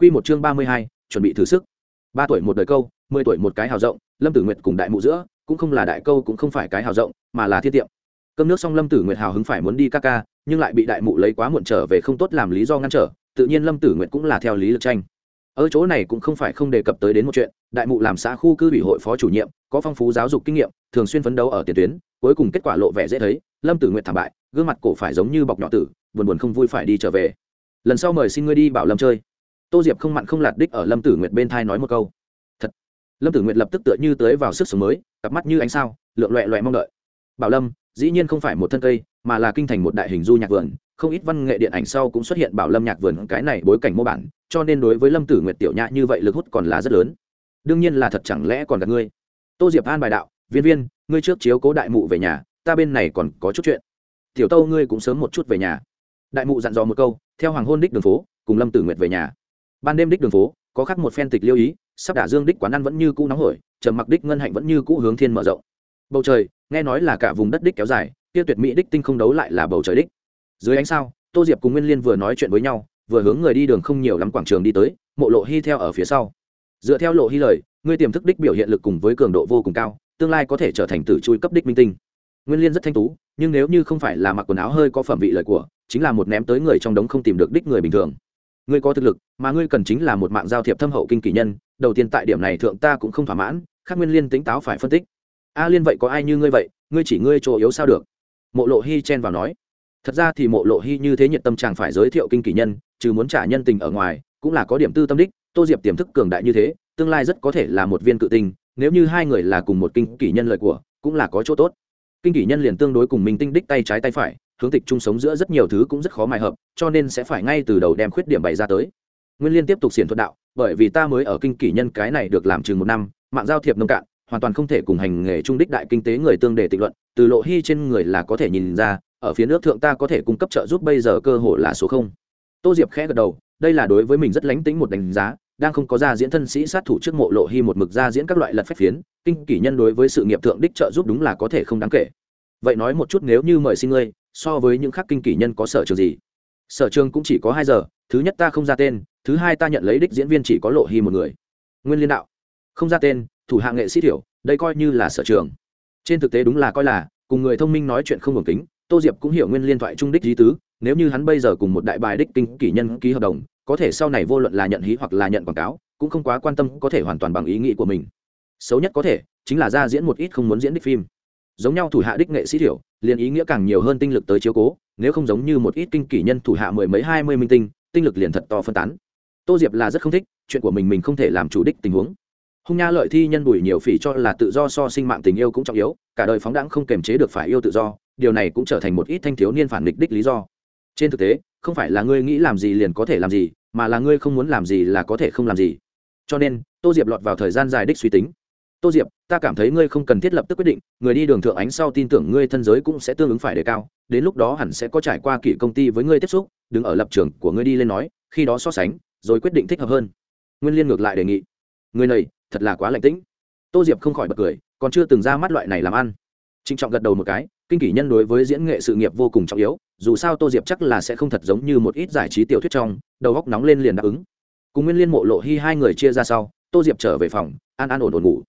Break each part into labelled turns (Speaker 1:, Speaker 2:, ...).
Speaker 1: Quy một chương ba mươi hai, chuẩn bị thử sức. Ba tuổi một đời câu, mười tuổi một cái hào rộng, Lâm Tử Nguyệt cùng đại mụ giữa, cũng không là đại câu cũng không phải cái hào rộng, mà là thiết tiệm. Cơm nước xong Lâm Tử Nguyệt hào hứng phải muốn đi ca ca, nhưng lại bị đại mụ lấy quá muộn trở về không tốt làm lý do ngăn trở, tự nhiên Lâm Tử Nguyệt cũng là theo lý lực tranh. Ở chỗ này cũng không phải không đề cập tới đến một chuyện, đại mụ làm xã khu cư ủy hội phó chủ nhiệm, có phong phú giáo dục kinh nghiệm, thường xuyên phấn đấu ở tiền tuyến, cuối cùng kết quả lộ vẻ dễ thấy, Lâm Tử Nguyệt thảm bại, gương mặt cổ phải giống như bọc nhỏ tử, buồn buồn không vui phải đi trở về. Lần sau mời xin ngươi đi bảo Lâm chơi tô diệp không mặn không lạt đích ở lâm tử nguyệt bên thai nói một câu. Thật. Lâm tử nguyệt lập tức tựa như tới vào sức sống mới, cặp mắt như ánh sao lượn loẹ loẹ mong đợi. Bảo lâm, dĩ nhiên không phải một thân cây, mà là kinh thành một đại hình du nhạc vườn, không ít văn nghệ điện ảnh sau cũng xuất hiện bảo lâm nhạc vườn cái này bối cảnh mô bản, cho nên đối với lâm tử nguyệt tiểu nhã như vậy lực hút còn là rất lớn. Đương nhiên là thật chẳng lẽ còn gặp ngươi? Tô diệp an bài đạo, viên viên, ngươi trước chiếu cố đại mụ về nhà, ta bên này còn có chút chuyện. Tiểu tâu ngươi cũng sớm một chút về nhà. Đại mụ dặn dò một câu, theo hoàng hôn đích đường phố, cùng lâm tử nguyệt về nhà ban đêm đích đường phố, có khác một phen tịch liêu ý, sắp đả dương đích quán ăn vẫn như cũ nóng hổi, trầm mặc đích ngân hạnh vẫn như cũ hướng thiên mở rộng. Bầu trời, nghe nói là cả vùng đất đích kéo dài, kia tuyệt mỹ đích tinh không đấu lại là bầu trời đích. Dưới ánh sao, tô diệp cùng nguyên liên vừa nói chuyện với nhau, vừa hướng người đi đường không nhiều lắm quảng trường đi tới, mộ lộ hy theo ở phía sau. Dựa theo lộ hy lời, ngươi tiềm thức đích biểu hiện lực cùng với cường độ vô cùng cao, tương lai có thể trở thành tử chui cấp đích minh tinh. Nguyên liên rất thanh tú, nhưng nếu như không phải là mặc quần áo hơi có phẩm vị lời của, chính là một ném tới người trong đống không tìm được đích người bình thường ngươi có thực lực, mà ngươi cần chính là một mạng giao thiệp thâm hậu kinh kỷ nhân, đầu tiên tại điểm này thượng ta cũng không thỏa mãn, khác nguyên liên tính táo phải phân tích. A liên vậy có ai như ngươi vậy, ngươi chỉ ngươi chỗ yếu sao được? Mộ lộ hy chen vào nói. Thật ra thì mộ lộ hy như thế nhiệt tâm chàng phải giới thiệu kinh kỷ nhân, trừ muốn trả nhân tình ở ngoài, cũng là có điểm tư tâm đích, tô diệp tiềm thức cường đại như thế, tương lai rất có thể là một viên cự tinh, nếu như hai người là cùng một kinh kỷ nhân lợi của, cũng là có chỗ tốt. Kinh kỷ nhân liền tương đối cùng mình tinh đích tay trái tay phải hướng tịch chung sống giữa rất nhiều thứ cũng rất khó mài hợp, cho nên sẽ phải ngay từ đầu đem khuyết điểm bày ra tới. Nguyên liên tiếp tục xiển thuật đạo, bởi vì ta mới ở kinh kỷ nhân cái này được làm chừng một năm, mạng giao thiệp nông cạn, hoàn toàn không thể cùng hành nghề trung đích đại kinh tế người tương đề tịnh luận, từ lộ hy trên người là có thể nhìn ra, ở phía nước thượng ta có thể cung cấp trợ giúp bây giờ cơ hội là số không. Tô diệp khẽ gật đầu, đây là đối với mình rất lánh tính một đánh giá, đang không có ra diễn thân sĩ sát thủ trước mộ lộ hy một mực ra diễn các loại lật phép phiến, kinh kỷ nhân đối với sự nghiệp thượng đích trợ giúp đúng là có thể không đáng kể. Vậy nói một chút nếu như mời xin ngươi so với những khác kinh kỷ nhân có sở trường gì? Sở trường cũng chỉ có hai giờ, thứ nhất ta không ra tên, thứ hai ta nhận lấy đích diễn viên chỉ có lộ hy một người. Nguyên liên đạo. Không ra tên, thủ hạ nghệ sĩ thiểu, đây coi như là sở trường. Trên thực tế đúng là coi là, cùng người thông minh nói chuyện không hưởng tính. tô diệp cũng hiểu nguyên liên thoại trung đích lý tứ, nếu như hắn bây giờ cùng một đại bài đích kinh kỷ nhân ký hợp đồng, có thể sau này vô luận là nhận hí hoặc là nhận quảng cáo, cũng không quá quan tâm có thể hoàn toàn bằng ý nghĩ của mình. Xấu nhất có thể, chính là ra diễn một ít không muốn diễn đích phim giống nhau thủ hạ đích nghệ sĩ thiểu, liền ý nghĩa càng nhiều hơn tinh lực tới chiếu cố, nếu không giống như một ít kinh kỷ nhân thủ hạ mười mấy hai mươi minh tinh tinh lực liền thật to phân tán. Tô diệp là rất không thích chuyện của mình mình không thể làm chủ đích tình huống. Hung nha lợi thi nhân bùi nhiều phỉ cho là tự do so sinh mạng tình yêu cũng trọng yếu, cả đời phóng đãng không kềm chế được phải yêu tự do, điều này cũng trở thành một ít thanh thiếu niên phản nghịch đích lý do. Trên thực tế, không phải là ngươi nghĩ làm gì liền có thể làm gì, mà là ngươi không muốn làm gì là có thể không làm gì. Cho nên, tô diệp lọt vào thời gian dài đích suy tính tô diệp, ta cảm thấy ngươi không cần thiết lập tức quyết định, người đi đường thượng ánh sau tin tưởng ngươi thân giới cũng sẽ tương ứng phải đề cao, đến lúc đó hẳn sẽ có trải qua kỷ công ty với ngươi tiếp xúc, đứng ở lập trường của ngươi đi lên nói, khi đó so sánh, rồi quyết định thích hợp hơn. Nguyên liên ngược lại đề nghị. Người này, thật là quá lạnh tĩnh. Tô diệp không khỏi bật cười, còn chưa từng ra mắt loại này làm ăn. Trịnh trọng gật đầu một cái, kinh kỷ nhân đối với diễn nghệ sự nghiệp vô cùng trọng yếu, dù sao tô diệp chắc là sẽ không thật giống như một ít giải trí tiểu thuyết trong, đầu góc nóng lên liền đáp ứng. Cùng nguyên liên mộ lộ hy hai người chia ra sau, tô diệp trở về phòng, an an ổn ổn ngủ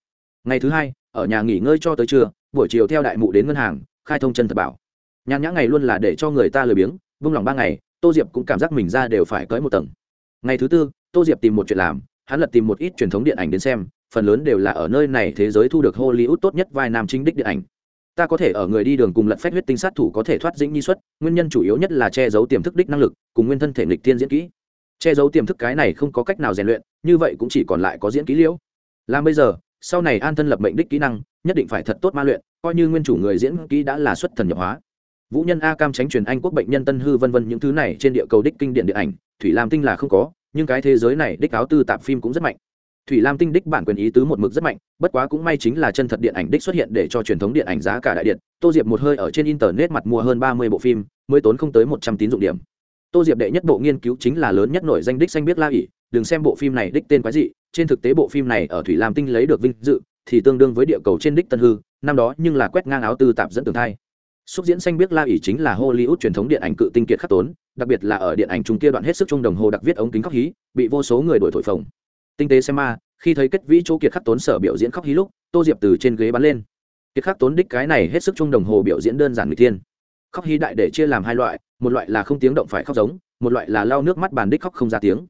Speaker 1: ngày thứ hai, ở nhà nghỉ ngơi cho tới trưa, buổi chiều theo đại mụ đến ngân hàng, khai thông chân thật bảo. Nhàn nhã ngày luôn là để cho người ta lười biếng, vung lòng ba ngày, tô diệp cũng cảm giác mình ra đều phải cởi một tầng. Ngày thứ tư, tô diệp tìm một chuyện làm, hắn lật tìm một ít truyền thống điện ảnh đến xem, phần lớn đều là ở nơi này thế giới thu được hollywood tốt nhất vai nam chính đích điện ảnh. Ta có thể ở người đi đường cùng lật phép huyết tinh sát thủ có thể thoát dĩnh nhi xuất, nguyên nhân chủ yếu nhất là che giấu tiềm thức đích năng lực, cùng nguyên thân thể nghịch tiên diễn kỹ. Che giấu tiềm thức cái này không có cách nào rèn luyện, như vậy cũng chỉ còn lại có diễn kỹ liễu. Làm bây giờ sau này an thân lập mệnh đích kỹ năng, nhất định phải thật tốt ma luyện, coi như nguyên chủ người diễn kỹ đã là xuất thần nhập hóa. Vũ nhân a cam tránh truyền anh quốc bệnh nhân tân hư vân vân những thứ này trên địa cầu đích kinh điện điện ảnh, thủy lam tinh là không có, nhưng cái thế giới này đích áo tư tạp phim cũng rất mạnh. Thủy lam tinh đích bản quyền ý tứ một mực rất mạnh, bất quá cũng may chính là chân thật điện ảnh đích xuất hiện để cho truyền thống điện ảnh giá cả đại điện, tô diệp một hơi ở trên internet mặt mua hơn ba mươi bộ phim, mới tốn không tới một trăm tín dụng điểm. Tô diệp đệ nhất bộ nghiên cứu chính là lớn nhất nổi danh đích xanh biết la ỉ đừng xem bộ phim này đích tên quái dị, trên thực tế bộ phim này ở thủy lam tinh lấy được vinh dự, thì tương đương với địa cầu trên đích tân hư, năm đó nhưng là quét ngang áo tư tạp dẫn tường thai. Xúc diễn xanh biết la ỉ chính là hollywood truyền thống điện ảnh cự tinh kiệt khắc tốn, đặc biệt là ở điện ảnh trung kia đoạn hết sức chung đồng hồ đặc viết ống kính khóc hí, bị vô số người đổi thổi phồng. Tinh tế xem ma, khi thấy kết vĩ chỗ kiệt khắc tốn sở biểu diễn khóc hí lúc, tô diệp từ trên ghế bắn lên. Kiệt khắc tốn đích cái này hết sức chung đồng hồ biểu diễn đơn giản người tiên khóc hí đại để chia làm hai loại, một loại là không tiếng động phải khóc giống, một loại là lau nước mắt bàn đích khóc không ra tiếng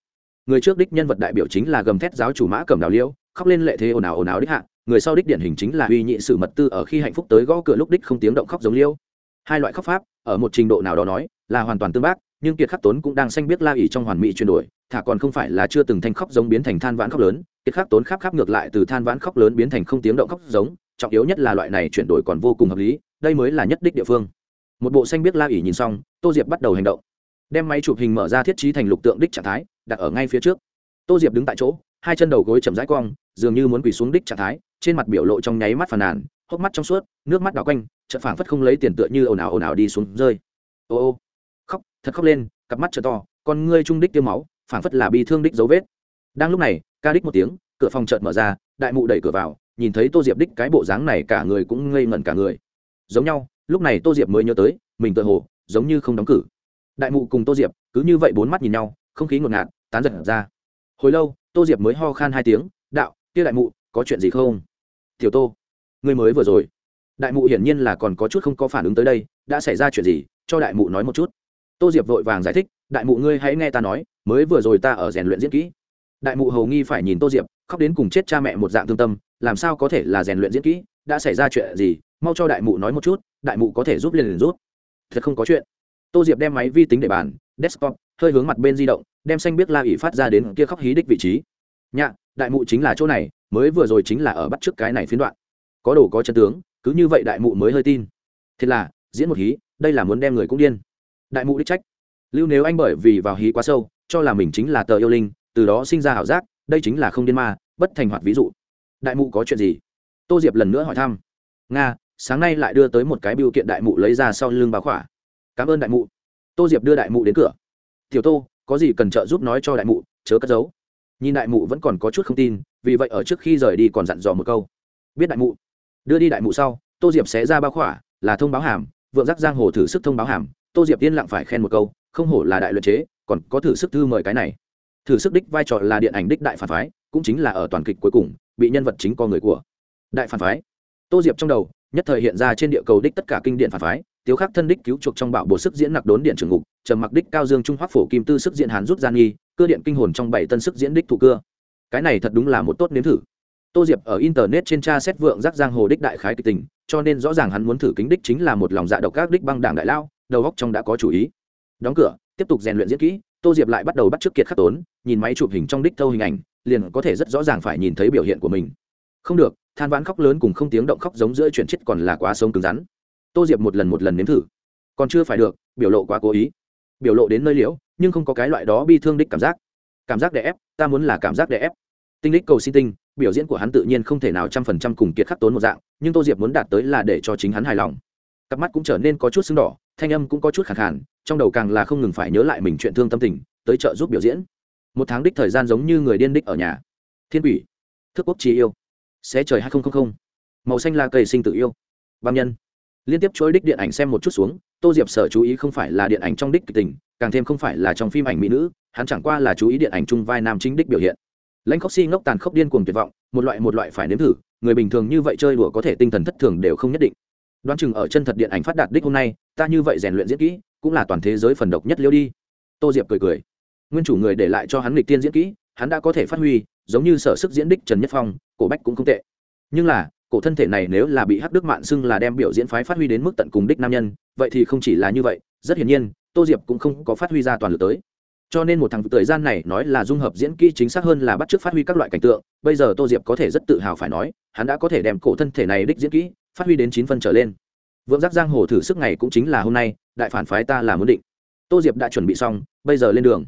Speaker 1: người trước đích nhân vật đại biểu chính là gầm thét giáo chủ mã cẩm đào liêu, khóc lên lệ thế ồn ào ồn ào đích hạ, người sau đích điển hình chính là uy nhị sự mật tư ở khi hạnh phúc tới gõ cửa lúc đích không tiếng động khóc giống liêu. Hai loại khóc pháp, ở một trình độ nào đó nói, là hoàn toàn tương bác, nhưng kiệt khắc tốn cũng đang xanh biết la ỉ trong hoàn mỹ chuyển đổi, thả còn không phải là chưa từng thanh khóc giống biến thành than vãn khóc lớn, kiệt khắc tốn khắp khắp ngược lại từ than vãn khóc lớn biến thành không tiếng động khóc giống, trọng yếu nhất là loại này chuyển đổi còn vô cùng hợp lý, đây mới là nhất đích địa phương. Một bộ xanh biết la ỉ nhìn xong, tô diệp bắt đầu hành động đem máy chụp hình mở ra thiết trí thành lục tượng đích trạng thái, đặt ở ngay phía trước. Tô diệp đứng tại chỗ, hai chân đầu gối chậm rãi cong, dường như muốn quỳ xuống đích trạng thái, trên mặt biểu lộ trong nháy mắt phàn nàn, hốc mắt trong suốt, nước mắt đỏ quanh, chợt phảng phất không lấy tiền tựa như ồn ào ồn ào đi xuống rơi. Ô ô, khóc, thật khóc lên, cặp mắt trợ to, con ngươi trung đích tiêu máu, phảng phất là bị thương đích dấu vết. Đang lúc này, ca đích một tiếng, cửa phòng chợt mở ra, đại mụ đẩy cửa vào, nhìn thấy tô diệp đích cái bộ dáng này cả người cũng ngây ngẩn cả người. Giống nhau, lúc này tô diệp mới nhớ tới, mình tự hồ giống như không đóng cử đại mụ cùng tô diệp cứ như vậy bốn mắt nhìn nhau, không khí ngột ngạt, tán giật ra. Hồi lâu, tô diệp mới ho khan hai tiếng, đạo, kia đại mụ, có chuyện gì không? Tiểu tô, ngươi mới vừa rồi. Đại mụ hiển nhiên là còn có chút không có phản ứng tới đây, đã xảy ra chuyện gì? Cho đại mụ nói một chút. Tô diệp vội vàng giải thích, đại mụ ngươi hãy nghe ta nói, mới vừa rồi ta ở rèn luyện diễn kỹ. Đại mụ hầu nghi phải nhìn tô diệp, khóc đến cùng chết cha mẹ một dạng thương tâm, làm sao có thể là rèn luyện diễn kỹ? Đã xảy ra chuyện gì? Mau cho đại mụ nói một chút, đại mụ có thể giúp liền liền giúp. Thật không có chuyện tô diệp đem máy vi tính để bàn, desktop, hơi hướng mặt bên di động, đem xanh biết la ỉ phát ra đến kia khóc hí đích vị trí. Nhạ, đại mụ chính là chỗ này, mới vừa rồi chính là ở bắt trước cái này phiến đoạn. Có đồ có chân tướng, cứ như vậy đại mụ mới hơi tin. Thế là, diễn một hí, đây là muốn đem người cũng điên. Đại mụ đích trách. Lưu nếu anh bởi vì vào hí quá sâu, cho là mình chính là tờ yêu linh, từ đó sinh ra ảo giác, đây chính là không điên ma, bất thành hoạt ví dụ. Đại mụ có chuyện gì? Tô diệp lần nữa hỏi thăm. Nga, sáng nay lại đưa tới một cái biểu kiện đại mụ lấy ra sau lưng báo khỏa cảm ơn đại mụ. Tô diệp đưa đại mụ đến cửa. Tiểu tô, có gì cần trợ giúp nói cho đại mụ, chớ cất giấu. Nhìn đại mụ vẫn còn có chút không tin, vì vậy ở trước khi rời đi còn dặn dò một câu. Biết đại mụ. Đưa đi đại mụ sau, tô diệp sẽ ra bao khỏa, là thông báo hàm, vượng giác giang hồ thử sức thông báo hàm. Tô diệp yên lặng phải khen một câu, không hổ là đại luận chế, còn có thử sức thư mời cái này. Thử sức đích vai trò là điện ảnh đích đại phản phái, cũng chính là ở toàn kịch cuối cùng, bị nhân vật chính con người của đại phản phái. Tô diệp trong đầu, nhất thời hiện ra trên địa cầu đích tất cả kinh điện phản phái tiếu khắc thân đích cứu chuộc trong bạo bộ sức diễn nặc đốn điện trường ngục, trầm mặc đích cao dương trung hoác phổ kim tư sức diễn hán rút gian nghi, cơ điện kinh hồn trong bảy tân sức diễn đích thủ cưa cái này thật đúng là một tốt nếm thử. Tô diệp ở internet trên tra xét vượng giác giang hồ đích đại khái kịch tình, cho nên rõ ràng hắn muốn thử kính đích chính là một lòng dạ độc các đích băng đảng đại lao, đầu góc trong đã có chủ ý. Đóng cửa, tiếp tục rèn luyện diễn kỹ, tô diệp lại bắt đầu bắt trước kiệt khắc tốn, nhìn máy chụp hình trong đích thâu hình ảnh, liền có thể rất rõ ràng phải nhìn thấy biểu hiện của mình. Không được, than vãn khóc lớn cùng không tiếng động khóc giống giữa chuyển chết còn là quá sống cứng rắn tô diệp một lần một lần nếm thử. Còn chưa phải được, biểu lộ quá cố ý. Biểu lộ đến nơi liễu, nhưng không có cái loại đó bi thương đích cảm giác. Cảm giác đè ép, ta muốn là cảm giác đè ép. Tinh đích cầu xin tinh, biểu diễn của hắn tự nhiên không thể nào trăm phần trăm cùng kiệt khắc tốn một dạng, nhưng tô diệp muốn đạt tới là để cho chính hắn hài lòng. Cặp mắt cũng trở nên có chút sưng đỏ, thanh âm cũng có chút khẳng khàn, trong đầu càng là không ngừng phải nhớ lại mình chuyện thương tâm tình, tới chợ giúp biểu diễn. Một tháng đích thời gian giống như người điên đích ở nhà. Thiên quỷ. Thức quốc trí yêu. Xé trời hai nghìn màu xanh là cây sinh tự yêu. Băm nhân liên tiếp chối đích điện ảnh xem một chút xuống, tô diệp sở chú ý không phải là điện ảnh trong đích kịch tình, càng thêm không phải là trong phim ảnh mỹ nữ, hắn chẳng qua là chú ý điện ảnh chung vai nam chính đích biểu hiện. Lãnh khóc si ngốc tàn khốc điên cuồng tuyệt vọng, một loại một loại phải nếm thử, người bình thường như vậy chơi đùa có thể tinh thần thất thường đều không nhất định. Đoán chừng ở chân thật điện ảnh phát đạt đích hôm nay, ta như vậy rèn luyện diễn kỹ, cũng là toàn thế giới phần độc nhất liêu đi. Tô diệp cười cười. Nguyên chủ người để lại cho hắn lịch tiên diễn kỹ, hắn đã có thể phát huy, giống như sở sức diễn đích trần nhất phong, cổ bách cũng không tệ. Nhưng là cổ thân thể này nếu là bị hắc đức mạn xưng là đem biểu diễn phái phát huy đến mức tận cùng đích nam nhân, vậy thì không chỉ là như vậy, rất hiển nhiên, tô diệp cũng không có phát huy ra toàn lực tới. Cho nên một thằng thời gian này nói là dung hợp diễn kỹ chính xác hơn là bắt chước phát huy các loại cảnh tượng, bây giờ tô diệp có thể rất tự hào phải nói, hắn đã có thể đem cổ thân thể này đích diễn kỹ phát huy đến chín phân trở lên. Vượng giác giang hồ thử sức ngày cũng chính là hôm nay, đại phản phái ta là muốn định. Tô diệp đã chuẩn bị xong, bây giờ lên đường.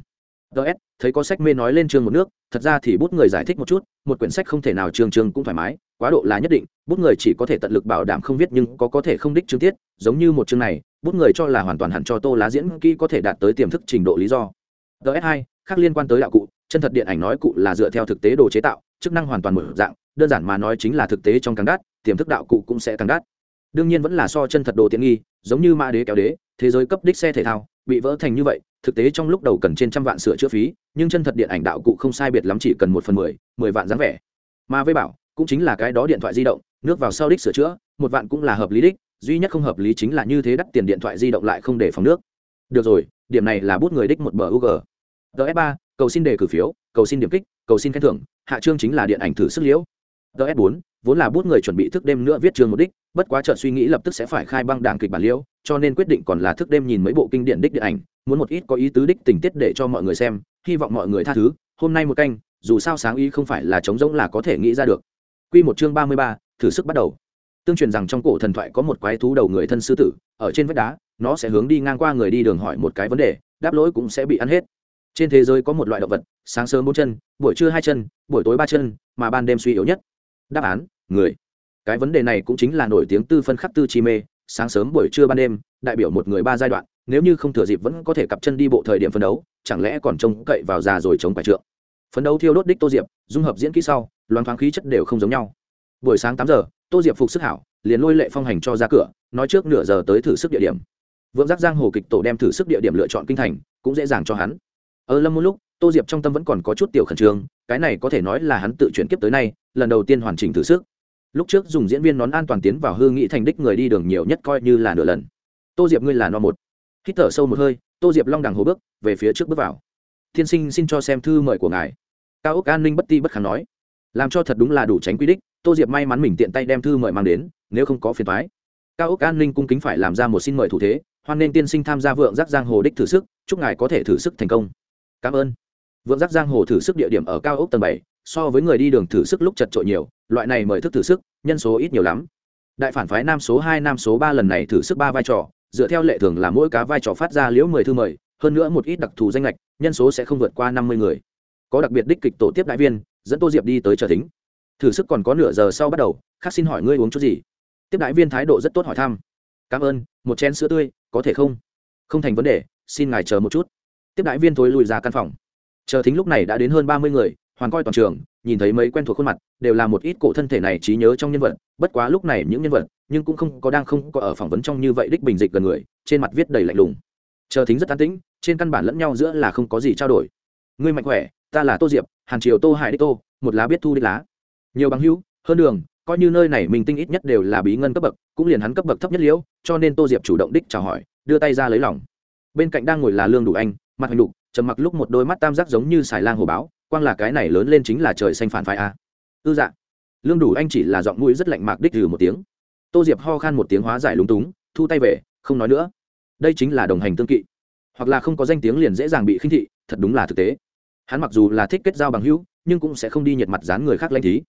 Speaker 1: Ts thấy có sách mê nói lên chương một nước, thật ra thì bút người giải thích một chút, một quyển sách không thể nào trường trường cũng thoải mái quá độ là nhất định, bút người chỉ có thể tận lực bảo đảm không viết nhưng có có thể không đích chương tiết, giống như một chương này, bút người cho là hoàn toàn hẳn cho tô lá diễn kỹ có thể đạt tới tiềm thức trình độ lý do. Ts hai, khác liên quan tới đạo cụ, chân thật điện ảnh nói cụ là dựa theo thực tế đồ chế tạo, chức năng hoàn toàn mở dạng, đơn giản mà nói chính là thực tế trong càng đắt, tiềm thức đạo cụ cũng sẽ càng đắt. Đương nhiên vẫn là so chân thật đồ tiện nghi, giống như mã đế kéo đế, thế giới cấp đích xe thể thao, bị vỡ thành như vậy, thực tế trong lúc đầu cần trên trăm vạn sửa chữa phí, nhưng chân thật điện ảnh đạo cụ không sai biệt lắm chỉ cần một phần mười mười vạn dáng vẻ. Mà với bảo cũng chính là cái đó điện thoại di động, nước vào sau đích sửa chữa, một vạn cũng là hợp lý đích, duy nhất không hợp lý chính là như thế đắt tiền điện thoại di động lại không để phòng nước. Được rồi, điểm này là bút người đích một bờ g ts ba, cầu xin đề cử phiếu, cầu xin điểm kích, cầu xin khen thưởng, hạ chương chính là điện ảnh thử sức liễu. Ts bốn, vốn là bút người chuẩn bị thức đêm nữa viết chương một đích, bất quá chợt suy nghĩ lập tức sẽ phải khai băng đảng kịch bản liễu, cho nên quyết định còn là thức đêm nhìn mấy bộ kinh điển đích điện ảnh, muốn một ít có ý tứ đích tình tiết để cho mọi người xem, hy vọng mọi người tha thứ, hôm nay một canh, dù sao sáng ý không phải là trống rỗng là có thể nghĩ ra được. Quy một chương ba mươi ba, thử sức bắt đầu. Tương truyền rằng trong cổ thần thoại có một quái thú đầu người thân sư tử, ở trên vách đá, nó sẽ hướng đi ngang qua người đi đường hỏi một cái vấn đề, đáp lỗi cũng sẽ bị ăn hết. Trên thế giới có một loại động vật, sáng sớm bốn chân, buổi trưa hai chân, buổi tối ba chân, mà ban đêm suy yếu nhất. Đáp án, người. Cái vấn đề này cũng chính là nổi tiếng tư phân khắc tư chi mê, sáng sớm buổi trưa ban đêm, đại biểu một người ba giai đoạn, nếu như không thừa dịp vẫn có thể cặp chân đi bộ thời điểm phân đấu, chẳng lẽ còn trông cậy vào già rồi chống phải trượng. Phấn đấu thiêu đốt đích Tô Diệp, dung hợp diễn kỹ sau, loan thoáng khí chất đều không giống nhau. Buổi sáng tám giờ, tô diệp phục sức hảo, liền lôi lệ phong hành cho ra cửa, nói trước nửa giờ tới thử sức địa điểm. Vượng giác giang hồ kịch tổ đem thử sức địa điểm lựa chọn kinh thành, cũng dễ dàng cho hắn. Ở lâm một lúc, tô diệp trong tâm vẫn còn có chút tiểu khẩn trương, cái này có thể nói là hắn tự chuyển kiếp tới nay, lần đầu tiên hoàn chỉnh thử sức. Lúc trước dùng diễn viên nón an toàn tiến vào hư nghị thành đích người đi đường nhiều nhất coi như là nửa lần. Tô diệp ngươi là no một. Hít thở sâu một hơi, tô diệp long đằng hồ bước, về phía trước bước vào. Tiên sinh xin cho xem thư mời của ngài. Cao ốc an ninh bất ti bất kháng nói làm cho thật đúng là đủ tránh quy đích, tô diệp may mắn mình tiện tay đem thư mời mang đến, nếu không có phiền thoái cao ốc an ninh cung kính phải làm ra một xin mời thủ thế, hoan nên tiên sinh tham gia vượng giác giang hồ đích thử sức, chúc ngài có thể thử sức thành công. Cảm ơn. Vượng giác giang hồ thử sức địa điểm ở cao ốc tầng bảy, so với người đi đường thử sức lúc chật trội nhiều, loại này mời thức thử sức, nhân số ít nhiều lắm. Đại phản phái nam số hai, nam số ba lần này thử sức ba vai trò, dựa theo lệ thường là mỗi cá vai trò phát ra liễu mười thư mời, hơn nữa một ít đặc thù danh lệch nhân số sẽ không vượt qua năm mươi người. Có đặc biệt đích kịch tổ tiếp đại viên dẫn tô diệp đi tới chờ thính. Thử sức còn có nửa giờ sau bắt đầu khác xin hỏi ngươi uống chút gì? Tiếp đại viên thái độ rất tốt hỏi thăm. Cảm ơn, một chén sữa tươi, có thể không? Không thành vấn đề, xin ngài chờ một chút. Tiếp đại viên thối lùi ra căn phòng. Chờ thính lúc này đã đến hơn ba mươi người, hoàn coi toàn trường, nhìn thấy mấy quen thuộc khuôn mặt, đều là một ít cổ thân thể này trí nhớ trong nhân vật. Bất quá lúc này những nhân vật, nhưng cũng không có đang không có ở phỏng vấn trong như vậy đích bình dịch gần người, trên mặt viết đầy lạnh lùng. Chờ thính rất tán tĩnh, trên căn bản lẫn nhau giữa là không có gì trao đổi. Ngươi mạnh khỏe ta là tô diệp, hàn triều tô hải đích tô, một lá biết thu đích lá. Nhiều bằng hữu, hơn đường, coi như nơi này mình tinh ít nhất đều là bí ngân cấp bậc, cũng liền hắn cấp bậc thấp nhất liễu, cho nên tô diệp chủ động đích chào hỏi, đưa tay ra lấy lòng. Bên cạnh đang ngồi là lương đủ anh, mặt hoành đục, trầm mặc lúc một đôi mắt tam giác giống như xài lang hồ báo, quang là cái này lớn lên chính là trời xanh phản phái a. Ư dạ. Lương đủ anh chỉ là giọng mũi rất lạnh mạc đích từ một tiếng. Tô diệp ho khan một tiếng hóa giải lúng túng, thu tay về, không nói nữa. Đây chính là đồng hành tương kỵ. Hoặc là không có danh tiếng liền dễ dàng bị khinh thị, thật đúng là thực tế hắn mặc dù là thích kết giao bằng hữu, nhưng cũng sẽ không đi nhiệt mặt dán người khác lanh thí.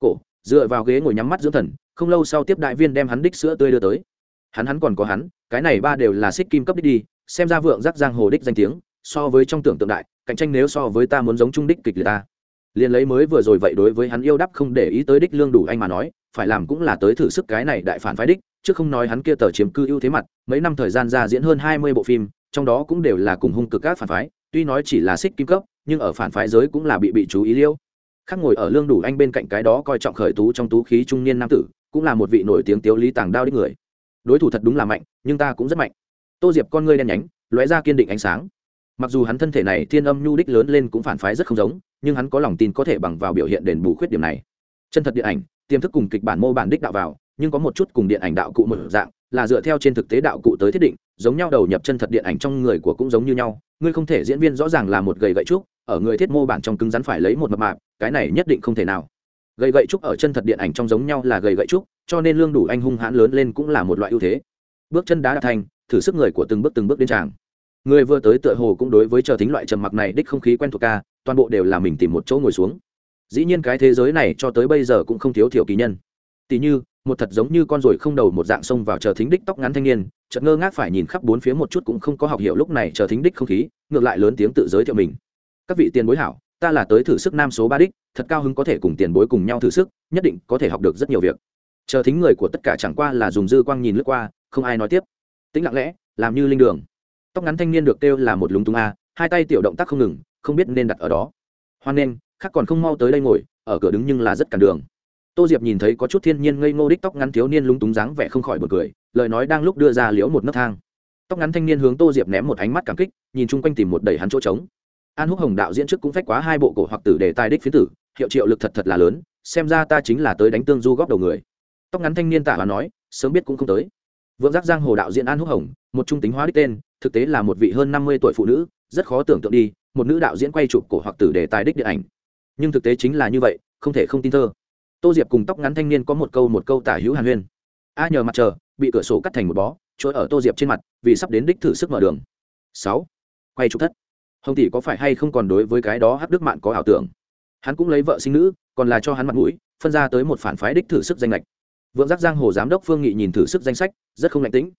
Speaker 1: Cổ, dựa vào ghế ngồi nhắm mắt dưỡng thần, không lâu sau tiếp đại viên đem hắn đích sữa tươi đưa tới. Hắn hắn còn có hắn, cái này ba đều là xích kim cấp đích đi, xem ra vượng giác giang hồ đích danh tiếng, so với trong tưởng tượng đại, cạnh tranh nếu so với ta muốn giống trung đích kịch liệt ta. Liền lấy mới vừa rồi vậy đối với hắn yêu đắp không để ý tới đích lương đủ anh mà nói, phải làm cũng là tới thử sức cái này đại phản phái đích, chứ không nói hắn kia tờ chiếm cư ưu thế mặt, mấy năm thời gian ra diễn hơn hai mươi bộ phim, trong đó cũng đều là cùng hung cực các phản phái, tuy nói chỉ là xích kim cấp nhưng ở phản phái giới cũng là bị bị chú ý liêu. Khác ngồi ở lương đủ anh bên cạnh cái đó coi trọng khởi tú trong tú khí trung niên nam tử, cũng là một vị nổi tiếng tiếu lý tàng đao đích người. Đối thủ thật đúng là mạnh, nhưng ta cũng rất mạnh. Tô diệp con ngươi đen nhánh, lóe ra kiên định ánh sáng. Mặc dù hắn thân thể này thiên âm nhu đích lớn lên cũng phản phái rất không giống, nhưng hắn có lòng tin có thể bằng vào biểu hiện đền bù khuyết điểm này. Chân thật điện ảnh, tiềm thức cùng kịch bản mô bản đích đạo vào, nhưng có một chút cùng điện ảnh đạo cụ một dạng, là dựa theo trên thực tế đạo cụ tới thiết định, giống nhau đầu nhập chân thật điện ảnh trong người của cũng giống như nhau, ngươi không thể diễn viên rõ ràng là một gầy gậy trúc ở người thiết mô bản trong cứng rắn phải lấy một mập mạp, cái này nhất định không thể nào. Gầy gậy trúc ở chân thật điện ảnh trong giống nhau là gầy gậy trúc, cho nên lương đủ anh hung hãn lớn lên cũng là một loại ưu thế. Bước chân đá đạt thành, thử sức người của từng bước từng bước đến tràng. Người vừa tới tựa hồ cũng đối với chờ thính loại trầm mặc này đích không khí quen thuộc ca, toàn bộ đều là mình tìm một chỗ ngồi xuống. Dĩ nhiên cái thế giới này cho tới bây giờ cũng không thiếu thiểu kỳ nhân. Tỷ như, một thật giống như con ruồi không đầu một dạng xông vào chờ thính đích tóc ngắn thanh niên, chợt ngơ ngác phải nhìn khắp bốn phía một chút cũng không có học hiểu lúc này chờ thính đích không khí, ngược lại lớn tiếng tự giới thiệu mình các vị tiền bối hảo, ta là tới thử sức nam số ba đích, thật cao hứng có thể cùng tiền bối cùng nhau thử sức, nhất định có thể học được rất nhiều việc. Chờ thính người của tất cả chẳng qua là dùng dư quang nhìn lướt qua, không ai nói tiếp. Tính lặng lẽ, làm như linh đường. Tóc ngắn thanh niên được kêu là một lúng túng a, hai tay tiểu động tác không ngừng, không biết nên đặt ở đó. Hoan nên khác còn không mau tới đây ngồi, ở cửa đứng nhưng là rất cản đường. Tô diệp nhìn thấy có chút thiên nhiên ngây ngô đích tóc ngắn thiếu niên lúng túng dáng vẻ không khỏi bật cười, lời nói đang lúc đưa ra liễu một nấc thang. Tóc ngắn thanh niên hướng tô diệp ném một ánh mắt cảm kích, nhìn chung quanh tìm một đầy hắn chỗ trống an húc hồng đạo diễn trước cũng phách quá hai bộ cổ hoặc tử để tài đích phiến tử, hiệu triệu lực thật thật là lớn, xem ra ta chính là tới đánh tương du góp đầu người. Tóc ngắn thanh niên tạ và nói, sớm biết cũng không tới. Vượng giác giang hồ đạo diễn an húc hồng, một trung tính hóa đích tên, thực tế là một vị hơn năm mươi tuổi phụ nữ, rất khó tưởng tượng đi, một nữ đạo diễn quay chụp cổ hoặc tử đề tài đích điện ảnh. Nhưng thực tế chính là như vậy, không thể không tin thơ. Tô diệp cùng tóc ngắn thanh niên có một câu một câu tả hữu hàn huyên. A nhờ mặt trời, bị cửa sổ cắt thành một bó, trôi ở tô diệp trên mặt, vì sắp đến đích thử sức mở đường. Sáu. Quay chụp thất hồng tỷ có phải hay không còn đối với cái đó hắc đức mạn có ảo tưởng? Hắn cũng lấy vợ sinh nữ, còn là cho hắn mặt mũi, phân ra tới một phản phái đích thử sức danh lệch. Vượng giác giang hồ giám đốc phương nghị nhìn thử sức danh sách, rất không lạnh tĩnh.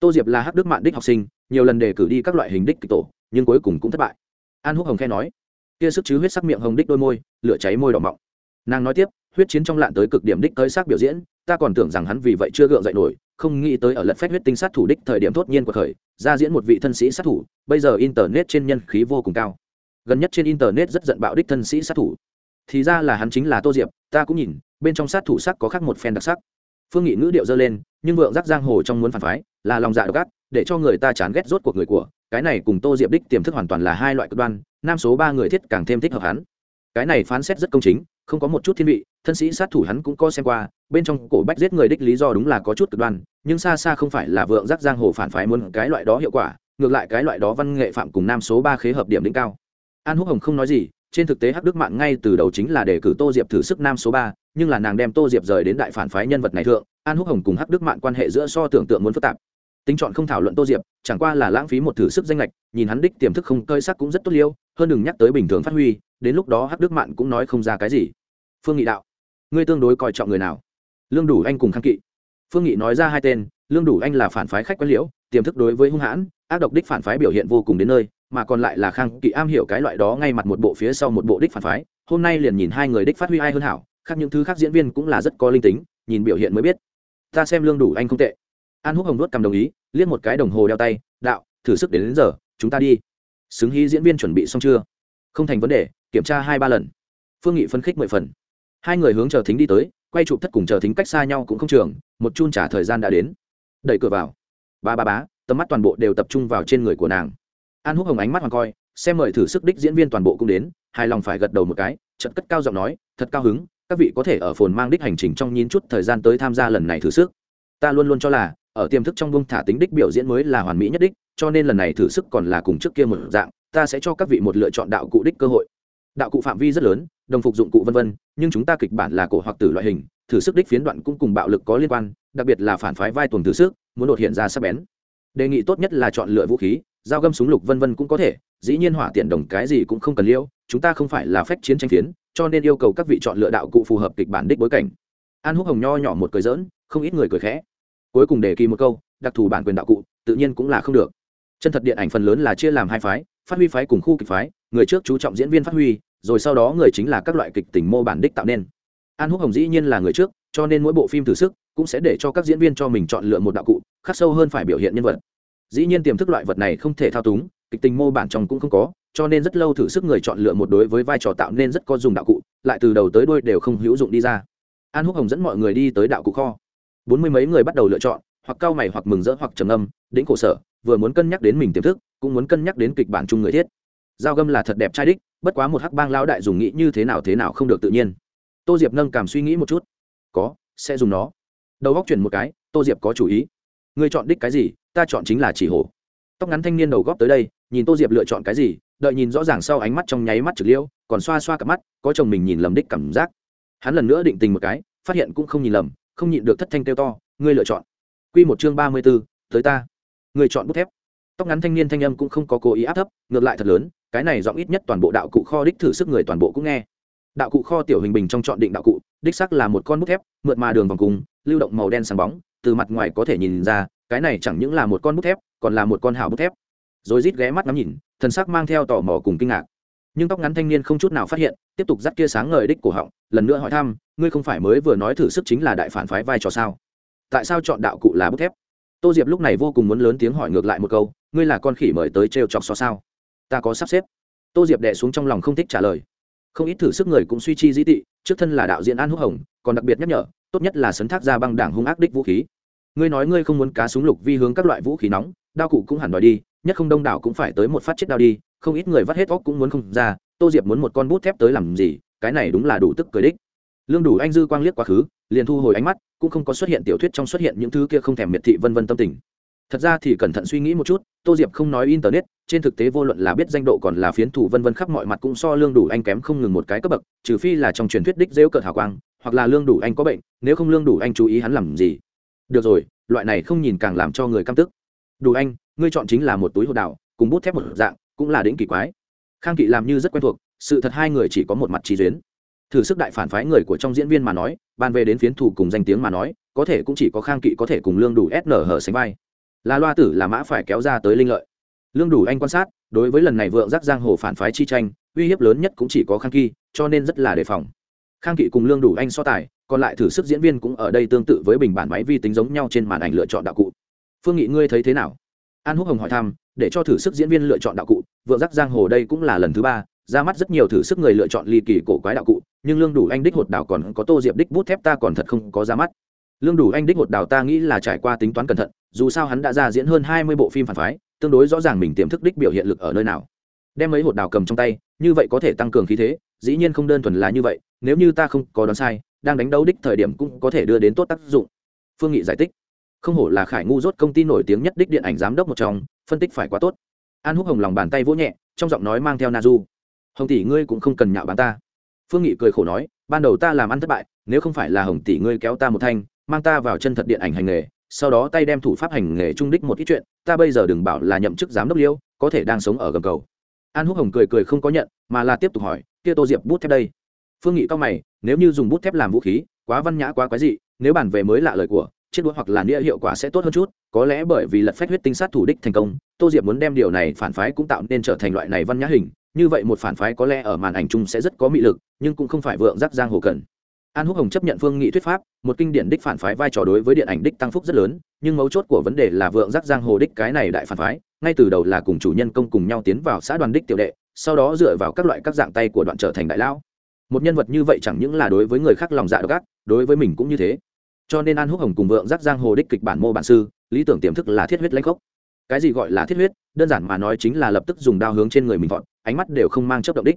Speaker 1: Tô diệp là hắc đức mạn đích học sinh, nhiều lần đề cử đi các loại hình đích kịch tổ, nhưng cuối cùng cũng thất bại. An húc hồng khe nói, kia sức chứ huyết sắc miệng hồng đích đôi môi, lửa cháy môi đỏ mọng. Nàng nói tiếp, huyết chiến trong lạn tới cực điểm đích tới sắc biểu diễn, ta còn tưởng rằng hắn vì vậy chưa gượng dậy nổi không nghĩ tới ở lật phép huyết tinh sát thủ đích thời điểm thốt nhiên của khởi, ra diễn một vị thân sĩ sát thủ, bây giờ internet trên nhân khí vô cùng cao. Gần nhất trên internet rất giận bạo đích thân sĩ sát thủ. Thì ra là hắn chính là tô diệp, ta cũng nhìn, bên trong sát thủ sắc có khác một phen đặc sắc. Phương nghị ngữ điệu dơ lên, nhưng vượng giác giang hồ trong muốn phản phái, là lòng dạ độc ác, để cho người ta chán ghét rốt cuộc người của, cái này cùng tô diệp đích tiềm thức hoàn toàn là hai loại cực đoan, nam số ba người thiết càng thêm thích hợp hắn. Cái này phán xét rất công chính, không có một chút thiên vị thân sĩ sát thủ hắn cũng có xem qua, bên trong cổ bách giết người đích lý do đúng là có chút cực đoan, nhưng xa xa không phải là vượng giác giang hồ phản phái muốn cái loại đó hiệu quả, ngược lại cái loại đó văn nghệ phạm cùng nam số ba khế hợp điểm đỉnh cao. An húc hồng không nói gì, trên thực tế hắc đức mạng ngay từ đầu chính là để cử tô diệp thử sức nam số ba, nhưng là nàng đem tô diệp rời đến đại phản phái nhân vật này thượng, an húc hồng cùng hắc đức mạng quan hệ giữa so tưởng tượng muốn phức tạp. Tính chọn không thảo luận tô diệp, chẳng qua là lãng phí một thử sức danh lệch, nhìn hắn đích tiềm thức không cơi sắc cũng rất tốt liêu, hơn đừng nhắc tới bình thường phát huy, đến lúc đó hắc đức mạng cũng nói không ra cái gì. Phương nghị đạo ngươi tương đối coi trọng người nào? Lương đủ anh cùng khang kỵ. Phương nghị nói ra hai tên lương đủ anh là phản phái khách quan liễu tiềm thức đối với hung hãn ác độc đích phản phái biểu hiện vô cùng đến nơi mà còn lại là khang kỵ am hiểu cái loại đó ngay mặt một bộ phía sau một bộ đích phản phái hôm nay liền nhìn hai người đích phát huy ai hơn hảo khác những thứ khác diễn viên cũng là rất có linh tính nhìn biểu hiện mới biết. Ta xem lương đủ anh không tệ. An húc hồng nuốt cầm đồng ý liếc một cái đồng hồ đeo tay đạo thử sức đến, đến giờ chúng ta đi. Xứng hy diễn viên chuẩn bị xong chưa? Không thành vấn đề kiểm tra hai ba lần. Phương nghị phân khích mười phần hai người hướng chờ thính đi tới, quay chụp thất cùng chờ thính cách xa nhau cũng không trường, một chun trả thời gian đã đến. Đẩy cửa vào. Ba ba bá tầm mắt toàn bộ đều tập trung vào trên người của nàng. An húc hồng ánh mắt hoàng coi, xem mời thử sức đích diễn viên toàn bộ cũng đến, hài lòng phải gật đầu một cái trận cất cao giọng nói, thật cao hứng, các vị có thể ở phồn mang đích hành trình trong nhín chút thời gian tới tham gia lần này thử sức. Ta luôn luôn cho là, ở tiềm thức trong bông thả tính đích biểu diễn mới là hoàn mỹ nhất đích, cho nên lần này thử sức còn là cùng trước kia một dạng, ta sẽ cho các vị một lựa chọn đạo cụ đích cơ hội đạo cụ phạm vi rất lớn, đồng phục dụng cụ vân vân, nhưng chúng ta kịch bản là cổ hoặc tử loại hình, thử sức đích phiến đoạn cũng cùng bạo lực có liên quan, đặc biệt là phản phái vai tuần thử sức, muốn đột hiện ra sắc bén. Đề nghị tốt nhất là chọn lựa vũ khí, dao găm súng lục vân vân cũng có thể, dĩ nhiên hỏa tiện đồng cái gì cũng không cần liêu, chúng ta không phải là phách chiến tranh phiến, cho nên yêu cầu các vị chọn lựa đạo cụ phù hợp kịch bản đích bối cảnh. An húc hồng nho nhỏ một cười dỡn không ít người cười khẽ. Cuối cùng đề kỳ một câu, đặc thù bản quyền đạo cụ, tự nhiên cũng là không được. Chân thật điện ảnh phần lớn là chia làm hai phái, phát huy phái cùng khu kịch phái, người trước chú trọng diễn viên phát huy rồi sau đó người chính là các loại kịch tình mô bản đích tạo nên. An húc hồng dĩ nhiên là người trước, cho nên mỗi bộ phim thử sức cũng sẽ để cho các diễn viên cho mình chọn lựa một đạo cụ, khắc sâu hơn phải biểu hiện nhân vật. Dĩ nhiên tiềm thức loại vật này không thể thao túng, kịch tình mô bản trong cũng không có, cho nên rất lâu thử sức người chọn lựa một đối với vai trò tạo nên rất có dùng đạo cụ, lại từ đầu tới đuôi đều không hữu dụng đi ra. An húc hồng dẫn mọi người đi tới đạo cụ kho. Bốn mươi mấy người bắt đầu lựa chọn, hoặc cao mày hoặc mừng rỡ hoặc trầm âm đĩnh khổ sở, vừa muốn cân nhắc đến mình tiềm thức, cũng muốn cân nhắc đến kịch bản chung người thiết giao gâm là thật đẹp trai đích bất quá một hắc bang lão đại dùng nghĩ như thế nào thế nào không được tự nhiên. Tô diệp nâng cảm suy nghĩ một chút. Có sẽ dùng nó. Đầu góc chuyển một cái tô diệp có chủ ý. Người chọn đích cái gì ta chọn chính là chỉ hổ. Tóc ngắn thanh niên đầu góp tới đây nhìn tô diệp lựa chọn cái gì đợi nhìn rõ ràng sau ánh mắt trong nháy mắt trực liêu còn xoa xoa cặp mắt có chồng mình nhìn lầm đích cảm giác. Hắn lần nữa định tình một cái phát hiện cũng không nhìn lầm không nhịn được thất thanh kêu to ngươi lựa chọn. Quy một chương ba mươi 34, tới ta. Người chọn bút thép. Tóc ngắn thanh niên thanh âm cũng không có cố ý áp thấp, ngược lại thật lớn, cái này giọng ít nhất toàn bộ đạo cụ kho đích thử sức người toàn bộ cũng nghe. Đạo cụ kho tiểu hình bình trong chọn định đạo cụ, đích sắc là một con bút thép, mượt mà đường vòng cung, lưu động màu đen sáng bóng, từ mặt ngoài có thể nhìn ra, cái này chẳng những là một con bút thép, còn là một con hào bút thép. Rồi rít ghé mắt ngắm nhìn, thần sắc mang theo tò mò cùng kinh ngạc. Nhưng tóc ngắn thanh niên không chút nào phát hiện, tiếp tục dắt kia sáng ngời đích cổ họng, lần nữa hỏi thăm, ngươi không phải mới vừa nói thử sức chính là đại phản phái vai trò sao? tại sao chọn đạo cụ là bút thép tô diệp lúc này vô cùng muốn lớn tiếng hỏi ngược lại một câu ngươi là con khỉ mời tới trêu chọc so sao ta có sắp xếp. Tô diệp đẻ xuống trong lòng không thích trả lời. Không ít thử sức người cũng suy chi dĩ tị, trước thân là đạo diễn an húc hồng, còn đặc biệt nhắc nhở, tốt nhất là sấn thác ra băng đảng hung ác đích vũ khí. Ngươi nói ngươi không muốn cá súng lục vi hướng các loại vũ khí nóng, đao cụ cũng hẳn đòi đi, nhất không đông đảo cũng phải tới một phát chết đao đi, không ít người vắt hết óc cũng muốn không ra, tô diệp muốn một con bút thép tới làm gì, cái này đúng là đủ tức cười đích. Lương đủ anh dư quang liếc quá khứ, liền thu hồi ánh mắt, cũng không có xuất hiện tiểu thuyết trong xuất hiện những thứ kia không thèm miệt thị vân vân tâm tình thật ra thì cẩn thận suy nghĩ một chút, tô diệp không nói internet, trên thực tế vô luận là biết danh độ còn là phiến thủ vân vân khắp mọi mặt cũng so lương đủ anh kém không ngừng một cái cấp bậc, trừ phi là trong truyền thuyết đích dễu cợt hào quang, hoặc là lương đủ anh có bệnh, nếu không lương đủ anh chú ý hắn làm gì. Được rồi, loại này không nhìn càng làm cho người căm tức. Đủ anh, ngươi chọn chính là một túi hồ đào cùng bút thép một dạng, cũng là đỉnh kỳ quái. Khang kỵ làm như rất quen thuộc, sự thật hai người chỉ có một mặt trí duyến thử sức đại phản phái người của trong diễn viên mà nói ban về đến phiến thủ cùng danh tiếng mà nói, có thể cũng chỉ có khang kỵ có thể cùng lương đủ sn hở sánh vai là loa tử là mã phải kéo ra tới linh lợi. Lương đủ anh quan sát, đối với lần này vượng giác giang hồ phản phái chi tranh, uy hiếp lớn nhất cũng chỉ có khang kỳ cho nên rất là đề phòng. Khang kỵ cùng lương đủ anh so tài, còn lại thử sức diễn viên cũng ở đây tương tự với bình bản máy vi tính giống nhau trên màn ảnh lựa chọn đạo cụ. Phương nghị, ngươi thấy thế nào? An húc hồng hỏi thăm, để cho thử sức diễn viên lựa chọn đạo cụ, vượng giác giang hồ đây cũng là lần thứ ba, ra mắt rất nhiều thử sức người lựa chọn ly kỳ cổ quái đạo cụ, nhưng lương đủ anh đích hột đảo còn có tô diệp đích bút thép ta còn thật không có ra mắt lương đủ anh đích một đào ta nghĩ là trải qua tính toán cẩn thận, dù sao hắn đã ra diễn hơn hai mươi bộ phim phản phái, tương đối rõ ràng mình tiềm thức đích biểu hiện lực ở nơi nào. Đem mấy hột đào cầm trong tay, như vậy có thể tăng cường khí thế, dĩ nhiên không đơn thuần là như vậy, nếu như ta không có đoán sai, đang đánh đấu đích thời điểm cũng có thể đưa đến tốt tác dụng. Phương nghị giải thích. Không hổ là khải ngu rốt công ty nổi tiếng nhất đích điện ảnh giám đốc một trong, phân tích phải quá tốt. An húc hồng lòng bàn tay vỗ nhẹ, trong giọng nói mang theo na du. Hồng tỷ ngươi cũng không cần nhạo bán ta. Phương nghị cười khổ nói, ban đầu ta làm ăn thất bại, nếu không phải là hồng tỷ ngươi kéo ta một thanh mang ta vào chân thật điện ảnh hành nghề, sau đó tay đem thủ pháp hành nghề trung đích một ít chuyện, ta bây giờ đừng bảo là nhậm chức giám đốc liêu, có thể đang sống ở gầm cầu. An húc hồng cười cười không có nhận, mà là tiếp tục hỏi, kia tô diệp bút thép đây? Phương nghị cao mày, nếu như dùng bút thép làm vũ khí, quá văn nhã quá quái dị, nếu bàn về mới lạ lời của, chiếc đũa hoặc là nghĩa hiệu quả sẽ tốt hơn chút, có lẽ bởi vì lật phách huyết tinh sát thủ đích thành công, tô diệp muốn đem điều này phản phái cũng tạo nên trở thành loại này văn nhã hình, như vậy một phản phái có lẽ ở màn ảnh chung sẽ rất có mị lực, nhưng cũng không phải vượng giác giang hồ cần an húc hồng chấp nhận phương nghị thuyết pháp, một kinh điển đích phản phái vai trò đối với điện ảnh đích tăng phúc rất lớn, nhưng mấu chốt của vấn đề là vượng giác giang hồ đích cái này đại phản phái, ngay từ đầu là cùng chủ nhân công cùng nhau tiến vào xã đoàn đích tiểu đệ, sau đó dựa vào các loại các dạng tay của đoạn trở thành đại lão. Một nhân vật như vậy chẳng những là đối với người khác lòng dạ độc ác, đối với mình cũng như thế. Cho nên an húc hồng cùng vượng giác giang hồ đích kịch bản mô bản sư, lý tưởng tiềm thức là thiết huyết lãnh gốc cái gì gọi là thiết huyết? Đơn giản mà nói chính là lập tức dùng đao hướng trên người mình vọt, ánh mắt đều không mang chấp động đích.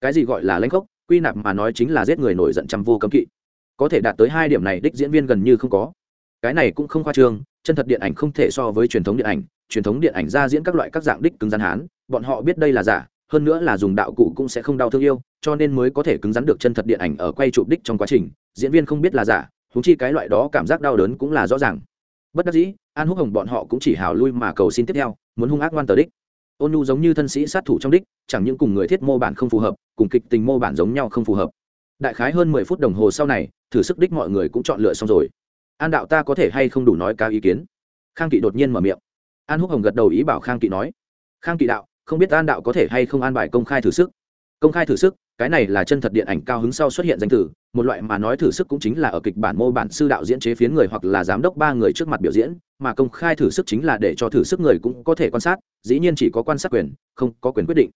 Speaker 1: Cái gì gọi là lãnh gốc quy nạp mà nói chính là giết người nổi giận trăm vô cấm kỵ. Có thể đạt tới hai điểm này, đích diễn viên gần như không có. Cái này cũng không khoa trương, chân thật điện ảnh không thể so với truyền thống điện ảnh. Truyền thống điện ảnh ra diễn các loại các dạng đích cứng rắn hán, bọn họ biết đây là giả, hơn nữa là dùng đạo cụ cũng sẽ không đau thương yêu, cho nên mới có thể cứng rắn được chân thật điện ảnh ở quay chụp đích trong quá trình. Diễn viên không biết là giả húng chi cái loại đó cảm giác đau đớn cũng là rõ ràng. Bất đắc dĩ, an húc hồng bọn họ cũng chỉ hào lui mà cầu xin tiếp theo, muốn hung ác ngoan tờ đích ôn nhu giống như thân sĩ sát thủ trong đích, chẳng những cùng người thiết mô bản không phù hợp, cùng kịch tình mô bản giống nhau không phù hợp. Đại khái hơn mười phút đồng hồ sau này, thử sức đích mọi người cũng chọn lựa xong rồi. An đạo ta có thể hay không đủ nói cao ý kiến? Khang kỵ đột nhiên mở miệng. An húc hồng gật đầu ý bảo khang kỵ nói. Khang kỵ đạo, không biết an đạo có thể hay không an bài công khai thử sức công khai thử sức, cái này là chân thật điện ảnh cao hứng sau xuất hiện danh từ, một loại mà nói thử sức cũng chính là ở kịch bản mô bản sư đạo diễn chế phiến người hoặc là giám đốc ba người trước mặt biểu diễn, mà công khai thử sức chính là để cho thử sức người cũng có thể quan sát, dĩ nhiên chỉ có quan sát quyền, không có quyền quyết định.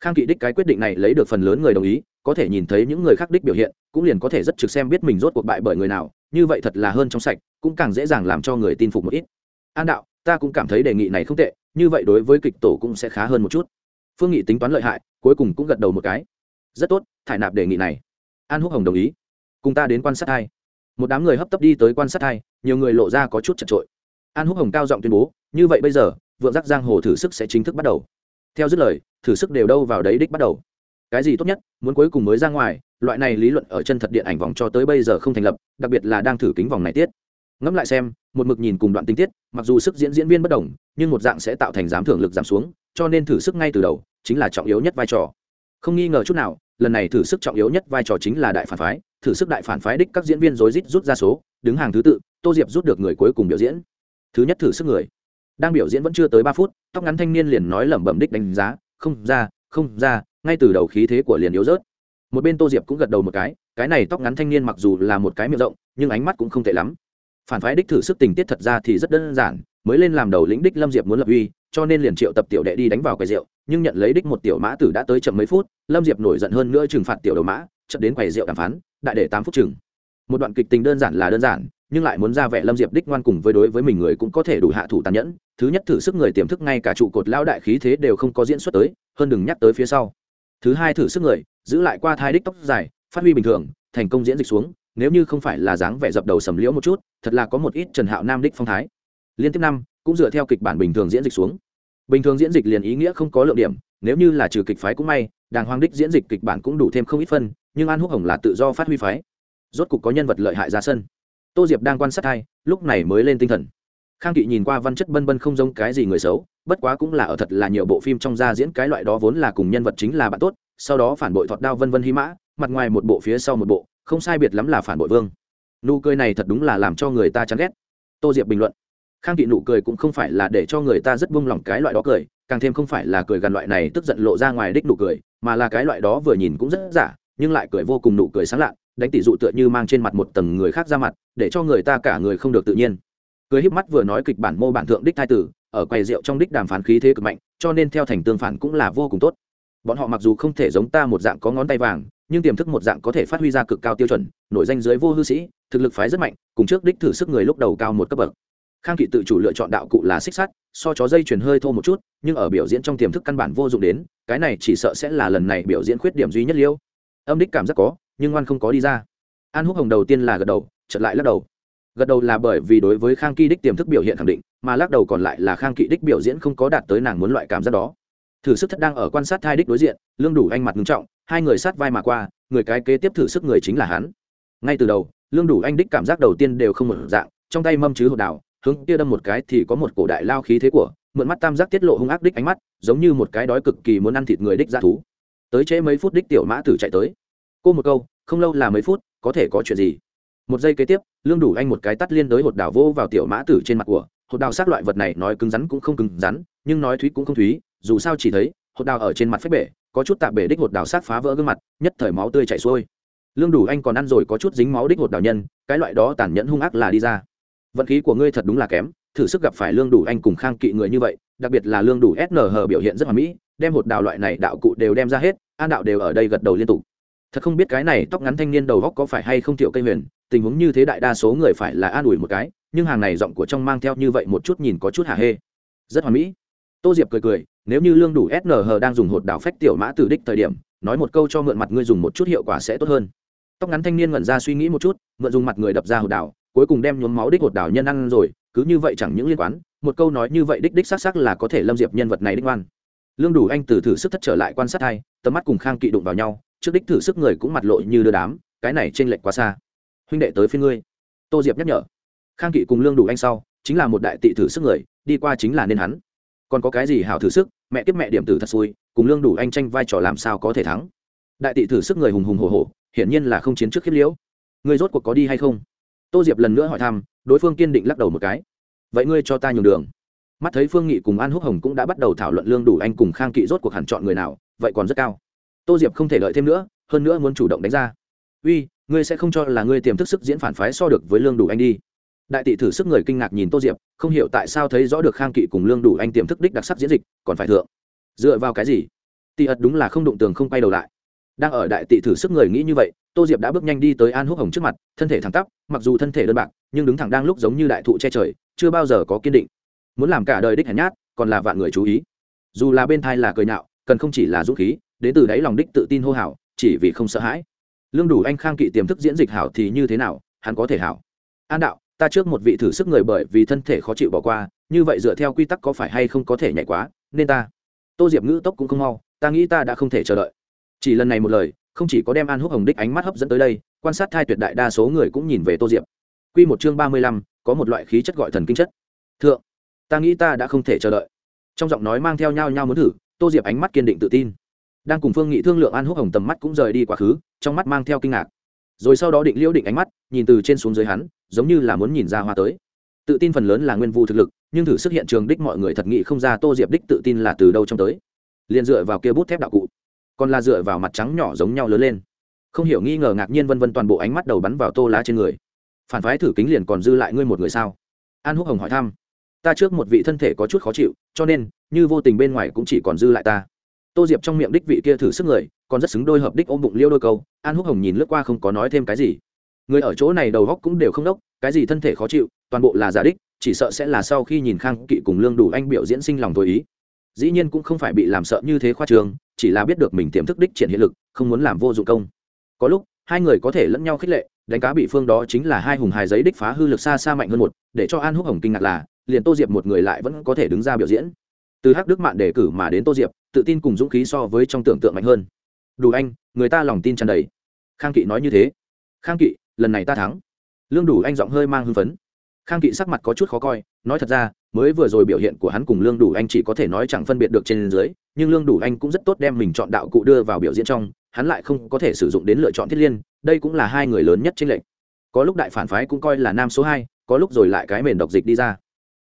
Speaker 1: Khang kỵ đích cái quyết định này lấy được phần lớn người đồng ý, có thể nhìn thấy những người khác đích biểu hiện, cũng liền có thể rất trực xem biết mình rốt cuộc bại bởi người nào, như vậy thật là hơn trong sạch, cũng càng dễ dàng làm cho người tin phục một ít. An đạo, ta cũng cảm thấy đề nghị này không tệ, như vậy đối với kịch tổ cũng sẽ khá hơn một chút phương nghị tính toán lợi hại, cuối cùng cũng gật đầu một cái. Rất tốt, thải nạp đề nghị này. An húc hồng đồng ý. Cùng ta đến quan sát hai. Một đám người hấp tấp đi tới quan sát hai, nhiều người lộ ra có chút chật trội an húc hồng cao giọng tuyên bố, như vậy bây giờ, vượng giác giang hồ thử sức sẽ chính thức bắt đầu. Theo dứt lời, thử sức đều đâu vào đấy đích bắt đầu. Cái gì tốt nhất, muốn cuối cùng mới ra ngoài, loại này lý luận ở chân thật điện ảnh vòng cho tới bây giờ không thành lập, đặc biệt là đang thử kính vòng này tiết. Ngẫm lại xem, một mực nhìn cùng đoạn tinh tiết, mặc dù sức diễn diễn viên bất đồng, nhưng một dạng sẽ tạo thành giám thưởng lực giảm xuống cho nên thử sức ngay từ đầu chính là trọng yếu nhất vai trò. Không nghi ngờ chút nào, lần này thử sức trọng yếu nhất vai trò chính là đại phản phái, thử sức đại phản phái đích các diễn viên rối rít rút ra số, đứng hàng thứ tự, tô diệp rút được người cuối cùng biểu diễn. Thứ nhất thử sức người, đang biểu diễn vẫn chưa tới ba phút, tóc ngắn thanh niên liền nói lẩm bẩm đích đánh giá, không ra không ra, ngay từ đầu khí thế của liền yếu rớt. Một bên tô diệp cũng gật đầu một cái cái này tóc ngắn thanh niên mặc dù là một cái miệng rộng, nhưng ánh mắt cũng không tệ lắm. Phản phái đích thử sức tình tiết thật ra thì rất đơn giản, mới lên làm đầu lĩnh đích lâm diệp muốn lập uy cho nên liền triệu tập tiểu đệ đi đánh vào quầy rượu, nhưng nhận lấy đích một tiểu mã tử đã tới chậm mấy phút, lâm diệp nổi giận hơn nữa trừng phạt tiểu đầu mã chậm đến quầy rượu đàm phán, đại để tám phút chừng. Một đoạn kịch tình đơn giản là đơn giản, nhưng lại muốn ra vẻ lâm diệp đích ngoan cùng với đối với mình người cũng có thể đủ hạ thủ tàn nhẫn. Thứ nhất thử sức người tiềm thức ngay cả trụ cột lao đại khí thế đều không có diễn xuất tới, hơn đừng nhắc tới phía sau. Thứ hai thử sức người, giữ lại qua thai đích tóc dài, phát huy bình thường, thành công diễn dịch xuống, nếu như không phải là dáng vẻ dập đầu sầm liễu một chút, thật là có một ít trần hạo nam đích phong thái. Liên tiếp năm cũng dựa theo kịch bản bình thường diễn dịch xuống. Bình thường diễn dịch liền ý nghĩa không có lượng điểm, nếu như là trừ kịch phái cũng may, đàng hoàng đích diễn dịch kịch bản cũng đủ thêm không ít phân, nhưng an húc hồng là tự do phát huy phái. Rốt cục có nhân vật lợi hại ra sân. Tô diệp đang quan sát hai, lúc này mới lên tinh thần. Khang kỵ nhìn qua văn chất bân bân không giống cái gì người xấu, bất quá cũng là ở thật là nhiều bộ phim trong gia diễn cái loại đó vốn là cùng nhân vật chính là bạn tốt, sau đó phản bội thọt đao vân vân hy mã, mặt ngoài một bộ phía sau một bộ, không sai biệt lắm là phản bội vương. Nụ cười này thật đúng là làm cho người ta chán ghét. Tô diệp bình luận khang kỵ nụ cười cũng không phải là để cho người ta rất buông lỏng cái loại đó cười, càng thêm không phải là cười gần loại này tức giận lộ ra ngoài đích nụ cười, mà là cái loại đó vừa nhìn cũng rất giả, nhưng lại cười vô cùng nụ cười sáng lạ, đánh tỷ dụ tựa như mang trên mặt một tầng người khác ra mặt, để cho người ta cả người không được tự nhiên. Cười híp mắt vừa nói kịch bản mô bản thượng đích thai tử ở quầy rượu trong đích đàm phán khí thế cực mạnh, cho nên theo thành tương phản cũng là vô cùng tốt. Bọn họ mặc dù không thể giống ta một dạng có ngón tay vàng, nhưng tiềm thức một dạng có thể phát huy ra cực cao tiêu chuẩn, nổi danh dưới vô hư sĩ, thực lực phái rất mạnh, cùng trước đích thử sức người lúc đầu cao một cấp bậc khang kỵ tự chủ lựa chọn đạo cụ là xích sắt, so chó dây chuyền hơi thô một chút, nhưng ở biểu diễn trong tiềm thức căn bản vô dụng đến, cái này chỉ sợ sẽ là lần này biểu diễn khuyết điểm duy nhất liêu. Âm đích cảm giác có, nhưng ngoan không có đi ra. An húc hồng đầu tiên là gật đầu chật lại lắc đầu. Gật đầu là bởi vì đối với khang kỵ đích tiềm thức biểu hiện khẳng định, mà lắc đầu còn lại là khang kỵ đích biểu diễn không có đạt tới nàng muốn loại cảm giác đó. Thử sức thất đang ở quan sát hai đích đối diện, lương đủ anh mặt ngưng trọng, hai người sát vai mà qua, người cái kế tiếp thử sức người chính là hắn. Ngay từ đầu, lương đủ anh đích cảm giác đầu tiên đều không một dạng, trong tay mâm chứ hột đào hướng kia đâm một cái thì có một cổ đại lao khí thế của, mượn mắt tam giác tiết lộ hung ác đích ánh mắt, giống như một cái đói cực kỳ muốn ăn thịt người đích ra thú. Tới trễ mấy phút đích tiểu mã tử chạy tới. Cô một câu, không lâu là mấy phút, có thể có chuyện gì? Một giây kế tiếp, lương đủ anh một cái tắt liên đối hột đào vô vào tiểu mã tử trên mặt của. Hột đào sát loại vật này nói cứng rắn cũng không cứng rắn, nhưng nói thúy cũng không thúy, dù sao chỉ thấy, hột đào ở trên mặt phép bể, có chút tạp bể đích hột đào sát phá vỡ gương mặt, nhất thời máu tươi chảy xuôi. Lương đủ anh còn ăn rồi có chút dính máu đích hột đào nhân, cái loại đó tàn nhẫn hung ác là đi ra vận khí của ngươi thật đúng là kém, thử sức gặp phải lương đủ anh cùng khang kỵ người như vậy, đặc biệt là lương đủ snh biểu hiện rất hoàn mỹ, đem hột đào loại này đạo cụ đều đem ra hết, an đạo đều ở đây gật đầu liên tục. Thật không biết cái này tóc ngắn thanh niên đầu góc có phải hay không thiệu cây huyền, tình huống như thế đại đa số người phải là an ủi một cái, nhưng hàng này giọng của trong mang theo như vậy một chút nhìn có chút hả hê. Rất hoàn mỹ. Tô diệp cười cười, nếu như lương đủ snh đang dùng hột đào phách tiểu mã từ đích thời điểm, nói một câu cho mượn mặt ngươi dùng một chút hiệu quả sẽ tốt hơn. Tóc ngắn thanh niên ngẩn ra suy nghĩ một chút, mượn dùng mặt người đập ra hột đào cuối cùng đem nhuốm máu đích hột đảo nhân ăn rồi, cứ như vậy chẳng những liên quan, một câu nói như vậy đích đích xác xác là có thể lâm diệp nhân vật này đích oan. Lương đủ anh từ thử sức thất trở lại quan sát hai, tầm mắt cùng khang kỵ đụng vào nhau, trước đích thử sức người cũng mặt lộ như đưa đám, cái này t r ê n lệch quá xa. Huynh đệ tới phía ngươi. Tô diệp nhắc nhở. Khang kỵ cùng lương đủ anh sau, chính là một đại tị thử sức người, đi qua chính là nên hắn. Còn có cái gì hảo thử sức, mẹ tiếp mẹ điểm tử thật xui, cùng lương đủ anh tranh vai trò làm sao có thể thắng. Đại tị thử sức người hùng hùng hồ hồ hiển nhiên là không chiến trước khiếp liễu. Người rốt cuộc có đi hay không? Tô diệp lần nữa hỏi thăm, đối phương kiên định lắc đầu một cái. Vậy ngươi cho ta nhường đường. Mắt thấy phương nghị cùng an húc hồng cũng đã bắt đầu thảo luận lương đủ anh cùng khang kỵ rốt cuộc hẳn chọn người nào, vậy còn rất cao. Tô diệp không thể lợi thêm nữa, hơn nữa muốn chủ động đánh ra. Uy, ngươi sẽ không cho là ngươi tiềm thức sức diễn phản phái so được với lương đủ anh đi. Đại tị thử sức người kinh ngạc nhìn tô diệp, không hiểu tại sao thấy rõ được khang kỵ cùng lương đủ anh tiềm thức đích đặc sắc diễn dịch, còn phải thượng. Dựa vào cái gì? Tị ật đúng là không đụng tường không quay đầu lại. Đang ở đại tị thử sức người nghĩ như vậy tô diệp đã bước nhanh đi tới an húc hồng trước mặt, thân thể thẳng tắp, mặc dù thân thể đơn bạc, nhưng đứng thẳng đang lúc giống như đại thụ che trời, chưa bao giờ có kiên định. Muốn làm cả đời đích hèn nhát, còn là vạn người chú ý. Dù là bên thai là cười nhạo, cần không chỉ là dũng khí, đến từ đáy lòng đích tự tin hô hào, chỉ vì không sợ hãi. Lương đủ anh khang kỵ tiềm thức diễn dịch hảo thì như thế nào, hắn có thể hảo. An đạo, ta trước một vị thử sức người bởi vì thân thể khó chịu bỏ qua, như vậy dựa theo quy tắc có phải hay không có thể nhảy quá, nên ta. Tô diệp ngữ tốc cũng không mau, ta nghĩ ta đã không thể chờ đợi. Chỉ lần này một lời không chỉ có đem an húc hồng đích ánh mắt hấp dẫn tới đây, quan sát thai tuyệt đại đa số người cũng nhìn về tô diệp. Q một chương ba mươi lăm, có một loại khí chất gọi thần kinh chất. Thượng, ta nghĩ ta đã không thể chờ đợi. Trong giọng nói mang theo nhau nhau muốn thử, tô diệp ánh mắt kiên định tự tin. Đang cùng phương nghị thương lượng an húc hồng tầm mắt cũng rời đi quá khứ, trong mắt mang theo kinh ngạc. Rồi sau đó định liễu định ánh mắt, nhìn từ trên xuống dưới hắn, giống như là muốn nhìn ra hoa tới. Tự tin phần lớn là nguyên vụ thực lực, nhưng thử sức hiện trường đích mọi người thật nghị không ra tô diệp đích tự tin là từ đâu trong tới. Liền dựa vào kia bút thép đạo cụ còn là dựa vào mặt trắng nhỏ giống nhau lớn lên. Không hiểu nghi ngờ ngạc nhiên vân vân toàn bộ ánh mắt đầu bắn vào tô lá trên người. Phản phái thử kính liền còn dư lại ngươi một người sao? An húc hồng hỏi thăm. Ta trước một vị thân thể có chút khó chịu, cho nên, như vô tình bên ngoài cũng chỉ còn dư lại ta. Tô diệp trong miệng đích vị kia thử sức người, còn rất xứng đôi hợp đích ôm bụng liêu đôi câu, an húc hồng nhìn lướt qua không có nói thêm cái gì. Người ở chỗ này đầu góc cũng đều không đốc, cái gì thân thể khó chịu, toàn bộ là giả đích, chỉ sợ sẽ là sau khi nhìn khang kỵ cùng lương đủ anh biểu diễn sinh lòng thôi ý dĩ nhiên cũng không phải bị làm sợ như thế khoa trường, chỉ là biết được mình tiềm thức đích triển hiện lực, không muốn làm vô dụng công. Có lúc, hai người có thể lẫn nhau khích lệ, đánh cá bị phương đó chính là hai hùng hài giấy đích phá hư lực xa xa mạnh hơn một, để cho an húc hồng kinh ngạc là, liền tô diệp một người lại vẫn có thể đứng ra biểu diễn. Từ hắc đức mạn đề cử mà đến tô diệp, tự tin cùng dũng khí so với trong tưởng tượng mạnh hơn. Đủ anh, người ta lòng tin tràn đầy. Khang kỵ nói như thế. Khang kỵ, lần này ta thắng. Lương đủ anh giọng hơi mang hưng phấn khang kỵ sắc mặt có chút khó coi, nói thật ra, mới vừa rồi biểu hiện của hắn cùng lương đủ anh chỉ có thể nói chẳng phân biệt được trên dưới, nhưng lương đủ anh cũng rất tốt đem mình chọn đạo cụ đưa vào biểu diễn trong, hắn lại không có thể sử dụng đến lựa chọn thiết liên, đây cũng là hai người lớn nhất trên lệnh có lúc đại phản phái cũng coi là nam số hai, có lúc rồi lại cái mền độc dịch đi ra.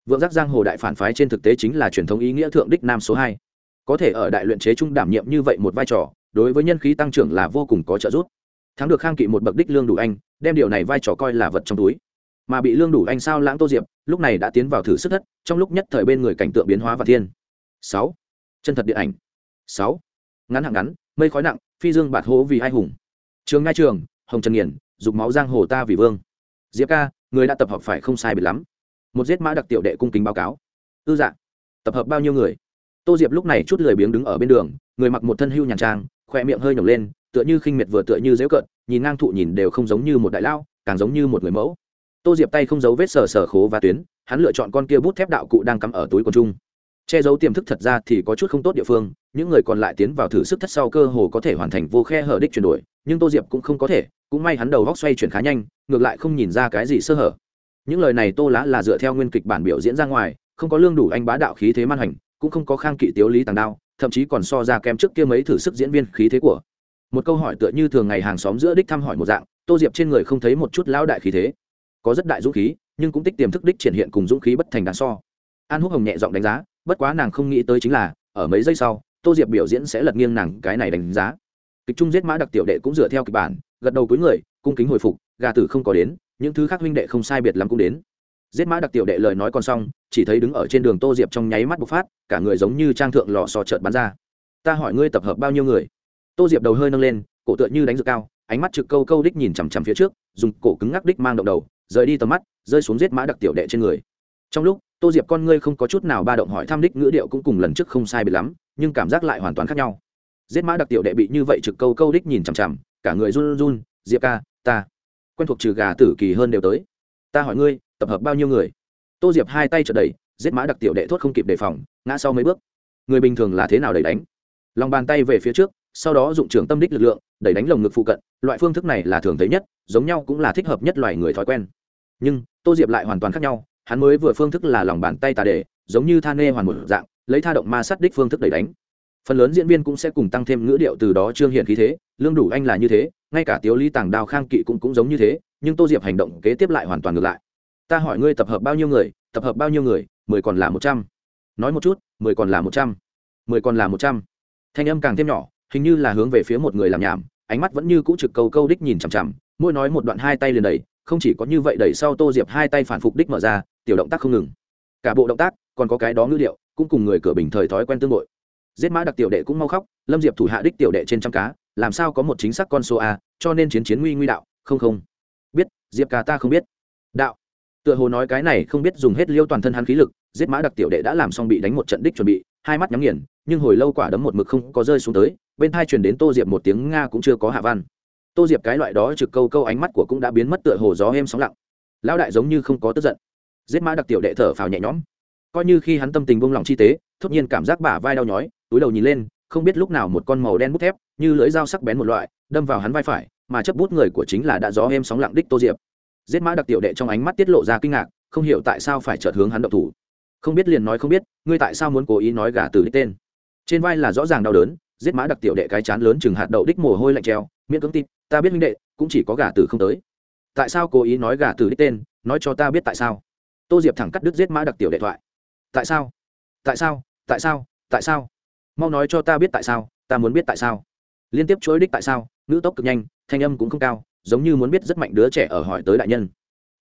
Speaker 1: Vượng giác giang hồ đại phản phái trên thực tế chính là truyền thống ý nghĩa thượng đích nam số hai. Có thể ở đại luyện chế trung đảm nhiệm như vậy một vai trò, đối với nhân khí tăng trưởng là vô cùng có trợ giúp. Thắng được khang kỵ một bậc đích lương đủ anh, đem điều này vai trò coi là vật trong túi mà bị lương đủ anh sao lãng tô diệp, lúc này đã tiến vào thử sức thất, trong lúc nhất thời bên người cảnh tượng biến hóa và thiên. Sáu. Chân thật điện ảnh. Sáu. Ngắn hạng ngắn, mây khói nặng, phi dương bạt hố vì hai hùng. Trường ngai trường, hồng trần nghiền, dục máu giang hồ ta vì vương. Diệp ca, người đã tập hợp phải không sai biệt lắm. Một giết mã đặc tiểu đệ cung kính báo cáo. Ư dạ. Tập hợp bao nhiêu người? Tô diệp lúc này chút lười biếng đứng ở bên đường, người mặc một thân hưu nhàn trang khoe miệng hơi nhổng lên, tựa như khinh miệt vừa tựa như dễu cợt, nhìn ngang thụ nhìn đều không giống như một đại lao, càng giống như một người mẫu tô diệp tay không giấu vết sờ sờ khố và tuyến, hắn lựa chọn con kia bút thép đạo cụ đang cắm ở túi quần trung. Che giấu tiềm thức thật ra thì có chút không tốt địa phương, những người còn lại tiến vào thử sức thất sau cơ hồ có thể hoàn thành vô khe hở đích chuyển đổi, nhưng tô diệp cũng không có thể, cũng may hắn đầu góc xoay chuyển khá nhanh, ngược lại không nhìn ra cái gì sơ hở. Những lời này tô lá là dựa theo nguyên kịch bản biểu diễn ra ngoài, không có lương đủ anh bá đạo khí thế man hành, cũng không có khang kỵ tiếu lý tàng đao, thậm chí còn so ra kém trước kia mấy thử sức diễn viên khí thế của. Một câu hỏi tựa như thường ngày hàng xóm giữa đích thăm hỏi một dạng, tô diệp trên người không thấy một chút lão đại khí thế có rất đại dũng khí, nhưng cũng tích tiềm thức đích triển hiện cùng dũng khí bất thành đáng so. An húc hồng nhẹ giọng đánh giá, bất quá nàng không nghĩ tới chính là, ở mấy giây sau, tô diệp biểu diễn sẽ lật nghiêng nàng cái này đánh giá. Kịch trung giết mã đặc tiểu đệ cũng dựa theo kịch bản, gật đầu cuối người, cung kính hồi phục, gà tử không có đến, những thứ khác huynh đệ không sai biệt lắm cũng đến. Giết mã đặc tiểu đệ lời nói còn xong, chỉ thấy đứng ở trên đường tô diệp trong nháy mắt bộc phát, cả người giống như trang thượng lò sò trợt bắn ra. Ta hỏi ngươi tập hợp bao nhiêu người? Tô diệp đầu hơi nâng lên, cổ tựa như đánh dược cao, ánh mắt trực câu câu đích nhìn chằm chằm phía trước, dùng cổ cứng ngắc đích mang động đầu rời đi tầm mắt rơi xuống giết mã đặc tiểu đệ trên người. Trong lúc tô diệp con ngươi không có chút nào ba động hỏi tham đích ngữ điệu cũng cùng lần trước không sai bị lắm nhưng cảm giác lại hoàn toàn khác nhau. Giết mã đặc tiểu đệ bị như vậy trực câu câu đích nhìn chằm chằm cả người run run diệp ca ta quen thuộc trừ gà tử kỳ hơn đều tới. Ta hỏi ngươi tập hợp bao nhiêu người? Tô diệp hai tay trở đầy, giết mã đặc tiểu đệ thốt không kịp đề phòng ngã sau mấy bước. Người bình thường là thế nào đẩy đánh? Lòng bàn tay về phía trước sau đó dụng trưởng tâm đích lực lượng, đẩy đánh lồng ngực phụ cận, loại phương thức này là thường thấy nhất, giống nhau cũng là thích hợp nhất loài người thói quen. Nhưng, tô diệp lại hoàn toàn khác nhau, hắn mới vừa phương thức là lòng bàn tay tà để, giống như tha nê hoàn một dạng, lấy tha động ma sát đích phương thức đẩy đánh. Phần lớn diễn viên cũng sẽ cùng tăng thêm ngữ điệu từ đó trương hiện khí thế, lương đủ anh là như thế, ngay cả tiếu lý tàng đao khang kỵ cũng cũng giống như thế, nhưng tô diệp hành động kế tiếp lại hoàn toàn ngược lại. Ta hỏi ngươi tập hợp bao nhiêu người, tập hợp bao nhiêu người, mười còn là một trăm. Nói một chút, mười còn là một trăm. Mười còn là một trăm. Thanh âm càng thêm nhỏ hình như là hướng về phía một người làm nhảm, ánh mắt vẫn như cũ trực câu câu đích nhìn chằm chằm, mỗi nói một đoạn hai tay liền đẩy, không chỉ có như vậy đẩy sau tô diệp hai tay phản phục đích mở ra, tiểu động tác không ngừng. Cả bộ động tác, còn có cái đó ngữ điệu, cũng cùng người cửa bình thời thói quen tương đội giết mã đặc tiểu đệ cũng mau khóc, lâm diệp thủ hạ đích tiểu đệ trên trăm cá, làm sao có một chính xác con số a, cho nên chiến chiến nguy nguy đạo, không không. Biết, diệp ca ta không biết. Đạo. Tựa hồ nói cái này không biết dùng hết liêu toàn thân hắn khí lực, giết mã đặc tiểu đệ đã làm xong bị đánh một trận đích chuẩn bị, hai mắt nhắm nghiền nhưng hồi lâu quả đấm một mực không có rơi xuống tới, bên thai truyền đến tô diệp một tiếng nga cũng chưa có hạ văn. Tô diệp cái loại đó trực câu câu ánh mắt của cũng đã biến mất tựa hồ gió êm sóng lặng. Lão đại giống như không có tức giận. Giết mã đặc tiểu đệ thở phào nhẹ nhõm. Coi như khi hắn tâm tình bông lòng chi tế, thốt nhiên cảm giác bả vai đau nhói, túi đầu nhìn lên, không biết lúc nào một con màu đen bút thép, như lưỡi dao sắc bén một loại, đâm vào hắn vai phải, mà chấp bút người của chính là đã gió êm sóng lặng đích tô diệp. Giết mã đặc tiểu đệ trong ánh mắt tiết lộ ra kinh ngạc, không hiểu tại sao phải chợt hướng hắn động thủ. Không biết liền nói không biết, ngươi tại sao muốn cố ý nói gà từ đích tên? Trên vai là rõ ràng đau đớn, giết mã đặc tiểu đệ cái chán lớn chừng hạt đậu đích mồ hôi lạnh treo miễn cưỡng tin ta biết minh đệ, cũng chỉ có gà tử không tới. Tại sao cố ý nói gà tử đích tên, nói cho ta biết tại sao? Tô diệp thẳng cắt đứt giết mã đặc tiểu đệ thoại. Tại sao? Tại sao? Tại sao? Tại sao? Mau nói cho ta biết tại sao, ta muốn biết tại sao. Liên tiếp chối đích tại sao nữ tốc cực nhanh, thanh âm cũng không cao, giống như muốn biết rất mạnh đứa trẻ ở hỏi tới đại nhân.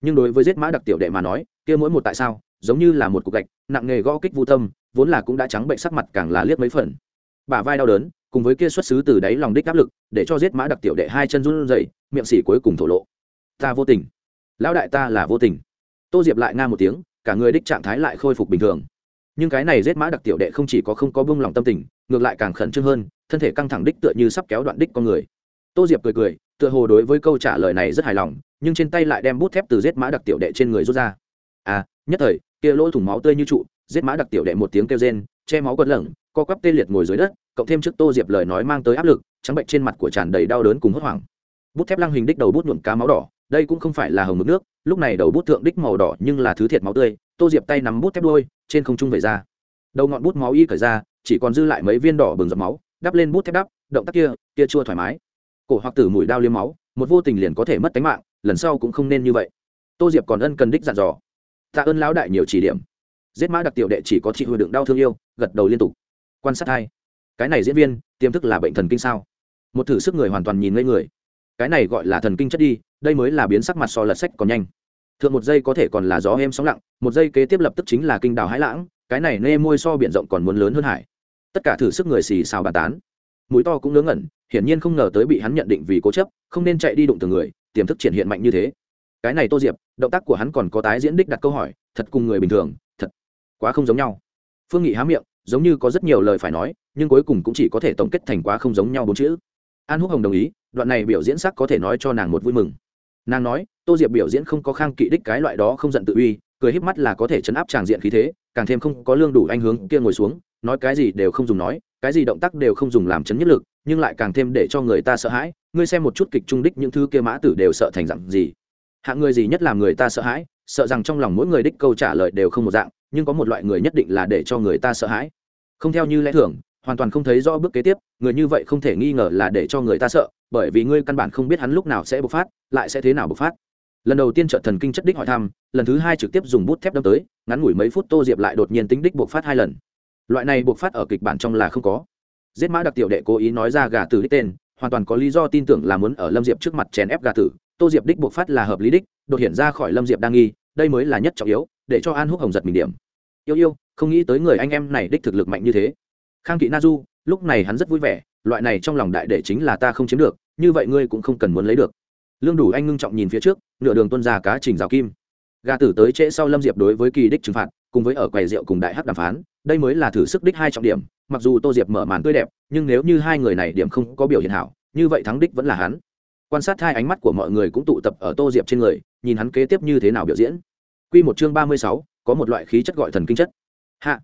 Speaker 1: Nhưng đối với giết mã đặc tiểu đệ mà nói, kia mỗi một tại sao, giống như là một cục gạch, nặng nghề gõ kích vô tâm vốn là cũng đã trắng bệnh sắc mặt càng là liếc mấy phần. Bả vai đau đớn, cùng với kia xuất xứ từ đáy lòng đích áp lực, để cho giết mã đặc tiểu đệ hai chân run rẩy, miệng xỉ cuối cùng thổ lộ. Ta vô tình. Lão đại ta là vô tình. Tô diệp lại nga một tiếng, cả người đích trạng thái lại khôi phục bình thường. Nhưng cái này giết mã đặc tiểu đệ không chỉ có không có bông lòng tâm tình, ngược lại càng khẩn trương hơn, thân thể căng thẳng đích tựa như sắp kéo đoạn đích con người. Tô diệp cười cười, tựa hồ đối với câu trả lời này rất hài lòng, nhưng trên tay lại đem bút thép từ giết mã đặc tiểu đệ trên người rút ra. À nhất thời, kia lỗ thủng máu tươi như trụ giết mã đặc tiểu đệ một tiếng kêu rên, che máu quật lửng, co quắp tê liệt ngồi dưới đất, cộng thêm trước tô diệp lời nói mang tới áp lực, trắng bệnh trên mặt của tràn đầy đau đớn cùng hốt hoảng. Bút thép lăng hình đích đầu bút nhuộm cá máu đỏ, đây cũng không phải là hồng mực nước, lúc này đầu bút thượng đích màu đỏ nhưng là thứ thiệt máu tươi, tô diệp tay nắm bút thép đôi, trên không trung về ra. Đầu ngọn bút máu y cởi ra, chỉ còn dư lại mấy viên đỏ bừng dập máu, đắp lên bút thép đắp, động tác kia kia chua thoải mái. Cổ hoặc tử mũi đao liếm máu, một vô tình liền có thể mất tính mạng, lần sau cũng không nên như vậy. Tô diệp còn ân cần đích dặn dò. Tạ ơn lão đại nhiều chỉ điểm giết mã đặc tiểu đệ chỉ có chị hồi đựng đau thương yêu, gật đầu liên tục. Quan sát hai. Cái này diễn viên, tiềm thức là bệnh thần kinh sao? Một thử sức người hoàn toàn nhìn ngây người. Cái này gọi là thần kinh chất đi, đây mới là biến sắc mặt so lật sách còn nhanh. Thượng một giây có thể còn là gió êm sóng lặng, một giây kế tiếp lập tức chính là kinh đào hãi lãng, cái này nê môi so biển rộng còn muốn lớn hơn hải. Tất cả thử sức người xì xào bàn tán. Mũi to cũng ngớ ngẩn, hiển nhiên không ngờ tới bị hắn nhận định vì cố chấp, không nên chạy đi đụng từ người, tiềm thức triển hiện mạnh như thế. Cái này tô diệp, động tác của hắn còn có tái diễn đích đặt câu hỏi, thật cùng người bình thường quá không giống nhau. Phương nghị há miệng, giống như có rất nhiều lời phải nói, nhưng cuối cùng cũng chỉ có thể tổng kết thành quá không giống nhau bốn chữ. An húc hồng đồng ý, đoạn này biểu diễn sắc có thể nói cho nàng một vui mừng. Nàng nói, tô diệp biểu diễn không có khang kỵ đích cái loại đó không giận tự uy, cười híp mắt là có thể chấn áp tràng diện khí thế, càng thêm không có lương đủ anh hướng kia ngồi xuống, nói cái gì đều không dùng nói, cái gì động tác đều không dùng làm chấn nhất lực, nhưng lại càng thêm để cho người ta sợ hãi, ngươi xem một chút kịch trung đích những thứ kia mã tử đều sợ thành dặn gì. Hạng người gì nhất làm người ta sợ hãi, sợ rằng trong lòng mỗi người đích câu trả lời đều không một dạng nhưng có một loại người nhất định là để cho người ta sợ hãi. Không theo như lẽ thường, hoàn toàn không thấy rõ bước kế tiếp, người như vậy không thể nghi ngờ là để cho người ta sợ, bởi vì ngươi căn bản không biết hắn lúc nào sẽ bộc phát, lại sẽ thế nào bộc phát. Lần đầu tiên trợ thần kinh chất đích hỏi thăm, lần thứ hai trực tiếp dùng bút thép đâm tới, ngắn ngủi mấy phút tô diệp lại đột nhiên tính đích bộc phát hai lần. Loại này bộc phát ở kịch bản trong là không có. Giết mã đặc tiểu đệ cố ý nói ra gà tử đích tên, hoàn toàn có lý do tin tưởng là muốn ở lâm diệp trước mặt chèn ép gà tử. Tô diệp đích bộc phát là hợp lý đích, đột hiện ra khỏi lâm diệp đang nghi, đây mới là nhất trọng yếu, để cho an húc hồng giật mình điểm yêu yêu, không nghĩ tới người anh em này đích thực lực mạnh như thế. Khang kỵ na du, lúc này hắn rất vui vẻ, loại này trong lòng đại đệ chính là ta không chiếm được, như vậy ngươi cũng không cần muốn lấy được. Lương đủ anh ngưng trọng nhìn phía trước, nửa đường tuân ra cá trình rào kim. Gà tử tới trễ sau lâm diệp đối với kỳ đích trừng phạt, cùng với ở quầy rượu cùng đại hắc đàm phán, đây mới là thử sức đích hai trọng điểm, mặc dù tô diệp mở màn tươi đẹp, nhưng nếu như hai người này điểm không có biểu hiện hảo, như vậy thắng đích vẫn là hắn. Quan sát hai ánh mắt của mọi người cũng tụ tập ở tô diệp trên người, nhìn hắn kế tiếp như thế nào biểu diễn. Q một chương ba mươi sáu có một loại khí chất gọi thần kinh chất. Hạ,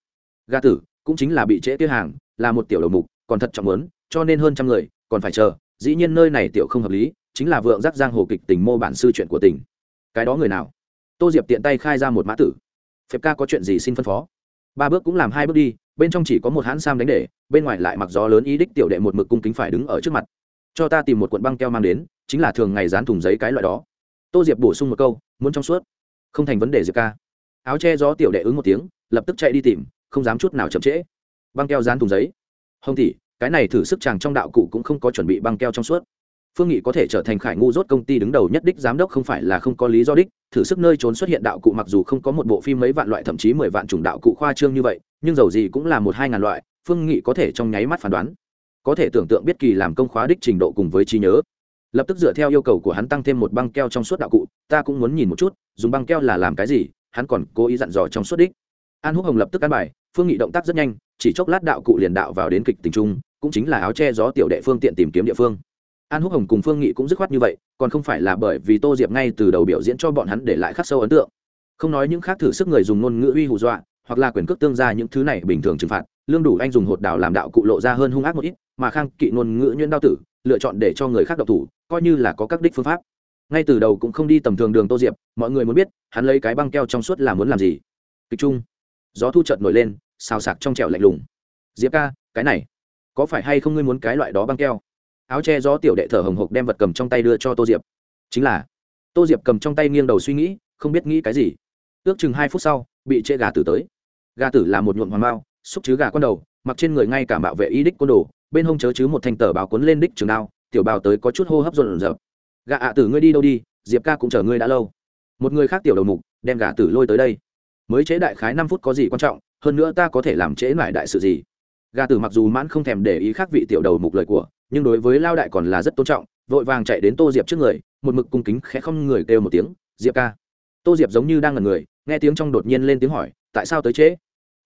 Speaker 1: gà tử, cũng chính là bị trễ tiêu hàng, là một tiểu đầu mục, còn thật trọng lớn cho nên hơn trăm người, còn phải chờ. Dĩ nhiên nơi này tiểu không hợp lý, chính là vượng giác giang hồ kịch tình mô bản sư chuyện của tỉnh cái đó người nào? Tô diệp tiện tay khai ra một mã tử. Phép ca có chuyện gì xin phân phó. Ba bước cũng làm hai bước đi, bên trong chỉ có một hãn sam đánh để, bên ngoài lại mặc gió lớn ý đích tiểu đệ một mực cung kính phải đứng ở trước mặt. Cho ta tìm một cuộn băng keo mang đến, chính là thường ngày dán thùng giấy cái loại đó. Tô diệp bổ sung một câu, muốn trong suốt. Không thành vấn đề diệp ca áo che gió tiểu đệ ứng một tiếng, lập tức chạy đi tìm, không dám chút nào chậm trễ. Băng keo dán thùng giấy. Hồng tỷ, cái này thử sức chàng trong đạo cụ cũng không có chuẩn bị băng keo trong suốt. Phương nghị có thể trở thành khải ngu rốt công ty đứng đầu nhất đích giám đốc không phải là không có lý do đích, thử sức nơi trốn xuất hiện đạo cụ mặc dù không có một bộ phim mấy vạn loại, thậm chí mười vạn chủng đạo cụ khoa trương như vậy, nhưng dầu gì cũng là một hai ngàn loại, phương nghị có thể trong nháy mắt phán đoán. Có thể tưởng tượng biết kỳ làm công khóa đích trình độ cùng với trí nhớ. Lập tức dựa theo yêu cầu của hắn tăng thêm một băng keo trong suốt đạo cụ, ta cũng muốn nhìn một chút, dùng băng keo là làm cái gì hắn còn cố ý dặn dò trong suốt đích. An húc hồng lập tức ăn bài, phương nghị động tác rất nhanh, chỉ chốc lát đạo cụ liền đạo vào đến kịch tình trung, cũng chính là áo che gió tiểu đệ phương tiện tìm kiếm địa phương. An húc hồng cùng phương nghị cũng dứt khoát như vậy, còn không phải là bởi vì tô diệp ngay từ đầu biểu diễn cho bọn hắn để lại khắc sâu ấn tượng. Không nói những khác thử sức người dùng ngôn ngữ uy hù dọa, hoặc là quyền cước tương ra những thứ này bình thường trừng phạt, lương đủ anh dùng hột đào làm đạo cụ lộ ra hơn hung ác một ít, mà khang kỵ ngôn ngữ nhuyễn đao tử, lựa chọn để cho người khác độc thủ, coi như là có các đích phương pháp ngay từ đầu cũng không đi tầm thường đường tô diệp mọi người muốn biết hắn lấy cái băng keo trong suốt là muốn làm gì. Kịch trung gió thu chợt nổi lên xào sạc trong trẻo lạnh lùng. Diệp ca cái này có phải hay không ngươi muốn cái loại đó băng keo? Áo che gió tiểu đệ thở hồng hộc đem vật cầm trong tay đưa cho tô diệp. Chính là tô diệp cầm trong tay nghiêng đầu suy nghĩ không biết nghĩ cái gì. Ước chừng hai phút sau bị chê gà tử tới. Gà tử là một nhuộm hoàng mao, xúc chứ gà con đầu mặc trên người ngay cả bảo vệ y đích côn đồ bên hông chớ chứ một thanh tờ báo cuốn lên đích trường đao tiểu bào tới có chút hô hấp rộn rợp gà ạ tử ngươi đi đâu đi, diệp ca cũng chờ ngươi đã lâu. Một người khác tiểu đầu mục, đem gà tử lôi tới đây. Mới chế đại khái năm phút có gì quan trọng, hơn nữa ta có thể làm trễ lại đại sự gì. Gà tử mặc dù mãn không thèm để ý khác vị tiểu đầu mục lời của, nhưng đối với lao đại còn là rất tôn trọng, vội vàng chạy đến tô diệp trước người, một mực cung kính khẽ không người kêu một tiếng, diệp ca. Tô diệp giống như đang ngần người, nghe tiếng trong đột nhiên lên tiếng hỏi, tại sao tới trễ?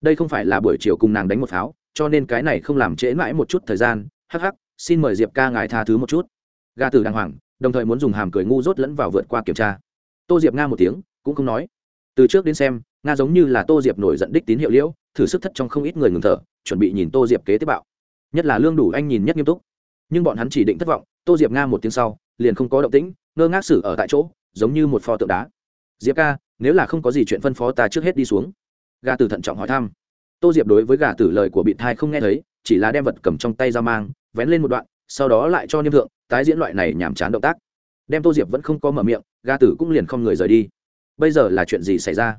Speaker 1: Đây không phải là buổi chiều cùng nàng đánh một pháo, cho nên cái này không làm trễ mãi một chút thời gian, hắc hắc, xin mời diệp ca ngài tha thứ một chút. Gà tử đàng hoàng đồng thời muốn dùng hàm cười ngu dốt lẫn vào vượt qua kiểm tra. Tô diệp nga một tiếng, cũng không nói. Từ trước đến xem, nga giống như là tô diệp nổi giận đích tín hiệu liễu, thử sức thất trong không ít người ngừng thở, chuẩn bị nhìn tô diệp kế tiếp bạo. Nhất là lương đủ anh nhìn nhất nghiêm túc. Nhưng bọn hắn chỉ định thất vọng, tô diệp nga một tiếng sau, liền không có động tĩnh, ngơ ngác xử ở tại chỗ, giống như một pho tượng đá. Diệp ca, nếu là không có gì chuyện phân phó ta trước hết đi xuống. Gà tử thận trọng hỏi thăm. Tô diệp đối với gà tử lời của bị thai không nghe thấy, chỉ là đem vật cầm trong tay ra mang, vén lên một đoạn sau đó lại cho niêm thượng, tái diễn loại này nhàm chán động tác. Đem tô diệp vẫn không có mở miệng ga tử cũng liền không người rời đi. Bây giờ là chuyện gì xảy ra?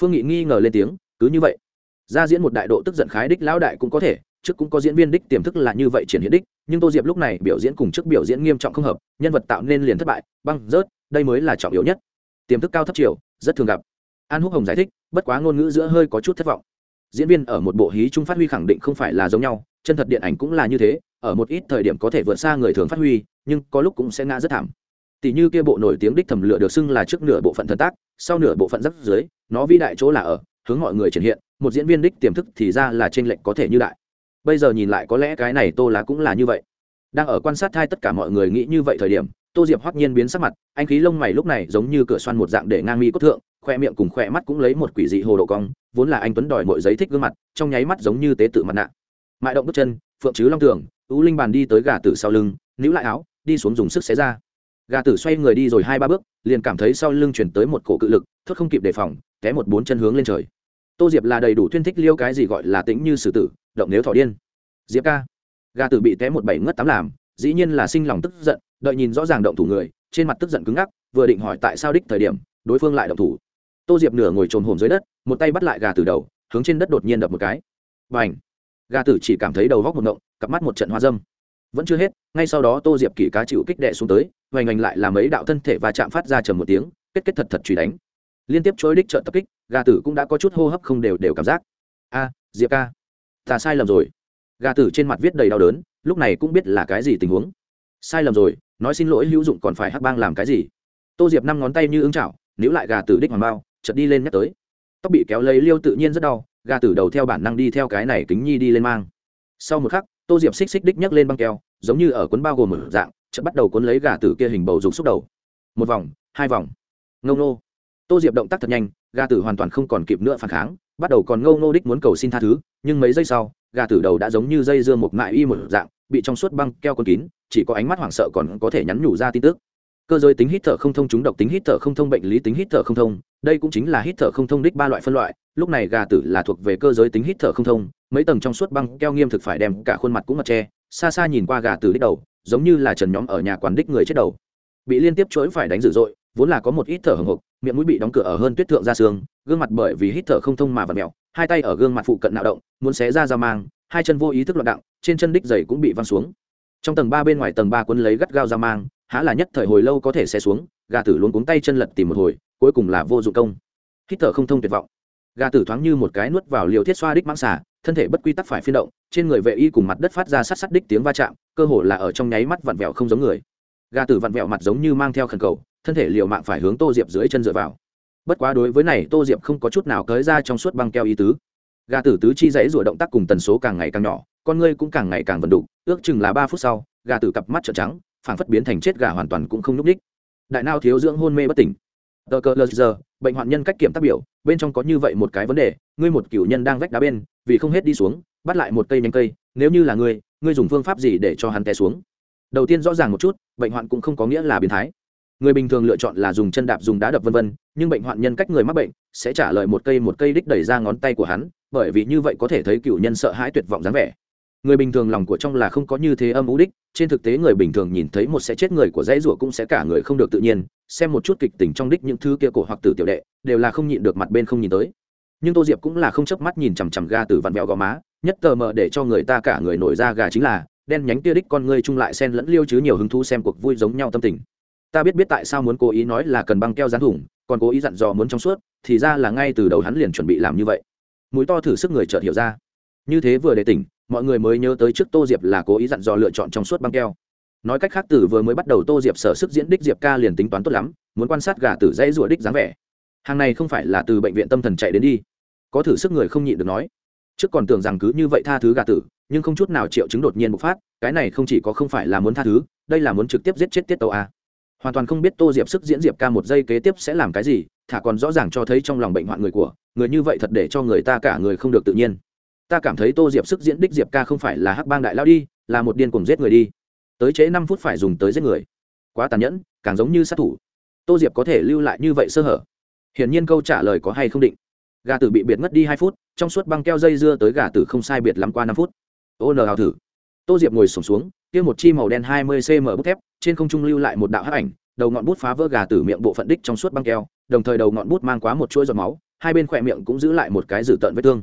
Speaker 1: Phương nghị nghi ngờ lên tiếng, cứ như vậy. Ra diễn một đại độ tức giận khái đích lão đại cũng có thể, trước cũng có diễn viên đích tiềm thức là như vậy triển hiện đích, nhưng tô diệp lúc này biểu diễn cùng trước biểu diễn nghiêm trọng không hợp, nhân vật tạo nên liền thất bại, băng, rớt, đây mới là trọng yếu nhất. Tiềm thức cao thấp chiều, rất thường gặp. An húc hồng giải thích, bất quá ngôn ngữ giữa hơi có chút thất vọng. Diễn viên ở một bộ hí trung phát huy khẳng định không phải là giống nhau, chân thật điện ảnh cũng là như thế ở một ít thời điểm có thể vượt xa người thường phát huy, nhưng có lúc cũng sẽ ngã rất thảm. Tỷ như kia bộ nổi tiếng đích thẩm lựa được xưng là trước nửa bộ phận thần tác, sau nửa bộ phận rất dưới nó vĩ đại chỗ là ở, hướng mọi người triển hiện, một diễn viên đích tiềm thức thì ra là trên lệnh có thể như đại. Bây giờ nhìn lại có lẽ cái này tô lá cũng là như vậy. Đang ở quan sát thai tất cả mọi người nghĩ như vậy thời điểm, tô diệp hoắc nhiên biến sắc mặt, anh khí lông mày lúc này giống như cửa xoan một dạng để ngang mi cốt thượng, khoe miệng cùng khoe mắt cũng lấy một quỷ dị hồ độ cong, vốn là anh tuấn đòi mọi giấy thích gương mặt, trong nháy mắt giống như tế tự mặt nạ. Mại động bước chân, phượng chứ long tường ú linh bàn đi tới gà tử sau lưng, níu lại áo, đi xuống dùng sức xé ra. Gà tử xoay người đi rồi hai ba bước, liền cảm thấy sau lưng chuyển tới một cổ cự lực thất không kịp đề phòng, té một bốn chân hướng lên trời. Tô diệp là đầy đủ thuyên thích liêu cái gì gọi là tĩnh như sử tử, động nếu thỏ điên. Diệp ca. Gà tử bị té một bảy ngất tám làm, dĩ nhiên là sinh lòng tức giận, đợi nhìn rõ ràng động thủ người, trên mặt tức giận cứng ngắc, vừa định hỏi tại sao đích thời điểm, đối phương lại động thủ. Tô diệp nửa ngồi trồn hồm dưới đất, một tay bắt lại gà tử đầu, hướng trên đất đột nhiên đập một cái. Và ảnh gà tử chỉ cảm thấy đầu góc một ngộng cặp mắt một trận hoa dâm. Vẫn chưa hết, ngay sau đó tô diệp kỷ cá chịu kích đệ xuống tới, hoành hành lại làm ấy đạo thân thể và chạm phát ra trầm một tiếng, kết kết thật thật truy đánh. Liên tiếp chối đích trợ tập kích, gà tử cũng đã có chút hô hấp không đều đều cảm giác. A, diệp ca, ta sai lầm rồi. Gà tử trên mặt viết đầy đau đớn, lúc này cũng biết là cái gì tình huống. Sai lầm rồi, nói xin lỗi hữu dụng còn phải hắc bang làm cái gì? Tô diệp năm ngón tay như ứng chảo, níu lại gà tử đích hoàng bao, chợt đi lên nhắc tới. Tóc bị kéo lấy liêu tự nhiên rất đau, gà tử đầu theo bản năng đi theo cái này kính nhi đi lên mang. Sau một khắc tô diệp xích xích đích nhấc lên băng keo, giống như ở cuốn bao gồm một dạng, chợt bắt đầu cuốn lấy gà tử kia hình bầu dục xúc đầu. Một vòng, hai vòng. Ngâu nô tô diệp động tác thật nhanh, gà tử hoàn toàn không còn kịp nữa phản kháng, bắt đầu còn ngâu nô đích muốn cầu xin tha thứ, nhưng mấy giây sau, gà tử đầu đã giống như dây dưa một mại y một dạng, bị trong suốt băng keo cuốn kín, chỉ có ánh mắt hoảng sợ còn có thể nhắn nhủ ra tin tức. Cơ giới tính hít thở không thông chúng độc tính hít thở không thông bệnh lý tính hít thở không thông, đây cũng chính là hít thở không thông đích ba loại phân loại, lúc này gà tử là thuộc về cơ giới tính hít thở không thông mấy tầng trong suốt băng keo nghiêm thực phải đem cả khuôn mặt cũng mặt che xa xa nhìn qua gà từ đích đầu, giống như là trần nhóm ở nhà quán đích người chết đầu. Bị liên tiếp chuỗi phải đánh dữ dội, vốn là có một ít thở hồng hộc, miệng mũi bị đóng cửa ở hơn tuyết thượng ra xương, gương mặt bởi vì hít thở không thông mà vật mèo, hai tay ở gương mặt phụ cận nạo động, muốn xé ra ra mang, hai chân vô ý thức loạn đặng, trên chân đích giày cũng bị văng xuống. Trong tầng ba bên ngoài tầng ba quân lấy gắt gao ra mang, há là nhất thời hồi lâu có thể xé xuống, gà tử luôn cuống tay chân lật tìm một hồi, cuối cùng là vô dụng công. Hít thở không thông tuyệt vọng. Gà tử thoáng như một cái nuốt vào liều thiết xoa đích mãng xả thân thể bất quy tắc phải phiên động, trên người vệ y cùng mặt đất phát ra sát sát đích tiếng va chạm, cơ hồ là ở trong nháy mắt vặn vẹo không giống người. Gà tử vặn vẹo mặt giống như mang theo khẩn cầu, thân thể liều mạng phải hướng tô diệp dưới chân dựa vào. Bất quá đối với này, tô diệp không có chút nào cới ra trong suốt băng keo y tứ. Gà tử tứ chi dãy rủa động tác cùng tần số càng ngày càng nhỏ, con ngươi cũng càng ngày càng vần đục, ước chừng là ba phút sau, gà tử cặp mắt trợn trắng, phảng phất biến thành chết gà hoàn toàn cũng không nhúc ních đại nao thiếu dưỡng hôn mê bất tỉnh tờ cờ lờ giờ, bệnh hoạn nhân cách kiểm tác biểu, bên trong có như vậy một cái vấn đề, ngươi một cựu nhân đang vách đá bên, vì không hết đi xuống, bắt lại một cây nhánh cây, nếu như là ngươi ngươi dùng phương pháp gì để cho hắn té xuống? Đầu tiên rõ ràng một chút, bệnh hoạn cũng không có nghĩa là biến thái. Người bình thường lựa chọn là dùng chân đạp, dùng đá đập vân vân, nhưng bệnh hoạn nhân cách người mắc bệnh, sẽ trả lời một cây một cây đích đẩy ra ngón tay của hắn, bởi vì như vậy có thể thấy cựu nhân sợ hãi tuyệt vọng dáng vẻ người bình thường lòng của trong là không có như thế âm ú đích, trên thực tế người bình thường nhìn thấy một sẽ chết người của dãy rủa cũng sẽ cả người không được tự nhiên, xem một chút kịch tình trong đích những thứ kia cổ hoặc tử tiểu đệ, đều là không nhịn được mặt bên không nhìn tới. Nhưng tô diệp cũng là không chớp mắt nhìn chằm chằm ga từ vặn vẹo gò má, nhất tờ mờ để cho người ta cả người nổi ra gà chính là, đen nhánh tia đích con ngươi chung lại sen lẫn liêu chứ nhiều hứng thú xem cuộc vui giống nhau tâm tình. Ta biết biết tại sao muốn cố ý nói là cần băng keo dán thủng, còn cố ý dặn dò muốn trong suốt, thì ra là ngay từ đầu hắn liền chuẩn bị làm như vậy. Mũi to thử sức người chợt hiểu ra. Như thế vừa để tỉnh mọi người mới nhớ tới trước tô diệp là cố ý dặn dò lựa chọn trong suốt băng keo. Nói cách khác, từ vừa mới bắt đầu tô diệp sở sức diễn đích diệp ca liền tính toán tốt lắm, muốn quan sát gà tử dãy rủa đích dáng vẻ. Hàng này không phải là từ bệnh viện tâm thần chạy đến đi. Có thử sức người không nhịn được nói. Trước còn tưởng rằng cứ như vậy tha thứ gà tử, nhưng không chút nào triệu chứng đột nhiên bộc phát, cái này không chỉ có không phải là muốn tha thứ, đây là muốn trực tiếp giết chết tiết tàu a. Hoàn toàn không biết tô diệp sức diễn diệp ca một giây kế tiếp sẽ làm cái gì, thả còn rõ ràng cho thấy trong lòng bệnh hoạn người của, người như vậy thật để cho người ta cả người không được tự nhiên ta cảm thấy tô diệp sức diễn đích diệp ca không phải là hắc bang đại lao đi, là một điên cùng giết người đi. Tới chế năm phút phải dùng tới giết người. Quá tàn nhẫn, càng giống như sát thủ. Tô diệp có thể lưu lại như vậy sơ hở? Hiển nhiên câu trả lời có hay không định. Gà tử bị biệt ngất đi hai phút, trong suốt băng keo dây dưa tới gà tử không sai biệt lắm qua năm phút. Ô nờ hào thử. Tô diệp ngồi sổm xuống, kia một chi màu đen hai mươi cm bút thép, trên không trung lưu lại một đạo hắc ảnh, đầu ngọn bút phá vỡ gà tử miệng bộ phận đích trong suốt băng keo, đồng thời đầu ngọn bút mang quá một chuỗi giọt máu, hai bên khỏe miệng cũng giữ lại một cái dử tợn vết thương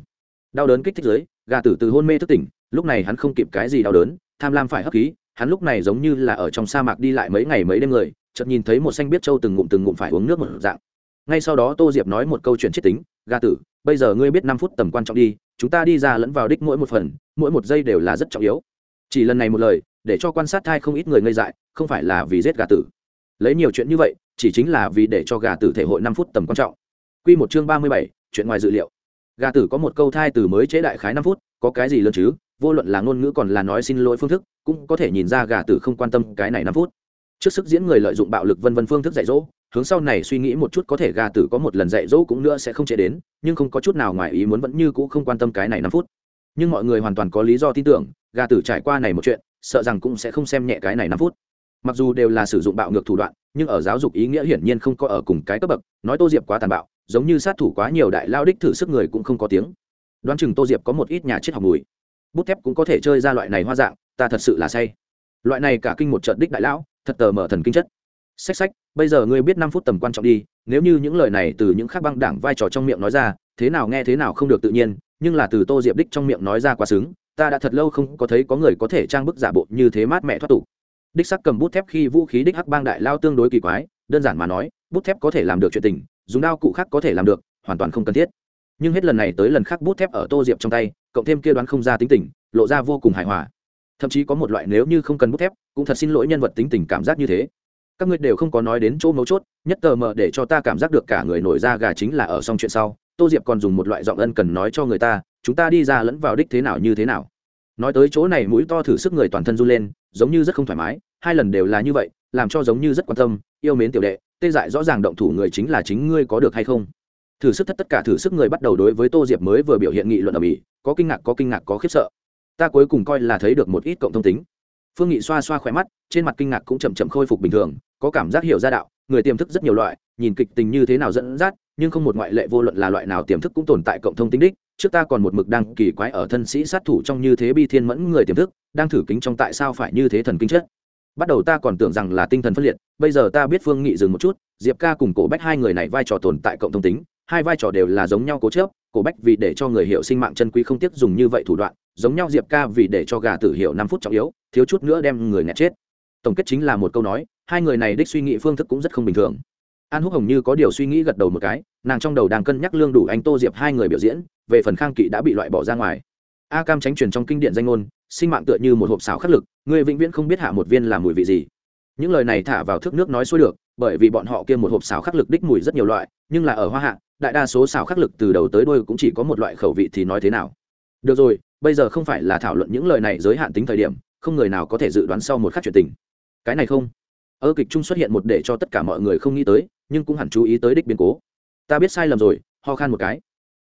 Speaker 1: đau đớn kích thích dưới gà tử từ hôn mê thức tỉnh, lúc này hắn không kịp cái gì đau đớn, tham lam phải hấp khí, hắn lúc này giống như là ở trong sa mạc đi lại mấy ngày mấy đêm người, chợt nhìn thấy một xanh biết trâu từng ngụm từng ngụm phải uống nước một dạng. Ngay sau đó tô diệp nói một câu chuyện triết tính, gà tử, bây giờ ngươi biết năm phút tầm quan trọng đi, chúng ta đi ra lẫn vào đích mỗi một phần, mỗi một giây đều là rất trọng yếu. Chỉ lần này một lời, để cho quan sát thai không ít người ngây dại, không phải là vì giết gà tử. Lấy nhiều chuyện như vậy, chỉ chính là vì để cho gà tử thể hội năm phút tầm quan trọng. Q một chương ba mươi bảy, chuyện ngoài dự liệu gà tử có một câu thai từ mới chế đại khái năm phút, có cái gì lớn chứ? Vô luận là ngôn ngữ còn là nói xin lỗi phương thức, cũng có thể nhìn ra gà tử không quan tâm cái này năm phút. Trước sức diễn người lợi dụng bạo lực vân vân phương thức dạy dỗ, hướng sau này suy nghĩ một chút có thể gà tử có một lần dạy dỗ cũng nữa sẽ không chế đến, nhưng không có chút nào ngoài ý muốn vẫn như cũ không quan tâm cái này năm phút. Nhưng mọi người hoàn toàn có lý do tin tưởng, gà tử trải qua này một chuyện, sợ rằng cũng sẽ không xem nhẹ cái này năm phút. Mặc dù đều là sử dụng bạo ngược thủ đoạn, nhưng ở giáo dục ý nghĩa hiển nhiên không có ở cùng cái cấp bậc, nói tô diệp quá tàn bạo giống như sát thủ quá nhiều đại lao đích thử sức người cũng không có tiếng. Đoán chừng tô diệp có một ít nhà triết học mùi. Bút thép cũng có thể chơi ra loại này hoa dạng, ta thật sự là say. Loại này cả kinh một trận đích đại lão, thật tờ mở thần kinh chất. Sách sách bây giờ ngươi biết năm phút tầm quan trọng đi, nếu như những lời này từ những khác băng đảng vai trò trong miệng nói ra, thế nào nghe thế nào không được tự nhiên, nhưng là từ tô diệp đích trong miệng nói ra quá xứng, ta đã thật lâu không có thấy có người có thể trang bức giả bộ như thế mát mẹ thoát tục. Đích sắc cầm bút thép khi vũ khí đích hắc bang đại lao tương đối kỳ quái, đơn giản mà nói, bút thép có thể làm được chuyện tình dùng đao cụ khác có thể làm được, hoàn toàn không cần thiết. Nhưng hết lần này tới lần khác bút thép ở tô diệp trong tay, cộng thêm kia đoán không ra tính tình, lộ ra vô cùng hài hòa. Thậm chí có một loại nếu như không cần bút thép, cũng thật xin lỗi nhân vật tính tình cảm giác như thế. Các ngươi đều không có nói đến chỗ mấu chốt, nhất tờ mờ để cho ta cảm giác được cả người nổi ra gà chính là ở xong chuyện sau, tô diệp còn dùng một loại giọng ân cần nói cho người ta, chúng ta đi ra lẫn vào đích thế nào như thế nào. Nói tới chỗ này mũi to thử sức người toàn thân run lên, giống như rất không thoải mái, hai lần đều là như vậy, làm cho giống như rất quan tâm, yêu mến tiểu đệ tê dại rõ ràng động thủ người chính là chính ngươi có được hay không? Thử sức thất tất cả thử sức người bắt đầu đối với tô diệp mới vừa biểu hiện nghị luận ở mỹ, có kinh ngạc có kinh ngạc có khiếp sợ. Ta cuối cùng coi là thấy được một ít cộng thông tính. Phương nghị xoa xoa khỏe mắt, trên mặt kinh ngạc cũng chậm chậm khôi phục bình thường, có cảm giác hiểu ra đạo, người tiềm thức rất nhiều loại, nhìn kịch tình như thế nào dẫn dắt, nhưng không một ngoại lệ vô luận là loại nào tiềm thức cũng tồn tại cộng thông tính đích. Trước ta còn một mực đang kỳ quái ở thân sĩ sát thủ trong như thế bi thiên mẫn người tiềm thức, đang thử kính trong tại sao phải như thế thần kinh chất? Bắt đầu ta còn tưởng rằng là tinh thần phân liệt, bây giờ ta biết phương nghị dừng một chút, diệp ca cùng cổ bách hai người này vai trò tồn tại cộng thông tính, hai vai trò đều là giống nhau cố chớp cổ bách vì để cho người hiểu sinh mạng chân quý không tiếc dùng như vậy thủ đoạn, giống nhau diệp ca vì để cho gà tử hiểu năm phút trọng yếu, thiếu chút nữa đem người nghẹt chết. Tổng kết chính là một câu nói, hai người này đích suy nghĩ phương thức cũng rất không bình thường. An húc hồng như có điều suy nghĩ gật đầu một cái, nàng trong đầu đang cân nhắc lương đủ anh tô diệp hai người biểu diễn, về phần khang kỵ đã bị loại bỏ ra ngoài. A cam tránh truyền trong kinh điện danh ngôn sinh mạng tựa như một hộp xào khắc lực, ngươi vĩnh viễn không biết hạ một viên là mùi vị gì. Những lời này thả vào thước nước nói xuôi được, bởi vì bọn họ kia một hộp xào khắc lực đích mùi rất nhiều loại, nhưng là ở hoa hạ, đại đa số xào khắc lực từ đầu tới đôi cũng chỉ có một loại khẩu vị thì nói thế nào. Được rồi, bây giờ không phải là thảo luận những lời này giới hạn tính thời điểm, không người nào có thể dự đoán sau một khắc chuyện tình. Cái này không. Ơ kịch trung xuất hiện một để cho tất cả mọi người không nghĩ tới, nhưng cũng hẳn chú ý tới đích biến cố. Ta biết sai lầm rồi, ho khan một cái.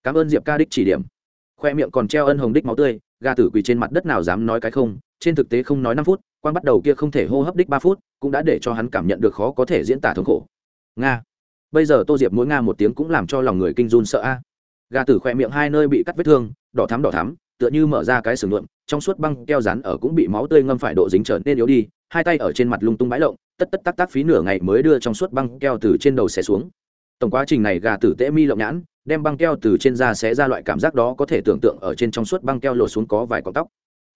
Speaker 1: Cảm ơn diệp ca đích chỉ điểm. Khoe miệng còn treo ân hồng đích máu tươi gà tử quỳ trên mặt đất nào dám nói cái không, trên thực tế không nói năm phút quan bắt đầu kia không thể hô hấp đích ba phút, cũng đã để cho hắn cảm nhận được khó có thể diễn tả thống khổ. Nga. Bây giờ tô diệp mỗi nga một tiếng cũng làm cho lòng người kinh run sợ a. Gà tử khoe miệng hai nơi bị cắt vết thương, đỏ thắm đỏ thắm, tựa như mở ra cái sừng luộm, trong suốt băng keo rán ở cũng bị máu tươi ngâm phải độ dính trở nên yếu đi, hai tay ở trên mặt lung tung bãi lộng, tất tất tắc tắc phí nửa ngày mới đưa trong suốt băng keo từ trên đầu xẻ xuống. Tổng quá trình này gà tử tễ mi lộng nhãn đem băng keo từ trên da sẽ ra loại cảm giác đó có thể tưởng tượng ở trên trong suốt băng keo lột xuống có vài cọng tóc.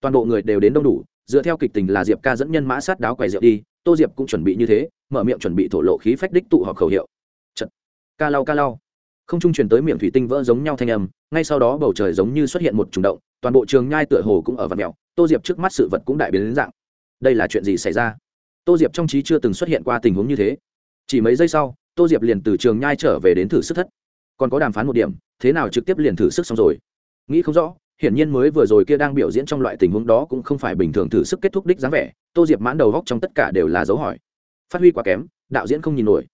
Speaker 1: Toàn bộ người đều đến đông đủ, dựa theo kịch tình là diệp ca dẫn nhân mã sát đáo quầy rượu đi, tô diệp cũng chuẩn bị như thế, mở miệng chuẩn bị thổ lộ khí phách đích tụ họp khẩu hiệu. Trận. ca lau ca lau. Không trung truyền tới miệng thủy tinh vỡ giống nhau thanh âm, ngay sau đó bầu trời giống như xuất hiện một trùng động, toàn bộ trường nhai tựa hồ cũng ở vạt mèo, tô diệp trước mắt sự vật cũng đại biến đến dạng. Đây là chuyện gì xảy ra? Tô diệp trong trí chưa từng xuất hiện qua tình huống như thế. Chỉ mấy giây sau, tô diệp liền từ trường nhai trở về đến thử sức thất còn có đàm phán một điểm, thế nào trực tiếp liền thử sức xong rồi? Nghĩ không rõ, hiển nhiên mới vừa rồi kia đang biểu diễn trong loại tình huống đó cũng không phải bình thường thử sức kết thúc đích dáng vẻ, tô diệp mãn đầu góc trong tất cả đều là dấu hỏi. Phát huy quá kém, đạo diễn không nhìn nổi.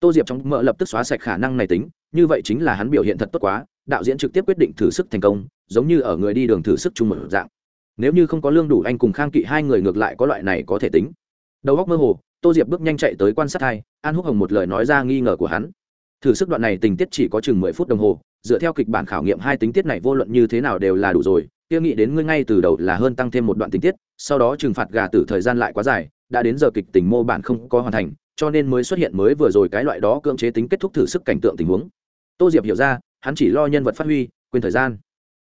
Speaker 1: Tô diệp trong mợ lập tức xóa sạch khả năng này tính, như vậy chính là hắn biểu hiện thật tốt quá, đạo diễn trực tiếp quyết định thử sức thành công, giống như ở người đi đường thử sức chung một dạng. Nếu như không có lương đủ anh cùng khang kỵ hai người ngược lại có loại này có thể tính. Đầu góc mơ hồ, tô diệp bước nhanh chạy tới quan sát hai, an húc hồng một lời nói ra nghi ngờ của hắn thử sức đoạn này tình tiết chỉ có chừng mười phút đồng hồ, dựa theo kịch bản khảo nghiệm hai tính tiết này vô luận như thế nào đều là đủ rồi. Kia nghĩ đến ngươi ngay từ đầu là hơn tăng thêm một đoạn tình tiết, sau đó trừng phạt gà tử thời gian lại quá dài, đã đến giờ kịch tình mô bản không có hoàn thành, cho nên mới xuất hiện mới vừa rồi cái loại đó cưỡng chế tính kết thúc thử sức cảnh tượng tình huống. Tô diệp hiểu ra, hắn chỉ lo nhân vật phát huy, quên thời gian.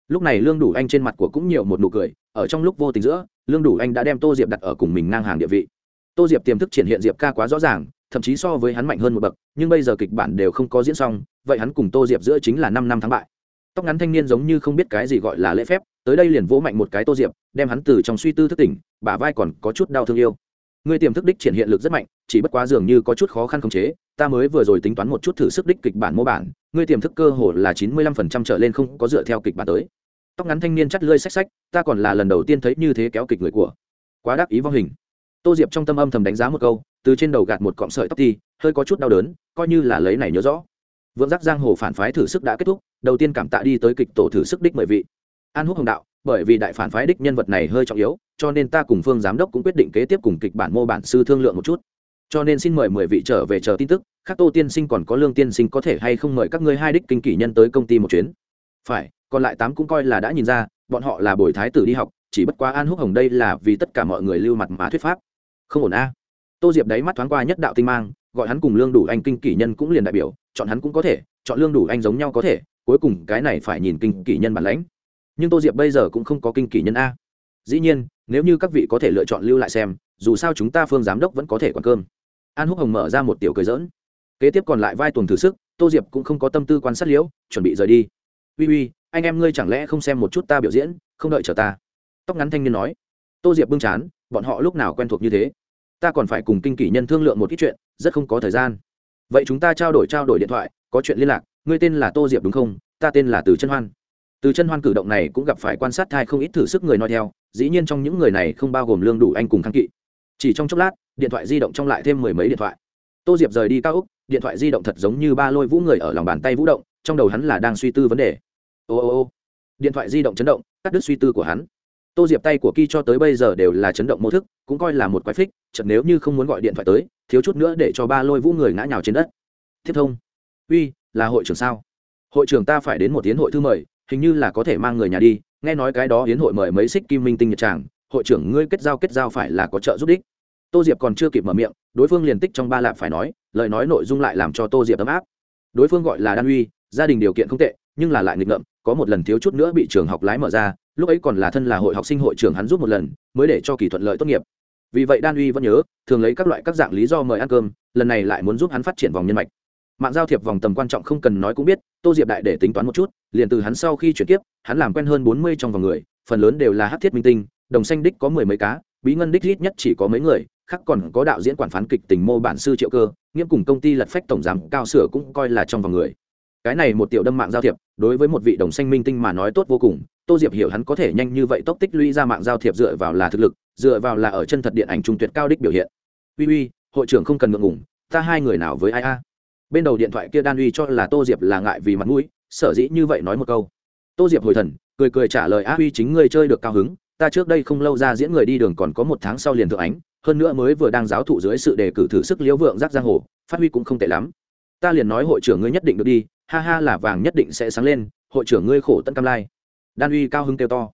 Speaker 1: Lúc này lương đủ anh trên mặt của cũng nhiều một nụ cười, ở trong lúc vô tình giữa, lương đủ anh đã đem tô diệp đặt ở cùng mình ngang hàng địa vị. Tô diệp tiềm thức triển hiện diệp ca quá rõ ràng thậm chí so với hắn mạnh hơn một bậc, nhưng bây giờ kịch bản đều không có diễn xong, vậy hắn cùng tô diệp giữa chính là năm năm thắng bại. Tóc ngắn thanh niên giống như không biết cái gì gọi là lễ phép, tới đây liền vỗ mạnh một cái tô diệp, đem hắn từ trong suy tư thức tỉnh, bả vai còn có chút đau thương yêu. Ngươi tiềm thức đích triển hiện lực rất mạnh, chỉ bất quá dường như có chút khó khăn khống chế, ta mới vừa rồi tính toán một chút thử sức đích kịch bản mô bản ngươi tiềm thức cơ hồ là chín mươi lăm phần trăm trở lên không có dựa theo kịch bản tới. Tóc ngắn thanh niên chắt lơi xách xách, ta còn là lần đầu tiên thấy như thế kéo kịch người của. Quá đắc ý vong hình tô diệp trong tâm âm thầm đánh giá một câu, từ trên đầu gạt một cọng sợi tóc ti hơi có chút đau đớn, coi như là lấy này nhớ rõ. Vượng giác giang hồ phản phái thử sức đã kết thúc, đầu tiên cảm tạ đi tới kịch tổ thử sức đích mười vị. An húc hồng đạo, bởi vì đại phản phái đích nhân vật này hơi trọng yếu, cho nên ta cùng phương giám đốc cũng quyết định kế tiếp cùng kịch bản mô bản sư thương lượng một chút. Cho nên xin mời mười vị trở về chờ tin tức khắc tô tiên sinh còn có lương tiên sinh có thể hay không mời các ngươi hai đích kinh kỷ nhân tới công ty một chuyến. Phải, còn lại tám cũng coi là đã nhìn ra, bọn họ là bồi thái tử đi học, chỉ bất quá an húc hồng đây là vì tất cả mọi người lưu mặt mà thuyết pháp không ổn a. Tô diệp đáy mắt thoáng qua nhất đạo tinh mang, gọi hắn cùng lương đủ anh kinh kỷ nhân cũng liền đại biểu, chọn hắn cũng có thể, chọn lương đủ anh giống nhau có thể, cuối cùng cái này phải nhìn kinh kỷ nhân bản lãnh. Nhưng tô diệp bây giờ cũng không có kinh kỷ nhân a. Dĩ nhiên, nếu như các vị có thể lựa chọn lưu lại xem, dù sao chúng ta phương giám đốc vẫn có thể quản cơm. An húc hồng mở ra một tiểu cười dỡn kế tiếp còn lại vai tuần thử sức, tô diệp cũng không có tâm tư quan sát liễu, chuẩn bị rời đi. Uy uy, anh em ngươi chẳng lẽ không xem một chút ta biểu diễn, không đợi chờ ta? Tóc ngắn thanh niên nói. Tô diệp bưng chán bọn họ lúc nào quen thuộc như thế? Ta còn phải cùng kinh kỷ nhân thương lượng một ít chuyện, rất không có thời gian. Vậy chúng ta trao đổi trao đổi điện thoại, có chuyện liên lạc, ngươi tên là tô diệp đúng không? Ta tên là từ chân hoan. Từ chân hoan cử động này cũng gặp phải quan sát thai không ít thử sức người nói theo, dĩ nhiên trong những người này không bao gồm lương đủ anh cùng kháng kỵ. Chỉ trong chốc lát, điện thoại di động trong lại thêm mười mấy điện thoại. Tô diệp rời đi cao úc, điện thoại di động thật giống như ba lôi vũ người ở lòng bàn tay vũ động, trong đầu hắn là đang suy tư vấn đề. Ô ô ô. Điện thoại di động chấn động, cắt đứt suy tư của hắn tô diệp tay của ky cho tới bây giờ đều là chấn động mô thức, cũng coi là một quái phích chật nếu như không muốn gọi điện thoại tới, thiếu chút nữa để cho ba lôi vũ người ngã nhào trên đất. Tiếp thông. Uy, là hội trưởng sao? Hội trưởng ta phải đến một hiến hội thư mời, hình như là có thể mang người nhà đi, nghe nói cái đó hiến hội mời mấy xích kim minh tinh nhật tràng, hội trưởng ngươi kết giao kết giao phải là có trợ giúp đích. Tô diệp còn chưa kịp mở miệng, đối phương liền tích trong ba lạp phải nói, lời nói nội dung lại làm cho tô diệp ấm áp. Đối phương gọi là đan uy, gia đình điều kiện không tệ, nhưng là lại nghịch ngợm, có một lần thiếu chút nữa bị trường học lái mở ra lúc ấy còn là thân là hội học sinh hội trưởng hắn giúp một lần, mới để cho kỳ thuận lợi tốt nghiệp. Vì vậy đan uy vẫn nhớ, thường lấy các loại các dạng lý do mời ăn cơm, lần này lại muốn giúp hắn phát triển vòng nhân mạch. Mạng giao thiệp vòng tầm quan trọng không cần nói cũng biết, tô diệp đại để tính toán một chút, liền từ hắn sau khi chuyển tiếp, hắn làm quen hơn bốn mươi trong vòng người, phần lớn đều là hát thiết minh tinh, đồng xanh đích có mười mấy cá, bí ngân đích ít nhất chỉ có mấy người, khác còn có đạo diễn quản phán kịch tình mô bản sư triệu cơ, nghiêm cùng công ty lật phách tổng giám cao sửa cũng coi là trong vòng người cái này một tiểu đâm mạng giao thiệp, đối với một vị đồng xanh minh tinh mà nói tốt vô cùng, tô diệp hiểu hắn có thể nhanh như vậy tốc tích lũy ra mạng giao thiệp dựa vào là thực lực, dựa vào là ở chân thật điện ảnh trung tuyệt cao đích biểu hiện. Uy uy, hội trưởng không cần ngượng ngủng ta hai người nào với ai a? Bên đầu điện thoại kia đan uy cho là tô diệp là ngại vì mặt mũi, sở dĩ như vậy nói một câu. Tô diệp hồi thần, cười cười trả lời, a uy chính người chơi được cao hứng, ta trước đây không lâu ra diễn người đi đường còn có một tháng sau liền thượng ánh, hơn nữa mới vừa đang giáo thụ dưới sự đề cử thử sức liễu vượng giác giang hồ, phát huy cũng không tệ lắm. Ta liền nói hội trưởng ngươi nhất định được đi ha ha là vàng nhất định sẽ sáng lên, hội trưởng ngươi khổ tận cam lai. Đan uy cao hưng kêu to.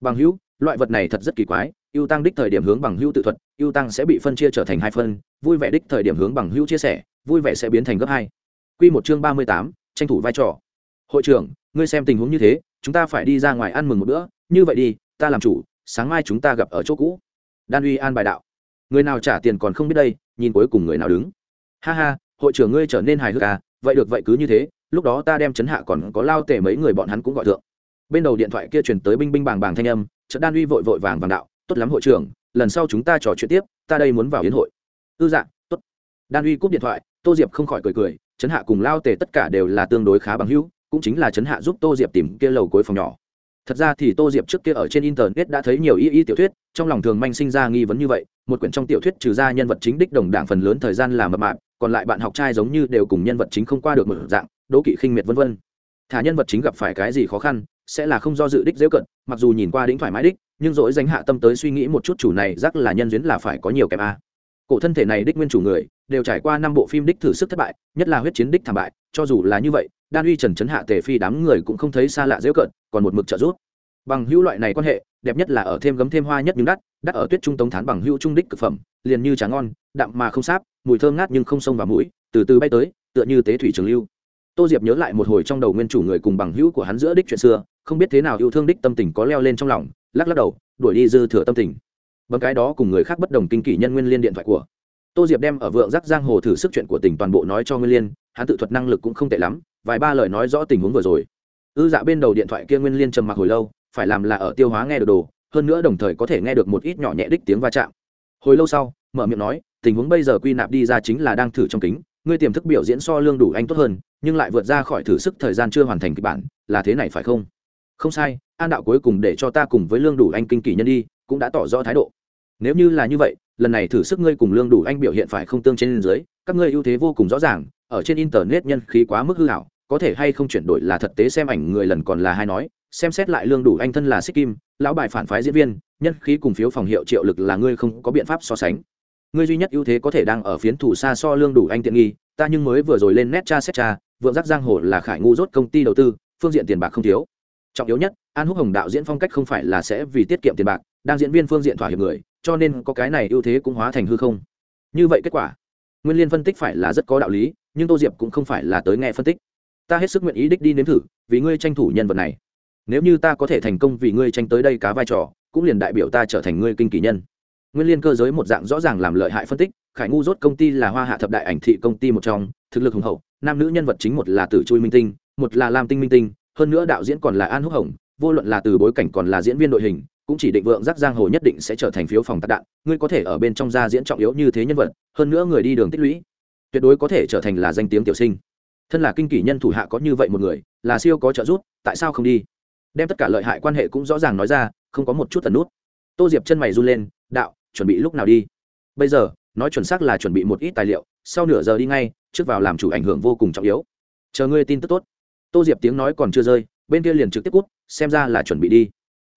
Speaker 1: Bằng hữu, loại vật này thật rất kỳ quái, ưu tăng đích thời điểm hướng bằng hữu tự thuật, ưu tăng sẽ bị phân chia trở thành hai phân, vui vẻ đích thời điểm hướng bằng hữu chia sẻ, vui vẻ sẽ biến thành gấp hai. Q một chương ba mươi tám, tranh thủ vai trò. Hội trưởng, ngươi xem tình huống như thế, chúng ta phải đi ra ngoài ăn mừng một bữa, như vậy đi, ta làm chủ, sáng mai chúng ta gặp ở chỗ cũ. Đan uy an bài đạo. Người nào trả tiền còn không biết đây, nhìn cuối cùng người nào đứng. Ha ha, hội trưởng ngươi trở nên hài hước à vậy được vậy cứ như thế lúc đó ta đem chấn hạ còn có lao tể mấy người bọn hắn cũng gọi thượng. Bên đầu điện thoại kia chuyển tới binh binh bàng bàng thanh âm, chợt đan uy vội vội vàng vàng đạo, tốt lắm hội trưởng, lần sau chúng ta trò chuyện tiếp, ta đây muốn vào hiến hội. Ư dạ tốt. Đan uy cúp điện thoại, tô diệp không khỏi cười cười, chấn hạ cùng lao tề tất cả đều là tương đối khá bằng hữu, cũng chính là chấn hạ giúp tô diệp tìm kia lầu cuối phòng nhỏ. Thật ra thì tô diệp trước kia ở trên internet đã thấy nhiều y y tiểu thuyết, trong lòng thường manh sinh ra nghi vấn như vậy, một quyển trong tiểu thuyết trừ ra nhân vật chính đích đồng đảng phần lớn thời gian là mập mạp, còn lại bạn học trai giống như đều cùng nhân vật chính không qua được một dạng đố kỵ khinh miệt vân vân. Thả nhân vật chính gặp phải cái gì khó khăn, sẽ là không do dự đích dễ cận, mặc dù nhìn qua đĩnh thoải mái đích, nhưng dỗi danh hạ tâm tới suy nghĩ một chút chủ này rắc là nhân duyên là phải có nhiều kèm a. Cổ thân thể này đích nguyên chủ người, đều trải qua năm bộ phim đích thử sức thất bại, nhất là huyết chiến đích thảm bại, cho dù là như vậy, đan uy trần trấn hạ tề phi đám người cũng không thấy xa lạ dễ cận, còn một mực trợ giúp. Bằng hữu loại này quan hệ, đẹp nhất là ở thêm gấm thêm hoa nhất nhưng đắt đắt ở tuyết trung tống thán bằng hữu trung đích cực phẩm, liền như trà ngon đậm mà không sáp, mùi thơm ngát nhưng không sông vào mũi, từ từ bay tới, tựa như tế thủy trường lưu tô diệp nhớ lại một hồi trong đầu nguyên chủ người cùng bằng hữu của hắn giữa đích chuyện xưa, không biết thế nào yêu thương đích tâm tình có leo lên trong lòng, lắc lắc đầu, đuổi đi dư thừa tâm tình. Bằng cái đó cùng người khác bất đồng kinh kỷ nhân nguyên liên điện thoại của. Tô diệp đem ở vượng giác giang hồ thử sức chuyện của tỉnh toàn bộ nói cho nguyên liên, hắn tự thuật năng lực cũng không tệ lắm, vài ba lời nói rõ tình huống vừa rồi. Ư dạ bên đầu điện thoại kia nguyên liên trầm mặc hồi lâu, phải làm là ở tiêu hóa nghe được đồ, hơn nữa đồng thời có thể nghe được một ít nhỏ nhẹ đích tiếng va chạm. Hồi lâu sau, mở miệng nói, tình huống bây giờ quy nạp đi ra chính là đang thử trong kính ngươi tiềm thức biểu diễn so lương đủ anh tốt hơn, nhưng lại vượt ra khỏi thử sức thời gian chưa hoàn thành kịch bản, là thế này phải không? Không sai, an đạo cuối cùng để cho ta cùng với lương đủ anh kinh kỳ nhân đi, cũng đã tỏ rõ thái độ. Nếu như là như vậy, lần này thử sức ngươi cùng lương đủ anh biểu hiện phải không tương trên dưới, các ngươi ưu thế vô cùng rõ ràng, ở trên internet nhân khí quá mức hư hảo, có thể hay không chuyển đổi là thật tế xem ảnh người lần còn là hay nói, xem xét lại lương đủ anh thân là xích kim, lão bài phản phái diễn viên, nhân khí cùng phiếu phòng hiệu triệu lực là ngươi không có biện pháp so sánh ngươi duy nhất ưu thế có thể đang ở phiến thủ xa so lương đủ anh tiện nghi, ta nhưng mới vừa rồi lên nét cha xét cha vượng giác giang hồ là khải ngu rốt công ty đầu tư, phương diện tiền bạc không thiếu. Trọng yếu nhất, an húc hồng đạo diễn phong cách không phải là sẽ vì tiết kiệm tiền bạc, đang diễn viên phương diện thỏa hiệp người, cho nên có cái này ưu thế cũng hóa thành hư không. Như vậy kết quả, nguyên liên phân tích phải là rất có đạo lý, nhưng tô diệp cũng không phải là tới nghe phân tích. Ta hết sức nguyện ý đích đi nếm thử, vì ngươi tranh thủ nhân vật này. Nếu như ta có thể thành công vì ngươi tranh tới đây cá vai trò, cũng liền đại biểu ta trở thành ngươi kinh kỳ nhân nguyên liên cơ giới một dạng rõ ràng làm lợi hại phân tích, khải ngu rốt công ty là hoa hạ thập đại ảnh thị công ty một trong, thực lực hùng hậu, nam nữ nhân vật chính một là tử chui minh tinh, một là lam tinh minh tinh, hơn nữa đạo diễn còn là an húc hồng, vô luận là từ bối cảnh còn là diễn viên đội hình, cũng chỉ định vượng giác giang hồ nhất định sẽ trở thành phiếu phòng tạc đạn, ngươi có thể ở bên trong gia diễn trọng yếu như thế nhân vật, hơn nữa người đi đường tích lũy, tuyệt đối có thể trở thành là danh tiếng tiểu sinh. Thân là kinh kỷ nhân thủ hạ có như vậy một người, là siêu có trợ giúp, tại sao không đi? Đem tất cả lợi hại quan hệ cũng rõ ràng nói ra, không có một chút tần nút. Tô diệp chân mày run lên, đạo chuẩn bị lúc nào đi? Bây giờ, nói chuẩn xác là chuẩn bị một ít tài liệu, sau nửa giờ đi ngay, trước vào làm chủ ảnh hưởng vô cùng trọng yếu. Chờ ngươi tin tức tốt. Tô diệp tiếng nói còn chưa rơi, bên kia liền trực tiếp cút, xem ra là chuẩn bị đi.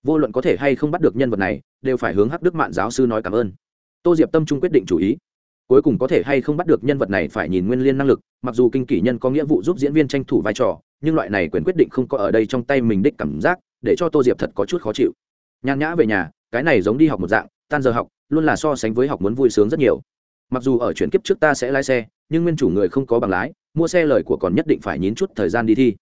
Speaker 1: Vô luận có thể hay không bắt được nhân vật này, đều phải hướng hắc đức mạng giáo sư nói cảm ơn. Tô diệp tâm trung quyết định chủ ý. Cuối cùng có thể hay không bắt được nhân vật này phải nhìn nguyên liên năng lực, mặc dù kinh kỷ nhân có nghĩa vụ giúp diễn viên tranh thủ vai trò, nhưng loại này quyền quyết định không có ở đây trong tay mình đích cảm giác, để cho tô diệp thật có chút khó chịu. Nhàn nhã về nhà, cái này giống đi học một dạng, tan giờ học luôn là so sánh với học muốn vui sướng rất nhiều. Mặc dù ở chuyển kiếp trước ta sẽ lái xe, nhưng nguyên chủ người không có bằng lái, mua xe lời của còn nhất định phải nhín chút thời gian đi thi.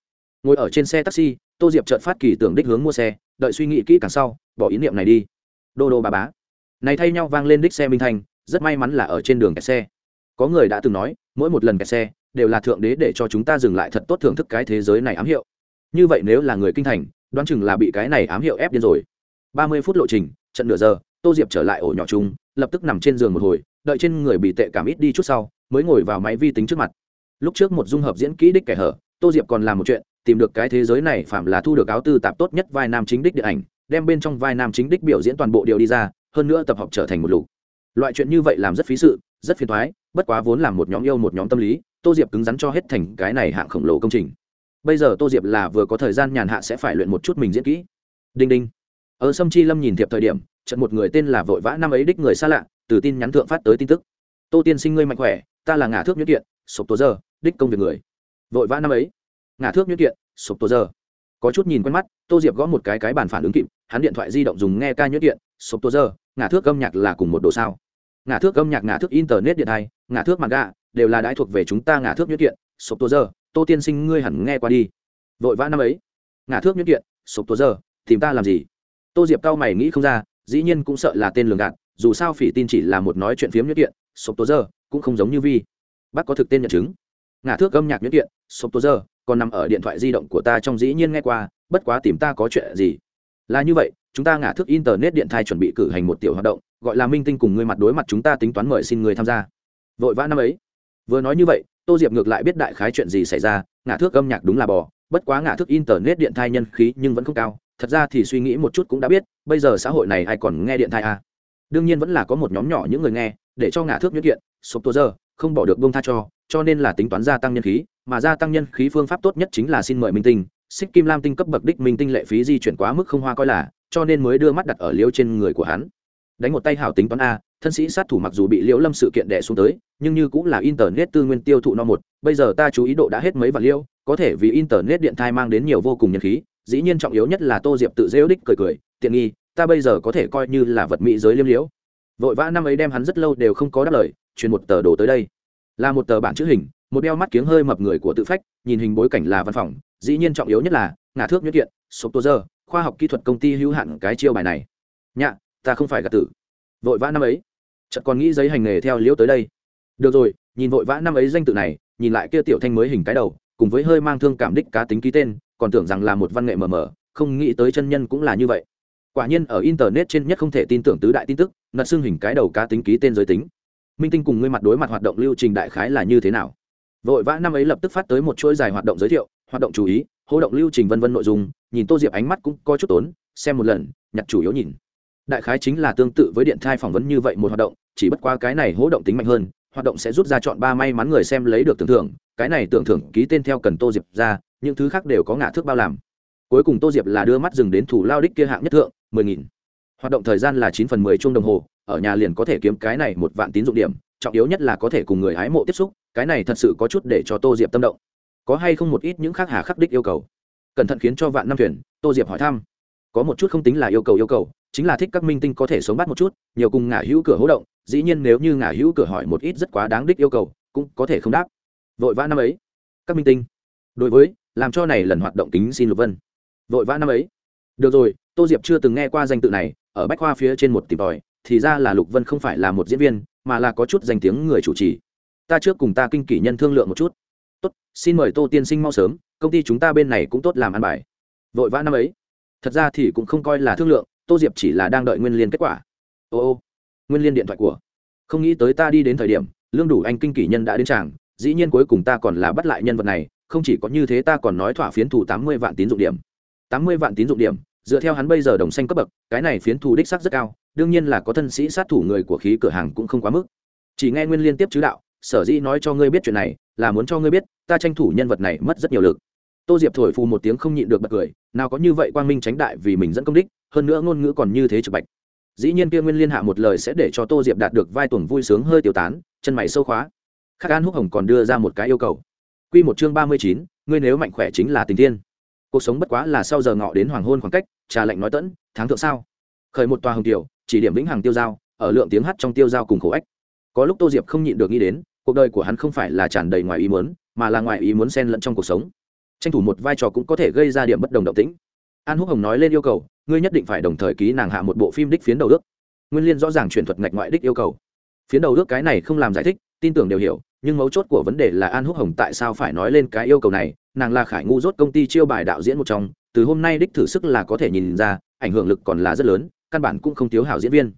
Speaker 1: Ngồi ở trên xe taxi, tô diệp chợt phát kỳ tưởng đích hướng mua xe, đợi suy nghĩ kỹ càng sau, bỏ ý niệm này đi. Đô đô bà bá. Này thay nhau vang lên đích xe minh thanh rất may mắn là ở trên đường kẹt xe. Có người đã từng nói, mỗi một lần kẹt xe, đều là thượng đế để cho chúng ta dừng lại thật tốt thưởng thức cái thế giới này ám hiệu. Như vậy nếu là người kinh thành, đoán chừng là bị cái này ám hiệu ép điên rồi. Ba mươi phút lộ trình, trận nửa giờ tô diệp trở lại ổ nhỏ chung, lập tức nằm trên giường một hồi, đợi trên người bị tệ cảm ít đi chút sau, mới ngồi vào máy vi tính trước mặt. Lúc trước một dung hợp diễn kỹ đích kẻ hở, tô diệp còn làm một chuyện, tìm được cái thế giới này phạm là thu được áo tư tạp tốt nhất vai nam chính đích điện ảnh, đem bên trong vai nam chính đích biểu diễn toàn bộ điều đi ra, hơn nữa tập hợp trở thành một lục. Loại chuyện như vậy làm rất phí sự, rất phiền thoái bất quá vốn làm một nhóm yêu một nhóm tâm lý, tô diệp cứng rắn cho hết thành cái này hạng khổng lồ công trình. Bây giờ tô diệp là vừa có thời gian nhàn hạ sẽ phải luyện một chút mình diễn kỹ. Đinh đinh. Ở sâm chi lâm nhìn thiệp thời điểm trận một người tên là vội vã năm ấy đích người xa lạ, từ tin nhắn thượng phát tới tin tức. Tô tiên sinh ngươi mạnh khỏe, ta là ngả thước nhuyễn kiện, sộp tố giờ, đích công việc người. Vội vã năm ấy ngả thước nhuyễn kiện, sộp tố giờ. Có chút nhìn quen mắt, tô diệp gõ một cái cái bàn phản ứng kịp, hắn điện thoại di động dùng nghe ca nhuyễn kiện, sộp tố giờ ngả thước âm nhạc là cùng một độ sao? Ngả thước âm nhạc ngả thước internet điện thai ngả thước mặt gà đều là đãi thuộc về chúng ta ngả thước nhuyễn kiện, sộp tố giờ, tô tiên sinh ngươi hẳn nghe qua đi. Vội vã năm ấy ngả thước nhuyễn kiện, sộp tố giờ, tìm ta làm gì? Tô diệp cao mày nghĩ không ra dĩ nhiên cũng sợ là tên lường gạt, dù sao phỉ tin chỉ là một nói chuyện phiếm nhuyễn kiện, sộp tố giờ cũng không giống như vi. Bác có thực tên nhận chứng. Ngả thước âm nhạc nhuyễn kiện, sộp tố giờ còn nằm ở điện thoại di động của ta trong dĩ nhiên nghe qua, bất quá tìm ta có chuyện gì? Là như vậy, chúng ta ngả thước internet điện thai chuẩn bị cử hành một tiểu hoạt động, gọi là minh tinh cùng người mặt đối mặt chúng ta tính toán mời xin người tham gia. Vội vã năm ấy. Vừa nói như vậy, tô diệp ngược lại biết đại khái chuyện gì xảy ra, ngả thước âm nhạc đúng là bò, bất quá ngả thước internet điện thai nhân khí nhưng vẫn không cao, thật ra thì suy nghĩ một chút cũng đã biết bây giờ xã hội này ai còn nghe điện thai à. đương nhiên vẫn là có một nhóm nhỏ những người nghe, để cho ngả thước nhuyễn kiện, sụp tô giờ, không bỏ được bông tha cho cho nên là tính toán gia tăng nhân khí, mà gia tăng nhân khí phương pháp tốt nhất chính là xin mời minh tinh xích kim lam tinh cấp bậc đích minh tinh lệ phí di chuyển quá mức không hoa coi là, cho nên mới đưa mắt đặt ở liêu trên người của hắn đánh một tay hảo tính toán a, thân sĩ sát thủ mặc dù bị liễu lâm sự kiện đẻ xuống tới, nhưng như cũng là internet tư nguyên tiêu thụ no một, bây giờ ta chú ý độ đã hết mấy vạn liêu có thể vì internet điện thai mang đến nhiều vô cùng nhân khí, dĩ nhiên trọng yếu nhất là tô diệp tự dễ đích cười cười tiện nghi, ta bây giờ có thể coi như là vật mỹ giới liêm liễu. Vội vã năm ấy đem hắn rất lâu đều không có đáp lời, truyền một tờ đồ tới đây. Là một tờ bản chữ hình, một đeo mắt kiếng hơi mập người của tự phách, nhìn hình bối cảnh là văn phòng, dĩ nhiên trọng yếu nhất là, ngả thước nhuyễn kiện, sộp tô giờ khoa học kỹ thuật công ty hữu hạn cái chiêu bài này. Nhạ, ta không phải gạt tử. Vội vã năm ấy, chợt còn nghĩ giấy hành nghề theo liễu tới đây. Được rồi, nhìn vội vã năm ấy danh tự này, nhìn lại kia tiểu thanh mới hình cái đầu, cùng với hơi mang thương cảm đích cá tính ký tên, còn tưởng rằng là một văn nghệ mờ mờ, không nghĩ tới chân nhân cũng là như vậy quả nhiên ở internet trên nhất không thể tin tưởng tứ đại tin tức nật xương hình cái đầu cá tính ký tên giới tính. Minh tinh cùng ngươi mặt đối mặt hoạt động lưu trình đại khái là như thế nào? Vội vã năm ấy lập tức phát tới một chuỗi dài hoạt động giới thiệu, hoạt động chú ý hỗ động lưu trình vân vân nội dung, nhìn tô diệp ánh mắt cũng có chút tốn, xem một lần, nhặt chủ yếu nhìn. Đại khái chính là tương tự với điện thai phỏng vấn như vậy một hoạt động, chỉ bất qua cái này hỗ động tính mạnh hơn, hoạt động sẽ rút ra chọn ba may mắn người xem lấy được tưởng thưởng, cái này tưởng thưởng ký tên theo cần tô diệp ra, những thứ khác đều có ngã thước bao làm cuối cùng tô diệp là đưa mắt dừng đến thủ lao đích kia hạng nhất thượng, mười nghìn. Hoạt động thời gian là chín phần mười chung đồng hồ, ở nhà liền có thể kiếm cái này một vạn tín dụng điểm, trọng yếu nhất là có thể cùng người hái mộ tiếp xúc, cái này thật sự có chút để cho tô diệp tâm động. Có hay không một ít những khác hà khắc đích yêu cầu? Cẩn thận khiến cho vạn năm thuyền, tô diệp hỏi thăm. Có một chút không tính là yêu cầu yêu cầu, chính là thích các minh tinh có thể sống bắt một chút, nhiều cùng ngả hữu cửa hỗ động, dĩ nhiên nếu như ngả hữu cửa hỏi một ít rất quá đáng đích yêu cầu, cũng có thể không đáp. Vội vã năm ấy, các minh tinh, đối với, làm cho này lần hoạt động tính xin lục vân vội vã năm ấy. Được rồi, tô diệp chưa từng nghe qua danh tự này, ở bách khoa phía trên một tìm tòi, thì ra là lục vân không phải là một diễn viên, mà là có chút danh tiếng người chủ trì. Ta trước cùng ta kinh kỷ nhân thương lượng một chút. Tốt, xin mời tô tiên sinh mau sớm, công ty chúng ta bên này cũng tốt làm ăn bài. Vội vã năm ấy. Thật ra thì cũng không coi là thương lượng, tô diệp chỉ là đang đợi nguyên liên kết quả. Ô ô, nguyên liên điện thoại của. Không nghĩ tới ta đi đến thời điểm, lương đủ anh kinh kỷ nhân đã đến tràng, dĩ nhiên cuối cùng ta còn là bắt lại nhân vật này, không chỉ có như thế ta còn nói thỏa phiến thủ tám mươi vạn tín dụng điểm tám mươi vạn tín dụng điểm, dựa theo hắn bây giờ đồng xanh cấp bậc, cái này phiến thủ đích sắc rất cao, đương nhiên là có thân sĩ sát thủ người của khí cửa hàng cũng không quá mức. Chỉ nghe nguyên liên tiếp chứ đạo, sở dĩ nói cho ngươi biết chuyện này, là muốn cho ngươi biết, ta tranh thủ nhân vật này mất rất nhiều lực. Tô diệp thổi phù một tiếng không nhịn được bật cười, nào có như vậy quang minh tránh đại vì mình dẫn công đích, hơn nữa ngôn ngữ còn như thế trực bạch. Dĩ nhiên kia nguyên liên hạ một lời sẽ để cho tô diệp đạt được vai tuồng vui sướng hơi tiêu tán, chân mày sâu khóa. Khắc an húc hồng còn đưa ra một cái yêu cầu. Q một chương ba mươi chín, ngươi nếu mạnh khỏe chính là tình tiên cuộc sống bất quá là sau giờ ngọ đến hoàng hôn khoảng cách, trà lệnh nói tẫn, tháng thượng sao? Khởi một tòa hồng tiểu, chỉ điểm vĩnh hằng tiêu giao, ở lượng tiếng hát trong tiêu giao cùng khổ ách. Có lúc tô diệp không nhịn được nghĩ đến, cuộc đời của hắn không phải là tràn đầy ngoài ý muốn, mà là ngoài ý muốn xen lẫn trong cuộc sống. Tranh thủ một vai trò cũng có thể gây ra điểm bất đồng động tĩnh. An húc hồng nói lên yêu cầu, ngươi nhất định phải đồng thời ký nàng hạ một bộ phim đích phiến đầu ước. Nguyên liên rõ ràng chuyển thuật ngạch ngoại đích yêu cầu. Phiến đầu ước cái này không làm giải thích, tin tưởng đều hiểu, nhưng mấu chốt của vấn đề là an húc hồng tại sao phải nói lên cái yêu cầu này nàng là khải ngu rốt công ty chiêu bài đạo diễn một trong, từ hôm nay đích thử sức là có thể nhìn ra, ảnh hưởng lực còn là rất lớn, căn bản cũng không thiếu hảo diễn viên.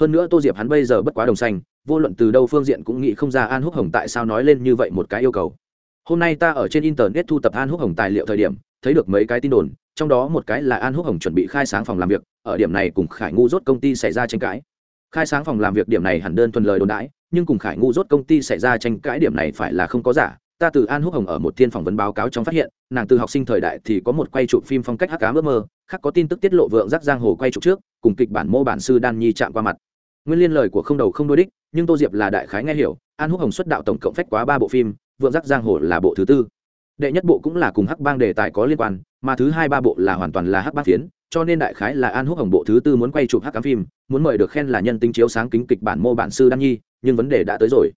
Speaker 1: Hơn nữa tô diệp hắn bây giờ bất quá đồng xanh, vô luận từ đâu phương diện cũng nghĩ không ra an húc hồng tại sao nói lên như vậy một cái yêu cầu. Hôm nay ta ở trên internet thu tập an húc hồng tài liệu thời điểm, thấy được mấy cái tin đồn, trong đó một cái là an húc hồng chuẩn bị khai sáng phòng làm việc, ở điểm này cùng khải ngu rốt công ty xảy ra tranh cãi. Khai sáng phòng làm việc điểm này hẳn đơn thuần lời đồn đãi, nhưng cùng khải ngu rốt công ty xảy ra tranh cãi điểm này phải là không có giả ta từ an húc hồng ở một thiên phỏng vấn báo cáo trong phát hiện, nàng từ học sinh thời đại thì có một quay chụp phim phong cách hắc cá ước mơ, khác có tin tức tiết lộ vượng giác giang hồ quay chụp trước, cùng kịch bản mô bản sư đan nhi chạm qua mặt. Nguyên liên lời của không đầu không đôi đích, nhưng tô diệp là đại khái nghe hiểu, an húc hồng xuất đạo tổng cộng phách quá ba bộ phim, vượng giác giang hồ là bộ thứ tư. Đệ nhất bộ cũng là cùng hắc bang đề tài có liên quan, mà thứ hai ba bộ là hoàn toàn là hắc bang phiến, cho nên đại khái là an húc hồng bộ thứ tư muốn quay chụp hắc cám phim, muốn mời được khen là nhân tính chiếu sáng kính kịch bản mô bản sư đan nhi, nhưng vấn đề đã tới rồi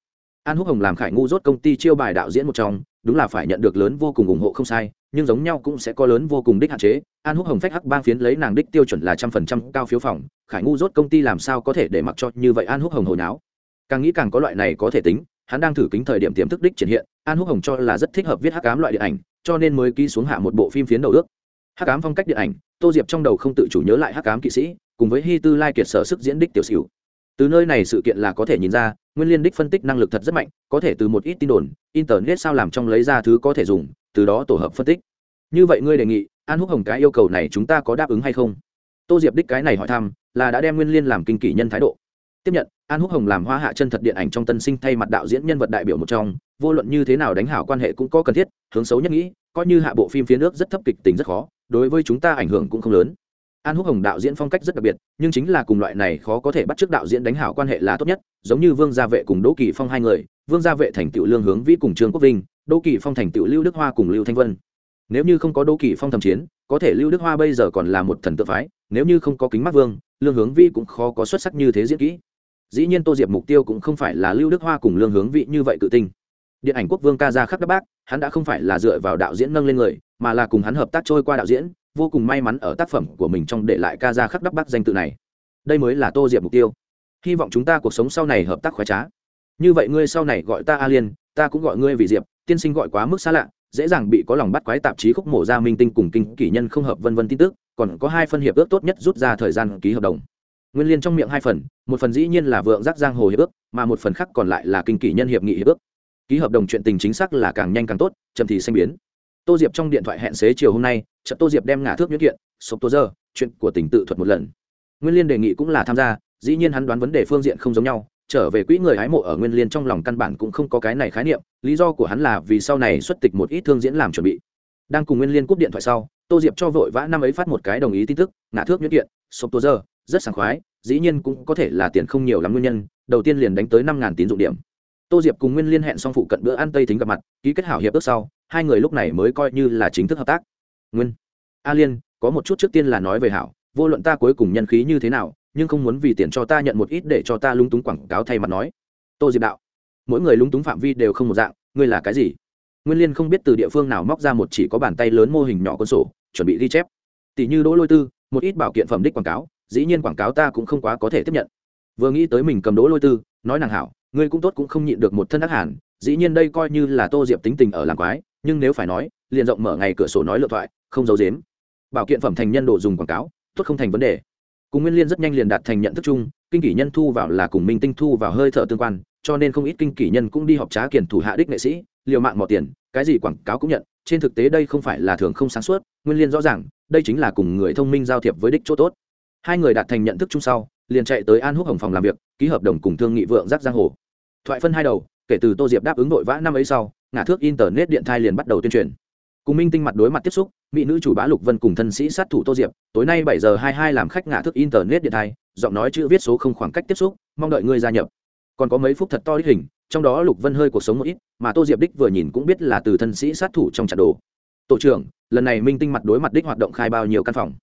Speaker 1: an húc hồng làm khải ngu rốt công ty chiêu bài đạo diễn một trong, đúng là phải nhận được lớn vô cùng ủng hộ không sai, nhưng giống nhau cũng sẽ có lớn vô cùng đích hạn chế. An húc hồng phách hắc bang phiến lấy nàng đích tiêu chuẩn là trăm phần trăm cao phiếu phòng, khải ngu rốt công ty làm sao có thể để mặc cho như vậy an húc hồng hồi náo? Càng nghĩ càng có loại này có thể tính, hắn đang thử kính thời điểm tiềm thức đích triển hiện, an húc hồng cho là rất thích hợp viết hắc ám loại điện ảnh, cho nên mới ký xuống hạ một bộ phim phiến đầu ước. Hắc ám phong cách điện ảnh, tô diệp trong đầu không tự chủ nhớ lại hắc ám kỵ sĩ, cùng với hy tư lai kiệt sở sức diễn đích tiểu xỉu. Từ nơi này sự kiện là có thể nhìn ra nguyên liên đích phân tích năng lực thật rất mạnh, có thể từ một ít tin đồn, internet sao làm trong lấy ra thứ có thể dùng, từ đó tổ hợp phân tích. Như vậy ngươi đề nghị, an húc hồng cái yêu cầu này chúng ta có đáp ứng hay không? Tô diệp đích cái này hỏi thăm, là đã đem nguyên liên làm kinh kỷ nhân thái độ. Tiếp nhận, an húc hồng làm hoa hạ chân thật điện ảnh trong tân sinh thay mặt đạo diễn nhân vật đại biểu một trong, vô luận như thế nào đánh hảo quan hệ cũng có cần thiết, hướng xấu nhất nghĩ, coi như hạ bộ phim phía nước rất thấp kịch tính rất khó, đối với chúng ta ảnh hưởng cũng không lớn an húc hồng đạo diễn phong cách rất đặc biệt, nhưng chính là cùng loại này khó có thể bắt t đạo diễn đánh hảo quan hệ là tốt nhất, giống như vương gia vệ cùng đỗ kỳ phong hai người, vương gia vệ thành tựu lương hướng vĩ cùng trương quốc vinh, đỗ kỳ phong thành tựu lưu đức hoa cùng lưu thanh vân. Nếu như không có đỗ kỳ phong thầm chiến, có thể lưu đức hoa bây giờ còn là một thần tự phái, nếu như không có kính mắt vương, lương hướng vĩ cũng khó có xuất sắc như thế diễn kỹ. Dĩ nhiên tô diệp mục tiêu cũng không phải là lưu đức hoa cùng lương hướng vĩ như vậy tự tin. Điện ảnh quốc vương ca ra khắp các bác hắn đã không phải là dựa vào đạo diễn nâng lên người, mà là cùng hắn hợp tác trôi qua đạo diễn vô cùng may mắn ở tác phẩm của mình trong để lại ca ra khắp đắp bắc danh tự này. Đây mới là tô diệp mục tiêu. Hy vọng chúng ta cuộc sống sau này hợp tác khoái trá. Như vậy ngươi sau này gọi ta a liên, ta cũng gọi ngươi vì diệp, tiên sinh gọi quá mức xa lạ, dễ dàng bị có lòng bắt quái tạp chí khúc mổ ra minh tinh cùng kinh kỷ nhân không hợp vân vân tin tức, còn có hai phân hiệp ước tốt nhất rút ra thời gian ký hợp đồng. Nguyên liên trong miệng hai phần, một phần dĩ nhiên là vượng giác giang hồ hiệp ước, mà một phần khác còn lại là kinh kỷ nhân hiệp nghị hiệp ước. Ký hợp đồng chuyện tình chính xác là càng nhanh càng tốt, chậm thì xanh biến tô diệp trong điện thoại hẹn xế chiều hôm nay trận tô diệp đem ngả thước nhuyễn kiện sộp tô giờ, chuyện của tỉnh tự thuật một lần. Nguyên liên đề nghị cũng là tham gia, dĩ nhiên hắn đoán vấn đề phương diện không giống nhau, trở về quỹ người hái mộ ở nguyên liên trong lòng căn bản cũng không có cái này khái niệm, lý do của hắn là vì sau này xuất tịch một ít thương diễn làm chuẩn bị. Đang cùng nguyên liên cúp điện thoại sau, tô diệp cho vội vã năm ấy phát một cái đồng ý tin tức ngã thước nhuyễn kiện sộp tô giờ, rất sảng khoái, dĩ nhiên cũng có thể là tiền không nhiều lắm nguyên nhân, đầu tiên liền đánh tới năm ngàn tín dụng điểm. Tô diệp cùng nguyên liên hẹn xong phụ cận bữa ăn tây tính gặp mặt, ký kết hảo hiệp ước sau hai người lúc này mới coi như là chính thức hợp tác. Nguyên, a liên, có một chút trước tiên là nói về hảo, vô luận ta cuối cùng nhân khí như thế nào, nhưng không muốn vì tiền cho ta nhận một ít để cho ta lung túng quảng cáo thay mặt nói. Tô diệp đạo, mỗi người lung túng phạm vi đều không một dạng, ngươi là cái gì? Nguyên liên không biết từ địa phương nào móc ra một chỉ có bàn tay lớn mô hình nhỏ con sổ, chuẩn bị ghi chép. Tỷ như đỗ lôi tư, một ít bảo kiện phẩm đích quảng cáo, dĩ nhiên quảng cáo ta cũng không quá có thể tiếp nhận. Vừa nghĩ tới mình cầm đỗ lôi tư, nói nàng hảo, ngươi cũng tốt cũng không nhịn được một thân ác hàn, dĩ nhiên đây coi như là tô diệp tính tình ở làng quái nhưng nếu phải nói, liền rộng mở ngày cửa sổ nói lượt thoại, không giấu dếm bảo kiện phẩm thành nhân đồ dùng quảng cáo, tốt không thành vấn đề. Cùng nguyên liên rất nhanh liền đạt thành nhận thức chung, kinh kỷ nhân thu vào là cùng minh tinh thu vào hơi thở tương quan, cho nên không ít kinh kỷ nhân cũng đi họp trá kiển thủ hạ đích nghệ sĩ, liều mạng mò tiền, cái gì quảng cáo cũng nhận, trên thực tế đây không phải là thường không sáng suốt, nguyên liên rõ ràng, đây chính là cùng người thông minh giao thiệp với đích chỗ tốt. Hai người đạt thành nhận thức chung sau, liền chạy tới an húc hồng phòng làm việc, ký hợp đồng cùng thương nghị vượng giác giang hồ. Thoại phân hai đầu, kể từ tô diệp đáp ứng nội vã năm ấy sau ngã thước internet điện thai liền bắt đầu tuyên truyền. Cùng minh tinh mặt đối mặt tiếp xúc, mỹ nữ chủ bá lục vân cùng thân sĩ sát thủ tô diệp, tối nay bảy giờ hai hai làm khách ngã thước internet điện thai, giọng nói chữ viết số không khoảng cách tiếp xúc, mong đợi ngươi gia nhập. Còn có mấy phút thật to đích hình, trong đó lục vân hơi cuộc sống một ít, mà tô diệp đích vừa nhìn cũng biết là từ thân sĩ sát thủ trong trận đồ. Tổ trưởng, lần này minh tinh mặt đối mặt đích hoạt động khai bao nhiêu căn phòng?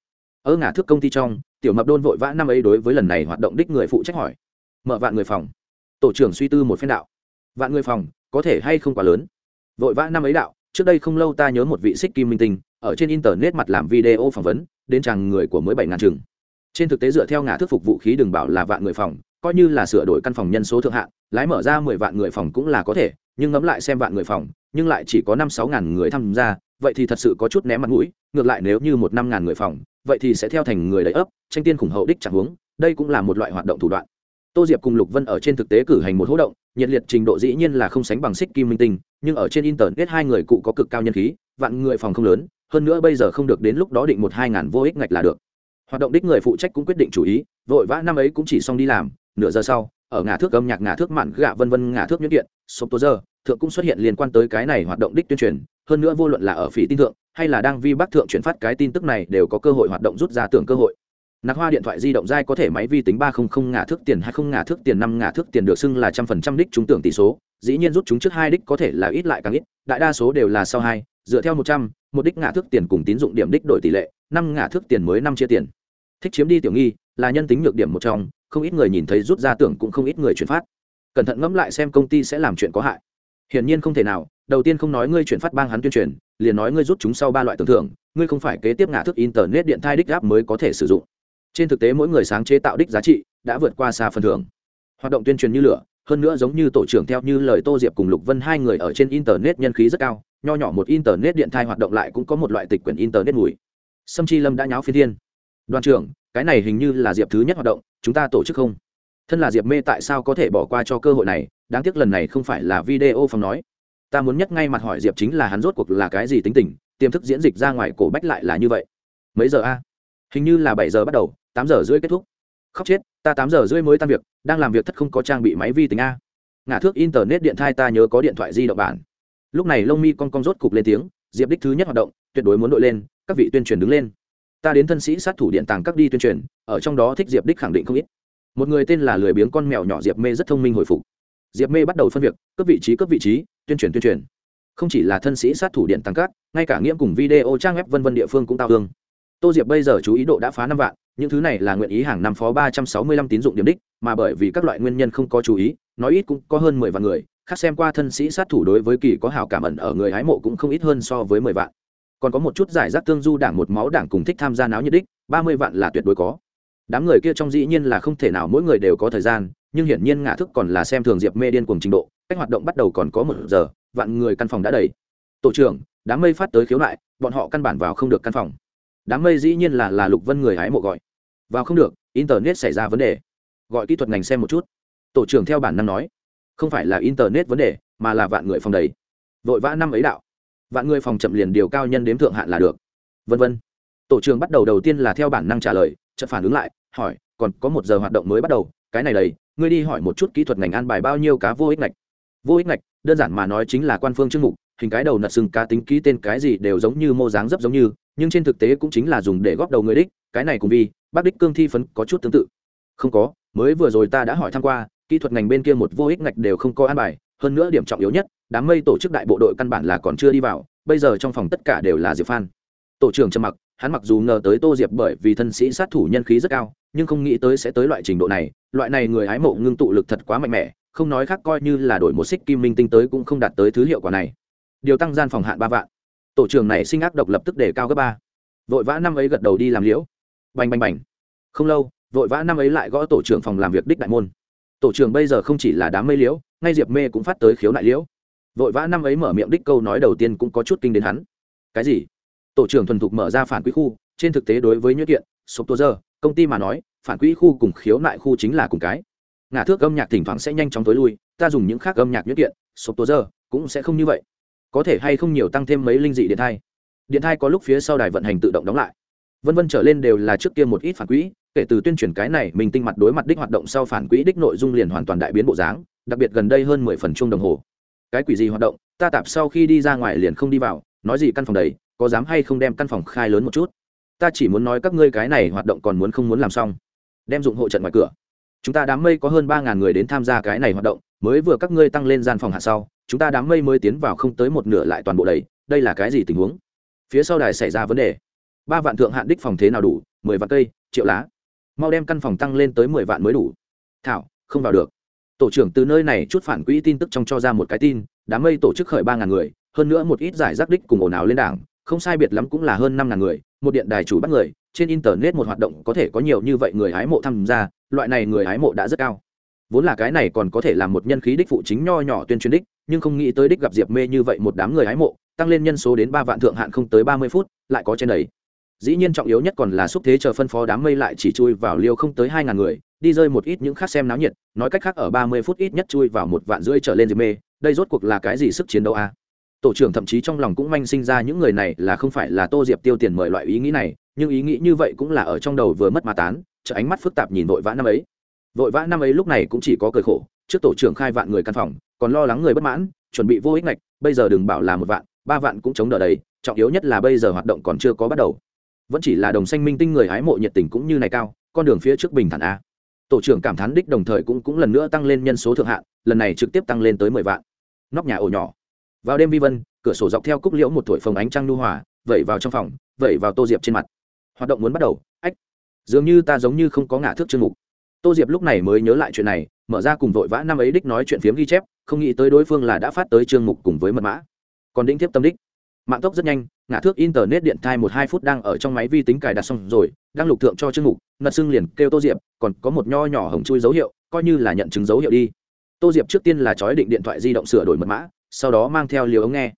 Speaker 1: Ở ngã thước công ty trong, tiểu mập đôn vội vã năm ấy đối với lần này hoạt động đích người phụ trách hỏi. Mở vạn người phòng. Tổ trưởng suy tư một phen đạo. Vạn người phòng, có thể hay không quá lớn? Vội vã năm ấy đạo, trước đây không lâu ta nhớ một vị xích kim minh tinh, ở trên internet mặt làm video phỏng vấn, đến chàng người của mới bảy ngàn chừng. Trên thực tế dựa theo ngã thức phục vũ khí đừng bảo là vạn người phòng, coi như là sửa đổi căn phòng nhân số thượng hạn lái mở ra mười vạn người phòng cũng là có thể, nhưng ngẫm lại xem vạn người phòng, nhưng lại chỉ có năm sáu ngàn người tham gia, vậy thì thật sự có chút ném mặt mũi, ngược lại nếu như một năm ngàn người phòng, vậy thì sẽ theo thành người đầy ấp, tranh tiên khủng hậu đích chẳng huống, đây cũng là một loại hoạt động thủ đoạn tô diệp cùng lục vân ở trên thực tế cử hành một hỗ động nhiệt liệt trình độ dĩ nhiên là không sánh bằng xích kim minh tinh nhưng ở trên internet hai người cụ có cực cao nhân khí vạn người phòng không lớn hơn nữa bây giờ không được đến lúc đó định một hai ngàn vô ích ngạch là được. Hoạt động đích người phụ trách cũng quyết định chủ ý vội vã năm ấy cũng chỉ xong đi làm nửa giờ sau ở ngã thước âm nhạc ngã thước mạn gạ vân vân ngã thước nhuyễn điện, sộp tô giờ thượng cũng xuất hiện liên quan tới cái này hoạt động đích tuyên truyền hơn nữa vô luận là ở phỉ tin thượng hay là đang vi bắc thượng chuyển phát cái tin tức này đều có cơ hội hoạt động rút ra tưởng cơ hội nạc hoa điện thoại di động dai có thể máy vi tính ba không không ngả thước tiền hai không ngả thước tiền năm ngả thước tiền được xưng là trăm phần trăm đích trúng tưởng tỷ số. Dĩ nhiên rút chúng trước hai đích có thể là ít lại càng ít, đại đa số đều là sau hai, dựa theo một trăm, một đích ngả thước tiền cùng tín dụng điểm đích đổi tỷ lệ, năm ngả thước tiền mới năm chia tiền. Thích chiếm đi tiểu nghi, là nhân tính nhược điểm một trong, không ít người nhìn thấy rút ra tưởng cũng không ít người chuyển phát. Cẩn thận ngẫm lại xem công ty sẽ làm chuyện có hại. Hiển nhiên không thể nào, đầu tiên không nói ngươi chuyển phát bang hắn tuyên truyền, liền nói ngươi rút chúng sau ba loại tưởng thưởng, ngươi không phải kế tiếp ngã thức internet điện thai đích gáp mới có thể sử dụng trên thực tế mỗi người sáng chế tạo đích giá trị đã vượt qua xa phần thưởng. Hoạt động tuyên truyền như lửa, hơn nữa giống như tổ trưởng theo như lời tô diệp cùng lục vân hai người ở trên internet nhân khí rất cao, nho nhỏ một internet điện thai hoạt động lại cũng có một loại tịch quyển internet mùi. Sâm chi lâm đã nháo phi thiên. Đoàn trưởng, cái này hình như là diệp thứ nhất hoạt động, chúng ta tổ chức không? Thân là diệp mê tại sao có thể bỏ qua cho cơ hội này? Đáng tiếc lần này không phải là video phòng nói. Ta muốn nhất ngay mặt hỏi diệp chính là hắn rốt cuộc là cái gì tính tình, tiềm thức diễn dịch ra ngoài cổ bách lại là như vậy. Mấy giờ a? Hình như là bảy giờ bắt đầu tám giờ rưỡi kết thúc. Khóc chết, ta tám giờ rưỡi mới tan việc, đang làm việc thất không có trang bị máy vi tính a. Ngả thước internet điện thai ta nhớ có điện thoại di động bản. Lúc này lông mi con con rốt cục lên tiếng, diệp đích thứ nhất hoạt động, tuyệt đối muốn đội lên, các vị tuyên truyền đứng lên. Ta đến thân sĩ sát thủ điện tàng các đi tuyên truyền, ở trong đó thích diệp đích khẳng định không ít. Một người tên là lười biếng con mèo nhỏ diệp mê rất thông minh hồi phục. Diệp mê bắt đầu phân việc, cấp vị trí, cấp vị trí, tuyên truyền tuyên truyền. Không chỉ là thân sĩ sát thủ điện tăng các, ngay cả nghiễm cùng video trang web vân vân địa phương cũng tao thương tô diệp bây giờ chú ý độ đã phá năm vạn, những thứ này là nguyện ý hàng năm phó ba trăm sáu mươi lăm tín dụng điểm đích, mà bởi vì các loại nguyên nhân không có chú ý, nói ít cũng có hơn mười vạn người, khác xem qua thân sĩ sát thủ đối với kỳ có hảo cảm ẩn ở người hái mộ cũng không ít hơn so với mười vạn. Còn có một chút giải rác tương du đảng một máu đảng cùng thích tham gia náo nhiệt đích, ba mươi vạn là tuyệt đối có. Đám người kia trong dĩ nhiên là không thể nào mỗi người đều có thời gian, nhưng hiển nhiên ngã thức còn là xem thường diệp mê điên cùng trình độ, cách hoạt động bắt đầu còn có một giờ, vạn người căn phòng đã đầy. Tổ trưởng, đám mây phát tới khiếu nại, bọn họ căn bản vào không được căn phòng đám mây dĩ nhiên là là lục vân người hái mộ gọi. Vào không được, internet xảy ra vấn đề. Gọi kỹ thuật ngành xem một chút. Tổ trưởng theo bản năng nói, không phải là internet vấn đề, mà là vạn người phòng đầy. Vội vã năm ấy đạo, vạn người phòng chậm liền điều cao nhân đếm thượng hạn là được. Vân vân. Tổ trưởng bắt đầu đầu tiên là theo bản năng trả lời, chợt phản ứng lại, hỏi, còn có một giờ hoạt động mới bắt đầu, cái này đầy, ngươi đi hỏi một chút kỹ thuật ngành an bài bao nhiêu cá vô ích ngạch. Vô ích ngạch, đơn giản mà nói chính là quan phương chương mục, hình cái đầu nật sừng cá tính ký tên cái gì đều giống như mô dáng dấp giống như nhưng trên thực tế cũng chính là dùng để góp đầu người đích, cái này cùng vì, bác đích cương thi phấn có chút tương tự. Không có, mới vừa rồi ta đã hỏi tham q u a kỹ thuật ngành bên kia một vô ích ngạch đều không có an bài, hơn nữa điểm trọng yếu nhất, đám mây tổ chức đại bộ đội căn bản là còn chưa đi vào, bây giờ trong phòng tất cả đều là diệp phan. Tổ trưởng trầm mặc, hắn mặc dù ngờ tới tô diệp bởi vì thân sĩ sát thủ nhân khí rất cao, nhưng không nghĩ tới sẽ tới loại trình độ này, loại này người hái mộ ngưng tụ lực thật quá mạnh mẽ, không nói khác coi như là đổi một xích kim minh tinh tới cũng không đạt tới thứ hiệu quả này. Điều tăng gian phòng hạn ba vạn tổ trưởng này sinh ác độc lập tức để cao gấp ba. Vội vã năm ấy gật đầu đi làm liễu. Bành bành bành. Không lâu, vội vã năm ấy lại gõ tổ trưởng phòng làm việc đích đại môn. Tổ trưởng bây giờ không chỉ là đám mây liễu, ngay diệp mê cũng phát tới khiếu nại liễu. Vội vã năm ấy mở miệng đích câu nói đầu tiên cũng có chút kinh đến hắn. Cái gì? Tổ trưởng thuần thục mở ra phản quỹ khu, trên thực tế đối với nhuyễn kiện sộp tô giờ công ty mà nói, phản quỹ khu cùng khiếu nại khu chính là cùng cái. Ngả thước âm nhạc thỉnh thoảng sẽ nhanh chóng tối lui, ta dùng những khác âm nhạc nhuyễn kiện sộp tô giờ cũng sẽ không như vậy có thể hay không nhiều tăng thêm mấy linh dị điện thai. Điện thai có lúc phía sau đài vận hành tự động đóng lại. Vân vân trở lên đều là trước kia một ít phản quỹ, kể từ tuyên truyền cái này, mình tinh mặt đối mặt đích hoạt động sau phản quỹ đích nội dung liền hoàn toàn đại biến bộ dáng, đặc biệt gần đây hơn mười phần chung đồng hồ. Cái quỷ gì hoạt động, ta tạp sau khi đi ra ngoài liền không đi vào, nói gì căn phòng đầy, có dám hay không đem căn phòng khai lớn một chút? Ta chỉ muốn nói các ngươi cái này hoạt động còn muốn không muốn làm xong. Đem dụng hộ trận ngoài cửa. Chúng ta đám mây có hơn ba ngàn người đến tham gia cái này hoạt động mới vừa các ngươi tăng lên gian phòng hạ sau, chúng ta đám mây mới tiến vào không tới một nửa lại toàn bộ đầy, đây là cái gì tình huống? Phía sau đài xảy ra vấn đề. Ba vạn thượng hạn đích phòng thế nào đủ? Mười vạn cây, triệu lá. Mau đem căn phòng tăng lên tới mười vạn mới đủ. Thảo, không vào được. Tổ trưởng từ nơi này chút phản quỹ tin tức trong cho ra một cái tin, đám mây tổ chức khởi ba ngàn người, hơn nữa một ít giải rác đích cùng ồn ào lên đảng, không sai biệt lắm cũng là hơn năm ngàn người, một điện đài chủ bắt người, trên internet một hoạt động có thể có nhiều như vậy người hái mộ tham gia, loại này người hái mộ đã rất cao vốn là cái này còn có thể là một nhân khí đích phụ chính nho nhỏ tuyên truyền đích, nhưng không nghĩ tới đích gặp diệp mê như vậy một đám người hái mộ, tăng lên nhân số đến ba vạn thượng hạn không tới ba mươi phút, lại có trên đấy dĩ nhiên trọng yếu nhất còn là xúc thế chờ phân phó đám mây lại chỉ chui vào liêu không tới hai ngàn người, đi rơi một ít những khác xem náo nhiệt, nói cách khác ở ba mươi phút ít nhất chui vào một vạn rưỡi trở lên diệp mê, đây rốt cuộc là cái gì sức chiến đấu a à? tổ trưởng thậm chí trong lòng cũng manh sinh ra những người này là không phải là tô diệp tiêu tiền mời loại ý nghĩ này, nhưng ý nghĩ như vậy cũng là ở trong đầu vừa mất mà tán, chợ ánh mắt phức tạp nhìn vội vã năm ấy vội vã năm ấy lúc này cũng chỉ có cười khổ, trước tổ trưởng khai vạn người căn phòng, còn lo lắng người bất mãn, chuẩn bị vô ích ngạch, bây giờ đừng bảo là một vạn, ba vạn cũng chống đỡ đấy trọng yếu nhất là bây giờ hoạt động còn chưa có bắt đầu. Vẫn chỉ là đồng xanh minh tinh người hái mộ nhiệt tình cũng như này cao, con đường phía trước bình thản a. Tổ trưởng cảm thán đích đồng thời cũng cũng lần nữa tăng lên nhân số thượng hạn, lần này trực tiếp tăng lên tới mười vạn. Nóc nhà ổ nhỏ. Vào đêm vi vân, cửa sổ dọc theo cúc liễu một tuổi phồng ánh trăng nu hòa, vẩy vào trong phòng, vẩy vào tô diệp trên mặt. Hoạt động muốn bắt đầu, ách. Dường như ta giống như không có ngã thước chương mục tô diệp lúc này mới nhớ lại chuyện này, mở ra cùng vội vã năm ấy đích nói chuyện phiếm ghi chép, không nghĩ tới đối phương là đã phát tới chương mục cùng với mật mã. Còn đĩnh tiếp tâm đích. Mạng tốc rất nhanh, ngã thước internet điện thai một hai phút đang ở trong máy vi tính cài đặt xong rồi, đang lục thượng cho chương mục, ngật xưng liền kêu tô diệp, còn có một nho nhỏ hồng chui dấu hiệu, coi như là nhận chứng dấu hiệu đi. Tô diệp trước tiên là trói định điện thoại di động sửa đổi mật mã, sau đó mang theo liều ống nghe.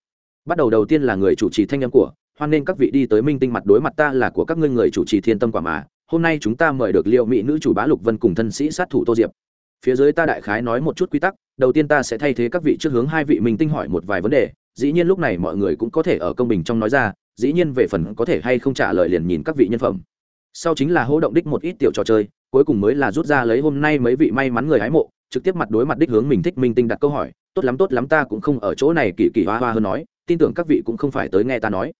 Speaker 1: Bắt đầu đầu tiên là người chủ trì thanh âm của, hoan nên các vị đi tới minh tinh mặt đối mặt ta là của các ngươi người chủ trì thiên tâm quả mà hôm nay chúng ta mời được liệu mỹ nữ chủ bá lục vân cùng thân sĩ sát thủ tô diệp. Phía dưới ta đại khái nói một chút quy tắc, đầu tiên ta sẽ thay thế các vị trước hướng hai vị minh tinh hỏi một vài vấn đề, dĩ nhiên lúc này mọi người cũng có thể ở công bình trong nói ra, dĩ nhiên về phần có thể hay không trả lời liền nhìn các vị nhân phẩm. Sau chính là hỗ động đích một ít tiểu trò chơi, cuối cùng mới là rút ra lấy hôm nay mấy vị may mắn người hái mộ, trực tiếp mặt đối mặt đích hướng mình thích minh tinh đặt câu hỏi, tốt lắm tốt lắm ta cũng không ở chỗ này kỳ kỳ hoa hoa hơn nói, tin tưởng các vị cũng không phải tới nghe ta nói.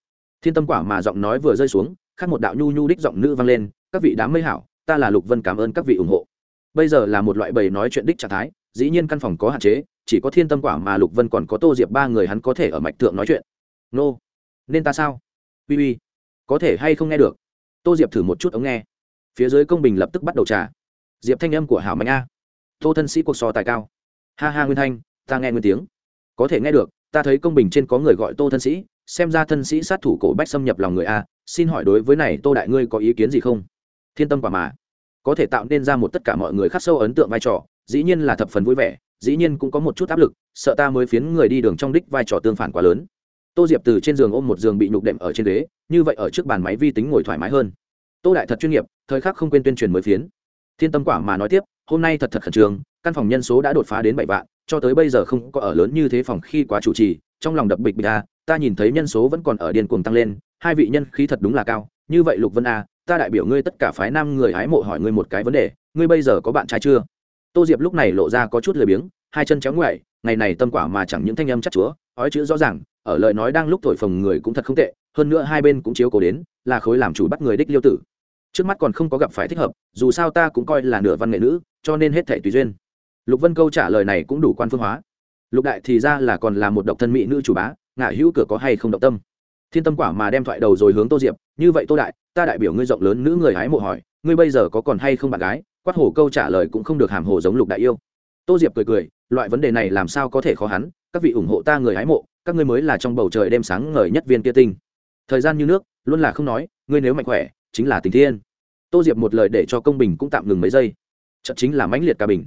Speaker 1: Thiên tâm quả mà giọng nói vừa rơi xuống, khác một đạo nhu nhu đích giọng nữ vang lên các vị đám mây hảo, ta là lục vân cảm ơn các vị ủng hộ. Bây giờ là một loại bầy nói chuyện đích trạng thái, dĩ nhiên căn phòng có hạn chế, chỉ có thiên tâm quả mà lục vân còn có tô diệp ba người hắn có thể ở mạch thượng nói chuyện. Nô, nên ta sao? Uy uy, có thể hay không nghe được? Tô diệp thử một chút ống nghe. Phía dưới công bình lập tức bắt đầu trả diệp thanh âm của hảo mạnh a. Tô thân sĩ cuộc sò tài cao. Ha ha nguyên thanh, ta nghe nguyên tiếng. Có thể nghe được, ta thấy công bình trên có người gọi tô thân sĩ, xem ra thân sĩ sát thủ cổ bách xâm nhập lòng người a, xin hỏi đối với này tô đại ngươi có ý kiến gì không? Thiên tâm quả mà. Có thể tạo nên ra một tất cả mọi người khắc sâu ấn tượng vai trò, dĩ nhiên là thập phần vui vẻ, dĩ nhiên cũng có một chút áp lực, sợ ta mới phiến người đi đường trong đích vai trò tương phản quá lớn. Tô diệp từ trên giường ôm một giường bị nhục đệm ở trên ghế, như vậy ở trước bàn máy vi tính ngồi thoải mái hơn. Tô đại thật chuyên nghiệp, thời khắc không quên tuyên truyền mới phiến. Thiên tâm quả mà nói tiếp, hôm nay thật thật khẩn trương, căn phòng nhân số đã đột phá đến bảy vạn, cho tới bây giờ không có ở lớn như thế phòng khi quá chủ trì, trong lòng đập bịch bịch a, ta nhìn thấy nhân số vẫn còn ở điên cuồng tăng lên, hai vị nhân khí thật đúng là cao, như vậy lục vân a ta đại biểu ngươi tất cả phái nam người hái mộ hỏi ngươi một cái vấn đề, ngươi bây giờ có bạn trai chưa? Tô diệp lúc này lộ ra có chút lười biếng, hai chân chéo ngoại, ngày này tâm quả mà chẳng những thanh âm chắc chúa, ói chữ rõ ràng, ở lời nói đang lúc thổi phồng người cũng thật không tệ, hơn nữa hai bên cũng chiếu cố đến, là khối làm chủ bắt người đích liêu tử. Trước mắt còn không có gặp phải thích hợp, dù sao ta cũng coi là nửa văn nghệ nữ, cho nên hết thể tùy duyên. Lục vân câu trả lời này cũng đủ quan phương hóa. Lục đại thì ra là còn là một độc thân mỹ nữ chủ bá, ngả hữu cửa có hay không động tâm thiên tâm quả mà đem thoại đầu rồi hướng tô diệp, như vậy tô đại, ta đại biểu ngươi rộng lớn nữ người hái mộ hỏi, ngươi bây giờ có còn hay không bạn gái? Quát hồ câu trả lời cũng không được hàm hồ giống lục đại yêu. Tô diệp cười cười, loại vấn đề này làm sao có thể khó hắn, các vị ủng hộ ta người hái mộ, các ngươi mới là trong bầu trời đêm sáng ngời nhất viên kia tinh. Thời gian như nước, luôn là không nói, ngươi nếu mạnh khỏe, chính là tình thiên. Tô diệp một lời để cho công bình cũng tạm ngừng mấy giây. Chậm chính là mãnh liệt ca bình.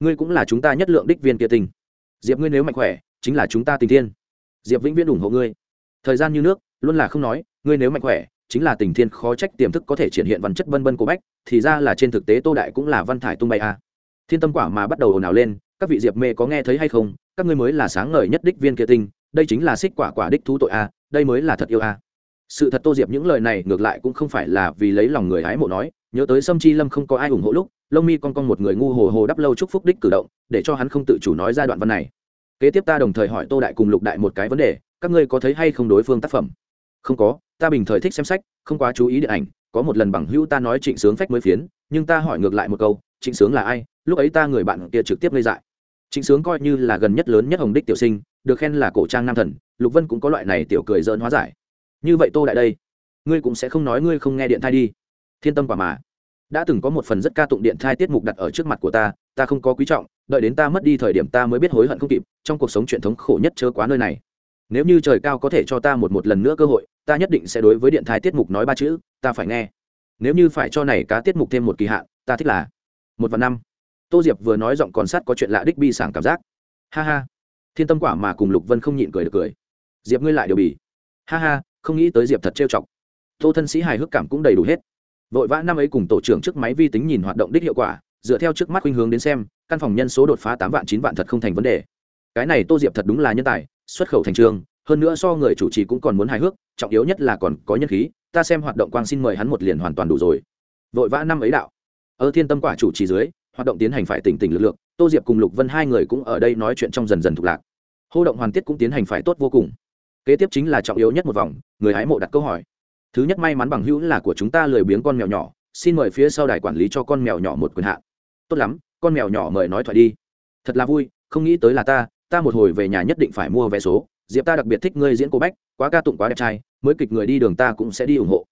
Speaker 1: Ngươi cũng là chúng ta nhất lượng đích viên kia tinh. Diệp ngươi nếu mạnh khỏe, chính là chúng ta tình thiên. Diệp vĩnh viễn ủng hộ ngươi thời gian như nước, luôn là không nói, ngươi nếu mạnh khỏe, chính là tình thiên khó trách tiềm thức có thể triển hiện văn chất bân bân của bách, thì ra là trên thực tế tô đại cũng là văn thải tung bay a thiên tâm quả mà bắt đầu ồn ào lên, các vị diệp mê có nghe thấy hay không? Các ngươi mới là sáng ngời nhất đích viên kia tinh, đây chính là xích quả quả đích thú tội a đây mới là thật yêu a sự thật tô diệp những lời này ngược lại cũng không phải là vì lấy lòng người hái mộ nói, nhớ tới sâm chi lâm không có ai ủng hộ lúc, lông mi con con một người ngu hồ hồ đắp lâu chúc phúc đích cử động, để cho hắn không tự chủ nói ra đoạn văn này. Kế tiếp ta đồng thời hỏi tô đại cùng lục đại một cái vấn đề các ngươi có thấy hay không đối phương tác phẩm? Không có, ta bình thời thích xem sách, không quá chú ý điện ảnh, có một lần bằng hữu ta nói trịnh sướng phách mới phiến, nhưng ta hỏi ngược lại một câu, trịnh sướng là ai? Lúc ấy ta người bạn kia trực tiếp gây dại. Trịnh sướng coi như là gần nhất lớn nhất hồng đích tiểu sinh, được khen là cổ trang nam thần, lục vân cũng có loại này tiểu cười dỡn hóa giải. Như vậy tô đại đây, ngươi cũng sẽ không nói ngươi không nghe điện thai đi. Thiên tâm quả mà. Đã từng có một phần rất ca tụng điện thai tiết mục đặt ở trước mặt của ta ta không có quý trọng, đợi đến ta mất đi thời điểm ta mới biết hối hận không kịp, trong cuộc sống truyền thống khổ nhất chớ quá nơi này nếu như trời cao có thể cho ta một một lần nữa cơ hội, ta nhất định sẽ đối với điện thái tiết mục nói ba chữ, ta phải nghe. Nếu như phải cho này cá tiết mục thêm một kỳ hạn, ta thích là một và năm. Tô diệp vừa nói giọng còn sắt có chuyện lạ đích bi sảng cảm giác. Ha ha. Thiên tâm quả mà cùng lục vân không nhịn cười được cười. Diệp ngươi lại đều bỉ. ha ha, không nghĩ tới diệp thật trêu chọc. Tô thân sĩ hài hước cảm cũng đầy đủ hết. Vội vã năm ấy cùng tổ trưởng trước máy vi tính nhìn hoạt động đích hiệu quả, dựa theo trước mắt khuynh hướng đến xem, căn phòng nhân số đột phá tám vạn, chín vạn thật không thành vấn đề. Cái này tô diệp thật đúng là nhân tài xuất khẩu thành trường, hơn nữa so người chủ trì cũng còn muốn hài hước, trọng yếu nhất là còn có nhân khí, ta xem hoạt động quang xin mời hắn một liền hoàn toàn đủ rồi. Vội vã năm ấy đạo. Ở thiên tâm quả chủ trì dưới, hoạt động tiến hành phải tỉnh tỉnh lực lượng, tô diệp cùng lục vân hai người cũng ở đây nói chuyện trong dần dần thuộc lạc. Hô động hoàn tiết cũng tiến hành phải tốt vô cùng. Kế tiếp chính là trọng yếu nhất một vòng, người hái mộ đặt câu hỏi. Thứ nhất may mắn bằng hữu là của chúng ta lười biếng con mèo nhỏ, xin mời phía sau đài quản lý cho con mèo nhỏ một quyền hạn tốt lắm, con mèo nhỏ mời nói thoại đi. Thật là vui, không nghĩ tới là ta ta một hồi về nhà nhất định phải mua vé số, diệp ta đặc biệt thích ngươi diễn cô bách, quá ca tụng quá đẹp trai, mới kịch người đi đường ta cũng sẽ đi ủng hộ.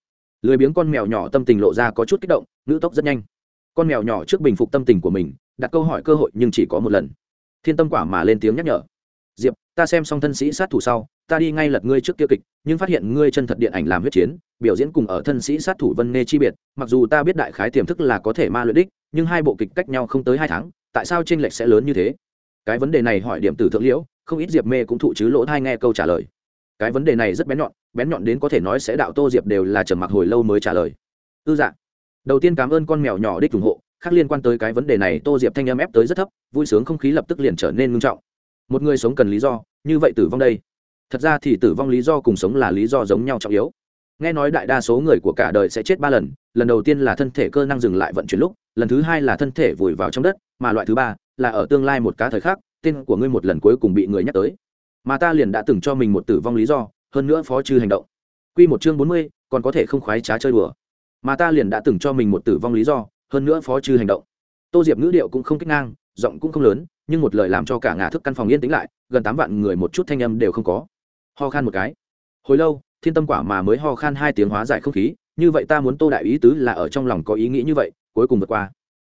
Speaker 1: Lười biếng con mèo nhỏ tâm tình lộ ra có chút kích động ngữ tốc rất nhanh. Con mèo nhỏ trước bình phục tâm tình của mình, đặt câu hỏi cơ hội nhưng chỉ có một lần. Thiên tâm quả mà lên tiếng nhắc nhở. Diệp, ta xem xong thân sĩ sát thủ sau, ta đi ngay lật ngươi trước kia kịch, nhưng phát hiện ngươi chân thật điện ảnh làm huyết chiến, biểu diễn cùng ở thân sĩ sát thủ vân nghe chi biệt, mặc dù ta biết đại khái tiềm thức là có thể ma luyện đích, nhưng hai bộ kịch cách nhau không tới hai tháng, tại sao tranh lệch sẽ lớn như thế? Cái vấn đề này hỏi điểm tử thượng liễu, không ít diệp mê cũng thụ chứ lỗ thai nghe câu trả lời. Cái vấn đề này rất bén nhọn bén nhọn đến có thể nói sẽ đạo tô diệp đều là trầm mặc hồi lâu mới trả lời. Ư dạ. Đầu tiên cảm ơn con mèo nhỏ đích ủng hộ, khác liên quan tới cái vấn đề này tô diệp thanh âm ép tới rất thấp, vui sướng không khí lập tức liền trở nên ngưng trọng. Một người sống cần lý do, như vậy tử vong đây. Thật ra thì tử vong lý do cùng sống là lý do giống nhau trọng yếu. Nghe nói đại đa số người của cả đời sẽ chết ba lần lần đầu tiên là thân thể cơ năng dừng lại vận chuyển lúc, lần thứ hai là thân thể vùi vào trong đất, mà loại thứ ba là ở tương lai một cá thời khắc tên của ngươi một lần cuối cùng bị người nhắc tới. Mà ta liền đã từng cho mình một tử vong lý do hơn nữa phó chư hành động. Quy một chương bốn mươi, còn có thể không khoái trá chơi đùa. Mà ta liền đã từng cho mình một tử vong lý do hơn nữa phó chư hành động. Tô diệp ngữ điệu cũng không kích ngang giọng cũng không lớn nhưng một lời làm cho cả ngã thức căn phòng yên tĩnh lại gần tám vạn người một chút thanh âm đều không có. Ho khan một cái. Hồi lâu thiên tâm quả mà mới ho khan hai tiếng hóa giải không khí như vậy ta muốn tô đại ý tứ là ở trong lòng có ý nghĩ như vậy cuối cùng vượt qua.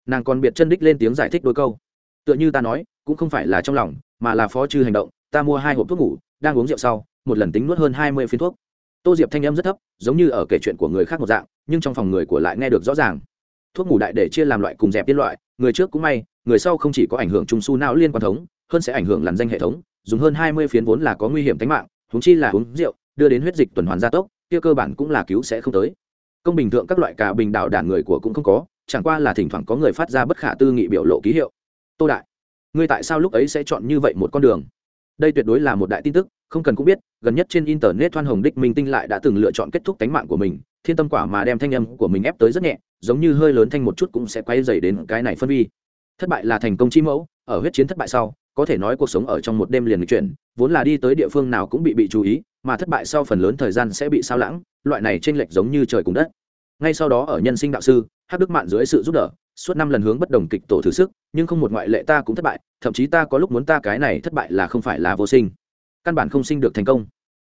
Speaker 1: Nàng còn biệt chân đích lên tiếng giải thích đôi câu tựa như ta nói, cũng không phải là trong lòng, mà là phó chư hành động, ta mua hai hộp thuốc ngủ, đang uống rượu sau, một lần tính nuốt hơn hai mươi phiến thuốc. Tô diệp thanh âm rất thấp, giống như ở kể chuyện của người khác một dạng, nhưng trong phòng người của lại nghe được rõ ràng. Thuốc ngủ đại để chia làm loại cùng dẹp tiên loại, người trước cũng may, người sau không chỉ có ảnh hưởng trung su não liên quan thống, hơn sẽ ảnh hưởng làn danh hệ thống, dùng hơn hai mươi phiến vốn là có nguy hiểm tính mạng thúng chi là uống rượu, đưa đến huyết dịch tuần hoàn gia tốc, kia cơ bản cũng là cứu sẽ không tới. Công bình thượng các loại cả bình đạo đảng người của cũng không có, chẳng qua là thỉnh thoảng có người phát ra bất khả tư nghị biểu lộ ký hiệu tô đại, ngươi tại sao lúc ấy sẽ chọn như vậy một con đường? Đây tuyệt đối là một đại tin tức, không cần cũng biết, gần nhất trên internet thoan hồng đích minh tinh lại đã từng lựa chọn kết thúc tánh mạng của mình, thiên tâm quả mà đem thanh âm của mình ép tới rất nhẹ, giống như hơi lớn thanh một chút cũng sẽ quay dày đến cái này phân vi. Thất bại là thành công chi mẫu, ở huyết chiến thất bại sau, có thể nói cuộc sống ở trong một đêm liền chuyển, vốn là đi tới địa phương nào cũng bị bị chú ý, mà thất bại sau phần lớn thời gian sẽ bị sao lãng, loại này t r ê n lệch giống như trời cùng đất ngay sau đó ở nhân sinh đạo sư, hắc đức mạn dưới sự giúp đỡ, suốt năm lần hướng bất đồng kịch tổ thử sức, nhưng không một ngoại lệ ta cũng thất bại, thậm chí ta có lúc muốn ta cái này thất bại là không phải là vô sinh. Căn bản không sinh được thành công.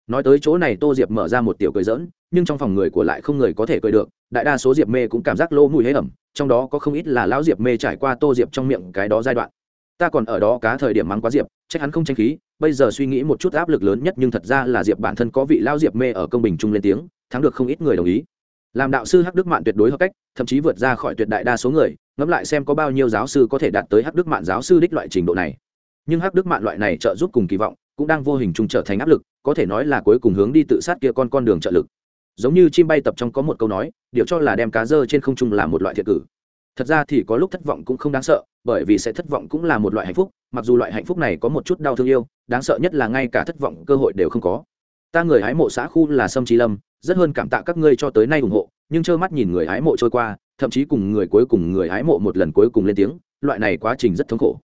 Speaker 1: Nói tới chỗ này tô diệp mở ra một tiểu cười dỡn nhưng trong phòng người của lại không người có thể cười được, đại đa số diệp mê cũng cảm giác lô mùi hế ẩm, trong đó có không ít là lão diệp mê trải qua tô diệp trong miệng cái đó giai đoạn. Ta còn ở đó cá thời điểm mắng quá diệp, trách hắn không tranh khí, bây giờ suy nghĩ một chút áp lực lớn nhất nhưng thật ra là diệp bản thân có vị lão diệp mê ở công bình chung lên tiếng, thắng được không ít người đồng ý làm đạo sư hắc đức mạn tuyệt đối hợp cách, thậm chí vượt ra khỏi tuyệt đại đa số người, ngẫm lại xem có bao nhiêu giáo sư có thể đạt tới hắc đức mạn giáo sư đích loại trình độ này. Nhưng hắc đức mạn loại này trợ giúp cùng kỳ vọng, cũng đang vô hình chung trở thành áp lực, có thể nói là cuối cùng hướng đi tự sát kia con con đường trợ lực. Giống như chim bay tập trong có một câu nói, điều cho là đem cá dơ trên không trung là một loại thiệt cử. Thật ra thì có lúc thất vọng cũng không đáng sợ, bởi vì sẽ thất vọng cũng là một loại hạnh phúc, mặc dù loại hạnh phúc này có một chút đau thương yêu, đáng sợ nhất là ngay cả thất vọng cơ hội đều không có ta người hái mộ xã khu là sâm trí lâm, rất hơn cảm tạ các ngươi cho tới nay ủng hộ, nhưng trơ mắt nhìn người hái mộ trôi qua, thậm chí cùng người cuối cùng người hái mộ một lần cuối cùng lên tiếng, loại này quá trình rất thống khổ.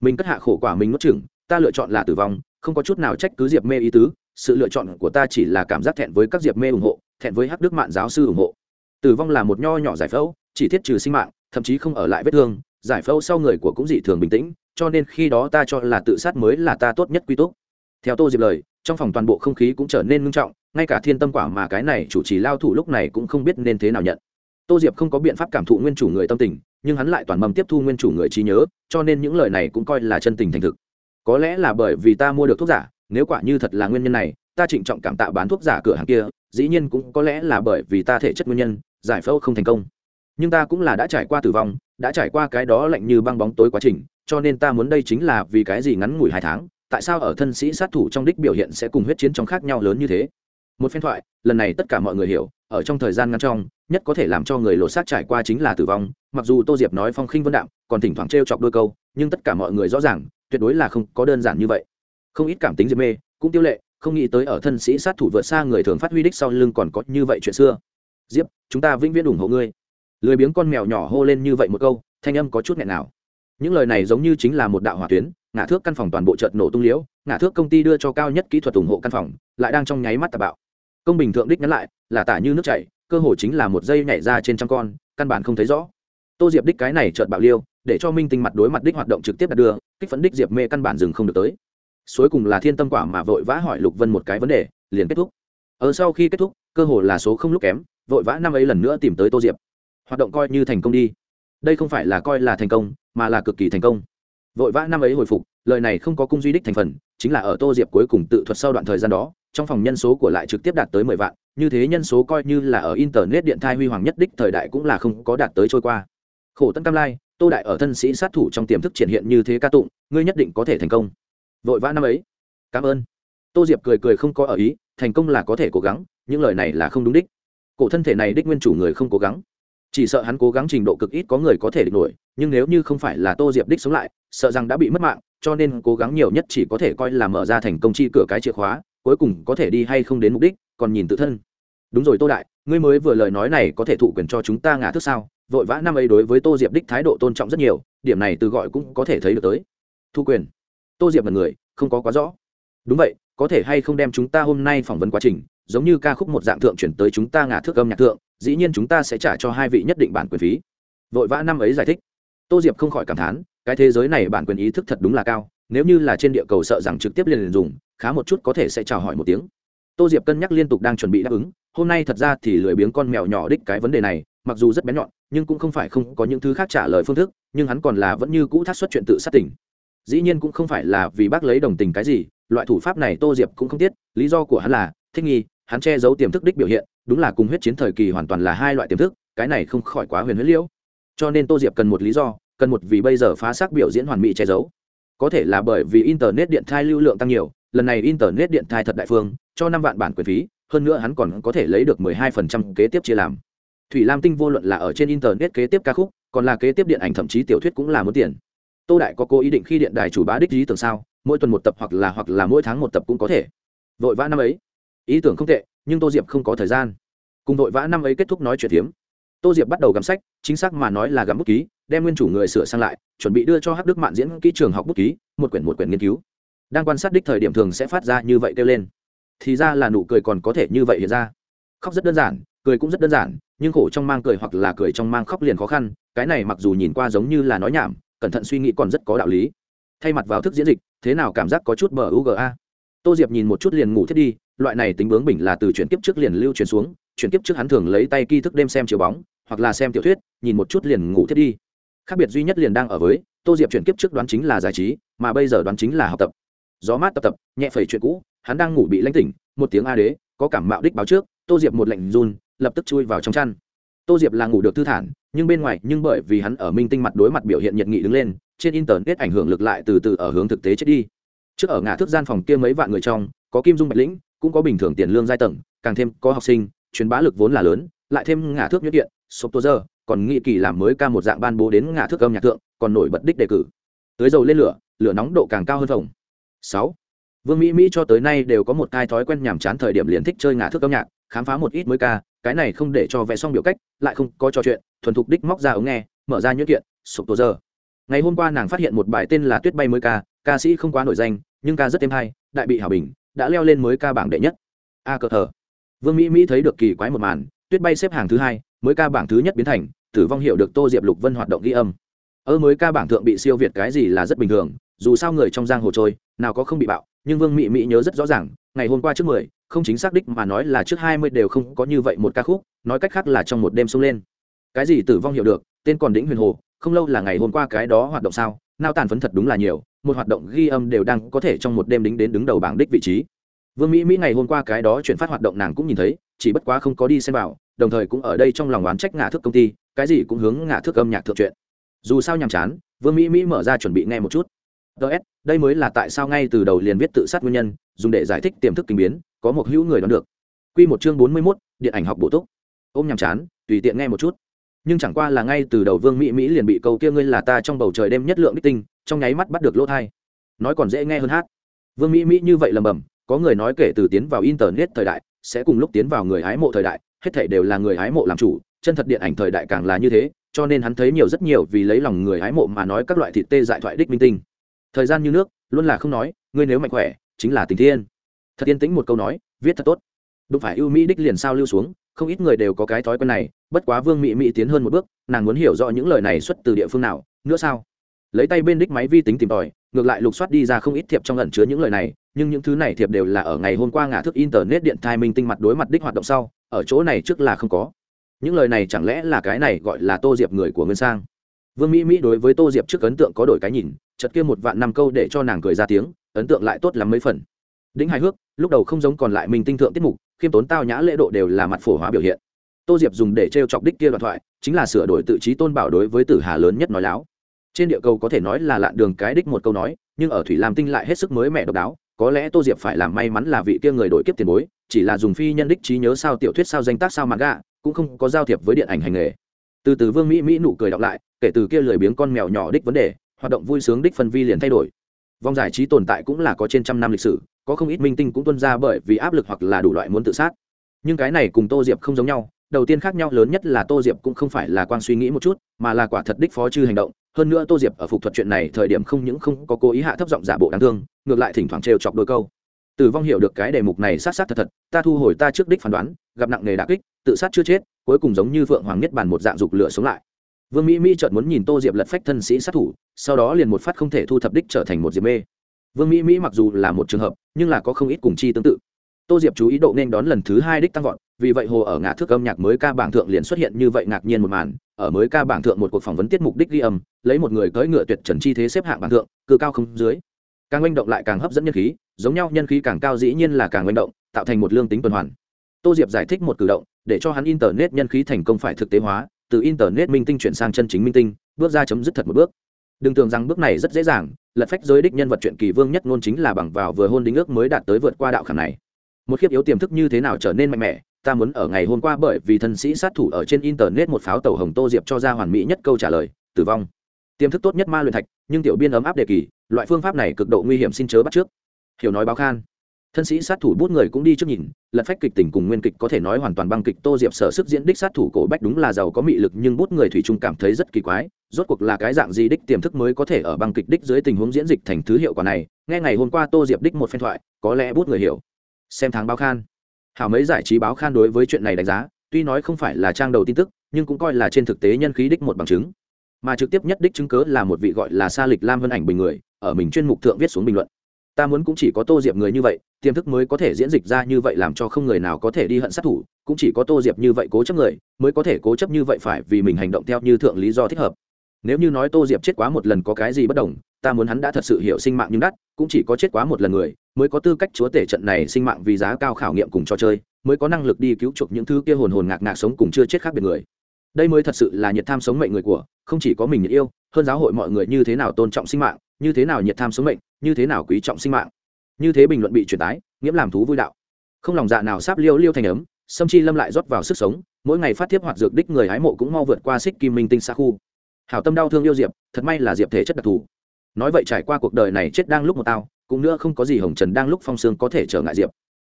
Speaker 1: Mình cất hạ khổ quả mình nuốt chừng ta lựa chọn là tử vong, không có chút nào trách cứ diệp mê ý tứ, sự lựa chọn của ta chỉ là cảm giác thẹn với các diệp mê ủng hộ, thẹn với hắc đức mạn giáo sư ủng hộ. Tử vong là một nho nhỏ giải phẫu, chỉ thiết trừ sinh mạng, thậm chí không ở lại vết thương, giải phẫu sau người của cũng dị thường bình tĩnh, cho nên khi đó ta cho là tự sát mới là ta tốt nhất quy túc. Theo tô diệp lời trong phòng toàn bộ không khí cũng trở nên ngưng trọng, ngay cả thiên tâm quả mà cái này chủ trì lao thủ lúc này cũng không biết nên thế nào nhận. Tô diệp không có biện pháp cảm thụ nguyên chủ người tâm tình, nhưng hắn lại toàn mầm tiếp thu nguyên chủ người trí nhớ, cho nên những lời này cũng coi là chân tình thành thực. Có lẽ là bởi vì ta mua được thuốc giả, nếu quả như thật là nguyên nhân này, ta trịnh trọng cảm tạ bán thuốc giả cửa hàng kia, dĩ nhiên cũng có lẽ là bởi vì ta thể chất nguyên nhân, giải phẫu không thành công. Nhưng ta cũng là đã trải qua tử vong, đã trải qua cái đó lạnh như băng bóng tối quá trình, cho nên ta muốn đây chính là vì cái gì ngắn ngủi hai tháng tại sao ở thân sĩ sát thủ trong đích biểu hiện sẽ cùng huyết chiến trong khác nhau lớn như thế? Một phen thoại, lần này tất cả mọi người hiểu, ở trong thời gian ngắn trong, nhất có thể làm cho người lột xác trải qua chính là tử vong, mặc dù tô diệp nói phong khinh vân đạm, còn thỉnh thoảng t r e o chọc đôi câu, nhưng tất cả mọi người rõ ràng, tuyệt đối là không có đơn giản như vậy. Không ít cảm tính diệp mê, cũng tiêu lệ, không nghĩ tới ở thân sĩ sát thủ vượt xa người thường phát huy đích sau lưng còn có như vậy chuyện xưa. Diệp, chúng ta vĩnh viễn ủng hộ ngươi. Lười biếng con mèo nhỏ hô lên như vậy một câu, thanh âm có chút nghẹn nào những lời này giống như chính là một đạo hỏa tuyến ngã thước căn phòng toàn bộ chợt nổ tung liễu ngã thước công ty đưa cho cao nhất kỹ thuật ủng hộ căn phòng, lại đang trong nháy mắt tà bạo. Công bình thượng đích nhắn lại, là tả như nước chảy, cơ hồ chính là một dây nhảy ra trên trăm con, căn bản không thấy rõ. Tô diệp đích cái này chợt bạo liêu, để cho minh tinh mặt đối mặt đích hoạt động trực tiếp đặt đưa, kích phấn đích diệp mê căn bản dừng không được tới. Cuối cùng là thiên tâm quả mà vội vã hỏi lục vân một cái vấn đề, liền kết thúc. Ở sau khi kết thúc, cơ hồ là số không lúc kém, vội vã năm ấy lần nữa tìm tới tô diệp. Hoạt động coi như thành công đi đây không phải là coi là thành công, mà là cực kỳ thành công. Vội vã năm ấy hồi phục, lời này không có cung duy đích thành phần, chính là ở tô diệp cuối cùng tự thuật sau đoạn thời gian đó, trong phòng nhân số của lại trực tiếp đạt tới mười vạn, như thế nhân số coi như là ở internet điện thai huy hoàng nhất đích thời đại cũng là không có đạt tới trôi qua. Khổ tân cam lai, tô đại ở thân sĩ sát thủ trong tiềm thức triển hiện như thế ca tụng, ngươi nhất định có thể thành công. Vội vã năm ấy, cảm ơn. Tô diệp cười cười không có ở ý, thành công là có thể cố gắng, những lời này là không đúng đích. Cổ thân thể này đích nguyên chủ người không cố gắng chỉ sợ hắn cố gắng trình độ cực ít có người có thể địch nổi, nhưng nếu như không phải là tô diệp đích sống lại, sợ rằng đã bị mất mạng, cho nên cố gắng nhiều nhất chỉ có thể coi là mở ra thành công chi cửa cái chìa khóa, cuối cùng có thể đi hay không đến mục đích, còn nhìn tự thân. Đúng rồi tô đại, ngươi mới vừa lời nói này có thể thụ quyền cho chúng ta ngả thức sao? Vội vã năm ấy đối với tô diệp đích thái độ tôn trọng rất nhiều, điểm này từ gọi cũng có thể thấy được tới. Thu quyền. Tô diệp là người, không có quá rõ. Đúng vậy, có thể hay không đem chúng ta hôm nay phỏng vấn quá trình, giống như ca khúc một dạng thượng chuyển tới chúng ta ngả thước âm nhạc thượng dĩ nhiên chúng ta sẽ trả cho hai vị nhất định bản quyền phí. Vội vã năm ấy giải thích. Tô diệp không khỏi cảm thán, cái thế giới này bản quyền ý thức thật đúng là cao, nếu như là trên địa cầu sợ rằng trực tiếp liền dùng, khá một chút có thể sẽ chào hỏi một tiếng. Tô diệp cân nhắc liên tục đang chuẩn bị đáp ứng, hôm nay thật ra thì lười biếng con mèo nhỏ đích cái vấn đề này, mặc dù rất bén nhọn, nhưng cũng không phải không có những thứ khác trả lời phương thức, nhưng hắn còn là vẫn như cũ thác xuất chuyện tự sát tỉnh dĩ nhiên cũng không phải là vì bác lấy đồng tình cái gì, loại thủ pháp này tô diệp cũng không tiết lý do của hắn là, thích nghi hắn che giấu tiềm thức đích biểu hiện, đúng là cùng huyết chiến thời kỳ hoàn toàn là hai loại tiềm thức, cái này không khỏi quá huyền huyết liễu. Cho nên tô diệp cần một lý do, cần một vì bây giờ phá xác biểu diễn hoàn mỹ che giấu. Có thể là bởi vì internet điện thai lưu lượng tăng nhiều, lần này internet điện thai thật đại phương, cho năm vạn bản quyền phí, hơn nữa hắn còn có thể lấy được mười hai phần trăm kế tiếp chia làm. Thủy lam tinh vô luận là ở trên internet kế tiếp ca khúc, còn là kế tiếp điện ảnh thậm chí tiểu thuyết cũng là muốn tiền. Tô đại có cố ý định khi điện đài chủ bá đích lý tưởng sao, mỗi tuần một tập hoặc là hoặc là mỗi tháng một tập cũng có thể. Vội vã năm ấy ý tưởng không tệ, nhưng tô diệp không có thời gian. Cùng vội vã năm ấy kết thúc nói chuyện hiếm. tô diệp bắt đầu gắm sách, chính xác mà nói là gắm bút ký, đem nguyên chủ người sửa sang lại, chuẩn bị đưa cho hắc đức mạng diễn kỹ trường học bút ký, một quyển một quyển nghiên cứu. Đang quan sát đích thời điểm thường sẽ phát ra như vậy kêu lên. Thì ra là nụ cười còn có thể như vậy hiện ra. Khóc rất đơn giản, cười cũng rất đơn giản, nhưng khổ trong mang cười hoặc là cười trong mang khóc liền khó khăn, cái này mặc dù nhìn qua giống như là nói nhảm, cẩn thận suy nghĩ còn rất có đạo lý. Thay mặt vào thức diễn dịch, thế nào cảm giác có chút bờ uga tô diệp nhìn một chút liền ngủ thiết đi loại này tính bướng bỉnh là từ chuyển kiếp trước liền lưu truyền xuống, chuyển kiếp trước hắn thường lấy tay ký thức đêm xem chiều bóng, hoặc là xem tiểu thuyết, nhìn một chút liền ngủ thiết đi. Khác biệt duy nhất liền đang ở với, tô diệp chuyển kiếp trước đoán chính là giải trí, mà bây giờ đoán chính là học tập. Gió mát tập tập, nhẹ phẩy chuyện cũ, hắn đang ngủ bị lãnh tỉnh, một tiếng a đế, có cảm mạo đích báo trước, tô diệp một lệnh run, lập tức chui vào trong chăn. Tô diệp là ngủ được thư thản, nhưng bên ngoài, nhưng bởi vì hắn ở minh tinh mặt đối mặt biểu hiện nhiệt nghị đứng lên, trên internet ảnh hưởng lực lại từ từ ở hướng thực tế chết đi. Trước ở ngã thức gian phòng kia mấy vạn người trong, có kim dung bạch lĩnh cũng có bình thường tiền lương giai tầng, càng thêm có học sinh, truyền bá lực vốn là lớn, lại thêm ngã thước nhất điện sộp tô giờ còn nghị kỳ làm mới ca một dạng ban bố đến ngã thước âm nhạc thượng, còn nổi bật đích đề cử. Tới dầu lên lửa lửa nóng độ càng cao hơn phòng. Sáu, vương mỹ mỹ cho tới nay đều có một cái thói quen nhàm chán thời điểm liền thích chơi ngã thước âm nhạc, khám phá một ít mới ca, cái này không để cho vẽ xong biểu cách, lại không có trò chuyện, thuần thục đích móc ra ống nghe, mở ra nhuyễn kiện sụp tổ giờ ngày hôm qua nàng phát hiện một bài tên là tuyết bay mới ca ca sĩ không quá nổi danh, nhưng ca rất thêm hay, đại bị hảo bình đã leo lên mới ca bảng đệ nhất. A cờ thờ. Vương mỹ mỹ thấy được kỳ quái một màn, tuyết bay xếp hàng thứ hai, mới ca bảng thứ nhất biến thành, tử vong hiệu được tô diệp lục vân hoạt động ghi âm. Ơ mới ca bảng thượng bị siêu việt cái gì là rất bình thường, dù sao người trong giang hồ trôi, nào có không bị bạo, nhưng vương mỹ mỹ nhớ rất rõ ràng, ngày hôm qua trước mười, không chính xác đích mà nói là trước hai mươi đều không có như vậy một ca khúc, nói cách khác là trong một đêm sung lên. Cái gì tử vong hiệu được, tên còn đĩnh huyền hồ, không lâu là ngày hôm qua cái đó hoạt động sao nao tàn phấn thật đúng là nhiều, một hoạt động ghi âm đều đang có thể trong một đêm đính đến đứng đầu bảng đích vị trí. Vương mỹ mỹ ngày hôm qua cái đó chuyển phát hoạt động nàng cũng nhìn thấy, chỉ bất quá không có đi xem vào, đồng thời cũng ở đây trong lòng oán trách ngả thước công ty, cái gì cũng hướng ngả thước âm nhạc thượng chuyện. Dù sao nhàm chán, vương mỹ mỹ mở ra chuẩn bị nghe một chút. Ts đây mới là tại sao ngay từ đầu liền viết tự sát nguyên nhân, dùng để giải thích tiềm thức kinh biến, có một hữu người đoán được. Q một chương bốn mươi mốt, điện ảnh học bổ túc. Ôm nhàm chán, tùy tiện nghe một chút nhưng chẳng qua là ngay từ đầu vương mỹ mỹ liền bị câu kia ngươi là ta trong bầu trời đêm nhất lượng đích tinh, trong nháy mắt bắt được lỗ thai. Nói còn dễ nghe hơn hát. Vương mỹ mỹ như vậy lầm bầm có người nói kể từ tiến vào internet thời đại, sẽ cùng lúc tiến vào người hái mộ thời đại, hết thể đều là người hái mộ làm chủ, chân thật điện ảnh thời đại càng là như thế, cho nên hắn thấy nhiều rất nhiều vì lấy lòng người hái mộ mà nói các loại thịt tê dại thoại đích minh tinh. Thời gian như nước, luôn là không nói, ngươi nếu mạnh khỏe, chính là tình thiên. Thật yên tĩnh một câu nói, viết thật tốt. Đụng phải ưu mỹ đích liền sao lưu xuống không ít người đều có cái thói quen này, bất quá vương mỹ mỹ tiến hơn một bước, nàng muốn hiểu rõ những lời này xuất từ địa phương nào, nữa sao? Lấy tay bên đích máy vi tính tìm tòi, ngược lại lục soát đi ra không ít thiệp trong ẩn chứa những lời này, nhưng những thứ này thiệp đều là ở ngày hôm qua ngã thức internet điện thai minh tinh mặt đối mặt đích hoạt động sau, ở chỗ này trước là không có. Những lời này chẳng lẽ là cái này gọi là tô diệp người của nguyên sang? Vương mỹ mỹ đối với tô diệp trước ấn tượng có đổi cái nhìn chật kia một vạn năm câu để cho nàng cười ra tiếng, ấn tượng lại tốt lắm mấy phần. Đĩnh hài hước, lúc đầu không giống còn lại mình tinh thượng tiết mục khiêm tốn tao nhã lễ độ đều là mặt phổ hóa biểu hiện. Tô diệp dùng để t r e o chọc đích kia đoạn thoại, chính là sửa đổi tự trí tôn bảo đối với tử hà lớn nhất nói láo. Trên địa cầu có thể nói là lạn đường cái đích một câu nói, nhưng ở thủy lam tinh lại hết sức mới mẻ độc đáo, có lẽ tô diệp phải làm may mắn là vị kia người đổi kiếp tiền bối, chỉ là dùng phi nhân đích trí nhớ sao tiểu thuyết sao danh tác sao mặt gạ, cũng không có giao thiệp với điện ảnh hành nghề. Từ từ vương mỹ mỹ nụ cười đọc lại, kể từ kia lười biếng con mèo nhỏ đích vấn đề, hoạt động vui sướng đích phân vi liền thay đổi. Vòng giải trí tồn tại cũng là có trên trăm năm lịch sử có không ít minh tinh cũng tuân ra bởi vì áp lực hoặc là đủ loại muốn tự sát. Nhưng cái này cùng tô diệp không giống nhau, đầu tiên khác nhau lớn nhất là tô diệp cũng không phải là quan suy nghĩ một chút, mà là quả thật đích phó chư hành động. Hơn nữa tô diệp ở phục thuật chuyện này thời điểm không những không có cố ý hạ thấp giọng giả bộ đáng thương, ngược lại thỉnh thoảng trêu chọc đôi câu. Tử vong hiểu được cái đề mục này sát sát thật thật, ta thu hồi ta trước đích phán đoán, gặp nặng nghề đà kích, tự sát chưa chết, cuối cùng giống như phượng hoàng nhất bản một dạng dục lửa sống lại. Vương mỹ mỹ chợt muốn nhìn tô diệp lật phách thân sĩ sát thủ, sau đó liền một phát không thể thu thập đích trở thành một diệp mê vương mỹ mỹ mặc dù là một trường hợp, nhưng là có không ít cùng chi tương tự. Tô diệp chú ý độ nên đón lần thứ hai đích tăng vọt, vì vậy hồ ở ngã thước âm nhạc mới ca bảng thượng liền xuất hiện như vậy ngạc nhiên một màn, ở mới ca bảng thượng một cuộc phỏng vấn tiết mục đích ghi âm, lấy một người cưỡi ngựa tuyệt trần chi thế xếp hạng bảng thượng, cự cao không dưới. Càng manh động lại càng hấp dẫn nhân khí, giống nhau nhân khí càng cao dĩ nhiên là càng manh động, tạo thành một lương tính tuần hoàn. Tô diệp giải thích một cử động, để cho hắn internet nhân khí thành công phải thực tế hóa, từ internet minh tinh chuyển sang chân chính minh tinh, bước ra chấm dứt thật một bước đừng tưởng rằng bước này rất dễ dàng, lật phách giới đích nhân vật truyện kỳ vương nhất ngôn chính là bằng vào vừa hôn đính ước mới đạt tới vượt qua đạo khảm này. Một khiếp yếu tiềm thức như thế nào trở nên mạnh mẽ, ta muốn ở ngày hôm qua bởi vì thân sĩ sát thủ ở trên internet một pháo tàu hồng tô diệp cho ra hoàn mỹ nhất câu trả lời, tử vong. Tiềm thức tốt nhất ma luyện thạch, nhưng tiểu biên ấm áp đề kỳ, loại phương pháp này cực độ nguy hiểm xin chớ bắt trước. Hiểu nói báo khan thân sĩ sát thủ bút người cũng đi trước nhìn, lật phách kịch tình cùng nguyên kịch có thể nói hoàn toàn băng kịch tô diệp sở sức diễn đích sát thủ cổ bách đúng là giàu có mị lực nhưng bút người thủy trung cảm thấy rất kỳ quái, rốt cuộc là cái dạng gì đích tiềm thức mới có thể ở băng kịch đích dưới tình huống diễn dịch thành thứ hiệu quả này? Nghe ngày hôm qua tô diệp đích một phen thoại, có lẽ bút người hiểu. Xem tháng báo khan. Hảo mấy giải trí báo khan đối với chuyện này đánh giá, tuy nói không phải là trang đầu tin tức, nhưng cũng coi là trên thực tế nhân khí đích một bằng chứng. Mà trực tiếp nhất đích chứng cớ là một vị gọi là sa lịch lam vân ảnh bình người, ở mình chuyên mục thượng viết xuống bình luận ta muốn cũng chỉ có tô diệp người như vậy, tiềm thức mới có thể diễn dịch ra như vậy làm cho không người nào có thể đi hận sát thủ, cũng chỉ có tô diệp như vậy cố chấp người, mới có thể cố chấp như vậy phải vì mình hành động theo như thượng lý do thích hợp. Nếu như nói tô diệp chết quá một lần có cái gì bất đồng, ta muốn hắn đã thật sự hiểu sinh mạng nhưng đắt, cũng chỉ có chết quá một lần người, mới có tư cách chúa tể trận này sinh mạng vì giá cao khảo nghiệm cùng trò chơi, mới có năng lực đi cứu chuộc những thứ kia hồn hồn ngạc ngạc sống cùng chưa chết khác biệt người. Đây mới thật sự là nhiệt tham sống mệnh người của, không chỉ có mình nhiệt yêu, hơn giáo hội mọi người như thế nào tôn trọng sinh mạng, như thế nào nhiệt tham sống mệnh như thế nào quý trọng sinh mạng? Như thế bình luận bị truyền tái, nghiễm làm thú vui đạo. Không lòng dạ nào sáp liêu liêu thành ấm, sâm chi lâm lại rót vào sức sống, mỗi ngày phát thiếp hoạt dược đích người hái mộ cũng mau vượt qua xích kim minh tinh xa khu. Hảo tâm đau thương yêu diệp, thật may là diệp thể chất đặc thù. Nói vậy trải qua cuộc đời này chết đang lúc một tao, cũng nữa không có gì hồng trần đang lúc phong sương có thể trở ngại diệp.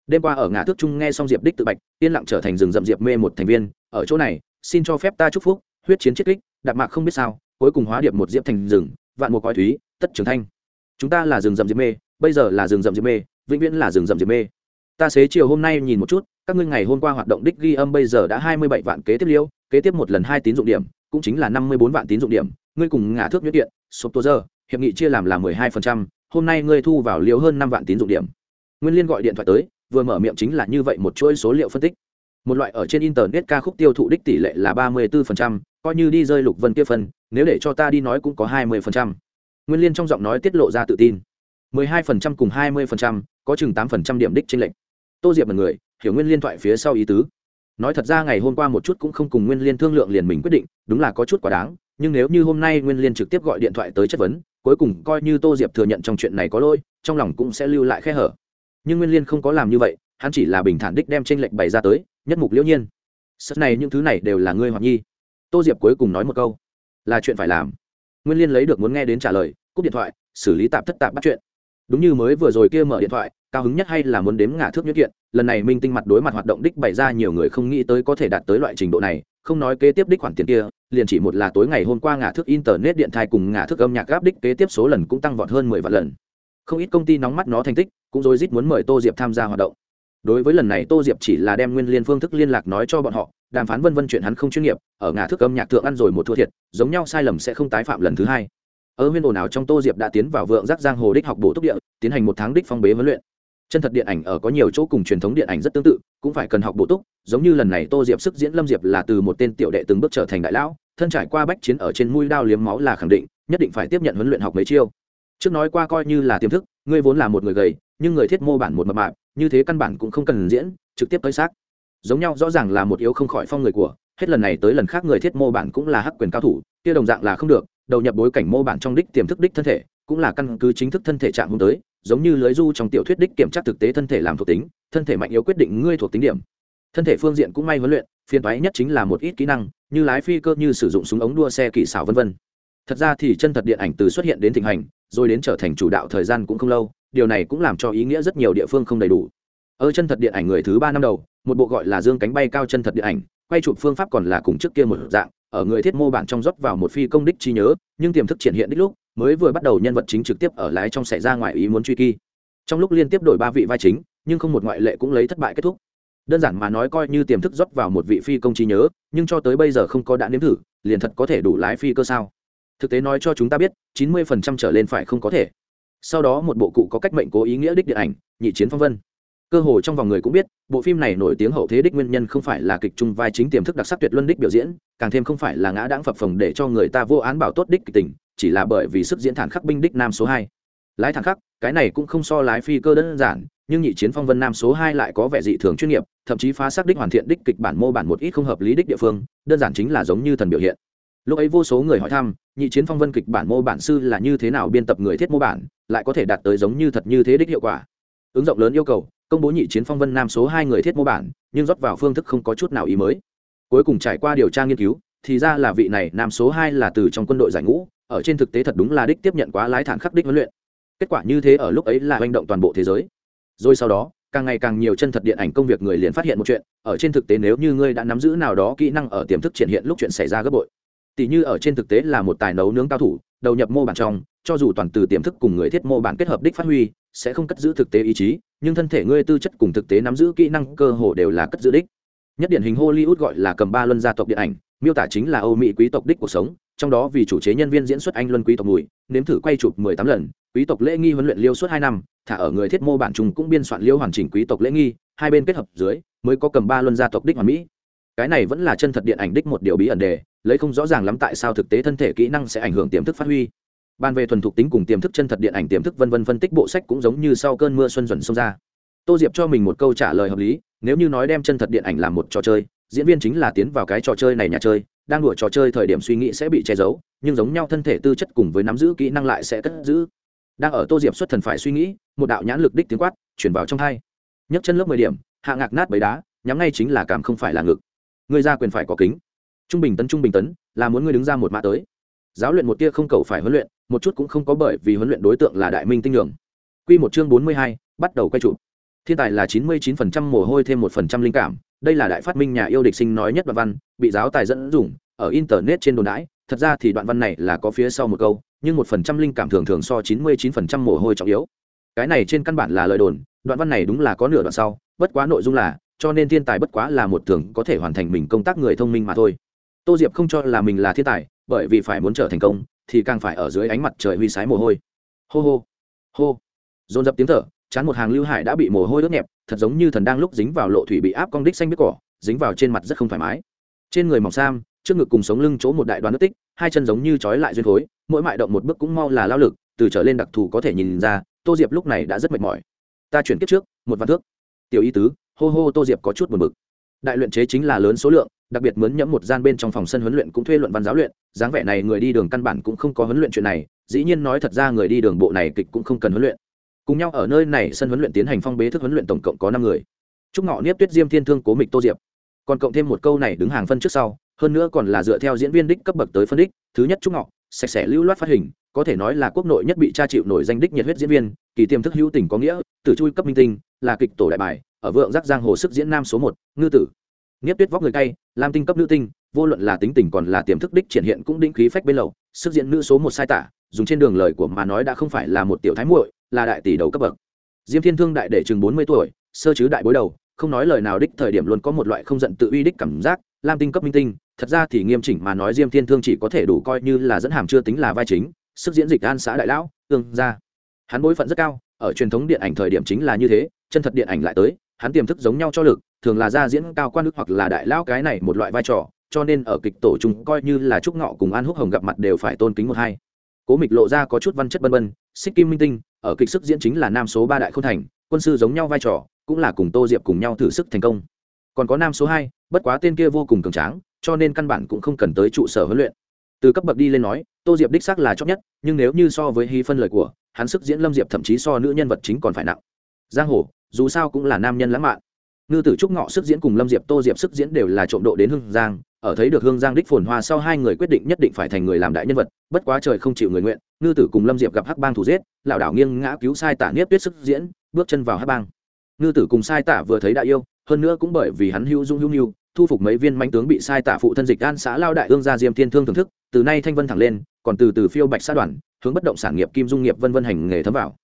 Speaker 1: Đêm qua ở ngã thước trung nghe xong diệp đích tự bạch, yên lặng trở thành rừng rậm diệp mê một thành viên, ở chỗ này, xin cho phép ta chúc phúc, huyết chiến chiết kích, đạp mạc không biết sao, cuối cùng hóa điệp một diệp thành rừng, vạn một cõi thúy, tất trường thanh chúng ta là rừng rậm diệp mê bây giờ là rừng rậm diệp mê vĩnh viễn là rừng rậm diệp mê. Ta xế chiều hôm nay nhìn một chút các ngươi ngày hôm qua hoạt động đích ghi âm bây giờ đã hai mươi bảy vạn kế tiếp liêu kế tiếp một lần hai tín dụng điểm cũng chính là năm mươi bốn vạn tín dụng điểm. Ngươi cùng ngả thước nhất điện sộp tô giờ hiệp nghị chia làm là mười hai phần trăm hôm nay ngươi thu vào liều hơn năm vạn tín dụng điểm. Nguyên liên gọi điện thoại tới vừa mở miệng chính là như vậy một chuỗi số liệu phân tích. Một loại ở trên internet ca khúc tiêu thụ đích tỷ lệ là ba mươi 34%, coi như đi rơi lục vân kia phần nếu để cho ta đi nói cũng có hai 20% nguyên liên trong giọng nói tiết lộ ra tự tin. 12% cùng 20%, có chừng 8% điểm đích trên lệnh tô diệp là người hiểu nguyên liên thoại phía sau ý tứ. Nói thật ra ngày hôm qua một chút cũng không cùng nguyên liên thương lượng liền mình quyết định đúng là có chút quá đáng nhưng nếu như hôm nay nguyên liên trực tiếp gọi điện thoại tới chất vấn cuối cùng coi như tô diệp thừa nhận trong chuyện này có lỗi trong lòng cũng sẽ lưu lại khe hở. Nhưng nguyên liên không có làm như vậy hắn chỉ là bình thản đích đem tranh lệnh bày ra tới nhất mục liễu nhiên. Sất này những thứ này đều là ngươi hoặc nhi. Tô diệp cuối cùng nói một câu. Là chuyện phải làm. Nguyên liên lấy được muốn nghe đến trả lời cúp điện thoại, xử lý tạp thất tạp bắt chuyện. Đúng như mới vừa rồi kia mở điện thoại, cao hứng nhất hay là muốn đếm ngả thước nhất kiện, lần này minh tinh mặt đối mặt hoạt động đích bày ra nhiều người không nghĩ tới có thể đạt tới loại trình độ này, không nói kế tiếp đích khoản tiền kia, liền chỉ một là tối ngày hôm qua ngả thước internet điện thai cùng ngả thước âm nhạc gáp đích kế tiếp số lần cũng tăng vọt hơn mười vạn lần. Không ít công ty nóng mắt nó thành tích, cũng rồi rít muốn mời tô diệp tham gia hoạt động. Đối với lần này tô diệp chỉ là đem nguyên liên phương thức liên lạc nói cho bọn họ, đàm phán vân vân chuyện hắn không chuyên nghiệp, ở ngã thức âm nhạc thượng ăn rồi một thua thiệt, giống nhau sai lầm sẽ không tái phạm lần thứ hai ở huyên ồn ào trong tô diệp đã tiến vào vượng giác giang hồ đích học bổ túc địa, tiến hành một tháng đích phong bế huấn luyện. Chân thật điện ảnh ở có nhiều chỗ cùng truyền thống điện ảnh rất tương tự, cũng phải cần học bổ túc, giống như lần này tô diệp sức diễn lâm diệp là từ một tên tiểu đệ từng bước trở thành đại lão, thân trải qua bách chiến ở trên mũi đao liếm máu là khẳng định, nhất định phải tiếp nhận huấn luyện học mấy chiêu. Trước nói qua coi như là tiềm thức, ngươi vốn là một người gầy, nhưng người thiết mô bản một mập mạp, như thế căn bản cũng không cần diễn, trực tiếp tới xác. Giống nhau, rõ ràng là một yếu không khỏi phong người của, hết lần này tới lần khác người thiết mô bản cũng là hắc quyền cao thủ, kia đồng dạng là không được đầu nhập bối cảnh mô bản trong đích tiềm thức đích thân thể, cũng là căn cứ chính thức thân thể trạng hướng tới, giống như lưới du trong tiểu thuyết đích kiểm tra thực tế thân thể làm thuộc tính, thân thể mạnh yếu quyết định ngươi thuộc tính điểm. Thân thể phương diện cũng may huấn luyện, phiền toái nhất chính là một ít kỹ năng, như lái phi cơ như sử dụng súng ống đua xe kỹ xảo vân vân. Thật ra thì chân thật điện ảnh từ xuất hiện đến thịnh hành, rồi đến trở thành chủ đạo thời gian cũng không lâu, điều này cũng làm cho ý nghĩa rất nhiều địa phương không đầy đủ. Ở chân thật điện ảnh người thứ ba năm đầu, một bộ gọi là dương cánh bay cao chân thật điện ảnh, quay chụp phương pháp còn là cùng trước kia một dạng ở người thiết mô bản trong rót vào một phi công đích trí nhớ, nhưng tiềm thức triển hiện đích lúc, mới vừa bắt đầu nhân vật chính trực tiếp ở lái trong xảy ra ngoài ý muốn truy kỳ. Trong lúc liên tiếp đổi ba vị vai chính, nhưng không một ngoại lệ cũng lấy thất bại kết thúc. Đơn giản mà nói coi như tiềm thức rót vào một vị phi công trí nhớ, nhưng cho tới bây giờ không có đã nếm thử, liền thật có thể đủ lái phi cơ sao? Thực tế nói cho chúng ta biết, chín mươi phần trăm trở lên phải không có thể. Sau đó một bộ cụ có cách mệnh cố ý nghĩa đích điện ảnh, nhị chiến phong vân cơ hồ trong vòng người cũng biết, bộ phim này nổi tiếng hậu thế đích nguyên nhân không phải là kịch trung vai chính tiềm thức đặc sắc tuyệt luân đích biểu diễn, càng thêm không phải là ngã đáng phập phồng để cho người ta vô án bảo tốt đích kịch tình, chỉ là bởi vì sức diễn thản khắc binh đích nam số hai. Lái thẳng khắc, cái này cũng không so lái phi cơ đơn giản, nhưng nhị chiến phong vân nam số hai lại có vẻ dị thường chuyên nghiệp, thậm chí phá xác đích hoàn thiện đích kịch bản mô bản một ít không hợp lý đích địa phương, đơn giản chính là giống như thần biểu hiện. Lúc ấy vô số người hỏi thăm, nhị chiến phong vân kịch bản mô bản sư là như thế nào biên tập người thiết mô bản, lại có thể đạt tới giống như thật như thế đích hiệu quả. Ứng dụng lớn yêu cầu công bố nhị chiến phong vân nam số hai người thiết mô bản, nhưng rót vào phương thức không có chút nào ý mới. Cuối cùng trải qua điều tra nghiên cứu, thì ra là vị này nam số hai là từ trong quân đội giải ngũ, ở trên thực tế thật đúng là đích tiếp nhận quá lái thản khắc đích huấn luyện. Kết quả như thế ở lúc ấy là hành động toàn bộ thế giới. Rồi sau đó, càng ngày càng nhiều chân thật điện ảnh công việc người liền phát hiện một chuyện, ở trên thực tế nếu như ngươi đã nắm giữ nào đó kỹ năng ở tiềm thức triển hiện lúc chuyện xảy ra gấp bội. Tỷ như ở trên thực tế là một tài nấu nướng cao thủ đầu nhập mô bản trong, cho dù toàn từ tiềm thức cùng người thiết mô bản kết hợp đích phát huy, sẽ không cất giữ thực tế ý chí, nhưng thân thể ngươi tư chất cùng thực tế nắm giữ kỹ năng cơ hồ đều là cất giữ đích. Nhất điển hình hollywood gọi là cầm ba luân gia tộc điện ảnh, miêu tả chính là âu mỹ quý tộc đích cuộc sống, trong đó vì chủ chế nhân viên diễn xuất anh luân quý tộc mùi, nếm thử quay chụp mười tám lần, quý tộc lễ nghi huấn luyện liêu suốt hai năm, thả ở người thiết mô bản trung cũng biên soạn liêu hoàn chỉnh quý tộc lễ nghi, hai bên kết hợp dưới, mới có cầm ba luân gia tộc đích hoàn mỹ cái này vẫn là chân thật điện ảnh đích một điều bí ẩn đề, lấy không rõ ràng lắm tại sao thực tế thân thể kỹ năng sẽ ảnh hưởng tiềm thức phát huy. Ban về thuần thục tính cùng tiềm thức chân thật điện ảnh tiềm thức vân vân phân tích bộ sách cũng giống như sau cơn mưa xuân dần xông ra. Tô diệp cho mình một câu trả lời hợp lý, nếu như nói đem chân thật điện ảnh làm một trò chơi, diễn viên chính là tiến vào cái trò chơi này nhà chơi, đang đùa trò chơi thời điểm suy nghĩ sẽ bị che giấu, nhưng giống nhau thân thể tư chất cùng với nắm giữ kỹ năng lại sẽ cất giữ. Đang ở tô diệp xuất thần phải suy nghĩ, một đạo nhãn lực đích tiếng quát, chuyển vào trong hai. Nhấc chân lớp mười điểm, hạ ngạc nát bấy đá, nhắm ngay chính là cảm không phải là ngực. Ngươi ra quyền phải có kính. Trung bình tấn, trung bình tấn, là muốn ngươi đứng ra một mã tới. Giáo luyện một tia không cầu phải huấn luyện, một chút cũng không có bởi vì huấn luyện đối tượng là đại minh tinh đường q một chương bốn mươi hai, bắt đầu quay trụ thiên tài là chín mươi chín phần trăm, mồ hôi thêm một phần trăm linh cảm. Đây là đại phát minh nhà yêu địch sinh nói nhất đoạn văn, bị giáo tài dẫn dùng, ở internet trên đồn đãi. Thật ra thì đoạn văn này là có phía sau một câu, nhưng một phần trăm linh cảm thường thường so chín mươi chín phần trăm mồ hôi trọng yếu. Cái này trên căn bản là lời đồn, đoạn văn này đúng là có nửa đoạn sau, bất quá nội dung là cho nên thiên tài bất quá là một thường có thể hoàn thành mình công tác người thông minh mà thôi. Tô diệp không cho là mình là thiên tài, bởi vì phải muốn trở thành công, thì càng phải ở dưới ánh mặt trời huy sái mồ hôi. Hô hô hô. Dồn dập tiếng thở, chán một hàng lưu hải đã bị mồ hôi ướt nhẹp, thật giống như thần đang lúc dính vào lộ thủy bị áp cong đích xanh biết cỏ, dính vào trên mặt rất không thoải mái. Trên người mỏng sam, trước ngực cùng sống lưng chỗ một đại đoàn nước tích, hai chân giống như trói lại duyên khối, mỗi mại động một bước cũng mau là lao lực, từ trở lên đặc thù có thể nhìn ra, tô diệp lúc này đã rất mệt mỏi. Ta chuyển kiếp trước, một văn thước. Tiểu y tứ hô hô, tô diệp có chút buồn bực. Đại luyện chế chính là lớn số lượng, đặc biệt mướn nhẫm một gian bên trong phòng sân huấn luyện cũng thuê luận văn giáo luyện, dáng vẻ này người đi đường căn bản cũng không có huấn luyện chuyện này, dĩ nhiên nói thật ra người đi đường bộ này kịch cũng không cần huấn luyện. Cùng nhau ở nơi này sân huấn luyện tiến hành phong bế thức huấn luyện tổng cộng có năm người. Trúc ngọ niếp, tuyết diêm, thiên thương, cố mịch, tô diệp. Còn cộng thêm một câu này đứng hàng phân trước sau, hơn nữa còn là dựa theo diễn viên đích cấp bậc tới phân đích, thứ nhất trúc ngọ, sạch sẽ lưu loát phát hình, có thể nói là quốc nội nhất bị tra chịu nổi danh đích nhiệt huyết diễn viên, kỳ tiềm thức hữu tình có nghĩa, tử chui cấp minh tinh, là kịch tổ đại bài ở vượng giác giang hồ sức diễn nam số một, ngư tử. Nghiếp tuyết vóc người cay, lam tinh cấp nữ tinh, vô luận là tính tình còn là tiềm thức đích triển hiện cũng đĩnh khí phách bên lầu, sức diễn nữ số một sai tả, dùng trên đường lời của mà nói đã không phải là một tiểu thái muội, là đại tỷ đầu cấp bậc. Diêm thiên thương đại để chừng bốn mươi tuổi, sơ chứ đại bối đầu, không nói lời nào đích thời điểm luôn có một loại không giận tự uy đích cảm giác, lam tinh cấp minh tinh, thật ra thì nghiêm chỉnh mà nói diêm thiên thương chỉ có thể đủ coi như là dẫn hàm chưa tính là vai chính, sức diễn dịch an xã đại lão, tương ra hắn bối phận rất cao, ở truyền thống điện ảnh thời điểm chính là như thế, chân thật điện ảnh lại tới hắn tiềm thức giống nhau cho lực, thường là ra diễn cao quan đức hoặc là đại lão cái này một loại vai trò, cho nên ở kịch tổ chúng coi như là trúc ngọ cùng an húc hồng gặp mặt đều phải tôn kính một hai. Cố mịch lộ ra có chút văn chất bân bân xích kim minh tinh, ở kịch sức diễn chính là nam số ba đại khôn thành, quân sư giống nhau vai trò, cũng là cùng tô diệp cùng nhau thử sức thành công. Còn có nam số hai, bất quá tên kia vô cùng cường tráng, cho nên căn bản cũng không cần tới trụ sở huấn luyện. Từ cấp bậc đi lên nói, tô diệp đích xác là chót nhất, nhưng nếu như so với hy phân lời của, hắn sức diễn lâm diệp thậm chí so nữ nhân vật chính còn phải nặng. Giang hồ dù sao cũng là nam nhân lãng mạn. Ngư tử trúc ngọ sức diễn cùng lâm diệp tô diệp sức diễn đều là trộm độ đến hương giang, ở thấy được hương giang đích phồn hoa sau hai người quyết định nhất định phải thành người làm đại nhân vật, bất quá trời không chịu người nguyện, ngư tử cùng lâm diệp gặp hắc bang thủ giết lảo đảo nghiêng ngã cứu sai tả niếp tuyết sức diễn, bước chân vào hắc bang. Ngư tử cùng sai tả vừa thấy đại yêu, hơn nữa cũng bởi vì hắn hữu dung hữu nhu thu phục mấy viên mánh tướng bị sai tả phụ thân dịch an xã lao đại ương gia diêm thiên thương thưởng thức, từ nay thanh vân thẳng lên, còn từ từ phiêu bạch xã đoàn, hướng bất động sản nghiệp kim dung nghiệp vân vân hành nghề thấm vào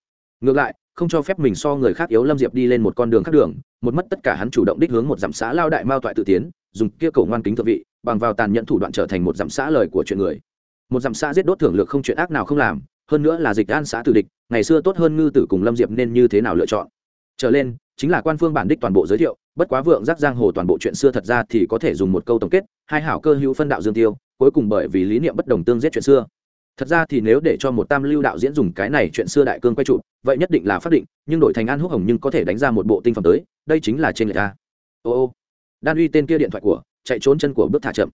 Speaker 1: ngược lại, không cho phép mình so người khác yếu lâm diệp đi lên một con đường khác đường, một mất tất cả hắn chủ động đích hướng một dặm xã lao đại mao toại tự tiến, dùng kia cầu ngoan kính thượng vị, bằng vào tàn nhẫn thủ đoạn trở thành một dặm xã lời của chuyện người. Một dặm xã giết đốt thưởng lược không chuyện ác nào không làm, hơn nữa là dịch an xã tử địch, ngày xưa tốt hơn ngư tử cùng lâm diệp nên như thế nào lựa chọn. Trở lên, chính là quan phương bản đích toàn bộ giới thiệu, bất quá vượng giác giang hồ toàn bộ chuyện xưa thật ra thì có thể dùng một câu tổng kết, hai hảo cơ hữu phân đạo dương tiêu, cuối cùng bởi vì lý niệm bất đồng tương giết chuyện xưa thật ra thì nếu để cho một tam lưu đạo diễn dùng cái này chuyện xưa đại cương quay trụ, vậy nhất định là phát định, nhưng đổi thành an húc hồng nhưng có thể đánh ra một bộ tinh phẩm tới, đây chính là trên người a ô ô. Đan uy tên kia điện thoại của, chạy trốn chân của bước thả chậm.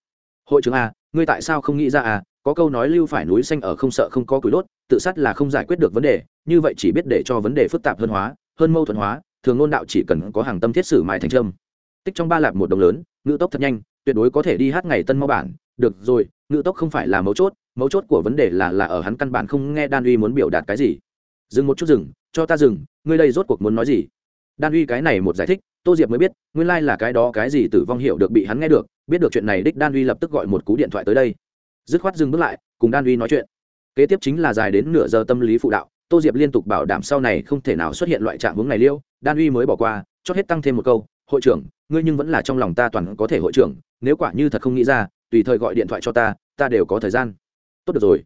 Speaker 1: Hội trưởng a, ngươi tại sao không nghĩ ra à có câu nói lưu phải núi xanh ở không sợ không có củi đốt, tự sát là không giải quyết được vấn đề, như vậy chỉ biết để cho vấn đề phức tạp hơn hóa, hơn mâu thuẫn hóa, thường ngôn đạo chỉ cần có hàng tâm thiết sử mãi thành trâm. Tích trong ba lạp một đồng lớn, ngữ tốc thật nhanh, tuyệt đối có thể đi hát ngày tân mau bản, được rồi, ngữ tốc không phải là mấu chốt mấu chốt của vấn đề là là ở hắn căn bản không nghe đan uy muốn biểu đạt cái gì. Dừng một chút dừng, cho ta dừng, ngươi đây rốt cuộc muốn nói gì? Đan uy cái này một giải thích, tô diệp mới biết, nguyên lai là cái đó cái gì tử vong hiệu được bị hắn nghe được, biết được chuyện này đích đan uy lập tức gọi một cú điện thoại tới đây. Dứt khoát dừng bước lại, cùng đan uy nói chuyện. Kế tiếp chính là dài đến nửa giờ tâm lý phụ đạo, tô diệp liên tục bảo đảm sau này không thể nào xuất hiện loại trạng hướng này liêu, đan uy mới bỏ qua cho hết tăng thêm một câu, hội trưởng, ngươi nhưng vẫn là trong lòng ta toàn có thể hội trưởng, nếu quả như thật không nghĩ ra, tùy thời gọi điện thoại cho ta ta đều có thời gian tốt được rồi.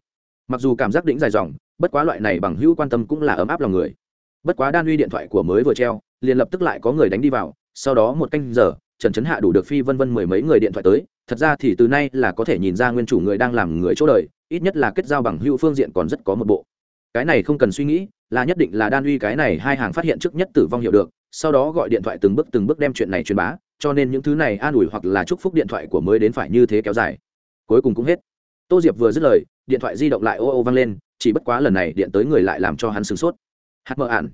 Speaker 1: Mặc dù cảm giác đỉnh dài dòng, bất quá loại này bằng hữu quan tâm cũng là ấm áp lòng người. Bất quá đan uy điện thoại của mới vừa treo, liền lập tức lại có người đánh đi vào, sau đó một canh giờ, trần trấn hạ đủ được phi vân vân mười mấy người điện thoại tới, thật ra thì từ nay là có thể nhìn ra nguyên chủ người đang làm người chỗ đời, ít nhất là kết giao bằng hữu phương diện còn rất có một bộ. Cái này không cần suy nghĩ, là nhất định là đan uy cái này hai hàng phát hiện trước nhất tử vong hiểu được, sau đó gọi điện thoại từng bước từng bước đem chuyện này truyền bá, cho nên những thứ này an ủi hoặc là chúc phúc điện thoại của mới đến phải như thế kéo dài. Cuối cùng cũng hết tô diệp vừa dứt lời điện thoại di động lại ô ô vang lên chỉ bất quá lần này điện tới người lại làm cho hắn sửng sốt. Hát mơ ạn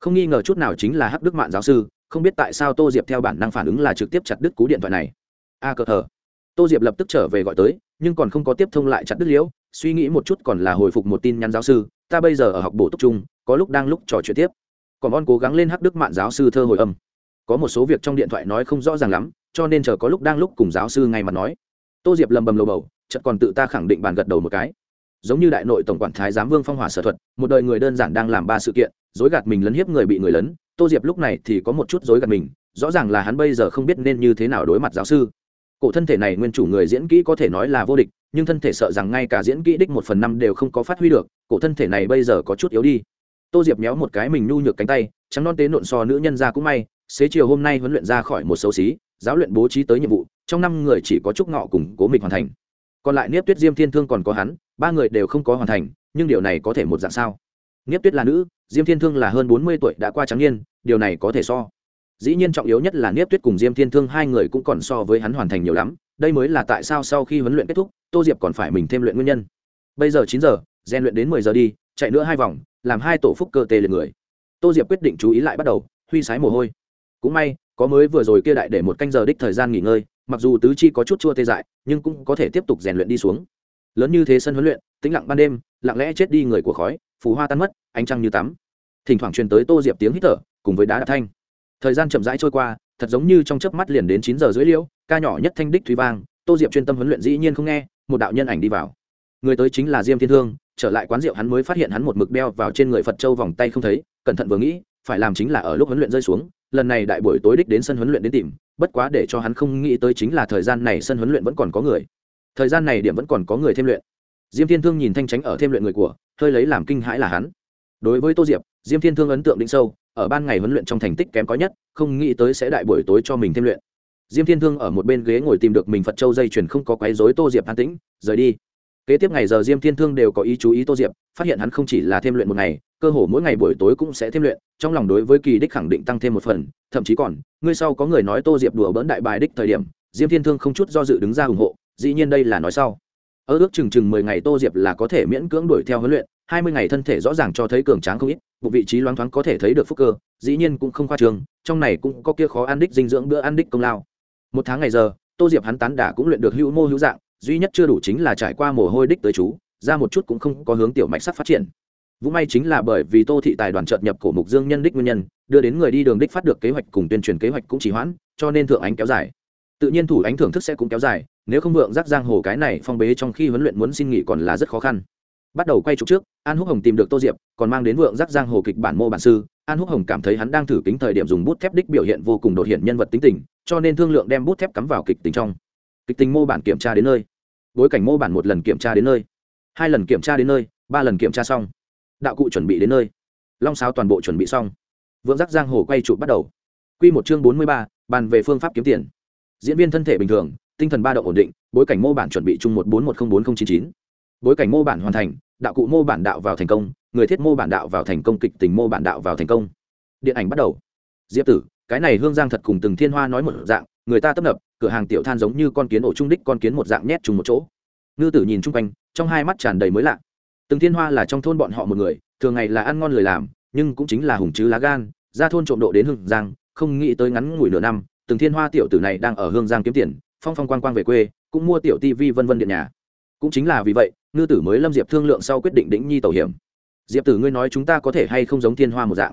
Speaker 1: không nghi ngờ chút nào chính là hắc đức mạng giáo sư không biết tại sao tô diệp theo bản năng phản ứng là trực tiếp chặt đứt cú điện thoại này. A à, cờ thờ. Tô diệp lập tức trở về gọi tới nhưng còn không có tiếp thông lại chặt đứt liễu suy nghĩ một chút còn là hồi phục một tin nhắn giáo sư ta bây giờ ở học bổ túc trung có lúc đang lúc trò chuyện tiếp. Còn on cố gắng lên hắc đức mạng giáo sư thơ hồi âm. Có một số việc trong điện thoại nói không rõ ràng lắm cho nên chờ có lúc đang lúc cùng giáo sư ngay mặt nói. Tô diệp lầm bầm lầu bầu chợt còn tự ta khẳng định bàn gật đầu một cái. Giống như đại nội tổng quản thái giám vương phong hỏa sở thuật, một đời người đơn giản đang làm ba sự kiện, dối gạt mình lấn hiếp người bị người lấn, tô diệp lúc này thì có một chút dối gạt mình, rõ ràng là hắn bây giờ không biết nên như thế nào đối mặt giáo sư. Cổ thân thể này nguyên chủ người diễn kỹ có thể nói là vô địch, nhưng thân thể sợ rằng ngay cả diễn kỹ đích một phần năm đều không có phát huy được, cổ thân thể này bây giờ có chút yếu đi. Tô diệp méo một cái mình nhu nhược cánh tay, trắng non tế nộn so nữ nhân ra cũng may, xế chiều hôm nay huấn luyện ra khỏi một xấu xí, giáo luyện bố trí tới nhiệm vụ, trong năm người chỉ có trúc ngọ cùng cố mịch hoàn thành còn lại niếp tuyết diêm thiên thương còn có hắn, ba người đều không có hoàn thành, nhưng điều này có thể một dạng sao? Niếp tuyết là nữ, diêm thiên thương là hơn bốn mươi tuổi, đã qua trắng niên, điều này có thể so. Dĩ nhiên trọng yếu nhất là niếp tuyết cùng diêm thiên thương hai người cũng còn so với hắn hoàn thành nhiều lắm, đây mới là tại sao sau khi huấn luyện kết thúc, tô diệp còn phải mình thêm luyện nguyên nhân. Bây giờ chín giờ, rèn luyện đến mười giờ đi, chạy nữa hai vòng, làm hai tổ phúc cơ tê liệt người. Tô diệp quyết định chú ý lại bắt đầu, huy sái mồ hôi. Cũng may, có mới vừa rồi kia đại để một canh giờ đích thời gian nghỉ ngơi mặc dù tứ chi có chút chua tê dại, nhưng cũng có thể tiếp tục rèn luyện đi xuống. Lớn như thế sân huấn luyện, tĩnh lặng ban đêm, lặng lẽ chết đi người của khói, phù hoa tan mất, ánh trăng như tắm. Thỉnh thoảng truyền tới tô diệp tiếng hít thở, cùng với đá đạp thanh. Thời gian chậm rãi trôi qua, thật giống như trong chớp mắt liền đến chín giờ dưới liễu, ca nhỏ nhất thanh đích thúy vang, tô diệp chuyên tâm huấn luyện dĩ nhiên không nghe, một đạo nhân ảnh đi vào. Người tới chính là diêm thiên thương, trở lại quán rượu hắn mới phát hiện hắn một mực đeo vào trên người phật châu vòng tay không thấy, cẩn thận vừa nghĩ, phải làm chính là ở lúc huấn luyện rơi xuống lần này đại buổi tối đích đến sân huấn luyện đến tìm, bất quá để cho hắn không nghĩ tới chính là thời gian này sân huấn luyện vẫn còn có người. Thời gian này điểm vẫn còn có người thêm luyện. Diêm thiên thương nhìn thanh tránh ở thêm luyện người của, hơi lấy làm kinh hãi là hắn. Đối với tô diệp, diêm thiên thương ấn tượng định sâu, ở ban ngày huấn luyện trong thành tích kém có nhất, không nghĩ tới sẽ đại buổi tối cho mình thêm luyện. Diêm thiên thương ở một bên ghế ngồi tìm được mình phật châu dây chuyền không có quấy rối tô diệp an tĩnh, rời đi. Kế tiếp ngày giờ diêm thiên thương đều có ý chú ý tô diệp, phát hiện hắn không chỉ là thêm luyện một ngày cơ hồ mỗi ngày buổi tối cũng sẽ thêm luyện, trong lòng đối với kỳ đích khẳng định tăng thêm một phần, thậm chí còn, ngươi sau có người nói tô diệp đùa bỡn đại bài đích thời điểm, diêm thiên thương không chút do dự đứng ra ủng hộ, dĩ nhiên đây là nói sau. Ở ước chừng chừng mười ngày tô diệp là có thể miễn cưỡng đuổi theo huấn luyện, hai mươi ngày thân thể rõ ràng cho thấy cường tráng không ít một vị trí loáng thoáng có thể thấy được phúc cơ, dĩ nhiên cũng không khoa trường, trong này cũng có kia khó ăn đích dinh dưỡng bữa ăn đích công lao. Một tháng ngày giờ, tô diệp hắn tán đả cũng luyện được hữu mô hữu dạng, duy nhất chưa đủ chính là trải qua mồ hôi đích tới chú, ra một chút cũng không có hướng tiểu mạch sắc phát triển vũ may chính là bởi vì tô thị tài đoàn trợt nhập cổ mục dương nhân đích nguyên nhân, đưa đến người đi đường đích phát được kế hoạch cùng tuyên truyền kế hoạch cũng chỉ hoãn, cho nên thượng ánh kéo dài. Tự nhiên thủ ánh thưởng thức sẽ cũng kéo dài, nếu không vượng giác giang hồ cái này phong bế trong khi huấn luyện muốn xin nghỉ còn là rất khó khăn. Bắt đầu quay trục trước, an húc hồng tìm được tô diệp, còn mang đến vượng giác giang hồ kịch bản mô bản sư. An húc hồng cảm thấy hắn đang thử kính thời điểm dùng bút thép đích biểu hiện vô cùng đột hiện nhân vật tính tình, cho nên thương lượng đem bút thép cắm vào kịch tính trong. Kịch tính mô bản kiểm tra đến nơi. Bối cảnh mô bản một lần kiểm tra đến nơi. Hai lần kiểm tra đến nơi, ba lần kiểm tra xong đạo cụ chuẩn bị đến nơi. Long sáo toàn bộ chuẩn bị xong. Vượng giác giang hồ quay trụ bắt đầu. Q một chương bốn mươi ba, bàn về phương pháp kiếm tiền. Diễn viên thân thể bình thường, tinh thần ba động ổn định, bối cảnh mô bản chuẩn bị chung một bốn một không bốn không chín chín. Bối cảnh mô bản hoàn thành, đạo cụ mô bản đạo vào thành công, người thiết mô bản đạo vào thành công kịch tình mô bản đạo vào thành công. Điện ảnh bắt đầu. Diệp tử, cái này hương giang thật cùng từng thiên hoa nói một dạng, người ta tấp nập, cửa hàng tiểu than giống như con kiến ổ trung đích con kiến một dạng nhét chung một chỗ. Ngư tử nhìn chung quanh, trong hai mắt tràn đầy mới lạ từng thiên hoa là trong thôn bọn họ một người, thường ngày là ăn ngon lời làm, nhưng cũng chính là hùng chứ lá gan, ra thôn trộm độ đến hương giang, không nghĩ tới ngắn ngủi nửa năm, từng thiên hoa tiểu tử này đang ở hương giang kiếm tiền, phong phong quang quang về quê, cũng mua tiểu tivi vân vân điện nhà. Cũng chính là vì vậy, ngư tử mới lâm diệp thương lượng sau quyết định đĩnh nhi tàu hiểm. Diệp tử ngươi nói chúng ta có thể hay không giống thiên hoa một dạng?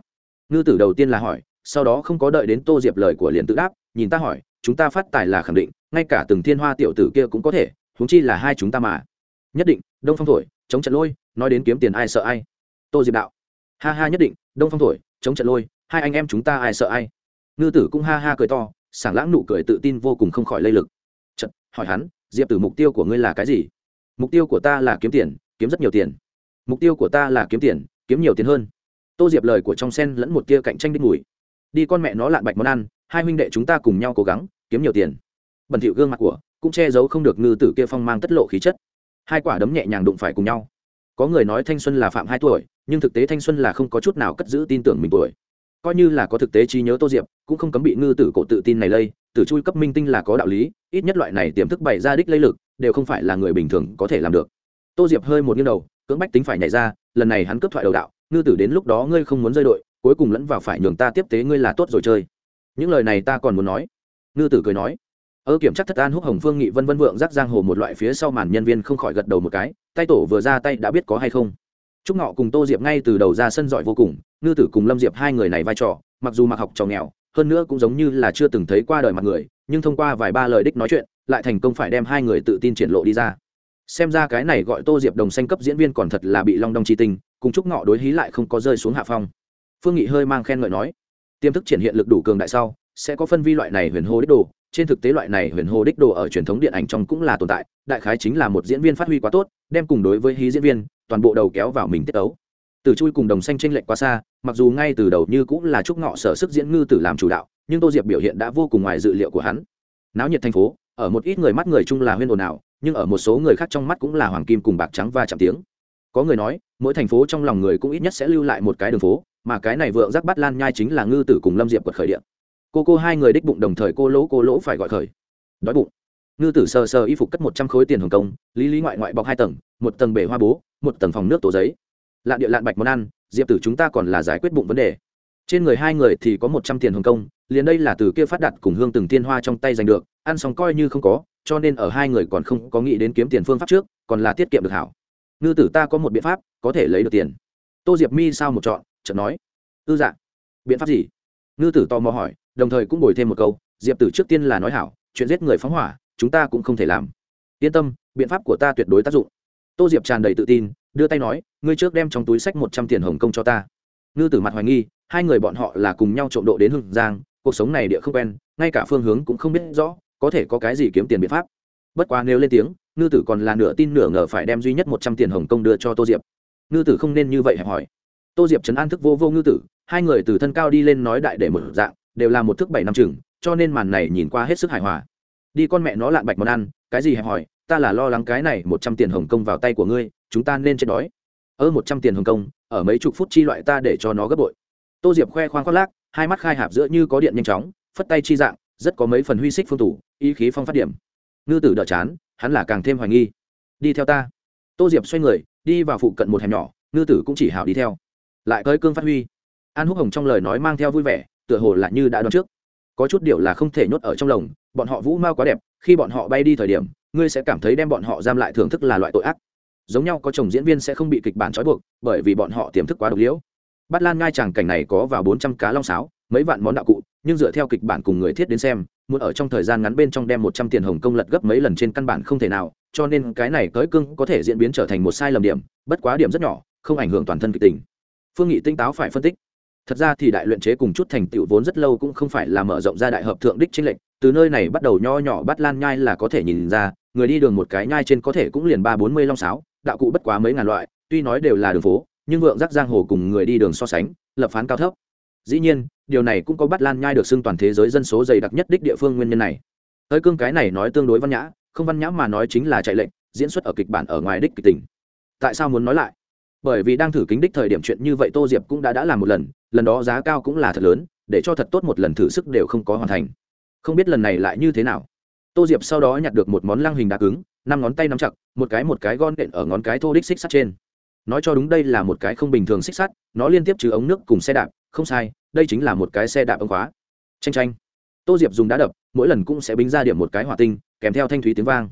Speaker 1: Ngư tử đầu tiên là hỏi, sau đó không có đợi đến tô diệp lời của liền tự đáp, nhìn ta hỏi, chúng ta phát tài là khẳng định, ngay cả từng thiên hoa tiểu tử kia cũng có thể, huống chi là hai chúng ta mà. Nhất định, đông phong thổi, chống trận lôi nói đến kiếm tiền ai sợ ai? Tô diệp đạo. Ha ha nhất định, đông phong thổi, chống trận lôi, hai anh em chúng ta ai sợ ai? Ngư tử cũng ha ha cười to, sảng lãng nụ cười tự tin vô cùng không khỏi lây lực. Trận hỏi hắn, diệp tử mục tiêu của ngươi là cái gì? Mục tiêu của ta là kiếm tiền, kiếm rất nhiều tiền. Mục tiêu của ta là kiếm tiền, kiếm nhiều tiền hơn. Tô diệp lời của trong sen lẫn một tia cạnh tranh đích mùi đi con mẹ nó lạn bạch món ăn, hai huynh đệ chúng ta cùng nhau cố gắng, kiếm nhiều tiền. Bẩn thỉu gương mặt của, cũng che giấu không được ngư tử kia phong mang tất lộ khí chất. Hai quả đấm nhẹ nhàng đụng phải cùng nhau có người nói thanh xuân là phạm hai tuổi, nhưng thực tế thanh xuân là không có chút nào cất giữ tin tưởng mình tuổi. Coi như là có thực tế trí nhớ tô diệp, cũng không cấm bị ngư tử cổ tự tin này lây, tử chui cấp minh tinh là có đạo lý, ít nhất loại này tiềm thức bày ra đích lây lực, đều không phải là người bình thường có thể làm được. Tô diệp hơi một nghiêng đầu, cưỡng bách tính phải nhảy ra, lần này hắn cướp thoại đầu đạo, ngư tử đến lúc đó ngươi không muốn rơi đội, cuối cùng lẫn vào phải nhường ta tiếp tế ngươi là tốt rồi chơi. Những lời này ta còn muốn nói. Ngư tử cười nói. Ở kiểm chắc thất an húc hồng phương nghị vân vân vượng giác giang hồ một loại phía sau màn nhân viên không khỏi gật đầu một cái, tay tổ vừa ra tay đã biết có hay không. Trúc ngọ cùng tô diệp ngay từ đầu ra sân giỏi vô cùng, ngư tử cùng lâm diệp hai người này vai trò, mặc dù mặc học trò nghèo, hơn nữa cũng giống như là chưa từng thấy qua đời mặt người, nhưng thông qua vài ba lời đích nói chuyện, lại thành công phải đem hai người tự tin triển lộ đi ra. Xem ra cái này gọi tô diệp đồng xanh cấp diễn viên còn thật là bị long đong chi tinh cùng trúc ngọ đối hí lại không có rơi xuống hạ phong. Phương nghị hơi mang khen ngợi nói, tiềm thức triển hiện lực đủ cường đại sau, sẽ có phân vi loại này huyền hô đích đồ trên thực tế loại này huyền hồ đích đồ ở truyền thống điện ảnh trong cũng là tồn tại, đại khái chính là một diễn viên phát huy quá tốt, đem cùng đối với hí diễn viên, toàn bộ đầu kéo vào mình tiết ấu. Từ chui cùng đồng xanh tranh lệch quá xa, mặc dù ngay từ đầu như cũng là trúc ngọ sở sức diễn ngư tử làm chủ đạo, nhưng tô diệp biểu hiện đã vô cùng ngoài dự liệu của hắn. Náo nhiệt thành phố, ở một ít người mắt người chung là huyên ồn ào, nhưng ở một số người khác trong mắt cũng là hoàng kim cùng bạc trắng và chạm tiếng. Có người nói, mỗi thành phố trong lòng người cũng ít nhất sẽ lưu lại một cái đường phố, mà cái này vượng giác bắt lan nhai chính là ngư tử cùng lâm diệp quật khởi điện cô cô hai người đích bụng đồng thời cô lỗ cô lỗ phải gọi khởi. Đói bụng. Ngư tử sờ sờ y phục cất một trăm khối tiền hồng công, lý lý ngoại ngoại bọc hai tầng, một tầng bể hoa bố, một tầng phòng nước tổ giấy. Lạn địa lạn bạch món ăn, diệp tử chúng ta còn là giải quyết bụng vấn đề. Trên người hai người thì có một trăm tiền hồng công, liền đây là từ kia phát đặt cùng hương từng tiên hoa trong tay giành được, ăn xong coi như không có, cho nên ở hai người còn không có nghĩ đến kiếm tiền phương pháp trước, còn là tiết kiệm được hảo. Ngư tử ta có một biện pháp, có thể lấy được tiền. Tô diệp mi sao một chọn, chợt nói. Ư dạ. Biện pháp gì? Ngư tử tò mò hỏi đồng thời cũng bồi thêm một câu, diệp tử trước tiên là nói hảo, chuyện giết người phóng hỏa, chúng ta cũng không thể làm. Yên tâm, biện pháp của ta tuyệt đối tác dụng. Tô diệp tràn đầy tự tin, đưa tay nói, ngươi trước đem trong túi sách một trăm tiền hồng công cho ta. Ngư tử mặt hoài nghi, hai người bọn họ là cùng nhau trộm độ đến hưng giang, cuộc sống này địa không quen, ngay cả phương hướng cũng không biết rõ, có thể có cái gì kiếm tiền biện pháp. Bất quá nếu lên tiếng, ngư tử còn là nửa tin nửa ngờ phải đem duy nhất một trăm tiền hồng công đưa cho tô diệp. Ngư tử không nên như vậy hẹp hỏi. Tô diệp chấn an thức vô vô ngư tử, hai người từ thân cao đi lên nói đại để một dạng đều là một thước bảy năm chừng, cho nên màn này nhìn qua hết sức hài hòa. Đi con mẹ nó lạn bạch món ăn, cái gì hẹp hỏi ta là lo lắng cái này một trăm tiền hồng công vào tay của ngươi, chúng ta nên chết đói. Ơ, một trăm tiền hồng công ở mấy chục phút chi loại ta để cho nó gấp bội. Tô diệp khoe khoang khoác lác, hai mắt khai hạp giữa như có điện nhanh chóng, phất tay chi dạng, rất có mấy phần huy xích phương tủ, ý khí phong phát điểm. Ngư tử đỡ chán, hắn là càng thêm hoài nghi. Đi theo ta. Tô diệp xoay người, đi vào phụ cận một hẻm nhỏ, ngư tử cũng chỉ hào đi theo. Lại cơi cương phát huy. An húc hồng trong lời nói mang theo vui vẻ tựa hồ là như đã đoán trước. Có chút điều là không thể nhốt ở trong lồng bọn họ vũ mao quá đẹp, khi bọn họ bay đi thời điểm, ngươi sẽ cảm thấy đem bọn họ giam lại thưởng thức là loại tội ác. Giống nhau có chồng diễn viên sẽ không bị kịch bản trói buộc, bởi vì bọn họ tiềm thức quá độc liễu. Bát lan ngai chàng cảnh này có vào bốn trăm cá long sáo, mấy vạn món đạo cụ, nhưng dựa theo kịch bản cùng người thiết đến xem, muốn ở trong thời gian ngắn bên trong đem một trăm tiền hồng công lật gấp mấy lần trên căn bản không thể nào, cho nên cái này tới cương có thể diễn biến trở thành một sai lầm điểm, bất quá điểm rất nhỏ, không ảnh hưởng toàn thân kịch tình. Phương nghị tinh táo phải phân tích thật ra thì đại luyện chế cùng chút thành tựu vốn rất lâu cũng không phải là mở rộng ra đại hợp thượng đích chính lệnh từ nơi này bắt đầu nho nhỏ bắt lan nhai là có thể nhìn ra, người đi đường một cái nhai trên có thể cũng liền ba bốn mươi long sáo, đạo cụ bất quá mấy ngàn loại, tuy nói đều là đường phố, nhưng vượng giác giang hồ cùng người đi đường so sánh, lập phán cao thấp. Dĩ nhiên, điều này cũng có bắt lan nhai được xưng toàn thế giới dân số dày đặc nhất đích địa phương nguyên nhân này. Tới cương cái này nói tương đối văn nhã, không văn nhã mà nói chính là chạy lệnh, diễn xuất ở kịch bản ở ngoài đích kịch tình. Tại sao muốn nói lại? Bởi vì đang thử kính đích thời điểm chuyện như vậy tô diệp cũng đã đã làm một lần lần đó giá cao cũng là thật lớn, để cho thật tốt một lần thử sức đều không có hoàn thành. Không biết lần này lại như thế nào. Tô diệp sau đó nhặt được một món lăng hình đá cứng, năm ngón tay nắm chặt, một cái một cái gon đện ở ngón cái thô đích xích sắt trên. Nói cho đúng đây là một cái không bình thường xích sắt, nó liên tiếp chứ ống nước cùng xe đạp, không sai, đây chính là một cái xe đạp ống khóa. Tranh tranh tô diệp dùng đá đập, mỗi lần cũng sẽ bính ra điểm một cái hỏa tinh, kèm theo thanh thúy tiếng vang.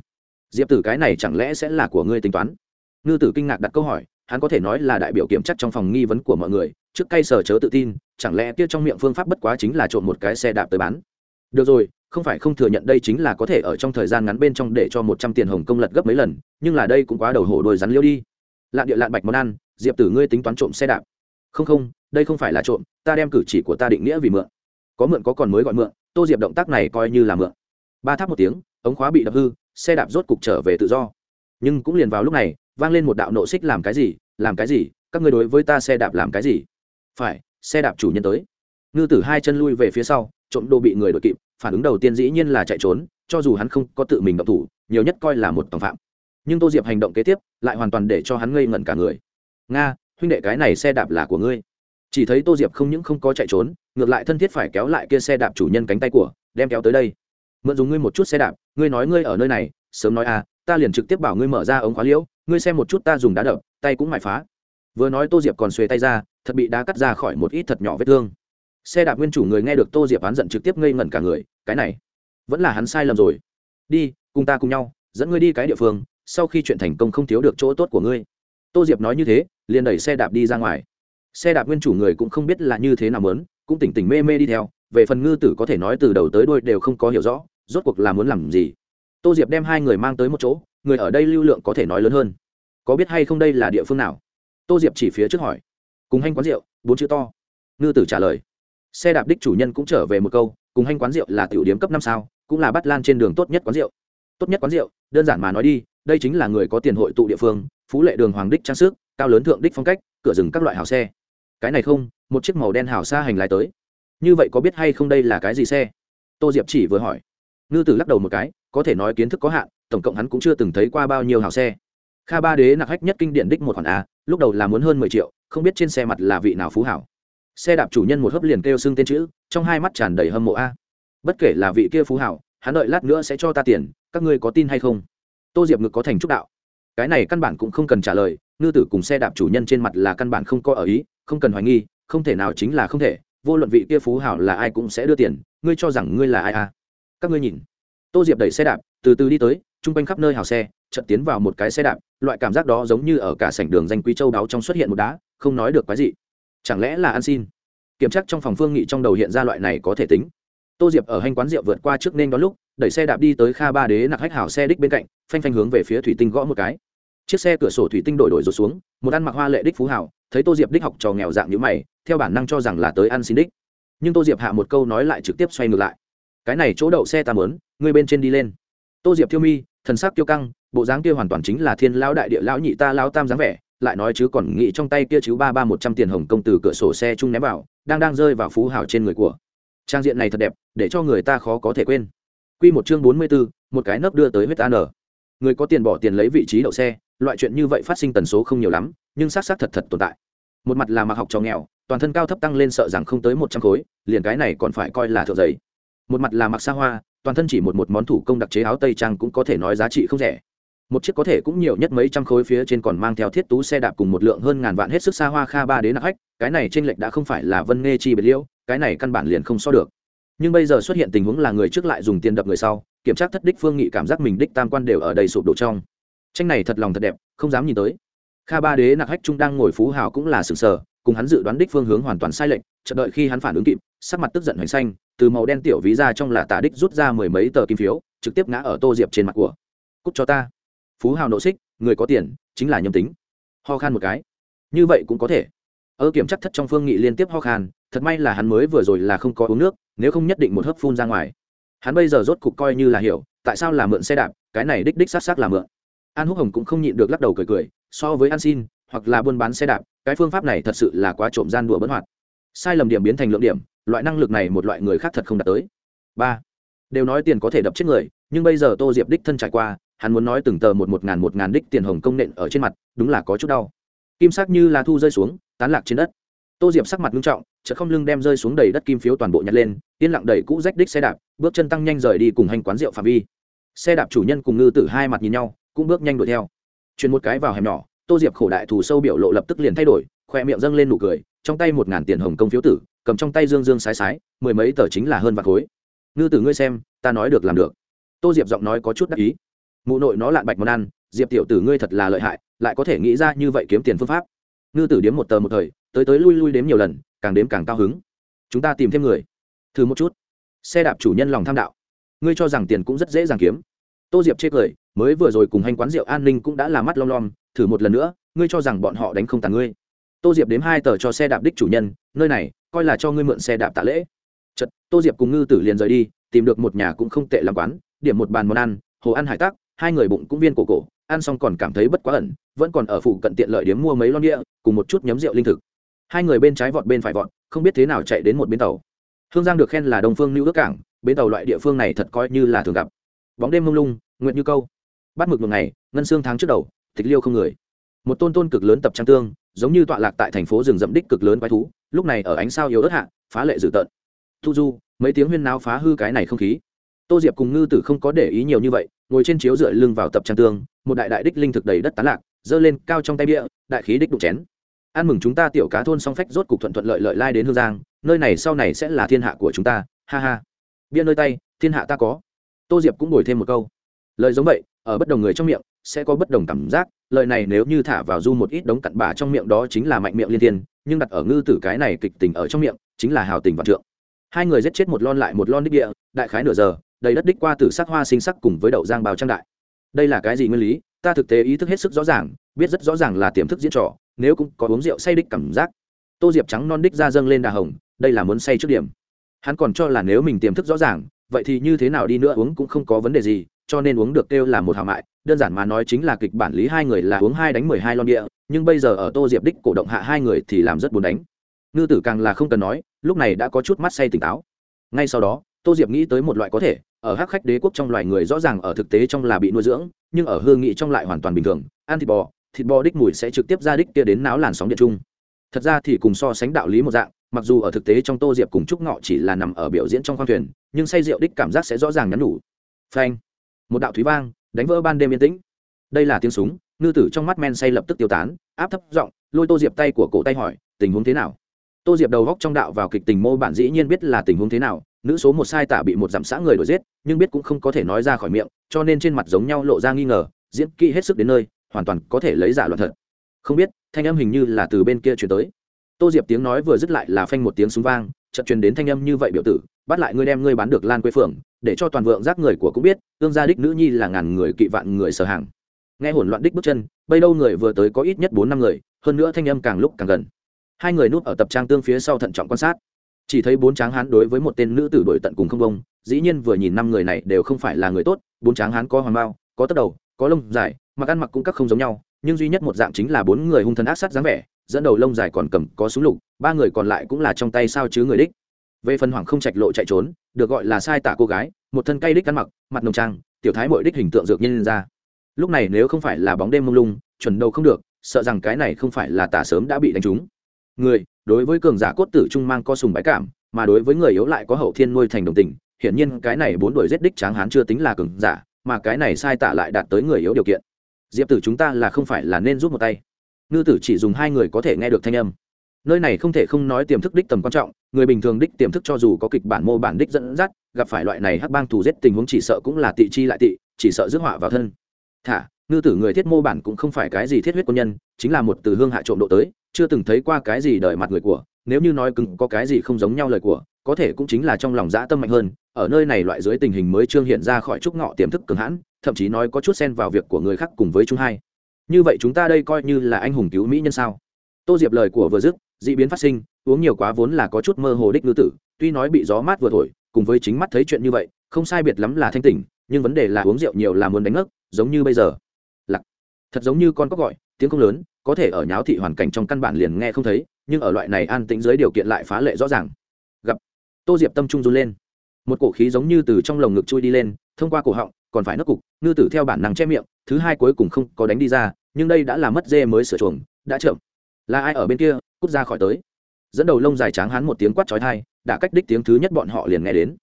Speaker 1: Diệp tử cái này chẳng lẽ sẽ là của ngươi tính toán? Ngư tử kinh ngạc đặt câu hỏi, hắn có thể nói là đại biểu kiểm chắc trong phòng nghi vấn của mọi người trước cây sở chớ tự tin, chẳng lẽ kia trong miệng phương pháp bất quá chính là trộm một cái xe đạp tới bán? Được rồi, không phải không thừa nhận đây chính là có thể ở trong thời gian ngắn bên trong để cho một trăm tiền hồng công lật gấp mấy lần, nhưng là đây cũng quá đầu hổ đôi rắn liêu đi. Lạ địa lạn bạch món ăn, diệp tử ngươi tính toán trộm xe đạp. Không không, đây không phải là trộm, ta đem cử chỉ của ta định nghĩa vì mượn. Có mượn có còn mới gọi mượn, tô diệp động tác này coi như là mượn. Ba tháp một tiếng, ống khóa bị đập hư, xe đạp rốt cục trở về tự do. Nhưng cũng liền vào lúc này, vang lên một đạo nộ xích làm cái gì, làm cái gì, các ngươi đối với ta xe đạp làm cái gì? Phải, xe đạp chủ nhân tới. Ngư tử hai chân lui về phía sau, trộm đồ bị người đội kịp, phản ứng đầu tiên dĩ nhiên là chạy trốn, cho dù hắn không có tự mình động thủ, nhiều nhất coi là một tòng phạm. Nhưng tô diệp hành động kế tiếp, lại hoàn toàn để cho hắn ngây ngẩn cả người. Nga, huynh đệ cái này xe đạp là của ngươi. Chỉ thấy tô diệp không những không có chạy trốn, ngược lại thân thiết phải kéo lại kia xe đạp chủ nhân cánh tay của, đem kéo tới đây. Mượn dùng ngươi một chút xe đạp, ngươi nói ngươi ở nơi này, sớm nói à ta liền trực tiếp bảo ngươi mở ra ống khóa liễu, ngươi xem một chút ta dùng đá đập, tay cũng mải phá vừa nói tô diệp còn xuề tay ra, thật bị đá cắt ra khỏi một ít thật nhỏ vết thương. Xe đạp nguyên chủ người nghe được tô diệp oán giận trực tiếp ngây ngẩn cả người, cái này, vẫn là hắn sai lầm rồi. Đi, cùng ta cùng nhau, dẫn ngươi đi cái địa phương, sau khi chuyện thành công không thiếu được chỗ tốt của ngươi. Tô diệp nói như thế, liền đẩy xe đạp đi ra ngoài. Xe đạp nguyên chủ người cũng không biết là như thế nào mớn cũng tỉnh tỉnh mê mê đi theo, về phần ngư tử có thể nói từ đầu tới đôi đều không có hiểu rõ, rốt cuộc là muốn làm gì. Tô diệp đem hai người mang tới một chỗ, người ở đây lưu lượng có thể nói lớn hơn. Có biết hay không đây là địa phương nào? Tô diệp chỉ phía trước hỏi. Cùng hanh quán rượu, bốn chữ to. Ngư tử trả lời. Xe đạp đích chủ nhân cũng trở về một câu, cùng hanh quán rượu là tiểu điếm cấp năm sao, cũng là bắt lan trên đường tốt nhất quán rượu. Tốt nhất quán rượu, đơn giản mà nói đi, đây chính là người có tiền hội tụ địa phương, phú lệ đường hoàng đích trang sức, cao lớn thượng đích phong cách, cửa rừng các loại hào xe. Cái này không, một chiếc màu đen hào xa hành lái tới. Như vậy có biết hay không đây là cái gì xe? Tô diệp chỉ vừa hỏi. Ngư tử lắc đầu một cái, có thể nói kiến thức có hạn, tổng cộng hắn cũng chưa từng thấy qua bao nhiêu hào xe. Kha ba đế nặc hách nhất kinh điển đích một khoản a lúc đầu là muốn hơn mười triệu, không biết trên xe mặt là vị nào phú hảo. Xe đạp chủ nhân một hớp liền kêu xưng tên chữ, trong hai mắt tràn đầy hâm mộ a. Bất kể là vị kia phú hảo, hắn đợi lát nữa sẽ cho ta tiền, các ngươi có tin hay không? Tô diệp ngực có thành trúc đạo. Cái này căn bản cũng không cần trả lời, ngư tử cùng xe đạp chủ nhân trên mặt là căn bản không có ở ý, không cần hoài nghi, không thể nào chính là không thể, vô luận vị kia phú hảo là ai cũng sẽ đưa tiền, ngươi cho rằng ngươi là ai à các ngươi nhìn. Tô diệp đẩy xe đạp, từ từ đi tới chung quanh khắp nơi hào xe, chợt tiến vào một cái xe đạp, loại cảm giác đó giống như ở cả sảnh đường danh quý châu đáo trong xuất hiện một đá, không nói được cái gì chẳng lẽ là ăn xin? Kiểm tra trong phòng phương nghị trong đầu hiện ra loại này có thể tính. Tô diệp ở hành quán rượu vượt qua trước nên đó lúc, đẩy xe đạp đi tới kha ba đế nặc hách hảo xe đích bên cạnh, phanh phanh hướng về phía thủy tinh gõ một cái. Chiếc xe cửa sổ thủy tinh đổi đổi rột xuống, một ăn mặc hoa lệ đích phú hảo thấy tô diệp đích học trò nghèo dạng như mày, theo bản năng cho rằng là tới ăn xin đích. Nhưng tô diệp hạ một câu nói lại trực tiếp xoay ngược lại. Cái này chỗ đậu xe ta mớn ngươi bên trên đi lên. Tô diệp thiêu mi thần sắc kiêu căng bộ dáng kia hoàn toàn chính là thiên lão đại địa lão nhị ta lão tam dáng vẻ lại nói chứ còn nghĩ trong tay kia chứ ba ba một trăm tiền hồng công từ cửa sổ xe chung ném vào đang đang rơi vào phú hào trên người của. Trang diện này thật đẹp để cho người ta khó có thể quên. Quy một chương bốn mươi 44, một cái nấp đưa tới huyết an người có tiền bỏ tiền lấy vị trí đậu xe loại chuyện như vậy phát sinh tần số không nhiều lắm nhưng xác xác thật thật tồn tại. Một mặt là mặc học trò nghèo toàn thân cao thấp tăng lên sợ rằng không tới một trăm khối liền cái này còn phải coi là thượng giấy một mặt là mặc xa hoa toàn thân chỉ một một món thủ công đặc chế áo tây trang cũng có thể nói giá trị không rẻ. Một chiếc có thể cũng nhiều nhất mấy trăm khối phía trên còn mang theo thiết tú xe đạp cùng một lượng hơn ngàn vạn hết sức xa hoa kha ba đến nặng hách, cái này trên lệch đã không phải là vân nghe chi biệt liêu, cái này căn bản liền không so được. Nhưng bây giờ xuất hiện tình huống là người trước lại dùng tiền đập người sau, kiểm tra thất đích phương nghị cảm giác mình đích tam quan đều ở đầy sụp đổ trong. Tranh này thật lòng thật đẹp, không dám nhìn tới. Kha ba đế nặc hách trung đang ngồi phú hào cũng là sừng sờ, cùng hắn dự đoán đích phương hướng hoàn toàn sai lệch chờ đợi khi hắn phản ứng kịp, sắc mặt tức giận hoành xanh từ màu đen tiểu ví ra trong là tả đích rút ra mười mấy tờ kim phiếu, trực tiếp ngã ở tô diệp trên mặt của. Cúc cho ta. Phú hào nộ xích, người có tiền, chính là nhâm tính. Ho khan một cái. Như vậy cũng có thể. Ơ kiểm chắc thất trong phương nghị liên tiếp ho khan, thật may là hắn mới vừa rồi là không có uống nước, nếu không nhất định một hớp phun ra ngoài. Hắn bây giờ rốt cục coi như là hiểu, tại sao là mượn xe đạp, cái này đích đích s á t s á t là mượn. An húc hồng cũng không nhịn được lắc đầu cười cười, so với an xin, hoặc là buôn bán xe đạp, cái phương pháp này thật sự là quá trộm gian đùa bất hoạt. Sai lầm điểm biến thành lượng điểm loại năng lực này một loại người khác thật không đạt tới. Ba, đều nói tiền có thể đập chết người, nhưng bây giờ tô diệp đích thân trải qua, hắn muốn nói từng tờ một một ngàn một ngàn đích tiền hồng công nện ở trên mặt, đúng là có chút đau. Kim sắc như là thu rơi xuống, tán lạc trên đất. Tô diệp sắc mặt nghiêm trọng, chợt không lưng đem rơi xuống đầy đất kim phiếu toàn bộ nhặt lên, yên lặng đẩy cũ rách đích xe đạp, bước chân tăng nhanh rời đi cùng hành quán rượu phạm vi. Xe đạp chủ nhân cùng ngư tử hai mặt nhìn nhau, cũng bước nhanh đuổi theo. Chuyển một cái vào hẻm nhỏ, tô diệp khổ đại thù sâu biểu lộ lập tức liền thay đổi, khoe miệng dâng lên nụ cười, trong tay một ngàn tiền hồng công phiếu tử cầm trong tay dương dương sái sái, mười mấy tờ chính là hơn vạn khối. Ngư tử ngươi xem, ta nói được làm được. Tô diệp giọng nói có chút đắc ý. Mụ nội nó lạn bạch món ăn, diệp tiểu tử ngươi thật là lợi hại, lại có thể nghĩ ra như vậy kiếm tiền phương pháp. Ngư tử điếm một tờ một thời, tới tới lui lui đếm nhiều lần, càng đếm càng cao hứng. Chúng ta tìm thêm người. Thử một chút. Xe đạp chủ nhân lòng tham đạo. Ngươi cho rằng tiền cũng rất dễ dàng kiếm. Tô diệp chê cười, mới vừa rồi cùng hành quán rượu an ninh cũng đã làm mắt lom lom, thử một lần nữa, ngươi cho rằng bọn họ đánh không tàn ngươi. Tô diệp đếm hai tờ cho xe đạp đích chủ nhân, nơi này coi là cho ngươi mượn xe đạp tạ lễ. Chật tô diệp cùng ngư tử liền rời đi, tìm được một nhà cũng không tệ làm quán, điểm một bàn món ăn, hồ ăn hải tác hai người bụng cũng viên cổ cổ, ăn xong còn cảm thấy bất quá ẩn, vẫn còn ở phụ cận tiện lợi điếm mua mấy lon địa, cùng một chút nhấm rượu linh thực. Hai người bên trái vọt bên phải vọt, không biết thế nào chạy đến một bến tàu. Hương giang được khen là đông phương lưu ước cảng, bến tàu loại địa phương này thật coi như là thường gặp. Bóng đêm mông lung, nguyện như câu. Bắt mực một ngày, ngân xương tháng trước đầu, tịch liêu không người. Một tôn tôn cực lớn tập trang tương, giống như tọa lạc tại thành phố rừng rậm đích cực lớn quái thú lúc này ở ánh sao yếu ớt hạ, phá lệ dữ tợn. Thu du, mấy tiếng huyên náo phá hư cái này không khí. Tô diệp cùng ngư tử không có để ý nhiều như vậy, ngồi trên chiếu dựa lưng vào tập trang tương một đại đại đích linh thực đầy đất tán lạc, giơ lên cao trong tay bia, đại khí đích đụng chén. Ăn mừng chúng ta tiểu cá thôn song phách rốt cục thuận thuận lợi lợi lai đến hương giang, nơi này sau này sẽ là thiên hạ của chúng ta, ha ha. Bia nơi tay, thiên hạ ta có. Tô diệp cũng bồi thêm một câu. Lời giống vậy ở bất đồng người trong miệng, sẽ có bất đồng cảm giác. Lời này nếu như thả vào du một ít đống cặn bà trong miệng đó chính là mạnh miệng liên thiên, nhưng đặt ở ngư tử cái này kịch tình ở trong miệng, chính là hào tình vạn trượng. Hai người giết chết một lon lại một lon đích địa, đại khái nửa giờ, đầy đất đích qua tử sắc hoa sinh sắc cùng với đậu giang bào trang đại. Đây là cái gì nguyên lý? Ta thực tế ý thức hết sức rõ ràng, biết rất rõ ràng là tiềm thức diễn trò, nếu cũng có uống rượu say đích cảm giác. Tô diệp trắng non đích ra dâng lên đà hồng, đây là muốn say trước điểm. Hắn còn cho là nếu mình tiềm thức rõ ràng, vậy thì như thế nào đi nữa uống cũng không có vấn đề gì cho nên uống được kêu là một hào mại. Đơn giản mà nói chính là kịch bản lý hai người là uống hai đánh mười hai lon địa, nhưng bây giờ ở tô diệp đích cổ động hạ hai người thì làm rất buồn đánh. Ngư tử càng là không cần nói, lúc này đã có chút mắt say tỉnh táo. Ngay sau đó, tô diệp nghĩ tới một loại có thể, ở hắc khách đế quốc trong loài người rõ ràng ở thực tế trong là bị nuôi dưỡng, nhưng ở hương nghị trong lại hoàn toàn bình thường. Ăn thịt bò thịt bò đích mùi sẽ trực tiếp ra đích kia đến náo làn sóng điện chung thật ra thì cùng so sánh đạo lý một dạng, mặc dù ở thực tế trong tô diệp cùng trúc ngọ chỉ là nằm ở biểu diễn trong khoang thuyền, nhưng say rượu đích cảm giác sẽ rõ ràng nhắn đủ phanh một đạo thúy vang, đánh vỡ ban đêm yên tĩnh. Đây là tiếng súng, ngư tử trong mắt men say lập tức tiêu tán, áp thấp giọng, lôi tô diệp tay của cổ tay hỏi, tình huống thế nào? Tô diệp đầu góc trong đạo vào kịch tình mô bản dĩ nhiên biết là tình huống thế nào, nữ số một sai tả bị một dặm xã người đuổi giết, nhưng biết cũng không có thể nói ra khỏi miệng, cho nên trên mặt giống nhau lộ ra nghi ngờ, diễn kỹ hết sức đến nơi, hoàn toàn có thể lấy giả luận thật. Không biết, thanh âm hình như là từ bên kia chuyển tới. Tô diệp tiếng nói vừa dứt lại là phanh một tiếng súng vang, chợt truyền đến thanh âm như vậy biểu tử bắt lại ngươi đem ngươi bán được lan quê phượng, để cho toàn vượng giác người của cũng biết, tương gia đích nữ nhi là ngàn người kỵ vạn người sở hàng. Nghe hỗn loạn đích bước chân, bây đâu người vừa tới có ít nhất bốn năm người, hơn nữa thanh âm càng lúc càng gần. Hai người núp ở tập trang tương phía sau thận trọng quan sát. Chỉ thấy bốn tráng hán đối với một tên nữ tử đổi tận cùng không bông, dĩ nhiên vừa nhìn năm người này đều không phải là người tốt, bốn tráng hán có hoàng bao, có tóc đầu, có lông dài, mặc ăn mặc cũng các không giống nhau, nhưng duy nhất một dạng chính là bốn người hung thần ác sát dáng vẻ, dẫn đầu lông dài còn cầm có súng lục, ba người còn lại cũng là trong tay sao chứ người đích về phần hoàng không trạch lộ chạy trốn, được gọi là sai tả cô gái, một thân cây đích ăn mặc, mặt nồng trang, tiểu thái mội đích hình tượng dược nhân ra. Lúc này nếu không phải là bóng đêm mông lung, chuẩn đầu không được, sợ rằng cái này không phải là tả sớm đã bị đánh trúng. Người, đối với cường giả cốt tử trung mang co sùng bái cảm, mà đối với người yếu lại có hậu thiên nuôi thành đồng tình, hiển nhiên cái này bốn đuổi giết đích tráng hán chưa tính là cường giả, mà cái này sai tả lại đạt tới người yếu điều kiện. Diệp tử chúng ta là không phải là nên rút một tay. Ngư tử chỉ dùng hai người có thể nghe được thanh âm. Nơi này không thể không nói tiềm thức đích tầm quan trọng người bình thường đích tiềm thức cho dù có kịch bản mô bản đích dẫn dắt, gặp phải loại này hắc bang thù giết tình huống chỉ sợ cũng là tị chi lại tị, chỉ sợ rước họa vào thân. Thả, ngư tử người thiết mô bản cũng không phải cái gì thiết huyết quân nhân, chính là một từ hương hạ trộm độ tới, chưa từng thấy qua cái gì đợi mặt người của, nếu như nói cứng có cái gì không giống nhau lời của, có thể cũng chính là trong lòng dã tâm mạnh hơn, ở nơi này loại dưới tình hình mới trương hiện ra khỏi trúc ngọ tiềm thức cường hãn, thậm chí nói có chút xen vào việc của người khác cùng với chúng hai. Như vậy chúng ta đây coi như là anh hùng cứu mỹ nhân sao? Tô diệp lời của vừa dứt d ị biến phát sinh, uống nhiều quá vốn là có chút mơ hồ đích ngư tử, tuy nói bị gió mát vừa thổi, cùng với chính mắt thấy chuyện như vậy, không sai biệt lắm là thanh tỉnh, nhưng vấn đề là uống rượu nhiều là muốn đánh ngất, giống như bây giờ. Lặc thật giống như con có gọi, tiếng không lớn, có thể ở nháo thị hoàn cảnh trong căn bản liền nghe không thấy, nhưng ở loại này an tĩnh dưới điều kiện lại phá lệ rõ ràng. Gặp. Tô diệp tâm trung run lên. Một cổ khí giống như từ trong lồng ngực chui đi lên, thông qua cổ họng, còn phải nấc cục, ngư tử theo bản năng che miệng, thứ hai cuối cùng không có đánh đi ra, nhưng đây đã là mất dê mới sửa chuồng, đã chậm là ai ở bên kia, cút ra khỏi tới. Dẫn đầu lông dài tráng hắn một tiếng quát trói thai đã cách đích tiếng thứ nhất bọn họ liền nghe đến.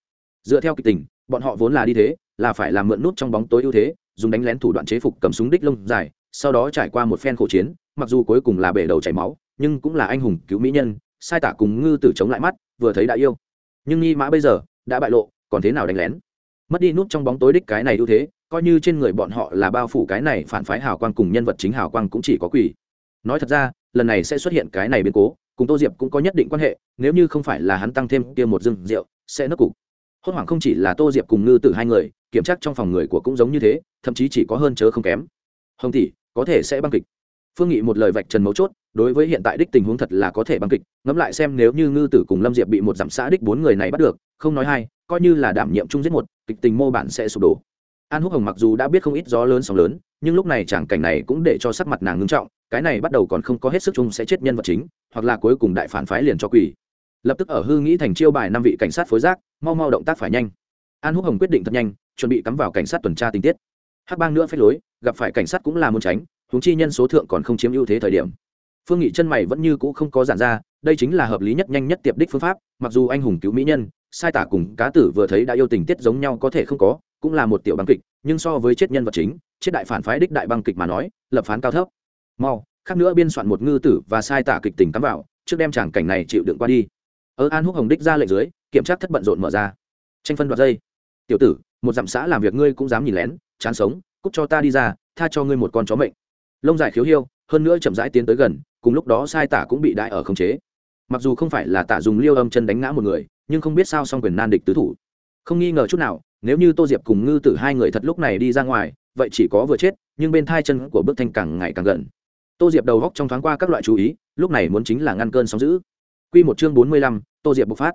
Speaker 1: Dựa theo kịch tình, bọn họ vốn là đi thế, là phải làm mượn nút trong bóng tối ưu thế, dùng đánh lén thủ đoạn chế phục cầm súng đích lông dài, sau đó trải qua một phen khổ chiến, mặc dù cuối cùng là bể đầu chảy máu, nhưng cũng là anh hùng cứu mỹ nhân, sai tả cùng ngư tử chống lại mắt, vừa thấy đã yêu. Nhưng nghi mã bây giờ đã bại lộ, còn thế nào đánh lén? Mất đi nút trong bóng tối đích cái này ưu thế, coi như trên người bọn họ là bao phủ cái này phản phái hào quang cùng nhân vật chính hào quang cũng chỉ có quỷ. Nói thật ra lần này sẽ xuất hiện cái này biến cố, cùng tô diệp cũng có nhất định quan hệ, nếu như không phải là hắn tăng thêm kia một rừng rượu, sẽ nấc cục. Hốt hoảng không chỉ là tô diệp cùng ngư tử hai người, kiểm tra trong phòng người của cũng giống như thế, thậm chí chỉ có hơn chớ không kém. Hồng tỷ, có thể sẽ băng kịch. Phương nghị một lời vạch trần mấu chốt, đối với hiện tại đích tình huống thật là có thể băng kịch, ngẫm lại xem nếu như ngư tử cùng lâm diệp bị một giảm xã đích bốn người này bắt được, không nói hai, coi như là đảm nhiệm chung giết một, kịch tình mô bản sẽ sụp đổ an húc hồng mặc dù đã biết không ít gió lớn sóng lớn, nhưng lúc này chẳng cảnh này cũng để cho sắc mặt nàng ngưng trọng, cái này bắt đầu còn không có hết sức chung sẽ chết nhân vật chính, hoặc là cuối cùng đại phản phái liền cho quỷ. Lập tức ở hư nghĩ thành chiêu bài năm vị cảnh sát phối giác, mau mau động tác phải nhanh. An húc hồng quyết định thật nhanh, chuẩn bị cắm vào cảnh sát tuần tra tình tiết. Hắc bang nữa phép lối, gặp phải cảnh sát cũng là muốn tránh, huống chi nhân số thượng còn không chiếm ưu thế thời điểm. Phương nghị chân mày vẫn như cũ không có giản ra, đây chính là hợp lý nhất nhanh nhất tiệp đích phương pháp, mặc dù anh hùng cứu mỹ nhân, sai tả cùng cá tử vừa thấy đã yêu tình tiết giống nhau có thể không có cũng là một tiểu băng kịch, nhưng so với chết nhân vật chính, chết đại phản phái đích đại băng kịch mà nói, lập phán cao thấp. Mau, khác nữa biên soạn một ngư tử và sai tả kịch tình cắm vào, trước đem tràng cảnh này chịu đựng qua đi. Ở an húc hồng đích ra lệnh dưới, kiểm tra thất bận rộn mở ra. Tranh phân đoạt dây. Tiểu tử, một dặm xã làm việc ngươi cũng dám nhìn lén, chán sống cúc cho ta đi ra, tha cho ngươi một con chó mệnh. Lông dài khiếu hiêu, hơn nữa chậm rãi tiến tới gần, cùng lúc đó sai tả cũng bị đại ở khống chế. Mặc dù không phải là tả dùng liêu âm chân đánh ngã một người, nhưng không biết sao song quyền nan địch tứ thủ. Không nghi ngờ chút nào nếu như tô diệp cùng ngư tử hai người thật lúc này đi ra ngoài, vậy chỉ có vừa chết, nhưng bên thai chân của bước thanh càng ngày càng gần. Tô diệp đầu góc trong thoáng qua các loại chú ý, lúc này muốn chính là ngăn cơn sóng giữ q một chương bốn mươi lăm, tô diệp bộc phát.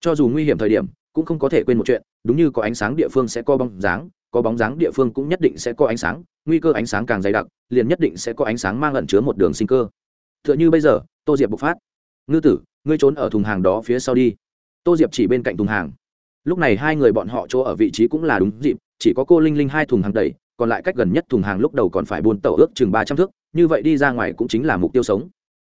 Speaker 1: Cho dù nguy hiểm thời điểm, cũng không có thể quên một chuyện, đúng như có ánh sáng địa phương sẽ có bóng dáng, có bóng dáng địa phương cũng nhất định sẽ có ánh sáng, nguy cơ ánh sáng càng dày đặc, liền nhất định sẽ có ánh sáng mang ẩn chứa một đường sinh cơ. T h ư ợ n h ư bây giờ, tô diệp bộc phát. Ngư tử, ngươi trốn ở thùng hàng đó phía sau đi. Tô diệp chỉ bên cạnh thùng hàng lúc này hai người bọn họ chỗ ở vị trí cũng là đúng dịp, chỉ có cô linh linh hai thùng hàng đầy còn lại cách gần nhất thùng hàng lúc đầu còn phải buôn tẩu ước chừng ba trăm thước, như vậy đi ra ngoài cũng chính là mục tiêu sống.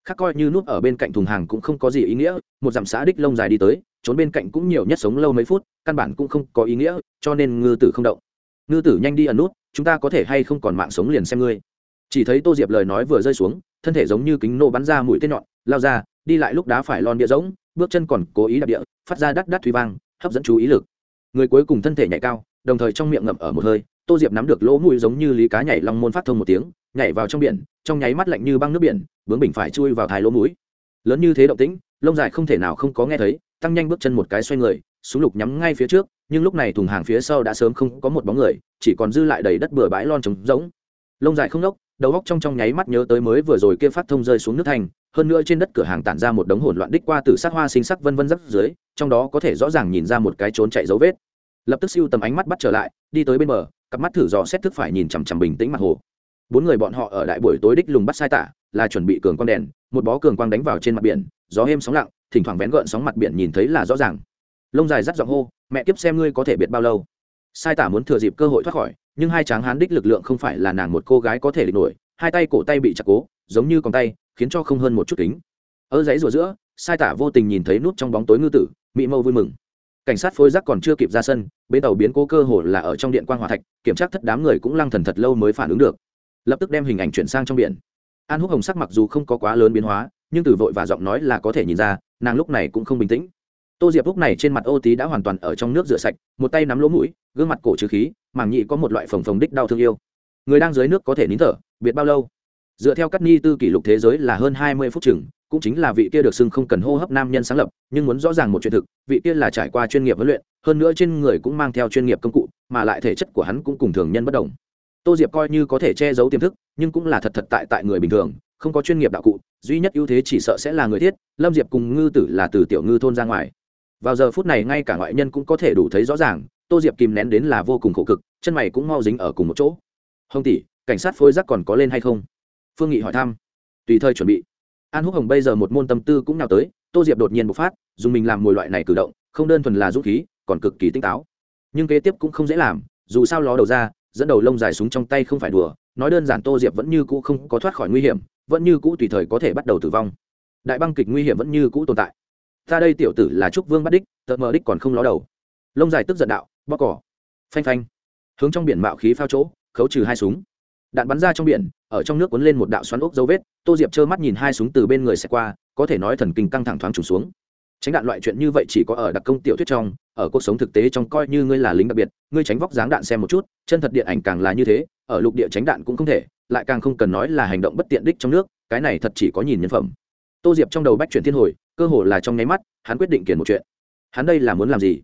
Speaker 1: Khác coi như núp ở bên cạnh thùng hàng cũng không có gì ý nghĩa, một dặm xã đích lông dài đi tới, trốn bên cạnh cũng nhiều nhất sống lâu mấy phút, căn bản cũng không có ý nghĩa, cho nên ngư tử không động. Ngư tử nhanh đi ẩn nút, chúng ta có thể hay không còn mạng sống liền xem ngươi. Chỉ thấy tô diệp lời nói vừa rơi xuống, thân thể giống như kính nô bắn ra mũi tên nhọn, lao ra, đi lại lúc đá phải lon địa giống bước chân còn cố ý đạp địa, phát ra đắt đắt thủy vang hấp dẫn chú ý lực. Người cuối cùng thân thể nhảy cao, đồng thời trong miệng ngậm ở một hơi, tô diệp nắm được lỗ mũi giống như lý cá nhảy long môn phát thông một tiếng, nhảy vào trong biển, trong nháy mắt lạnh như băng nước biển, bướng bình phải chui vào thái lỗ mũi. Lớn như thế động tĩnh, lông dài không thể nào không có nghe thấy, tăng nhanh bước chân một cái xoay người, súng lục nhắm ngay phía trước, nhưng lúc này thùng hàng phía sau đã sớm không có một bóng người, chỉ còn dư lại đầy đất bừa bãi lon trống rỗng. Lông dài không nốc, đầu góc trong trong nháy mắt nhớ tới mới vừa rồi kia phát thông rơi xuống nước thành hơn nữa trên đất cửa hàng tản ra một đống hỗn loạn đích qua từ sắc hoa sinh sắc vân vân rắc dưới trong đó có thể rõ ràng nhìn ra một cái trốn chạy dấu vết. Lập tức siêu tầm ánh mắt bắt trở lại, đi tới bên bờ, cặp mắt thử dò xét thức phải nhìn chằm chằm bình tĩnh mặt hồ. Bốn người bọn họ ở đại buổi tối đích lùng bắt sai tả, là chuẩn bị cường quang đèn, một bó cường quang đánh vào trên mặt biển, gió êm sóng lặng, thỉnh thoảng vén gợn sóng mặt biển nhìn thấy là rõ ràng. Lông dài rắt giọng hô, mẹ kiếp xem ngươi có thể biệt bao lâu. Sai tả muốn thừa dịp cơ hội thoát khỏi, nhưng hai tráng hán đích lực lượng không phải là nàng một cô gái có thể địch nổi, hai tay cổ tay bị chặt cố, giống như con tay khiến cho không hơn một chút kính. Ở giấy rùa giữa, sai tả vô tình nhìn thấy nút trong bóng tối ngư tử mỹ mâu vui mừng. Cảnh sát phối giác còn chưa kịp ra sân, bến tàu biến cố cơ hồ là ở trong điện quan hòa thạch, kiểm tra thất đám người cũng lăng thần thật lâu mới phản ứng được. Lập tức đem hình ảnh chuyển sang trong biển. An húc hồng sắc mặc dù không có quá lớn biến hóa, nhưng từ vội và giọng nói là có thể nhìn ra, nàng lúc này cũng không bình tĩnh. Tô diệp lúc này trên mặt ô tí đã hoàn toàn ở trong nước rửa sạch, một tay nắm lỗ mũi, gương mặt cổ trừ khí, màng nhị có một loại phồng phồng đích đau thương yêu. Người đang dưới nước có thể nín thở, biệt bao lâu? Dựa theo cắt ni tư kỷ lục thế giới là hơn hai mươi phút chừng, cũng chính là vị kia được xưng không cần hô hấp nam nhân sáng lập, nhưng muốn rõ ràng một chuyện thực, vị kia là trải qua chuyên nghiệp huấn luyện, hơn nữa trên người cũng mang theo chuyên nghiệp công cụ, mà lại thể chất của hắn cũng cùng thường nhân bất đồng. Tô diệp coi như có thể che giấu tiềm thức, nhưng cũng là thật thật tại tại người bình thường, không có chuyên nghiệp đạo cụ, duy nhất ưu thế chỉ sợ sẽ là người thiết, lâm diệp cùng ngư tử là từ tiểu ngư thôn ra ngoài. Vào giờ phút này ngay cả ngoại nhân cũng có thể đủ thấy rõ ràng, tô diệp kìm nén đến là vô cùng khổ cực, chân mày cũng mau dính ở cùng một chỗ. Hồng tỷ, cảnh sát phối giác còn có lên hay không? Phương nghị hỏi thăm. Tùy thời chuẩn bị. An húc hồng bây giờ một môn tâm tư cũng nào tới, tô diệp đột nhiên bộc phát, dùng mình làm mồi loại này cử động, không đơn thuần là dũng khí, còn cực kỳ tinh táo. Nhưng kế tiếp cũng không dễ làm, dù sao ló đầu ra, dẫn đầu lông dài súng trong tay không phải đùa, nói đơn giản tô diệp vẫn như cũ không có thoát khỏi nguy hiểm, vẫn như cũ tùy thời có thể bắt đầu tử vong. Đại băng kịch nguy hiểm vẫn như cũ tồn tại. Ta đây tiểu tử là trúc vương bắt đích tợ mờ đích còn không ló đầu. Lông dài tức giận đạo, bóc cỏ. Phanh phanh. Hướng trong biển mạo khí phao chỗ, khấu trừ hai súng đạn bắn ra trong biển, ở trong nước cuốn lên một đạo xoắn ốc dấu vết, tô diệp trơ mắt nhìn hai súng từ bên người xẹt qua, có thể nói thần kinh căng thẳng thoáng trùng xuống. Tránh đạn loại chuyện như vậy chỉ có ở đặc công tiểu thuyết trong, ở cuộc sống thực tế trong coi như ngươi là lính đặc biệt, ngươi tránh vóc dáng đạn xem một chút, chân thật điện ảnh càng là như thế, ở lục địa tránh đạn cũng không thể, lại càng không cần nói là hành động bất tiện đích trong nước, cái này thật chỉ có nhìn nhân phẩm. Tô diệp trong đầu bách chuyển thiên hồi, cơ hồ là trong nháy mắt, hắn quyết định kiển một chuyện. Hắn đây là muốn làm gì?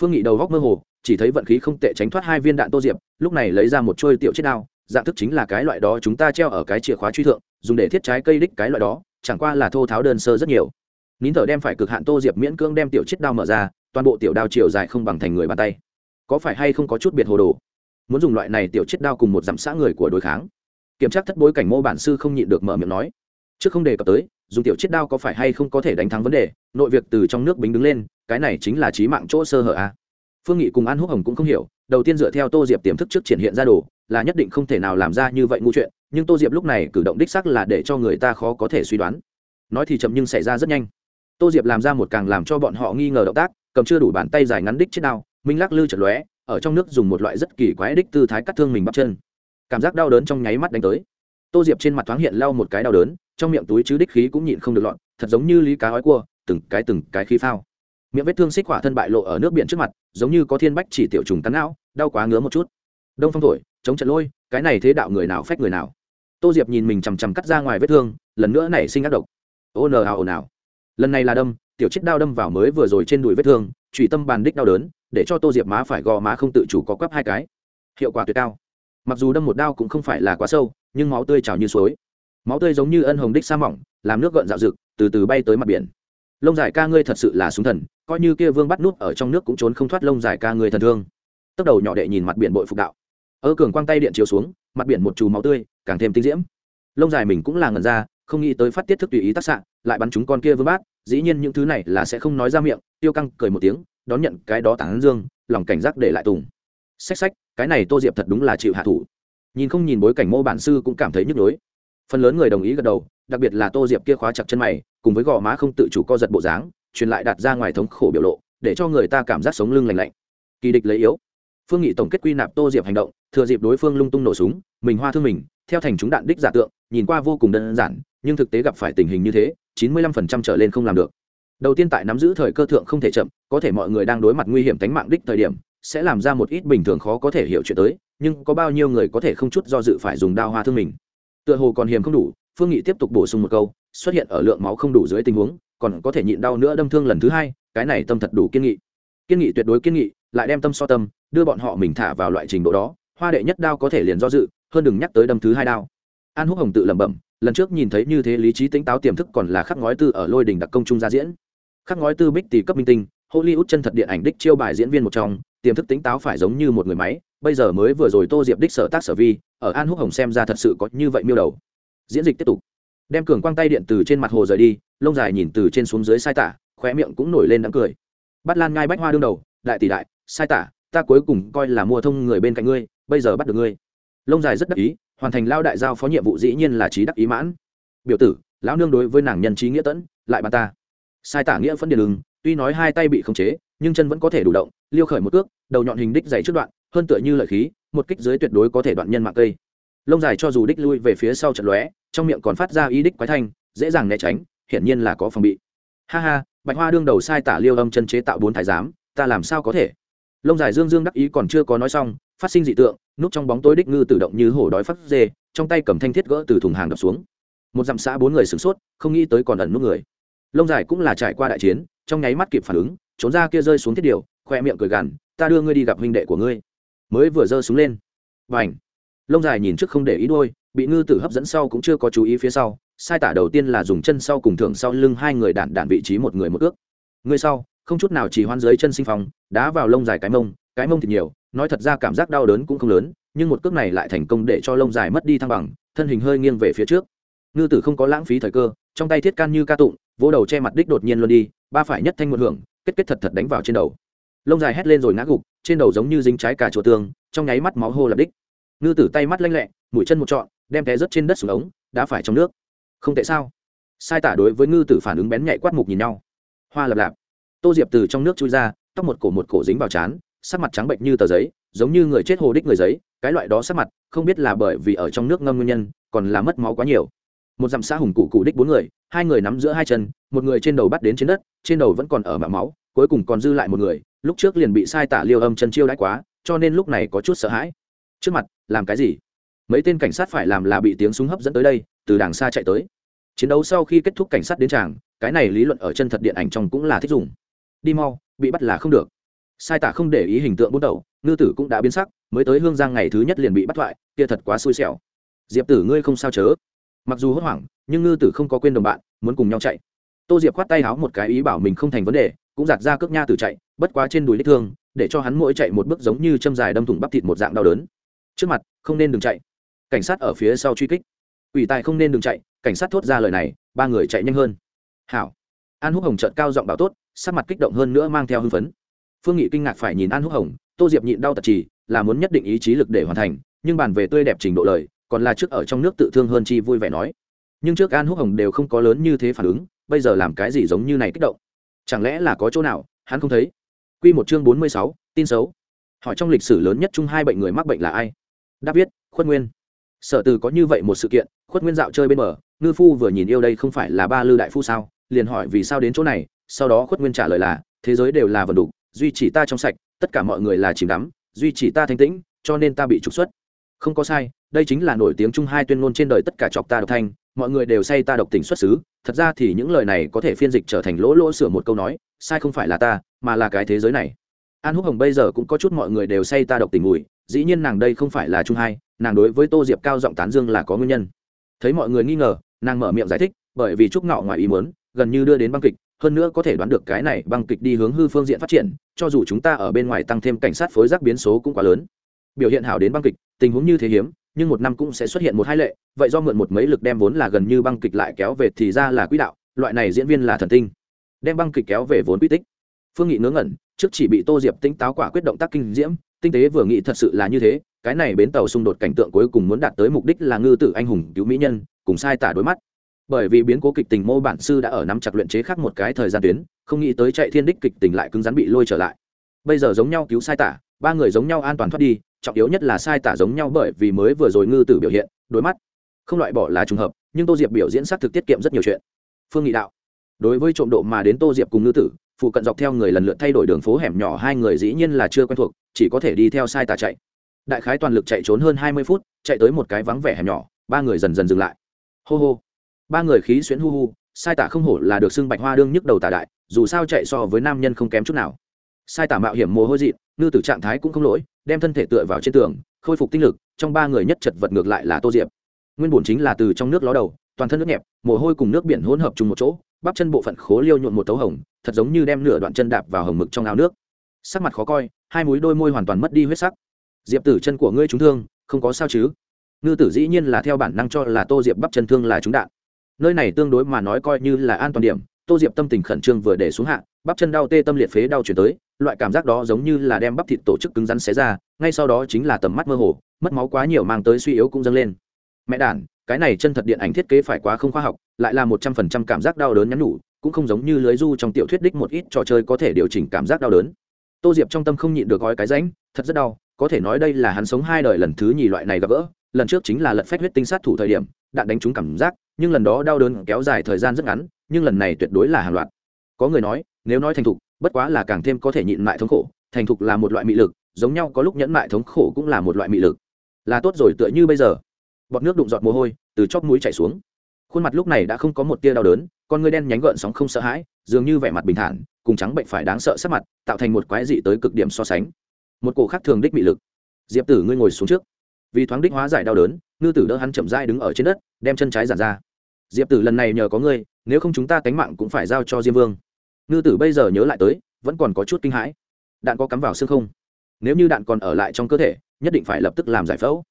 Speaker 1: Phương nghị đầu góc mơ hồ, chỉ thấy vận khí không tệ tránh thoát hai viên đạn tô diệp, lúc này lấy ra một trôi tiểu chết đao dạng thức chính là cái loại đó chúng ta treo ở cái chìa khóa truy thượng, dùng để thiết trái cây đích cái loại đó, chẳng qua là thô tháo đơn sơ rất nhiều. Nín thở đem phải cực hạn tô diệp miễn cưỡng đem tiểu chiếc đao mở ra, toàn bộ tiểu đao chiều dài không bằng thành người bàn tay. Có phải hay không có chút biệt hồ đồ? Muốn dùng loại này tiểu chiếc đao cùng một dặm xã người của đối kháng. Kiểm tra thất bối cảnh mô bản sư không nhịn được mở miệng nói. Trước không đề cập tới, dùng tiểu chiếc đao có phải hay không có thể đánh thắng vấn đề, nội việc từ trong nước bính đứng lên, cái này chính là trí mạng chỗ sơ hở a. Phương nghị cùng an húc hồng cũng không hiểu đầu tiên dựa theo tô diệp tiềm thức trước triển hiện ra đồ, là nhất định không thể nào làm ra như vậy ngu chuyện, nhưng tô diệp lúc này cử động đích sắc là để cho người ta khó có thể suy đoán. Nói thì chậm nhưng xảy ra rất nhanh. Tô diệp làm ra một càng làm cho bọn họ nghi ngờ động tác, cầm chưa đủ bàn tay dài ngắn đích chết đao, minh lắc lư chật lóe, ở trong nước dùng một loại rất kỳ quái đích tư thái cắt thương mình bắp chân. Cảm giác đau đớn trong nháy mắt đánh tới. Tô diệp trên mặt thoáng hiện lau một cái đau đớn, trong miệng túi chứ đích khí cũng nhịn không được lọn thật giống như lý cá ói cua, từng cái từng cái khí phao miệng vết thương xích hỏa thân bại lộ ở nước biển trước mặt, giống như có thiên bách chỉ tiểu trùng cắn não, đau quá ngứa một chút. Đông phong thổi, chống trận lôi, cái này thế đạo người nào phách người nào? Tô diệp nhìn mình chằm chằm cắt ra ngoài vết thương, lần nữa nảy sinh ác độc. Ô nờ hào ồn ào. Lần này là đâm, tiểu chết đao đâm vào mới vừa rồi trên đùi vết thương trụy tâm bàn đích đau đớn, để cho tô diệp má phải gò má không tự chủ có quắp hai cái. Hiệu quả tuyệt cao. Mặc dù đâm một đao cũng không phải là quá sâu, nhưng máu tươi trào như suối. Máu tươi giống như ân hồng đích sa mỏng, làm nước gợn dạo rực, từ từ bay tới mặt biển lông dài ca ngươi thật sự là súng thần, coi như kia vương bắt nút ở trong nước cũng trốn không thoát lông dài ca ngươi thần thương. Tốc đầu nhỏ đệ nhìn mặt biển bội phục đạo. Ơ cường quang tay điện chiếu xuống, mặt biển một chù máu tươi, càng thêm tinh diễm. Lông dài mình cũng là ngần ra, không nghĩ tới phát tiết thức tùy ý tác xạ, lại bắn chúng con kia vương bát, dĩ nhiên những thứ này là sẽ không nói ra miệng, tiêu căng cười một tiếng, đón nhận cái đó tảng dương, lòng cảnh giác để lại tùng. Xách xách, cái này tô diệp thật đúng là chịu hạ thủ. Nhìn không nhìn bối cảnh mô bản sư cũng cảm thấy nhức nhối. Phần lớn người đồng ý gật đầu đặc biệt là tô diệp kia khóa chặt chân mày, cùng với gò má không tự chủ co giật bộ dáng, truyền lại đặt ra ngoài thống khổ biểu lộ, để cho người ta cảm giác sống lưng lành lạnh. Kỳ địch lấy yếu. Phương nghị tổng kết quy nạp tô diệp hành động, thừa dịp đối phương lung tung nổ súng, mình hoa thương mình, theo thành chúng đạn đích giả tượng, nhìn qua vô cùng đơn giản, nhưng thực tế gặp phải tình hình như thế, chín mươi lăm phần trăm trở lên không làm được. Đầu tiên tại nắm giữ thời cơ thượng không thể chậm, có thể mọi người đang đối mặt nguy hiểm tính mạng đích thời điểm, sẽ làm ra một ít bình thường khó có thể hiểu chuyện tới, nhưng có bao nhiêu người có thể không chút do dự phải dùng đao hoa thương mình? Tựa hồ còn hiềm không đủ phương nghị tiếp tục bổ sung một câu, xuất hiện ở lượng máu không đủ dưới tình huống, còn có thể nhịn đau nữa đâm thương lần thứ hai, cái này tâm thật đủ kiên nghị. Kiên nghị tuyệt đối kiên nghị, lại đem tâm so tâm, đưa bọn họ mình thả vào loại trình độ đó, hoa đệ nhất đao có thể liền do dự, hơn đừng nhắc tới đâm thứ hai đao. An húc hồng tự lẩm bẩm, lần trước nhìn thấy như thế lý trí tính táo tiềm thức còn là khắc ngói tư ở lôi đình đặc công trung gia diễn. Khắc ngói tư bích tỷ cấp minh tinh, hollywood chân thật điện ảnh đích chiêu bài diễn viên một trong, tiềm thức tính táo phải giống như một người máy, bây giờ mới vừa rồi tô diệp đích sở tác sở vi, ở an húc hồng xem ra thật sự có như vậy miêu đầu diễn dịch tiếp tục. Đem cường quang tay điện từ trên mặt hồ rời đi, lông dài nhìn từ trên xuống dưới sai tả, khóe miệng cũng nổi lên đám cười. Bắt lan ngai bách hoa đương đầu, đại tỷ đại, sai tả, ta cuối cùng coi là mua thông người bên cạnh ngươi, bây giờ bắt được ngươi. Lông dài rất đắc ý, hoàn thành lao đại giao phó nhiệm vụ dĩ nhiên là trí đắc ý mãn. Biểu tử, lão nương đối với nàng nhân trí nghĩa tẫn, lại bà ta. Sai tả nghĩa phân điện ứng tuy nói hai tay bị khống chế, nhưng chân vẫn có thể đủ động, liêu khởi một cước, đầu nhọn hình đích dày trước đoạn, hơn tựa như lợi khí, một kích dưới tuyệt đối có thể đoạn nhân mạng cây lông dài cho dù đích lui về phía sau trận lóe, trong miệng còn phát ra ý đích quái thanh, dễ dàng né tránh, hiển nhiên là có phòng bị. Ha ha, bạch hoa đương đầu sai tả liêu âm chân chế tạo bốn thái giám, ta làm sao có thể? Lông dài dương dương đắc ý còn chưa có nói xong, phát sinh dị tượng, núp trong bóng tối đích ngư tự động như hổ đói phát dê, trong tay cầm thanh thiết gỡ từ thùng hàng đập xuống. Một dặm xã bốn người sửng sốt, không nghĩ tới còn ẩn nút người. Lông dài cũng là trải qua đại chiến, trong nháy mắt kịp phản ứng, trốn ra kia rơi xuống thiết điều khoe miệng cười gằn, ta đưa ngươi đi gặp huynh đệ của ngươi. Mới vừa giơ xuống lên. Và ảnh lông dài nhìn trước không để ý đôi bị ngư tử hấp dẫn sau cũng chưa có chú ý phía sau, sai tả đầu tiên là dùng chân sau cùng thưởng sau lưng hai người đạn đạn vị trí một người một ước. Người sau, không chút nào chỉ hoan dưới chân sinh phong đá vào lông dài cái mông cái mông thì nhiều, nói thật ra cảm giác đau đớn cũng không lớn, nhưng một cước này lại thành công để cho lông dài mất đi thăng bằng, thân hình hơi nghiêng về phía trước. Ngư tử không có lãng phí thời cơ, trong tay thiết can như ca tụng, vỗ đầu che mặt đích đột nhiên luôn đi, ba phải nhất thanh một hưởng, kết kết thật thật đánh vào trên đầu. Lông dài hét lên rồi ngã gục, trên đầu giống như dính trái cả chùa tường trong nháy mắt máu hô lập đích ngư tử tay mắt lanh lẹ, mũi chân một trọn, đem té rớt trên đất xuống ống, đã phải trong nước. Không tại sao? Sai tả đối với ngư tử phản ứng bén nhạy quát mục nhìn nhau. Hoa lập lạp. Tô diệp từ trong nước chui ra, tóc một cổ một cổ dính vào chán sắc mặt trắng bệnh như tờ giấy, giống như người chết hồ đích người giấy, cái loại đó sắc mặt, không biết là bởi vì ở trong nước ngâm nguyên nhân, còn là mất máu quá nhiều. Một dặm xã hùng cụ cụ đích bốn người, hai người nắm giữa hai chân, một người trên đầu bắt đến trên đất, trên đầu vẫn còn ở mạ máu, cuối cùng còn dư lại một người, lúc trước liền bị sai tả liêu âm chân chiêu đãi quá, cho nên lúc này có chút sợ hãi trước mặt, làm cái gì? Mấy tên cảnh sát phải làm là bị tiếng súng hấp dẫn tới đây, từ đàng xa chạy tới. Chiến đấu sau khi kết thúc cảnh sát đến tràng, cái này lý luận ở chân thật điện ảnh trong cũng là thích dùng. Đi mau, bị bắt là không được. Sai tả không để ý hình tượng bút đầu, ngư tử cũng đã biến sắc, mới tới hương giang ngày thứ nhất liền bị bắt thoại, kia thật quá xui xẻo. Diệp tử ngươi không sao chớ. Mặc dù hốt hoảng, nhưng ngư tử không có quên đồng bạn, muốn cùng nhau chạy. Tô diệp khoát tay háo một cái ý bảo mình không thành vấn đề, cũng giặt ra cước nha tử chạy, bất quá trên đùi lít thương, để cho hắn mỗi chạy một bước giống như châm dài đâm thủng bắp thịt một dạng đau đớn trước mặt, không nên đừng chạy. Cảnh sát ở phía sau truy kích. Ủy tài không nên đừng chạy, cảnh sát thốt ra lời này, ba người chạy nhanh hơn. Hảo. An húc hồng trợn cao giọng bảo tốt, sắc mặt kích động hơn nữa mang theo hưng phấn. Phương nghị kinh ngạc phải nhìn an húc hồng, tô diệp nhịn đau tật trì, là muốn nhất định ý chí lực để hoàn thành, nhưng bàn về tươi đẹp trình độ lời, còn là trước ở trong nước tự thương hơn chi vui vẻ nói. Nhưng trước an húc hồng đều không có lớn như thế phản ứng, bây giờ làm cái gì giống như này kích động? Chẳng lẽ là có chỗ nào, hắn không thấy? Quy một chương bốn mươi sáu, tin xấu. Hỏi trong lịch sử lớn nhất chung hai bệnh người mắc bệnh là ai? Đáp viết, khuất nguyên. Sở từ có như vậy một sự kiện, khuất nguyên dạo chơi bên bờ, ngư phu vừa nhìn yêu đây không phải là ba lư đại phu sao, liền hỏi vì sao đến chỗ này, sau đó khuất nguyên trả lời là, thế giới đều là vần đục, duy chỉ ta trong sạch, tất cả mọi người là chìm đắm, duy chỉ ta thanh tĩnh, cho nên ta bị trục xuất. Không có sai, đây chính là nổi tiếng chung hai tuyên ngôn trên đời tất cả chọc ta độc thanh, mọi người đều say ta độc tình xuất xứ, thật ra thì những lời này có thể phiên dịch trở thành lỗ lỗ sửa một câu nói, sai không phải là ta, mà là cái thế giới này. An húc hồng bây giờ cũng có chút mọi người đều say ta độc tình mùi dĩ nhiên nàng đây không phải là trung hai, nàng đối với tô diệp cao giọng tán dương là có nguyên nhân. Thấy mọi người nghi ngờ, nàng mở miệng giải thích, bởi vì trúc ngọ ngoài ý muốn, gần như đưa đến băng kịch, hơn nữa có thể đoán được cái này băng kịch đi hướng hư phương diện phát triển, cho dù chúng ta ở bên ngoài tăng thêm cảnh sát phối giác biến số cũng quá lớn. Biểu hiện hảo đến băng kịch, tình huống như thế hiếm, nhưng một năm cũng sẽ xuất hiện một hai lệ, vậy do mượn một mấy lực đem vốn là gần như băng kịch lại kéo về thì ra là quỹ đạo, loại này diễn viên là thần tinh. Đem băng kịch kéo về vốn quy tích phương nghị ngớ ngẩn, trước chỉ bị tô diệp tinh táo quả quyết động tác kinh diễm, tinh tế vừa nghĩ thật sự là như thế, cái này bến tàu xung đột cảnh tượng cuối cùng muốn đạt tới mục đích là ngư tử anh hùng cứu mỹ nhân, cùng sai tả đối mắt. Bởi vì biến cố kịch tình mô bản sư đã ở nắm chặt luyện chế khác một cái thời gian tuyến, không nghĩ tới chạy thiên đích kịch tình lại cứng rắn bị lôi trở lại. Bây giờ giống nhau cứu sai tả, ba người giống nhau an toàn thoát đi, trọng yếu nhất là sai tả giống nhau bởi vì mới vừa rồi ngư tử biểu hiện, đối mắt. Không loại bỏ là trùng hợp, nhưng tô diệp biểu diễn xác thực tiết kiệm rất nhiều chuyện. Phương nghị đạo, đối với trộm độ mà đến tô diệp cùng ngư tử phụ cận dọc theo người lần lượt thay đổi đường phố hẻm nhỏ, hai người dĩ nhiên là chưa quen thuộc, chỉ có thể đi theo sai tả chạy. Đại khái toàn lực chạy trốn hơn hai mươi phút, chạy tới một cái vắng vẻ hẻm nhỏ, ba người dần dần dừng lại. Hô hô. Ba người khí xuyễn hu hu, sai tả không hổ là được xưng bạch hoa đương nhức đầu tả đại, dù sao chạy so với nam nhân không kém chút nào. Sai tả mạo hiểm mồ hôi dị ngư tử trạng thái cũng không lỗi, đem thân thể tựa vào trên tường, khôi phục tinh lực, trong ba người nhất chật vật ngược lại là tô diệp. Nguyên bổn chính là từ trong nước ló đầu toàn thân nước nhẹp, mồ hôi cùng nước biển hỗn hợp chung một chỗ, bắp chân bộ phận khố liêu nhuộn một tấu hồng, thật giống như đem nửa đoạn chân đạp vào hồng mực trong ao nước. Sắc mặt khó coi, hai múi đôi môi hoàn toàn mất đi huyết sắc. Diệp tử chân của ngươi trúng thương, không có sao chứ? Ngư tử dĩ nhiên là theo bản năng cho là tô diệp bắp chân thương là trúng đạn. Nơi này tương đối mà nói coi như là an toàn điểm, tô diệp tâm tình khẩn trương vừa để xuống hạ, bắp chân đau tê tâm liệt phế đau chuyển tới, loại cảm giác đó giống như là đem bắp thịt tổ chức cứng rắn xé ra, ngay sau đó chính là tầm mắt mơ hồ, mất máu quá nhiều mang tới suy yếu cũng dâng lên. Mẹ đản cái này chân thật điện ảnh thiết kế phải quá không khoa học, lại là một trăm phần trăm cảm giác đau đớn nhắn nhủ, cũng không giống như lưới du trong tiểu thuyết đích một ít trò chơi có thể điều chỉnh cảm giác đau đớn. Tô diệp trong tâm không nhịn được gói cái rãnh, thật rất đau, có thể nói đây là hắn sống hai đời lần thứ nhì loại này gặp gỡ, lần trước chính là lật phách huyết tinh sát thủ thời điểm, đạn đánh trúng cảm giác, nhưng lần đó đau đớn kéo dài thời gian rất ngắn, nhưng lần này tuyệt đối là hàng loạt. Có người nói, nếu nói thành thục, bất quá là càng thêm có thể nhịn mại thống khổ, thành thục là một loại mị lực, giống nhau có lúc nhẫn mại thống khổ cũng là một loại mị lực. Là tốt rồi tựa như bây giờ bọt nước đụng giọt mồ hôi, từ chóp mũi chảy xuống. Khuôn mặt lúc này đã không có một tia đau đớn, con người đen nhánh gợn sóng không sợ hãi, dường như vẻ mặt bình thản, cùng trắng bệnh phải đáng sợ sắc mặt, tạo thành một quái dị tới cực điểm so sánh. Một cổ khác thường đích bị lực. Diệp tử ngươi ngồi xuống trước. Vì thoáng đích hóa giải đau đớn, ngư tử đỡ hắn chậm dai đứng ở trên đất, đem chân trái giản ra. Diệp tử lần này nhờ có ngươi, nếu không chúng ta cánh mạng cũng phải giao cho diêm vương. Ngư tử bây giờ nhớ lại tới, vẫn còn có chút kinh hãi. Đạn có cắm vào xương không? Nếu như đạn còn ở lại trong cơ thể, nhất định phải lập tức làm giải phẫu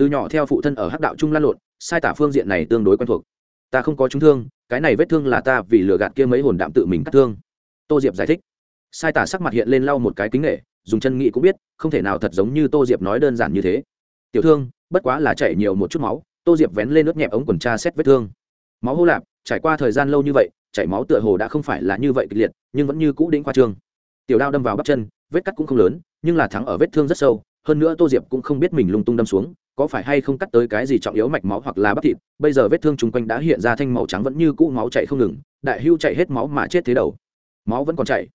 Speaker 1: từ nhỏ theo phụ thân ở hắc đạo trung lan lộn, sai tả phương diện này tương đối quen thuộc. Ta không có trúng thương, cái này vết thương là ta vì lừa gạt kia mấy hồn đạm tự mình cắt thương. Tô diệp giải thích. Sai tả sắc mặt hiện lên lau một cái kính nghệ dùng chân nghĩ cũng biết, không thể nào thật giống như tô diệp nói đơn giản như thế. Tiểu thương, bất quá là chảy nhiều một chút máu, tô diệp vén lên nước nhẹp ống quần tra xét vết thương. Máu hô lạp, trải qua thời gian lâu như vậy, chảy máu tựa hồ đã không phải là như vậy kịch liệt, nhưng vẫn như cũ đĩnh khoa trương. Tiểu đao đâm vào bắp chân, vết cắt cũng không lớn, nhưng là thắng ở vết thương rất sâu, hơn nữa tô diệp cũng không biết mình lung tung đâm xuống có phải hay không cắt tới cái gì trọng yếu mạch máu hoặc là bắp thịt, bây giờ vết thương chung quanh đã hiện ra thanh màu trắng vẫn như cũ, máu chạy không ngừng, đại hưu chạy hết máu mà chết thế đầu. Máu vẫn còn chạy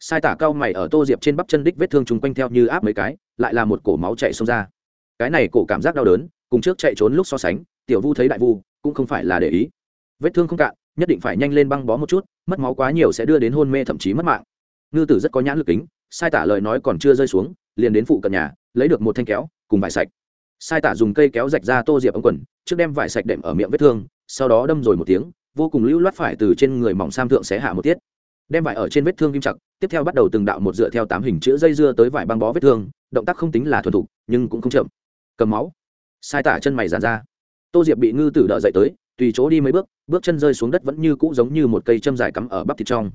Speaker 1: sai tả cao mày ở tô diệp trên bắp chân đích vết thương chung quanh theo như áp mấy cái, lại là một cổ máu chạy xông ra. Cái này cổ cảm giác đau đớn, cùng trước chạy trốn lúc so sánh, tiểu vu thấy đại vu, cũng không phải là để ý. Vết thương không cạn, nhất định phải nhanh lên băng bó một chút, mất máu quá nhiều sẽ đưa đến hôn mê thậm chí mất mạng. Ngư tử rất có nhãn lực kính, sai tả lời nói còn chưa rơi xuống, liền đến phụ cận nhà, lấy được một thanh kéo, cùng vải sạch sai tả dùng cây kéo rạch ra tô diệp ống quần, trước đem vải sạch đệm ở miệng vết thương, sau đó đâm rồi một tiếng, vô cùng lưu loát phải từ trên người mỏng sam thượng xé hạ một tiết. Đem vải ở trên vết thương kim chặt, tiếp theo bắt đầu từng đạo một dựa theo tám hình chữ dây dưa tới vải băng bó vết thương, động tác không tính là thuần thục, nhưng cũng không chậm. Cầm máu. Sai tả chân mày dàn ra. Tô diệp bị ngư tử đỡ dậy tới, tùy chỗ đi mấy bước bước chân rơi xuống đất vẫn như cũ giống như một cây châm dài cắm ở bắp thịt trong.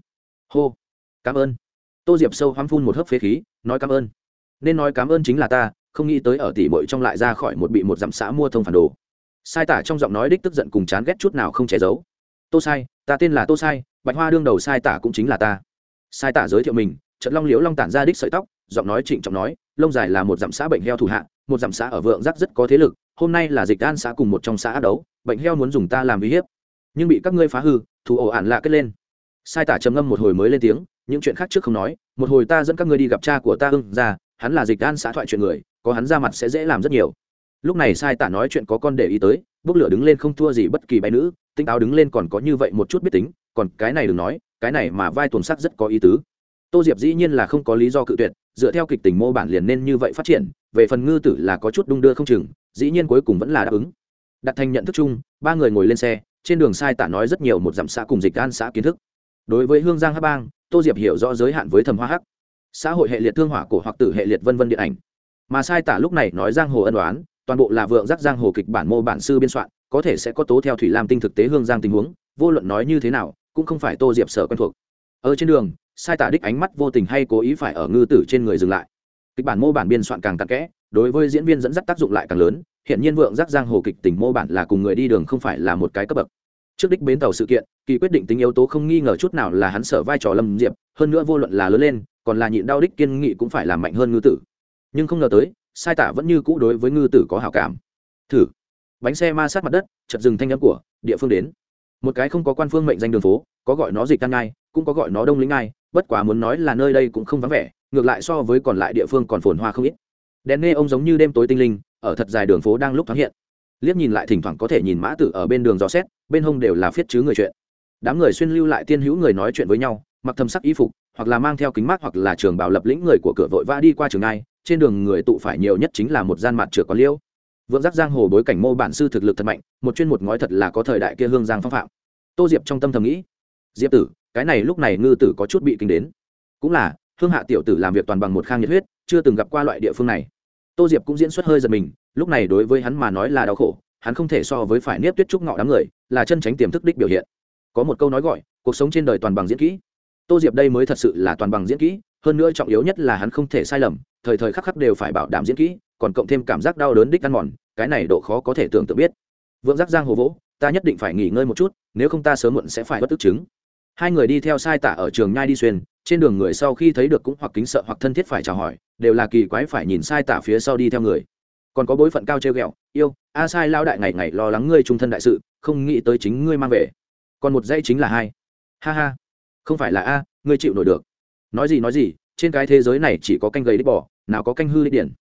Speaker 1: Hô. Cảm ơn. Tô diệp sâu hoăm phun một hớp phế khí, nói cảm ơn. Nên nói cảm ơn chính là ta không nghĩ tới ở tỷ bội trong lại ra khỏi một bị một dặm xã mua thông phản đồ. Sai tả trong giọng nói đích tức giận cùng chán ghét chút nào không che giấu. Tô sai, ta tên là tô sai, bạch hoa đương đầu sai tả cũng chính là ta. Sai tả giới thiệu mình trận long liễu long tản ra đích sợi tóc, giọng nói trịnh trọng nói, lông dài là một dặm xã bệnh heo thủ hạ, một dặm xã ở vượng giác rất có thế lực, hôm nay là dịch an xã cùng một trong xã đấu, bệnh heo muốn dùng ta làm uy hiếp. Nhưng bị các ngươi phá hư thủ ổ ản lạ kết lên. Sai tả trầm ngâm một hồi mới lên tiếng, những chuyện khác trước không nói, một hồi ta dẫn các ngươi đi gặp cha của ta ưng, ra, hắn là dịch an xã thoại chuyện người có hắn ra mặt sẽ dễ làm rất nhiều. Lúc này sai tả nói chuyện có con để ý tới, bốc lửa đứng lên không thua gì bất kỳ bay nữ, tinh táo đứng lên còn có như vậy một chút biết tính, còn cái này đừng nói, cái này mà vai tuần sắc rất có ý tứ. Tô diệp dĩ nhiên là không có lý do cự tuyệt, dựa theo kịch tình mô bản liền nên như vậy phát triển, về phần ngư tử là có chút đung đưa không chừng, dĩ nhiên cuối cùng vẫn là đáp ứng. Đặt thành nhận thức chung, ba người ngồi lên xe, trên đường sai tả nói rất nhiều một dặm xã cùng dịch an xã kiến thức. Đối với hương giang hát bang, tô diệp hiểu rõ giới hạn với thầm hoa hắc. Xã hội hệ liệt thương hỏa cổ hoặc tử hệ liệt vân vân điện ảnh mà sai tả lúc này nói giang hồ ân đoán toàn bộ là vượng giác giang hồ kịch bản mô bản sư biên soạn, có thể sẽ có tố theo thủy lam tinh thực tế hương giang tình huống, vô luận nói như thế nào, cũng không phải tô diệp sở quen thuộc. Ở trên đường, sai tả đích ánh mắt vô tình hay cố ý phải ở ngư tử trên người dừng lại. Kịch bản mô bản biên soạn càng tắc kẽ, đối với diễn viên dẫn dắt tác dụng lại càng lớn hiện nhiên vượng giác giang hồ kịch tình mô bản là cùng người đi đường không phải là một cái cấp bậc. Trước đích bến tàu sự kiện, kỳ quyết định tính yếu tố không nghi ngờ chút nào là hắn sở vai trò lâm diệp, hơn nữa vô luận là lớn lên, còn là nhịn đau đích kiên nghị cũng phải làm mạnh hơn ngư tử nhưng không ngờ tới, sai tả vẫn như cũ đối với ngư tử có hảo cảm. Thử. Bánh xe ma sát mặt đất chật dừng thanh âm của địa phương đến. Một cái không có quan phương mệnh danh đường phố, có gọi nó dịch căn ngai, cũng có gọi nó đông lĩnh ngai, bất quá muốn nói là nơi đây cũng không vắng vẻ, ngược lại so với còn lại địa phương còn phồn hoa không ít. Đèn nghe ông giống như đêm tối tinh linh, ở thật dài đường phố đang lúc thoáng hiện. Liếc nhìn lại thỉnh thoảng có thể nhìn mã tử ở bên đường dò xét, bên hông đều là phiết chứ người chuyện. Đám người xuyên lưu lại tiên hữu người nói chuyện với nhau, mặc thâm sắc y phục, hoặc là mang theo kính mát hoặc là trường bảo lập lĩnh người của cửa vội vã đi qua trường ngai trên đường người tụ phải nhiều nhất chính là một gian mặt trượt có liêu vượng giác giang hồ bối cảnh mô bản sư thực lực thật mạnh, một chuyên một ngói thật là có thời đại kia hương giang phong phạm. Tô diệp trong tâm thầm nghĩ, diệp tử, cái này lúc này ngư tử có chút bị kinh đến. Cũng là, hương hạ tiểu tử làm việc toàn bằng một khang nhiệt huyết, chưa từng gặp qua loại địa phương này. Tô diệp cũng diễn xuất hơi giật mình, lúc này đối với hắn mà nói là đau khổ, hắn không thể so với phải nếp tuyết trúc ngọ đám người, là chân tránh tiềm thức đích biểu hiện. Có một câu nói gọi, cuộc sống trên đời toàn bằng diễn kỹ. Tô diệp đây mới thật sự là toàn bằng diễn kỹ, hơn nữa trọng yếu nhất là hắn không thể sai lầm thời thời khắc khắc đều phải bảo đảm diễn kỹ, còn cộng thêm cảm giác đau đớn đích ăn mòn, cái này độ khó có thể tưởng tượng biết. Vượng giác giang hồ vỗ, ta nhất định phải nghỉ ngơi một chút, nếu không ta sớm muộn sẽ phải bất tức chứng. Hai người đi theo sai tả ở trường nhai đi xuyên, trên đường người sau khi thấy được cũng hoặc kính sợ hoặc thân thiết phải chào hỏi, đều là kỳ quái phải nhìn sai tả phía sau đi theo người. Còn có bối phận cao treo ghẹo, yêu, a sai lao đại ngày ngày lo lắng ngươi trung thân đại sự, không nghĩ tới chính ngươi mang về. Còn một dây chính là hai. Ha ha. Không phải là a, ngươi chịu nổi được. Nói gì nói gì, trên cái thế giới này chỉ có canh gầy đích bỏ nào có canh hư đích điển.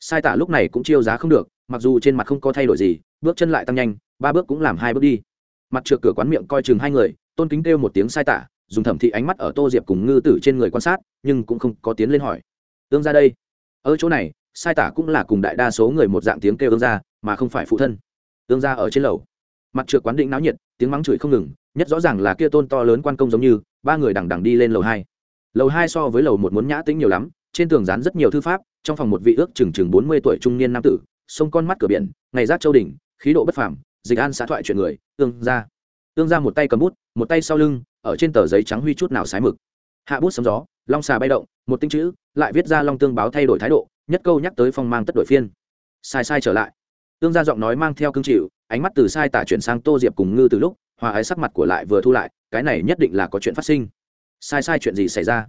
Speaker 1: Sai tả lúc này cũng chiêu giá không được, mặc dù trên mặt không có thay đổi gì, bước chân lại tăng nhanh, ba bước cũng làm hai bước đi. Mặt trượt cửa quán miệng coi chừng hai người, tôn kính kêu một tiếng sai tả, dùng thẩm thị ánh mắt ở tô diệp cùng ngư tử trên người quan sát, nhưng cũng không có tiến lên hỏi. Ương ra đây. Ở chỗ này, sai tả cũng là cùng đại đa số người một dạng tiếng kêu ương ra mà không phải phụ thân. Ương ra ở trên lầu. Mặt trượt quán định náo nhiệt, tiếng mắng chửi không ngừng, nhất rõ ràng là kia tôn to lớn quan công giống như, ba người đằng đằng đi lên lầu hai. Lầu hai so với lầu một muốn nhã tĩnh nhiều lắm trên tường dán rất nhiều thư pháp, trong phòng một vị ước chừng chừng bốn mươi tuổi trung niên nam tử, sông con mắt cửa biển, ngày rác châu đỉnh, khí độ bất phàm, dịch an xã thoại chuyện người, tương ra tương ra một tay cầm bút, một tay sau lưng, ở trên tờ giấy trắng huy chút nào sái mực. Hạ bút sấm gió, long xà bay động, một tinh chữ, lại viết ra long tương báo thay đổi thái độ, nhất câu nhắc tới phong mang tất đổi phiên. Sai sai trở lại. Tương ra giọng nói mang theo cương chịu, ánh mắt từ sai tả chuyển sang tô diệp cùng ngư từ lúc, hòa ái sắc mặt của lại vừa thu lại, cái này nhất định là có chuyện phát sinh. Sai sai chuyện gì xảy ra?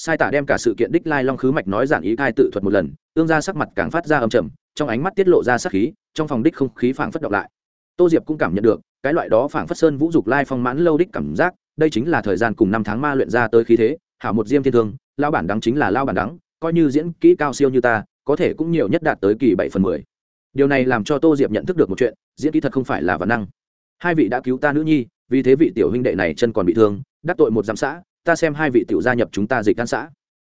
Speaker 1: Sai tả đem cả sự kiện đích lai long khứ mạch nói giản ý cai tự thuật một lần ương ra sắc mặt càng phát ra âm trầm, trong ánh mắt tiết lộ ra sắc khí, trong phòng đích không khí phảng phất động lại. Tô diệp cũng cảm nhận được, cái loại đó phảng phất sơn vũ dục lai phong mãn lâu đích cảm giác, đây chính là thời gian cùng năm tháng ma luyện ra tới khí thế, hảo một diêm thiên thương lao bản đắng chính là lao bản đắng, coi như diễn kỹ cao siêu như ta, có thể cũng nhiều nhất đạt tới kỳ bảy phần mười. Điều này làm cho tô diệp nhận thức được một chuyện, diễn kỹ thật không phải là văn năng. Hai vị đã cứu ta nữ nhi, vì thế vị tiểu huynh đệ này chân còn bị thương, đắc tội một giám xã ta xem hai vị tiểu gia nhập chúng ta dịch can xã.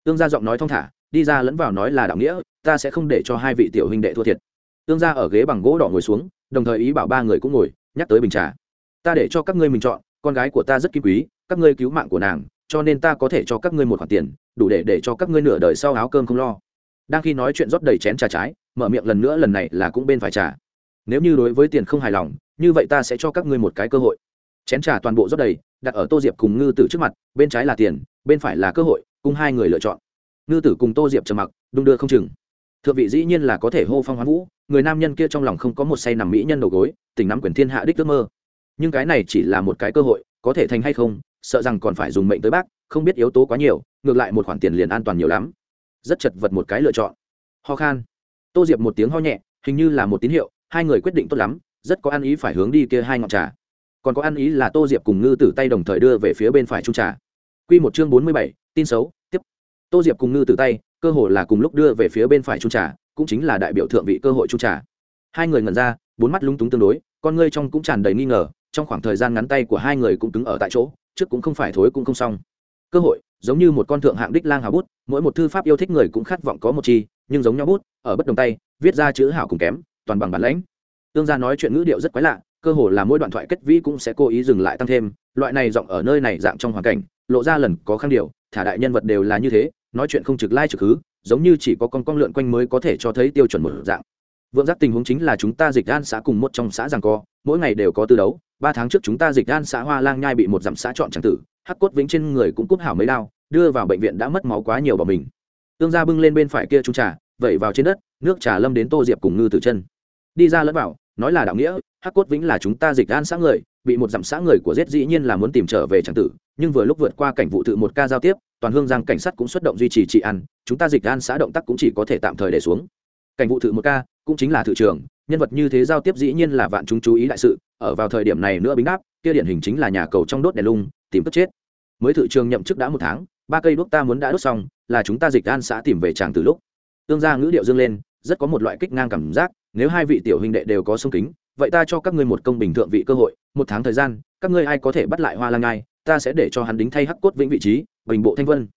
Speaker 1: Tương gia giọng nói thong thả, đi ra lẫn vào nói là đạo nghĩa, ta sẽ không để cho hai vị tiểu huynh đệ thua thiệt. Tương gia ở ghế bằng gỗ đỏ ngồi xuống, đồng thời ý bảo ba người cũng ngồi, nhắc tới bình trà. Ta để cho các ngươi mình chọn, con gái của ta rất kim quý, các ngươi cứu mạng của nàng, cho nên ta có thể cho các ngươi một khoản tiền, đủ để để cho các ngươi nửa đời sau áo cơm không lo. Đang khi nói chuyện rót đầy chén trà trái, mở miệng lần nữa, lần này là cũng bên phải trà. Nếu như đối với tiền không hài lòng, như vậy ta sẽ cho các ngươi một cái cơ hội. Chén trà toàn bộ rót đầy đặt ở tô diệp cùng ngư tử trước mặt, bên trái là tiền, bên phải là cơ hội, cùng hai người lựa chọn. Ngư tử cùng tô diệp trầm mặc, đung đưa không chừng. Thượng vị dĩ nhiên là có thể hô phong hoán vũ, người nam nhân kia trong lòng không có một say nằm mỹ nhân đầu gối, tình nắm quyền thiên hạ đích ước mơ. Nhưng cái này chỉ là một cái cơ hội, có thể thành hay không, sợ rằng còn phải dùng mệnh tới bác, không biết yếu tố quá nhiều, ngược lại một khoản tiền liền an toàn nhiều lắm. Rất chật vật một cái lựa chọn. Ho khan. Tô diệp một tiếng ho nhẹ, hình như là một tín hiệu, hai người quyết định tốt lắm, rất có ăn ý phải hướng đi kia hai ngọn trà còn có ăn ý là tô diệp cùng ngư tử tay đồng thời đưa về phía bên phải trung trà. Q một chương bốn mươi bảy, tin xấu, tiếp. Tô diệp cùng ngư tử tay, cơ hội là cùng lúc đưa về phía bên phải trung trà, cũng chính là đại biểu thượng vị cơ hội trung trà. Hai người ngẩn ra, bốn mắt lung túng tương đối, con ngươi trong cũng tràn đầy nghi ngờ, trong khoảng thời gian ngắn tay của hai người cũng cứng ở tại chỗ, trước cũng không phải thối cũng không xong. Cơ hội, giống như một con thượng hạng đích lang hào bút, mỗi một thư pháp yêu thích người cũng khát vọng có một chi, nhưng giống nhau bút, ở bất đồng tay, viết ra chữ hảo cùng kém, toàn bằng bản lãnh. Tương gia nói chuyện ngữ điệu rất quái lạ cơ hồ là mỗi đoạn thoại kết vĩ cũng sẽ cố ý dừng lại tăng thêm, loại này giọng ở nơi này dạng trong hoàn cảnh, lộ ra lần có khang điều, thả đại nhân vật đều là như thế, nói chuyện không trực lai trực hứ, giống như chỉ có con con lượn quanh mới có thể cho thấy tiêu chuẩn một dạng. Vượng giác tình huống chính là chúng ta dịch đan xã cùng một trong xã giằng co, mỗi ngày đều có tư đấu, ba tháng trước chúng ta dịch đan xã hoa lang nhai bị một dặm xã chọn tràng tử, hắc cốt vĩnh trên người cũng cúp hảo mấy đao, đưa vào bệnh viện đã mất máu quá nhiều bỏ mình. Tương gia bưng lên bên phải kia trung trà, vẩy vào trên đất, nước trà lâm đến tô diệp cùng ngư tử chân đi ra lẫn vào nói là đạo nghĩa hắc cốt vĩnh là chúng ta dịch an xã người bị một dặm xã người của giết dĩ nhiên là muốn tìm trở về tràng tử nhưng vừa lúc vượt qua cảnh vụ tự một ca giao tiếp toàn hương giang cảnh sát cũng xuất động duy trì trị an, chúng ta dịch an xã động tác cũng chỉ có thể tạm thời để xuống. Cảnh vụ thự một ca cũng chính là thự trường nhân vật như thế giao tiếp dĩ nhiên là vạn chúng chú ý đại sự ở vào thời điểm này nữa bính đáp kia điển hình chính là nhà cầu trong đốt đèn lung tìm tất chết. Mới thự trường nhậm chức đã một tháng ba cây đuốc ta muốn đã đốt xong là chúng ta dịch an xã tìm về tràng từ lúc. Tương gia ngữ điệu dương lên rất có một loại kích ngang cảm giác, nếu hai vị tiểu huynh đệ đều có sông kính, vậy ta cho các ngươi một công bình thượng vị cơ hội, một tháng thời gian, các ngươi ai có thể bắt lại hoa lang ngai, ta sẽ để cho hắn đính thay hắc cốt vĩnh vị trí, bình bộ thanh vân.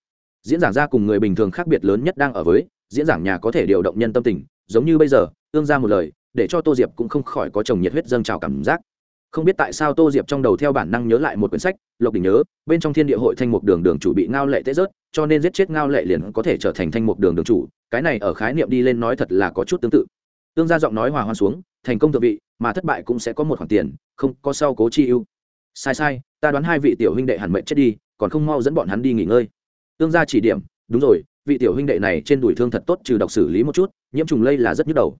Speaker 1: Diễn giảng ra cùng người bình thường khác biệt lớn nhất đang ở với, diễn giảng nhà có thể điều động nhân tâm tình, giống như bây giờ, tương ra một lời, để cho tô diệp cũng không khỏi có chồng nhiệt huyết dâng trào cảm giác không biết tại sao tô diệp trong đầu theo bản năng nhớ lại một quyển sách, lộc đỉnh nhớ, bên trong thiên địa hội thanh mục đường đường chủ bị ngao lệ tế rớt, cho nên giết chết ngao lệ liền có thể trở thành thanh mục đường đường chủ. Cái này ở khái niệm đi lên nói thật là có chút tương tự. Tương gia giọng nói hòa hoan xuống, thành công thượng vị, mà thất bại cũng sẽ có một khoản tiền, không có sau cố chi ưu. Sai sai, ta đoán hai vị tiểu huynh đệ hẳn mệnh chết đi, còn không mau dẫn bọn hắn đi nghỉ ngơi. Tương gia chỉ điểm, đúng rồi, vị tiểu huynh đệ này trên đùi thương thật tốt, trừ độc xử lý một chút, nhiễm trùng lây là rất nhức đầu.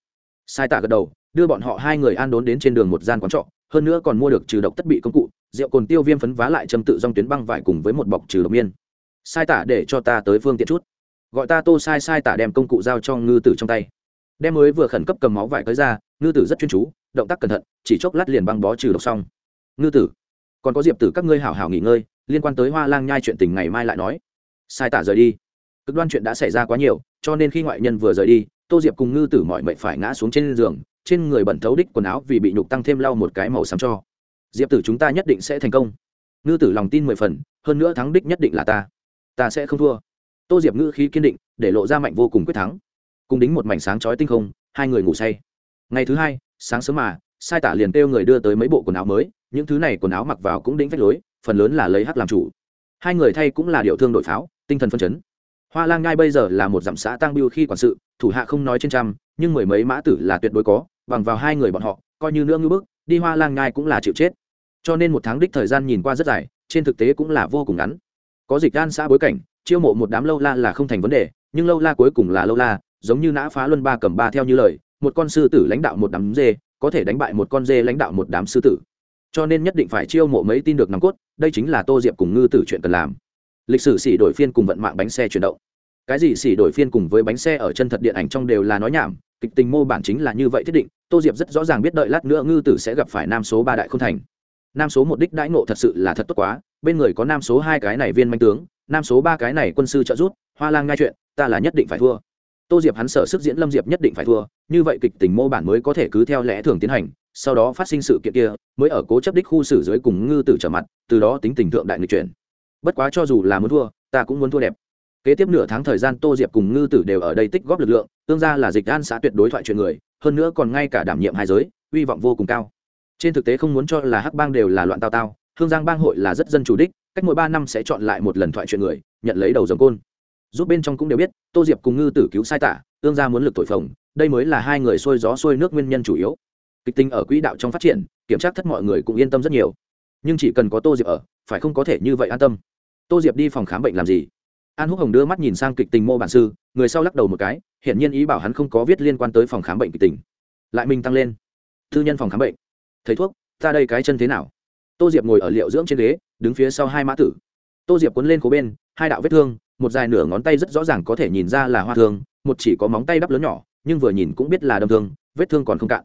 Speaker 1: Sai tạ gật đầu, đưa bọn họ hai người an đốn đến trên đường một gian quán trọ hơn nữa còn mua được trừ độc tất bị công cụ, rượu cồn tiêu viêm phấn vá lại châm tự dòng tuyến băng vải cùng với một bọc trừ độc miên. Sai tả để cho ta tới phương tiện chút. Gọi ta tô sai sai tả đem công cụ giao cho ngư tử trong tay. Đem mới vừa khẩn cấp cầm máu vải tới ra, ngư tử rất chuyên chú, động tác cẩn thận, chỉ chốc lát liền băng bó trừ độc xong. Ngư tử, còn có diệp tử các ngươi hảo hảo nghỉ ngơi, liên quan tới hoa lang nhai chuyện tình ngày mai lại nói. Sai tả rời đi. Cực đoan chuyện đã xảy ra quá nhiều, cho nên khi ngoại nhân vừa rời đi, tô diệp cùng ngư tử mọi mệnh phải ngã xuống trên giường trên người bẩn thấu đích quần áo vì bị nhục tăng thêm lau một cái màu xám cho. Diệp tử chúng ta nhất định sẽ thành công. Ngư tử lòng tin mười phần, hơn nữa thắng đích nhất định là ta. Ta sẽ không thua. Tô diệp ngữ khí kiên định, để lộ ra mạnh vô cùng quyết thắng. Cùng đính một mảnh sáng chói tinh không, hai người ngủ say. Ngày thứ hai, sáng sớm mà, sai tả liền kêu người đưa tới mấy bộ quần áo mới, những thứ này quần áo mặc vào cũng đính phách lối, phần lớn là lấy hắc làm chủ. Hai người thay cũng là điệu thương đội pháo, tinh thần phân chấn. Hoa lang ngai bây giờ là một dặm xã tăng biêu khi quản sự, thủ hạ không nói trên trăm, nhưng mười mấy mã tử là tuyệt đối có bằng vào hai người bọn họ, coi như nữa ngưỡng bức, đi hoa lang ngai cũng là chịu chết. Cho nên một tháng đích thời gian nhìn qua rất dài, trên thực tế cũng là vô cùng ngắn. Có dịch gan xã bối cảnh, chiêu mộ một đám lâu la là không thành vấn đề, nhưng lâu la cuối cùng là lâu la, giống như nã phá luân ba cầm ba theo như lời, một con sư tử lãnh đạo một đám dê, có thể đánh bại một con dê lãnh đạo một đám sư tử. Cho nên nhất định phải chiêu mộ mấy tin được nòng cốt, đây chính là tô diệp cùng ngư tử chuyện cần làm. Lịch sử xỉ đổi phiên cùng vận mạng bánh xe chuyển động. Cái gì xỉ đổi phiên cùng với bánh xe ở chân thật điện ảnh trong đều là nói nhảm kịch tình mô bản chính là như vậy thiết định, tô diệp rất rõ ràng biết đợi lát nữa ngư tử sẽ gặp phải nam số ba đại không thành. Nam số một đích đãi ngộ thật sự là thật tốt quá, bên người có nam số hai cái này viên manh tướng, nam số ba cái này quân sư trợ rút hoa lang ngai chuyện, ta là nhất định phải thua. Tô diệp hắn sở sức diễn lâm diệp nhất định phải thua, như vậy kịch tình mô bản mới có thể cứ theo lẽ thường tiến hành, sau đó phát sinh sự kiện kia, mới ở cố chấp đích khu xử dưới cùng ngư tử trở mặt, từ đó tính tình thượng đại người chuyển. Bất quá cho dù là muốn thua, ta cũng muốn thua đẹp kế tiếp nửa tháng thời gian tô diệp cùng ngư tử đều ở đây tích góp lực lượng, tương ra là dịch an xã tuyệt đối thoại chuyện người, hơn nữa còn ngay cả đảm nhiệm hai giới hy vọng vô cùng cao. Trên thực tế không muốn cho là hắc bang đều là loạn tao tao, hương giang bang hội là rất dân chủ đích, cách mỗi ba năm sẽ chọn lại một lần thoại chuyện người, nhận lấy đầu dòng côn. Giúp bên trong cũng đều biết, tô diệp cùng ngư tử cứu sai tả, tương ra muốn lực thổi phồng, đây mới là hai người sôi gió sôi nước nguyên nhân chủ yếu. Kịch tinh ở quỹ đạo trong phát triển, kiểm tra thất mọi người cũng yên tâm rất nhiều. Nhưng chỉ cần có tô diệp ở, phải không có thể như vậy an tâm. Tô diệp đi phòng khám bệnh làm gì? An húc hồng đưa mắt nhìn sang kịch tình mô bản sư, người sau lắc đầu một cái, hiển nhiên ý bảo hắn không có viết liên quan tới phòng khám bệnh kịch tình. Lại mình tăng lên. Thư nhân phòng khám bệnh. Thầy thuốc, ta đây cái chân thế nào? Tô diệp ngồi ở liệu dưỡng trên ghế, đứng phía sau hai mã tử. Tô diệp cuốn lên cố bên, hai đạo vết thương, một dài nửa ngón tay rất rõ ràng có thể nhìn ra là hoa thương, một chỉ có móng tay đắp lớn nhỏ, nhưng vừa nhìn cũng biết là đâm thương, vết thương còn không cạn.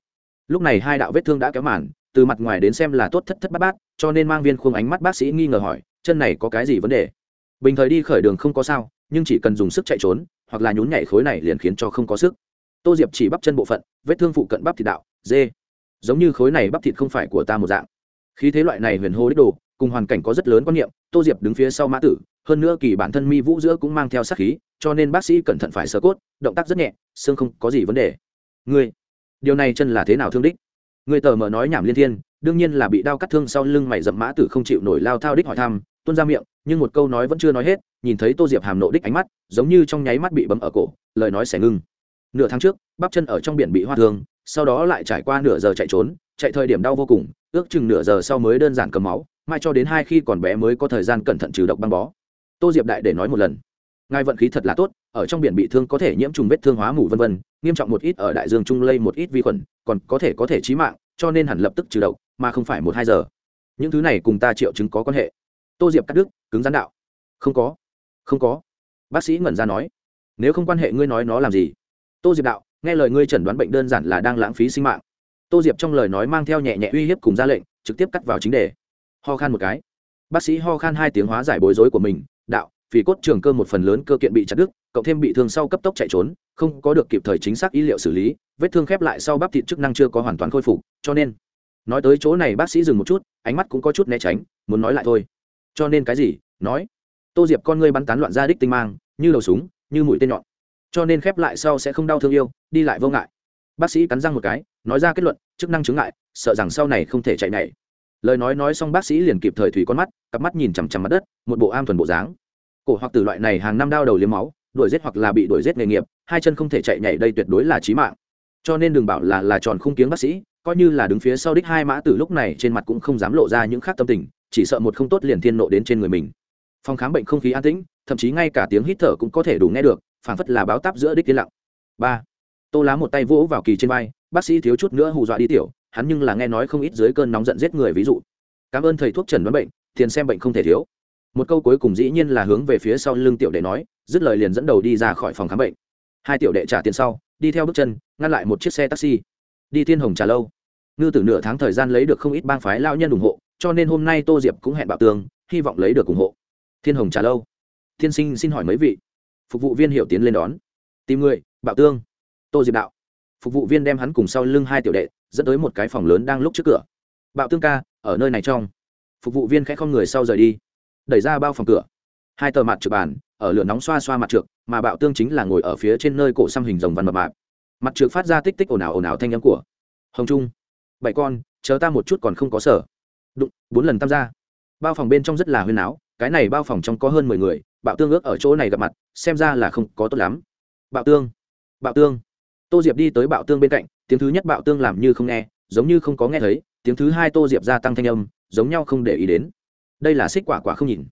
Speaker 1: Lúc này hai đạo vết thương đã kéo màn, từ mặt ngoài đến xem là tốt thất thất bát bát, cho nên mang viên khuôn ánh mắt bác sĩ nghi ngờ hỏi, chân này có cái gì vấn đề? Bình thời đi khởi đường không có sao, nhưng chỉ cần dùng sức chạy trốn, hoặc là nhún nhảy khối này liền khiến cho không có sức. Tô diệp chỉ bắp chân bộ phận, vết thương phụ cận bắp thịt đạo, dê. Giống như khối này bắp thịt không phải của ta một dạng. Khí thế loại này huyền hô đích đồ, cùng hoàn cảnh có rất lớn quan niệm, tô diệp đứng phía sau mã tử, hơn nữa kỳ bản thân mi vũ giữa cũng mang theo sát khí, cho nên bác sĩ cẩn thận phải sơ cốt, động tác rất nhẹ, xương không có gì vấn đề. Ngươi, điều này chân là thế nào thương đích? Người tờ mờ nói nhảm liên thiên, đương nhiên là bị đau cắt thương sau lưng mày dậm mã tử không chịu nổi lao thao đích hỏi thăm, tuôn ra miệng nhưng một câu nói vẫn chưa nói hết, nhìn thấy tô diệp hàm nộ đích ánh mắt, giống như trong nháy mắt bị bấm ở cổ, lời nói sẽ ngưng. Nửa tháng trước, bắp chân ở trong biển bị hoa thương, sau đó lại trải qua nửa giờ chạy trốn, chạy thời điểm đau vô cùng, ước chừng nửa giờ sau mới đơn giản cầm máu, mai cho đến hai khi còn bé mới có thời gian cẩn thận trừ độc băng bó. Tô diệp đại để nói một lần. Ngài vận khí thật là tốt, ở trong biển bị thương có thể nhiễm trùng vết thương hóa mủ vân vân, nghiêm trọng một ít ở đại dương trung lây một ít vi khuẩn, còn có thể có thể chí mạng, cho nên hẳn lập tức trừ độc, mà không phải một hai giờ. Những thứ này cùng ta triệu chứng có quan hệ tô diệp cắt đứt, cứng rắn đạo. Không có không có. Bác sĩ ngẩn ra nói, nếu không quan hệ ngươi nói nó làm gì? Tô diệp đạo, nghe lời ngươi chẩn đoán bệnh đơn giản là đang lãng phí sinh mạng. Tô diệp trong lời nói mang theo nhẹ nhẹ uy hiếp cùng ra lệnh, trực tiếp cắt vào chính đề. Ho khan một cái. Bác sĩ ho khan hai tiếng hóa giải bối rối của mình, đạo vì cốt trường cơ một phần lớn cơ kiện bị chặt đứt cộng thêm bị thương sau cấp tốc chạy trốn, không có được kịp thời chính xác ý liệu xử lý, vết thương khép lại sau bắp thịt chức năng chưa có hoàn toàn khôi phục, cho nên, nói tới chỗ này bác sĩ dừng một chút, ánh mắt cũng có chút né tránh, muốn nói lại thôi cho nên cái gì? Nói. Tô diệp con ngươi bắn tán loạn ra đích tinh mang, như đầu súng, như mũi tên nhọn. Cho nên khép lại sau sẽ không đau thương yêu, đi lại vô ngại. Bác sĩ cắn răng một cái, nói ra kết luận, chức năng chứng ngại, sợ rằng sau này không thể chạy nhảy. Lời nói nói xong bác sĩ liền kịp thời thủy con mắt, cặp mắt nhìn chằm chằm mặt đất, một bộ am thuần bộ dáng. Cổ hoặc từ loại này hàng năm đau đầu liếm máu, đuổi giết hoặc là bị đuổi giết nghề nghiệp, hai chân không thể chạy nhảy đây tuyệt đối là chí mạng. Cho nên đừng bảo là là tròn khung kiếng bác sĩ, coi như là đứng phía sau đích hai mã tử lúc này trên mặt cũng không dám lộ ra những khác tâm tình chỉ sợ một không tốt liền thiên nộ đến trên người mình. Phòng khám bệnh không khí an tĩnh, thậm chí ngay cả tiếng hít thở cũng có thể đủ nghe được phản phất là báo táp giữa đích tiến lặng. Ba, tô lá một tay vỗ vào kỳ trên vai, bác sĩ thiếu chút nữa hù dọa đi tiểu, hắn nhưng là nghe nói không ít dưới cơn nóng giận giết người ví dụ. Cảm ơn thầy thuốc trần đoán bệnh, tiền xem bệnh không thể thiếu. Một câu cuối cùng dĩ nhiên là hướng về phía sau lưng tiểu đệ nói, dứt lời liền dẫn đầu đi ra khỏi phòng khám bệnh. Hai tiểu đệ trả tiền sau, đi theo bước chân, ngăn lại một chiếc xe taxi. Đi thiên hồng trà lâu. Ngư từ nửa tháng thời gian lấy được không ít bang phái lao nhân ủng hộ cho nên hôm nay tô diệp cũng hẹn bảo tường, hy vọng lấy được ủng hộ. Thiên hồng trả lâu. Thiên sinh xin hỏi mấy vị. Phục vụ viên hiểu tiến lên đón. Tìm người bảo tương tô diệp đạo. Phục vụ viên đem hắn cùng sau lưng hai tiểu đệ, dẫn tới một cái phòng lớn đang lúc trước cửa. Bạo tương ca, ở nơi này trong. Phục vụ viên khẽ không người sau rời đi. Đẩy ra bao phòng cửa. Hai tờ mặt trực bàn, ở lửa nóng xoa xoa mặt trượt mà bạo tương chính là ngồi ở phía trên nơi cổ xăm hình rồng văn mập mạp. Mặt trượt phát ra tích tích ồn ào ồn ào thanh nhắm của hồng trung. Bảy con, chờ ta một chút còn không có sở đụng, bốn lần tham gia. Bao phòng bên trong rất là huyên áo cái này bao phòng trong có hơn mười người, bạo tương ước ở chỗ này gặp mặt, xem ra là không có tốt lắm. Bạo tương bạo tương. Tô diệp đi tới bạo tương bên cạnh, tiếng thứ nhất bạo tương làm như không nghe, giống như không có nghe thấy, tiếng thứ hai tô diệp gia tăng thanh âm, giống nhau không để ý đến. Đây là xích quả quả không nhìn.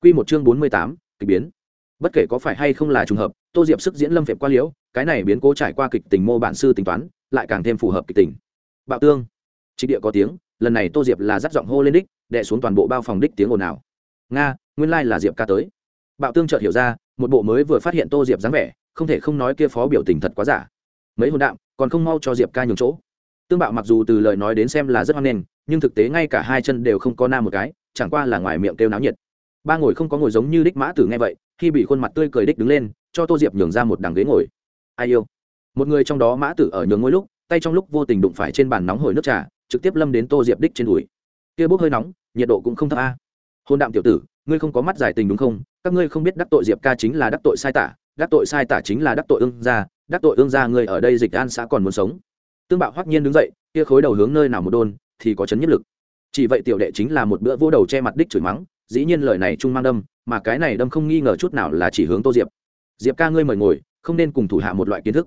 Speaker 1: Q một chương bốn mươi tám, kịch biến. Bất kể có phải hay không là trùng hợp, tô diệp sức diễn lâm phẹp qua liễu, cái này biến cố trải qua kịch tình mô bản sư tính toán, lại càng thêm phù hợp kịch tình. Bạo tương. Trích địa có tiếng lần này tô diệp là dắt giọng hô lên đích đệ xuống toàn bộ bao phòng đích tiếng ồn ào. Nga, nguyên lai、like、là diệp ca tới. Bạo tương chợt hiểu ra, một bộ mới vừa phát hiện tô diệp dáng vẻ, không thể không nói kia phó biểu tình thật quá giả. Mấy hồn đạm, còn không mau cho diệp ca nhường chỗ. Tương bạo mặc dù từ lời nói đến xem là rất hoan nghênh, nhưng thực tế ngay cả hai chân đều không có nam một cái, chẳng qua là ngoài miệng kêu náo nhiệt. Ba ngồi không có ngồi giống như đích mã tử nghe vậy, khi bị khuôn mặt tươi cười đích đứng lên, cho tô diệp nhường ra một đằng ghế ngồi. Ai yêu? Một người trong đó mã tử ở nhường ngôi lúc, tay trong lúc vô tình đụng phải trên bàn nóng hổi nước trà trực tiếp lâm đến tô diệp đích trên đùi. Kia bốc hơi nóng, nhiệt độ cũng không thấp a. Hôn đạm tiểu tử, ngươi không có mắt giải tình đúng không? Các ngươi không biết đắc tội diệp ca chính là đắc tội sai tả, đắc tội sai tả chính là đắc tội ương gia, đắc tội ương gia ngươi ở đây dịch an xã còn muốn sống. Tương bạo hoắc nhiên đứng dậy, kia khối đầu hướng nơi nào một đôn, thì có chấn nhất lực. Chỉ vậy tiểu đệ chính là một bữa vỗ đầu che mặt đích chửi mắng, dĩ nhiên lời này trung mang đâm, mà cái này đâm không nghi ngờ chút nào là chỉ hướng tô diệp. Diệp ca ngươi mời ngồi, không nên cùng thủ hạ một loại kiến thức.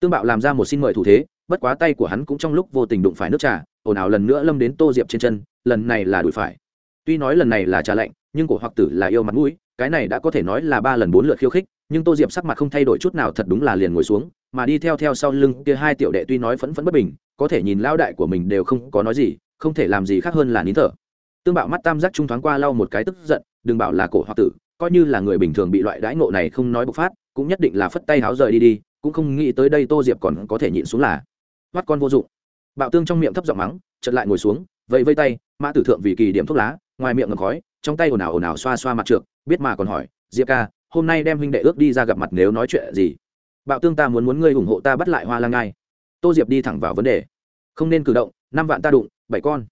Speaker 1: Tương bạo làm ra một xin mời thủ thế, bất quá tay của hắn cũng trong lúc vô tình đụng phải nước trà ồn ào lần nữa lâm đến tô diệp trên chân, lần này là đuổi phải. Tuy nói lần này là trà lạnh, nhưng cổ hoặc tử là yêu mặt mũi, cái này đã có thể nói là ba lần bốn lượt khiêu khích, nhưng tô diệp sắc mặt không thay đổi chút nào, thật đúng là liền ngồi xuống, mà đi theo theo sau lưng kia hai tiểu đệ tuy nói phẫn phẫn bất bình, có thể nhìn lao đại của mình đều không có nói gì, không thể làm gì khác hơn là nín thở. Tương bạo mắt tam giác trung thoáng qua lau một cái tức giận, đừng bảo là cổ hoặc tử, coi như là người bình thường bị loại đãi ngộ này không nói bộc phát, cũng nhất định là phất tay háo rời đi đi, cũng không nghĩ tới đây tô diệp còn có thể nhịn xuống là. Mắt con vô dụng bạo tương trong miệng thấp giọng mắng chật lại ngồi xuống vậy vây tay, mã tử thượng vì kỳ điểm thuốc lá, ngoài miệng ngầm khói, trong tay ồn ào ồn ào xoa xoa mặt trượt biết mà còn hỏi, diệp ca, hôm nay đem huynh đệ ước đi ra gặp mặt nếu nói chuyện gì? Bạo tương ta muốn muốn ngươi ủng hộ ta bắt lại hoa lang ngai. Tô diệp đi thẳng vào vấn đề. Không nên cử động, năm vạn ta đụng, bảy con.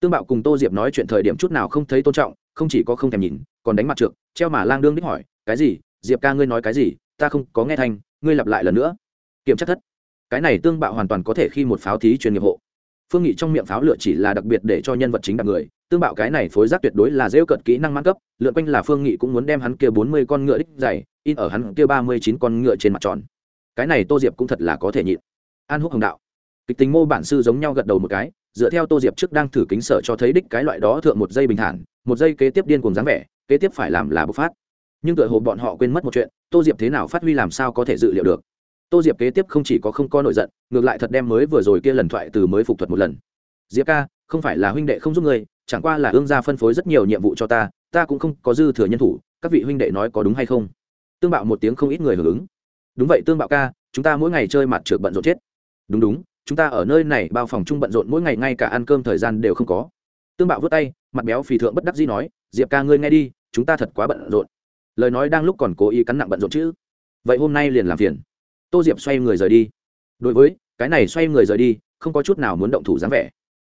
Speaker 1: Tương bạo cùng tô diệp nói chuyện thời điểm chút nào không thấy tôn trọng, không chỉ có không thèm nhìn, còn đánh mặt trượt treo mà lang đương đích hỏi, cái gì? Diệp ca ngươi nói cái gì? Ta không có nghe thanh, ngươi lặp lại lần nữa. Kiểm tra thất cái này tương bạo hoàn toàn có thể khi một pháo thí chuyên nghiệp hộ. Phương nghị trong miệng pháo lựa chỉ là đặc biệt để cho nhân vật chính đặc người, tương bạo cái này phối giác tuyệt đối là dễ cận kỹ năng mãn cấp, lượn quanh là phương nghị cũng muốn đem hắn kia bốn mươi con ngựa đích dày, in ở hắn kia ba mươi chín con ngựa trên mặt tròn. Cái này tô diệp cũng thật là có thể nhịn. An húc hồng đạo. Kịch tính mô bản sư giống nhau gật đầu một cái, dựa theo tô diệp trước đang thử kính sở cho thấy đích cái loại đó thượng một giây bình thản, một giây kế tiếp điên cùng dáng vẻ, kế tiếp phải làm là bộc phát. Nhưng tựa hồ bọn họ quên mất một chuyện, tô diệp thế nào phát huy làm sao có thể dự liệu được tô diệp kế tiếp không chỉ có không có nổi giận, ngược lại thật đem mới vừa rồi kia lần thoại từ mới phục thuật một lần. Diệp ca, không phải là huynh đệ không giúp người chẳng qua là ương gia phân phối rất nhiều nhiệm vụ cho ta ta cũng không có dư thừa nhân thủ, các vị huynh đệ nói có đúng hay không? Tương bạo một tiếng không ít người hưởng ứng. Đúng vậy, tương bạo ca, chúng ta mỗi ngày chơi mặt trượt bận rộn chết. Đúng đúng, chúng ta ở nơi này bao phòng chung bận rộn mỗi ngày, ngay cả ăn cơm thời gian đều không có. Tương bạo vớt tay, mặt béo phì thượng bất đắc dĩ nói, diệp ca, ngươi nghe đi, chúng ta thật quá bận rộn. Lời nói đang lúc còn cố ý cắn nặng bận rộn chứ. Vậy hôm nay liền làm phiền tô diệp xoay người rời đi. Đối với, cái này xoay người rời đi, không có chút nào muốn động thủ dáng vẻ.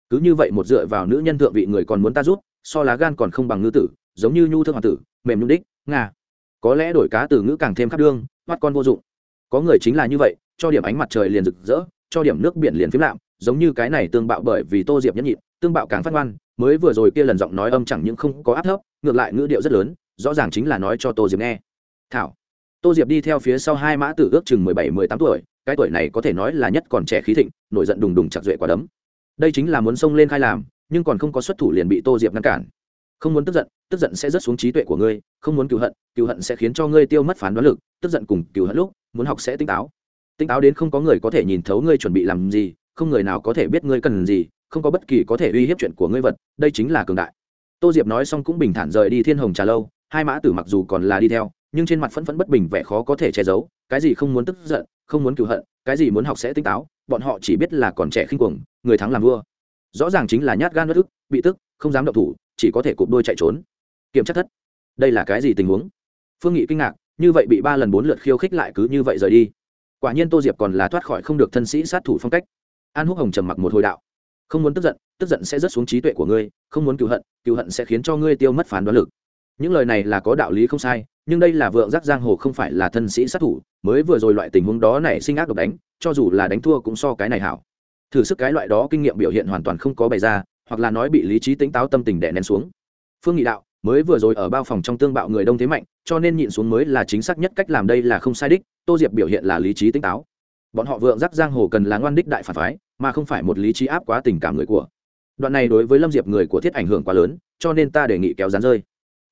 Speaker 1: Cứ như vậy một dựa vào nữ nhân thượng vị người còn muốn ta rút so lá gan còn không bằng ngư tử, giống như nhu thương hoàng tử, mềm nhung đích nga có lẽ đổi cá từ ngữ càng thêm khắc đương hoắt con vô dụng. Có người chính là như vậy, cho điểm ánh mặt trời liền rực rỡ, cho điểm nước biển liền phím lạm, giống như cái này tương bạo bởi vì tô diệp nhẫn nhịn, tương bạo càng phát ngoan, mới vừa rồi kia lần giọng nói âm chẳng những không có áp thấp, ngược lại ngữ điệu rất lớn, rõ ràng chính là nói cho tô diệp nghe. Thảo tô diệp đi theo phía sau hai mã tử ước chừng mười bảy, mười tám tuổi, cái tuổi này có thể nói là nhất còn trẻ khí thịnh, nổi giận đùng đùng chặt duệ quả đấm. Đây chính là muốn xông lên khai làm, nhưng còn không có xuất thủ liền bị tô diệp ngăn cản. Không muốn tức giận tức giận sẽ rớt xuống trí tuệ của ngươi, không muốn cựu hận cựu hận sẽ khiến cho ngươi tiêu mất phán đoán lực, tức giận cùng cựu hận lúc, muốn học sẽ tinh táo. Tinh táo đến không có người có thể nhìn thấu ngươi chuẩn bị làm gì, không người nào có thể biết ngươi cần gì, không có bất kỳ có thể uy hiếp chuyện của ngươi vật, đây chính là cường đại. Tô diệp nói xong cũng bình thản rời đi thiên hồng trà lâu, hai mã tử mặc dù còn là đi theo nhưng trên mặt phẫn phẫn bất bình vẻ khó có thể che giấu, cái gì không muốn tức giận, không muốn cựu hận, cái gì muốn học sẽ tinh táo, bọn họ chỉ biết là còn trẻ khinh cuồng, người thắng làm vua. Rõ ràng chính là nhát gan bất ức, bị tức, không dám động thủ, chỉ có thể cụp đôi chạy trốn. Kiểm tra thất. Đây là cái gì tình huống? Phương nghị kinh ngạc, như vậy bị ba lần bốn lượt khiêu khích lại cứ như vậy rời đi. Quả nhiên tô diệp còn là thoát khỏi không được thân sĩ sát thủ phong cách. An húc hồng trầm mặc một hồi đạo. Không muốn tức giận tức giận sẽ rớt xuống trí tuệ của ngươi, không muốn cựu hận cựu hận sẽ khiến cho ngươi tiêu mất phán đoán lực những lời này là có đạo lý không sai, nhưng đây là vượng giác giang hồ không phải là thân sĩ sát thủ, mới vừa rồi loại tình huống đó này sinh ác độc đánh, cho dù là đánh thua cũng so cái này hảo. Thử sức cái loại đó kinh nghiệm biểu hiện hoàn toàn không có bày ra, hoặc là nói bị lý trí tính táo tâm tình đè nén xuống. Phương nghị đạo, mới vừa rồi ở bao phòng trong tương bạo người đông thế mạnh, cho nên nhịn xuống mới là chính xác nhất cách làm đây là không sai đích, tô diệp biểu hiện là lý trí tính táo. Bọn họ vượng giác giang hồ cần là ngoan đích đại phản phái, mà không phải một lý trí áp quá tình cảm người của. Đoạn này đối với lâm diệp người của thiết ảnh hưởng quá lớn, cho nên ta đề nghị kéo dán rơi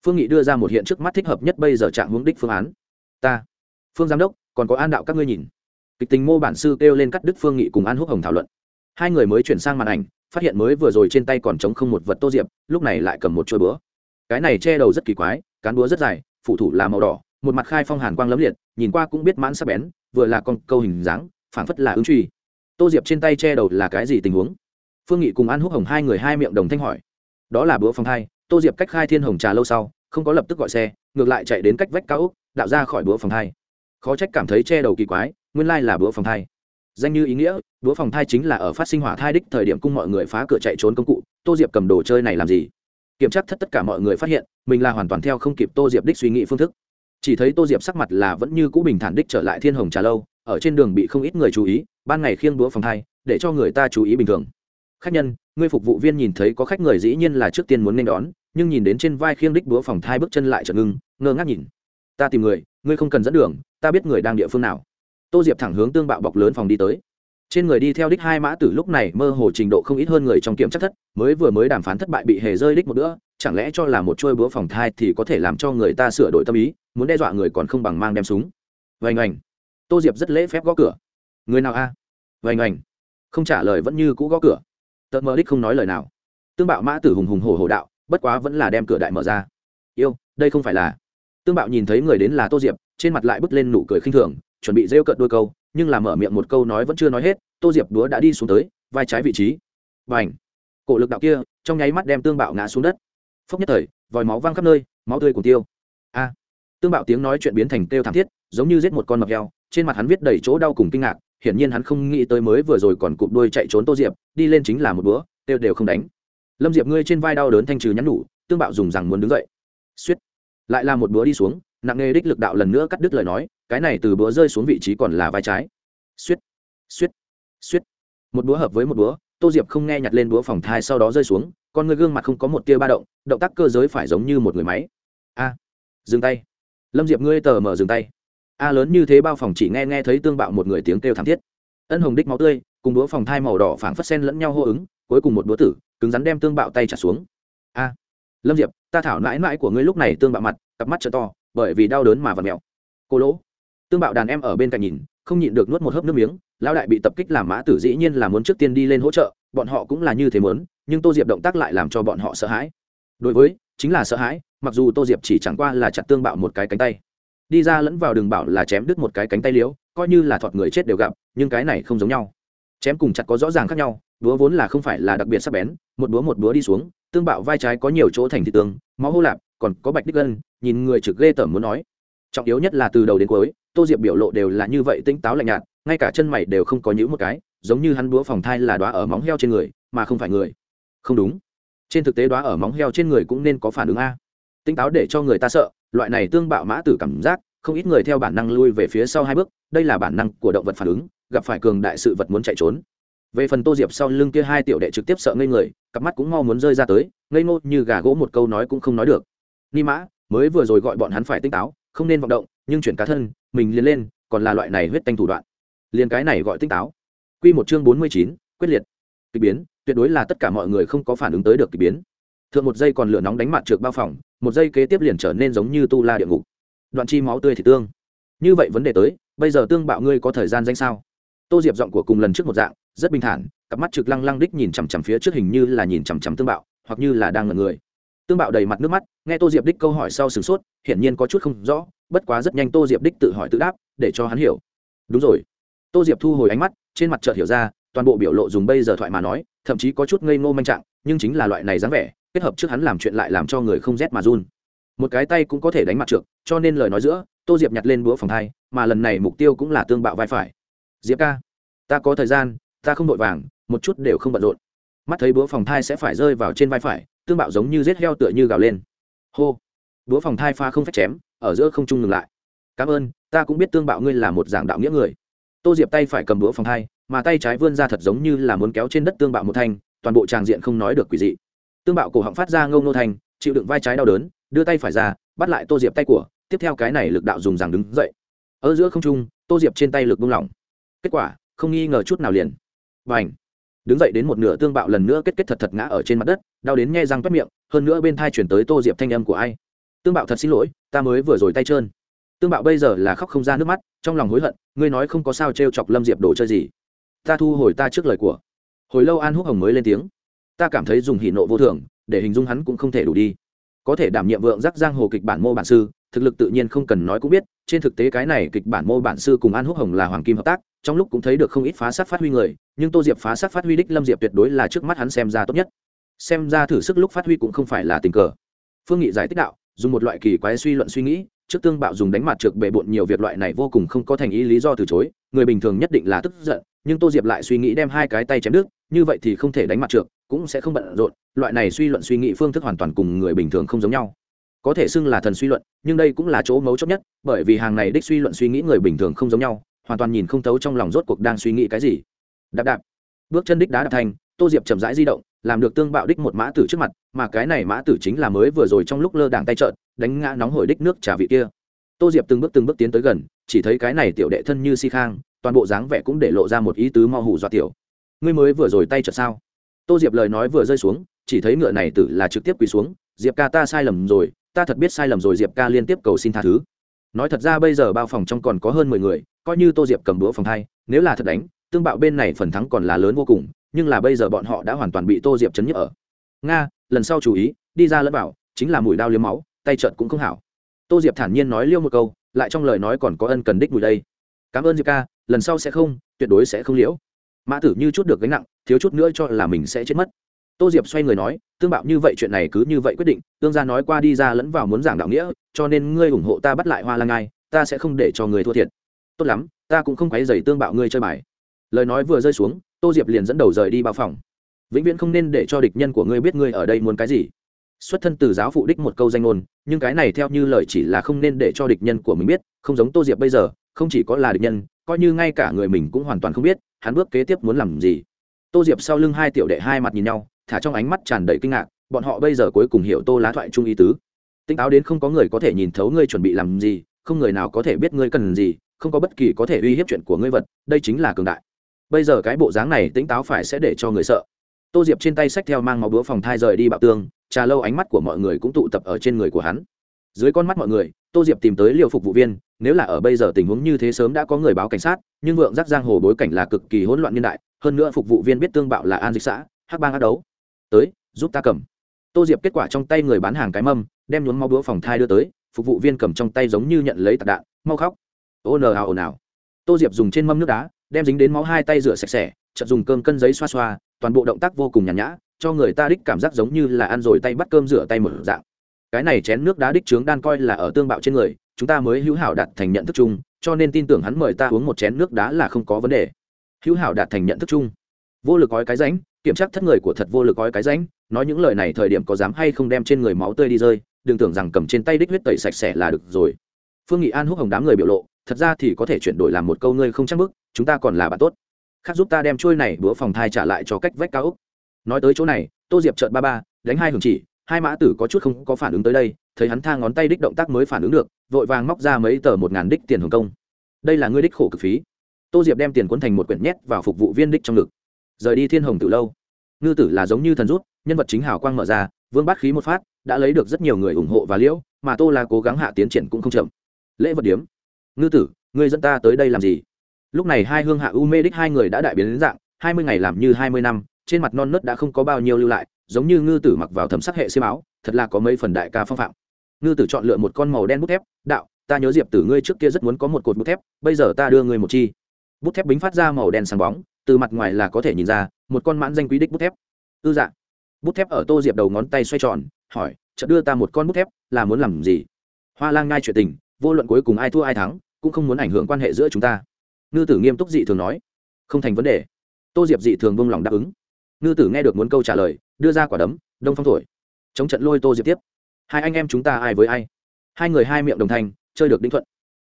Speaker 1: phương nghị đưa ra một hiện trước mắt thích hợp nhất bây giờ trạng hướng đích phương án. Ta, phương giám đốc, còn có an đạo các ngươi nhìn. Kịch tình mô bản sư kêu lên cắt đức phương nghị cùng an húc hồng thảo luận. Hai người mới chuyển sang màn ảnh, phát hiện mới vừa rồi trên tay còn trống không một vật tô diệp, lúc này lại cầm một chuôi búa. Cái này che đầu rất kỳ quái, cán búa rất dài, phụ thủ là màu đỏ, một mặt khai phong hàn quang lấm liệt, nhìn qua cũng biết mãn sắc bén, vừa là con câu hình dáng, phảng phất là ứng truy. Tô diệp trên tay che đầu là cái gì tình huống? Phương nghị cùng an húc hồng hai người hai miệng đồng thanh hỏi. Đó là búa phong thai tô diệp cách khai thiên hồng trà lâu sau, không có lập tức gọi xe, ngược lại chạy đến cách vách cao úc đạo ra khỏi búa phòng thai. Khó trách cảm thấy che đầu kỳ quái, nguyên lai là búa phòng thai. Danh như ý nghĩa búa phòng thai chính là ở phát sinh hỏa thai đích thời điểm cung mọi người phá cửa chạy trốn công cụ, tô diệp cầm đồ chơi này làm gì? Kiểm tra thất tất cả mọi người phát hiện, mình là hoàn toàn theo không kịp tô diệp đích suy nghĩ phương thức. Chỉ thấy tô diệp sắc mặt là vẫn như cũ bình thản đích trở lại thiên hồng trà lâu, ở trên đường bị không ít người chú ý, ban ngày khiêng búa phòng thai, để cho người ta chú ý bình thường khách nhân, ngươi phục vụ viên nhìn thấy có khách người dĩ nhiên là trước tiên muốn nên đón, nhưng nhìn đến trên vai khiêng đích búa phòng thai bước chân lại chợt ngưng, ngơ ngác nhìn. Ta tìm người, ngươi không cần dẫn đường, ta biết người đang địa phương nào. Tô diệp thẳng hướng tương bạo bọc lớn phòng đi tới. Trên người đi theo đích hai mã tử lúc này mơ hồ trình độ không ít hơn người trong kiểm chắc thất, mới vừa mới đàm phán thất bại bị hề rơi đích một nữa chẳng lẽ cho là một trôi búa phòng thai thì có thể làm cho người ta sửa đổi tâm ý, muốn đe dọa người còn không bằng mang đem súng. Vành ảnh tô diệp rất lễ phép gõ cửa. Người nào a? À? vành ảnh không trả lời vẫn như cũ gõ cửa tợt mơ đích không nói lời nào. Tương bạo mã tử hùng hùng hổ hổ đạo, bất quá vẫn là đem cửa đại mở ra. Yêu, đây không phải là. Tương bạo nhìn thấy người đến là tô diệp, trên mặt lại bứt lên nụ cười khinh thường, chuẩn bị rêu cợt đôi câu, nhưng làm mở miệng một câu nói vẫn chưa nói hết, tô diệp đúa đã đi xuống tới, vai trái vị trí. B à n h cổ lực đạo kia, trong nháy mắt đem tương bạo ngã xuống đất. Phốc nhất thời, vòi máu văng khắp nơi, máu tươi cùng tiêu. A! Tương bạo tiếng nói chuyện biến thành kêu thảm thiết, giống như giết một con mập heo, trên mặt hắn viết đầy chỗ đau cùng kinh ngạc hiển nhiên hắn không nghĩ tới mới vừa rồi còn cụp đôi chạy trốn tô diệp, đi lên chính là một búa tiêu đều không đánh. Lâm diệp ngươi trên vai đau đớn thanh trừ nhắn nhủ, tương bạo dùng rằng muốn đứng dậy. Suýt. Lại là một búa đi xuống, nặng nề đích lực đạo lần nữa cắt đứt lời nói, cái này từ búa rơi xuống vị trí còn là vai trái. Suýt. Suýt. Suýt. Một búa hợp với một búa tô diệp không nghe nhặt lên búa phòng thai sau đó rơi xuống, con người gương mặt không có một tia ba động động tác cơ giới phải giống như một người máy. A. Dừng tay. Lâm diệp ngươi tờ mở dừng tay a lớn như thế bao phòng chỉ nghe nghe thấy tương bạo một người tiếng kêu thảm thiết. Ân hồng đích máu tươi, cùng đũa phòng thai màu đỏ phảng phất sen lẫn nhau hô ứng, cuối cùng một đũa tử, cứng rắn đem tương bạo tay trả xuống. A, lâm diệp, ta thảo nãi nãi của ngươi lúc này tương bạo mặt, cặp mắt t to, bởi vì đau đớn mà vật mẹo cô lỗ. Tương bạo đàn em ở bên cạnh nhìn, không nhịn được nuốt một hớp nước miếng, lão đại bị tập kích làm mã tử dĩ nhiên là muốn trước tiên đi lên hỗ trợ, bọn họ cũng là như thế muốn, nhưng tô diệp động tác lại làm cho bọn họ sợ hãi. Đối với, chính là sợ hãi, mặc dù tô diệp chỉ chẳng qua là chặt tương bạo một cái cánh tay đi ra lẫn vào đường bảo là chém đứt một cái cánh tay liễu, coi như là thọt người chết đều gặp, nhưng cái này không giống nhau. Chém cùng chặt có rõ ràng khác nhau, búa vốn là không phải là đặc biệt sắc bén, một búa một búa đi xuống, tương bạo vai trái có nhiều chỗ thành thị tương, máu hô lạp, còn có bạch đích gân, nhìn người trực ghê tởm muốn nói. Trọng yếu nhất là từ đầu đến cuối, tô diệp biểu lộ đều là như vậy tinh táo lạnh nhạt, ngay cả chân mày đều không có những một cái, giống như hắn búa phòng thai là đoá ở móng heo trên người, mà không phải người. Không đúng. Trên thực tế đoá ở móng heo trên người cũng nên có phản ứng a. Tinh táo để cho người ta sợ loại này tương bạo mã tử cảm giác, không ít người theo bản năng lui về phía sau hai bước, đây là bản năng của động vật phản ứng, gặp phải cường đại sự vật muốn chạy trốn. Về phần tô diệp sau lưng kia hai tiểu đệ trực tiếp sợ ngây người, cặp mắt cũng mau muốn rơi ra tới, ngây ngô như gà gỗ một câu nói cũng không nói được. Ni mã, mới vừa rồi gọi bọn hắn phải tinh táo, không nên vọng động, nhưng chuyển cá thân, mình liền lên, còn là loại này huyết tanh thủ đoạn. Liền cái này gọi tinh táo. Q một chương bốn mươi chín, quyết liệt. Kịch biến, tuyệt đối là tất cả mọi người không có phản ứng tới được kịch biến. Thượng một giây còn lửa nóng đánh mặt trượt bao phòng một giây kế tiếp liền trở nên giống như tu la địa ngục. Đoạn chi máu tươi thì tương. Như vậy vấn đề tới, bây giờ tương bạo ngươi có thời gian danh sao? Tô diệp giọng của cùng lần trước một dạng, rất bình thản, cặp mắt trực lăng lăng đích nhìn chằm chằm phía trước hình như là nhìn chằm chằm tương bạo, hoặc như là đang ngần người. Tương bạo đầy mặt nước mắt, nghe tô diệp đích câu hỏi sau sửng sốt, hiển nhiên có chút không rõ, bất quá rất nhanh tô diệp đích tự hỏi tự đáp, để cho hắn hiểu. Đúng rồi. Tô diệp thu hồi ánh mắt, trên mặt chợt hiểu ra, toàn bộ biểu lộ dùng bây giờ thoại mà nói, thậm chí có chút ngây ngô manh trạng, nhưng chính là loại này dáng vẻ kết hợp trước hắn làm chuyện lại làm cho người không rét mà run. Một cái tay cũng có thể đánh mặt trượt cho nên lời nói giữa, tô diệp nhặt lên búa phòng thai, mà lần này mục tiêu cũng là tương bạo vai phải. Diệp ca, ta có thời gian, ta không vội vàng, một chút đều không bận rộn. Mắt thấy búa phòng thai sẽ phải rơi vào trên vai phải, tương bạo giống như rết heo tựa như gào lên. Hô, búa phòng thai pha không phép chém, ở giữa không trung ngừng lại. Cảm ơn, ta cũng biết tương bạo ngươi là một giảng đạo nghĩa người. Tô diệp tay phải cầm búa phòng thai, mà tay trái vươn ra thật giống như là muốn kéo trên đất tương bạo một thanh, toàn bộ tràng diện không nói được quỷ dị tương bạo cổ họng phát ra ngông nô thành chịu đựng vai trái đau đớn, đưa tay phải ra, bắt lại tô diệp tay của, tiếp theo cái này lực đạo dùng rằng đứng dậy. Ở giữa không trung, tô diệp trên tay lực buông lỏng. Kết quả, không nghi ngờ chút nào liền. Và ảnh đứng dậy đến một nửa tương bạo lần nữa kết kết thật thật ngã ở trên mặt đất, đau đến nghe răng toét miệng, hơn nữa bên thai chuyển tới tô diệp thanh âm của ai? Tương bạo thật xin lỗi, ta mới vừa rồi tay trơn. Tương bạo bây giờ là khóc không ra nước mắt, trong lòng hối hận, ngươi nói không có sao t r e o chọc lâm diệp đồ chơi gì. Ta thu hồi ta trước lời của. Hồi lâu an húc hồng mới lên tiếng ta cảm thấy dùng hỉ nộ vô thường, để hình dung hắn cũng không thể đủ đi. Có thể đảm nhiệm vượng giác giang hồ kịch bản mô bản sư, thực lực tự nhiên không cần nói cũng biết, trên thực tế cái này kịch bản mô bản sư cùng an húc hồng là hoàng kim hợp tác, trong lúc cũng thấy được không ít phá sát phát huy người, nhưng tô diệp phá sát phát huy đích lâm diệp tuyệt đối là trước mắt hắn xem ra tốt nhất. Xem ra thử sức lúc phát huy cũng không phải là tình cờ. Phương nghị giải thích đạo, dùng một loại kỳ quái suy luận suy nghĩ trước tương bạo dùng đánh mặt trượt bệ bộn nhiều việc loại này vô cùng không có thành ý lý do từ chối, người bình thường nhất định là tức giận, nhưng tô diệp lại suy nghĩ đem hai cái tay chém đứt, như vậy thì không thể đánh mặt trượt, cũng sẽ không bận rộn, loại này suy luận suy nghĩ phương thức hoàn toàn cùng người bình thường không giống nhau. Có thể xưng là thần suy luận, nhưng đây cũng là chỗ mấu chốt nhất, bởi vì hàng này đích suy luận suy nghĩ người bình thường không giống nhau, hoàn toàn nhìn không thấu trong lòng rốt cuộc đang suy nghĩ cái gì. Đạp đạp. Bước chân đích đá đạp thành, tô diệp chậm rãi di động, làm được tương bạo đích một mã tử trước mặt, mà cái này mã tử chính là mới vừa rồi trong lúc lơ đảng tay trợn đánh ngã nóng hổi đích nước trà vị kia. Tô diệp từng bước từng bước tiến tới gần, chỉ thấy cái này tiểu đệ thân như si khang, toàn bộ dáng vẻ cũng để lộ ra một ý tứ mau hủ dọa tiểu. Ngươi mới vừa rồi tay chợt sao? Tô diệp lời nói vừa rơi xuống, chỉ thấy ngựa này tử là trực tiếp quỳ xuống, diệp ca ta sai lầm rồi, ta thật biết sai lầm rồi, diệp ca liên tiếp cầu xin tha thứ. Nói thật ra bây giờ bao phòng trong còn có hơn mười người, coi như tô diệp cầm đũa phòng hai, nếu là thật đánh, tương bạo bên này phần thắng còn là lớn vô cùng, nhưng là bây giờ bọn họ đã hoàn toàn bị tô diệp chấn nhức ở. Nga, lần sau chú ý, đi ra lẫn vào, chính là mùi đao liếm máu tay trợn cũng không hảo. Tô diệp thản nhiên nói liêu một câu, lại trong lời nói còn có ân cần đích mùi đây. Cảm ơn diệp ca, lần sau sẽ không, tuyệt đối sẽ không liễu. Mã tử như chút được gánh nặng, thiếu chút nữa cho là mình sẽ chết mất. Tô diệp xoay người nói, tương bạo như vậy chuyện này cứ như vậy quyết định, tương gia nói qua đi ra lẫn vào muốn giảng đạo nghĩa, cho nên ngươi ủng hộ ta bắt lại hoa lang ai ta sẽ không để cho người thua thiệt. Tốt lắm, ta cũng không quấy dày tương bạo ngươi chơi bài. Lời nói vừa rơi xuống, tô diệp liền dẫn đầu rời đi bao phòng. Vĩnh viễn không nên để cho địch nhân của ngươi biết ngươi ở đây muốn cái gì xuất thân từ giáo phụ đích một câu danh ngôn, nhưng cái này theo như lời chỉ là không nên để cho địch nhân của mình biết, không giống tô diệp bây giờ, không chỉ có là địch nhân, coi như ngay cả người mình cũng hoàn toàn không biết, hắn bước kế tiếp muốn làm gì. Tô diệp sau lưng hai tiểu đệ hai mặt nhìn nhau, thả trong ánh mắt tràn đầy kinh ngạc, bọn họ bây giờ cuối cùng hiểu tô lá thoại trung ý tứ. Tỉnh táo đến không có người có thể nhìn thấu ngươi chuẩn bị làm gì, không người nào có thể biết ngươi cần gì, không có bất kỳ có thể uy hiếp chuyện của ngươi vật, đây chính là cường đại. Bây giờ cái bộ dáng này, tỉnh táo phải sẽ để cho người sợ tô diệp trên tay xách theo mang máu búa phòng thai rời đi bạo tương trà lâu ánh mắt của mọi người cũng tụ tập ở trên người của hắn. Dưới con mắt mọi người, tô diệp tìm tới liều phục vụ viên, nếu là ở bây giờ tình huống như thế sớm đã có người báo cảnh sát, nhưng vượng giác giang hồ bối cảnh là cực kỳ hỗn loạn niên đại, hơn nữa phục vụ viên biết tương bạo là an dịch xã, hắc bang ác đấu. Tới, giúp ta cầm. Tô diệp kết quả trong tay người bán hàng cái mâm, đem nhuốm máu búa phòng thai đưa tới, phục vụ viên cầm trong tay giống như nhận lấy tạc đạn, mau khóc. Ô nờ hào ồn ào. Tô diệp dùng trên mâm nước đá, đem dính đến máu hai tay rửa sạch sẽ, chợt dùng cơm cân giấy xoa xoa toàn bộ động tác vô cùng nhàn nhã, cho người ta đích cảm giác giống như là ăn rồi tay bắt cơm rửa tay một dạng. Cái này chén nước đá đích trướng đan coi là ở tương bạo trên người, chúng ta mới hữu hảo đạt thành nhận thức chung, cho nên tin tưởng hắn mời ta uống một chén nước đá là không có vấn đề. Hữu hảo đạt thành nhận thức chung. Vô lực gói cái ránh, kiểm tra thất người của thật vô lực gói cái ránh, nói những lời này thời điểm có dám hay không đem trên người máu tươi đi rơi, đừng tưởng rằng cầm trên tay đích huyết tẩy sạch sẽ là được rồi. Phương nghị an húc hồng đám người biểu lộ, thật ra thì có thể chuyển đổi làm một câu ngươi không chắc bức, chúng ta còn là bạn tốt khác giúp ta đem trôi này búa phòng thai trả lại cho cách vách cao úc. Nói tới chỗ này, tô diệp trợn ba ba, đánh hai hưởng chỉ, hai mã tử có chút không có phản ứng tới đây, thấy hắn tha ngón tay đích động tác mới phản ứng được, vội vàng móc ra mấy tờ một ngàn đích tiền hồng công. Đây là ngươi đích khổ cực phí. Tô diệp đem tiền cuốn thành một quyển nhét vào phục vụ viên đích trong ngực. Rời đi thiên hồng từ lâu. Ngư tử là giống như thần rút, nhân vật chính hào quang mở ra, vương bát khí một phát, đã lấy được rất nhiều người ủng hộ và liễu, mà tô là cố gắng hạ tiến triển cũng không chậm. Lễ vật điếm. Ngư tử, ngươi dẫn ta tới đây làm gì? Lúc này hai hương hạ u mê đích hai người đã đại biến đến dạng, hai mươi ngày làm như hai mươi năm, trên mặt non nớt đã không có bao nhiêu lưu lại, giống như ngư tử mặc vào thấm sắc hệ xiêm áo, thật là có mấy phần đại ca phong phạm. Ngư tử chọn lựa một con màu đen bút thép, đạo, ta nhớ diệp tử ngươi trước kia rất muốn có một cột bút thép, bây giờ ta đưa ngươi một chi. Bút thép bính phát ra màu đen sáng bóng, từ mặt ngoài là có thể nhìn ra, một con mãn danh quý đích bút thép. Ư dạ. Bút thép ở tô diệp đầu ngón tay xoay tròn, hỏi, chợt đưa ta một con bút thép, là muốn làm gì? Hoa lang ngai chuyện tình, vô luận cuối cùng ai thua ai thắng, cũng không muốn ảnh hưởng quan hệ giữa chúng ta ngư tử nghiêm túc dị thường nói. Không thành vấn đề. Tô diệp dị thường buông lòng đáp ứng. Ngư tử nghe được muốn câu trả lời, đưa ra quả đấm, đông phong thổi. Chống trận lôi tô diệp tiếp. Hai anh em chúng ta ai với ai? Hai người hai miệng đồng thanh, chơi được đinh thuận.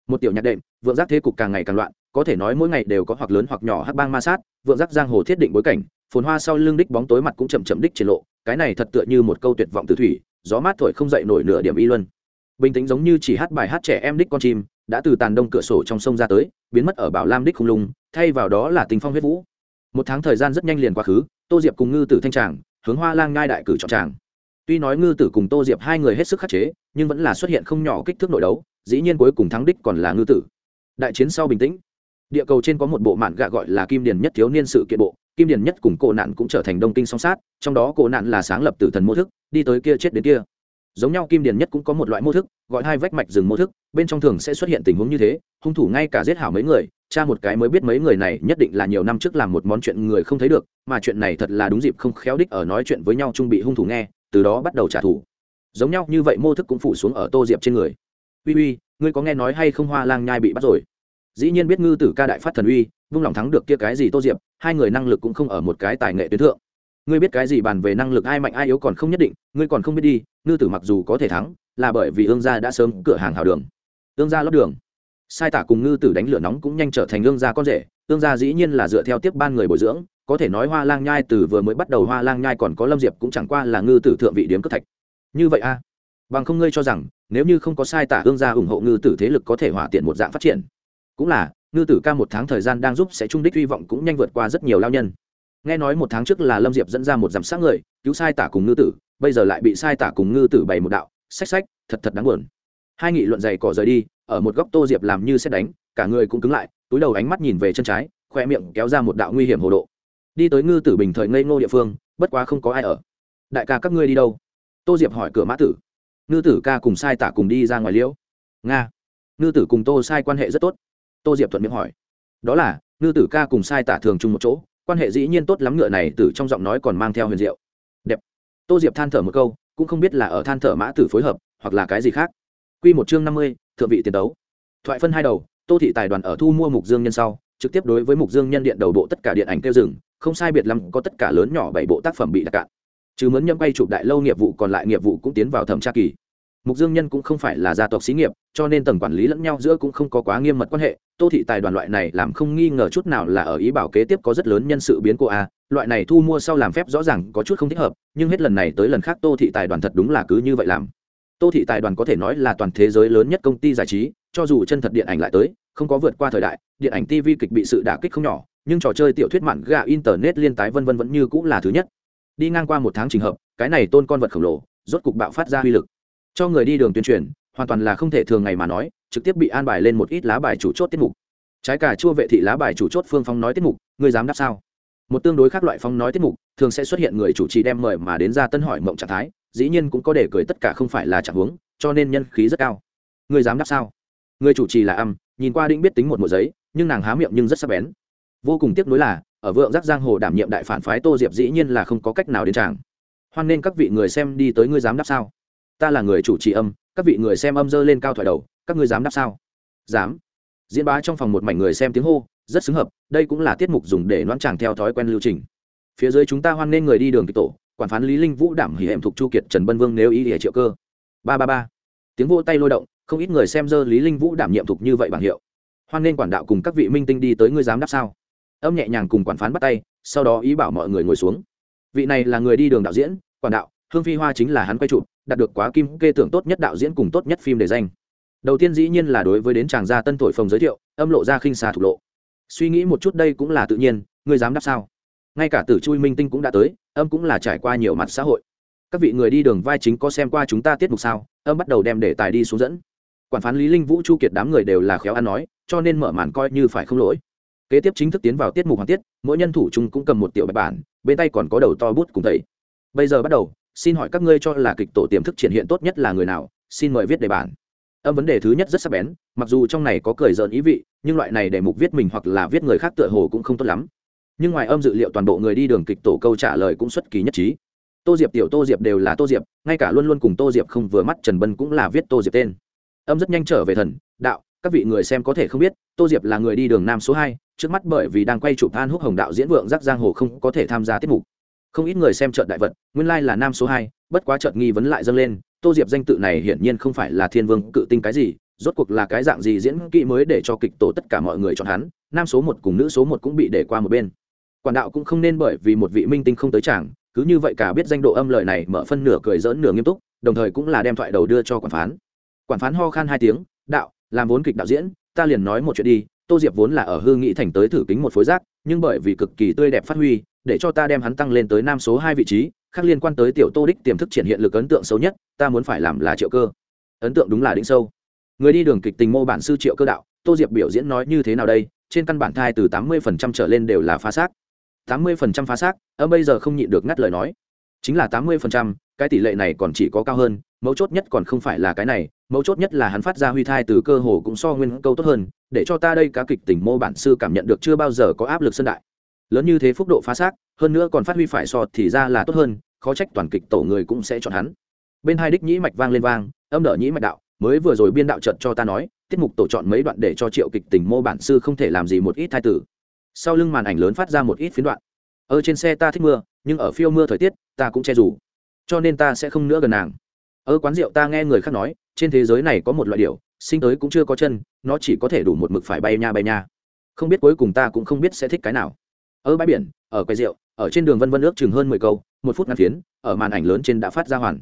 Speaker 1: Một tiểu nhạc đệm, vượng giác thế cục càng ngày càng loạn, có thể nói mỗi ngày đều có hoặc lớn hoặc nhỏ hắc bang ma sát, vượng giác giang hồ thiết định bối cảnh, phồn hoa sau lưng đích bóng tối mặt cũng chậm chậm đích triển lộ, cái này thật tựa như một câu tuyệt vọng từ thủy, gió mát thổi không dậy nổi nửa điểm y luân. Bình tĩnh giống như chỉ hát bài hát trẻ em đích con chim đã từ tàn đông cửa sổ trong sông ra tới, biến mất ở bảo lam đích không lung, thay vào đó là tình phong huyết vũ. Một tháng thời gian rất nhanh liền quá khứ, tô diệp cùng ngư tử thanh tràng, hướng hoa lang ngai đại cử chọn tràng. Tuy nói ngư tử cùng tô diệp hai người hết sức khắc chế, nhưng vẫn là xuất hiện không nhỏ kích thước nội đấu, dĩ nhiên cuối cùng thắng đích còn là ngư tử. Đại chiến sau bình tĩnh, địa cầu trên có một bộ mạn gạ gọi là kim điển nhất thiếu niên sự kiện bộ, kim điển nhất cùng cổ nạn cũng trở thành đông kinh song sát, trong đó cổ nạn là sáng lập tử thần mô thức, đi tới kia chết đến kia giống nhau kim điển nhất cũng có một loại mô thức, gọi hai vách mạch rừng mô thức, bên trong thường sẽ xuất hiện tình huống như thế, hung thủ ngay cả giết hảo mấy người, cha một cái mới biết mấy người này nhất định là nhiều năm trước làm một món chuyện người không thấy được, mà chuyện này thật là đúng dịp không khéo đích ở nói chuyện với nhau trung bị hung thủ nghe, từ đó bắt đầu trả thù. Giống nhau như vậy mô thức cũng phủ xuống ở tô diệp trên người. Uy uy, ngươi có nghe nói hay không hoa lang nhai bị bắt rồi? Dĩ nhiên biết ngư tử ca đại phát thần uy, vung lòng thắng được kia cái gì tô diệp, hai người năng lực cũng không ở một cái tài nghệ tuyến thượng ngươi biết cái gì bàn về năng lực ai mạnh ai yếu còn không nhất định, ngươi còn không biết đi, ngư tử mặc dù có thể thắng, là bởi vì ương gia đã sớm cửa hàng hào đường. Ương gia lót đường. Sai tả cùng ngư tử đánh lửa nóng cũng nhanh trở thành ương gia con rể, ương gia dĩ nhiên là dựa theo tiếp ban người bồi dưỡng, có thể nói hoa lang nhai từ vừa mới bắt đầu hoa lang nhai còn có lâm diệp cũng chẳng qua là ngư tử thượng vị điếm cất thạch. Như vậy a? Bằng không ngươi cho rằng, nếu như không có sai tả ương gia ủng hộ ngư tử thế lực có thể hỏa tiện một dạng phát triển. Cũng là, ngư tử ca một tháng thời gian đang giúp sẽ trung đích hy vọng cũng nhanh vượt qua rất nhiều lao nhân nghe nói một tháng trước là lâm diệp dẫn ra một dặm xác người, cứu sai tả cùng ngư tử, bây giờ lại bị sai tả cùng ngư tử bày một đạo. Sách sách thật thật đáng buồn. Hai nghị luận dày cỏ rời đi, ở một góc tô diệp làm như xét đánh, cả người cũng cứng lại, túi đầu ánh mắt nhìn về chân trái, khoe miệng kéo ra một đạo nguy hiểm hồ độ. Đi tới ngư tử bình thời ngây ngô địa phương, bất quá không có ai ở. Đại ca các ngươi đi đâu? Tô diệp hỏi cửa mã tử. Ngư tử ca cùng sai tả cùng đi ra ngoài liễu. Nga. Ngư tử cùng tô sai quan hệ rất tốt. Tô diệp thuận miệng hỏi. Đó là, ngư tử ca cùng sai tả thường chung một chỗ quan hệ dĩ nhiên tốt lắm ngựa này từ trong giọng nói còn mang theo huyền diệu. Đẹp. Tô diệp than thở một câu, cũng không biết là ở than thở mã tử phối hợp, hoặc là cái gì khác. Q một chương năm mươi, thượng vị tiền đấu. Thoại phân hai đầu, tô thị tài đoàn ở thu mua mục dương nhân sau, trực tiếp đối với mục dương nhân điện đầu bộ tất cả điện ảnh tiêu rừng không sai biệt lắm có tất cả lớn nhỏ bảy bộ tác phẩm bị đặt cạn. Chứ mướn nhâm quay chụp đại lâu nghiệp vụ còn lại nghiệp vụ cũng tiến vào thẩm tra kỳ mục dương nhân cũng không phải là gia tộc xí nghiệp, cho nên tầng quản lý lẫn nhau giữa cũng không có quá nghiêm mật quan hệ. Tô thị tài đoàn loại này làm không nghi ngờ chút nào là ở ý bảo kế tiếp có rất lớn nhân sự biến cô a, loại này thu mua sau làm phép rõ ràng có chút không thích hợp, nhưng hết lần này tới lần khác tô thị tài đoàn thật đúng là cứ như vậy làm. Tô thị tài đoàn có thể nói là toàn thế giới lớn nhất công ty giải trí, cho dù chân thật điện ảnh lại tới, không có vượt qua thời đại, điện ảnh tv kịch bị sự đả kích không nhỏ, nhưng trò chơi tiểu thuyết mạn gà internet liên tái vân vân vẫn như cũng là thứ nhất. Đi ngang qua một tháng trình hợp, cái này tôn con vật khổng lồ, rốt cục bạo phát ra uy lực cho người đi đường tuyên truyền, hoàn toàn là không thể thường ngày mà nói, trực tiếp bị an bài lên một ít lá bài chủ chốt tiết mục. Trái cà chua vệ thị lá bài chủ chốt phương phong nói tiết mục, ngươi dám đáp sao? Một tương đối khác loại phong nói tiết mục, thường sẽ xuất hiện người chủ trì đem mời mà đến ra tân hỏi mộng trạng thái, dĩ nhiên cũng có để cười tất cả không phải là trạng huống, cho nên nhân khí rất cao. Người dám đáp sao? Người chủ trì là âm, nhìn qua định biết tính một một giấy, nhưng nàng há miệng nhưng rất sắc bén. Vô cùng tiếc nuối là, ở vượng giác giang hồ đảm nhiệm đại phản phái tô diệp dĩ nhiên là không có cách nào đến tràng hoan nên các vị người xem đi tới ngươi dám đáp sao? Ta là người chủ trì âm, các vị người xem âm dơ lên cao thoại đầu, các ngươi dám đáp sao? Dám. Diễn bá trong phòng một mảnh người xem tiếng hô, rất xứng hợp, đây cũng là tiết mục dùng để đoán chàng theo thói quen lưu trình. Phía dưới chúng ta hoan nên người đi đường kịch tổ, quản phán lý linh vũ, đảm hỉ hệm thuộc chu kiệt, trần bân vương nếu ý địa triệu cơ. Ba ba ba. Tiếng vô tay lôi động, không ít người xem dơ lý linh vũ, đảm nhiệm thuộc như vậy bảng hiệu. Hoan nên quản đạo cùng các vị minh tinh đi tới ngươi dám đáp sao? Âm nhẹ nhàng cùng quản phán bắt tay, sau đó ý bảo mọi người ngồi xuống. Vị này là người đi đường đạo diễn, quản đạo hương phi hoa chính là hắn quay chụp, đạt được quá kim kê tưởng tốt nhất đạo diễn cùng tốt nhất phim để danh. Đầu tiên dĩ nhiên là đối với đến chàng gia tân thổi phồng giới thiệu, âm lộ ra khinh xà thục lộ. Suy nghĩ một chút đây cũng là tự nhiên ngươi dám đáp sao? Ngay cả tử chui minh tinh cũng đã tới, âm cũng là trải qua nhiều mặt xã hội. Các vị người đi đường vai chính có xem qua chúng ta tiết mục sao? Âm bắt đầu đem đề tài đi xuống dẫn. Quản phán lý linh vũ, chu kiệt đám người đều là khéo ăn nói, cho nên mở màn coi như phải không lỗi. Kế tiếp chính thức tiến vào tiết mục hoàn tiết, mỗi nhân thủ chung cũng cầm một tiểu bài bản, bên tay còn có đầu to bút cùng thầy. Bây giờ bắt đầu xin hỏi các ngươi cho là kịch tổ tiềm thức triển hiện tốt nhất là người nào? Xin mời viết đề bản. Âm vấn đề thứ nhất rất sắc bén, mặc dù trong này có cười dợn ý vị, nhưng loại này để mục viết mình hoặc là viết người khác tựa hồ cũng không tốt lắm. Nhưng ngoài âm dự liệu toàn bộ người đi đường kịch tổ câu trả lời cũng xuất kỳ nhất trí. Tô diệp tiểu tô diệp đều là tô diệp, ngay cả luôn luôn cùng tô diệp không vừa mắt trần bân cũng là viết tô diệp tên. Âm rất nhanh trở về thần, đạo, các vị người xem có thể không biết, tô diệp là người đi đường nam số hai, trước mắt bởi vì đang quay chụp an húc hồng đạo diễn vượng giác giang hồ không có thể tham gia tiết mục không ít người xem trận đại vật, nguyên lai là nam số hai, bất quá trận nghi vấn lại dâng lên, tô diệp danh tự này hiển nhiên không phải là thiên vương cự tinh cái gì, rốt cuộc là cái dạng gì diễn kỹ mới để cho kịch tổ tất cả mọi người chọn hắn, nam số một cùng nữ số một cũng bị để qua một bên. Quản đạo cũng không nên bởi vì một vị minh tinh không tới chàng, cứ như vậy cả biết danh độ âm lời này mở phân nửa cười dỡn nửa nghiêm túc, đồng thời cũng là đem thoại đầu đưa cho quản phán. Quản phán ho khan hai tiếng, đạo, làm vốn kịch đạo diễn, ta liền nói một chuyện đi tô diệp vốn là ở Hư nghị thành tới thử kính một phối giác nhưng bởi vì cực kỳ tươi đẹp phát huy, để cho ta đem hắn tăng lên tới nam số hai vị trí, khác liên quan tới tiểu tô đích tiềm thức triển hiện lực ấn tượng xấu nhất, ta muốn phải làm là triệu cơ. Ấn tượng đúng là đỉnh sâu. Người đi đường kịch tình mô bản sư triệu cơ đạo, tô diệp biểu diễn nói như thế nào đây, trên căn bản thai từ tám mươi phần trăm trở lên đều là phá xác. tám mươi phần trăm phá xác âm bây giờ không nhịn được ngắt lời nói. Chính là tám mươi phần trăm, cái tỷ lệ này còn chỉ có cao hơn, mấu chốt nhất còn không phải là cái này, mấu chốt nhất là hắn phát ra huy thai từ cơ hồ cũng so nguyên câu tốt hơn để cho ta đây cá kịch tình mô bản sư cảm nhận được chưa bao giờ có áp lực sân đại. Lớn như thế phúc độ phá xác, hơn nữa còn phát huy phải so thì ra là tốt hơn, khó trách toàn kịch tổ người cũng sẽ chọn hắn. Bên hai đích nhĩ mạch vang lên vang, âm đỡ nhĩ mạch đạo, mới vừa rồi biên đạo trận cho ta nói, tiết mục tổ chọn mấy đoạn để cho triệu kịch tình mô bản sư không thể làm gì một ít thai tử. Sau lưng màn ảnh lớn phát ra một ít phiến đoạn. Ở trên xe ta thích mưa, nhưng ở phiêu mưa thời tiết, ta cũng che rủ cho nên ta sẽ không nữa gần nàng ở quán rượu ta nghe người khác nói, trên thế giới này có một loại điệu sinh tới cũng chưa có chân, nó chỉ có thể đủ một mực phải bay nha bay nha. Không biết cuối cùng ta cũng không biết sẽ thích cái nào. Ở bãi biển, ở quầy rượu, ở trên đường vân vân ước chừng hơn mười câu, một phút ngắn phiến, ở màn ảnh lớn trên đã phát ra hoàn.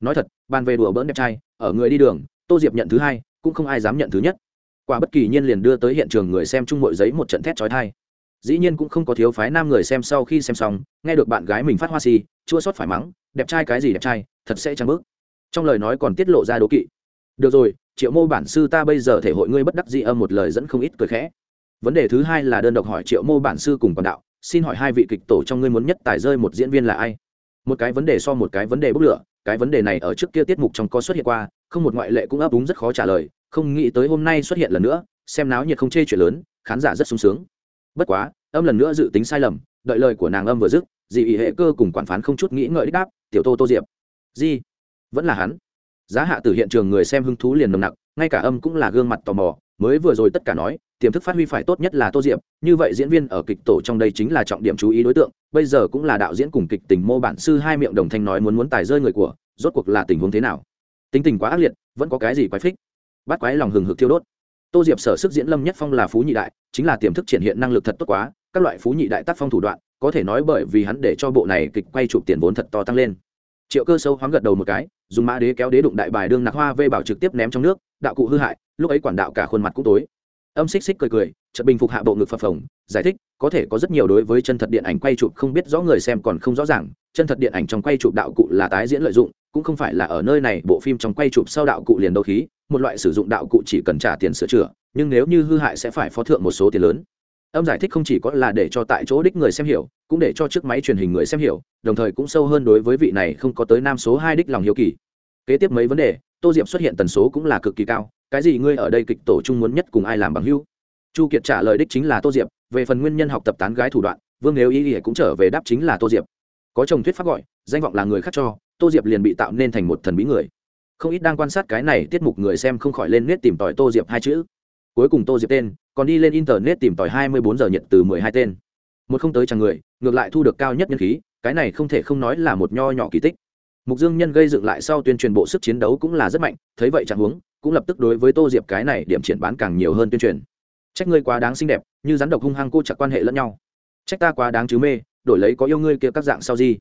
Speaker 1: Nói thật, bàn về đùa bỡn đẹp trai, ở người đi đường, tô diệp nhận thứ hai, cũng không ai dám nhận thứ nhất. Quả bất kỳ nhiên liền đưa tới hiện trường người xem chung mọi giấy một trận thét trói thai dĩ nhiên cũng không có thiếu phái nam người xem sau khi xem xong, nghe được bạn gái mình phát hoa si, chua sót phải mắng, đẹp trai cái gì đẹp trai, thật sẽ trăng bước trong lời nói còn tiết lộ ra đố kỵ. Được rồi, triệu mô bản sư ta bây giờ thể hội ngươi bất đắc dị âm một lời dẫn không ít cười khẽ. Vấn đề thứ hai là đơn độc hỏi triệu mô bản sư cùng còn đạo, xin hỏi hai vị kịch tổ trong ngươi muốn nhất tài rơi một diễn viên là ai? Một cái vấn đề so một cái vấn đề bốc lửa, cái vấn đề này ở trước kia tiết mục trong có xuất hiện qua, không một ngoại lệ cũng ấp úng rất khó trả lời, không nghĩ tới hôm nay xuất hiện lần nữa, xem náo nhiệt không chê chuyện lớn, khán giả rất sung sướng. Bất quá, âm lần nữa dự tính sai lầm, đợi lời của nàng âm vừa dứt dị ý hệ cơ cùng quản phán không chút nghĩ ngợi đích đáp, tiểu tô tô diệp. Di vẫn là hắn. Giá hạ từ hiện trường người xem hứng thú liền nồng nặc, ngay cả âm cũng là gương mặt tò mò, mới vừa rồi tất cả nói, tiềm thức phát huy phải tốt nhất là tô diệp, như vậy diễn viên ở kịch tổ trong đây chính là trọng điểm chú ý đối tượng, bây giờ cũng là đạo diễn cùng kịch tình mô bản sư hai miệng đồng thanh nói muốn muốn tài rơi người của, rốt cuộc là tình huống thế nào? Tính tình quá ác liệt, vẫn có cái gì quái phích? Bắt quái lòng hừng hực thiêu đốt. Tô diệp sở sức diễn lâm nhất phong là phú nhị đại, chính là tiềm thức triển hiện năng lực thật tốt quá, các loại phú nhị đại tác phong thủ đoạn, có thể nói bởi vì hắn để cho bộ này kịch quay chụp tiền vốn thật to tăng lên triệu cơ sâu hoáng gật đầu một cái, dùng mã đế kéo đế đụng đại bài đương nạc hoa vê bảo trực tiếp ném trong nước, đạo cụ hư hại, lúc ấy quản đạo cả khuôn mặt cũng tối. Âm xích xích cười cười, chợt bình phục hạ bộ ngực phập phồng, giải thích, có thể có rất nhiều đối với chân thật điện ảnh quay chụp không biết rõ người xem còn không rõ ràng, chân thật điện ảnh trong quay chụp đạo cụ là tái diễn lợi dụng, cũng không phải là ở nơi này, bộ phim trong quay chụp sau đạo cụ liền đấu khí, một loại sử dụng đạo cụ chỉ cần trả tiền sửa chữa, nhưng nếu như hư hại sẽ phải phó thượng một số tiền lớn âm giải thích không chỉ có là để cho tại chỗ đích người xem hiểu, cũng để cho chiếc máy truyền hình người xem hiểu, đồng thời cũng sâu hơn đối với vị này không có tới nam số hai đích lòng hiếu kỳ. Kế tiếp mấy vấn đề, tô diệp xuất hiện tần số cũng là cực kỳ cao, cái gì ngươi ở đây kịch tổ chung muốn nhất cùng ai làm bằng hữu? Chu kiệt trả lời đích chính là tô diệp, về phần nguyên nhân học tập tán gái thủ đoạn, vương nếu ý ỉa cũng trở về đáp chính là tô diệp. Có chồng thuyết pháp gọi, danh vọng là người khác cho, tô diệp liền bị tạo nên thành một thần bí người. Không ít đang quan sát cái này tiết mục người xem không khỏi lên nét tìm tòi tô diệp hai chữ. Cuối cùng tô diệp tên còn đi lên internet tìm tòi hai mươi bốn giờ nhiệt từ mười hai tên. Một không tới chẳng người, ngược lại thu được cao nhất nhân khí, cái này không thể không nói là một nho nhỏ kỳ tích. Mục dương nhân gây dựng lại sau tuyên truyền bộ sức chiến đấu cũng là rất mạnh, thấy vậy chẳng huống, cũng lập tức đối với tô diệp cái này điểm triển bán càng nhiều hơn tuyên truyền. Trách ngươi quá đáng xinh đẹp, như rắn độc hung hăng cô chặt quan hệ lẫn nhau. Trách ta quá đáng chứ mê, đổi lấy có yêu ngươi kia các dạng sau gì.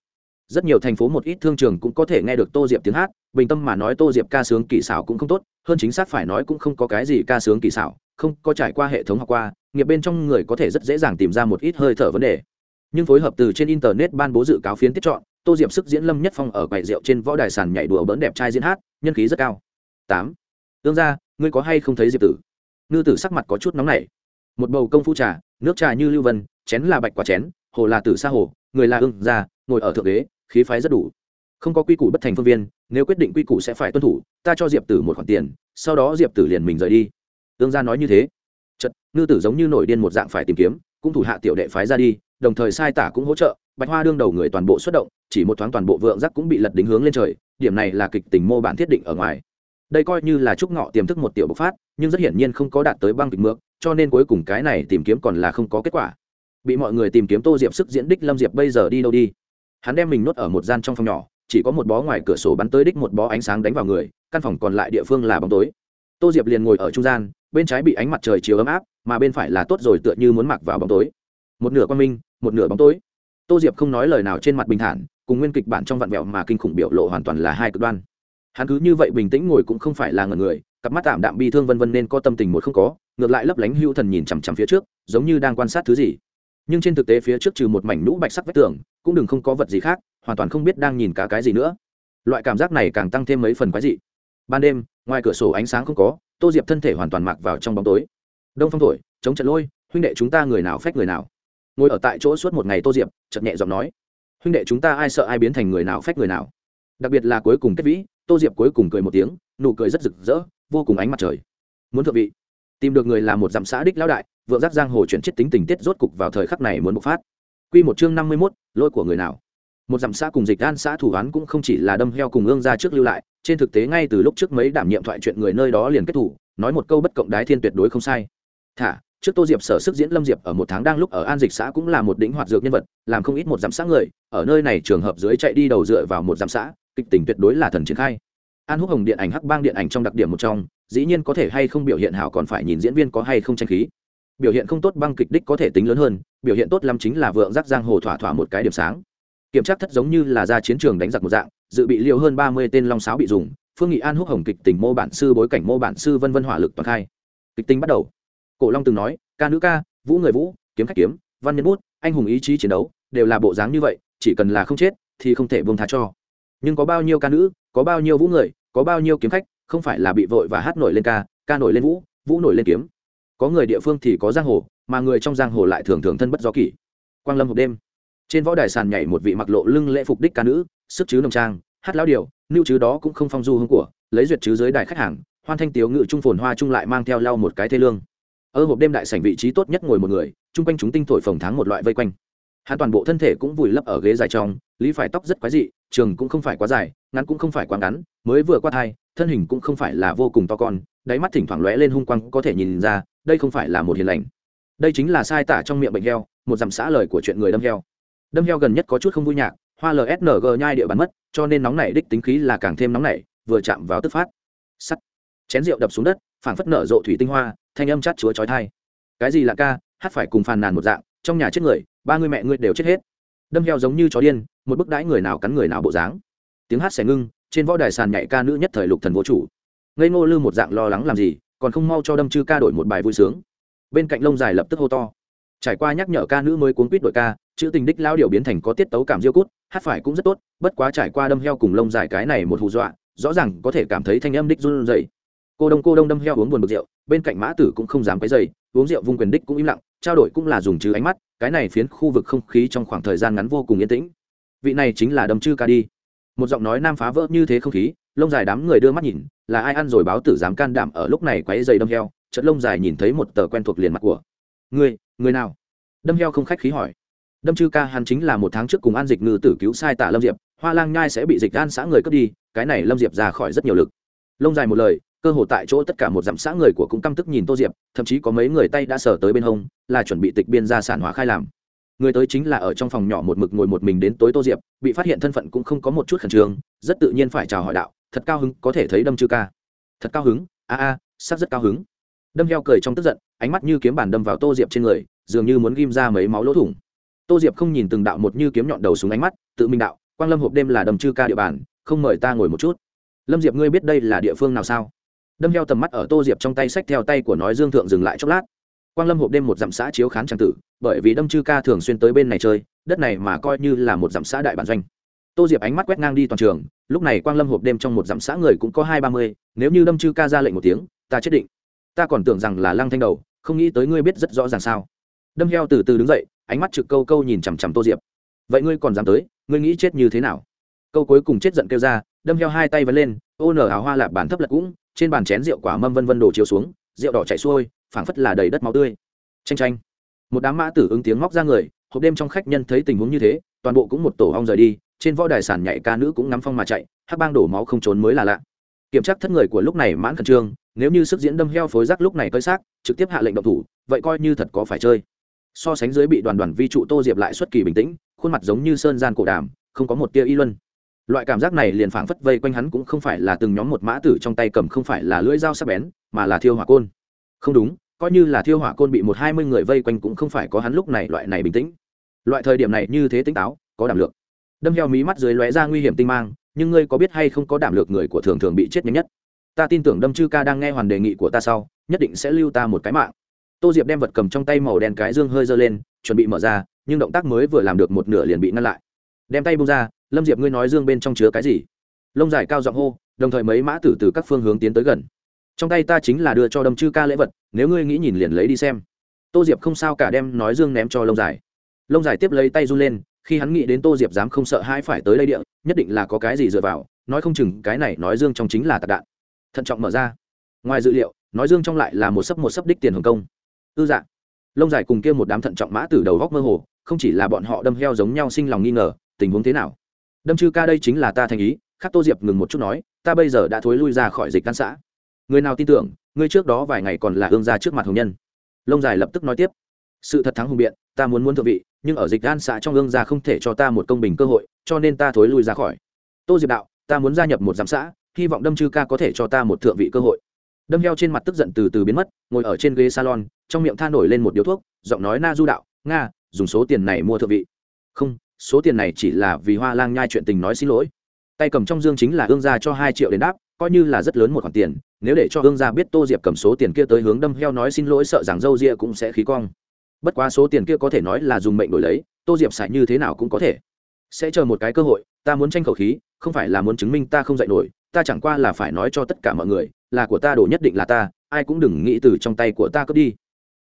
Speaker 1: Rất nhiều thành phố một ít thương trường cũng có thể nghe được tô diệp tiếng hát, bình tâm mà nói tô diệp ca sướng kỳ xảo cũng không tốt, hơn chính xác phải nói cũng không có cái gì ca sướng kỳ xảo không có trải qua hệ thống học qua, nghiệp bên trong người có thể rất dễ dàng tìm ra một ít hơi thở vấn đề. Nhưng phối hợp từ trên internet ban bố dự cáo phiến tiết chọn, tô diệp sức diễn lâm nhất phong ở quầy rượu trên võ đài sàn nhảy đùa bỡn đẹp trai diễn hát, nhân khí rất cao. Tám. Tương ra ngươi có hay không thấy diệp tử? Ngư tử sắc mặt có chút nóng nảy. Một bầu công phu trà, nước trà như lưu vân, chén là bạch quả chén, hồ là tử sa hồ, người là ương ra ngồi ở thượng đế khí phái rất đủ. Không có quy củ bất thành phương viên, nếu quyết định quy củ sẽ phải tuân thủ, ta cho diệp tử một khoản tiền, sau đó diệp tử liền mình rời đi ương gia nói như thế. Chật ngư tử giống như nổi điên một dạng phải tìm kiếm, cũng thủ hạ tiểu đệ phái ra đi, đồng thời sai tả cũng hỗ trợ, bạch hoa đương đầu người toàn bộ xuất động, chỉ một thoáng toàn bộ vượng giác cũng bị lật đính hướng lên trời, điểm này là kịch tình mô bản thiết định ở ngoài. Đây coi như là trúc ngọ tiềm thức một tiểu bộc phát, nhưng rất hiển nhiên không có đạt tới băng kịch mượn cho nên cuối cùng cái này tìm kiếm còn là không có kết quả. Bị mọi người tìm kiếm tô diệp sức diễn đích lâm diệp bây giờ đi đâu đi? Hắn đem mình nuốt ở một gian trong phòng nhỏ, chỉ có một bó ngoài cửa sổ bắn tới đích một bó ánh sáng đánh vào người, căn phòng còn lại địa phương là bóng tối tô diệp liền ngồi ở trung gian, bên trái bị ánh mặt trời chiếu ấm áp, mà bên phải là tốt rồi tựa như muốn mặc vào bóng tối. Một nửa quan minh, một nửa bóng tối. Tô diệp không nói lời nào trên mặt bình thản, cùng nguyên kịch bản trong vạn vẹo mà kinh khủng biểu lộ hoàn toàn là hai cực đoan. Hắn cứ như vậy bình tĩnh ngồi cũng không phải là ngần người, cặp mắt tạm đạm bi thương vân vân nên có tâm tình một không có, ngược lại lấp lánh hưu thần nhìn chằm chằm phía trước, giống như đang quan sát thứ gì. Nhưng trên thực tế phía trước trừ một mảnh nhũ bạch sắc vách tường, cũng đừng không có vật gì khác, hoàn toàn không biết đang nhìn cá cái gì nữa. Loại cảm giác này càng tăng thêm mấy phần quái dị ban đêm, ngoài cửa sổ ánh sáng không có, tô diệp thân thể hoàn toàn mặc vào trong bóng tối. Đông phong thổi, chống trận lôi, huynh đệ chúng ta người nào phách người nào? Ngồi ở tại chỗ suốt một ngày tô diệp chật nhẹ giọng nói, huynh đệ chúng ta ai sợ ai biến thành người nào phách người nào? Đặc biệt là cuối cùng kết vĩ, tô diệp cuối cùng cười một tiếng, nụ cười rất rực rỡ, vô cùng ánh mặt trời. Muốn thượng vị. Tìm được người là một dặm xã đích lão đại, vượng giác giang hồ chuyển chết tính tình tiết rốt cục vào thời khắc này muốn bộc phát. Q một chương năm mươi mốt lôi của người nào? Một dặm xã cùng dịch an xã thủ án cũng không chỉ là đâm heo cùng ương ra trước lưu lại trên thực tế ngay từ lúc trước mấy đảm nhiệm thoại chuyện người nơi đó liền kết thủ, nói một câu bất cộng đái thiên tuyệt đối không sai. Thả, trước tô diệp sở sức diễn lâm diệp ở một tháng đang lúc ở an dịch xã cũng là một đỉnh hoạt dược nhân vật, làm không ít một giám xã người, ở nơi này trường hợp dưới chạy đi đầu dựa vào một giám xã, kịch tình tuyệt đối là thần triển khai. An húc hồng điện ảnh hắc bang điện ảnh trong đặc điểm một trong, dĩ nhiên có thể hay không biểu hiện hảo còn phải nhìn diễn viên có hay không tranh khí. Biểu hiện không tốt băng kịch đích có thể tính lớn hơn, biểu hiện tốt lắm chính là vượng giác giang hồ thỏa thỏa một cái điểm sáng kiểm tra thất giống như là ra chiến trường đánh giặc một dạng, dự bị liều hơn ba mươi tên long sáo bị dùng, phương nghị an húc hồng kịch tình mô bản sư bối cảnh mô bản sư vân vân hỏa lực toàn khai. Kịch tính bắt đầu. Cổ long từng nói, ca nữ ca, vũ người vũ, kiếm khách kiếm, văn nhân bút, anh hùng ý chí chiến đấu, đều là bộ dáng như vậy, chỉ cần là không chết thì không thể buông tha cho. Nhưng có bao nhiêu ca nữ, có bao nhiêu vũ người, có bao nhiêu kiếm khách, không phải là bị vội và hát nổi lên ca ca nổi lên vũ vũ nổi lên kiếm. Có người địa phương thì có giang hồ, mà người trong giang hồ lại thường thường thân bất do kỷ. Quang lâm hộp đêm trên võ đài sàn nhảy một vị mặc lộ lưng lễ phục đích ca nữ, sức chứ nồng trang, hát lão điều, nưu chứ đó cũng không phong du hương của, lấy duyệt chứ dưới đài khách hàng, hoan thanh tiếu ngự trung phồn hoa trung lại mang theo lau một cái thê lương. Ở hộp đêm đại sảnh vị trí tốt nhất ngồi một người, chung quanh chúng tinh thổi phồng tháng một loại vây quanh. Hắn toàn bộ thân thể cũng vùi lấp ở ghế dài trong, lý phải tóc rất quái dị, trường cũng không phải quá dài, ngắn cũng không phải quá ngắn, mới vừa qua thai, thân hình cũng không phải là vô cùng to con, đáy mắt thỉnh thoảng lóe lên hung quang có thể nhìn ra, đây không phải là một hiền lành. Đây chính là sai tả trong miệng bệnh heo, một dặm xã lời của chuyện người đâm heo đâm heo gần nhất có chút không vui nhạc, hoa lsng nhai địa bàn mất, cho nên nóng nảy đích tính khí là càng thêm nóng nảy, vừa chạm vào tức phát. Sắt. Chén rượu đập xuống đất, phảng phất nở rộ thủy tinh hoa, thanh âm chát chúa chói thai cái gì là ca, hát phải cùng phàn nàn một dạng, trong nhà chết người, ba người mẹ ngươi đều chết hết. Đâm heo giống như chó điên, một bức đãi người nào cắn người nào bộ dáng. Tiếng hát xẻ ngưng, trên võ đài sàn nhảy ca nữ nhất thời lục thần vô chủ. Ngây ngô lư một dạng lo lắng làm gì, còn không mau cho đâm chư ca đổi một bài vui sướng. Bên cạnh lông dài lập tức hô to trải qua nhắc nhở ca nữ mới cuốn quýt đội ca, chữ tình đích lao điều biến thành có tiết tấu cảm diêu cút, hát phải cũng rất tốt, bất quá trải qua đâm heo cùng lông dài cái này một hù dọa, rõ ràng có thể cảm thấy thanh âm đích run rẩy. Cô đông cô đông đâm heo uống buồn bực rượu, bên cạnh mã tử cũng không dám cái dày uống rượu vung quyền đích cũng im lặng, trao đổi cũng là dùng chứ ánh mắt, cái này phiến khu vực không khí trong khoảng thời gian ngắn vô cùng yên tĩnh. Vị này chính là đâm chư ca đi. Một giọng nói nam phá vỡ như thế không khí, lông dài đám người đưa mắt nhìn, là ai ăn rồi báo tử dám can đảm ở lúc này quấy dày đâm heo chất lông dài nhìn thấy một tờ quen thuộc liền mặt của người người nào? Đâm heo không khách khí hỏi. Đâm chư ca hắn chính là một tháng trước cùng an dịch ngư tử cứu sai tả lâm diệp, hoa lang nhai sẽ bị dịch gan xã người cướp đi, cái này lâm diệp ra khỏi rất nhiều lực. Lông dài một lời, cơ hồ tại chỗ tất cả một dặm xã người của cũng căm tức nhìn tô diệp, thậm chí có mấy người tay đã sờ tới bên hông, là chuẩn bị tịch biên ra sản hóa khai làm. Người tới chính là ở trong phòng nhỏ một mực ngồi một mình đến tối tô diệp, bị phát hiện thân phận cũng không có một chút khẩn trương, rất tự nhiên phải chào hỏi đạo, thật cao hứng, có thể thấy đâm chư ca. Thật cao hứng? A a sắc rất cao hứng. Đâm heo cười trong tức giận ánh mắt như kiếm bản đâm vào tô diệp trên người, dường như muốn ghim ra mấy máu lỗ thủng. Tô diệp không nhìn từng đạo một như kiếm nhọn đầu xuống ánh mắt, tự mình đạo, quang lâm hộp đêm là đâm chư ca địa bàn, không mời ta ngồi một chút. Lâm diệp, ngươi biết đây là địa phương nào sao? Đâm heo tầm mắt ở tô diệp trong tay sách theo tay của nói dương thượng dừng lại chốc lát. Quang lâm hộp đêm một dặm xã chiếu khán trang tử, bởi vì đâm chư ca thường xuyên tới bên này chơi, đất này mà coi như là một dặm xã đại bản doanh. Tô diệp ánh mắt quét ngang đi toàn trường, lúc này quang lâm hộp đêm trong một dặm xã người cũng có hai ba mươi, nếu như đâm chư ca ra lệnh một tiếng, ta chết định ta còn tưởng rằng là lăng thanh đầu, không nghĩ tới ngươi biết rất rõ ràng sao. Đâm heo từ từ đứng dậy, ánh mắt trực câu câu nhìn chằm chằm tô diệp. Vậy ngươi còn dám tới, ngươi nghĩ chết như thế nào? Câu cuối cùng chết giận kêu ra, đâm heo hai tay vẫn lên, ô nở hào hoa lạp bàn thấp lật cũng, trên bàn chén rượu quả mâm vân vân đổ chiếu xuống, rượu đỏ chảy xuôi, phảng phất là đầy đất máu tươi. Tranh tranh một đám mã tử ứng tiếng móc ra người, hộp đêm trong khách nhân thấy tình huống như thế, toàn bộ cũng một tổ hong rời đi, trên võ đài sản nhảy ca nữ cũng ngắm phong mà chạy, hắc bang đổ máu không trốn mới là lạ kiểm tra thất người của lúc này mãn khẩn trương, nếu như sức diễn đâm heo phối rác lúc này cơi xác, trực tiếp hạ lệnh động thủ, vậy coi như thật có phải chơi. So sánh dưới bị đoàn đoàn vi trụ tô diệp lại xuất kỳ bình tĩnh, khuôn mặt giống như sơn gian cổ đàm, không có một tia y luân. Loại cảm giác này liền phảng phất vây quanh hắn cũng không phải là từng nhóm một mã tử trong tay cầm không phải là lưỡi dao sắc bén, mà là thiêu hỏa côn. Không đúng, coi như là thiêu hỏa côn bị một hai mươi người vây quanh cũng không phải có hắn lúc này loại này bình tĩnh. Loại thời điểm này như thế tỉnh táo, có đảm lượng. Đâm heo mí mắt dưới lóe ra nguy hiểm tinh mang nhưng ngươi có biết hay không có đảm lược người của thường thường bị chết nhanh nhất? Ta tin tưởng đâm chư ca đang nghe hoàn đề nghị của ta sau, nhất định sẽ lưu ta một cái mạng. Tô diệp đem vật cầm trong tay màu đen cái dương hơi dơ lên, chuẩn bị mở ra, nhưng động tác mới vừa làm được một nửa liền bị ngăn lại. Đem tay bung ra, lâm diệp ngươi nói dương bên trong chứa cái gì? Lông dài cao giọng hô, đồng thời mấy mã tử từ các phương hướng tiến tới gần. Trong tay ta chính là đưa cho đâm chư ca lễ vật, nếu ngươi nghĩ nhìn liền lấy đi xem. Tô diệp không sao cả đem nói dương ném cho lông dài. Lông dài tiếp lấy tay run lên khi hắn nghĩ đến tô diệp dám không sợ hai phải tới đây địa, nhất định là có cái gì dựa vào, nói không chừng cái này nói dương trong chính là tạc đạn. Thận trọng mở ra. Ngoài dự liệu, nói dương trong lại là một sấp một sấp đích tiền hồng công. Ư dạ. Lông dài cùng kia một đám thận trọng mã từ đầu góc mơ hồ, không chỉ là bọn họ đâm heo giống nhau sinh lòng nghi ngờ, tình huống thế nào? Đâm chư ca đây chính là ta thành ý khắc tô diệp ngừng một chút nói, ta bây giờ đã thối lui ra khỏi dịch can xã. Người nào tin tưởng ngươi trước đó vài ngày còn là hương gia trước mặt hồng nhân. Lông dài lập tức nói tiếp, sự thật thắng hùng biện, ta muốn muốn thượng vị nhưng ở dịch gan xã trong ương gia không thể cho ta một công bình cơ hội, cho nên ta thối lui ra khỏi. Tô diệp đạo, ta muốn gia nhập một giám xã, hy vọng đâm chư ca có thể cho ta một thượng vị cơ hội. Đâm heo trên mặt tức giận từ từ biến mất, ngồi ở trên ghế salon, trong miệng tha nổi lên một điếu thuốc, giọng nói na du đạo, nga, dùng số tiền này mua thượng vị. Không, số tiền này chỉ là vì hoa lang nhai chuyện tình nói xin lỗi. Tay cầm trong dương chính là ương gia cho hai triệu đến đáp, coi như là rất lớn một khoản tiền, nếu để cho ương gia biết tô diệp cầm số tiền kia tới hướng đâm heo nói xin lỗi sợ rằng dâu ria cũng sẽ khí cong bất quá số tiền kia có thể nói là dùng mệnh đổi lấy, tô diệp xài như thế nào cũng có thể. Sẽ chờ một cái cơ hội, ta muốn tranh khẩu khí, không phải là muốn chứng minh ta không dạy nổi, ta chẳng qua là phải nói cho tất cả mọi người, là của ta đổ nhất định là ta, ai cũng đừng nghĩ từ trong tay của ta cướp đi.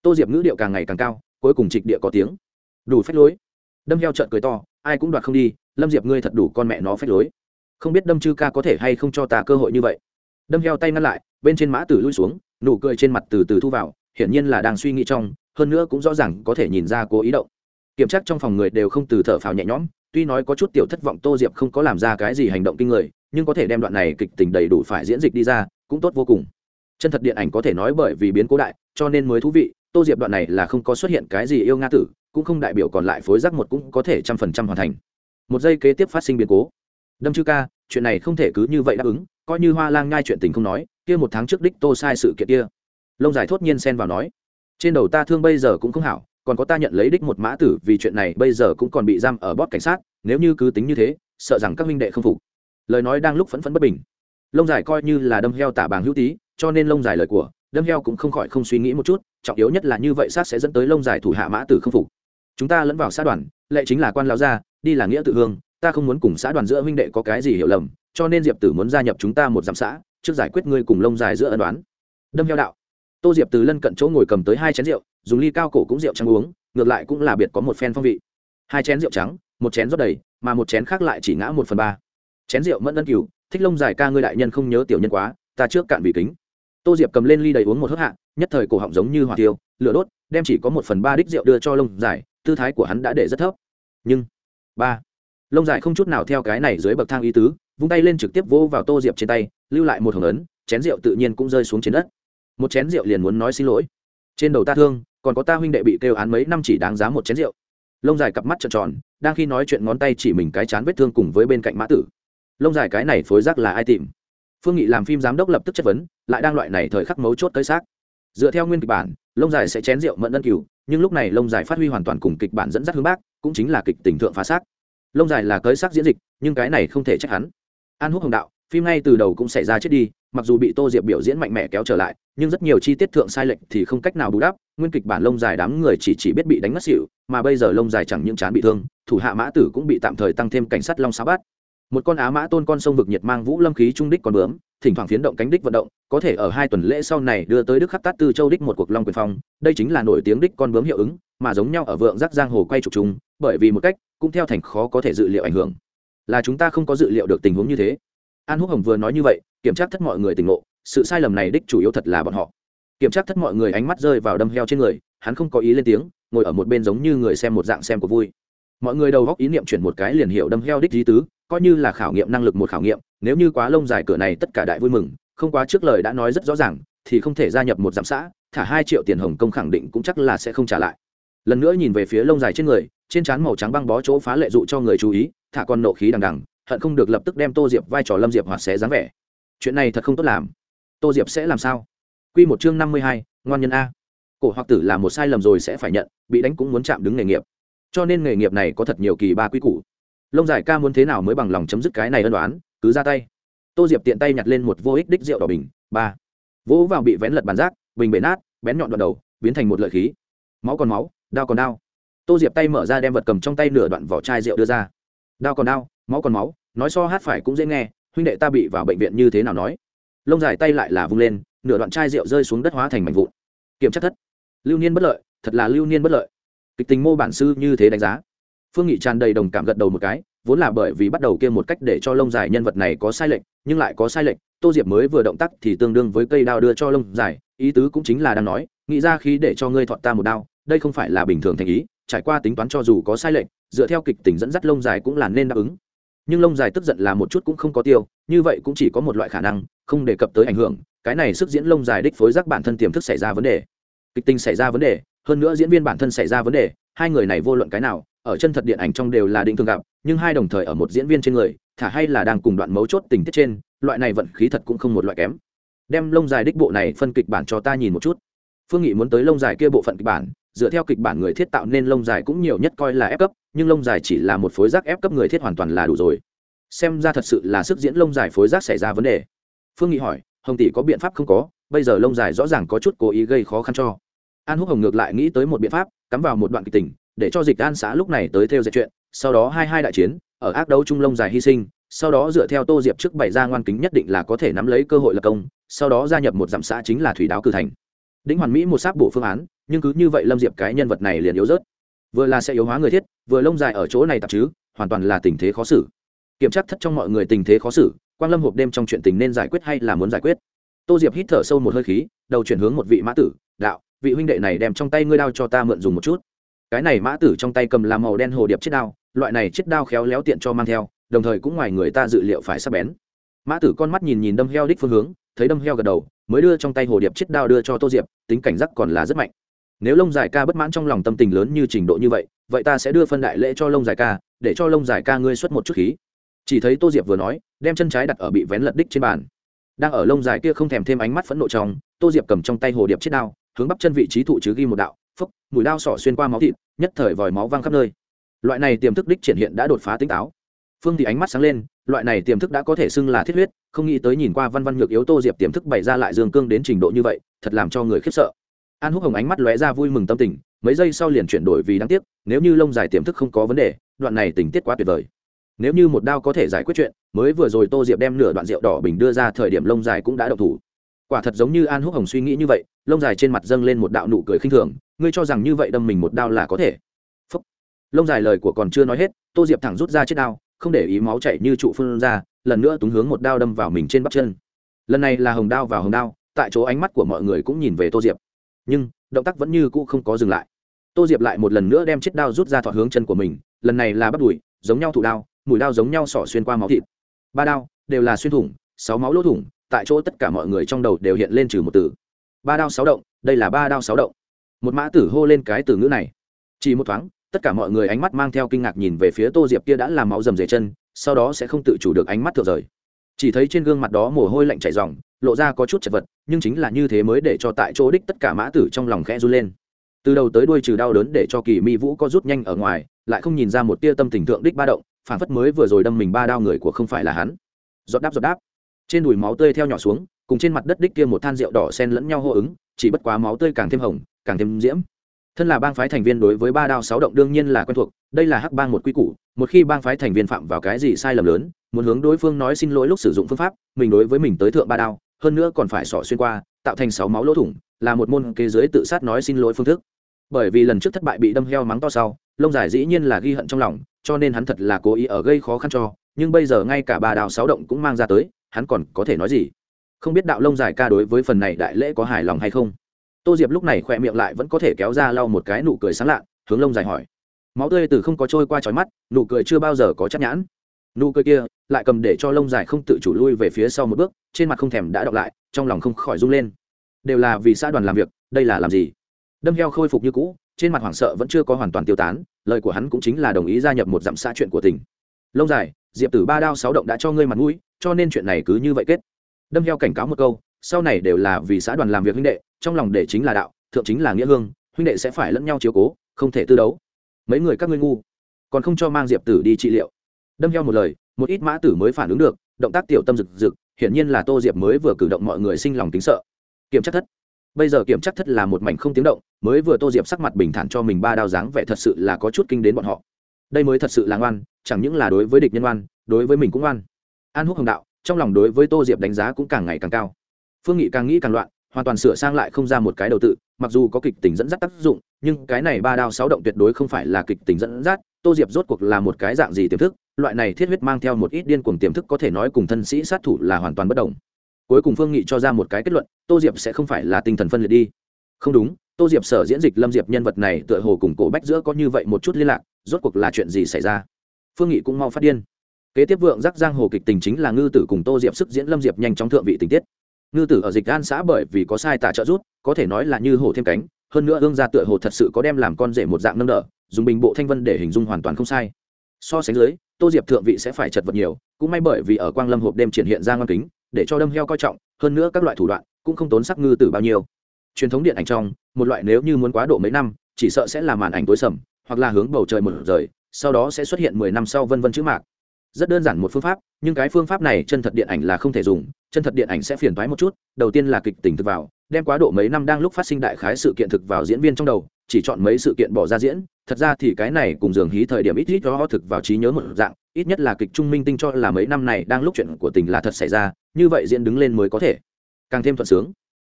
Speaker 1: Tô diệp ngữ điệu càng ngày càng cao, cuối cùng trịch địa có tiếng. Đủ phách lối. Đâm heo trợn cười to, ai cũng đoạt không đi, lâm diệp ngươi thật đủ con mẹ nó phách lối. Không biết đâm chư ca có thể hay không cho ta cơ hội như vậy. Đâm heo tay ngăn lại, bên trên mã tử lui xuống, nụ cười trên mặt từ từ thu vào, hiển nhiên là đang suy nghĩ trong hơn nữa cũng rõ ràng có thể nhìn ra cố ý động. Kiểm tra trong phòng người đều không từ thở phào nhẹ nhõm, tuy nói có chút tiểu thất vọng tô diệp không có làm ra cái gì hành động kinh người, nhưng có thể đem đoạn này kịch tình đầy đủ phải diễn dịch đi ra, cũng tốt vô cùng. Chân thật điện ảnh có thể nói bởi vì biến cố đại, cho nên mới thú vị, tô diệp đoạn này là không có xuất hiện cái gì yêu nga tử, cũng không đại biểu còn lại phối giác một cũng có thể trăm phần trăm hoàn thành. Một giây kế tiếp phát sinh biến cố. Đâm chư ca, chuyện này không thể cứ như vậy đáp ứng, coi như hoa lang ngay chuyện tình không nói, kia một tháng trước đích tô sai sự kiện kia. Lông dài thốt nhiên xen vào nói trên đầu ta thương bây giờ cũng không hảo, còn có ta nhận lấy đích một mã tử, vì chuyện này bây giờ cũng còn bị giam ở bót cảnh sát, nếu như cứ tính như thế, sợ rằng các minh đệ không phục. Lời nói đang lúc phẫn phẫn bất bình. Lông dài coi như là đâm heo tả bàng hữu tý cho nên lông dài lời của, đâm heo cũng không khỏi không suy nghĩ một chút, trọng yếu nhất là như vậy sát sẽ dẫn tới lông dài thủ hạ mã tử không phục. Chúng ta lẫn vào xã đoàn, lệ chính là quan lao gia, đi là nghĩa tự hương, ta không muốn cùng xã đoàn giữa huynh đệ có cái gì hiểu lầm, cho nên diệp tử muốn gia nhập chúng ta một giám xã, trước giải quyết ngươi cùng lông dài giữa ân đoán đâm heo đạo tô diệp từ lân cận chỗ ngồi cầm tới hai chén rượu, dùng ly cao cổ cũng rượu trắng uống, ngược lại cũng là biệt có một phen phong vị. Hai chén rượu trắng, một chén rót đầy, mà một chén khác lại chỉ ngã một phần ba. Chén rượu mẫn ân cửu, thích lông dài ca ngươi đại nhân không nhớ tiểu nhân quá, ta trước cạn vị kính. Tô diệp cầm lên ly đầy uống một hớp hạ, nhất thời cổ họng giống như hỏa tiêu, lửa đốt, đem chỉ có một phần ba đích rượu đưa cho lông dài, tư thái của hắn đã để rất thấp. Nhưng, ba, lông dài không chút nào theo cái này dưới bậc thang ý tứ, vung tay lên trực tiếp vỗ vào tô diệp trên tay, lưu lại một hồng ấn, chén rượu tự nhiên cũng rơi xuống trên đất một chén rượu liền muốn nói xin lỗi. Trên đầu ta thương, còn có ta huynh đệ bị kêu án mấy năm chỉ đáng giá một chén rượu. Lông dài cặp mắt trợn tròn, đang khi nói chuyện ngón tay chỉ mình cái chán vết thương cùng với bên cạnh mã tử. Lông dài cái này phối rác là ai tìm? Phương nghị làm phim giám đốc lập tức chất vấn, lại đang loại này thời khắc mấu chốt tới xác. Dựa theo nguyên kịch bản, lông dài sẽ chén rượu mận ân cửu, nhưng lúc này lông dài phát huy hoàn toàn cùng kịch bản dẫn dắt hướng bác, cũng chính là kịch tình thượng phá xác. Lông dài là cới xác diễn dịch, nhưng cái này không thể trách hắn. An húc hồng đạo phim ngay từ đầu cũng xảy ra chết đi, mặc dù bị tô diệp biểu diễn mạnh mẽ kéo trở lại, nhưng rất nhiều chi tiết thượng sai lệch thì không cách nào bù đắp, nguyên kịch bản lông dài đám người chỉ chỉ biết bị đánh mất xịu mà bây giờ lông dài chẳng những chán bị thương, thủ hạ mã tử cũng bị tạm thời tăng thêm cảnh sát long xá bát một con á mã tôn con sông vực nhiệt mang vũ lâm khí trung đích còn bướm, thỉnh thoảng phiến động cánh đích vận động, có thể ở hai tuần lễ sau này đưa tới đức khắc tát tư châu đích một cuộc long quyền phong. Đây chính là nổi tiếng đích con bướm hiệu ứng, mà giống nhau ở vượng giác giang hồ quay trục chúng bởi vì một cách, cũng theo thành khó có thể dự liệu ảnh hưởng. Là chúng ta không có dự liệu được tình huống như thế an húc hồng vừa nói như vậy, kiểm tra thất mọi người tỉnh ngộ, sự sai lầm này đích chủ yếu thật là bọn họ. Kiểm tra thất mọi người ánh mắt rơi vào đâm heo trên người, hắn không có ý lên tiếng, ngồi ở một bên giống như người xem một dạng xem của vui. Mọi người đầu góc ý niệm chuyển một cái liền hiệu đâm heo đích di tứ, coi như là khảo nghiệm năng lực một khảo nghiệm, nếu như quá lông dài cửa này tất cả đại vui mừng, không quá trước lời đã nói rất rõ ràng, thì không thể gia nhập một giám xã, thả hai triệu tiền hồng công khẳng định cũng chắc là sẽ không trả lại. Lần nữa nhìn về phía lông dài trên người, trên trán màu trắng băng bó chỗ phá lệ dụ cho người chú ý, thả con nộ khí đằng đằng hận không được lập tức đem tô diệp vai trò lâm diệp hoạt xé dáng vẻ. Chuyện này thật không tốt làm. Tô diệp sẽ làm sao? Q một chương năm mươi hai, ngoan nhân a. Cổ hoặc tử là một sai lầm rồi sẽ phải nhận, bị đánh cũng muốn chạm đứng nghề nghiệp. Cho nên nghề nghiệp này có thật nhiều kỳ ba quy củ. Lông dài ca muốn thế nào mới bằng lòng chấm dứt cái này ân đoán cứ ra tay. Tô diệp tiện tay nhặt lên một vô ích đích rượu đỏ bình, ba. Vỗ vào bị vén lật bàn rác, bình bể nát, bén nhọn đoạn đầu, biến thành một lợi khí. Máu còn máu, đao còn đao. Tô diệp tay mở ra đem vật cầm trong tay nửa đoạn vỏ chai rượu đưa ra. Đao còn đao máu còn máu, nói so hát phải cũng dễ nghe, huynh đệ ta bị vào bệnh viện như thế nào nói. Lông dài tay lại là vung lên, nửa đoạn chai rượu rơi xuống đất hóa thành mảnh vụn. Kiểm tra thất. Lưu niên bất lợi, thật là lưu niên bất lợi. Kịch tình mô bản sư như thế đánh giá. Phương nghị tràn đầy đồng cảm gật đầu một cái, vốn là bởi vì bắt đầu kia một cách để cho lông dài nhân vật này có sai lệch, nhưng lại có sai lệch, tô diệp mới vừa động tác thì tương đương với cây đao đưa cho lông dài, ý tứ cũng chính là đang nói, nghĩ ra khi để cho ngươi thọn ta một đao, đây không phải là bình thường thành ý, trải qua tính toán cho dù có sai lệch, dựa theo kịch tính dẫn dắt lông dài cũng là nên đáp ứng nhưng lông dài tức giận là một chút cũng không có tiêu, như vậy cũng chỉ có một loại khả năng, không đề cập tới ảnh hưởng, cái này sức diễn lông dài đích phối giác bản thân tiềm thức xảy ra vấn đề. Kịch tình xảy ra vấn đề, hơn nữa diễn viên bản thân xảy ra vấn đề, hai người này vô luận cái nào, ở chân thật điện ảnh trong đều là định thường gặp, nhưng hai đồng thời ở một diễn viên trên người, thả hay là đang cùng đoạn mấu chốt tình tiết trên, loại này vận khí thật cũng không một loại kém. Đem lông dài đích bộ này phân kịch bản cho ta nhìn một chút. Phương nghị muốn tới lông dài kia bộ phận kịch bản, dựa theo kịch bản người thiết tạo nên lông dài cũng nhiều nhất coi là ép cấp nhưng lông dài chỉ là một phối giác ép cấp người thiết hoàn toàn là đủ rồi. Xem ra thật sự là sức diễn lông dài phối giác xảy ra vấn đề. Phương nghị hỏi, hồng tỷ có biện pháp không có? Bây giờ lông dài rõ ràng có chút cố ý gây khó khăn cho. An húc hồng ngược lại nghĩ tới một biện pháp, cắm vào một đoạn kịch tình, để cho dịch an xã lúc này tới theo dệt chuyện, sau đó hai hai đại chiến, ở ác đấu trung lông dài hy sinh, sau đó dựa theo tô diệp trước bày ra ngoan kính nhất định là có thể nắm lấy cơ hội lập công, sau đó gia nhập một dặm xã chính là thủy đáo cử thành. Đĩnh hoàn mỹ một sáp bổ phương án, nhưng cứ như vậy lâm diệp cái nhân vật này liền yếu rớt vừa là sẽ yếu hóa người thiết, vừa lông dài ở chỗ này tạp chứ, hoàn toàn là tình thế khó xử. Kiểm tra thất trong mọi người tình thế khó xử, quang lâm hộp đêm trong chuyện tình nên giải quyết hay là muốn giải quyết? Tô diệp hít thở sâu một hơi khí, đầu chuyển hướng một vị mã tử, đạo, vị huynh đệ này đem trong tay ngươi đao cho ta mượn dùng một chút. Cái này mã tử trong tay cầm làm màu đen hồ điệp chiếc đao, loại này chiếc đao khéo léo tiện cho mang theo, đồng thời cũng ngoài người ta dự liệu phải sắp bén. Mã tử con mắt nhìn nhìn đâm heo đích phương hướng, thấy đâm heo gật đầu, mới đưa trong tay hồ điệp chiếc đao đưa cho tô diệp, tính cảnh giác còn là rất mạnh nếu lông dài ca bất mãn trong lòng tâm tình lớn như trình độ như vậy vậy ta sẽ đưa phân đại lễ cho lông dài ca, để cho lông dài ca ngươi xuất một chút khí. Chỉ thấy tô diệp vừa nói, đem chân trái đặt ở bị vén lật đích trên bàn. Đang ở lông dài kia không thèm thêm ánh mắt phẫn nộ trong, tô diệp cầm trong tay hồ điệp chiếc đao, hướng bắp chân vị trí thụ chứ ghi một đạo phốc mũi đao sỏ xuyên qua máu thịt, nhất thời vòi máu văng khắp nơi. Loại này tiềm thức đích triển hiện đã đột phá tỉnh táo. Phương thì ánh mắt sáng lên, loại này tiềm thức đã có thể xưng là thiết huyết, không nghĩ tới nhìn qua văn văn nhược yếu tô diệp tiềm thức bày ra lại dương cương đến trình độ như vậy, thật làm cho người khiếp sợ an húc hồng ánh mắt lóe ra vui mừng tâm tình, mấy giây sau liền chuyển đổi vì đáng tiếc, nếu như lông dài tiềm thức không có vấn đề, đoạn này tình tiết quá tuyệt vời. Nếu như một đao có thể giải quyết chuyện, mới vừa rồi tô diệp đem nửa đoạn rượu đỏ bình đưa ra thời điểm lông dài cũng đã độc thủ. Quả thật giống như an húc hồng suy nghĩ như vậy, lông dài trên mặt dâng lên một đạo nụ cười khinh thường, ngươi cho rằng như vậy đâm mình một đao là có thể. Phúc. lông dài lời của còn chưa nói hết, tô diệp thẳng rút ra chiếc đao, không để ý máu chảy như trụ phun ra, lần nữa túng hướng một đao đâm vào mình trên bắp chân. Lần này là hồng đao vào hồng đao, tại chỗ ánh mắt của mọi người cũng nhìn về tô diệp nhưng động tác vẫn như cũ không có dừng lại. Tô diệp lại một lần nữa đem chiếc đao rút ra thọ hướng chân của mình, lần này là bắt đùi, giống nhau thủ đao mùi đao giống nhau sỏ xuyên qua máu thịt. Ba đao đều là xuyên thủng, sáu máu lỗ thủng, tại chỗ tất cả mọi người trong đầu đều hiện lên trừ một từ. Ba đao sáu động, đây là ba đao sáu động. Một mã tử hô lên cái từ ngữ này. Chỉ một thoáng, tất cả mọi người ánh mắt mang theo kinh ngạc nhìn về phía tô diệp kia đã làm máu dầm dề chân, sau đó sẽ không tự chủ được ánh mắt thượng rời. Chỉ thấy trên gương mặt đó mồ hôi lạnh chảy r lộ ra có chút chật vật, nhưng chính là như thế mới để cho tại chỗ đích tất cả mã tử trong lòng khẽ run lên. Từ đầu tới đuôi trừ đau đớn để cho kỳ mi vũ có rút nhanh ở ngoài, lại không nhìn ra một tia tâm tình thượng đích ba động, phản phất mới vừa rồi đâm mình ba đao người của không phải là hắn. Giọt đáp giọt đáp. Trên đùi máu tươi theo nhỏ xuống, cùng trên mặt đất đích kia một than rượu đỏ sen lẫn nhau hô ứng, chỉ bất quá máu tươi càng thêm hồng, càng thêm diễm. Thân là bang phái thành viên đối với ba đao sáu động đương nhiên là quen thuộc, đây là hắc bang một quy củ, một khi bang phái thành viên phạm vào cái gì sai lầm lớn, muốn hướng đối phương nói xin lỗi lúc sử dụng phương pháp, mình đối với mình tới thượng ba đao hơn nữa còn phải sỏ xuyên qua, tạo thành sáu máu lỗ thủng, là một môn kế giới tự sát nói xin lỗi phương thức. Bởi vì lần trước thất bại bị đâm heo mắng to sau, lông dài dĩ nhiên là ghi hận trong lòng, cho nên hắn thật là cố ý ở gây khó khăn cho, nhưng bây giờ ngay cả bà đào sáu động cũng mang ra tới, hắn còn có thể nói gì? Không biết đạo lông dài ca đối với phần này đại lễ có hài lòng hay không? Tô diệp lúc này khỏe miệng lại vẫn có thể kéo ra lau một cái nụ cười sáng lạ, hướng lông dài hỏi. Máu tươi từ không có trôi qua trói mắt, nụ cười chưa bao giờ có chắc nhãn nụ cười kia lại cầm để cho lông dài không tự chủ lui về phía sau một bước, trên mặt không thèm đã đọc lại, trong lòng không khỏi rung lên. Đều là vì xã đoàn làm việc, đây là làm gì? Đâm heo khôi phục như cũ, trên mặt hoảng sợ vẫn chưa có hoàn toàn tiêu tán, lời của hắn cũng chính là đồng ý gia nhập một dặm xã chuyện của tỉnh. Lông dài, diệp tử ba đao sáu động đã cho ngươi mặt mũi, cho nên chuyện này cứ như vậy kết. Đâm heo cảnh cáo một câu, sau này đều là vì xã đoàn làm việc huynh đệ, trong lòng để chính là đạo, thượng chính là nghĩa hương, huynh đệ sẽ phải lẫn nhau chiếu cố, không thể tư đấu. Mấy người các ngươi ngu, còn không cho mang diệp tử đi trị liệu đâm heo một lời, một ít mã tử mới phản ứng được, động tác tiểu tâm rực rực, hiển nhiên là tô diệp mới vừa cử động mọi người sinh lòng tính sợ. Kiểm tra thất. Bây giờ kiểm tra thất là một mảnh không tiếng động, mới vừa tô diệp sắc mặt bình thản cho mình ba đao dáng vẻ thật sự là có chút kinh đến bọn họ. Đây mới thật sự là ngoan, chẳng những là đối với địch nhân ngoan, đối với mình cũng ngoan. An húc hồng đạo, trong lòng đối với tô diệp đánh giá cũng càng ngày càng cao. Phương nghị càng nghĩ càng loạn, hoàn toàn sửa sang lại không ra một cái đầu tự, mặc dù có kịch tính dẫn dắt tác dụng, nhưng cái này ba đao sáu động tuyệt đối không phải là kịch tính dẫn dắt tô diệp rốt cuộc là một cái dạng gì tiềm thức? Loại này thiết huyết mang theo một ít điên cuồng tiềm thức có thể nói cùng thân sĩ sát thủ là hoàn toàn bất đồng. Cuối cùng phương nghị cho ra một cái kết luận, tô diệp sẽ không phải là tinh thần phân liệt đi. Không đúng, tô diệp sở diễn dịch lâm diệp nhân vật này tựa hồ cùng cổ bách giữa có như vậy một chút liên lạc, rốt cuộc là chuyện gì xảy ra? Phương nghị cũng mau phát điên. Kế tiếp vượng giác giang hồ kịch tình chính là ngư tử cùng tô diệp sức diễn lâm diệp nhanh chóng thượng vị tình tiết. Ngư tử ở dịch an xã bởi vì có sai tả trợ rút có thể nói là như hồ thêm cánh, hơn nữa ương gia tựa hồ thật sự có đem làm con rể một dạng nâng đỡ dùng bình bộ thanh vân để hình dung hoàn toàn không sai. So sánh dưới, tô diệp thượng vị sẽ phải chật vật nhiều, cũng may bởi vì ở quang lâm hộp đêm triển hiện ra ngon kính, để cho đâm heo coi trọng, hơn nữa các loại thủ đoạn cũng không tốn sắc ngư tử bao nhiêu. Truyền thống điện ảnh trong, một loại nếu như muốn quá độ mấy năm, chỉ sợ sẽ là màn ảnh tối sầm, hoặc là hướng bầu trời một rời, sau đó sẽ xuất hiện mười năm sau vân vân chữ mạc. Rất đơn giản một phương pháp, nhưng cái phương pháp này chân thật điện ảnh là không thể dùng, chân thật điện ảnh sẽ phiền thoái một chút, đầu tiên là kịch tỉnh thực vào, đem quá độ mấy năm đang lúc phát sinh đại khái sự kiện thực vào diễn viên trong đầu chỉ chọn mấy sự kiện bỏ ra diễn thật ra thì cái này cùng dường hí thời điểm ít ít đó thực vào trí nhớ một dạng ít nhất là kịch trung minh tinh cho là mấy năm này đang lúc chuyện của tình là thật xảy ra như vậy diễn đứng lên mới có thể. Càng thêm thuận sướng.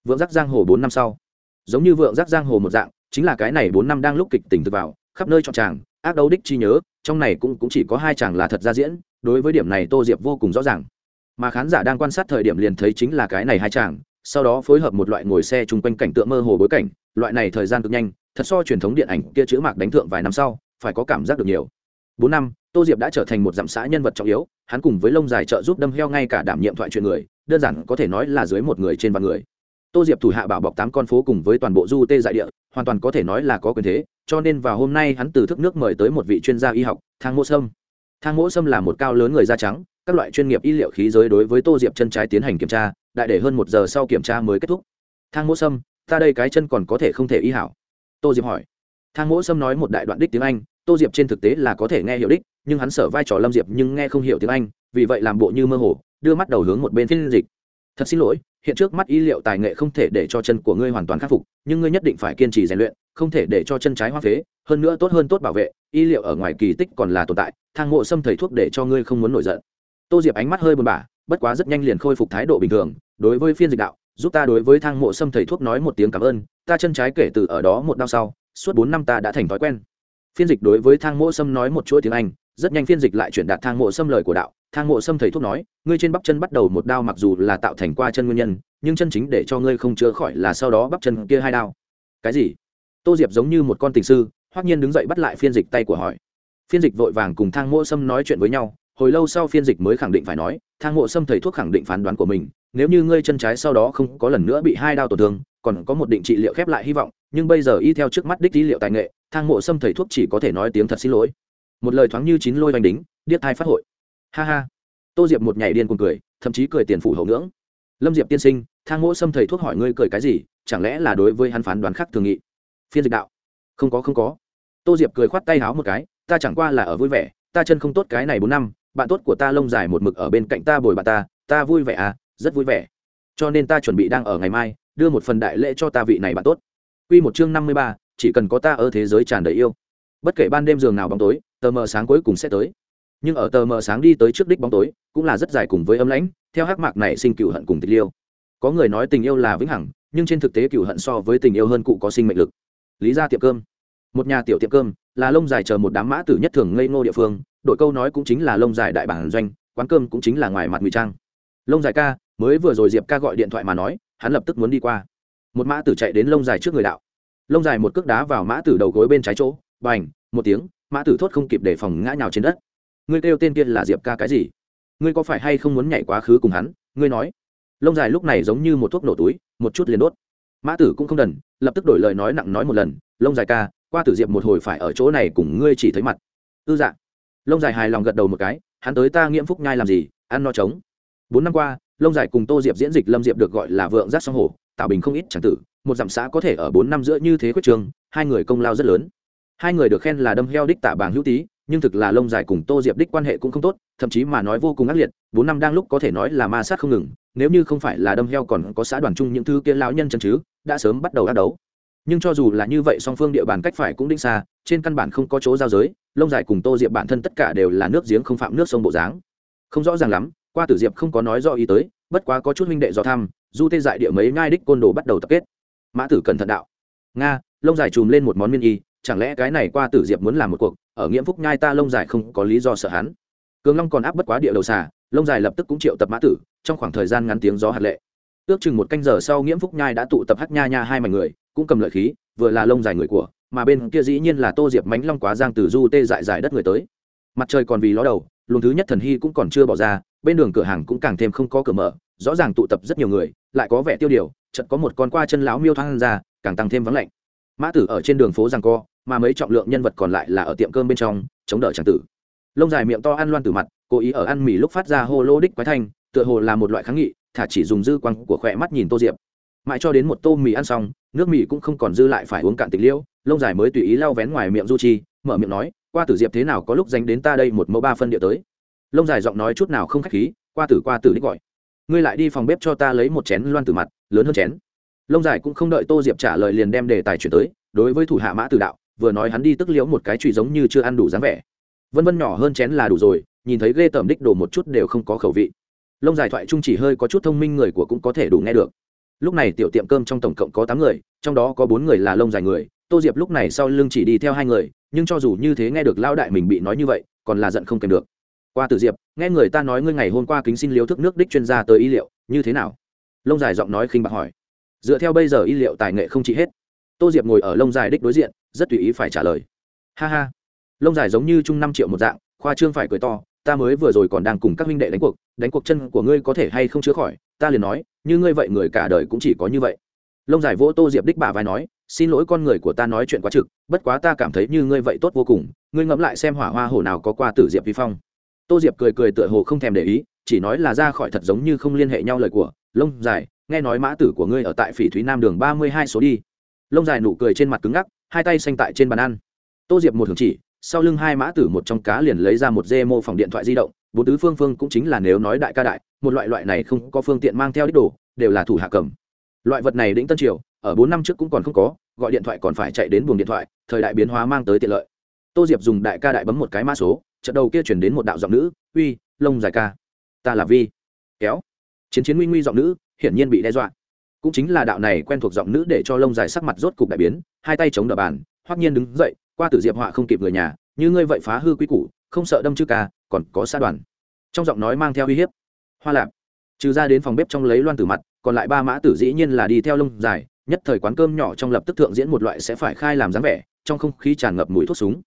Speaker 1: Vượng giác giang hồ bốn năm sau. Giống như vượng giác giang hồ một dạng chính là cái này bốn năm đang lúc kịch tình thực vào khắp nơi chọn chàng ác đấu đích chi nhớ trong này cũng, cũng chỉ có hai chàng là thật ra diễn đối với điểm này tô diệp vô cùng rõ ràng. Mà khán giả đang quan sát thời điểm liền thấy chính là cái này hai chàng sau đó phối hợp một loại ngồi xe chung quanh cảnh tượng mơ hồ bối cảnh loại này thời gian cực nhanh thật so truyền thống điện ảnh kia chữ mạc đánh thượng vài năm sau, phải có cảm giác được nhiều. Bốn năm, tô diệp đã trở thành một dặm xã nhân vật trọng yếu, hắn cùng với lông dài trợ giúp đâm heo ngay cả đảm nhiệm thoại chuyện người, đơn giản có thể nói là dưới một người trên vạn người. Tô diệp thủ hạ bảo bọc tám con phố cùng với toàn bộ du tê dại địa, hoàn toàn có thể nói là có quyền thế, cho nên vào hôm nay hắn từ thức nước mời tới một vị chuyên gia y học, thang mỗ sâm. Thang mỗ sâm là một cao lớn người da trắng, các loại chuyên nghiệp y liệu khí giới đối với tô diệp chân trái tiến hành kiểm tra, đại để hơn một giờ sau kiểm tra mới kết thúc. Thang mỗ sâm, ta đây cái chân còn có thể không thể y hảo tô diệp hỏi. Thang mỗ sâm nói một đại đoạn đích tiếng anh, tô diệp trên thực tế là có thể nghe hiểu đích, nhưng hắn sở vai trò lâm diệp nhưng nghe không hiểu tiếng anh, vì vậy làm bộ như mơ hồ, đưa mắt đầu hướng một bên phiên dịch. Thật xin lỗi, hiện trước mắt y liệu tài nghệ không thể để cho chân của ngươi hoàn toàn khắc phục, nhưng ngươi nhất định phải kiên trì rèn luyện, không thể để cho chân trái hoa phế, hơn nữa tốt hơn tốt bảo vệ, y liệu ở ngoài kỳ tích còn là tồn tại, thang mộ xâm thầy thuốc để cho ngươi không muốn nổi giận. Tô diệp ánh mắt hơi buồn bã, bất quá rất nhanh liền khôi phục thái độ bình thường, đối với phiên dịch đạo, giúp ta đối với thang mộ xâm thầy thuốc nói một tiếng cảm ơn ta chân trái kể từ ở đó một năm sau, suốt bốn năm ta đã thành thói quen. Phiên dịch đối với thang mộ Sâm nói một chuỗi tiếng anh, rất nhanh phiên dịch lại chuyển đạt thang mộ Sâm lời của đạo. Thang mộ Sâm thầy thuốc nói, ngươi trên bắp chân bắt đầu một đao mặc dù là tạo thành qua chân nguyên nhân, nhưng chân chính để cho ngươi không chữa khỏi là sau đó bắp chân kia hai đao. Cái gì? Tô diệp giống như một con tình sư, hoắc nhiên đứng dậy bắt lại phiên dịch tay của hỏi. Phiên dịch vội vàng cùng thang mộ sâm nói chuyện với nhau hồi lâu sau phiên dịch mới khẳng định phải nói, thang mộ sâm thầy thuốc khẳng định phán đoán của mình, nếu như ngươi chân trái sau đó không có lần nữa bị hai đao tổn thương, còn có một định trị liệu khép lại hy vọng, nhưng bây giờ y theo trước mắt đích trị liệu tài nghệ, thang mộ sâm thầy thuốc chỉ có thể nói tiếng thật xin lỗi. Một lời thoáng như chín lôi vành đính, điếc thai phát hội. Ha ha. Tô diệp một nhảy điên cuồng cười, thậm chí cười tiền phủ hậu ngưỡng. Lâm diệp tiên sinh, thang Mộ xâm thầy thuốc hỏi ngươi cười cái gì, chẳng lẽ là đối với hắn phán đoán khác thường nghị? Phiên dịch đạo. Không có không có. Tô diệp cười khoát tay háo một cái, ta chẳng qua là ở vui vẻ, ta chân không tốt cái này bốn năm bạn tốt của ta lông dài một mực ở bên cạnh ta bồi bạn ta ta vui vẻ à rất vui vẻ. Cho nên ta chuẩn bị đang ở ngày mai đưa một phần đại lễ cho ta vị này bạn tốt. Quy một chương năm mươi ba, chỉ cần có ta ở thế giới tràn đầy yêu. Bất kể ban đêm giường nào bóng tối, tờ mờ sáng cuối cùng sẽ tới. Nhưng ở tờ mờ sáng đi tới trước đích bóng tối, cũng là rất dài cùng với âm lãnh theo hắc mạc này sinh cựu hận cùng tịch liêu. Có người nói tình yêu là vĩnh hằng nhưng trên thực tế cựu hận so với tình yêu hơn cụ có sinh mệnh lực. Lý ra tiệm cơm. Một nhà tiểu tiệm cơm là lông dài chờ một đám mã tử nhất thường ngây ngô địa phương đội câu nói cũng chính là lông dài đại bản doanh, quán cơm cũng chính là ngoài mặt ngụy trang. Lông dài ca, mới vừa rồi diệp ca gọi điện thoại mà nói, hắn lập tức muốn đi qua. Một mã tử chạy đến lông dài trước người đạo. Lông dài một cước đá vào mã tử đầu gối bên trái chỗ b à n h một tiếng, mã tử thốt không kịp để phòng ngã nhào trên đất. Ngươi kêu tên kia là diệp ca cái gì? Ngươi có phải hay không muốn nhảy quá khứ cùng hắn? Ngươi nói. Lông dài lúc này giống như một thuốc nổ túi, một chút liền đốt. Mã tử cũng không đần, lập tức đổi lời nói nặng nói một lần, lông dài ca, qua tử diệp một hồi phải ở chỗ này cùng ngươi chỉ thấy mặt. Ư dạ lông dài hài lòng gật đầu một cái hắn tới ta nghiễm phúc nhai làm gì? Ăn no trống. Bốn năm qua lông dài cùng tô diệp diễn dịch lâm diệp được gọi là vượng giác song hồ, tạo bình không ít chẳng tử một dặm xã có thể ở bốn năm giữa như thế quyết trường hai người công lao rất lớn. Hai người được khen là đâm heo đích tả bàng hữu tý nhưng thực là lông dài cùng tô diệp đích quan hệ cũng không tốt thậm chí mà nói vô cùng ác liệt bốn năm đang lúc có thể nói là ma sát không ngừng nếu như không phải là đâm heo còn có xã đoàn chung những thứ kia lão nhân chân chứ đã sớm bắt đầu ác đấu nhưng cho dù là như vậy song phương địa bàn cách phải cũng đinh xa, trên căn bản không có chỗ giao giới, lông dài cùng tô diệp bản thân tất cả đều là nước giếng không phạm nước sông bộ dáng. Không rõ ràng lắm, qua tử diệp không có nói do ý tới, bất quá có chút huynh đệ do tham du tê dại địa mấy ngai đích côn đồ bắt đầu tập kết. Mã tử cẩn thận đạo. Nga, lông dài chùm lên một món miên y, chẳng lẽ cái này qua tử diệp muốn làm một cuộc, ở nghiễm phúc nhai ta lông dài không có lý do sợ hắn. Cường long còn áp bất quá địa đầu xà, lông dài lập tức cũng triệu tập mã tử, trong khoảng thời gian ngắn tiếng gió hạt lệ. Ước chừng một canh giờ sau nghiễm phúc nhai đã tụ tập hắc nha nha hai mảnh người cũng cầm lợi khí, vừa là lông dài người của, mà bên kia dĩ nhiên là tô diệp mánh long quá giang từ du tê dại dài đất người tới. Mặt trời còn vì ló đầu, luồng thứ nhất thần hy cũng còn chưa bỏ ra, bên đường cửa hàng cũng càng thêm không có cửa mở, rõ ràng tụ tập rất nhiều người, lại có vẻ tiêu điều, chợt có một con qua chân láo miêu thoáng ra, càng tăng thêm vắng lạnh. Mã tử ở trên đường phố giang co, mà mấy trọng lượng nhân vật còn lại là ở tiệm cơm bên trong, chống đỡ tràng tử. Lông dài miệng to ăn loan từ mặt, cố ý ở ăn mì lúc phát ra hô lô đích quái thanh, tựa hồ là một loại kháng nghị, thả chỉ dùng dư quăng của khỏe mắt nhìn tô diệp mãi cho đến một tô mì ăn xong, nước mì cũng không còn dư lại phải uống cạn tịch liêu lông dài mới tùy ý lau vén ngoài miệng du chi, mở miệng nói, qua tử diệp thế nào có lúc dành đến ta đây một mẫu ba phân địa tới? Lông dài giọng nói chút nào không khách khí, qua tử qua tử đích gọi, ngươi lại đi phòng bếp cho ta lấy một chén loan tử mặt, lớn hơn chén. Lông dài cũng không đợi tô diệp trả lời liền đem đề tài chuyển tới, đối với thủ hạ mã tử đạo, vừa nói hắn đi tức liễu một cái trụy giống như chưa ăn đủ dáng vẻ. Vân vân nhỏ hơn chén là đủ rồi, nhìn thấy ghê tởm đích đổ một chút đều không có khẩu vị. Lông dài thoại trung chỉ hơi có chút thông minh người của cũng có thể đủ nghe được lúc này tiểu tiệm cơm trong tổng cộng có tám người, trong đó có bốn người là lông dài người, tô diệp lúc này sau lưng chỉ đi theo hai người, nhưng cho dù như thế nghe được lao đại mình bị nói như vậy, còn là giận không kèm được. Qua từ diệp, nghe người ta nói ngươi ngày hôm qua kính xin liếu thức nước đích chuyên gia tới y liệu, như thế nào? Lông dài giọng nói khinh bạc hỏi. Dựa theo bây giờ y liệu tài nghệ không chỉ hết, tô diệp ngồi ở lông dài đích đối diện, rất tùy ý phải trả lời. Ha ha. Lông dài giống như chung năm triệu một dạng, khoa trương phải cười to, ta mới vừa rồi còn đang cùng các huynh đệ đánh cuộc đánh cuộc chân của ngươi có thể hay không chữa khỏi, ta liền nói như ngươi vậy người cả đời cũng chỉ có như vậy. Lông dài vỗ tô diệp đích bà vai nói, xin lỗi con người của ta nói chuyện quá trực, bất quá ta cảm thấy như ngươi vậy tốt vô cùng, ngươi ngẫm lại xem hỏa hoa hổ nào có qua tử diệp vi phong. Tô diệp cười cười tựa hồ không thèm để ý, chỉ nói là ra khỏi thật giống như không liên hệ nhau lời của, lông dài, nghe nói mã tử của ngươi ở tại phỉ thúy nam đường ba mươi hai số đi. Lông dài nụ cười trên mặt cứng ngắc, hai tay xanh tại trên bàn ăn. Tô diệp một thường chỉ sau lưng hai mã tử một trong cá liền lấy ra một dê mô phỏng điện thoại di động, bốn tứ phương phương cũng chính là nếu nói đại ca đại, một loại loại này không có phương tiện mang theo đích đồ, đều là thủ hạ cầm. Loại vật này đĩnh tân triều, ở bốn năm trước cũng còn không có, gọi điện thoại còn phải chạy đến buồng điện thoại, thời đại biến hóa mang tới tiện lợi. Tô diệp dùng đại ca đại bấm một cái mã số, trận đầu kia chuyển đến một đạo giọng nữ, uy, lông dài ca, ta là vi. Kéo. Chiến chiến nguy nguy giọng nữ, hiển nhiên bị đe dọa. Cũng chính là đạo này quen thuộc giọng nữ để cho lông dài sắc mặt rốt cục đại biến, hai tay chống đỡ bàn, hoắc nhiên đứng dậy qua tử diệp họa không kịp người nhà, như ngươi vậy phá hư quy củ, không sợ đâm chư ca, còn có xã đoàn. Trong giọng nói mang theo uy hiếp. Hoa lạp. Trừ ra đến phòng bếp trong lấy loan tử mặt, còn lại ba mã tử dĩ nhiên là đi theo lông dài, nhất thời quán cơm nhỏ trong lập tức thượng diễn một loại sẽ phải khai làm dáng vẻ, trong không khí tràn ngập mùi thuốc súng.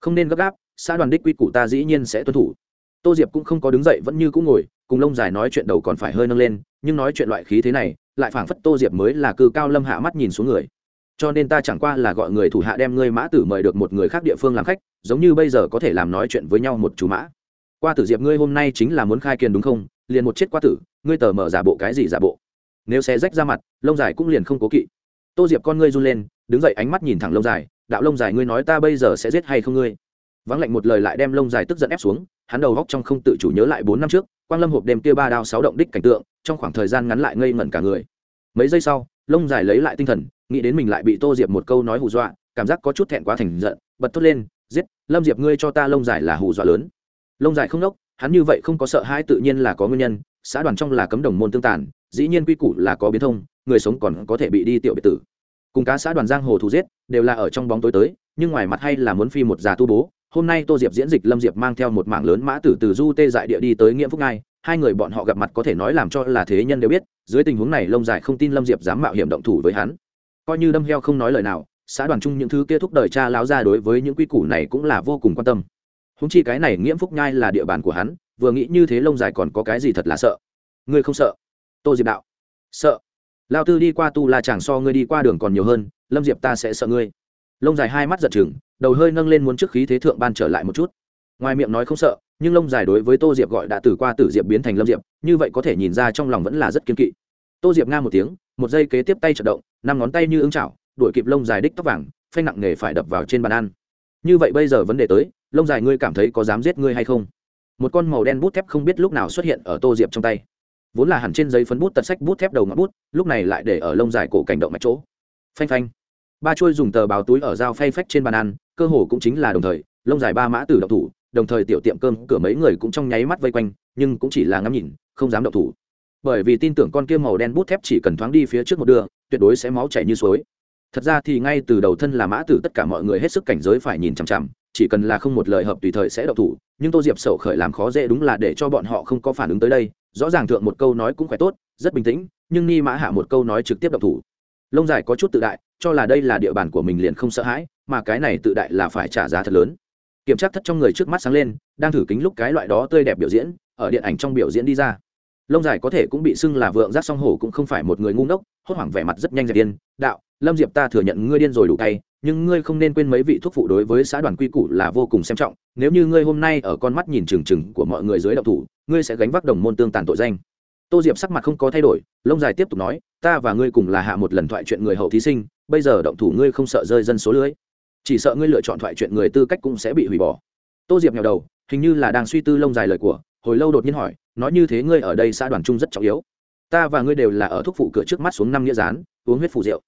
Speaker 1: Không nên gấp gáp xã đoàn đích quy củ ta dĩ nhiên sẽ tuân thủ. Tô diệp cũng không có đứng dậy, vẫn như cũng ngồi, cùng lông dài nói chuyện đầu còn phải hơi nâng lên, nhưng nói chuyện loại khí thế này, lại phảng phất tô diệp mới là cư cao lâm hạ mắt nhìn xuống người cho nên ta chẳng qua là gọi người thủ hạ đem ngươi mã tử mời được một người khác địa phương làm khách, giống như bây giờ có thể làm nói chuyện với nhau một chú mã. Qua tử diệp ngươi hôm nay chính là muốn khai kiền đúng không? Liền một chết qua tử, ngươi tờ mở giả bộ cái gì giả bộ? Nếu xe rách ra mặt, lông dài cũng liền không cố kỵ. Tô diệp con ngươi run lên, đứng dậy ánh mắt nhìn thẳng lông dài, đạo lông dài ngươi nói ta bây giờ sẽ giết hay không ngươi? Vắng lạnh một lời lại đem lông dài tức giận ép xuống, hắn đầu góc trong không tự chủ nhớ lại bốn năm trước, quang lâm hộp đêm kia ba đao sáu động đích cảnh tượng, trong khoảng thời gian ngắn lại ngây ngẩn cả người. Mấy giây sau lông dài lấy lại tinh thần, nghĩ đến mình lại bị tô diệp một câu nói hù dọa, cảm giác có chút thẹn quá thành giận, bật thốt lên, giết, lâm diệp ngươi cho ta lông dài là hù dọa lớn. Lông dài không nốc, hắn như vậy không có sợ hãi tự nhiên là có nguyên nhân, xã đoàn trong là cấm đồng môn tương tàn, dĩ nhiên quy củ là có biến thông, người sống còn có thể bị đi tiểu biệt tử. Cùng cá xã đoàn giang hồ thù giết, đều là ở trong bóng tối tới, nhưng ngoài mặt hay là muốn phi một già tu bố, hôm nay tô diệp diễn dịch lâm diệp mang theo một mảng lớn mã tử từ du tê dại địa đi tới nghĩa phúc ngai hai người bọn họ gặp mặt có thể nói làm cho là thế nhân đều biết, dưới tình huống này lông dài không tin lâm diệp dám mạo hiểm động thủ với hắn. Coi như đâm heo không nói lời nào, xã đoàn chung những thứ kia thúc đời cha láo ra đối với những quy củ này cũng là vô cùng quan tâm. Húng chi cái này nghiễm phúc nhai là địa bàn của hắn, vừa nghĩ như thế lông dài còn có cái gì thật là sợ? Ngươi không sợ? Tô diệp đạo. Sợ. Lao tư đi qua tu là chẳng so ngươi đi qua đường còn nhiều hơn, lâm diệp ta sẽ sợ ngươi. Lông dài hai mắt giật chừng, đầu hơi nâng lên muốn trước khí thế thượng ban trở lại một chút. Ngoài miệng nói không sợ nhưng lông dài đối với tô diệp gọi đã từ qua tử diệp biến thành lâm diệp, như vậy có thể nhìn ra trong lòng vẫn là rất kiên kỵ. Tô diệp nga một tiếng, một giây kế tiếp tay chật động, năm ngón tay như ứng chảo, đuổi kịp lông dài đích tóc vàng, phanh nặng nề phải đập vào trên bàn ăn. Như vậy bây giờ vấn đề tới, lông dài ngươi cảm thấy có dám giết ngươi hay không? Một con màu đen bút thép không biết lúc nào xuất hiện ở tô diệp trong tay. Vốn là hẳn trên giấy phấn bút tật sách bút thép đầu ngọn bút, lúc này lại để ở lông dài cổ cảnh động mạch chỗ. Phanh phanh. Ba trôi dùng tờ báo túi ở dao phay phách trên bàn ăn, cơ hồ cũng chính là đồng thời, lông dài ba mã tử động thủ đồng thời tiểu tiệm cơm cửa mấy người cũng trong nháy mắt vây quanh, nhưng cũng chỉ là ngắm nhìn, không dám động thủ. Bởi vì tin tưởng con kia màu đen bút thép chỉ cần thoáng đi phía trước một đường tuyệt đối sẽ máu chảy như suối. Thật ra thì ngay từ đầu thân là mã tử tất cả mọi người hết sức cảnh giới phải nhìn chằm chằm, chỉ cần là không một lời hợp tùy thời sẽ động thủ, nhưng tô diệp sầu khởi làm khó dễ đúng là để cho bọn họ không có phản ứng tới đây, rõ ràng thượng một câu nói cũng khỏe tốt, rất bình tĩnh, nhưng ni mã hạ một câu nói trực tiếp động thủ. Lông dài có chút tự đại, cho là đây là địa bàn của mình liền không sợ hãi, mà cái này tự đại là phải trả giá thật lớn kiểm tra thất trong người trước mắt sáng lên, đang thử kính lúc cái loại đó tươi đẹp biểu diễn, ở điện ảnh trong biểu diễn đi ra. Lông dài có thể cũng bị xưng là vượng giác song hổ cũng không phải một người ngu ngốc, hốt hoảng vẻ mặt rất nhanh dẹp điên. Đạo, lâm diệp ta thừa nhận ngươi điên rồi đủ tay nhưng ngươi không nên quên mấy vị thuốc phụ đối với xã đoàn quy củ là vô cùng xem trọng. Nếu như ngươi hôm nay ở con mắt nhìn trừng trừng của mọi người dưới đậu thủ, ngươi sẽ gánh vác đồng môn tương tàn tội danh. Tô diệp sắc mặt không có thay đổi, lông dài tiếp tục nói, ta và ngươi cùng là hạ một lần thoại chuyện người hậu thí sinh, bây giờ động thủ ngươi không sợ rơi dân số lưới chỉ sợ ngươi lựa chọn thoại chuyện người tư cách cũng sẽ bị hủy bỏ. Tô diệp nghèo đầu, hình như là đang suy tư lông dài lời của, hồi lâu đột nhiên hỏi, nói như thế ngươi ở đây xã đoàn trung rất trọng yếu. Ta và ngươi đều là ở thuốc phụ cửa trước mắt xuống năm nghĩa rán uống huyết phụ rượu.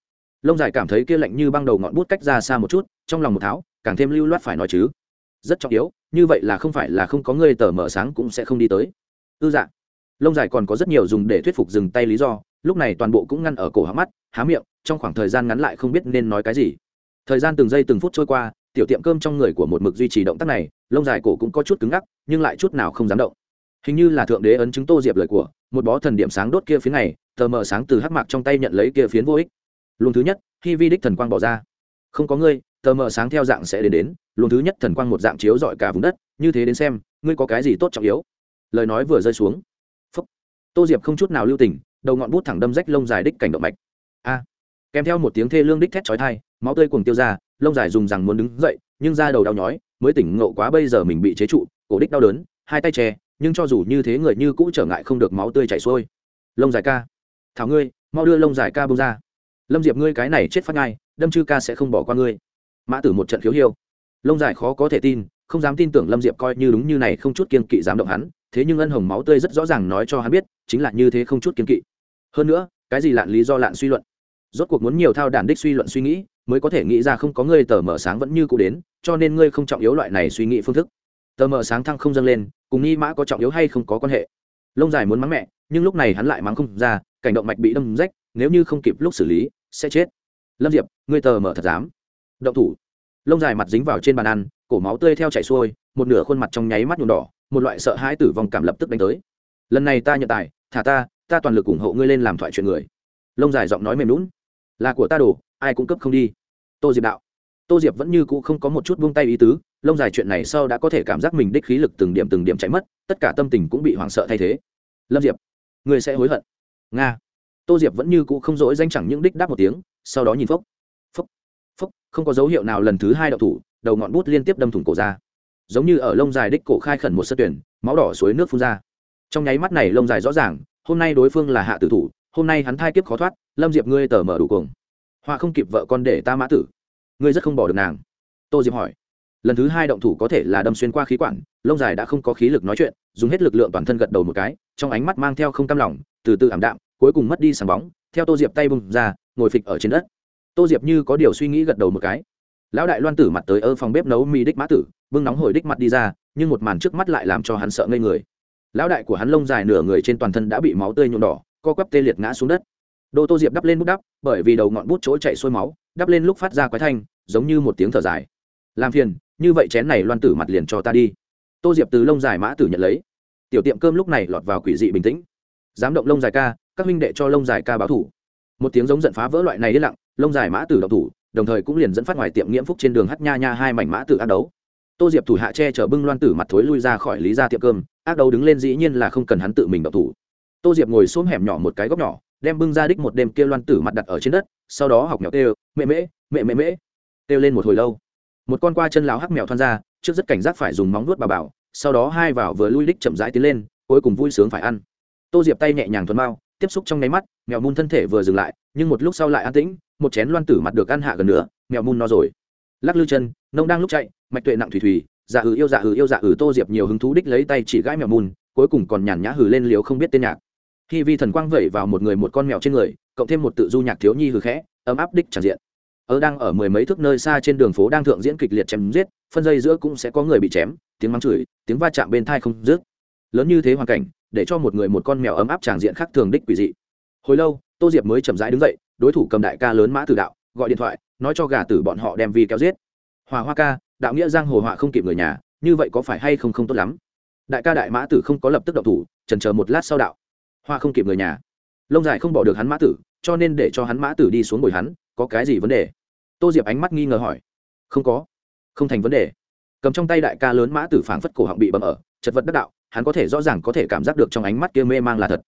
Speaker 1: Lông dài cảm thấy kia lạnh như băng đầu ngọn bút cách ra xa một chút, trong lòng một tháo, càng thêm lưu loát phải nói chứ. Rất trọng yếu, như vậy là không phải là không có ngươi tờ mở sáng cũng sẽ không đi tới. Ư dạ. Lông dài còn có rất nhiều dùng để thuyết phục dừng tay lý do, lúc này toàn bộ cũng ngăn ở cổ há mắt, há miệng, trong khoảng thời gian ngắn lại không biết nên nói cái gì thời gian từng giây từng phút trôi qua, tiểu tiệm cơm trong người của một mực duy trì động tác này, lông dài cổ cũng có chút cứng ngắc, nhưng lại chút nào không dám động. Hình như là thượng đế ấn chứng tô diệp lời của, một bó thần điểm sáng đốt kia phía này, tờ mờ sáng từ hắc mạc trong tay nhận lấy kia phiến vô ích. Luồng thứ nhất, khi vi đích thần quang bỏ ra. Không có ngươi, tờ mờ sáng theo dạng sẽ đến đến, luồng thứ nhất thần quang một dạng chiếu dọi cả vùng đất, như thế đến xem, ngươi có cái gì tốt trọng yếu? Lời nói vừa rơi xuống. Phúc. tô diệp không chút nào lưu tình, đầu ngọn bút thẳng đâm rách lông dài đích cảnh động mạch. A. Kèm theo một tiếng thê lương đích thét chói thai máu tươi cuồng tiêu ra, lông dài dùng rằng muốn đứng dậy, nhưng da đầu đau nhói, mới tỉnh ngộ quá bây giờ mình bị chế trụ, cổ đích đau đớn, hai tay che, nhưng cho dù như thế người như cũ trở ngại không được máu tươi chảy xuôi. Lông dài ca. Thảo ngươi, mau đưa lông dài ca bông ra. Lâm diệp ngươi cái này chết phát ngay, đâm chư ca sẽ không bỏ qua ngươi. Mã tử một trận khiếu hiêu. Lông dài khó có thể tin, không dám tin tưởng lâm diệp coi như đúng như này không chút kiên kỵ dám động hắn, thế nhưng ân hồng máu tươi rất rõ ràng nói cho hắn biết, chính là như thế không chút kiên kỵ. Hơn nữa, cái gì lạn lý do lạn suy luận? Rốt cuộc muốn nhiều thao đản đích suy luận suy nghĩ mới có thể nghĩ ra không có ngươi tờ mở sáng vẫn như cũ đến, cho nên ngươi không trọng yếu loại này suy nghĩ phương thức. Tờ mở sáng thăng không dâng lên, cùng nghi mã có trọng yếu hay không có quan hệ. Lông dài muốn mắng mẹ, nhưng lúc này hắn lại mắng không ra, cảnh động mạch bị đâm rách, nếu như không kịp lúc xử lý, sẽ chết. Lâm diệp, ngươi tờ mở thật dám. Động thủ. Lông dài mặt dính vào trên bàn ăn, cổ máu tươi theo chảy xuôi, một nửa khuôn mặt trong nháy mắt nhuộm đỏ, một loại sợ hãi tử vong cảm lập tức đánh tới. Lần này ta nhận tài, thả ta ta toàn lực ủng hộ ngươi lên làm thoại chuyện người. Lông dài giọng nói mềm lún là của ta đổ ai cũng cấp không đi tô diệp đạo. Tô diệp vẫn như cũ không có một chút buông tay ý tứ, lông dài chuyện này sau đã có thể cảm giác mình đích khí lực từng điểm từng điểm chạy mất, tất cả tâm tình cũng bị hoảng sợ thay thế. Lâm diệp, người sẽ hối hận. Nga. Tô diệp vẫn như cũ không dỗi danh chẳng những đích đáp một tiếng, sau đó nhìn phốc. Phốc. Phốc, không có dấu hiệu nào lần thứ hai đậu thủ, đầu ngọn bút liên tiếp đâm thủng cổ ra. Giống như ở lông dài đích cổ khai khẩn một sơ tuyển, máu đỏ suối nước phun ra. Trong nháy mắt này lông dài rõ ràng, hôm nay đối phương là hạ tử thủ, hôm nay hắn thai kiếp khó thoát, lâm diệp ngươi tờ mở đủ cuồng họa không kịp vợ con để ta mã tử. Ngươi rất không bỏ được nàng. Tô diệp hỏi. Lần thứ hai động thủ có thể là đâm xuyên qua khí quản, lông dài đã không có khí lực nói chuyện, dùng hết lực lượng toàn thân gật đầu một cái, trong ánh mắt mang theo không cam lòng, từ từ ảm đạm, cuối cùng mất đi sáng bóng, theo tô diệp tay bùng ra, ngồi phịch ở trên đất. Tô diệp như có điều suy nghĩ gật đầu một cái. Lão đại loan tử mặt tới ơ phòng bếp nấu mì đích mã tử, bưng nóng hổi đích mặt đi ra, nhưng một màn trước mắt lại làm cho hắn sợ ngây người. Lão đại của hắn lông dài nửa người trên toàn thân đã bị máu tươi nhuộm đỏ, co quắp tê liệt ngã xuống đất đô tô diệp đắp lên bút đắp, bởi vì đầu ngọn bút chỗ chạy xuôi máu, đắp lên lúc phát ra quái thanh, giống như một tiếng thở dài. Làm phiền, như vậy chén này loan tử mặt liền cho ta đi. Tô diệp từ lông dài mã tử nhận lấy. Tiểu tiệm cơm lúc này lọt vào quỷ dị bình tĩnh. Dám động lông dài ca, các huynh đệ cho lông dài ca báo thủ. Một tiếng giống giận phá vỡ loại này đi lặng, lông dài mã tử động thủ, đồng thời cũng liền dẫn phát ngoài tiệm nghiễm phúc trên đường hắt nha nha hai mảnh mã tử ác đấu. Tô diệp thủ hạ che chở bưng loan tử mặt thối lui ra khỏi lý gia tiệm cơm, ác đấu đứng lên dĩ nhiên là không cần hắn tự mình động thủ. Tô diệp ngồi xuống hẻm nhỏ một cái góc nhỏ đem bưng ra đích một đêm kia loan tử mặt đặt ở trên đất, sau đó học mèo tê mẹ mễ mẹ mẹ mễ têu lên một hồi lâu. Một con qua chân láo hắc mèo thoăn ra, trước rất cảnh giác phải dùng móng nuốt bà bảo, sau đó hai vào vừa lui đích chậm rãi tiến lên, cuối cùng vui sướng phải ăn. Tô diệp tay nhẹ nhàng thuần bao tiếp xúc trong nháy mắt, mèo mun thân thể vừa dừng lại, nhưng một lúc sau lại an tĩnh, một chén loan tử mặt được ăn hạ gần nữa mèo mun no rồi. Lắc lư chân, nông đang lúc chạy, mạch tuệ nặng thủy thủy dạ hừ yêu dạ hừ yêu dạ hừ tô diệp nhiều hứng thú đích lấy tay chỉ gãi mèo mun, cuối cùng còn nhàn nhã hừ lên liều không biết tên nhạc khi vi thần quang vẩy vào một người một con mèo trên người, cộng thêm một tự du nhạc thiếu nhi hừ khẽ, ấm áp đích tràn diện. Ở đang ở mười mấy thước nơi xa trên đường phố đang thượng diễn kịch liệt chém giết, phân dây giữa cũng sẽ có người bị chém, tiếng mắng chửi, tiếng va chạm bên thai không dứt. Lớn như thế hoàn cảnh, để cho một người một con mèo ấm áp tràn diện khác thường đích quỷ dị. Hồi lâu, tô diệp mới chậm rãi đứng dậy, đối thủ cầm đại ca lớn mã tử đạo, gọi điện thoại, nói cho gà tử bọn họ đem vi kéo giết. Hòa hoa ca, đạo nghĩa giang hồ họa không kịp người nhà, như vậy có phải hay không không tốt lắm? Đại ca đại mã tử không có lập tức động thủ trần chờ một lát sau đạo hoa không kịp người nhà. Lông dài không bỏ được hắn mã tử, cho nên để cho hắn mã tử đi xuống bồi hắn, có cái gì vấn đề? Tô diệp ánh mắt nghi ngờ hỏi. Không có. Không thành vấn đề. Cầm trong tay đại ca lớn mã tử phảng phất cổ họng bị bầm ở, chật vật đắc đạo, hắn có thể rõ ràng có thể cảm giác được trong ánh mắt kia mê mang là thật.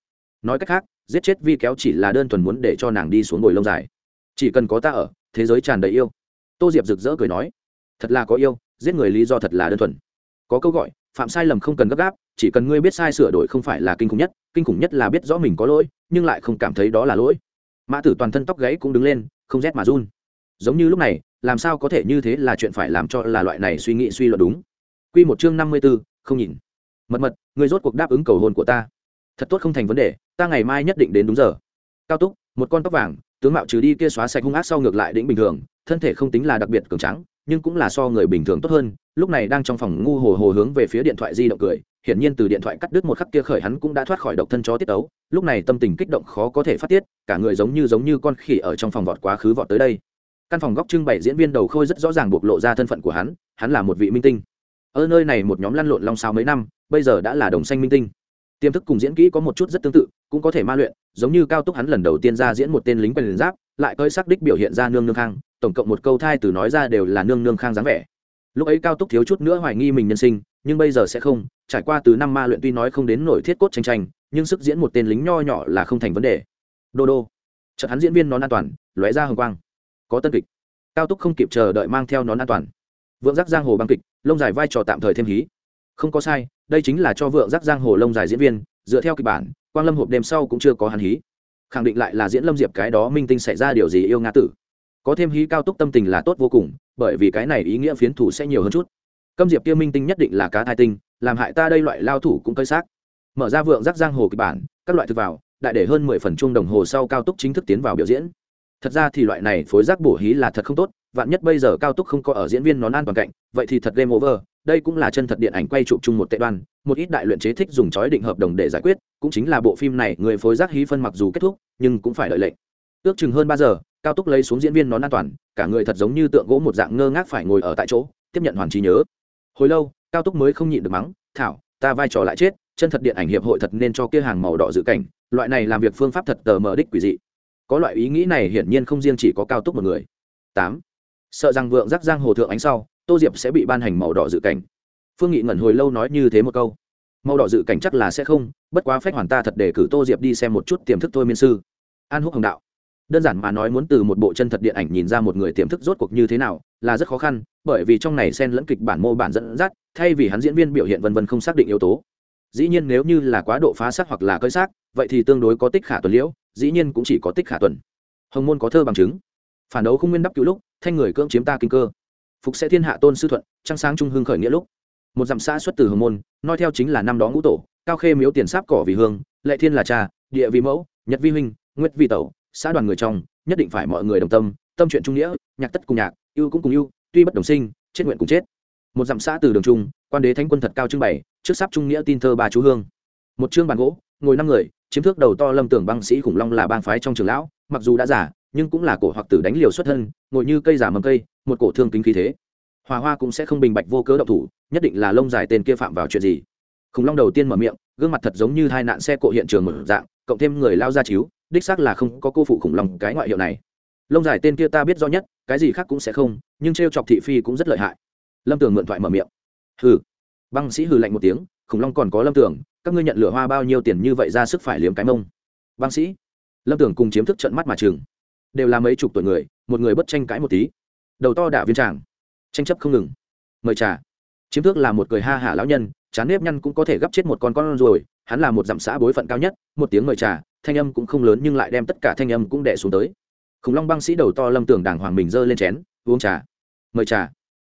Speaker 1: Nói cách khác, giết chết vi kéo chỉ là đơn thuần muốn để cho nàng đi xuống ngồi lông dài. Chỉ cần có ta ở, thế giới tràn đầy yêu. Tô diệp rực rỡ cười nói. Thật là có yêu, giết người lý do thật là đơn thuần. Có câu gọi phạm sai lầm không cần gấp gáp, chỉ cần ngươi biết sai sửa đổi không phải là kinh khủng nhất, kinh khủng nhất là biết rõ mình có lỗi, nhưng lại không cảm thấy đó là lỗi. Mã tử toàn thân tóc gáy cũng đứng lên, không rét mà run. Giống như lúc này, làm sao có thể như thế là chuyện phải làm cho là loại này suy nghĩ suy luận đúng? Q một chương năm mươi b ố không nhìn. Mật mật người rốt cuộc đáp ứng cầu hôn của ta. Thật tốt không thành vấn đề, ta ngày mai nhất định đến đúng giờ. Cao túc, một con tóc vàng, tướng mạo trừ đi kia xóa sạch hung ác sau ngược lại đĩnh bình thường, thân thể không tính là đặc biệt cường trắng nhưng cũng là so người bình thường tốt hơn, lúc này đang trong phòng ngu hồ hồ hướng về phía điện thoại di động cười, hiển nhiên từ điện thoại cắt đứt một khắc kia khởi hắn cũng đã thoát khỏi độc thân chó tiết tấu, lúc này tâm tình kích động khó có thể phát tiết, cả người giống như giống như con khỉ ở trong phòng vọt quá khứ vọt tới đây. Căn phòng góc trưng bày diễn viên đầu khôi rất rõ ràng bộc lộ ra thân phận của hắn hắn là một vị minh tinh. Ở nơi này một nhóm lăn lộn long sao mấy năm, bây giờ đã là đồng xanh minh tinh. Tiềm thức cùng diễn kỹ có một chút rất tương tự, cũng có thể ma luyện, giống như cao túc hắn lần đầu tiên ra diễn một tên lính quần giáp lại cơi sắc đích biểu hiện ra nương nương khang, tổng cộng một câu thai từ nói ra đều là nương nương khang dáng vẻ. Lúc ấy cao túc thiếu chút nữa hoài nghi mình nhân sinh, nhưng bây giờ sẽ không, trải qua từ năm ma luyện tuy nói không đến nổi thiết cốt tranh tranh, nhưng sức diễn một tên lính nho nhỏ là không thành vấn đề. Đô đô, chợt hắn diễn viên nón an toàn, lóe ra hồng quang. Có tân kịch. Cao túc không kịp chờ đợi mang theo nón an toàn. Vượng giác giang hồ băng kịch, lông dài vai trò tạm thời thêm hí. Không có sai, đây chính là cho vượng giác giang hồ lông dài diễn viên, dựa theo kịch bản, quang lâm hộp đêm sau cũng chưa có hắn hí khẳng định lại là diễn lâm diệp cái đó minh tinh xảy ra điều gì yêu nga tử. Có thêm hí cao túc tâm tình là tốt vô cùng, bởi vì cái này ý nghĩa phiến thủ sẽ nhiều hơn chút. Câm diệp kia minh tinh nhất định là cá thai tinh, làm hại ta đây loại lao thủ cũng cơi xác. Mở ra vượng giác giang hồ kịch bản, các loại thực vào, đại để hơn mười phần chung đồng hồ sau cao túc chính thức tiến vào biểu diễn. Thật ra thì loại này phối giác bổ hí là thật không tốt, vạn nhất bây giờ cao túc không có ở diễn viên nón an toàn cạnh, vậy thì thật game over đây cũng là chân thật điện ảnh quay chụp chung một tệ đoan, một ít đại luyện chế thích dùng chói định hợp đồng để giải quyết, cũng chính là bộ phim này người phối giác hí phân mặc dù kết thúc, nhưng cũng phải lợi lệnh. Ước chừng hơn ba giờ, cao túc lấy xuống diễn viên nón an toàn, cả người thật giống như tượng gỗ một dạng ngơ ngác phải ngồi ở tại chỗ, tiếp nhận hoàn trí nhớ. Hồi lâu, cao túc mới không nhịn được mắng, thảo, ta vai trò lại chết, chân thật điện ảnh hiệp hội thật nên cho kia hàng màu đỏ dự cảnh, loại này làm việc phương pháp thật tờ mờ đích quỷ dị. Có loại ý nghĩ này hiển nhiên không riêng chỉ có cao túc một người. Tám, sợ rằng vượng giác giang hồ thượng ánh sau tô diệp sẽ bị ban hành màu đỏ dự cảnh. Phương nghị ngẩn hồi lâu nói như thế một câu. Màu đỏ dự cảnh chắc là sẽ không, bất quá phách hoàn ta thật để cử tô diệp đi xem một chút tiềm thức thôi miên sư. An húc hồng đạo. Đơn giản mà nói muốn từ một bộ chân thật điện ảnh nhìn ra một người tiềm thức rốt cuộc như thế nào, là rất khó khăn, bởi vì trong này xen lẫn kịch bản mô bản dẫn dắt, thay vì hắn diễn viên biểu hiện vân vân không xác định yếu tố. Dĩ nhiên nếu như là quá độ phá xác hoặc là cơi xác, vậy thì tương đối có tích khả tuần liễu, dĩ nhiên cũng chỉ có tích khả tuần. Hồng môn có thơ bằng chứng. Phản đấu không nguyên đắp cứu lúc, thanh người cưỡng chiếm ta kinh cơ phục sẽ thiên hạ tôn sư thuận, trăng sáng trung hương khởi nghĩa lúc. Một dặm xã xuất từ hồng môn nói theo chính là năm đó ngũ tổ, cao khê miếu tiền sáp cỏ vì hương, lệ thiên là cha, địa vì mẫu, nhật vi huynh, nguyệt vi tẩu, xã đoàn người trong, nhất định phải mọi người đồng tâm tâm chuyện trung nghĩa, nhạc tất cùng nhạc yêu cũng cùng yêu tuy bất đồng sinh, chết nguyện cùng chết. Một dặm xã từ đường trung, quan đế thánh quân thật cao trưng bày, trước sáp trung nghĩa tin thơ ba chú hương. Một chương bàn gỗ, ngồi năm người, chiếm thước đầu to lâm tưởng băng sĩ khủng long là bang phái trong trường lão, mặc dù đã giả nhưng cũng là cổ hoặc tử đánh liều xuất thân, ngồi như cây giả mầm cây, một cổ thương kính khí thế. Hòa hoa cũng sẽ không bình bạch vô cớ động thủ, nhất định là lông dài tên kia phạm vào chuyện gì. Khủng long đầu tiên mở miệng, gương mặt thật giống như hai nạn xe cộ hiện trường một dạng, cộng thêm người lao ra chiếu, đích xác là không có cô phụ khủng long cái ngoại hiệu này. Lông dài tên kia ta biết rõ nhất, cái gì khác cũng sẽ không, nhưng t r e o chọc thị phi cũng rất lợi hại. Lâm tường mượn thoại mở miệng. Hừ. Băng sĩ hừ lạnh một tiếng, khủng long còn có lâm tường, các ngươi nhận lửa hoa bao nhiêu tiền như vậy ra sức phải liếm cái mông. Băng sĩ. Lâm tường cùng chiếm thức trận mắt mà trường đều là mấy chục tuổi người, một người bất tranh cãi một tí. Đầu to đả viên tràng, tranh chấp không ngừng. Mời trà. Chiếm thước là một cười ha hả lão nhân, chán nếp nhăn cũng có thể gấp chết một con con rồi, hắn là một dặm xã bối phận cao nhất, một tiếng mời trà, thanh âm cũng không lớn nhưng lại đem tất cả thanh âm cũng đẻ xuống tới. Khủng long băng sĩ đầu to lâm tưởng đàng hoàng mình giơ lên chén, uống trà. Mời trà.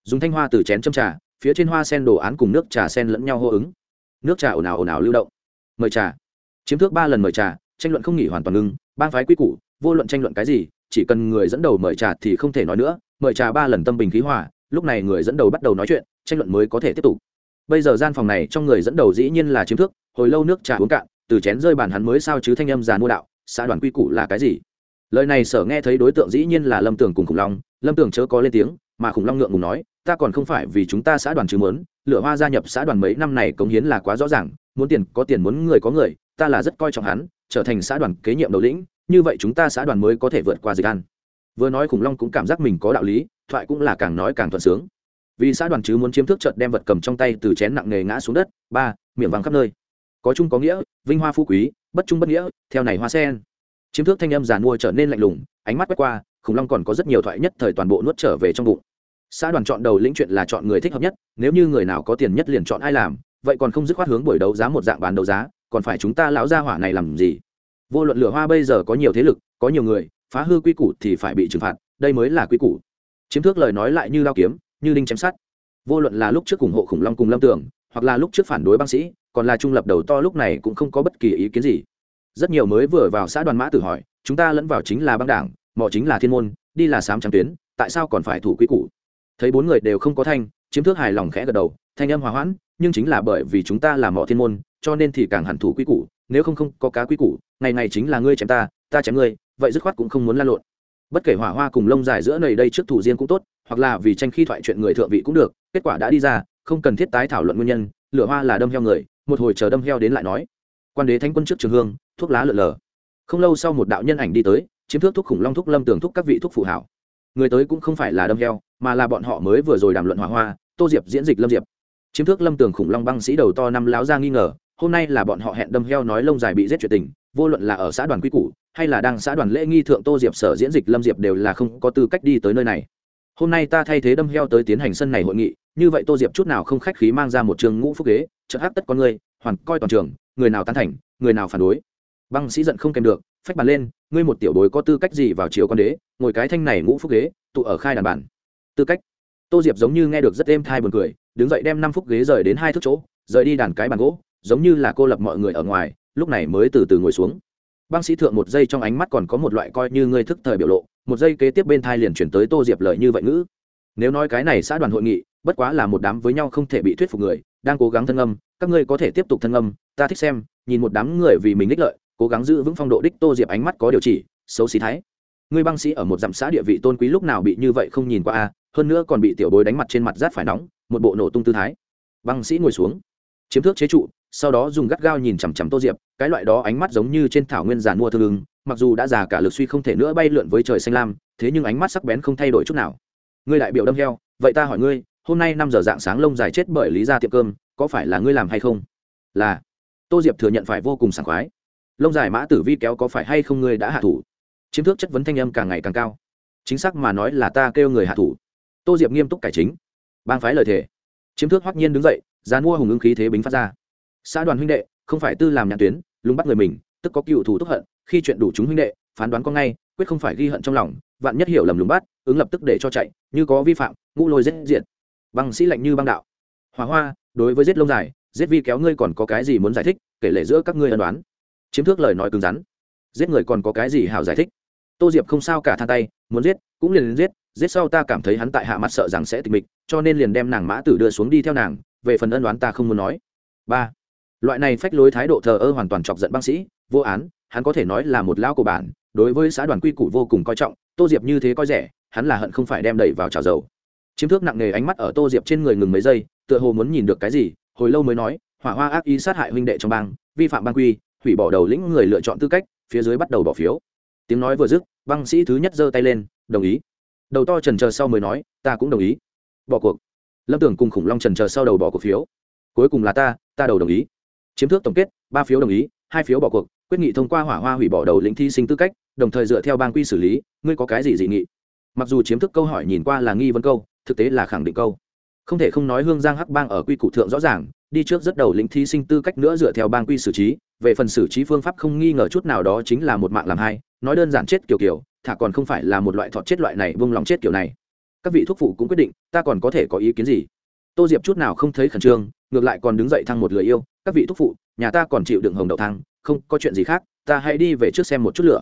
Speaker 1: Dùng thanh hoa từ chén châm trà, phía trên hoa sen đồ án cùng nước trà sen lẫn nhau hô ứng. Nước trà ồn ào ồn ào lưu động. Mời trà. Chiếm thước ba lần mời trà, tranh luận không nghỉ hoàn toàn ngưng, bang phái quy củ vô luận tranh luận cái gì, chỉ cần người dẫn đầu mời trà thì không thể nói nữa. Mời trà ba lần tâm bình khí hòa, lúc này người dẫn đầu bắt đầu nói chuyện, tranh luận mới có thể tiếp tục. Bây giờ gian phòng này trong người dẫn đầu dĩ nhiên là chiếm thước, hồi lâu nước trà uống cạn, từ chén rơi bàn hắn mới sao chứ thanh âm già mua đạo, xã đoàn quy củ là cái gì? Lời này sở nghe thấy đối tượng dĩ nhiên là lâm tường cùng khủng long, lâm tường chớ có lên tiếng, mà khủng long ngượng ngùng nói, ta còn không phải vì chúng ta xã đoàn chứ mớn lửa hoa gia nhập xã đoàn mấy năm này cống hiến là quá rõ ràng, muốn tiền có tiền muốn người có người, ta là rất coi trọng hắn, trở thành xã đoàn kế nhiệm đầu lĩnh như vậy chúng ta xã đoàn mới có thể vượt qua dịch ăn vừa nói khủng long cũng cảm giác mình có đạo lý, thoại cũng là càng nói càng thuận sướng. Vì xã đoàn chứ muốn chiếm thước trận đem vật cầm trong tay từ chén nặng nề ngã xuống đất, ba, miệng vàng khắp nơi. Có chung có nghĩa, vinh hoa phú quý, bất trung bất nghĩa, theo này hoa sen. Chiếm thước thanh âm giàn mua trở nên lạnh lùng, ánh mắt quét qua, khủng long còn có rất nhiều thoại nhất thời toàn bộ nuốt trở về trong bụng. Xã đoàn chọn đầu lĩnh chuyện là chọn người thích hợp nhất, nếu như người nào có tiền nhất liền chọn ai làm, vậy còn không dứt khoát hướng buổi đấu giá một dạng bán đấu giá, còn phải chúng ta lão gia hỏa này làm gì? Vô luận lửa hoa bây giờ có nhiều thế lực, có nhiều người, phá hư quy củ thì phải bị trừng phạt, đây mới là quy củ. Chiếm thước lời nói lại như lao kiếm, như đinh chém sát vô luận là lúc trước ủng hộ khủng long cùng lâm tưởng hoặc là lúc trước phản đối băng sĩ, còn là trung lập đầu to lúc này cũng không có bất kỳ ý kiến gì. Rất nhiều mới vừa vào xã đoàn mã tử hỏi, chúng ta lẫn vào chính là băng đảng mỏ chính là thiên môn, đi là sám trắng tuyến, tại sao còn phải thủ quy củ? Thấy bốn người đều không có thanh, chiếm thước hài lòng khẽ gật đầu, thanh âm hòa hoãn, nhưng chính là bởi vì chúng ta là mỏ thiên môn, cho nên thì càng hẳn thủ quy củ nếu không không có cá quy củ, ngày ngày chính là ngươi chém ta ta chém ngươi, vậy dứt khoát cũng không muốn lan lộn. Bất kể hỏa hoa cùng lông dài giữa nầy đây trước thủ riêng cũng tốt, hoặc là vì tranh khi thoại chuyện người thượng vị cũng được, kết quả đã đi ra, không cần thiết tái thảo luận nguyên nhân, lửa hoa là đâm heo người, một hồi chờ đâm heo đến lại nói. Quan đế thánh quân trước trường hương, thuốc lá lượn lờ. Không lâu sau một đạo nhân ảnh đi tới, chiếm thước thuốc khủng long thuốc lâm tường thuốc các vị thuốc phụ hảo. Người tới cũng không phải là đâm heo, mà là bọn họ mới vừa rồi đàm luận hỏa hoa, tô diệp diễn dịch lâm diệp. Chiếm thước lâm tường khủng long băng sĩ đầu to năm láo ra nghi ngờ hôm nay là bọn họ hẹn đâm heo nói lông dài bị giết chuyện tình, vô luận là ở xã đoàn quy củ, hay là đang xã đoàn lễ nghi thượng tô diệp sở diễn dịch lâm diệp đều là không có tư cách đi tới nơi này. Hôm nay ta thay thế đâm heo tới tiến hành sân này hội nghị, như vậy tô diệp chút nào không khách khí mang ra một trường ngũ phúc ghế, chợt hắc tất con người, hoàn coi toàn trường, người nào tán thành, người nào phản đối. Băng sĩ giận không kèm được, phách bàn lên, ngươi một tiểu đối có tư cách gì vào chiều con đế, ngồi cái thanh này ngũ phúc ghế, tụ ở khai đàn bản tư cách. Tô diệp giống như nghe được rất êm thai buồn cười, đứng dậy đem năm phúc ghế rời đến hai thước chỗ, rời đi đàn cái bàn gỗ giống như là cô lập mọi người ở ngoài, lúc này mới từ từ ngồi xuống. Băng sĩ thượng một giây trong ánh mắt còn có một loại coi như ngươi thức thời biểu lộ, một giây kế tiếp bên thai liền chuyển tới tô diệp lợi như vậy ngữ. Nếu nói cái này xã đoàn hội nghị, bất quá là một đám với nhau không thể bị thuyết phục người, đang cố gắng thân âm, các ngươi có thể tiếp tục thân âm, ta thích xem, nhìn một đám người vì mình ích lợi, cố gắng giữ vững phong độ đích tô diệp ánh mắt có điều chỉ, xấu xí thái. Ngươi băng sĩ ở một dặm xã địa vị tôn quý lúc nào bị như vậy không nhìn qua a hơn nữa còn bị tiểu bối đánh mặt trên mặt rát phải nóng, một bộ nổ tung tư thái. Băng sĩ ngồi xuống. Chiếm thước chế trụ sau đó dùng gắt gao nhìn chằm chằm tô diệp, cái loại đó ánh mắt giống như trên thảo nguyên giàn mua thương ứng mặc dù đã già cả lực suy không thể nữa bay lượn với trời xanh lam, thế nhưng ánh mắt sắc bén không thay đổi chút nào. Ngươi đại biểu đâm heo, vậy ta hỏi ngươi, hôm nay năm giờ dạng sáng lông dài chết bởi lý ra tiệm cơm, có phải là ngươi làm hay không? Là. Tô diệp thừa nhận phải vô cùng sảng khoái. Lông dài mã tử vi kéo có phải hay không ngươi đã hạ thủ? Chiếm thước chất vấn thanh âm càng ngày càng cao. Chính xác mà nói là ta kêu người hạ thủ. Tô diệp nghiêm túc cải chính. Bang phái lời thề. Chiếm thước hoắc nhiên đứng dậy dán mua hùng ứng khí thế bính phát ra xã đoàn huynh đệ, không phải tư làm nhãn tuyến, lúng bắt người mình, tức có cựu thủ tức hận, khi chuyện đủ chúng huynh đệ, phán đoán có ngay, quyết không phải ghi hận trong lòng, vạn nhất hiểu lầm lúng bắt, ứng lập tức để cho chạy, như có vi phạm, ngũ lôi giết diện băng sĩ lạnh như băng đạo. Hòa hoa, đối với giết lông dài, giết vi kéo ngươi còn có cái gì muốn giải thích, kể lể giữa các ngươi ân đoán. Chiếm thước lời nói cứng rắn. Giết người còn có cái gì hảo giải thích? Tô diệp không sao cả than tay, muốn giết, cũng liền giết giết sau ta cảm thấy hắn tại hạ mặt sợ rằng sẽ tịch mịch, cho nên liền đem nàng mã tử đưa xuống đi theo nàng, về phần ân đoán ta không muốn nói. Ba loại này phách lối thái độ thờ ơ hoàn toàn chọc giận băng sĩ, vô án, hắn có thể nói là một lão của bản, đối với xã đoàn quy củ vô cùng coi trọng, tô diệp như thế coi rẻ, hắn là hận không phải đem đẩy vào trào dầu. Chiếm thước nặng nề ánh mắt ở tô diệp trên người ngừng mấy giây, tựa hồ muốn nhìn được cái gì, hồi lâu mới nói, hỏa hoa ác ý sát hại huynh đệ trong bang, vi phạm bang quy, hủy bỏ đầu lĩnh người lựa chọn tư cách, phía dưới bắt đầu bỏ phiếu. Tiếng nói vừa dứt, băng sĩ thứ nhất giơ tay lên, đồng ý. Đầu to trần chờ sau mới nói, ta cũng đồng ý. Bỏ cuộc. Lâm tưởng cùng khủng long trần chờ sau đầu bỏ cổ phiếu. Cuối cùng là ta ta đầu đồng ý chiếm thước tổng kết, ba phiếu đồng ý, hai phiếu bỏ cuộc, quyết nghị thông qua hỏa hoa hủy bỏ đầu lĩnh thi sinh tư cách, đồng thời dựa theo bang quy xử lý, ngươi có cái gì dị nghị? Mặc dù chiếm thức câu hỏi nhìn qua là nghi vấn câu, thực tế là khẳng định câu. Không thể không nói hương giang hắc bang ở quy củ thượng rõ ràng, đi trước rất đầu lĩnh thí sinh tư cách nữa dựa theo bang quy xử trí, về phần xử trí phương pháp không nghi ngờ chút nào đó chính là một mạng làm hai, nói đơn giản chết kiểu kiểu, thả còn không phải là một loại thọt chết loại này vung lòng chết kiểu này. Các vị thuốc phụ cũng quyết định, ta còn có thể có ý kiến gì? Tô diệp chút nào không thấy khẩn trương ngược lại còn đứng dậy thăng một lười yêu, các vị thúc phụ, nhà ta còn chịu đựng hồng đậu thang không có chuyện gì khác, ta hãy đi về trước xem một chút lửa.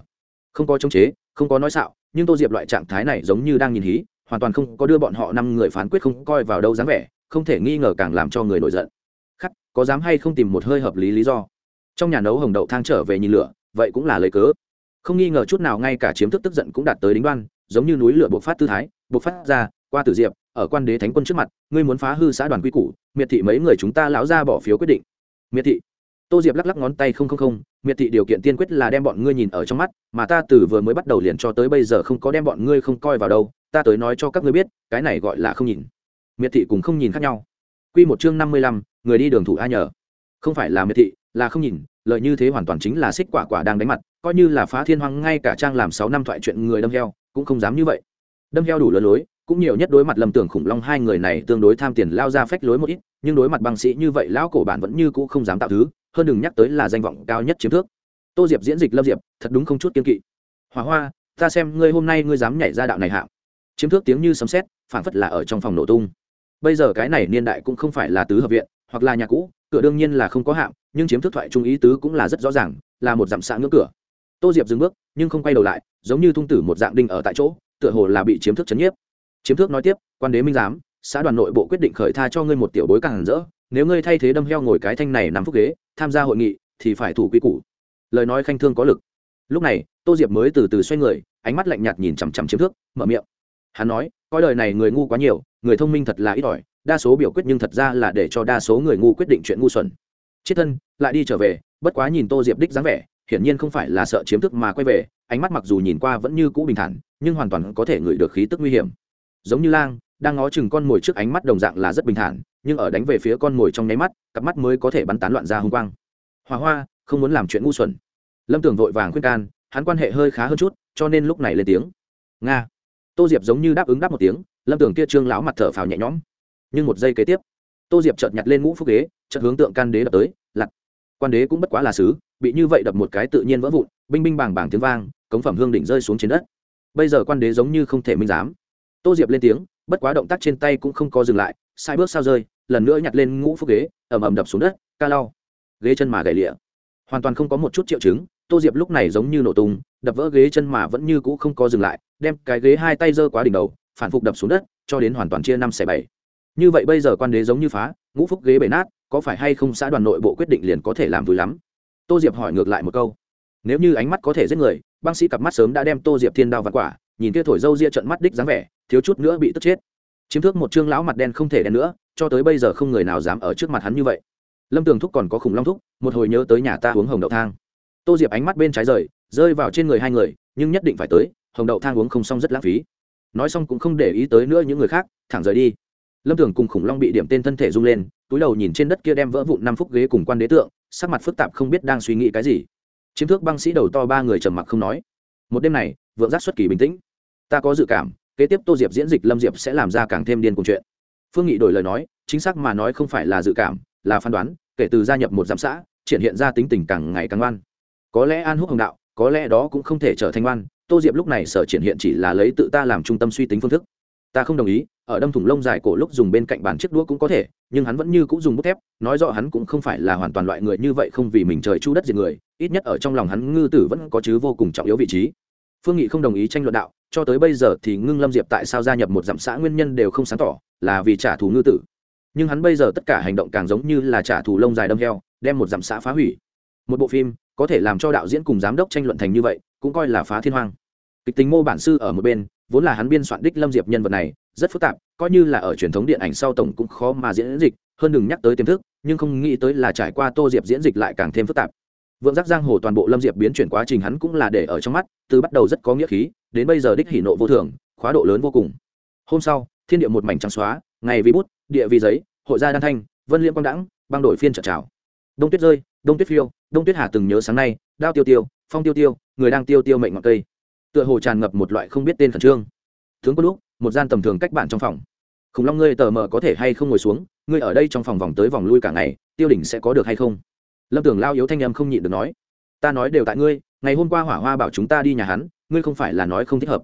Speaker 1: Không có chống chế, không có nói xạo, nhưng tô diệp loại trạng thái này giống như đang nhìn hí, hoàn toàn không có đưa bọn họ năm người phán quyết không coi vào đâu dáng vẻ, không thể nghi ngờ càng làm cho người nổi giận. Khắc, có dám hay không tìm một hơi hợp lý lý do? Trong nhà nấu hồng đậu thang trở về nhìn lửa, vậy cũng là lấy cớ. Không nghi ngờ chút nào ngay cả chiếm thức tức giận cũng đạt tới đính đoan, giống như núi lửa bộc phát tư thái, bộc phát ra qua tử diệp, ở quan đế thánh quân trước mặt, ngươi muốn phá hư xã đoàn quy củ, miệt thị mấy người chúng ta lão ra bỏ phiếu quyết định. Miệt thị. Tô diệp lắc lắc ngón tay không không không, miệt thị điều kiện tiên quyết là đem bọn ngươi nhìn ở trong mắt, mà ta từ vừa mới bắt đầu liền cho tới bây giờ không có đem bọn ngươi không coi vào đâu, ta tới nói cho các ngươi biết, cái này gọi là không nhìn. Miệt thị cùng không nhìn khác nhau. Q một chương năm mươi lăm, người đi đường thủ a nhờ. Không phải là miệt thị, là không nhìn, lợi như thế hoàn toàn chính là xích quả quả đang đánh mặt, coi như là phá thiên hoang ngay cả trang làm sáu năm thoại chuyện người đâm heo, cũng không dám như vậy. Đâm heo đủ lớn lối cũng nhiều nhất đối mặt lầm tưởng khủng long hai người này tương đối tham tiền lao ra phách lối một ít, nhưng đối mặt băng sĩ như vậy lão cổ bản vẫn như cũ không dám tạo thứ, hơn đừng nhắc tới là danh vọng cao nhất chiếm thước. Tô diệp diễn dịch lâm diệp, thật đúng không chút kiên kỵ. Hòa hoa, ta xem ngươi hôm nay ngươi dám nhảy ra đạo này hạng. Chiếm thước tiếng như sấm sét phản phất là ở trong phòng nổ tung. Bây giờ cái này niên đại cũng không phải là tứ hợp viện, hoặc là nhà cũ, cửa đương nhiên là không có hạng, nhưng chiếm thước thoại trung ý tứ cũng là rất rõ ràng, là một dặm xạ ngưỡng cửa. Tô diệp dừng bước, nhưng không quay đầu lại, giống như thung tử một dạng đinh ở tại chỗ, tựa hồ là bị chiếm thước chấn nhiếp chiếm thước nói tiếp, quan đế minh giám, xã đoàn nội bộ quyết định khởi tha cho ngươi một tiểu bối càng rỡ, nếu ngươi thay thế đâm heo ngồi cái thanh này nằm phúc ghế, tham gia hội nghị, thì phải thủ quy củ. Lời nói khanh thương có lực. Lúc này, tô diệp mới từ từ xoay người, ánh mắt lạnh nhạt nhìn chằm chằm chiếm thước, mở miệng. Hắn nói, coi đời này người ngu quá nhiều, người thông minh thật là ít ỏi, đa số biểu quyết nhưng thật ra là để cho đa số người ngu quyết định chuyện ngu xuẩn. Chết thân, lại đi trở về, bất quá nhìn tô diệp đích dáng vẻ, hiển nhiên không phải là sợ chiếm thức mà quay về, ánh mắt mặc dù nhìn qua vẫn như cũ bình thản, nhưng hoàn toàn có thể ngửi được khí tức nguy hiểm giống như lang, đang ngó chừng con mồi trước ánh mắt đồng dạng là rất bình thản, nhưng ở đánh về phía con mồi trong nháy mắt, cặp mắt mới có thể bắn tán loạn ra hung quang. Hòa hoa, không muốn làm chuyện ngu xuẩn. Lâm tưởng vội vàng khuyên can, hắn quan hệ hơi khá hơn chút, cho nên lúc này lên tiếng. Nga. Tô diệp giống như đáp ứng đáp một tiếng, lâm tưởng kia trương lão mặt thở phào nhẹ nhõm. Nhưng một giây kế tiếp, tô diệp chợt nhặt lên ngũ phúc ghế, chợt hướng tượng can đế đập tới lặt quan đế cũng bất quá là sứ, bị như vậy đập một cái tự nhiên vỡ vụn, binh binh bàng bàng tiếng vang, cống phẩm hương đỉnh rơi xuống trên đất. Bây giờ quan đế giống như không thể minh giám tô diệp lên tiếng, bất quá động tác trên tay cũng không có dừng lại, sai bước sao rơi, lần nữa nhặt lên ngũ phúc ghế ẩm ẩm đập xuống đất, ca lau. Ghế chân mà gãy lịa. Hoàn toàn không có một chút triệu chứng, tô diệp lúc này giống như nổ tung, đập vỡ ghế chân mà vẫn như cũ không có dừng lại, đem cái ghế hai tay giơ quá đỉnh đầu, phản phục đập xuống đất, cho đến hoàn toàn chia năm xẻ bảy. Như vậy bây giờ quan đế giống như phá, ngũ phúc ghế bể nát, có phải hay không xã đoàn nội bộ quyết định liền có thể làm vui lắm? Tô diệp hỏi ngược lại một câu. Nếu như ánh mắt có thể giết người, bác sĩ cặp mắt sớm đã đem tô diệp thiên đao vặt quả nhìn kia thổi dâu ria trận mắt đích dáng vẻ, thiếu chút nữa bị tức chết. Chiếm thước một trương lão mặt đen không thể đen nữa, cho tới bây giờ không người nào dám ở trước mặt hắn như vậy. Lâm tường thúc còn có khủng long thúc, một hồi nhớ tới nhà ta uống hồng đậu thang. Tô diệp ánh mắt bên trái rời, rơi vào trên người hai người, nhưng nhất định phải tới, hồng đậu thang uống không xong rất lãng phí. Nói xong cũng không để ý tới nữa những người khác, thẳng rời đi. Lâm tường cùng khủng long bị điểm tên thân thể rung lên, túi đầu nhìn trên đất kia đem vỡ vụn năm phút ghế cùng quan đế tượng, sắc mặt phức tạp không biết đang suy nghĩ cái gì. Chiếm thước băng sĩ đầu to ba người trầm mặc không nói. Một đêm này, vượng giác xuất kỳ bình tĩnh ta có dự cảm, kế tiếp tô diệp diễn dịch lâm diệp sẽ làm ra càng thêm điên cùng chuyện. Phương nghị đổi lời nói, chính xác mà nói không phải là dự cảm, là phán đoán, kể từ gia nhập một giám xã, triển hiện ra tính tình càng ngày càng ngoan. Có lẽ an húc hồng đạo, có lẽ đó cũng không thể trở thành ngoan, tô diệp lúc này sở triển hiện chỉ là lấy tự ta làm trung tâm suy tính phương thức. Ta không đồng ý, ở đâm thủng lông dài cổ lúc dùng bên cạnh bàn chiếc đũa cũng có thể, nhưng hắn vẫn như cũng dùng bút thép, nói rõ hắn cũng không phải là hoàn toàn loại người như vậy không vì mình trời chu đất diệt người, ít nhất ở trong lòng hắn ngư tử vẫn có chứ vô cùng trọng yếu vị trí phương nghị không đồng ý tranh luận đạo, cho tới bây giờ thì ngưng lâm diệp tại sao gia nhập một dặm xã nguyên nhân đều không sáng tỏ, là vì trả thù ngư tử. Nhưng hắn bây giờ tất cả hành động càng giống như là trả thù lông dài đâm heo, đem một dặm xã phá hủy. Một bộ phim, có thể làm cho đạo diễn cùng giám đốc tranh luận thành như vậy, cũng coi là phá thiên hoang. Kịch tính mô bản sư ở một bên, vốn là hắn biên soạn đích lâm diệp nhân vật này, rất phức tạp, coi như là ở truyền thống điện ảnh sau tổng cũng khó mà diễn dịch, hơn đừng nhắc tới tiềm thức, nhưng không nghĩ tới là trải qua tô diệp diễn dịch lại càng thêm phức tạp vượng giác giang hồ toàn bộ lâm diệp biến chuyển quá trình hắn cũng là để ở trong mắt, từ bắt đầu rất có nghĩa khí, đến bây giờ đích hỷ nộ vô thường, khóa độ lớn vô cùng. Hôm sau, thiên địa một mảnh trắng xóa, ngày vì bút, địa vì giấy, hội gia đan thanh, vân liêm quang đãng, băng đổi phiên trợ trào. Đông tuyết rơi, đông tuyết phiêu, đông tuyết hà từng nhớ sáng nay, đao tiêu tiêu, phong tiêu tiêu, người đang tiêu tiêu mệnh ngọn cây. Tựa hồ tràn ngập một loại không biết tên khẩn trương. Tướng có lúc, một gian tầm thường cách bạn trong phòng. Khủng long ngươi tờ mờ có thể hay không ngồi xuống, ngươi ở đây trong phòng vòng tới vòng lui cả ngày, tiêu đỉnh sẽ có được hay không? Lâm tưởng lao yếu thanh em không nhịn được nói ta nói đều tại ngươi ngày hôm qua hỏa hoa bảo chúng ta đi nhà hắn ngươi không phải là nói không thích hợp.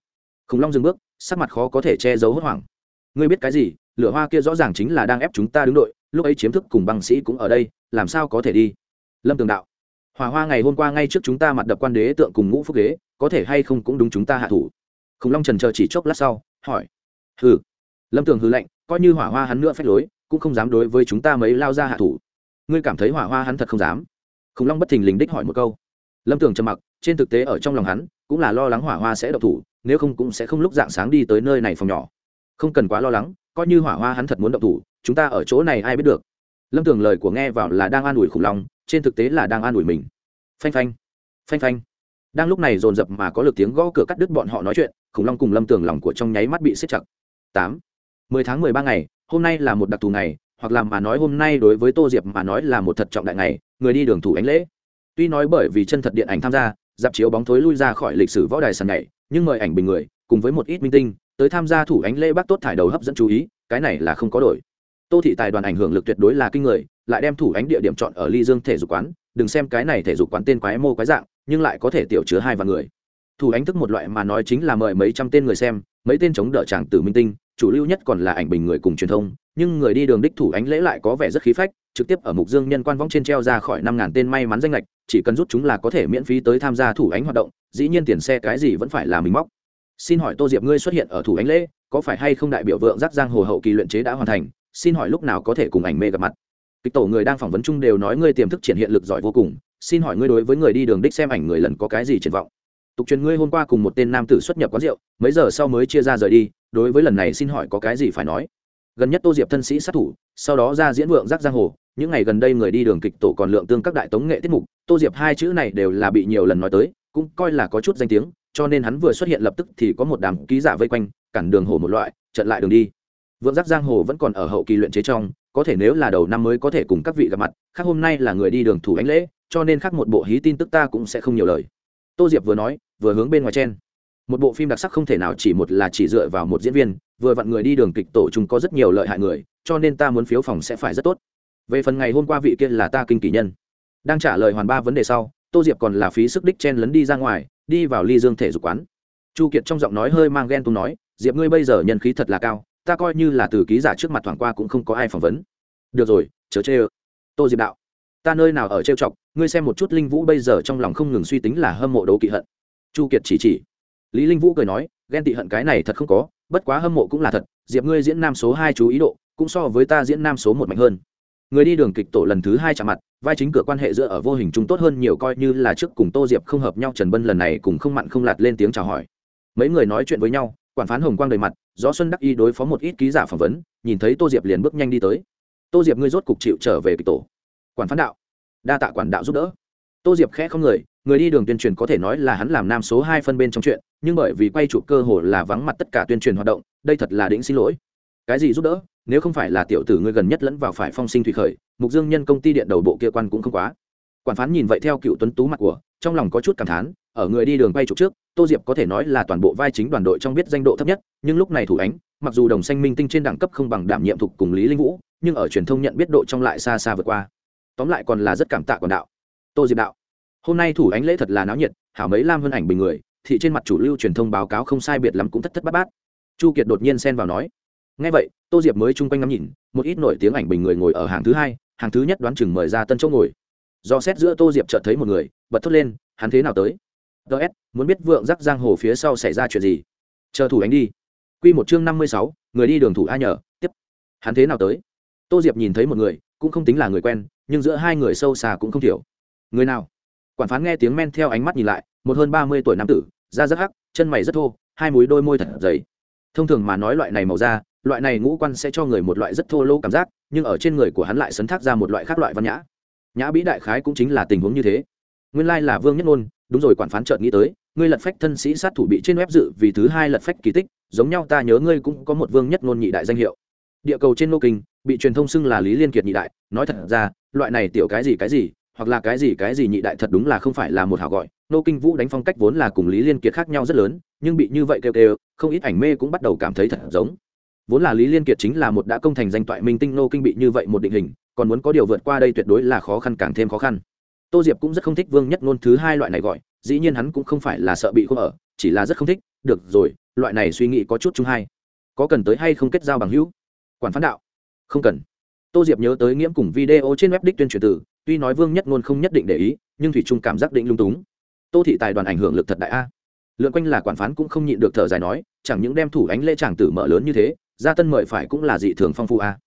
Speaker 1: Khủng long dừng bước sắc mặt khó có thể che giấu hốt hoảng. Ngươi biết cái gì lửa hoa kia rõ ràng chính là đang ép chúng ta đứng đội lúc ấy chiếm thức cùng băng sĩ cũng ở đây làm sao có thể đi? Lâm tường đạo hỏa hoa ngày hôm qua ngay trước chúng ta mặt đập quan đế tượng cùng ngũ phúc Đế, có thể hay không cũng đúng chúng ta hạ thủ? Khủng long trần chờ chỉ chốc lát sau hỏi hừ. Lâm tường hư lệnh coi như hỏa hoa hắn nữa phép lối cũng không dám đối với chúng ta mấy lao ra hạ thủ ngươi cảm thấy hỏa hoa hắn thật không dám? Khủng long bất thình lình đích hỏi một câu. Lâm tường trầm mặc, trên thực tế ở trong lòng hắn, cũng là lo lắng hỏa hoa sẽ độc thủ, nếu không cũng sẽ không lúc dạng sáng đi tới nơi này phòng nhỏ. Không cần quá lo lắng, coi như hỏa hoa hắn thật muốn độc thủ, chúng ta ở chỗ này ai biết được. Lâm tường lời của nghe vào là đang an ủi khủng long, trên thực tế là đang an ủi mình. Phanh phanh phanh phanh. Đang lúc này dồn dập mà có lực tiếng gõ cửa cắt đứt bọn họ nói chuyện, khủng long cùng lâm tường lòng của trong nháy mắt bị siết chặt. Tám, mười tháng mười ba ngày, hôm nay là một đặc thù ngày hoặc làm mà nói hôm nay đối với tô diệp mà nói là một thật trọng đại ngày, người đi đường thủ ánh lễ. Tuy nói bởi vì chân thật điện ảnh tham gia, dạp chiếu bóng thối lui ra khỏi lịch sử võ đài sàn nhảy, nhưng mời ảnh bình người, cùng với một ít minh tinh, tới tham gia thủ ánh lễ bác tốt thải đầu hấp dẫn chú ý, cái này là không có đổi. Tô thị tài đoàn ảnh hưởng lực tuyệt đối là kinh người, lại đem thủ ánh địa điểm chọn ở ly dương thể dục quán, đừng xem cái này thể dục quán tên quái mô quái dạng, nhưng lại có thể tiểu chứa hai vạn người. Thủ ánh thức một loại mà nói chính là mời mấy trăm tên người xem, mấy tên chống đỡ tràng tử minh tinh chủ lưu nhất còn là ảnh bình người cùng truyền thông, nhưng người đi đường đích thủ ánh lễ lại có vẻ rất khí phách, trực tiếp ở mục dương nhân quan vong trên treo ra khỏi năm ngàn tên may mắn danh lệch chỉ cần rút chúng là có thể miễn phí tới tham gia thủ ánh hoạt động, dĩ nhiên tiền xe cái gì vẫn phải là mình móc. Xin hỏi tô diệp ngươi xuất hiện ở thủ ánh lễ, có phải hay không đại biểu vượng giác giang hồ hậu kỳ luyện chế đã hoàn thành? Xin hỏi lúc nào có thể cùng ảnh mê gặp mặt? Kịch tổ người đang phỏng vấn chung đều nói ngươi tiềm thức triển hiện lực giỏi vô cùng, xin hỏi ngươi đối với người đi đường đích xem ảnh người lần có cái gì triển vọng? Tục truyền ngươi hôm qua cùng một tên nam tử xuất nhập quán rượu, mấy giờ sau mới chia ra rời đi đối với lần này xin hỏi có cái gì phải nói. Gần nhất tô diệp thân sĩ sát thủ, sau đó ra diễn vượng giác giang hồ, những ngày gần đây người đi đường kịch tổ còn lượng tương các đại tống nghệ tiết mục, tô diệp hai chữ này đều là bị nhiều lần nói tới, cũng coi là có chút danh tiếng, cho nên hắn vừa xuất hiện lập tức thì có một đám ký giả vây quanh, cản đường hồ một loại trận lại đường đi. Vượng giác giang hồ vẫn còn ở hậu kỳ luyện chế trong, có thể nếu là đầu năm mới có thể cùng các vị gặp mặt, khác hôm nay là người đi đường thủ ánh lễ, cho nên khác một bộ hí tin tức ta cũng sẽ không nhiều lời. Tô diệp vừa nói, vừa hướng bên ngoài chen một bộ phim đặc sắc không thể nào chỉ một là chỉ dựa vào một diễn viên, vừa vặn người đi đường kịch tổ chúng có rất nhiều lợi hại người, cho nên ta muốn phiếu phòng sẽ phải rất tốt. Về phần ngày hôm qua vị kia là ta kinh kỳ nhân. Đang trả lời hoàn ba vấn đề sau, tô diệp còn là phí sức đích chen lấn đi ra ngoài, đi vào ly dương thể dục quán. Chu kiệt trong giọng nói hơi mang ghen tung nói, diệp ngươi bây giờ nhân khí thật là cao, ta coi như là từ ký giả trước mặt thoảng qua cũng không có ai phỏng vấn. Được rồi, chớ chê ơ. Tô diệp đạo, ta nơi nào ở trêu chọc, ngươi xem một chút linh vũ bây giờ trong lòng không ngừng suy tính là hâm mộ đấu kỵ hận. Chu kiệt chỉ chỉ lý linh vũ cười nói, ghen tị hận cái này thật không có, bất quá hâm mộ cũng là thật, diệp ngươi diễn nam số hai chú ý độ, cũng so với ta diễn nam số một mạnh hơn. Người đi đường kịch tổ lần thứ hai chạm mặt, vai chính cửa quan hệ giữa ở vô hình trung tốt hơn nhiều coi như là trước cùng tô diệp không hợp nhau trần bân lần này cùng không mặn không lạt lên tiếng chào hỏi. Mấy người nói chuyện với nhau, quản phán hồng quang đầy mặt, gió xuân đắc y đối phó một ít ký giả phỏng vấn, nhìn thấy tô diệp liền bước nhanh đi tới. Tô diệp ngươi rốt cục chịu trở về kịch tổ. Quản phán đạo, đa tạ quản đạo giúp đỡ. Tô diệp khẽ không người người đi đường tuyên truyền có thể nói là hắn làm nam số hai phân bên trong chuyện, nhưng bởi vì quay chụp cơ hồ là vắng mặt tất cả tuyên truyền hoạt động, đây thật là đĩnh xin lỗi. Cái gì giúp đỡ? Nếu không phải là tiểu tử ngươi gần nhất lẫn vào phải phong sinh thủy khởi, mục dương nhân công ty điện đầu bộ kia quan cũng không quá. Quản phán nhìn vậy theo cựu tuấn tú mặt của, trong lòng có chút cảm thán, ở người đi đường quay chụp trước, tô diệp có thể nói là toàn bộ vai chính đoàn đội trong biết danh độ thấp nhất, nhưng lúc này thủ ánh, mặc dù đồng xanh minh tinh trên đẳng cấp không bằng đảm nhiệm thục cùng lý linh vũ, nhưng ở truyền thông nhận biết độ trong lại xa xa vượt qua. Tóm lại còn là rất cảm tạ quản đạo. Tô diệp đạo hôm nay thủ ánh lễ thật là náo nhiệt, hảo mấy lam hơn ảnh bình người thì trên mặt chủ lưu truyền thông báo cáo không sai biệt lắm cũng thất thất bát bát. Chu kiệt đột nhiên xen vào nói ngay vậy, tô diệp mới chung quanh ngắm nhìn, một ít nổi tiếng ảnh bình người ngồi ở hàng thứ hai, hàng thứ nhất đoán chừng mời ra tân chỗ ngồi. Do xét giữa tô diệp chợt thấy một người, bật thốt lên, hắn thế nào tới? Ts muốn biết vượng rắc giang hồ phía sau xảy ra chuyện gì? Chờ thủ ánh đi. Q một chương năm mươi sáu, người đi đường thủ a nhờ, tiếp. Hắn thế nào tới? Tô diệp nhìn thấy một người, cũng không tính là người quen, nhưng giữa hai người sâu xa cũng không thiểu người nào? Quản phán nghe tiếng men theo ánh mắt nhìn lại, một hơn ba mươi tuổi nam tử, da rất hắc, chân mày rất thô, hai múi đôi môi thật dày. Thông thường mà nói loại này màu da, loại này ngũ quan sẽ cho người một loại rất thô lỗ cảm giác, nhưng ở trên người của hắn lại sấn thác ra một loại khác loại văn nhã. Nhã bĩ đại khái cũng chính là tình huống như thế. Nguyên lai là vương nhất ngôn đúng rồi quản phán chợt nghĩ tới, ngươi lật phách thân sĩ sát thủ bị trên web dự vì thứ hai lật phách kỳ tích, giống nhau ta nhớ ngươi cũng có một vương nhất ngôn nhị đại danh hiệu. Địa cầu trên nô kinh, bị truyền thông xưng là lý liên kiệt nhị đại, nói thật ra, loại này tiểu cái gì cái gì hoặc là cái gì cái gì nhị đại thật đúng là không phải là một hảo gọi. Nô kinh vũ đánh phong cách vốn là cùng lý liên kiệt khác nhau rất lớn, nhưng bị như vậy kêu kêu, không ít ảnh mê cũng bắt đầu cảm thấy thật giống. Vốn là lý liên kiệt chính là một đã công thành danh toại minh tinh, nô kinh bị như vậy một định hình, còn muốn có điều vượt qua đây tuyệt đối là khó khăn càng thêm khó khăn. Tô diệp cũng rất không thích vương nhất ngôn thứ hai loại này gọi, dĩ nhiên hắn cũng không phải là sợ bị không ở, chỉ là rất không thích. Được rồi, loại này suy nghĩ có chút chung hay có cần tới hay không kết giao bằng hữu? Quản phán đạo. Không cần. Tô diệp nhớ tới nghiễm cùng video trên web đích tuyên truyền tử tuy nói vương nhất ngôn không nhất định để ý, nhưng thủy trung cảm giác định lung túng. Tô thị tài đoàn ảnh hưởng lực thật đại a. Lượn quanh là quản phán cũng không nhịn được thở dài nói, chẳng những đem thủ ánh lễ tràng tử mở lớn như thế, gia tân mời phải cũng là dị thường phong phú a.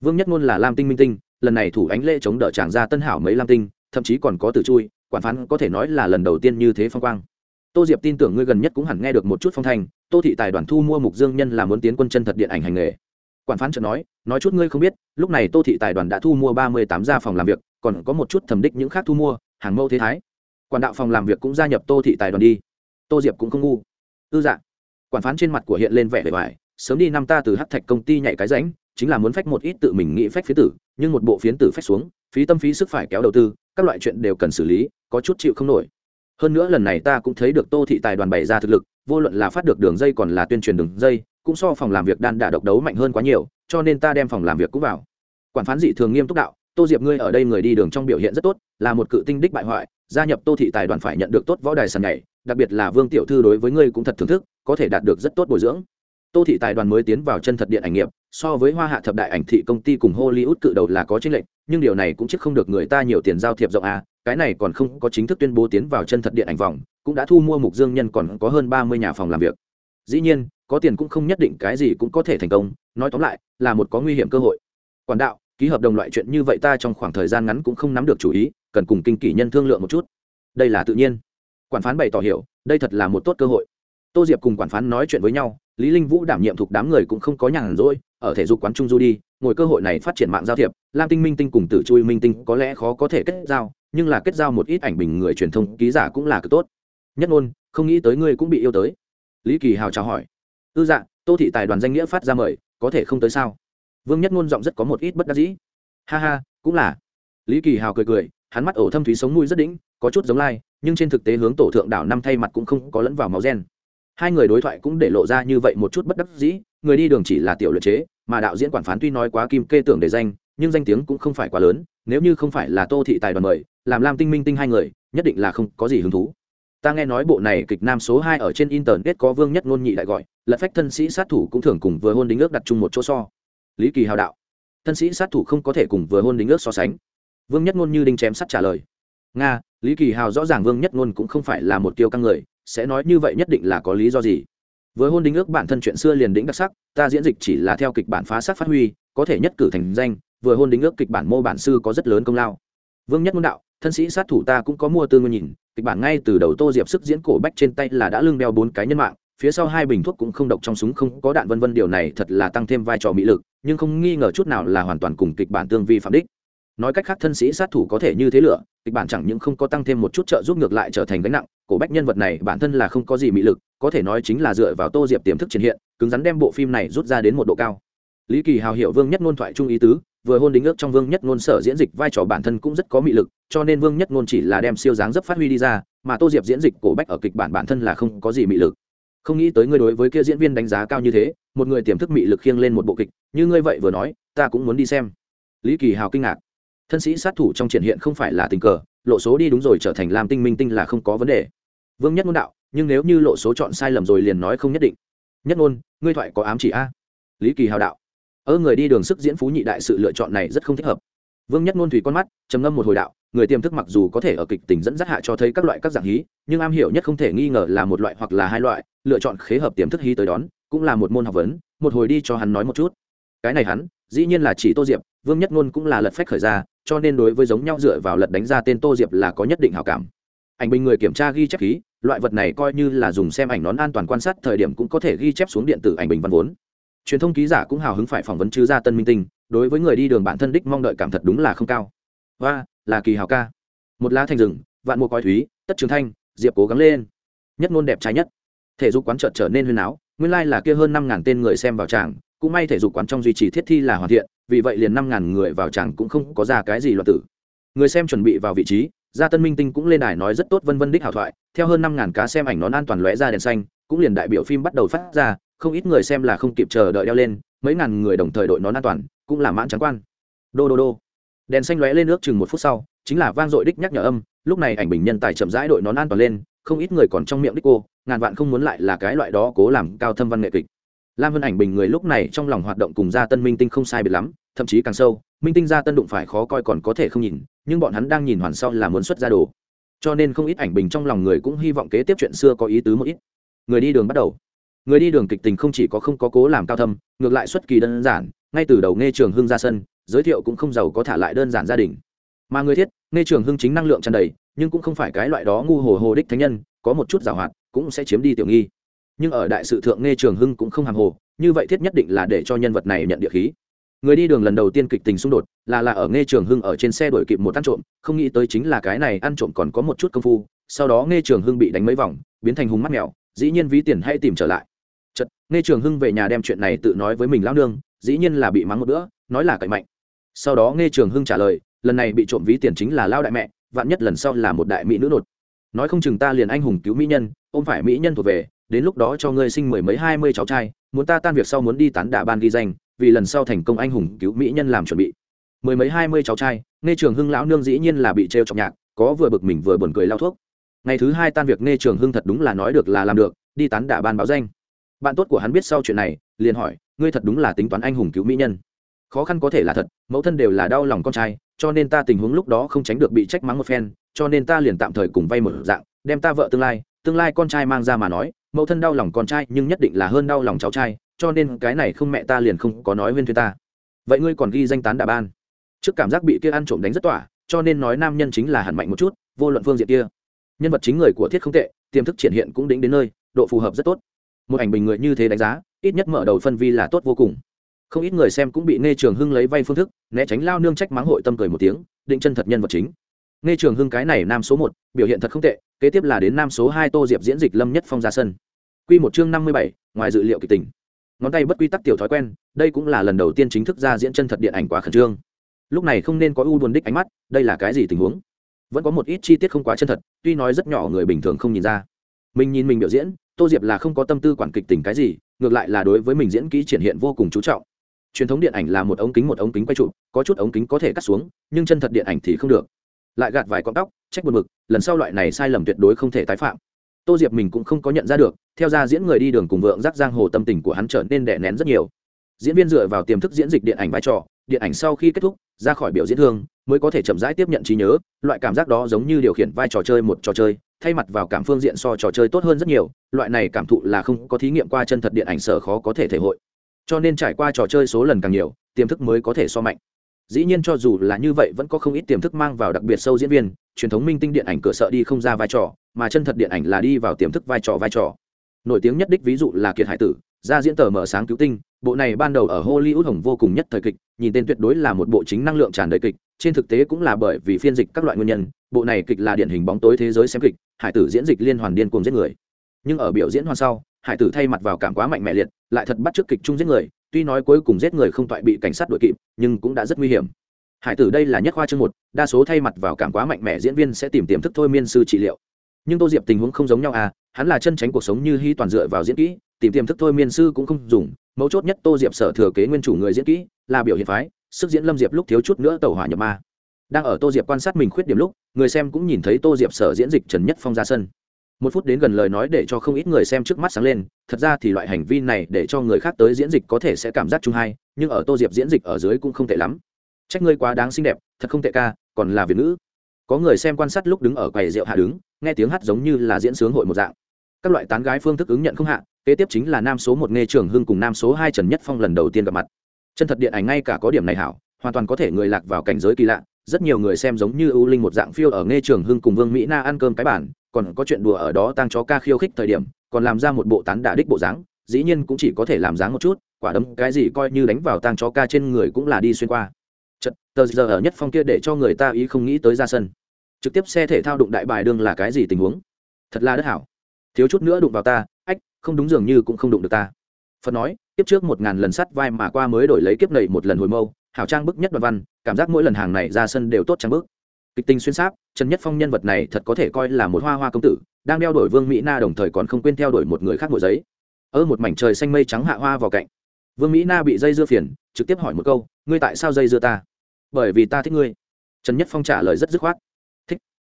Speaker 1: Vương nhất ngôn là lam tinh minh tinh, lần này thủ ánh lễ chống đỡ tràng gia tân hảo mấy lam tinh, thậm chí còn có tử chui, quản phán có thể nói là lần đầu tiên như thế phong quang. Tô diệp tin tưởng ngươi gần nhất cũng hẳn nghe được một chút phong thanh, tô thị tài đoàn thu mua mục dương nhân là muốn tiến quân chân thật điện ảnh hành nghề. Quản phán chợt nói nói chút ngươi không biết, lúc này tô thị tài đoàn đã thu mua ba mươi tám gia phòng làm việc còn có một chút thẩm đích những khác thu mua, hàng mẫu thế thái. Quản đạo phòng làm việc cũng gia nhập tô thị tài đoàn đi. Tô diệp cũng không ngu. Ư dạ. Quản phán trên mặt của hiện lên vẻ vẻ vải sớm đi năm ta từ hát thạch công ty nhảy cái ránh, chính là muốn phách một ít tự mình nghĩ phách phía tử, nhưng một bộ phiến tử phách xuống, phí tâm phí sức phải kéo đầu tư, các loại chuyện đều cần xử lý, có chút chịu không nổi. Hơn nữa lần này ta cũng thấy được tô thị tài đoàn bày ra thực lực, vô luận là phát được đường dây còn là tuyên truyền đường dây, cũng so phòng làm việc đan đả độc đấu mạnh hơn quá nhiều, cho nên ta đem phòng làm việc cũng vào. Quản phán dị thường nghiêm túc đạo tô diệp ngươi ở đây người đi đường trong biểu hiện rất tốt, là một cự tinh đích bại hoại, gia nhập tô thị tài đoàn phải nhận được tốt võ đài sàn nhảy, đặc biệt là vương tiểu thư đối với ngươi cũng thật thưởng thức, có thể đạt được rất tốt bồi dưỡng. Tô thị tài đoàn mới tiến vào chân thật điện ảnh nghiệp, so với hoa hạ thập đại ảnh thị công ty cùng hollywood cự đầu là có tranh lệch, nhưng điều này cũng chắc không được người ta nhiều tiền giao thiệp rộng à cái này còn không có chính thức tuyên bố tiến vào chân thật điện ảnh vòng, cũng đã thu mua mục dương nhân còn có hơn ba mươi nhà phòng làm việc. Dĩ nhiên, có tiền cũng không nhất định cái gì cũng có thể thành công, nói tóm lại, là một có nguy hiểm cơ hội. Quản đạo ký hợp đồng loại chuyện như vậy ta trong khoảng thời gian ngắn cũng không nắm được chủ ý, cần cùng kinh kỷ nhân thương lượng một chút. Đây là tự nhiên. Quản phán bày tỏ hiểu, đây thật là một tốt cơ hội. Tô diệp cùng quản phán nói chuyện với nhau, lý linh vũ đảm nhiệm thuộc đám người cũng không có nhàn rỗi, ở thể dục quán trung du đi, ngồi cơ hội này phát triển mạng giao thiệp, lam tinh minh tinh cùng tử chui minh tinh có lẽ khó có thể kết giao, nhưng là kết giao một ít ảnh bình người truyền thông, ký giả cũng là cực tốt. Nhất ngôn không nghĩ tới ngươi cũng bị yêu tới. Lý kỳ hào chào hỏi. Ư dạ tô thị tài đoàn danh nghĩa phát ra mời, có thể không tới sao? Vương nhất ngôn giọng rất có một ít bất đắc dĩ. Ha ha, cũng là. Lý kỳ hào cười cười, hắn mắt ổ thâm thúy sống mũi rất đĩnh, có chút giống lai, nhưng trên thực tế hướng tổ thượng đảo năm thay mặt cũng không có lẫn vào máu gen. Hai người đối thoại cũng để lộ ra như vậy một chút bất đắc dĩ, người đi đường chỉ là tiểu luật chế, mà đạo diễn quản phán tuy nói quá kim kê tưởng để danh, nhưng danh tiếng cũng không phải quá lớn, nếu như không phải là tô thị tài đoàn mời, làm lam tinh minh tinh hai người, nhất định là không có gì hứng thú. Ta nghe nói bộ này kịch nam số hai ở trên internet có vương nhất ngôn nhị đại gọi, lật phách thân sĩ sát thủ cũng thường cùng vừa hôn đính ước đặt chung một chỗ so lý kỳ hào đạo. Thân sĩ sát thủ không có thể cùng vừa hôn đính ước so sánh. Vương nhất ngôn như đinh chém sắt trả lời. Nga, lý kỳ hào rõ ràng vương nhất ngôn cũng không phải là một tiêu căng người, sẽ nói như vậy nhất định là có lý do gì? Với hôn đính ước bản thân chuyện xưa liền đĩnh đặc sắc, ta diễn dịch chỉ là theo kịch bản phá sắc phát huy, có thể nhất cử thành danh, vừa hôn đính ước kịch bản mô bản sư có rất lớn công lao. Vương nhất ngôn đạo, thân sĩ sát thủ ta cũng có mua tư nguyên nhìn, kịch bản ngay từ đầu tô diệp sức diễn cổ bách trên tay là đã lưng đeo bốn cái nhân mạng, phía sau hai bình thuốc cũng không độc trong súng không có đạn vân vân, điều này thật là tăng thêm vai trò mỹ lực nhưng không nghi ngờ chút nào là hoàn toàn cùng kịch bản tương vi phạm đích. Nói cách khác, thân sĩ sát thủ có thể như thế lửa, kịch bản chẳng những không có tăng thêm một chút trợ giúp ngược lại trở thành gánh nặng, cổ bách nhân vật này bản thân là không có gì mỹ lực, có thể nói chính là dựa vào tô diệp tiềm thức triển hiện, cứng rắn đem bộ phim này rút ra đến một độ cao. Lý kỳ hào hiểu vương nhất ngôn thoại trung ý tứ, vừa hôn đính ước trong vương nhất ngôn sở diễn dịch vai trò bản thân cũng rất có mị lực, cho nên vương nhất ngôn chỉ là đem siêu dáng dấp phát huy đi ra, mà tô diệp diễn dịch cổ bách ở kịch bản bản thân là không có gì mị lực không nghĩ tới ngươi đối với kia diễn viên đánh giá cao như thế, một người tiềm thức mị lực khiêng lên một bộ kịch, như ngươi vậy vừa nói, ta cũng muốn đi xem. Lý kỳ hào kinh ngạc. Thân sĩ sát thủ trong triển hiện không phải là tình cờ, lộ số đi đúng rồi trở thành làm tinh minh tinh là không có vấn đề. Vương nhất ngôn đạo, nhưng nếu như lộ số chọn sai lầm rồi liền nói không nhất định. Nhất ngôn, ngươi thoại có ám chỉ a? Lý kỳ hào đạo, ơ người đi đường sức diễn phú nhị đại sự lựa chọn này rất không thích hợp. Vương nhất ngôn thủy con mắt, trầm ngâm một hồi đạo người tiềm thức mặc dù có thể ở kịch tính dẫn dắt hạ cho thấy các loại các dạng hí, nhưng am hiểu nhất không thể nghi ngờ là một loại hoặc là hai loại, lựa chọn khế hợp tiềm thức hí tới đón, cũng là một môn học vấn, một hồi đi cho hắn nói một chút. Cái này hắn, dĩ nhiên là chỉ tô diệp, vương nhất ngôn cũng là lật phách khởi ra, cho nên đối với giống nhau dựa vào lật đánh ra tên tô diệp là có nhất định hảo cảm. Ảnh bình người kiểm tra ghi chép khí loại vật này coi như là dùng xem ảnh nón an toàn quan sát thời điểm cũng có thể ghi chép xuống điện tử ảnh bình văn vốn. Truyền thông ký giả cũng hào hứng phải phỏng vấn chứ ra tân minh tinh, đối với người đi đường bản thân đích mong đợi cảm thật đúng là không cao. Và là kỳ hào ca. Một lá thành rừng, vạn mùa coi thúy, tất trường thanh, diệp cố gắng lên. Nhất ngôn đẹp trai nhất. Thể dục quán trợt trở nên huyên áo nguyên lai、like、là kia hơn năm ngàn tên người xem vào tràng, cũng may thể dục quán trong duy trì thiết thi là hoàn thiện, vì vậy liền năm ngàn người vào tràng cũng không có ra cái gì loạt tử. Người xem chuẩn bị vào vị trí, gia tân minh tinh cũng lên đài nói rất tốt vân vân đích hảo thoại, theo hơn năm ngàn cá xem ảnh nón an toàn lóe ra đèn xanh, cũng liền đại biểu phim bắt đầu phát ra, không ít người xem là không kịp chờ đợi đeo lên, mấy ngàn người đồng thời đội nón an toàn, cũng là mãn trắng quan. Đô đô đô đèn xanh lóe lên nước chừng một phút sau, chính là vang dội đích nhắc nhở âm. Lúc này ảnh bình nhân tài chậm rãi đội nón an toàn lên, không ít người còn trong miệng đích cô, ngàn vạn không muốn lại là cái loại đó cố làm cao thâm văn nghệ kịch. Lam vân ảnh bình người lúc này trong lòng hoạt động cùng gia tân minh tinh không sai biệt lắm, thậm chí càng sâu, minh tinh gia tân đụng phải khó coi còn có thể không nhìn, nhưng bọn hắn đang nhìn hoàn sau là muốn xuất ra đồ. Cho nên không ít ảnh bình trong lòng người cũng hy vọng kế tiếp chuyện xưa có ý tứ một ít. Người đi đường bắt đầu. Người đi đường kịch tình không chỉ có không có cố làm cao thâm, ngược lại xuất kỳ đơn giản, ngay từ đầu nghe trường hưng ra sân giới thiệu cũng không giàu có thả lại đơn giản gia đình. Mà người thiết, nghe trường hưng chính năng lượng tràn đầy, nhưng cũng không phải cái loại đó ngu hồ hồ đích thánh nhân, có một chút giảo hoạt cũng sẽ chiếm đi tiểu nghi. Nhưng ở đại sự thượng nghe trường hưng cũng không hàng hồ, như vậy thiết nhất định là để cho nhân vật này nhận địa khí. Người đi đường lần đầu tiên kịch tình xung đột, là là ở nghe trường hưng ở trên xe đuổi kịp một ăn trộm, không nghĩ tới chính là cái này ăn trộm còn có một chút công phu, sau đó nghe trường hưng bị đánh mấy vòng, biến thành hùng mắt mèo, dĩ nhiên ví tiền hay tìm trở lại. Chật nghe trường hưng về nhà đem chuyện này tự nói với mình lão nương, dĩ nhiên là bị mắng một bữa, nói là cậy mạnh sau đó nghe trường hưng trả lời, lần này bị trộm ví tiền chính là lao đại mẹ, vạn nhất lần sau là một đại mỹ nữ nột. Nói không chừng ta liền anh hùng cứu mỹ nhân, ôm phải mỹ nhân thuộc về, đến lúc đó cho ngươi sinh mười mấy hai mươi cháu trai, muốn ta tan việc sau muốn đi tán đả ban ghi danh, vì lần sau thành công anh hùng cứu mỹ nhân làm chuẩn bị. Mười mấy hai mươi cháu trai nghe trường hưng lão nương dĩ nhiên là bị trêu chọc nhạc, có vừa bực mình vừa buồn cười lao thuốc. Ngày thứ hai tan việc nghe trường hưng thật đúng là nói được là làm được, đi tán đả ban báo danh. Bạn tốt của hắn biết sau chuyện này, liền hỏi, ngươi thật đúng là tính toán anh hùng cứu mỹ nhân? Khó khăn có thể là thật, mẫu thân đều là đau lòng con trai, cho nên ta tình huống lúc đó không tránh được bị trách mắng một phen, cho nên ta liền tạm thời cùng vay một dạng, đem ta vợ tương lai tương lai con trai mang ra mà nói, mẫu thân đau lòng con trai nhưng nhất định là hơn đau lòng cháu trai, cho nên cái này không mẹ ta liền không có nói huyên thuyên ta. Vậy ngươi còn ghi danh tán đà ban? Trước cảm giác bị kia ăn trộm đánh rất tỏa, cho nên nói nam nhân chính là hẳn mạnh một chút, vô luận phương diện kia. Nhân vật chính người của thiết không tệ, tiềm thức triển hiện cũng đính đến nơi, độ phù hợp rất tốt. Một ảnh bình người như thế đánh giá, ít nhất mở đầu phân vi là tốt vô cùng không ít người xem cũng bị nghe trường hưng lấy vay phương thức, né tránh lao nương trách mắng hội tâm cười một tiếng, định chân thật nhân vật chính. Nghe trường hưng cái này nam số một, biểu hiện thật không tệ, kế tiếp là đến nam số hai tô diệp diễn dịch lâm nhất phong ra sân. Q một chương năm mươi bảy, ngoài dự liệu kịch tình. Ngón tay bất quy tắc tiểu thói quen, đây cũng là lần đầu tiên chính thức ra diễn chân thật điện ảnh quá khẩn trương. Lúc này không nên có u buồn đích ánh mắt, đây là cái gì tình huống? Vẫn có một ít chi tiết không quá chân thật, tuy nói rất nhỏ người bình thường không nhìn ra. Mình nhìn mình biểu diễn, tô diệp là không có tâm tư quản kịch tình cái gì, ngược lại là đối với mình diễn kỹ triển hiện vô cùng chú trọng truyền thống điện ảnh là một ống kính một ống kính quay trụ có chút ống kính có thể cắt xuống, nhưng chân thật điện ảnh thì không được. Lại gạt vài con tóc, trách buồn mực, lần sau loại này sai lầm tuyệt đối không thể tái phạm. Tô diệp mình cũng không có nhận ra được, theo ra diễn người đi đường cùng vượng giác giang hồ tâm tình của hắn trở nên đè nén rất nhiều. Diễn viên dựa vào tiềm thức diễn dịch điện ảnh vai trò, điện ảnh sau khi kết thúc, ra khỏi biểu diễn thương mới có thể chậm rãi tiếp nhận trí nhớ, loại cảm giác đó giống như điều khiển vai trò chơi một trò chơi, thay mặt vào cảm phương diện so trò chơi tốt hơn rất nhiều, loại này cảm thụ là không có thí nghiệm qua chân thật điện ảnh sở khó có thể thể hội cho nên trải qua trò chơi số lần càng nhiều, tiềm thức mới có thể so mạnh. Dĩ nhiên cho dù là như vậy vẫn có không ít tiềm thức mang vào đặc biệt sâu diễn viên, truyền thống minh tinh điện ảnh cửa sợ đi không ra vai trò, mà chân thật điện ảnh là đi vào tiềm thức vai trò vai trò. Nổi tiếng nhất đích ví dụ là kiệt hải tử, ra diễn tờ mở sáng cứu tinh, bộ này ban đầu ở hollywood hồng vô cùng nhất thời kịch, nhìn tên tuyệt đối là một bộ chính năng lượng tràn đầy kịch, trên thực tế cũng là bởi vì phiên dịch các loại nguyên nhân, bộ này kịch là điển hình bóng tối thế giới xem kịch, hải tử diễn dịch liên hoàn điên cuồng giết người. Nhưng ở biểu diễn hoàn sau hải tử thay mặt vào cảm quá mạnh mẽ liệt, lại thật bắt trước kịch chung giết người, tuy nói cuối cùng giết người không toại bị cảnh sát đuổi kịp, nhưng cũng đã rất nguy hiểm. Hải tử đây là nhất khoa chương một, đa số thay mặt vào cảm quá mạnh mẽ diễn viên sẽ tìm tiềm thức thôi miên sư trị liệu. Nhưng tô diệp tình huống không giống nhau à hắn là chân tránh cuộc sống như hy toàn dựa vào diễn kỹ, tìm tiềm thức thôi miên sư cũng không dùng, mấu chốt nhất tô diệp sở thừa kế nguyên chủ người diễn kỹ, là biểu hiện phái, sức diễn lâm diệp lúc thiếu chút nữa tàu hỏa nhập ma. Đang ở tô diệp quan sát mình khuyết điểm lúc, người xem cũng nhìn thấy tô diệp sở diễn dịch trần nhất phong ra sân một phút đến gần lời nói để cho không ít người xem trước mắt sáng lên, thật ra thì loại hành vi này để cho người khác tới diễn dịch có thể sẽ cảm giác chung hay nhưng ở tô diệp diễn dịch ở dưới cũng không tệ lắm. Trách ngươi quá đáng xinh đẹp, thật không tệ ca, còn là việt ngữ. Có người xem quan sát lúc đứng ở quầy rượu hạ đứng, nghe tiếng hát giống như là diễn sướng hội một dạng. Các loại tán gái phương thức ứng nhận không hạ, kế tiếp chính là nam số một nghe trường hưng cùng nam số hai trần nhất phong lần đầu tiên gặp mặt. Chân thật điện ảnh ngay cả có điểm này hảo, hoàn toàn có thể người lạc vào cảnh giới kỳ lạ, rất nhiều người xem giống như ưu linh một dạng phiêu ở nghe trường hưng cùng vương mỹ na ăn cơm cái bản còn có chuyện đùa ở đó tăng chó ca khiêu khích thời điểm, còn làm ra một bộ tán đả đích bộ dáng, dĩ nhiên cũng chỉ có thể làm dáng một chút, quả đấm cái gì coi như đánh vào tăng chó ca trên người cũng là đi xuyên qua. Chật tờ giờ ở nhất phong kia để cho người ta ý không nghĩ tới ra sân. Trực tiếp xe thể thao đụng đại bài đương là cái gì tình huống? Thật là đất hảo. Thiếu chút nữa đụng vào ta, ách, không đúng dường như cũng không đụng được ta. Phật nói, kiếp trước một ngàn lần sắt vai mà qua mới đổi lấy kiếp này một lần hồi mâu, hảo trang bức nhất đoạn văn, cảm giác mỗi lần hàng này ra sân đều tốt trang bức kịch tình xuyên sáp, trần nhất phong nhân vật này thật có thể coi là một hoa hoa công tử, đang đeo đổi vương mỹ na đồng thời còn không quên theo đuổi một người khác mùa giấy. Ở một mảnh trời xanh mây trắng hạ hoa vào cạnh. Vương mỹ na bị dây dưa phiền, trực tiếp hỏi một câu, ngươi tại sao dây dưa ta? Bởi vì ta thích ngươi. Trần nhất phong trả lời rất dứt khoát. Thích.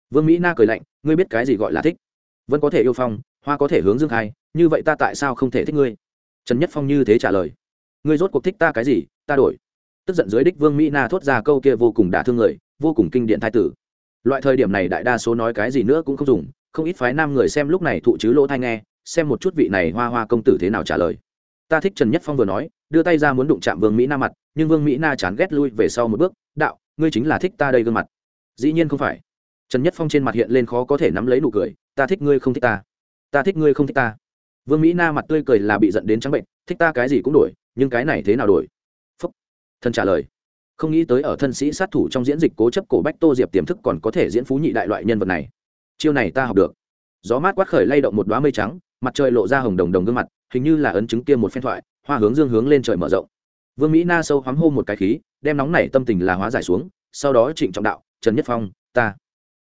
Speaker 1: Vương mỹ na cười lạnh, ngươi biết cái gì gọi là thích? Vẫn có thể yêu phong, hoa có thể hướng dương khai, như vậy ta tại sao không thể thích ngươi? Trần nhất phong như thế trả lời. Ngươi rốt cuộc thích ta cái gì, ta đổi. Tức giận dưới đích vương mỹ na thốt ra câu kia vô cùng đả thương người vô cùng kinh điện thái tử. Loại thời điểm này đại đa số nói cái gì nữa cũng không dùng, không ít phái nam người xem lúc này thụ chứ lỗ thai nghe, xem một chút vị này hoa hoa công tử thế nào trả lời. Ta thích trần nhất phong vừa nói, đưa tay ra muốn đụng chạm vương mỹ na mặt, nhưng vương mỹ na chán ghét lui về sau một bước, đạo, ngươi chính là thích ta đây gương mặt. Dĩ nhiên không phải. Trần nhất phong trên mặt hiện lên khó có thể nắm lấy nụ cười, ta thích ngươi không thích ta. Ta thích ngươi không thích ta. Vương mỹ na mặt tươi cười là bị dẫn đến trắng bệnh, thích ta cái gì cũng đổi, nhưng cái này thế nào đổi? Phúc. Thân trả lời không nghĩ tới ở thân sĩ sát thủ trong diễn dịch cố chấp cổ bách tô diệp tiềm thức còn có thể diễn phú nhị đại loại nhân vật này. Chiêu này ta học được. Gió mát quát khởi lay động một đoá mây trắng, mặt trời lộ ra hồng đồng đồng gương mặt, hình như là ấn chứng kia một phen thoại, hoa hướng dương hướng lên trời mở rộng. Vương mỹ na sâu hoắm hô một cái khí, đem nóng này tâm tình là hóa giải xuống, sau đó trịnh trọng đạo, trần nhất phong, ta.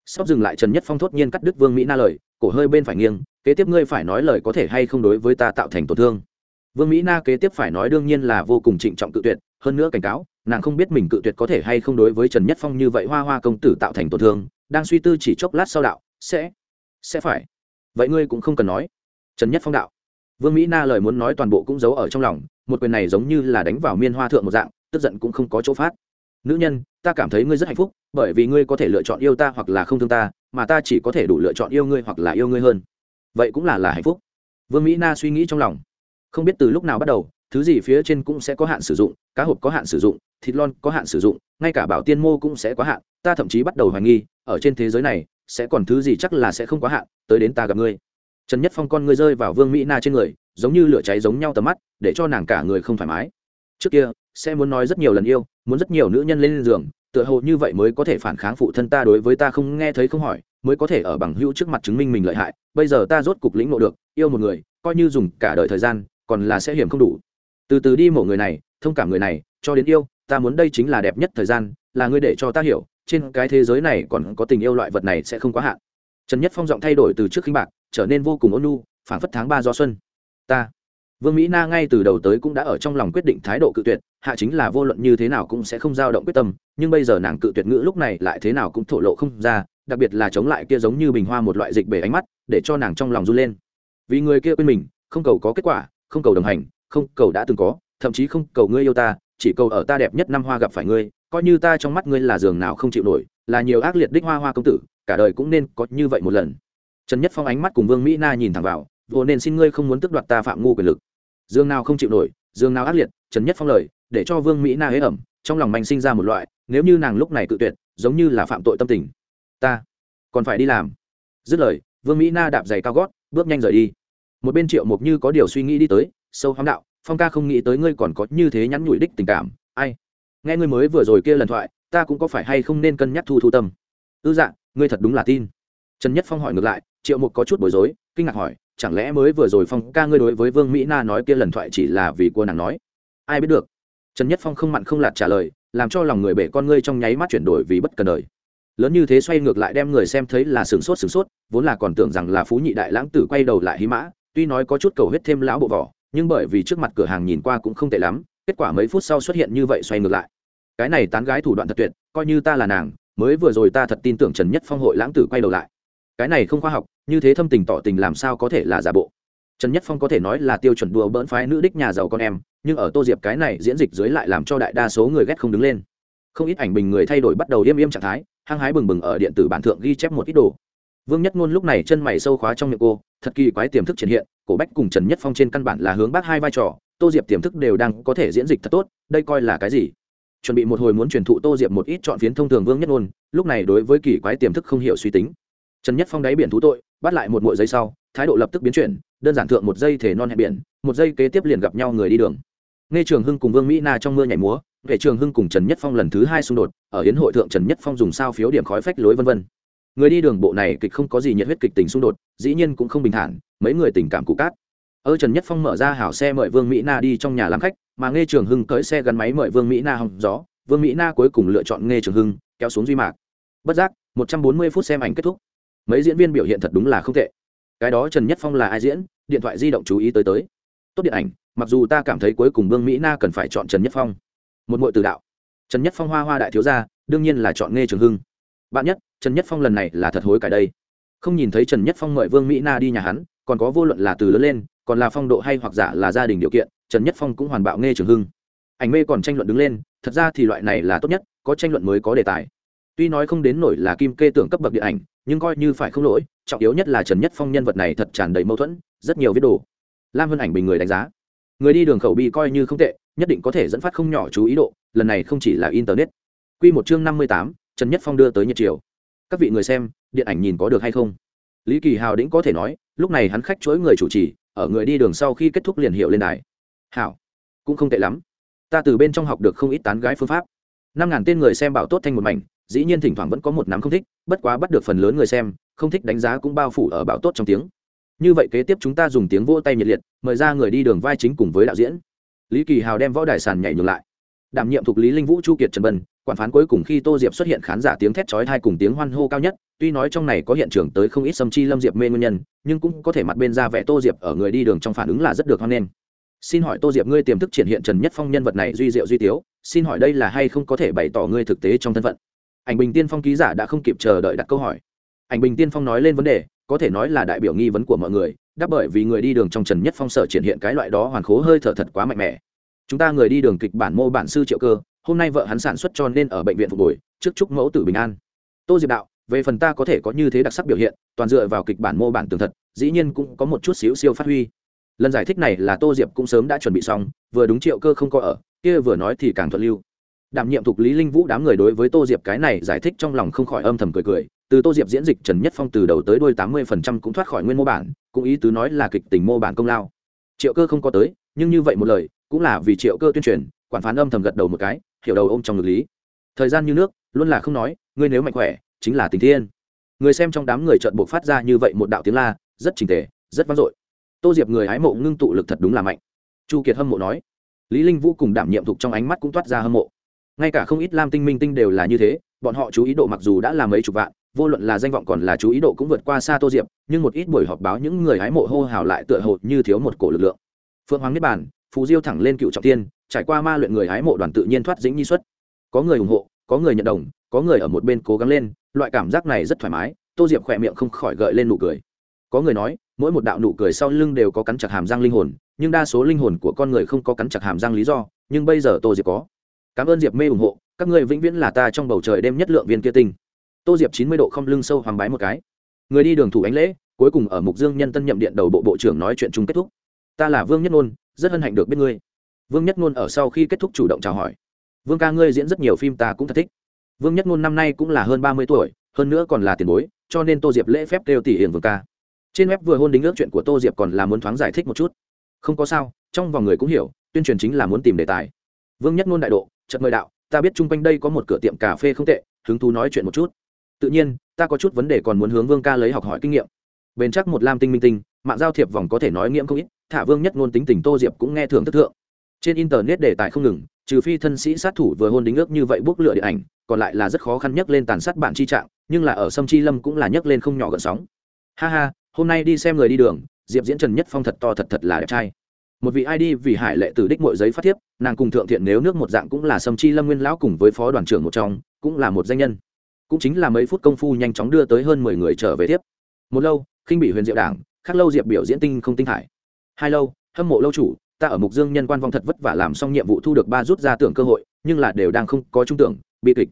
Speaker 1: Sắp dừng lại trần nhất phong thốt nhiên cắt đứt vương mỹ na lời, cổ hơi bên phải nghiêng, kế tiếp ngươi phải nói lời có thể hay không đối với ta tạo thành tổn thương. Vương mỹ na kế tiếp phải nói đương nhiên là vô cùng trịnh trọng tự tuyệt hơn nữa cảnh cáo, nàng không biết mình cự tuyệt có thể hay không đối với trần nhất phong như vậy hoa hoa công tử tạo thành tổn thương, đang suy tư chỉ chốc lát sau đạo, sẽ sẽ phải. Vậy ngươi cũng không cần nói. Trần nhất phong đạo. Vương mỹ na lời muốn nói toàn bộ cũng giấu ở trong lòng, một quyền này giống như là đánh vào miên hoa thượng một dạng, tức giận cũng không có chỗ phát. Nữ nhân, ta cảm thấy ngươi rất hạnh phúc, bởi vì ngươi có thể lựa chọn yêu ta hoặc là không thương ta, mà ta chỉ có thể đủ lựa chọn yêu ngươi hoặc là yêu ngươi hơn. Vậy cũng là là hạnh phúc. Vương mỹ na suy nghĩ trong lòng. Không biết từ lúc nào bắt đầu thứ gì phía trên cũng sẽ có hạn sử dụng, cá hộp có hạn sử dụng, thịt lon có hạn sử dụng, ngay cả bảo tiên mô cũng sẽ có hạn, ta thậm chí bắt đầu hoài nghi, ở trên thế giới này, sẽ còn thứ gì chắc là sẽ không quá hạn, tới đến ta gặp ngươi. Trần nhất phong con ngươi rơi vào vương mỹ na trên người, giống như lửa cháy giống nhau tầm mắt, để cho nàng cả người không thoải mái. Trước kia, sẽ muốn nói rất nhiều lần yêu, muốn rất nhiều nữ nhân lên giường, tựa hồ như vậy mới có thể phản kháng phụ thân ta đối với ta không nghe thấy không hỏi, mới có thể ở bằng hữu trước mặt chứng minh mình lợi hại. Bây giờ ta rốt cục lĩnh ngộ được, yêu một người, coi như dùng cả đời thời gian, còn là sẽ hiểm không đủ từ từ đi mổ người này, thông cảm người này, cho đến yêu, ta muốn đây chính là đẹp nhất thời gian, là ngươi để cho ta hiểu, trên cái thế giới này còn có tình yêu loại vật này sẽ không quá hạn. Trần nhất phong giọng thay đổi từ trước khinh bạc, trở nên vô cùng ôn nhu, phảng phất tháng ba do xuân. Ta, vương mỹ na ngay từ đầu tới cũng đã ở trong lòng quyết định thái độ cự tuyệt, hạ chính là vô luận như thế nào cũng sẽ không dao động quyết tâm, nhưng bây giờ nàng cự tuyệt ngữ lúc này lại thế nào cũng thổ lộ không ra, đặc biệt là chống lại kia giống như bình hoa một loại dịch bể ánh mắt, để cho nàng trong lòng run lên. Vì người kia quên mình, không cầu có kết quả, không cầu đồng hành không, cầu đã từng có, thậm chí không, cầu ngươi yêu ta, chỉ cầu ở ta đẹp nhất năm hoa gặp phải ngươi, coi như ta trong mắt ngươi là giường nào không chịu nổi, là nhiều ác liệt đích hoa hoa công tử, cả đời cũng nên có như vậy một lần. Trần nhất phong ánh mắt cùng vương mỹ na nhìn thẳng vào, vô nên xin ngươi không muốn tước đoạt ta phạm ngu quyền lực. Dương nào không chịu nổi dương nào ác liệt, trần nhất phong lời, để cho vương mỹ na hế ẩm, trong lòng mạnh sinh ra một loại, nếu như nàng lúc này cự tuyệt, giống như là phạm tội tâm tình. Ta còn phải đi làm. Dứt lời, vương mỹ na đạp giày cao gót, bước nhanh rời đi. Một bên triệu mục như có điều suy nghĩ đi tới sâu hám đạo, phong ca không nghĩ tới ngươi còn có như thế nhắn nhủi đích tình cảm, ai? Nghe ngươi mới vừa rồi kia lần thoại, ta cũng có phải hay không nên cân nhắc thu thu tâm? Ư dạ ngươi thật đúng là tin. Trần nhất phong hỏi ngược lại, triệu mục có chút bối rối, kinh ngạc hỏi, chẳng lẽ mới vừa rồi phong ca ngươi đối với vương mỹ na nói kia lần thoại chỉ là vì cô nàng nói? Ai biết được? Trần nhất phong không mặn không lạt trả lời, làm cho lòng người bể con ngươi trong nháy mắt chuyển đổi vì bất cần đời. Lớn như thế xoay ngược lại đem người xem thấy là sửng sốt sửng sốt, vốn là còn tưởng rằng là phú nhị đại lãng tử quay đầu lại hí mã, tuy nói có chút cầu huyết thêm lão bộ vỏ nhưng bởi vì trước mặt cửa hàng nhìn qua cũng không tệ lắm, kết quả mấy phút sau xuất hiện như vậy xoay ngược lại. Cái này tán gái thủ đoạn thật tuyệt, coi như ta là nàng, mới vừa rồi ta thật tin tưởng trần nhất phong hội lãng tử quay đầu lại. Cái này không khoa học, như thế thâm tình tỏ tình làm sao có thể là giả bộ? Trần nhất phong có thể nói là tiêu chuẩn đùa bỡn phái nữ đích nhà giàu con em, nhưng ở tô diệp cái này diễn dịch dưới lại làm cho đại đa số người ghét không đứng lên. Không ít ảnh bình người thay đổi bắt đầu im im trạng thái, hăng hái bừng bừng ở điện tử bản thượng ghi chép một ít đồ vương nhất ngôn lúc này chân mày sâu khóa trong miệng cô, thật kỳ quái tiềm thức triển hiện, cổ bách cùng trần nhất phong trên căn bản là hướng bác hai vai trò, tô diệp tiềm thức đều đang có thể diễn dịch thật tốt, đây coi là cái gì? Chuẩn bị một hồi muốn truyền thụ tô diệp một ít chọn phiến thông thường vương nhất ngôn, lúc này đối với kỳ quái tiềm thức không hiểu suy tính. Trần nhất phong đáy biển thú tội, bắt lại một mội giây sau, thái độ lập tức biến chuyển, đơn giản thượng một giây thể non hẹn biển, một giây kế tiếp liền gặp nhau người đi đường. Nghe trường hưng cùng vương mỹ na trong mưa nhảy múa, về trường hưng cùng trần nhất phong lần thứ hai xung đột, ở hiến hội thượng trần nhất phong dùng sao phiếu điểm khói phách lối vân vân người đi đường bộ này kịch không có gì nhiệt huyết kịch tình xung đột, dĩ nhiên cũng không bình thản, mấy người tình cảm cụ cát. Ơ trần nhất phong mở ra hảo xe mời vương mỹ na đi trong nhà làm khách, mà nghe trường hưng cưỡi xe gắn máy mời vương mỹ na hòng gió. Vương mỹ na cuối cùng lựa chọn nghe trường hưng, kéo xuống duy mạc. Bất giác, một trăm bốn mươi phút xem ảnh kết thúc. Mấy diễn viên biểu hiện thật đúng là không tệ. Cái đó trần nhất phong là ai diễn? Điện thoại di động chú ý tới tới. Tốt điện ảnh, mặc dù ta cảm thấy cuối cùng vương mỹ na cần phải chọn trần nhất phong. Một mội từ đạo. Trần nhất phong hoa hoa đại thiếu gia, đương nhiên là chọn nghe trường hưng. Bạn nhất trần nhất phong lần này là thật hối cải đây. Không nhìn thấy trần nhất phong mời vương mỹ na đi nhà hắn, còn có vô luận là từ lớn lên, còn là phong độ hay hoặc giả là gia đình điều kiện, trần nhất phong cũng hoàn bạo nghe trường hưng. Ảnh mê còn tranh luận đứng lên, thật ra thì loại này là tốt nhất, có tranh luận mới có đề tài. Tuy nói không đến nổi là kim kê tưởng cấp bậc điện ảnh, nhưng coi như phải không lỗi, trọng yếu nhất là trần nhất phong nhân vật này thật tràn đầy mâu thuẫn, rất nhiều viết đồ. Lam hơn ảnh bình người đánh giá. Người đi đường khẩu bi coi như không tệ, nhất định có thể dẫn phát không nhỏ chú ý độ, lần này không chỉ là internet. Q một chương năm mươi tám, trần nhất phong đưa tới nhiệt triều các vị người xem, điện ảnh nhìn có được hay không? Lý kỳ hào đĩnh có thể nói, lúc này hắn khách chối người chủ trì, ở người đi đường sau khi kết thúc liền hiệu lên đài. Hảo, cũng không tệ lắm. Ta từ bên trong học được không ít tán gái phương pháp. Năm ngàn tên người xem bảo tốt thanh một mảnh, dĩ nhiên thỉnh thoảng vẫn có một nắm không thích, bất quá bắt được phần lớn người xem, không thích đánh giá cũng bao phủ ở bảo tốt trong tiếng. Như vậy kế tiếp chúng ta dùng tiếng vỗ tay nhiệt liệt, mời ra người đi đường vai chính cùng với đạo diễn. Lý kỳ hào đem võ đài sàn nhảy nhường lại. Đảm nhiệm thuộc lý linh vũ chu kiệt trần bân quản phán cuối cùng khi tô diệp xuất hiện khán giả tiếng thét chói thai cùng tiếng hoan hô cao nhất, tuy nói trong này có hiện trường tới không ít sâm chi lâm diệp mê nguyên nhân, nhưng cũng có thể mặt bên ra vẽ tô diệp ở người đi đường trong phản ứng là rất được hoan nghênh. Xin hỏi tô diệp ngươi tiềm thức triển hiện trần nhất phong nhân vật này duy diệu duy tiếu, xin hỏi đây là hay không có thể bày tỏ ngươi thực tế trong thân phận? Ảnh bình tiên phong ký giả đã không kịp chờ đợi đặt câu hỏi. Ảnh bình tiên phong nói lên vấn đề, có thể nói là đại biểu nghi vấn của mọi người đáp bởi vì người đi đường trong trần nhất phong sở triển hiện cái loại đó hoàn khố hơi thở thật quá mạnh mẽ. Chúng ta người đi đường kịch bản mô bản sư triệu cơ hôm nay vợ hắn sản xuất cho nên ở bệnh viện phục hồi, trước chúc mẫu tử bình an. Tô diệp đạo, về phần ta có thể có như thế đặc sắc biểu hiện, toàn dựa vào kịch bản mô bản tường thật, dĩ nhiên cũng có một chút xíu siêu phát huy. Lần giải thích này là tô diệp cũng sớm đã chuẩn bị xong, vừa đúng triệu cơ không có ở, kia vừa nói thì càng thuận lưu. Đảm nhiệm thuộc lý linh vũ đám người đối với tô diệp cái này giải thích trong lòng không khỏi âm thầm cười cười, từ tô diệp diễn dịch trần nhất phong từ đầu tới đuôi tám mươi phần trăm cũng thoát khỏi nguyên mô bản, cũng ý tứ nói là kịch tình mô bản công lao. Triệu cơ không có tới, nhưng như vậy một lời, cũng là vì triệu cơ tuyên truyền, quản phán âm thầm gật đầu một cái hiểu đầu ôm trong ngực lý. Thời gian như nước, luôn là không nói, ngươi nếu mạnh khỏe, chính là tình thiên. Người xem trong đám người trợn buộc phát ra như vậy một đạo tiếng la, rất trình tề, rất vang dội. Tô diệp người hái mộ ngưng tụ lực thật đúng là mạnh. Chu kiệt hâm mộ nói. Lý linh vũ cùng đảm nhiệm thuộc trong ánh mắt cũng toát ra hâm mộ. Ngay cả không ít lam tinh minh tinh đều là như thế, bọn họ chú ý độ mặc dù đã là mấy chục vạn, vô luận là danh vọng còn là chú ý độ cũng vượt qua xa tô diệp, nhưng một ít buổi họp báo những người hái mộ hô hào lại tựa hồ như thiếu một cổ lực lượng. Phượng hoàng niết bản phù diêu thẳng lên cựu trọng tiên, trải qua ma luyện người hái mộ đoàn tự nhiên thoát dĩnh nhi xuất. Có người ủng hộ, có người nhận đồng, có người ở một bên cố gắng lên, loại cảm giác này rất thoải mái, tô diệp khỏe miệng không khỏi gợi lên nụ cười. Có người nói, mỗi một đạo nụ cười sau lưng đều có cắn chặt hàm răng linh hồn, nhưng đa số linh hồn của con người không có cắn chặt hàm răng lý do, nhưng bây giờ tô diệp có. Cảm ơn diệp mê ủng hộ, các người vĩnh viễn là ta trong bầu trời đêm nhất lượng viên kia tinh. Tô diệp chín mươi độ không lưng sâu hoàng bái một cái. Người đi đường thủ ánh lễ, cuối cùng ở mục dương nhân tân nhậm điện đầu bộ bộ trưởng nói chuyện chung kết thúc. Ta là vương nhất ngôn rất hân hạnh được biết ngươi. Vương nhất ngôn ở sau khi kết thúc chủ động chào hỏi. Vương ca ngươi diễn rất nhiều phim ta cũng thật thích. Vương nhất ngôn năm nay cũng là hơn ba mươi tuổi, hơn nữa còn là tiền bối, cho nên tô diệp lễ phép kêu tỷ hiền vương ca. Trên web vừa hôn đính ước chuyện của tô diệp còn là muốn thoáng giải thích một chút. Không có sao, trong vòng người cũng hiểu, tuyên truyền chính là muốn tìm đề tài. Vương nhất ngôn đại độ chật mời đạo, ta biết chung quanh đây có một cửa tiệm cà phê không tệ, hứng thú nói chuyện một chút. Tự nhiên, ta có chút vấn đề còn muốn hướng vương ca lấy học hỏi kinh nghiệm. Bền chắc một lam tinh minh tinh, mạng giao thiệp vòng có thể nói nghiễm không ít thả vương nhất ngôn tính tình tô diệp cũng nghe thường thất thượng. Trên internet đề tài không ngừng, trừ phi thân sĩ sát thủ vừa hôn đính ước như vậy bốc lựa điện ảnh, còn lại là rất khó khăn nhấc lên tàn sát bản chi trạng, nhưng là ở sâm chi lâm cũng là nhấc lên không nhỏ gần sóng. Ha ha, hôm nay đi xem người đi đường, diệp diễn trần nhất phong thật to thật thật là đẹp trai. Một vị id vì hải lệ từ đích mọi giấy phát thiếp, nàng cùng thượng thiện nếu nước một dạng cũng là sâm chi lâm nguyên lão cùng với phó đoàn trưởng một trong, cũng là một danh nhân. Cũng chính là mấy phút công phu nhanh chóng đưa tới hơn mười người trở về tiếp một lâu, khinh bị huyền diệu đảng khác lâu diệp biểu diễn tinh không tinh thải hai lâu, hâm mộ lâu chủ, ta ở mục dương nhân quan vong thật vất vả làm xong nhiệm vụ thu được ba rút ra tưởng cơ hội, nhưng là đều đang không có trung tưởng, bi kịch.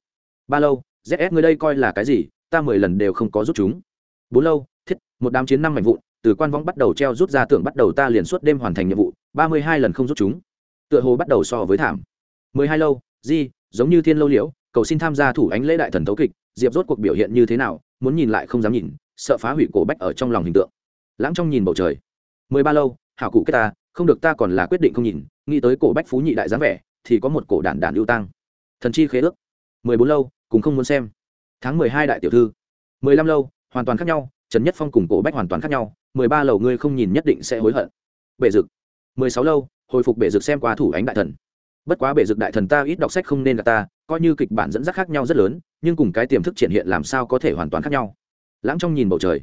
Speaker 1: Ba lâu zs ngươi đây coi là cái gì? Ta mười lần đều không có rút chúng. Bốn lâu, thiết, một đám chiến năm mảnh vụn, từ quan vong bắt đầu treo rút ra tưởng bắt đầu ta liền suốt đêm hoàn thành nhiệm vụ, ba mươi hai lần không rút chúng. Tựa hồ bắt đầu so với thảm. Mười hai lâu, di, giống như thiên lâu liễu, cầu xin tham gia thủ ánh lễ đại thần tấu kịch, diệp rốt cuộc biểu hiện như thế nào, muốn nhìn lại không dám nhìn, sợ phá hủy cổ bách ở trong lòng hình tượng. Lãng trong nhìn bầu trời. Mười ba lâu hảo cụ kết ta, không được ta còn là quyết định không nhìn, nghĩ tới cổ bách phú nhị đại dáng vẻ, thì có một cổ đản đản ưu tăng. Thần chi khế ước. Mười bốn lâu cùng không muốn xem. Tháng mười hai đại tiểu thư. Mười lăm lâu, hoàn toàn khác nhau, trần nhất phong cùng cổ bách hoàn toàn khác nhau, mười ba lầu ngươi không nhìn nhất định sẽ hối hận. Bể dực. Mười sáu lâu, hồi phục bể dực xem qua thủ ánh đại thần. Bất quá bể dực đại thần ta ít đọc sách không nên gặp ta, coi như kịch bản dẫn dắt khác nhau rất lớn, nhưng cùng cái tiềm thức triển hiện làm sao có thể hoàn toàn khác nhau. Lãng trong nhìn bầu trời.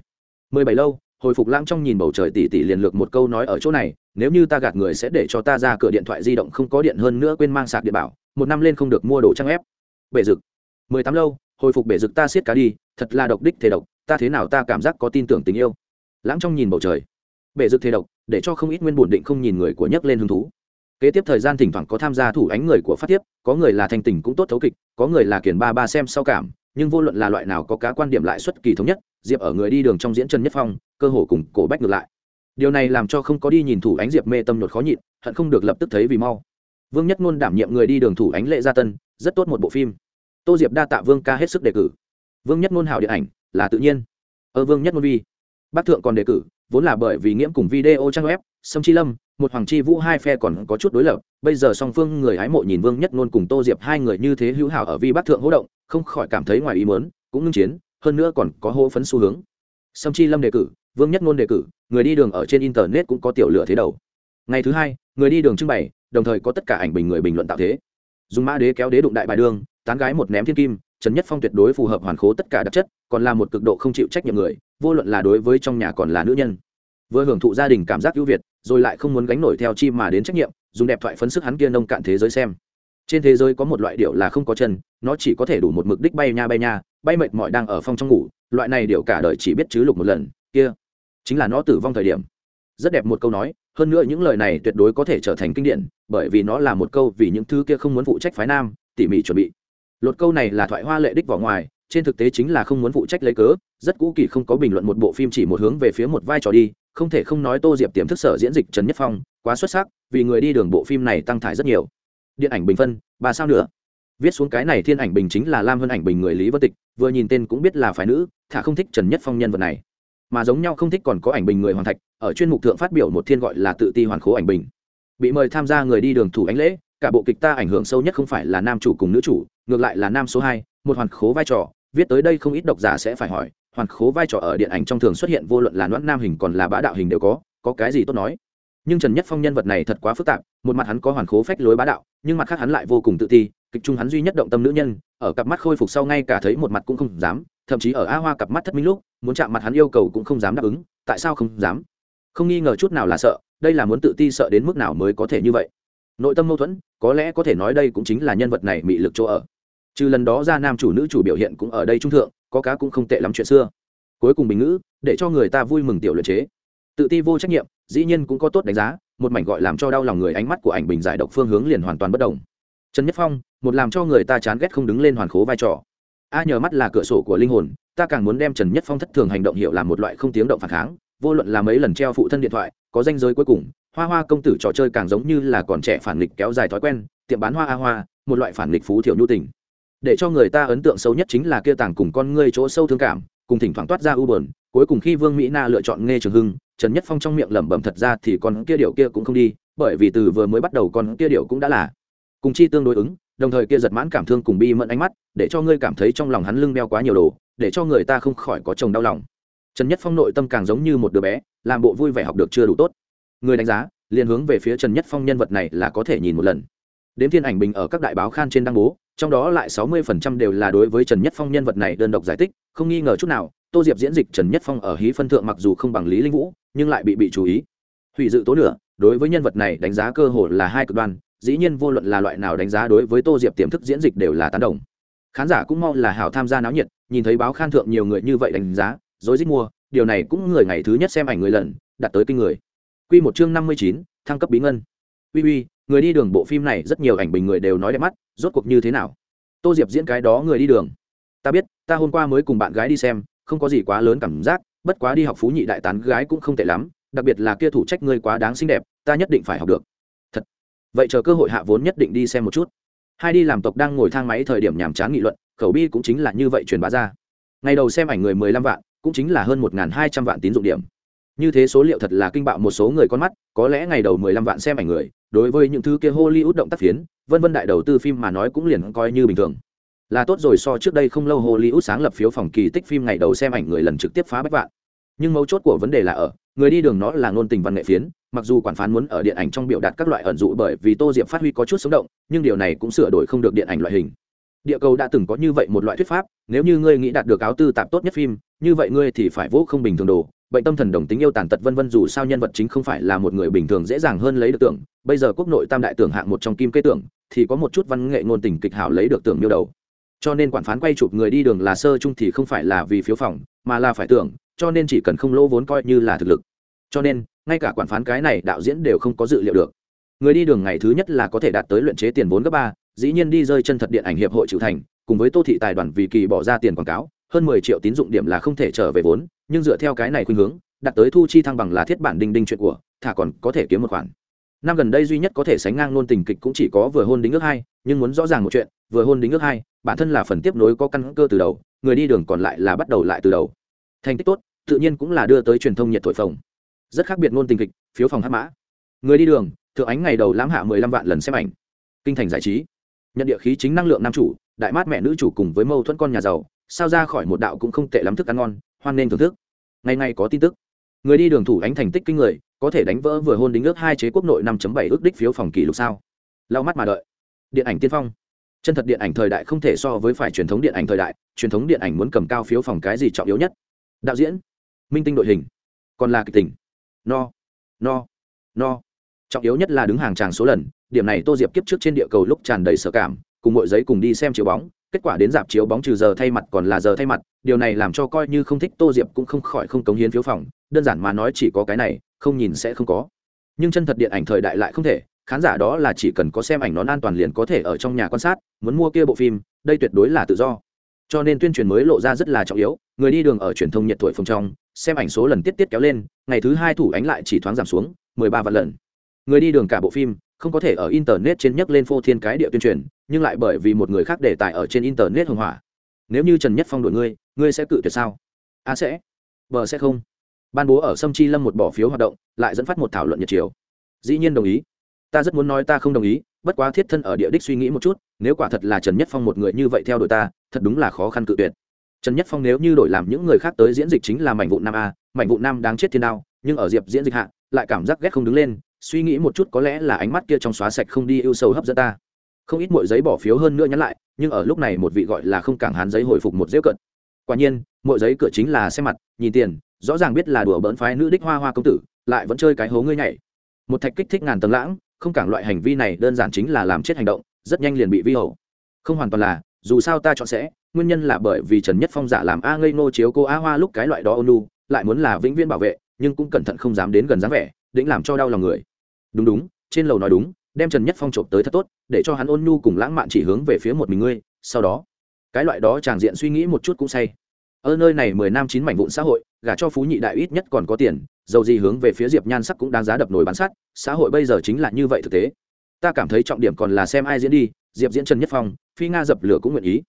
Speaker 1: Mười bảy lâu hồi phục lãng trong nhìn bầu trời tỉ tỉ liền lược một câu nói ở chỗ này, nếu như ta gạt người sẽ để cho ta ra cửa điện thoại di động không có điện hơn nữa quên mang sạc điện bảo, một năm lên không được mua đồ trang ép bể rực mười tám lâu, hồi phục bể rực ta siết cá đi, thật là độc đích thế độc, ta thế nào ta cảm giác có tin tưởng tình yêu. Lãng trong nhìn bầu trời. Bể rực thế độc, để cho không ít nguyên bổn định không nhìn người của nhấc lên hứng thú kế tiếp thời gian thỉnh thoảng có tham gia thủ ánh người của phát tiếp, có người là thành tình cũng tốt thấu kịch, có người là kiển ba ba xem sau cảm, nhưng vô luận là loại nào có cá quan điểm lại xuất kỳ thống nhất, diệp ở người đi đường trong diễn trần nhất phong, cơ hồ cùng cổ bách ngược lại. Điều này làm cho không có đi nhìn thủ ánh diệp mê tâm nhột khó nhịn, hận không được lập tức thấy vì mau. Vương nhất ngôn đảm nhiệm người đi đường thủ ánh lệ gia tân, rất tốt một bộ phim. Tô diệp đa tạ vương ca hết sức đề cử. Vương nhất ngôn hảo điện ảnh, là tự nhiên. Ở vương nhất ngôn vi. Bác thượng còn đề cử, vốn là bởi vì nghiễm cùng video trang web, sâm chi lâm một hoàng chi vũ hai phe còn có chút đối lập, bây giờ song phương người hái mộ nhìn vương nhất ngôn cùng tô diệp hai người như thế hữu hảo ở vi bắc thượng hỗ động, không khỏi cảm thấy ngoài ý mớn cũng ngưng chiến, hơn nữa còn có hô phấn xu hướng. Sâm chi lâm đề cử, vương nhất ngôn đề cử, người đi đường ở trên internet cũng có tiểu lửa thế đầu. Ngày thứ hai, người đi đường trưng bày, đồng thời có tất cả ảnh bình người bình luận tạo thế. Dùng mã đế kéo đế đụng đại bài đường, tán gái một ném thiên kim, trần nhất phong tuyệt đối phù hợp hoàn khố tất cả đặc chất, còn là một cực độ không chịu trách nhiệm người, vô luận là đối với trong nhà còn là nữ nhân. Vừa hưởng thụ gia đình cảm giác ưu việt rồi lại không muốn gánh nổi theo chi mà đến trách nhiệm, dùng đẹp thoại phấn sức hắn kia nông cạn thế giới xem. Trên thế giới có một loại điệu là không có chân, nó chỉ có thể đủ một mực đích bay nha bay nha, bay mệt mỏi đang ở phong trong ngủ, loại này điệu cả đời chỉ biết chứ lục một lần, kia. Chính là nó tử vong thời điểm. Rất đẹp một câu nói, hơn nữa những lời này tuyệt đối có thể trở thành kinh điển, bởi vì nó là một câu vì những thứ kia không muốn phụ trách phái nam, tỉ mỉ chuẩn bị. Lột câu này là thoại hoa lệ đích vỏ ngoài, trên thực tế chính là không muốn phụ trách lấy cớ, rất cũ kỳ không có bình luận một bộ phim chỉ một hướng về phía một vai trò đi không thể không nói tô diệp tiềm thức sở diễn dịch trần nhất phong, quá xuất sắc, vì người đi đường bộ phim này tăng thải rất nhiều. Điện ảnh bình phân, ba sao nữa? Viết xuống cái này thiên ảnh bình chính là lam hơn ảnh bình người lý vân tịch, vừa nhìn tên cũng biết là phải nữ, thả không thích trần nhất phong nhân vật này. Mà giống nhau không thích còn có ảnh bình người hoàn thạch, ở chuyên mục thượng phát biểu một thiên gọi là tự ti hoàn khố ảnh bình. Bị mời tham gia người đi đường thủ ánh lễ, cả bộ kịch ta ảnh hưởng sâu nhất không phải là nam chủ cùng nữ chủ, ngược lại là nam số hai, một hoàn khố vai trò, viết tới đây không ít độc giả sẽ phải hỏi hoàn khố vai trò ở điện ảnh trong thường xuất hiện vô luận là noãn nam hình còn là bá đạo hình đều có có cái gì tốt nói. Nhưng trần nhất phong nhân vật này thật quá phức tạp, một mặt hắn có hoàn khố phách lối bá đạo, nhưng mặt khác hắn lại vô cùng tự ti, kịch trung hắn duy nhất động tâm nữ nhân, ở cặp mắt khôi phục sau ngay cả thấy một mặt cũng không dám, thậm chí ở a hoa cặp mắt thất minh lúc, muốn chạm mặt hắn yêu cầu cũng không dám đáp ứng, tại sao không dám? Không nghi ngờ chút nào là sợ, đây là muốn tự ti sợ đến mức nào mới có thể như vậy. Nội tâm mâu thuẫn, có lẽ có thể nói đây cũng chính là nhân vật này bị lực chỗ ở. Trừ lần đó ra nam chủ nữ chủ biểu hiện cũng ở đây trung thượng có cá cũng không tệ lắm chuyện xưa. Cuối cùng bình ngữ, để cho người ta vui mừng tiểu luyện chế. Tự ti vô trách nhiệm, dĩ nhiên cũng có tốt đánh giá, một mảnh gọi làm cho đau lòng người ánh mắt của ảnh bình giải độc phương hướng liền hoàn toàn bất đồng trần nhất phong, một làm cho người ta chán ghét không đứng lên hoàn khố vai trò. A nhờ mắt là cửa sổ của linh hồn, ta càng muốn đem trần nhất phong thất thường hành động hiệu làm một loại không tiếng động phản kháng, vô luận là mấy lần treo phụ thân điện thoại, có danh giới cuối cùng, hoa hoa công tử trò chơi càng giống như là còn trẻ phản nghịch kéo dài thói quen, tiệm bán hoa a hoa, một loại phản nghịch phú thiểu nhu tình để cho người ta ấn tượng sâu nhất chính là kia tàng cùng con ngươi chỗ sâu thương cảm, cùng thỉnh thoảng toát ra u bờn cuối cùng khi vương mỹ na lựa chọn nghe trường hưng, trần nhất phong trong miệng lẩm bẩm thật ra thì con kia điệu kia cũng không đi, bởi vì từ vừa mới bắt đầu con kia điệu cũng đã là cùng chi tương đối ứng, đồng thời kia giật mãn cảm thương cùng bi mẫn ánh mắt, để cho ngươi cảm thấy trong lòng hắn lưng đeo quá nhiều đồ, để cho người ta không khỏi có chồng đau lòng. Trần nhất phong nội tâm càng giống như một đứa bé, làm bộ vui vẻ học được chưa đủ tốt. Người đánh giá, liền hướng về phía trần nhất phong nhân vật này là có thể nhìn một lần. Đến thiên ảnh bình ở các đại báo khan trên đăng bố trong đó lại sáu mươi phần trăm đều là đối với trần nhất phong nhân vật này đơn độc giải thích, không nghi ngờ chút nào, tô diệp diễn dịch trần nhất phong ở hí phân thượng mặc dù không bằng lý linh vũ, nhưng lại bị bị chú ý. Hủy dự tố nửa, đối với nhân vật này đánh giá cơ hồ là hai cực đoan, dĩ nhiên vô luận là loại nào đánh giá đối với tô diệp tiềm thức diễn dịch đều là tán đồng. Khán giả cũng mau là hảo tham gia náo nhiệt, nhìn thấy báo khan thượng nhiều người như vậy đánh giá, rối rít mua, điều này cũng người ngày thứ nhất xem ảnh người lần đặt tới kinh người. Quy một chương năm mươi chín, thăng cấp bí ngân. Uy uy người đi đường bộ phim này rất nhiều ảnh bình người đều nói đẹp mắt, rốt cuộc như thế nào? Tô diệp diễn cái đó người đi đường. Ta biết, ta hôm qua mới cùng bạn gái đi xem, không có gì quá lớn cảm giác, bất quá đi học phú nhị đại tán gái cũng không tệ lắm, đặc biệt là kia thủ trách ngươi quá đáng xinh đẹp, ta nhất định phải học được. Thật. Vậy chờ cơ hội hạ vốn nhất định đi xem một chút. Hai đi làm tộc đang ngồi thang máy thời điểm nhàm chán nghị luận, khẩu bi cũng chính là như vậy truyền bá ra. Ngày đầu xem ảnh người mười lăm vạn, cũng chính là hơn một hai trăm vạn tín dụng điểm như thế số liệu thật là kinh bạo một số người con mắt, có lẽ ngày đầu mười lăm vạn xem ảnh người, đối với những thứ kia hollywood động tác phiến, vân vân đại đầu tư phim mà nói cũng liền coi như bình thường. Là tốt rồi, so trước đây không lâu hollywood sáng lập phiếu phòng kỳ tích phim ngày đầu xem ảnh người lần trực tiếp phá bách vạn. Nhưng mấu chốt của vấn đề là ở, người đi đường nó là ngôn tình văn nghệ phiến, mặc dù quản phán muốn ở điện ảnh trong biểu đạt các loại ẩn dụ bởi vì tô diệp phát huy có chút sống động, nhưng điều này cũng sửa đổi không được điện ảnh loại hình. Địa cầu đã từng có như vậy một loại thuyết pháp, nếu như ngươi nghĩ đạt được áo tư tạp tốt nhất phim, như vậy ngươi thì phải vỗ không bình thường đồ bệnh tâm thần đồng tính yêu tàn tật vân vân dù sao nhân vật chính không phải là một người bình thường dễ dàng hơn lấy được tưởng. Bây giờ quốc nội tam đại tưởng hạng một trong kim kê tưởng, thì có một chút văn nghệ ngôn tình kịch hảo lấy được tưởng miêu đầu. Cho nên quản phán quay chụp người đi đường là sơ chung thì không phải là vì phiếu phòng, mà là phải tưởng, cho nên chỉ cần không lỗ vốn coi như là thực lực. Cho nên, ngay cả quản phán cái này đạo diễn đều không có dự liệu được. Người đi đường ngày thứ nhất là có thể đạt tới luyện chế tiền vốn cấp ba, dĩ nhiên đi rơi chân thật điện ảnh hiệp hội trừ thành, cùng với tô thị tài đoàn vì kỳ bỏ ra tiền quảng cáo hơn mười triệu tín dụng điểm là không thể trở về vốn, nhưng dựa theo cái này khuynh hướng đạt tới thu chi thăng bằng là thiết bản đinh đinh chuyện của, thả còn có thể kiếm một khoản. Năm gần đây duy nhất có thể sánh ngang luôn tình kịch cũng chỉ có vừa hôn đính ước hai, nhưng muốn rõ ràng một chuyện, vừa hôn đính ước hai, bản thân là phần tiếp nối có căn cơ từ đầu, người đi đường còn lại là bắt đầu lại từ đầu. Thành tích tốt, tự nhiên cũng là đưa tới truyền thông nhiệt thổi phồng. Rất khác biệt ngôn tình kịch, phiếu phòng hát mã. Người đi đường, thượng ánh ngày đầu lãm hạ mười lăm vạn lần xem ảnh. Kinh thành giải trí. Nhận địa khí chính năng lượng nam chủ, đại mát mẹ nữ chủ cùng với mâu thuẫn con nhà giàu sao ra khỏi một đạo cũng không tệ lắm thức ăn ngon, hoan nên thưởng thức. Ngày ngày có tin tức. Người đi đường thủ ánh thành tích kinh người, có thể đánh vỡ vừa hôn đính ước hai chế quốc nội năm bảy ước đích phiếu phòng kỷ lục sao? Lau mắt mà đợi. Điện ảnh tiên phong. Chân thật điện ảnh thời đại không thể so với phải truyền thống điện ảnh thời đại, truyền thống điện ảnh muốn cầm cao phiếu phòng cái gì trọng yếu nhất? Đạo diễn. Minh tinh đội hình. Còn là kịch tình. No. No. No. Trọng yếu nhất là đứng hàng tràng số lần, điểm này tô diệp kiếp trước trên địa cầu lúc tràn đầy sở cảm, cùng mọi giấy cùng đi xem chiếu bóng kết quả đến dạp chiếu bóng trừ giờ thay mặt còn là giờ thay mặt, điều này làm cho coi như không thích tô diệp cũng không khỏi không cống hiến phiếu phòng, đơn giản mà nói chỉ có cái này, không nhìn sẽ không có. Nhưng chân thật điện ảnh thời đại lại không thể, khán giả đó là chỉ cần có xem ảnh nón an toàn liền có thể ở trong nhà quan sát, muốn mua kia bộ phim, đây tuyệt đối là tự do. Cho nên tuyên truyền mới lộ ra rất là trọng yếu, người đi đường ở truyền thông nhiệt tuổi phòng trong, xem ảnh số lần tiết tiết kéo lên, ngày thứ hai thủ ánh lại chỉ thoáng giảm xuống, mười ba vạn lần người đi đường cả bộ phim, không có thể ở internet trên nhấc lên phô thiên cái địa tuyên truyền, nhưng lại bởi vì một người khác đề tài ở trên internet hưng hỏa. Nếu như trần nhất phong đổi ngươi ngươi sẽ cự tuyệt sao? A à sẽ. B sẽ không. Ban bố ở sâm chi lâm một bỏ phiếu hoạt động, lại dẫn phát một thảo luận nhật chiều. Dĩ nhiên đồng ý. Ta rất muốn nói ta không đồng ý, bất quá thiết thân ở địa đích suy nghĩ một chút, nếu quả thật là trần nhất phong một người như vậy theo đuổi ta, thật đúng là khó khăn cự tuyệt. Trần nhất phong nếu như đổi làm những người khác tới diễn dịch chính là mảnh vụ nam a, mảnh vụ nam đáng chết thiên đao, nhưng ở diệp diễn dịch hạ, lại cảm giác ghét không đứng lên suy nghĩ một chút có lẽ là ánh mắt kia trong xóa sạch không đi ưu sâu hấp dẫn ta. Không ít mỗi giấy bỏ phiếu hơn nữa nhắn lại, nhưng ở lúc này một vị gọi là không cảng hán giấy hồi phục một dễ cận. Quả nhiên mỗi giấy cửa chính là xe mặt, nhìn tiền, rõ ràng biết là đùa bỡn phái nữ đích hoa hoa công tử, lại vẫn chơi cái hố ngươi nhảy. Một thạch kích thích ngàn tầng lãng, không cảng loại hành vi này đơn giản chính là làm chết hành động, rất nhanh liền bị vi hầu. Không hoàn toàn là, dù sao ta chọn sẽ, nguyên nhân là bởi vì trần nhất phong giả làm a ngây ngô chiếu cô a hoa lúc cái loại đó ônu lại muốn là vĩnh viễn bảo vệ, nhưng cũng cẩn thận không dám đến gần dáng vẻ đĩnh làm cho đau lòng người đúng đúng, trên lầu nói đúng, đem trần nhất phong trộm tới thật tốt, để cho hắn ôn nhu cùng lãng mạn chỉ hướng về phía một mình ngươi, sau đó, cái loại đó chàng diện suy nghĩ một chút cũng say. Ở nơi này mười năm chín mảnh vụn xã hội, gả cho phú nhị đại ít nhất còn có tiền, dầu gì hướng về phía diệp nhan sắc cũng đáng giá đập nồi bán sắt, xã hội bây giờ chính là như vậy thực tế. Ta cảm thấy trọng điểm còn là xem ai diễn đi, diệp diễn trần nhất phong, phi nga dập lửa cũng nguyện ý.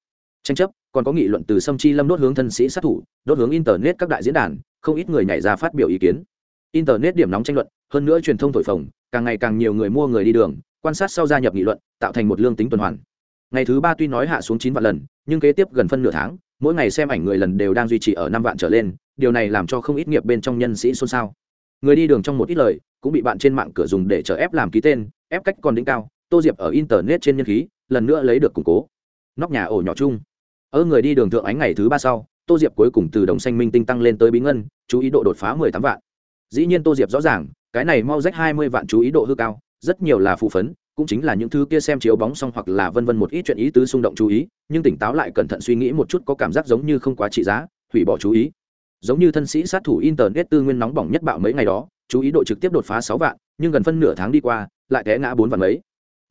Speaker 1: Tranh chấp, còn có nghị luận từ sâm chi lâm đốt hướng thân sĩ sát thủ, đốt hướng internet các đại diễn đàn, không ít người nhảy ra phát biểu ý kiến. Internet điểm nóng tranh luận, hơn nữa truyền thông thổi phồng càng ngày càng nhiều người mua người đi đường, quan sát sau gia nhập nghị luận, tạo thành một lương tính tuần hoàn. Ngày thứ ba tuy nói hạ xuống chín vạn lần, nhưng kế tiếp gần phân nửa tháng, mỗi ngày xem ảnh người lần đều đang duy trì ở năm vạn trở lên, điều này làm cho không ít nghiệp bên trong nhân sĩ xôn xao. Người đi đường trong một ít lời, cũng bị bạn trên mạng cửa dùng để chờ ép làm ký tên, ép cách còn đỉnh cao, tô diệp ở internet trên nhân khí, lần nữa lấy được củng cố. Nóc nhà ổ nhỏ chung. Ở người đi đường thượng ánh ngày thứ ba sau, tô diệp cuối cùng từ đồng xanh minh tinh tăng lên tới bí ngân, chú ý độ đột phá mười tám vạn. Dĩ nhiên tô diệp rõ ràng cái này mau rách hai mươi vạn chú ý độ hư cao, rất nhiều là phụ phấn, cũng chính là những thứ kia xem chiếu bóng xong hoặc là vân vân một ít chuyện ý tứ xung động chú ý, nhưng tỉnh táo lại cẩn thận suy nghĩ một chút có cảm giác giống như không quá trị giá, hủy bỏ chú ý. Giống như thân sĩ sát thủ internet tư nguyên nóng bỏng nhất bạo mấy ngày đó, chú ý độ trực tiếp đột phá sáu vạn, nhưng gần phân nửa tháng đi qua, lại té ngã bốn vạn mấy.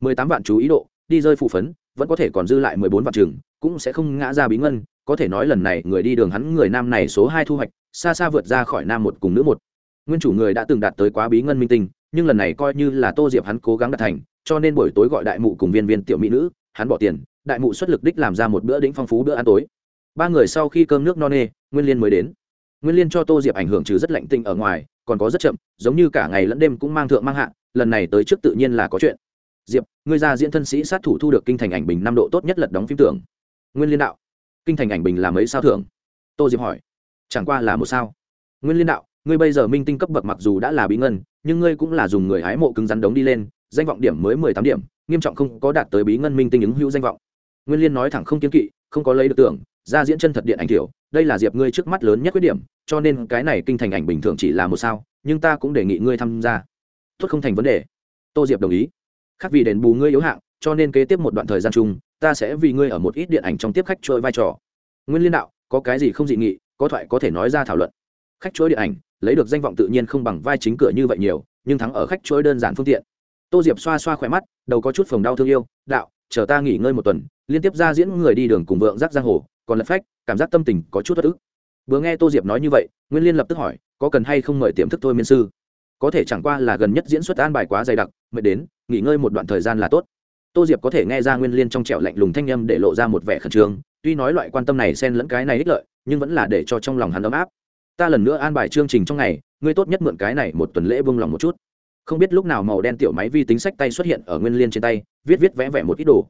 Speaker 1: Mười tám vạn chú ý độ, đi rơi phụ phấn, vẫn có thể còn dư lại mười bốn vạn trường cũng sẽ không ngã ra bí ngân, có thể nói lần này người đi đường hắn người nam này số hai thu hoạch, xa xa vượt ra khỏi nam một cùng nữ một nguyên chủ người đã từng đạt tới quá bí ngân minh tinh, nhưng lần này coi như là tô diệp hắn cố gắng đạt thành, cho nên buổi tối gọi đại mụ cùng viên viên tiểu mỹ nữ, hắn bỏ tiền, đại mụ xuất lực đích làm ra một bữa đĩnh phong phú bữa ăn tối. Ba người sau khi cơm nước no nê, nguyên liên mới đến. Nguyên liên cho tô diệp ảnh hưởng trừ rất lạnh tinh ở ngoài, còn có rất chậm, giống như cả ngày lẫn đêm cũng mang thượng mang hạ, lần này tới trước tự nhiên là có chuyện. Diệp, ngươi ra diễn thân sĩ sát thủ thu được kinh thành ảnh bình năm độ tốt nhất lật đóng phim tưởng. Nguyên liên đạo, kinh thành ảnh bình là mấy sao thưởng? Tô diệp hỏi, chẳng qua là một sao. Nguyên liên đạo ngươi bây giờ minh tinh cấp bậc mặc dù đã là bí ngân, nhưng ngươi cũng là dùng người hái mộ cứng rắn đống đi lên, danh vọng điểm mới mười tám điểm, nghiêm trọng không có đạt tới bí ngân minh tinh ứng hữu danh vọng. Nguyên liên nói thẳng không kiên kỵ, không có lấy được tưởng, ra diễn chân thật điện ảnh thiểu, đây là diệp ngươi trước mắt lớn nhất khuyết điểm, cho nên cái này kinh thành ảnh bình thường chỉ là một sao, nhưng ta cũng đề nghị ngươi tham gia. Tốt không thành vấn đề. Tô diệp đồng ý. Khác vì đền bù ngươi yếu hạng, cho nên kế tiếp một đoạn thời gian chung, ta sẽ vì ngươi ở một ít điện ảnh trong tiếp khách chơi vai trò. Nguyên liên đạo, có cái gì không dị nghị, có thoại có thể nói ra thảo luận. Khách chuỗi điện ảnh lấy được danh vọng tự nhiên không bằng vai chính cửa như vậy nhiều, nhưng thắng ở khách chuỗi đơn giản phương tiện. Tô diệp xoa xoa khỏe mắt, đầu có chút phồng đau thương yêu, đạo, chờ ta nghỉ ngơi một tuần, liên tiếp ra diễn người đi đường cùng vượng giác giang hồ, còn lật phách, cảm giác tâm tình có chút thất ức. Vừa nghe tô diệp nói như vậy, nguyên liên lập tức hỏi, có cần hay không mời tiềm thức thôi miên sư? Có thể, chẳng qua là gần nhất diễn xuất an bài quá dày đặc, mệt đến, nghỉ ngơi một đoạn thời gian là tốt. Tô diệp có thể nghe ra nguyên liên trong trẻo lạnh lùng thanh â m để lộ ra một vẻ khẩn trương, tuy nói loại quan tâm này xen lẫn cái này ích lợi, nhưng vẫn là để cho trong lòng hắn ấm áp ta lần nữa an bài chương trình trong ngày, ngươi tốt nhất mượn cái này một tuần lễ buông lòng một chút. Không biết lúc nào màu đen tiểu máy vi tính sách tay xuất hiện ở nguyên liên trên tay, viết viết vẽ vẽ một ít đồ.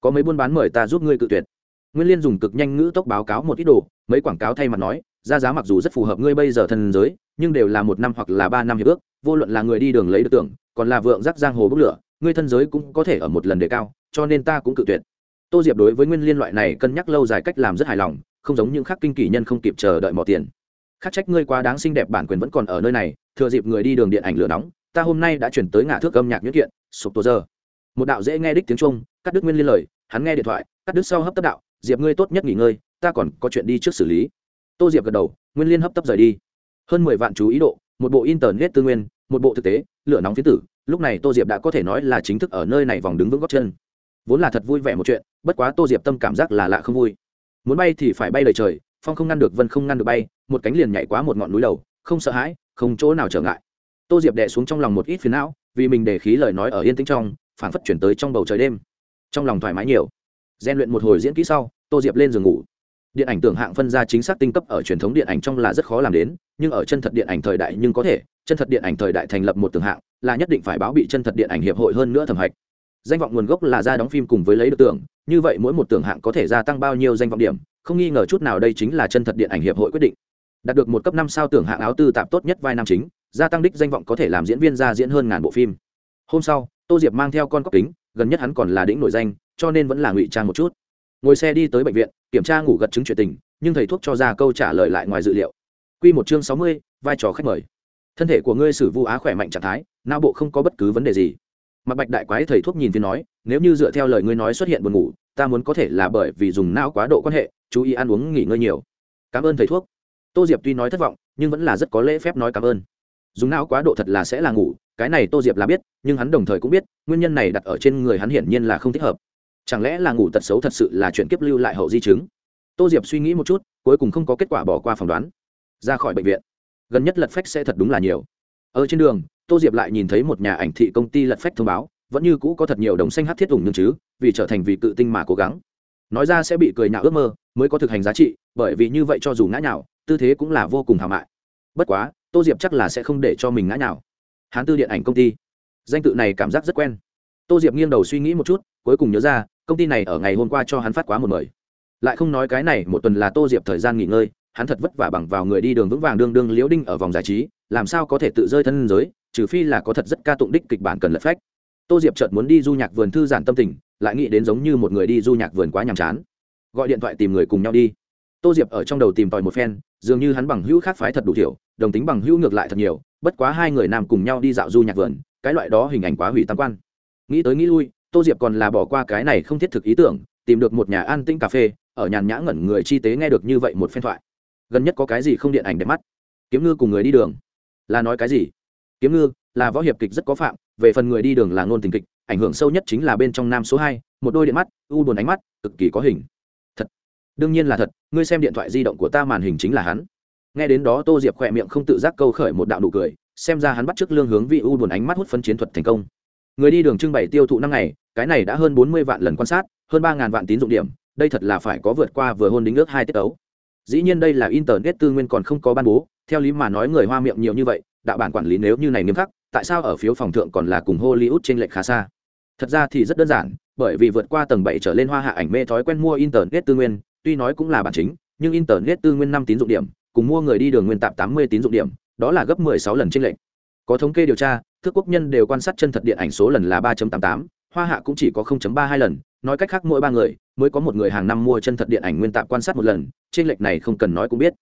Speaker 1: Có mấy buôn bán mời ta giúp ngươi cự tuyệt. Nguyên liên dùng cực nhanh ngữ tốc báo cáo một ít đồ, mấy quảng cáo thay mặt nói, ra giá mặc dù rất phù hợp ngươi bây giờ thân giới, nhưng đều là một năm hoặc là ba năm hiệp ước, vô luận là người đi đường lấy được tưởng, còn là vượng rắc giang hồ bốc lửa, ngươi thân giới cũng có thể ở một lần đề cao, cho nên ta cũng cự tuyệt. Tô diệp đối với nguyên liên loại này cân nhắc lâu dài cách làm rất hài lòng, không giống những khác kinh kỳ nhân không kịp chờ đợi mỏ tiền khắc trách ngươi quá đáng xinh đẹp bản quyền vẫn còn ở nơi này, thừa dịp người đi đường điện ảnh lửa nóng, ta hôm nay đã chuyển tới ngã thước âm nhạc nhuyễn kiện, sụp tổ giờ. Một đạo dễ nghe đích tiếng trung cắt đứt nguyên liên lời, hắn nghe điện thoại, cắt đứt sau hấp tấp đạo, diệp ngươi tốt nhất nghỉ ngơi, ta còn có chuyện đi trước xử lý. Tô diệp gật đầu, nguyên liên hấp tấp rời đi. Hơn mười vạn chú ý độ, một bộ internet tư nguyên, một bộ thực tế, lửa nóng phiến tử, lúc này tô diệp đã có thể nói là chính thức ở nơi này vòng đứng vững góc chân. Vốn là thật vui vẻ một chuyện, bất quá tô diệp tâm cảm giác là lạ không vui. Muốn bay thì phải bay lời trời, phong không ngăn được, vân không ngăn được bay một cánh liền nhảy quá một ngọn núi đầu, không sợ hãi, không chỗ nào trở ngại. Tô diệp đẻ xuống trong lòng một ít phiền não, vì mình để khí lời nói ở yên tĩnh trong phản phất chuyển tới trong bầu trời đêm. Trong lòng thoải mái nhiều. Gian luyện một hồi diễn kỹ sau, tô diệp lên giường ngủ. Điện ảnh tưởng hạng phân ra chính xác tinh cấp ở truyền thống điện ảnh trong là rất khó làm đến, nhưng ở chân thật điện ảnh thời đại nhưng có thể, chân thật điện ảnh thời đại thành lập một tưởng hạng, là nhất định phải báo bị chân thật điện ảnh hiệp hội hơn nữa thẩm hạch. Danh vọng nguồn gốc là ra đóng phim cùng với lấy được tưởng, như vậy mỗi một tưởng hạng có thể gia tăng bao nhiêu danh vọng điểm, không nghi ngờ chút nào đây chính là chân thật điện ảnh hiệp hội quyết định đạt được một cấp năm sao tưởng hạng áo tư tạp tốt nhất vai nam chính, gia tăng đích danh vọng có thể làm diễn viên ra diễn hơn ngàn bộ phim. Hôm sau, tô diệp mang theo con cóc kính, gần nhất hắn còn là đỉnh nổi danh, cho nên vẫn là ngụy trang một chút. Ngồi xe đi tới bệnh viện, kiểm tra ngủ gật chứng chuyện tình, nhưng thầy thuốc cho ra câu trả lời lại ngoài dự liệu. Q một chương sáu mươi, vai trò khách mời. Thân thể của ngươi xử vu á khỏe mạnh trạng thái, não bộ không có bất cứ vấn đề gì. Mặt bạch đại quái thầy thuốc nhìn viên nói, nếu như dựa theo lời ngươi nói xuất hiện buồn ngủ, ta muốn có thể là bởi vì dùng não quá độ quan hệ, chú ý ăn uống nghỉ ngơi nhiều. Cảm ơn thầy thuốc tô diệp tuy nói thất vọng, nhưng vẫn là rất có lễ phép nói cảm ơn. Dùng não quá độ thật là sẽ là ngủ, cái này tô diệp là biết, nhưng hắn đồng thời cũng biết, nguyên nhân này đặt ở trên người hắn hiển nhiên là không thích hợp. Chẳng lẽ là ngủ tật xấu thật sự là chuyện kiếp lưu lại hậu di chứng? Tô diệp suy nghĩ một chút, cuối cùng không có kết quả bỏ qua phỏng đoán. Ra khỏi bệnh viện. Gần nhất lật phách sẽ thật đúng là nhiều. Ở trên đường, tô diệp lại nhìn thấy một nhà ảnh thị công ty lật phách thông báo, vẫn như cũ có thật nhiều đồng xanh hát thiết ủng nhưng chứ, vì trở thành vị cự tinh mà cố gắng. Nói ra sẽ bị cười nhạo ước mơ, mới có thực hành giá trị, bởi vì như vậy cho dù ngã nhạo tư thế cũng là vô cùng hào mại. Bất quá, tô diệp chắc là sẽ không để cho mình ngã nhào. hán tư điện ảnh công ty. Danh tự này cảm giác rất quen. Tô diệp nghiêng đầu suy nghĩ một chút, cuối cùng nhớ ra, công ty này ở ngày hôm qua cho hắn phát quá một mời. Lại không nói cái này, một tuần là tô diệp thời gian nghỉ ngơi, hắn thật vất vả bằng vào người đi đường vững vàng đương đương liễu đinh ở vòng giải trí, làm sao có thể tự rơi thân giới, trừ phi là có thật rất ca tụng đích kịch bản cần lật phách. Tô diệp chợt muốn đi du nhạc vườn thư giản tâm tình, lại nghĩ đến giống như một người đi du nhạc vườn quá nhàm chán. Gọi điện thoại tìm người cùng nhau đi tô diệp ở trong đầu tìm tòi một phen, dường như hắn bằng hữu khác phái thật đủ thiểu, đồng tính bằng hữu ngược lại thật nhiều, bất quá hai người nam cùng nhau đi dạo du nhạc vườn, cái loại đó hình ảnh quá hủy tam quan. Nghĩ tới nghĩ lui, tô diệp còn là bỏ qua cái này không thiết thực ý tưởng, tìm được một nhà an tĩnh cà phê, ở nhàn nhã ngẩn người chi tế nghe được như vậy một phen thoại. Gần nhất có cái gì không điện ảnh đẹp mắt? Kiếm ngư cùng người đi đường. Là nói cái gì? Kiếm ngư, là võ hiệp kịch rất có phạm, về phần người đi đường là ngôn tình kịch, ảnh hưởng sâu nhất chính là bên trong nam số hai, một đôi điện mắt, u buồn ánh mắt, cực kỳ có hình đương nhiên là thật, ngươi xem điện thoại di động của ta màn hình chính là hắn. Nghe đến đó tô diệp khỏe miệng không tự giác câu khởi một đạo nụ cười, xem ra hắn bắt t r ư ớ c lương hướng vị u buồn ánh mắt hút phân chiến thuật thành công. Người đi đường trưng bày tiêu thụ năm ngày, cái này đã hơn bốn mươi vạn lần quan sát, hơn ba ngàn vạn tín dụng điểm, đây thật là phải có vượt qua vừa hôn đính ước hai tiết ấu dĩ nhiên đây là internet tư nguyên còn không có ban bố, theo lý mà nói người hoa miệng nhiều như vậy, đạo bản quản lý nếu như này nghiêm khắc, tại sao ở phiếu phòng thượng còn là cùng hollywood trên lệch khá xa? Thật ra thì rất đơn giản, bởi vì vượt qua tầng bảy trở lên hoa hạ ảnh mê thói quen mua internet tư nguyên tuy nói cũng là bản chính, nhưng internet tư nguyên năm tín dụng điểm, cùng mua người đi đường nguyên tạp tám mươi tín dụng điểm, đó là gấp mười sáu lần trên lệch. có thống kê điều tra thức quốc nhân đều quan sát chân thật điện ảnh số lần là ba tám tám, hoa hạ cũng chỉ có ba hai lần, nói cách khác mỗi ba người mới có một người hàng năm mua chân thật điện ảnh nguyên tạp quan sát một lần trên lệch này không cần nói cũng biết.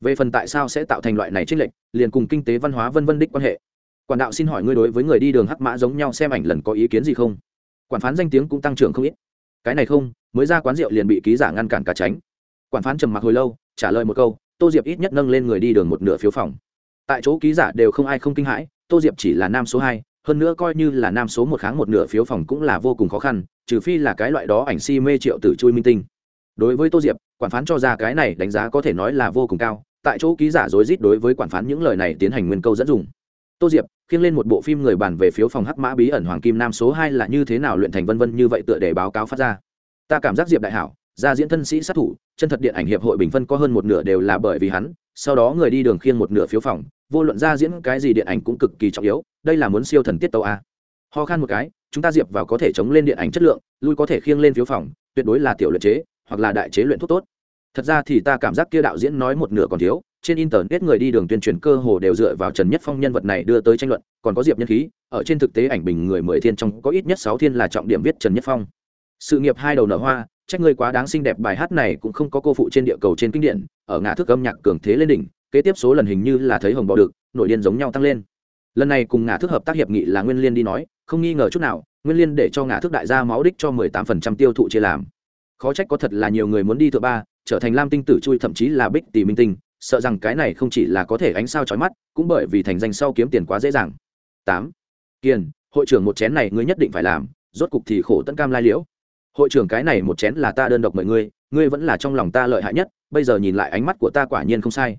Speaker 1: Về phần tại sao sẽ tạo thành loại này trên lệch, liền cùng kinh tế văn hóa vân vân đích quan hệ. Quản đạo xin hỏi ngươi đối với người đi đường hắc mã giống nhau xem ảnh lần có ý kiến gì không? Quản phán danh tiếng cũng tăng trưởng không ít. Cái này không mới ra quán rượu liền bị ký giả ngăn cản cả tránh. Quản phán trầm mặc hồi lâu, trả lời một câu, tô diệp ít nhất nâng lên người đi đường một nửa phiếu phòng. Tại chỗ ký giả đều không ai không kinh hãi, tô diệp chỉ là nam số hai, hơn nữa coi như là nam số một kháng một nửa phiếu phòng cũng là vô cùng khó khăn, trừ phi là cái loại đó ảnh si mê triệu tử chui minh tinh. Đối với tô diệp, quản phán cho ra cái này đánh giá có thể nói là vô cùng cao, tại chỗ ký giả rối rít đối với quản phán những lời này tiến hành nguyên câu dẫn dùng. Tô diệp, khiêng lên một bộ phim người bàn về phiếu phòng hắc mã bí ẩn hoàng kim nam số hai là như thế nào luyện thành vân vân như vậy tựa để báo cáo phát ra ta cảm giác diệp đại hảo ra diễn thân sĩ sát thủ, chân thật điện ảnh hiệp hội bình phân có hơn một nửa đều là bởi vì hắn, sau đó người đi đường khiêng một nửa phiếu phòng, vô luận ra diễn cái gì điện ảnh cũng cực kỳ trọng yếu, đây là muốn siêu thần tiết tàu a. Ho khan một cái, chúng ta diệp vào có thể chống lên điện ảnh chất lượng, lui có thể khiêng lên phiếu phòng, tuyệt đối là tiểu luyện chế, hoặc là đại chế luyện thuốc tốt. Thật ra thì ta cảm giác kia đạo diễn nói một nửa còn thiếu, trên internet người đi đường tuyên truyền cơ hồ đều dựa vào trần nhất phong nhân vật này đưa tới tranh luận, còn có diệp nhân khí, ở trên thực tế ảnh bình người mười thiên trong có ít nhất sáu thiên là trọng điểm viết trần nhất phong sự nghiệp hai đầu nở hoa, trách ngươi quá đáng xinh đẹp, bài hát này cũng không có cô phụ trên địa cầu trên kinh điển, ở ngã thức âm nhạc cường thế lên đỉnh, kế tiếp số lần hình như là thấy hồng bò được, nội điên giống nhau tăng lên. Lần này cùng ngã thức hợp tác hiệp nghị là nguyên liên đi nói, không nghi ngờ chút nào, nguyên liên để cho ngã thức đại gia máu đích cho mười tám phần trăm tiêu thụ chia làm. Khó trách có thật là nhiều người muốn đi thượng ba, trở thành lam tinh tử chui thậm chí là bích tỷ minh tinh, sợ rằng cái này không chỉ là có thể ánh sao chói mắt, cũng bởi vì thành danh sau kiếm tiền quá dễ dàng. Tám. Kiền hội trưởng một chén này ngươi nhất định phải làm, rốt cục thì khổ tân cam lai liễu hội trưởng cái này một chén là ta đơn độc mời ngươi ngươi vẫn là trong lòng ta lợi hại nhất, bây giờ nhìn lại ánh mắt của ta quả nhiên không sai.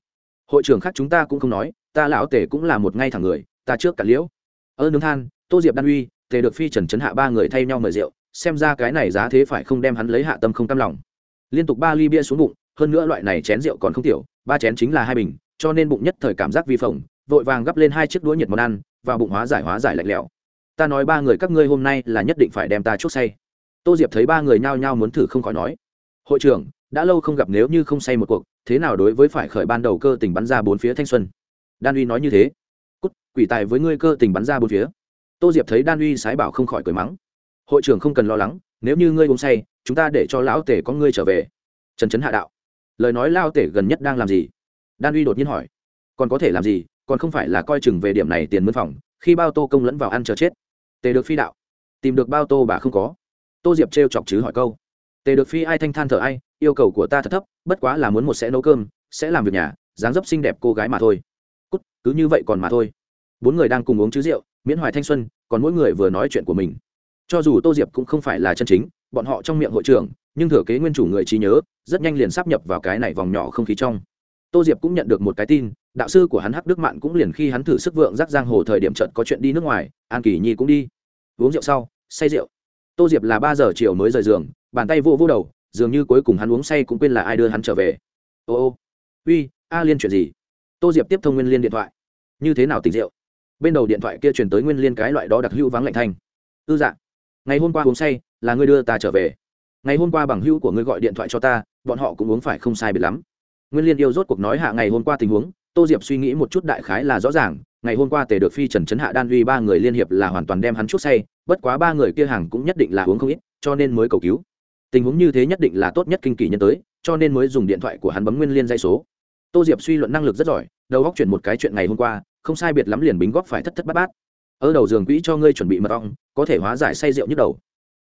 Speaker 1: Hội trưởng khác chúng ta cũng không nói, ta lão tề cũng là một ngay thẳng người, ta trước cả liễu. Ơ nướng than, tô diệp đan uy, tề được phi trần chấn hạ ba người thay nhau mời rượu, xem ra cái này giá thế phải không đem hắn lấy hạ tâm không tâm lòng. Liên tục ba ly bia xuống bụng, hơn nữa loại này chén rượu còn không tiểu, ba chén chính là hai bình, cho nên bụng nhất thời cảm giác vi phồng, vội vàng gắp lên hai chiếc đũa nhiệt món ăn và bụng hóa giải hóa giải lạnh lẽo. Ta nói ba người các ngươi hôm nay là nhất định phải đem ta chốt say tô diệp thấy ba người nhao nhao muốn thử không khỏi nói, hội trưởng, đã lâu không gặp nếu như không say một cuộc, thế nào đối với phải khởi ban đầu cơ tình bắn ra bốn phía thanh xuân? Đan uy nói như thế, cút, quỷ tài với ngươi cơ tình bắn ra bốn phía. Tô diệp thấy đan uy sái bảo không khỏi cười mắng, hội trưởng không cần lo lắng, nếu như ngươi uống say, chúng ta để cho lão tể có ngươi trở về. Trần trấn hạ đạo, lời nói lao tể gần nhất đang làm gì? Đan uy đột nhiên hỏi, còn có thể làm gì? Còn không phải là coi chừng về điểm này tiền mướn phòng, khi bao tô công lẫn vào ăn chờ chết. Tề được phi đạo, tìm được bao tô bà không có tô diệp trêu chọc chứ hỏi câu. Tề được phi ai thanh than thở ai, yêu cầu của ta thật thấp, bất quá là muốn một sẽ nấu cơm, sẽ làm việc nhà, dáng dấp xinh đẹp cô gái mà thôi. Cút, cứ như vậy còn mà thôi. Bốn người đang cùng uống chứ rượu, miễn hoài thanh xuân, còn mỗi người vừa nói chuyện của mình. Cho dù tô diệp cũng không phải là chân chính, bọn họ trong miệng hội trưởng, nhưng thừa kế nguyên chủ người trí nhớ, rất nhanh liền sắp nhập vào cái này vòng nhỏ không khí trong. Tô diệp cũng nhận được một cái tin, đạo sư của hắn hắc đức mạn cũng liền khi hắn thử sức vượng giác giang hồ thời điểm trận có chuyện đi nước ngoài, an kỳ nhi cũng đi. Uống rượu sau, say rượu tô diệp là ba giờ chiều mới rời giường, bàn tay vô vô đầu, dường như cuối cùng hắn uống say cũng quên là ai đưa hắn trở về. Ô ô, uy, a liên chuyện gì? Tô diệp tiếp thông nguyên liên điện thoại. Như thế nào tỉnh rượu? Bên đầu điện thoại kia chuyển tới nguyên liên cái loại đó đặc hữu vắng lạnh thanh. Ư dạ ngày hôm qua uống say, là ngươi đưa ta trở về. Ngày hôm qua bằng hữu của ngươi gọi điện thoại cho ta, bọn họ cũng uống phải không sai biệt lắm. Nguyên liên yêu rốt cuộc nói hạ ngày hôm qua tình huống, tô diệp suy nghĩ một chút đại khái là rõ ràng, ngày hôm qua tề được phi trần trấn hạ đan uy ba người liên hiệp là hoàn toàn đem hắn chút say bất quá ba người kia hàng cũng nhất định là uống không ít, cho nên mới cầu cứu. Tình huống như thế nhất định là tốt nhất kinh kỳ nhân tới, cho nên mới dùng điện thoại của hắn bấm nguyên liên dây số. Tô diệp suy luận năng lực rất giỏi, đầu góc chuyển một cái chuyện ngày hôm qua, không sai biệt lắm liền bính góp phải thất thất bát bát. Ở đầu giường quỹ cho ngươi chuẩn bị mật ong, có thể hóa giải say rượu nhức đầu.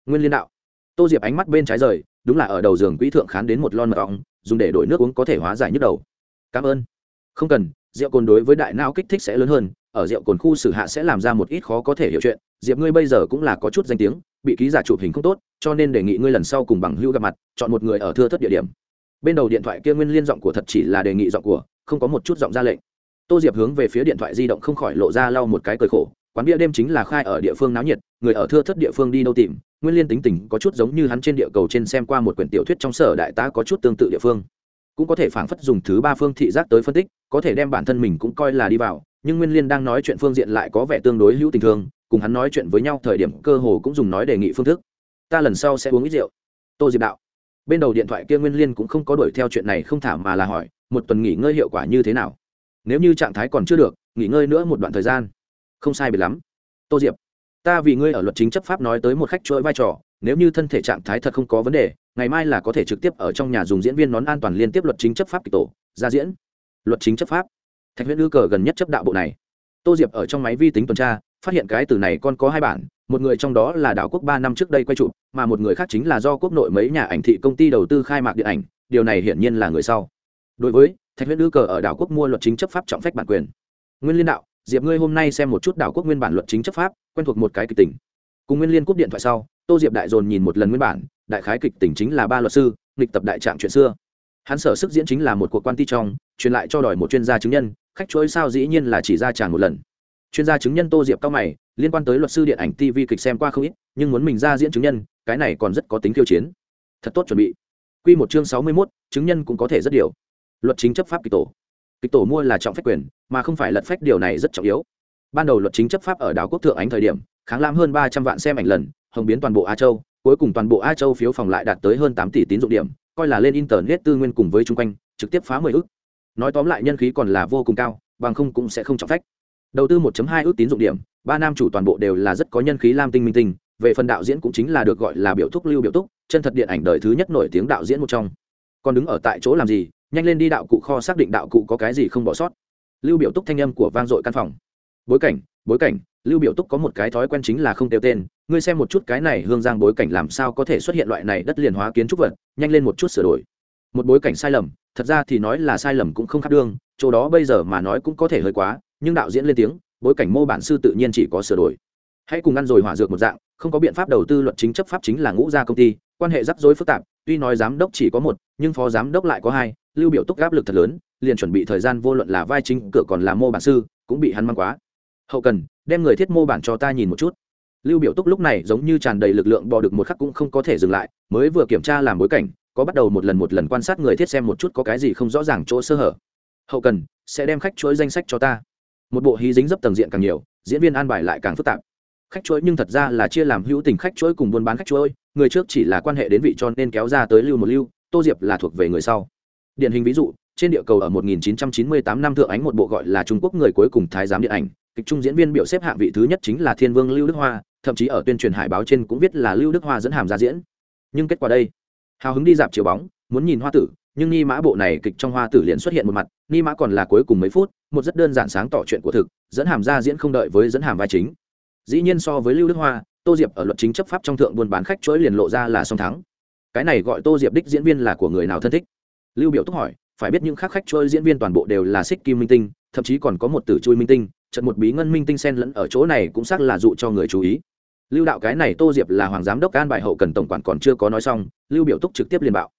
Speaker 1: Nguyên liên đạo. Tô diệp ánh mắt bên trái rời, đúng là ở đầu giường quỹ thượng khán đến một lon mật ong, dùng để đổi nước uống có thể hóa giải nhức đầu. Cảm ơn. Không cần, rượu cồn đối với đại não kích thích sẽ lớn hơn ở rượu cồn khu xử hạ sẽ làm ra một ít khó có thể hiểu chuyện. Diệp ngươi bây giờ cũng là có chút danh tiếng, bị ký giả chụp hình không tốt, cho nên đề nghị ngươi lần sau cùng bằng hữu gặp mặt, chọn một người ở thưa thất địa điểm. Bên đầu điện thoại kia nguyên liên giọng của thật chỉ là đề nghị giọng của, không có một chút giọng ra lệnh. Tô diệp hướng về phía điện thoại di động không khỏi lộ ra lau một cái cười khổ, quán bia đêm chính là khai ở địa phương náo nhiệt, người ở thưa thất địa phương đi đâu tìm, nguyên liên tính tình có chút giống như hắn trên địa cầu trên xem qua một quyển tiểu thuyết trong sở đại tá có chút tương tự địa phương cũng có thể phảng phất dùng thứ ba phương thị giác tới phân tích, có thể đem bản thân mình cũng coi là đi vào, nhưng nguyên liên đang nói chuyện phương diện lại có vẻ tương đối hữu tình thương, cùng hắn nói chuyện với nhau thời điểm cơ hồ cũng dùng nói đề nghị phương thức. Ta lần sau sẽ uống ít rượu. Tô diệp đạo. Bên đầu điện thoại kia nguyên liên cũng không có đuổi theo chuyện này không thả mà là hỏi, một tuần nghỉ ngơi hiệu quả như thế nào? Nếu như trạng thái còn chưa được, nghỉ ngơi nữa một đoạn thời gian. Không sai biệt lắm. Tô diệp, ta vì ngươi ở luật chính chấp pháp nói tới một khách chuỗi vai trò, nếu như thân thể trạng thái thật không có vấn đề ngày mai là có thể trực tiếp ở trong nhà dùng diễn viên nón an toàn liên tiếp luật chính chấp pháp kịch tổ, ra diễn. Luật chính chấp pháp. Thạch huyễn ư cờ gần nhất chấp đạo bộ này. Tô diệp ở trong máy vi tính tuần tra, phát hiện cái từ này còn có hai bản, một người trong đó là đảo quốc ba năm trước đây quay chụp, mà một người khác chính là do quốc nội mấy nhà ảnh thị công ty đầu tư khai mạc điện ảnh, điều này hiển nhiên là người sau. Đối với, thạch huyễn ư cờ ở đảo quốc mua luật chính chấp pháp trọng phách bản quyền. Nguyên liên đạo, diệp ngươi hôm nay xem một chút đảo quốc nguyên bản luật chính chấp pháp, quen thuộc một cái kịch tình. Cùng nguyên liên cúp điện thoại sau, tô diệp đại dồn nhìn một lần nguyên bản đại khái kịch tình chính là ba luật sư, nghịch tập đại trạng chuyện xưa. Hắn sở sức diễn chính là một cuộc quan ti trong, truyền lại cho đòi một chuyên gia chứng nhân, khách chuỗi sao dĩ nhiên là chỉ ra tràn một lần. Chuyên gia chứng nhân tô diệp cao mày, liên quan tới luật sư điện ảnh tv kịch xem qua không ít, nhưng muốn mình ra diễn chứng nhân, cái này còn rất có tính khiêu chiến. Thật tốt chuẩn bị. Q một chương sáu mươi mốt, chứng nhân cũng có thể rất điều. Luật chính chấp pháp kịch tổ. Kịch tổ mua là trọng phách quyền, mà không phải lật phách điều này rất trọng yếu. Ban đầu luật chính chấp pháp ở đảo quốc thượng ánh thời điểm, kháng lam hơn ba trăm vạn xem ảnh lần, hồng biến toàn bộ a châu cuối cùng toàn bộ a châu phiếu phòng lại đạt tới hơn tám tỷ tín dụng điểm, coi là lên internet tư nguyên cùng với chung quanh, trực tiếp phá mười ước. Nói tóm lại nhân khí còn là vô cùng cao, bằng không cũng sẽ không trọng phách. Đầu tư 1 hai ước tín dụng điểm, ba nam chủ toàn bộ đều là rất có nhân khí lam tinh minh tinh, về phần đạo diễn cũng chính là được gọi là biểu thúc lưu biểu túc, chân thật điện ảnh đời thứ nhất nổi tiếng đạo diễn một trong. Còn đứng ở tại chỗ làm gì? Nhanh lên đi đạo cụ kho xác định đạo cụ có cái gì không bỏ sót. Lưu biểu túc thanh âm của vang dội căn phòng. Bối cảnh bối cảnh, lưu biểu túc có một cái thói quen chính là không tiêu tên, ngươi xem một chút cái này hương giang bối cảnh làm sao có thể xuất hiện loại này đất liền hóa kiến trúc vật, nhanh lên một chút sửa đổi. Một bối cảnh sai lầm, thật ra thì nói là sai lầm cũng không khác đương, chỗ đó bây giờ mà nói cũng có thể hơi quá, nhưng đạo diễn lên tiếng, bối cảnh mô bản sư tự nhiên chỉ có sửa đổi. Hãy cùng ăn rồi hỏa dược một dạng, không có biện pháp đầu tư luật chính chấp pháp chính là ngũ gia công ty, quan hệ rắc rối phức tạp, tuy nói giám đốc chỉ có một, nhưng phó giám đốc lại có hai, lưu biểu túc áp lực thật lớn, liền chuẩn bị thời gian vô luận là vai chính, cửa còn là mô bản sư, cũng bị hắn mang quá hậu cần, đem người thiết mô bản cho ta nhìn một chút. Lưu biểu túc lúc này giống như tràn đầy lực lượng bò được một khắc cũng không có thể dừng lại, mới vừa kiểm tra làm bối cảnh, có bắt đầu một lần một lần quan sát người thiết xem một chút có cái gì không rõ ràng chỗ sơ hở. Hậu cần, sẽ đem khách chuỗi danh sách cho ta. Một bộ hí dính dấp tầng diện càng nhiều, diễn viên an bài lại càng phức tạp. Khách chuỗi nhưng thật ra là chia làm hữu tình khách chuỗi cùng buôn bán khách chuỗi, người trước chỉ là quan hệ đến vị cho nên kéo ra tới lưu một lưu, tô diệp là thuộc về người sau. Điển hình ví dụ, trên địa cầu ở 1998 năm thượng ánh một bộ gọi là trung quốc người cuối cùng thái giám điện ảnh kịch trung diễn viên biểu xếp hạng vị thứ nhất chính là thiên vương lưu đức hoa, thậm chí ở tuyên truyền hải báo trên cũng viết là lưu đức hoa dẫn hàm ra diễn. Nhưng kết quả đây, hào hứng đi dạp chiều bóng, muốn nhìn hoa tử, nhưng ni mã bộ này kịch trong hoa tử liền xuất hiện một mặt, ni mã còn là cuối cùng mấy phút, một rất đơn giản sáng tỏ chuyện của thực, dẫn hàm ra diễn không đợi với dẫn hàm vai chính. Dĩ nhiên so với lưu đức hoa, tô diệp ở luật chính chấp pháp trong thượng buôn bán khách chuỗi liền lộ ra là song thắng. Cái này gọi tô diệp đích diễn viên là của người nào thân thích? Lưu biểu túc hỏi, phải biết những khác khách chuỗi diễn viên toàn bộ đều là xích kim minh tinh, thậm chí còn có một tử chui minh tinh trận một bí ngân minh tinh sen lẫn ở chỗ này cũng xác là dụ cho người chú ý. Lưu đạo cái này tô diệp là hoàng giám đốc an bài hậu cần tổng quản còn chưa có nói xong, lưu biểu túc trực tiếp liền bạo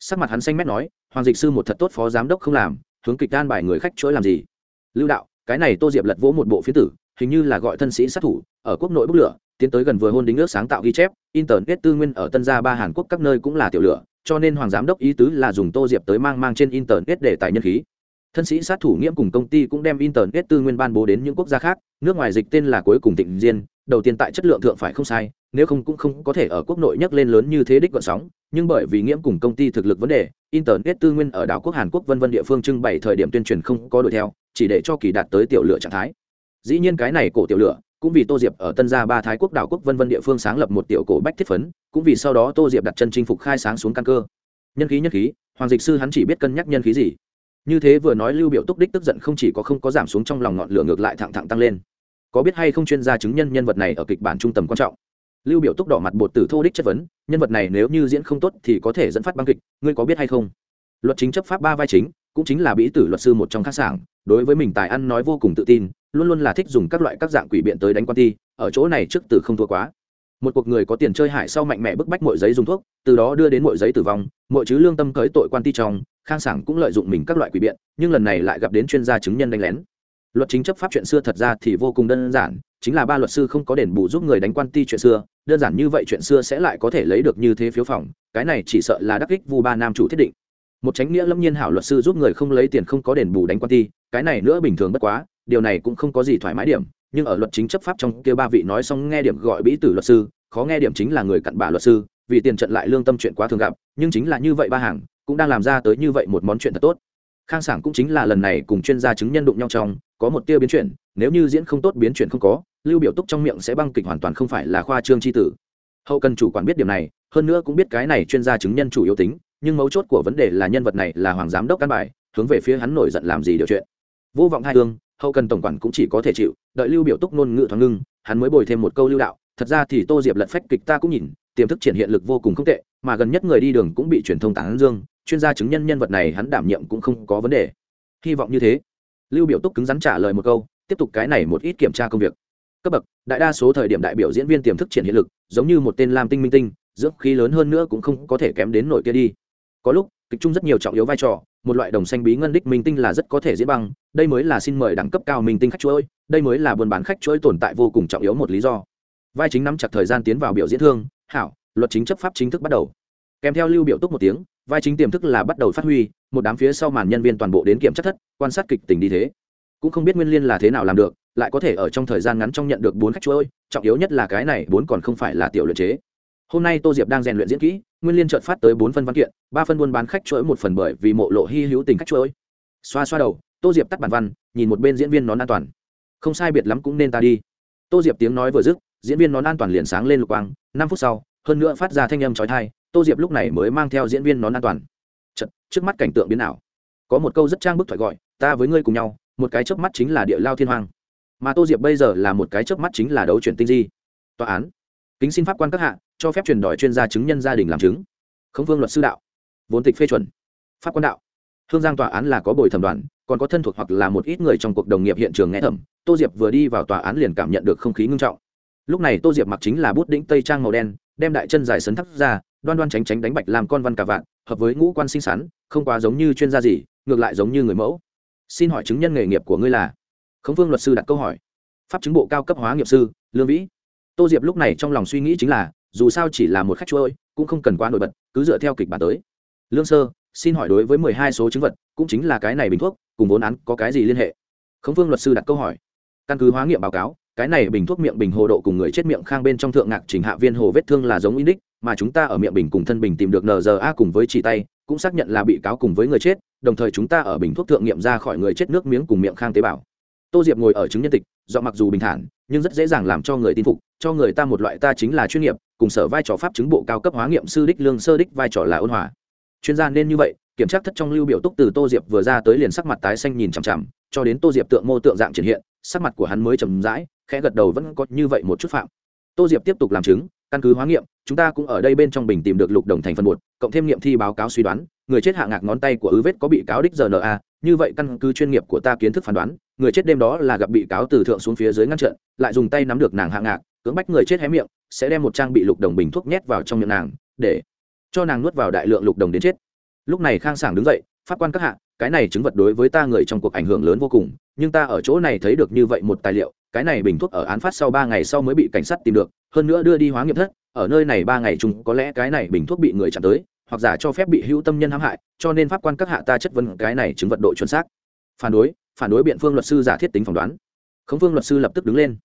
Speaker 1: sắc mặt hắn xanh mét nói, hoàng dịch sư một thật tốt phó giám đốc không làm, hướng kịch an bài người khách chuỗi làm gì? Lưu đạo, cái này tô diệp lật vỗ một bộ phía tử, hình như là gọi thân sĩ sát thủ, ở quốc nội bốc lửa, tiến tới gần vừa hôn đính ước sáng tạo ghi chép, internet tư nguyên ở tân gia ba hàn quốc các nơi cũng là tiểu lửa, cho nên hoàng giám đốc ý tứ là dùng tô diệp tới mang mang trên internet để tài nhân khí thân sĩ sát thủ nghiễm cùng công ty cũng đem internet tư nguyên ban bố đến những quốc gia khác, nước ngoài dịch tên là cuối cùng tịnh diên, đầu tiên tại chất lượng thượng phải không sai, nếu không cũng không có thể ở quốc nội nhắc lên lớn như thế đích gọn sóng. Nhưng bởi vì nghiễm cùng công ty thực lực vấn đề, internet tư nguyên ở đảo quốc hàn quốc vân vân địa phương trưng bày thời điểm tuyên truyền không có đuổi theo, chỉ để cho kỳ đạt tới tiểu lửa trạng thái. Dĩ nhiên cái này cổ tiểu lửa, cũng vì tô diệp ở tân gia ba thái quốc đảo quốc vân vân địa phương sáng lập một tiểu cổ bách thiết phấn, cũng vì sau đó tô diệp đặt chân chinh phục khai sáng xuống căn cơ. Nhân khí nhân khí, hoàng dịch sư hắn chỉ biết cân nhắc nhân khí gì như thế vừa nói lưu biểu túc đích tức giận không chỉ có không có giảm xuống trong lòng ngọn lửa ngược lại thẳng thẳng tăng lên. Có biết hay không chuyên gia chứng nhân nhân vật này ở kịch bản trung tầm quan trọng? Lưu biểu túc đỏ mặt bột tử thô đích chất vấn, nhân vật này nếu như diễn không tốt thì có thể dẫn phát băng kịch, ngươi có biết hay không? Luật chính chấp pháp ba vai chính, cũng chính là bí tử luật sư một trong các sảng, đối với mình tài ăn nói vô cùng tự tin, luôn luôn là thích dùng các loại các dạng quỷ biện tới đánh quan ti ở chỗ này trước từ không thua quá. Một cuộc người có tiền chơi hại sau mạnh mẽ bức bách mọi giấy dùng thuốc, từ đó đưa đến mọi giấy tử vong, mọi chứ lương tâm cới tội quan ti trong khang sảng cũng lợi dụng mình các loại quỷ biện, nhưng lần này lại gặp đến chuyên gia chứng nhân đánh lén. Luật chính chấp pháp chuyện xưa thật ra thì vô cùng đơn giản, chính là ba luật sư không có đền bù giúp người đánh quan ti chuyện xưa, đơn giản như vậy chuyện xưa sẽ lại có thể lấy được như thế phiếu phòng, cái này chỉ sợ là đắc ích vu ba nam chủ thiết định. Một tránh nghĩa lâm nhiên hảo luật sư giúp người không lấy tiền không có đền bù đánh quan ti, cái này nữa bình thường bất quá, điều này cũng không có gì thoải mái điểm, nhưng ở luật chính chấp pháp trong kia ba vị nói xong nghe điểm gọi bĩ tử luật sư, khó nghe điểm chính là người cặn bà luật sư, vì tiền trận lại lương tâm chuyện quá thường gặp, nhưng chính là như vậy ba hàng cũng đang làm ra tới như vậy một món chuyện thật tốt. Khang sảng cũng chính là lần này cùng chuyên gia chứng nhân đụng nhau trong, có một tia biến chuyển, nếu như diễn không tốt biến chuyển không có, lưu biểu túc trong miệng sẽ băng kịch hoàn toàn không phải là khoa trương chi tử. Hậu cần chủ quản biết điểm này, hơn nữa cũng biết cái này chuyên gia chứng nhân chủ yếu tính, nhưng mấu chốt của vấn đề là nhân vật này là hoàng giám đốc căn bài, hướng về phía hắn nổi giận làm gì điều chuyện. Vô vọng hai hương, hậu cần tổng quản cũng chỉ có thể chịu, đợi lưu biểu túc nôn ngự thoáng ngưng, hắn mới bồi thêm một câu lưu đạo, thật ra thì tô diệp lật phách kịch ta cũng nhìn, tiềm thức triển hiện lực vô cùng không tệ, mà gần nhất người đi đường cũng bị truyền thông tán dương chuyên gia chứng nhân nhân vật này hắn đảm nhiệm cũng không có vấn đề. Hy vọng như thế. Lưu biểu túc cứng rắn trả lời một câu, tiếp tục cái này một ít kiểm tra công việc. Cấp bậc, đại đa số thời điểm đại biểu diễn viên tiềm thức triển hiện lực, giống như một tên lam tinh minh tinh, dưỡng khí lớn hơn nữa cũng không có thể kém đến nổi kia đi. Có lúc, kịch trung rất nhiều trọng yếu vai trò, một loại đồng xanh bí ngân đích minh tinh là rất có thể diễn băng, đây mới là xin mời đẳng cấp cao minh tinh khách chuỗi, đây mới là buôn bán khách chuỗi tồn tại vô cùng trọng yếu một lý do. Vai chính nắm chặt thời gian tiến vào biểu diễn thương, hảo, luật chính chấp pháp chính thức bắt đầu. Kèm theo lưu biểu túc một tiếng vai chính tiềm thức là bắt đầu phát huy, một đám phía sau màn nhân viên toàn bộ đến kiểm tra thất, quan sát kịch tình đi thế. Cũng không biết nguyên liên là thế nào làm được, lại có thể ở trong thời gian ngắn trong nhận được bốn khách chuỗi, trọng yếu nhất là cái này bốn còn không phải là tiểu luyện chế. Hôm nay tô diệp đang rèn luyện diễn kỹ, nguyên liên trợt phát tới bốn phân văn kiện, ba phân buôn bán khách chuỗi một phần bởi vì mộ lộ hy hữu tình khách chuỗi. Xoa xoa đầu, tô diệp tắt bản văn, nhìn một bên diễn viên nón an toàn. Không sai biệt lắm cũng nên ta đi. Tô diệp tiếng nói vừa dứt, diễn viên nón an toàn liền sáng lên lục quang, năm phút sau, hơn nữa phát ra thanh âm trói thai tô diệp lúc này mới mang theo diễn viên nón an toàn. Chật, trước mắt cảnh tượng biến ảo. Có một câu rất trang bức thoại gọi ta với ngươi cùng nhau một cái chớp mắt chính là địa lao thiên hoàng mà tô diệp bây giờ là một cái chớp mắt chính là đấu chuyển tinh di. Tòa án kính xin pháp quan các hạ cho phép truyền đòi chuyên gia chứng nhân gia đình làm chứng. Khống vương luật sư đạo. Vốn tịch phê chuẩn. Pháp quan đạo. Hương giang tòa án là có bồi thẩm đoàn còn có thân thuộc hoặc là một ít người trong cuộc đồng nghiệp hiện trường nghe thẩm. Tô diệp vừa đi vào tòa án liền cảm nhận được không khí ngưng trọng. Lúc này tô diệp mặc chính là bút đĩnh tây trang màu đen đem đại chân dài sấn thắt ra đoan đoan tránh tránh đánh bạch làm con văn cả vạn hợp với ngũ quan xinh xắn không quá giống như chuyên gia gì, ngược lại giống như người mẫu. Xin hỏi chứng nhân nghề nghiệp của ngươi là? Khống vương luật sư đặt câu hỏi. Pháp chứng bộ cao cấp hóa nghiệp sư, lương vĩ. Tô diệp lúc này trong lòng suy nghĩ chính là, dù sao chỉ là một khách trôi cũng không cần quá nổi bật, cứ dựa theo kịch bản tới. Lương sơ, xin hỏi đối với mười hai số chứng vật, cũng chính là cái này bình thuốc, cùng vốn án có cái gì liên hệ? Khống vương luật sư đặt câu hỏi. Căn cứ hóa nghiệm báo cáo, cái này bình thuốc miệng bình hồ độ cùng người chết miệng khang bên trong thượng ngạc trình hạ viên hồ vết thương là giống inic mà chúng ta ở miệng bình cùng thân bình tìm được nza cùng với chỉ tay, cũng xác nhận là bị cáo cùng với người chết, đồng thời chúng ta ở bình thuốc thượng nghiệm ra khỏi người chết nước miếng cùng miệng khang tế bào. Tô diệp ngồi ở chứng nhân tịch do mặc dù bình thản, nhưng rất dễ dàng làm cho người tin phục, cho người ta một loại ta chính là chuyên nghiệp, cùng sở vai trò pháp chứng bộ cao cấp hóa nghiệm sư đích lương sơ đích vai trò là ôn hòa. Chuyên gia nên như vậy, kiểm tra thất trong lưu biểu túc từ tô diệp vừa ra tới liền sắc mặt tái xanh nhìn chằm chằm, cho đến tô diệp tượng mô tượng dạng triển hiện, sắc mặt của hắn mới trầm rãi, khẽ gật đầu vẫn có như vậy một chút phạm. Tô diệp tiếp tục làm chứng căn cứ hóa nghiệm, chúng ta cũng ở đây bên trong bình tìm được lục đồng thành phần một cộng thêm nghiệm thi báo cáo suy đoán, người chết hạ ngạc ngón tay của ứ vết có bị cáo đích rna như vậy căn cứ chuyên nghiệp của ta kiến thức phán đoán, người chết đêm đó là gặp bị cáo từ thượng xuống phía dưới ngăn trận, lại dùng tay nắm được nàng hạ ngạc, cưỡng bách người chết hé miệng, sẽ đem một trang bị lục đồng bình thuốc nhét vào trong miệng nàng, để cho nàng nuốt vào đại lượng lục đồng đến chết. Lúc này khang sảng đứng dậy phát quan các hạ, cái này chứng vật đối với ta người trong cuộc ảnh hưởng lớn vô cùng, nhưng ta ở chỗ này thấy được như vậy một tài liệu cái này bình thuốc ở án phát sau ba ngày sau mới bị cảnh sát tìm được, hơn nữa đưa đi hóa nghiệm thất, ở nơi này ba ngày chung có lẽ cái này bình thuốc bị người chặn tới, hoặc giả cho phép bị hữu tâm nhân hãm hại, cho nên pháp quan các hạ ta chất vấn cái này chứng vật độ chuẩn xác. Phản đối phản đối biện phương luật sư giả thiết tính phỏng đoán. Khống phương luật sư lập tức đứng lên.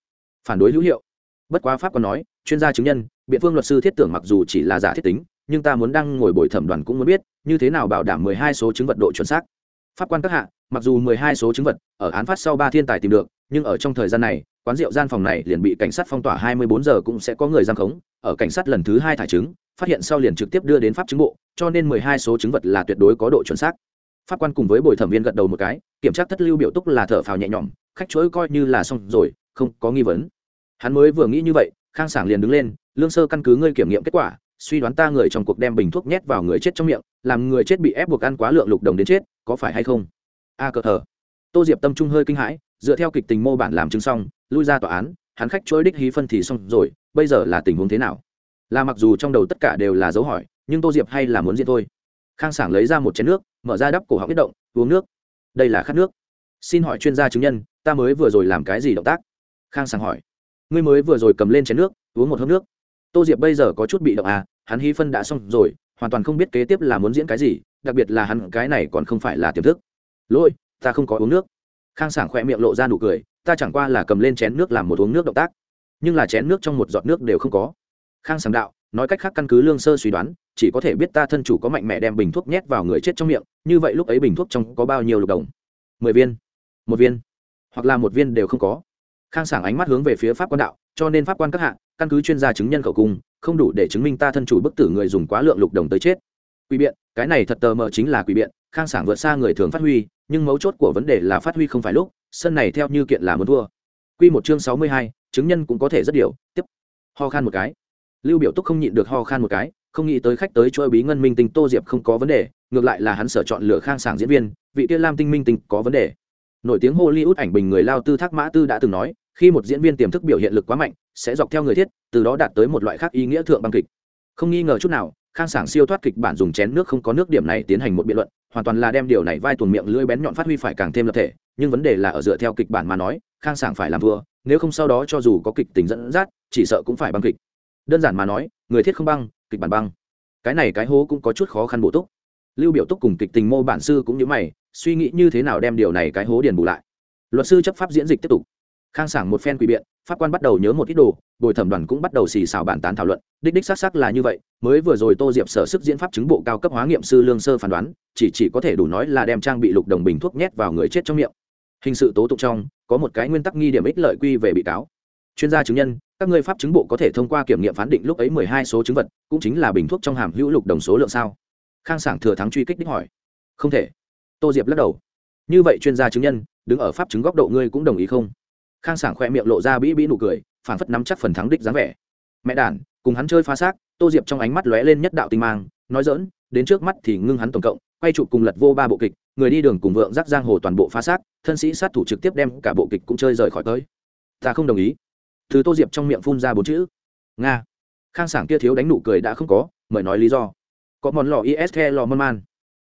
Speaker 1: Phản đối hữu hiệu. Bất quá pháp còn nói, chuyên gia chứng nhân, biện phương luật sư thiết tưởng mặc dù chỉ là giả thiết tính, nhưng ta muốn đăng ngồi bồi thẩm đoàn cũng muốn biết, như thế nào bảo đảm mười hai số chứng vật độ chuẩn xác. Pháp quan các hạ, mặc dù mười hai số chứng vật, ở án phát sau ba thiên tài tìm được nhưng ở trong thời gian này quán rượu gian phòng này liền bị cảnh sát phong tỏa hai mươi bốn giờ cũng sẽ có người giam khống. Ở cảnh sát lần thứ hai thải chứng phát hiện sau liền trực tiếp đưa đến pháp chứng bộ cho nên mười hai số chứng vật là tuyệt đối có độ chuẩn xác. Pháp quan cùng với bồi thẩm viên gật đầu một cái kiểm tra thất lưu biểu túc là thở phào nhẹ nhõm khách chuỗi coi như là xong rồi không có nghi vấn. Hắn mới vừa nghĩ như vậy khang sảng liền đứng lên lương sơ căn cứ ngươi kiểm nghiệm kết quả suy đoán ta người trong cuộc đem bình thuốc nhét vào người chết trong miệng làm người chết bị ép buộc ăn quá lượng lục đồng đến chết có phải hay không? A à, cờ thờ. Tô diệp tâm trung hơi kinh hãi dựa theo kịch tình mô bản làm chứng xong, lui ra tòa án, hắn khách chối đích hí phân thì xong rồi, bây giờ là tình huống thế nào? Là mặc dù trong đầu tất cả đều là dấu hỏi, nhưng tô diệp hay là muốn diễn thôi. Khang sảng lấy ra một chén nước, mở ra đắp cổ họng biết động, uống nước. Đây là khát nước. Xin hỏi chuyên gia chứng nhân, ta mới vừa rồi làm cái gì động tác? Khang sảng hỏi. Ngươi mới vừa rồi cầm lên chén nước, uống một hớp nước. Tô diệp bây giờ có chút bị động à hắn hí phân đã xong rồi, hoàn toàn không biết kế tiếp là muốn diễn cái gì, đặc biệt là hắn cái này còn không phải là tiềm thức. Lỗi, ta không có uống nước khang sảng khoe miệng lộ ra nụ cười, ta chẳng qua là cầm lên chén nước làm một uống nước động tác, nhưng là chén nước trong một giọt nước đều không có. Khang sảng đạo, nói cách khác căn cứ lương sơ suy đoán, chỉ có thể biết ta thân chủ có mạnh mẽ đem bình thuốc nhét vào người chết trong miệng, như vậy lúc ấy bình thuốc trong có bao nhiêu lục đồng? Mười viên, một viên, hoặc là một viên đều không có. Khang sảng ánh mắt hướng về phía pháp quan đạo, cho nên pháp quan các hạ, căn cứ chuyên gia chứng nhân khẩu cung, không đủ để chứng minh ta thân chủ bức tử người dùng quá lượng lục đồng tới chết quỷ biện, cái này thật tờ mờ chính là quỷ biện, khang sảng vượt xa người thường phát huy, nhưng mấu chốt của vấn đề là phát huy không phải lúc, sân này theo như kiện là muốn thua. Quy một chương sáu mươi hai, chứng nhân cũng có thể rất điều, tiếp. Ho khan một cái. Lưu biểu túc không nhịn được ho khan một cái, không nghĩ tới khách tới chỗ bí ngân minh tinh tô diệp không có vấn đề, ngược lại là hắn sở chọn lựa khang sảng diễn viên, vị kia lam tinh minh tinh có vấn đề. Nổi tiếng hollywood ảnh bình người lao tư thác mã tư đã từng nói, khi một diễn viên tiềm thức biểu hiện lực quá mạnh, sẽ dọc theo người thiết, từ đó đạt tới một loại khác ý nghĩa thượng băng kịch. Không nghi ngờ chút nào khang sảng siêu thoát kịch bản dùng chén nước không có nước điểm này tiến hành một biện luận hoàn toàn là đem điều này vai tuồn miệng lưỡi bén nhọn phát huy phải càng thêm lập thể nhưng vấn đề là ở dựa theo kịch bản mà nói khang sảng phải làm vừa, nếu không sau đó cho dù có kịch tính dẫn dắt chỉ sợ cũng phải băng kịch. Đơn giản mà nói người thiết không băng kịch bản băng. Cái này cái hố cũng có chút khó khăn bổ túc. Lưu biểu túc cùng kịch tình mô bản sư cũng như mày suy nghĩ như thế nào đem điều này cái hố điền bù lại. Luật sư chấp pháp diễn dịch tiếp tục khang sảng một phen quỷ biện, pháp quan bắt đầu nhớ một ít đồ, bồi thẩm đoàn cũng bắt đầu xì xào bản tán thảo luận. Đích đích xác xác là như vậy, mới vừa rồi tô diệp sở sức diễn pháp chứng bộ cao cấp hóa nghiệm sư lương sơ phán đoán, chỉ chỉ có thể đủ nói là đem trang bị lục đồng bình thuốc nhét vào người chết trong miệng. Hình sự tố tụng trong, có một cái nguyên tắc nghi điểm ích lợi quy về bị cáo. Chuyên gia chứng nhân, các ngươi pháp chứng bộ có thể thông qua kiểm nghiệm phán định lúc ấy mười hai số chứng vật, cũng chính là bình thuốc trong hàm hữu lục đồng số lượng sao? Khang sảng thừa thắng truy kích đích hỏi. Không thể. Tô diệp lắc đầu. Như vậy chuyên gia chứng nhân, đứng ở pháp chứng góc độ ngươi cũng đồng ý không? Khang sảng khoe miệng lộ ra bĩ bĩ nụ cười phản phất nắm chắc phần thắng đích dáng vẻ. Mẹ đản cùng hắn chơi phá xác. Tô diệp trong ánh mắt lóe lên nhất đạo tinh mang, nói dỡn đến trước mắt thì ngưng hắn tổng cộng, quay chụp cùng lật vô ba bộ kịch, người đi đường cùng vượng giác giang hồ toàn bộ phá xác, thân sĩ sát thủ trực tiếp đem cả bộ kịch cũng chơi rời khỏi tới. Ta không đồng ý. Thứ tô diệp trong miệng phun ra bốn chữ. Nga. Khang sảng kia thiếu đánh nụ cười đã không có, mời nói lý do. Có món lò is lò mơn man.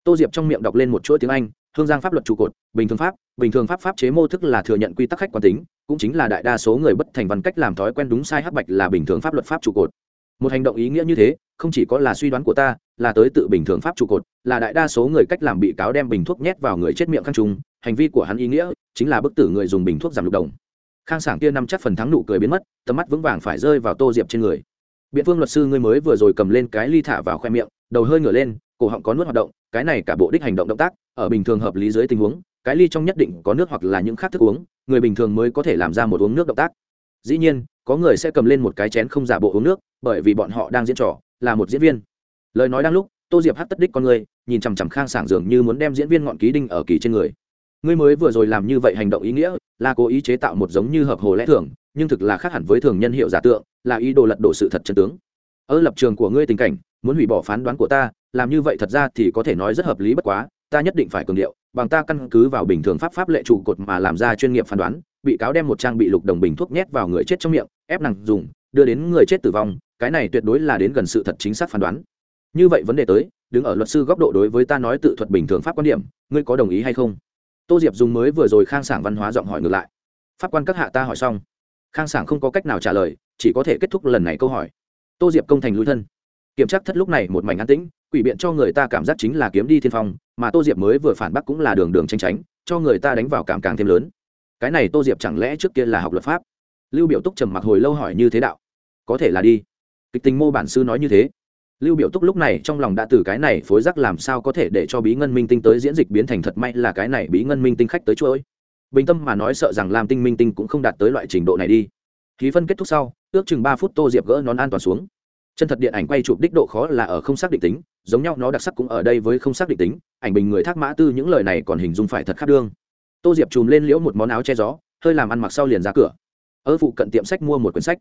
Speaker 1: Tô diệp trong miệng đọc lên một chuỗi tiếng anh hương giang pháp luật trụ cột, bình thường pháp, bình thường pháp pháp chế mô thức là thừa nhận quy tắc khách quan tính, cũng chính là đại đa số người bất thành văn cách làm thói quen đúng sai hắc bạch là bình thường pháp luật pháp trụ cột. Một hành động ý nghĩa như thế, không chỉ có là suy đoán của ta, là tới tự bình thường pháp trụ cột, là đại đa số người cách làm bị cáo đem bình thuốc nhét vào người chết miệng khăn trùng, hành vi của hắn ý nghĩa chính là bức tử người dùng bình thuốc giảm lục đồng. Khang sảng kia năm chắc phần thắng nụ cười biến mất, tầm mắt vững vàng phải rơi vào tô diệp trên người. Biện phương luật sư ngươi mới vừa rồi cầm lên cái ly thả vào khoe miệng, đầu hơi ngửa lên cổ họng có nuốt hoạt động, cái này cả bộ đích hành động động tác, ở bình thường hợp lý dưới tình huống, cái ly trong nhất định có nước hoặc là những khác thức uống, người bình thường mới có thể làm ra một uống nước động tác. Dĩ nhiên, có người sẽ cầm lên một cái chén không giả bộ uống nước, bởi vì bọn họ đang diễn trò, là một diễn viên. Lời nói đang lúc, tô diệp hát tất đích con người, nhìn chằm chằm khang sảng dường như muốn đem diễn viên ngọn ký đinh ở kỳ trên người. Ngươi mới vừa rồi làm như vậy hành động ý nghĩa, là cố ý chế tạo một giống như hợp hồ lẽ thường, nhưng thực là khác hẳn với thường nhân hiệu giả tượng, là ý đồ lật đổ sự thật chân tướng. Ở lập trường của ngươi tình cảnh, muốn hủy bỏ phán đoán của ta làm như vậy thật ra thì có thể nói rất hợp lý bất quá, ta nhất định phải cường điệu, bằng ta căn cứ vào bình thường pháp pháp lệ trụ cột mà làm ra chuyên nghiệp phán đoán, bị cáo đem một trang bị lục đồng bình thuốc nhét vào người chết trong miệng, ép nặng dùng, đưa đến người chết tử vong, cái này tuyệt đối là đến gần sự thật chính xác phán đoán. Như vậy vấn đề tới, đứng ở luật sư góc độ đối với ta nói tự thuật bình thường pháp quan điểm, ngươi có đồng ý hay không? Tô diệp dùng mới vừa rồi khang sảng văn hóa giọng hỏi ngược lại. Pháp quan các hạ ta hỏi xong. Khang sảng không có cách nào trả lời, chỉ có thể kết thúc lần này câu hỏi. Tô diệp công thành lui thân kiểm tra thất lúc này một mảnh an tĩnh, quỷ biện cho người ta cảm giác chính là kiếm đi thiên phong, mà tô diệp mới vừa phản bác cũng là đường đường tranh tránh, cho người ta đánh vào cảm càng thêm lớn. Cái này tô diệp chẳng lẽ trước kia là học luật pháp? Lưu biểu túc trầm mặc hồi lâu hỏi như thế đạo. Có thể là đi. Kịch tình mô bản sư nói như thế. Lưu biểu túc lúc này trong lòng đã từ cái này phối rắc làm sao có thể để cho bí ngân minh tinh tới diễn dịch biến thành thật may là cái này bí ngân minh tinh khách tới chuỗi bình tâm mà nói sợ rằng làm tinh minh tinh cũng không đạt tới loại trình độ này đi. Khí phân kết thúc sau, ước chừng ba phút tô diệp gỡ nón an toàn xuống chân thật điện ảnh quay chụp đích độ khó là ở không xác định tính, giống nhau, nó đặc sắc cũng ở đây với không xác định tính, ảnh bình người thác mã tư những lời này còn hình dung phải thật khác đương. Tô diệp chùm lên liễu một món áo che gió, hơi làm ăn mặc sau liền ra cửa. Ở phụ cận tiệm sách mua một quyển sách.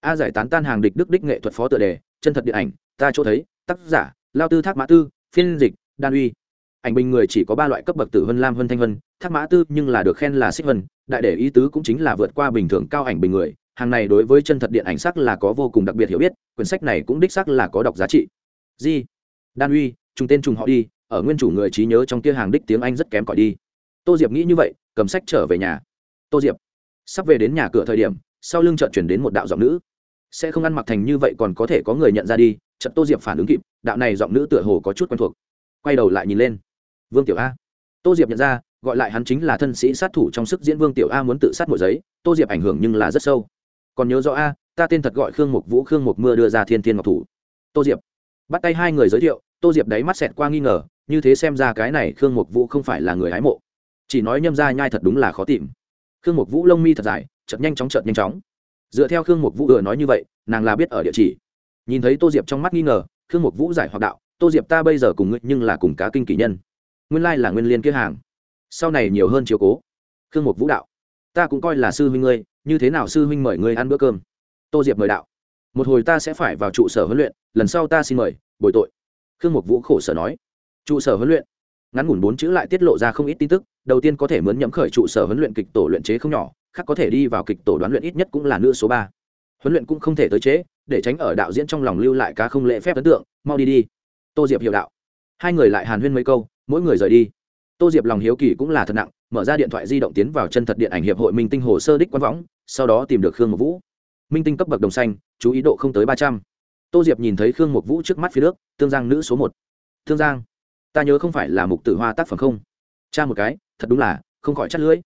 Speaker 1: A giải tán tan hàng địch đức đích nghệ thuật phó tựa đề, chân thật điện ảnh, ta chỗ thấy, tác giả, lao tư thác mã tư, phiên dịch, đan uy. Ảnh bình người chỉ có ba loại cấp bậc tử vân lam vân thanh vân thác mã tư nhưng là được khen là xích vân đại để ý tứ cũng chính là vượt qua bình thường cao ảnh bình người hàng này đối với chân thật điện ảnh sắc là có vô cùng đặc biệt hiểu biết, quyển sách này cũng đích sắc là có đọc giá trị. Di, đan uy, trùng tên trùng họ đi, ở nguyên chủ người trí nhớ trong kia hàng đích tiếng anh rất kém cỏi đi. Tô diệp nghĩ như vậy, cầm sách trở về nhà. Tô diệp, sắp về đến nhà cửa thời điểm, sau lưng chợt chuyển đến một đạo giọng nữ. Sẽ không ăn mặc thành như vậy còn có thể có người nhận ra đi trận tô diệp phản ứng kịp, đạo này giọng nữ tựa hồ có chút quen thuộc. Quay đầu lại nhìn lên. Vương tiểu a. Tô diệp nhận ra, gọi lại hắn chính là thân sĩ sát thủ trong sức diễn vương tiểu a muốn tự sát mỗi giấy, tô diệp ảnh hưởng nhưng là rất sâu còn nhớ rõ a, ta tên thật gọi khương mục vũ, khương mục mưa đưa ra thiên thiên ngọc thủ. Tô diệp. Bắt tay hai người giới thiệu, tô diệp đáy mắt xẹt qua nghi ngờ, như thế xem ra cái này khương mục vũ không phải là người hái mộ. Chỉ nói nhâm ra nhai thật đúng là khó tìm. Khương mục vũ lông mi thật dài chật nhanh chóng chợt nhanh chóng. Dựa theo khương mục vũ vừa nói như vậy, nàng là biết ở địa chỉ. Nhìn thấy tô diệp trong mắt nghi ngờ, khương mục vũ giải hoặc đạo, tô diệp, ta bây giờ cùng ngươi nhưng là cùng cá kinh kỷ nhân. Nguyên lai là nguyên liên kia hàng. Sau này nhiều hơn chiều cố. Khương mục vũ đạo ta cũng coi là sư huynh ngươi, như thế nào sư huynh mời ngươi ăn bữa cơm? Tô diệp mời đạo. Một hồi ta sẽ phải vào trụ sở huấn luyện, lần sau ta xin mời, bồi tội. Khương mục vũ khổ sở nói. Trụ sở huấn luyện. Ngắn ngủn bốn chữ lại tiết lộ ra không ít tin tức, đầu tiên có thể mướn nhẫm khởi trụ sở huấn luyện kịch tổ luyện chế không nhỏ, khác có thể đi vào kịch tổ đoán luyện ít nhất cũng là nữ số ba. Huấn luyện cũng không thể tới chế, để tránh ở đạo diễn trong lòng lưu lại cá không lễ phép ấn tượng, mau đi đi. Tô diệp hiểu đạo. Hai người lại hàn huyên mấy câu, mỗi người rời đi. Tô diệp lòng hiếu kỳ cũng là thật nặng mở ra điện thoại di động tiến vào chân thật điện ảnh hiệp hội minh tinh hồ sơ đích quan võng, sau đó tìm được khương mục vũ. Minh tinh cấp bậc đồng xanh, chú ý độ không tới ba trăm. Tô diệp nhìn thấy khương mục vũ trước mắt phía nước, tương giang nữ số một. Thương giang, ta nhớ không phải là mục tử hoa tác phẩm không? Cha một cái, thật đúng là, không khỏi chắt lưỡi.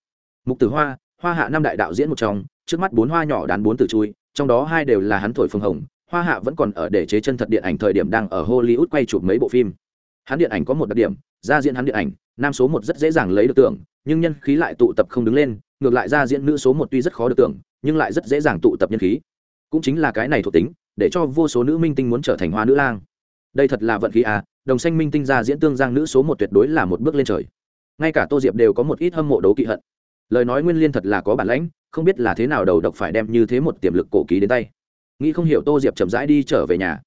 Speaker 1: Mục tử hoa hoa hạ năm đại đạo diễn một trong, trước mắt bốn hoa nhỏ đán bốn tử chui, trong đó hai đều là hắn thổi phương hồng, hoa hạ vẫn còn ở để chế chân thật điện ảnh thời điểm đang ở hollywood quay chụp mấy bộ phim. Hắn điện ảnh có một đặc điểm, ra diễn hắn điện ảnh, nam số một rất dễ dàng lấy được tưởng nhưng nhân khí lại tụ tập không đứng lên, ngược lại ra diễn nữ số một tuy rất khó được tưởng, nhưng lại rất dễ dàng tụ tập nhân khí. Cũng chính là cái này thuộc tính, để cho vô số nữ minh tinh muốn trở thành hoa nữ lang. Đây thật là vận khí à đồng xanh minh tinh ra diễn tương giang nữ số một tuyệt đối là một bước lên trời. Ngay cả tô diệp đều có một ít hâm mộ đấu kỵ hận. Lời nói nguyên liên thật là có bản lãnh, không biết là thế nào đầu độc phải đem như thế một tiềm lực cổ ký đến tay. Nghĩ không hiểu tô diệp chậm rãi đi trở về nhà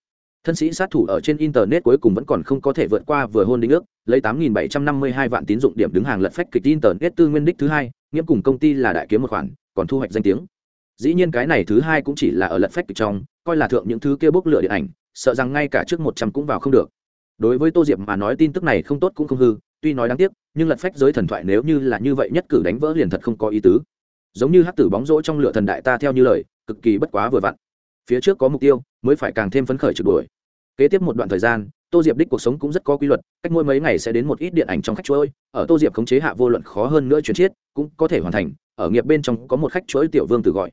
Speaker 1: thân sĩ sát thủ ở trên internet cuối cùng vẫn còn không có thể vượt qua vừa hôn đính ước, lấy tám nghìn bảy trăm năm mươi hai vạn tín dụng điểm đứng hàng lật phách kịch internet tư nguyên đích thứ hai nghiễm cùng công ty là đại kiếm một khoản, còn thu hoạch danh tiếng. Dĩ nhiên cái này thứ hai cũng chỉ là ở lật phách kịch trong, coi là thượng những thứ kia bốc lửa điện ảnh, sợ rằng ngay cả trước một trăm cũng vào không được. Đối với tô diệp mà nói tin tức này không tốt cũng không hư, tuy nói đáng tiếc, nhưng lật phách giới thần thoại nếu như là như vậy nhất cử đánh vỡ liền thật không có ý tứ. Giống như hát tử bóng rỗ trong lửa thần đại ta theo như lời, cực kỳ bất quá vừa vặn. Phía trước có mục tiêu, mới phải càng thêm phấn khởi trực đuổi kế tiếp một đoạn thời gian, tô diệp đích cuộc sống cũng rất có quy luật, cách mỗi mấy ngày sẽ đến một ít điện ảnh trong khách chuỗi, ở tô diệp khống chế hạ vô luận khó hơn nữa chuyển chiết cũng có thể hoàn thành, ở nghiệp bên trong có một khách chuỗi tiểu vương tự gọi.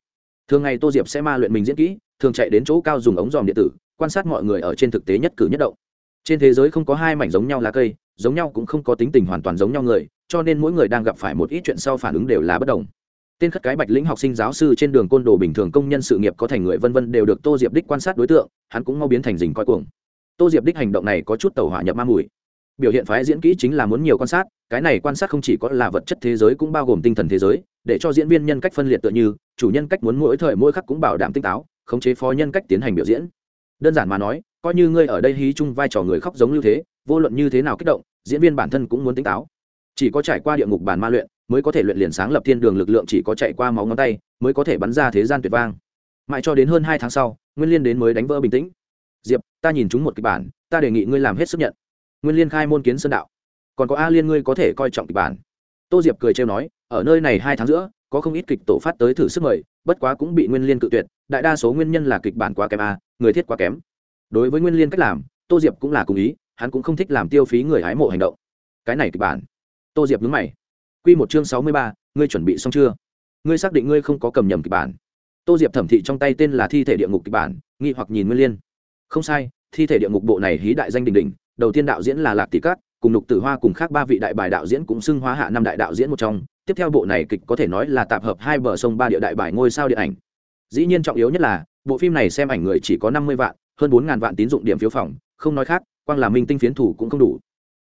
Speaker 1: Thường ngày tô diệp sẽ ma luyện mình diễn kỹ, thường chạy đến chỗ cao dùng ống dòm điện tử, quan sát mọi người ở trên thực tế nhất cử nhất động. Trên thế giới không có hai mảnh giống nhau lá cây, giống nhau cũng không có tính tình hoàn toàn giống nhau người, cho nên mỗi người đang gặp phải một ít chuyện sau phản ứng đều là bất đồng tên khất cái bạch lĩnh học sinh giáo sư trên đường côn đồ bình thường công nhân sự nghiệp có thành người vân vân đều được tô diệp đích quan sát đối tượng, hắn cũng mau biến thành dình coi cuồng. Tô diệp đích hành động này có chút tàu hỏa nhập ma mùi. Biểu hiện phái diễn kỹ chính là muốn nhiều quan sát, cái này quan sát không chỉ có là vật chất thế giới cũng bao gồm tinh thần thế giới, để cho diễn viên nhân cách phân liệt tựa như, chủ nhân cách muốn mỗi thời mỗi khắc cũng bảo đảm tinh táo, khống chế phó nhân cách tiến hành biểu diễn. Đơn giản mà nói, coi như ngươi ở đây hí chung vai trò người khóc giống như thế, vô luận như thế nào kích động, diễn viên bản thân cũng muốn tỉnh táo. Chỉ có trải qua địa ngục bản ma luyện mới có thể luyện liền sáng lập thiên đường lực lượng chỉ có chạy qua máu ngón tay, mới có thể bắn ra thế gian tuyệt vang. Mãi cho đến hơn hai tháng sau, nguyên liên đến mới đánh vỡ bình tĩnh. Diệp, ta nhìn chúng một kịch bản, ta đề nghị ngươi làm hết sức nhận. Nguyên liên khai môn kiến sơn đạo. Còn có a liên ngươi có thể coi trọng kịch bản. Tô diệp cười trêu nói, ở nơi này hai tháng giữa, có không ít kịch tổ phát tới thử sức mời, bất quá cũng bị nguyên liên cự tuyệt, đại đa số nguyên nhân là kịch bản quá kém a, người thiết quá kém. Đối với nguyên liên cách làm, tô diệp cũng là cùng ý, hắn cũng không thích làm tiêu phí người hái mộ hành động. Cái này kịch bản. Tô diệp nhớ mày. Quy một chương sáu mươi ba, ngươi chuẩn bị xong chưa? Ngươi xác định ngươi không có cầm nhầm kịch bản. Tô diệp thẩm thị trong tay tên là thi thể địa ngục kịch bản, nghi hoặc nhìn nguyên liên. Không sai, thi thể địa ngục bộ này hí đại danh đình đình đầu tiên đạo diễn là lạc tỷ cát, cùng lục tử hoa cùng khác ba vị đại bài đạo diễn cũng xưng hóa hạ năm đại đạo diễn một trong. Tiếp theo bộ này kịch có thể nói là tạp hợp hai bờ sông ba địa đại bài ngôi sao điện ảnh. Dĩ nhiên trọng yếu nhất là, bộ phim này xem ảnh người chỉ có năm mươi vạn, hơn bốn ngàn vạn tín dụng điểm phiếu phòng, không nói khác, quang là minh tinh phiến thủ cũng không đủ.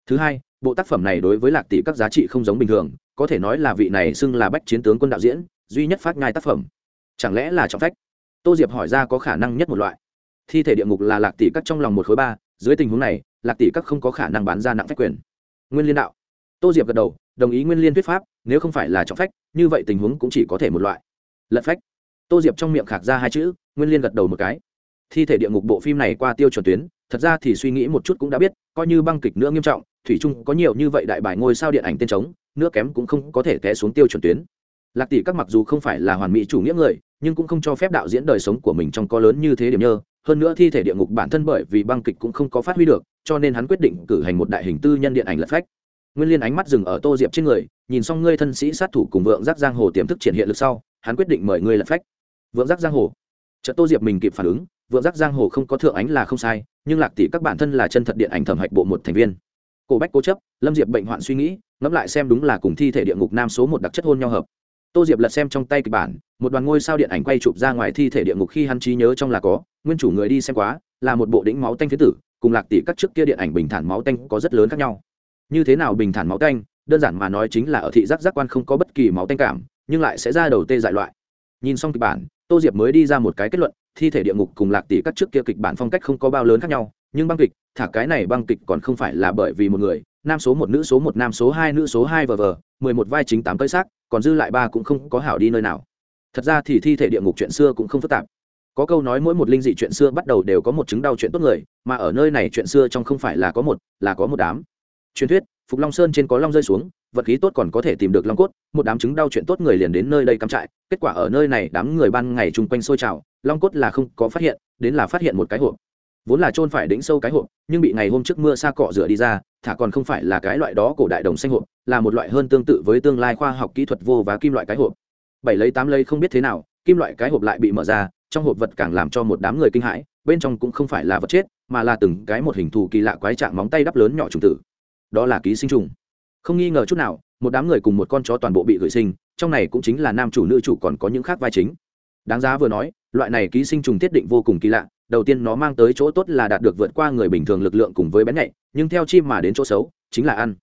Speaker 1: Thứ hai bộ tác phẩm này đối với lạc tỷ các giá trị không giống bình thường, có thể nói là vị này xưng là bách chiến tướng quân đạo diễn, duy nhất phát ngai tác phẩm. Chẳng lẽ là trọng phách? Tô diệp hỏi ra có khả năng nhất một loại. Thi thể địa ngục là lạc tỷ các trong lòng một khối ba, dưới tình huống này, lạc tỷ các không có khả năng bán ra nặng phách quyền. Nguyên liên đạo. Tô diệp gật đầu, đồng ý nguyên liên thuyết pháp, nếu không phải là trọng phách, như vậy tình huống cũng chỉ có thể một loại. Lật phách. Tô diệp trong miệng khạc ra hai chữ, nguyên liên gật đầu một cái. Thi thể địa ngục bộ phim này qua tiêu chuẩn tuyến thật ra thì suy nghĩ một chút cũng đã biết, coi như băng kịch nữa nghiêm trọng, thủy trung có nhiều như vậy đại bài ngôi sao điện ảnh tên trống, nữa kém cũng không có thể té xuống tiêu chuẩn tuyến. Lạc tỷ các mặc dù không phải là hoàn mỹ chủ nghĩa người, nhưng cũng không cho phép đạo diễn đời sống của mình trong có lớn như thế điểm nhơ. Hơn nữa thi thể địa ngục bản thân bởi vì băng kịch cũng không có phát huy được, cho nên hắn quyết định cử hành một đại hình tư nhân điện ảnh lật phách. Nguyên liên ánh mắt dừng ở tô diệp trên người, nhìn xong ngươi thân sĩ sát thủ cùng vượng giác giang hồ tiềm thức triển hiện lực sau, hắn quyết định mời ngươi lật phách. Vượng giác giang hồ. Chợ tô diệp mình kịp phản ứng, vượng giác giang hồ không có thượng ánh là không sai nhưng lạc tỷ các bản thân là chân thật điện ảnh thẩm hạch bộ một thành viên. Cổ bách cố chấp, lâm diệp bệnh hoạn suy nghĩ, ngẫm lại xem đúng là cùng thi thể địa ngục nam số một đặc chất hôn nhau hợp. Tô diệp lật xem trong tay kịch bản, một đoàn ngôi sao điện ảnh quay chụp ra ngoài thi thể địa ngục khi hắn trí nhớ trong là có, nguyên chủ người đi xem quá, là một bộ đĩnh máu tanh phía tử, cùng lạc tỷ các trước kia điện ảnh bình thản máu tanh có rất lớn khác nhau. Như thế nào bình thản máu tanh, đơn giản mà nói chính là ở thị giác giác quan không có bất kỳ máu tanh cảm, nhưng lại sẽ ra đầu tê dại loại. Nhìn xong kịch bản, tô diệp mới đi ra một cái kết luận thi thể địa ngục cùng lạc tỷ các trước kia kịch bản phong cách không có bao lớn khác nhau, nhưng băng kịch, thả cái này băng kịch còn không phải là bởi vì một người, nam số một nữ số một, nam số hai nữ số hai vờ vờ, mười một vai chính tám tới xác, còn dư lại ba cũng không có hảo đi nơi nào. Thật ra thì thi thể địa ngục chuyện xưa cũng không phức tạp. Có câu nói mỗi một linh dị chuyện xưa bắt đầu đều có một chứng đau chuyện tốt người, mà ở nơi này chuyện xưa trong không phải là có một, là có một đám. Truyền thuyết, phục long sơn trên có long rơi xuống, vật khí tốt còn có thể tìm được long cốt, một đám chứng đau chuyện tốt người liền đến nơi đây cắm trại, kết quả ở nơi này đám người ban ngày chung quanh sôi trào long cốt là không có phát hiện, đến là phát hiện một cái hộp. Vốn là trôn phải đỉnh sâu cái hộp, nhưng bị ngày hôm trước mưa xa cọ rửa đi ra, thả còn không phải là cái loại đó cổ đại đồng xanh hộp, là một loại hơn tương tự với tương lai khoa học kỹ thuật vô và kim loại cái hộp. Bảy lấy tám lấy không biết thế nào, kim loại cái hộp lại bị mở ra, trong hộp vật càng làm cho một đám người kinh hãi, bên trong cũng không phải là vật chết, mà là từng cái một hình thù kỳ lạ quái trạng móng tay đắp lớn nhỏ trùng tử. Đó là ký sinh trùng. Không nghi ngờ chút nào, một đám người cùng một con chó toàn bộ bị gửi sinh, trong này cũng chính là nam chủ nữ chủ còn có những khác vai chính. Đáng giá vừa nói loại này ký sinh trùng thiết định vô cùng kỳ lạ, đầu tiên nó mang tới chỗ tốt là đạt được vượt qua người bình thường lực lượng cùng với bén nhạy, nhưng theo chim mà đến chỗ xấu, chính là ăn.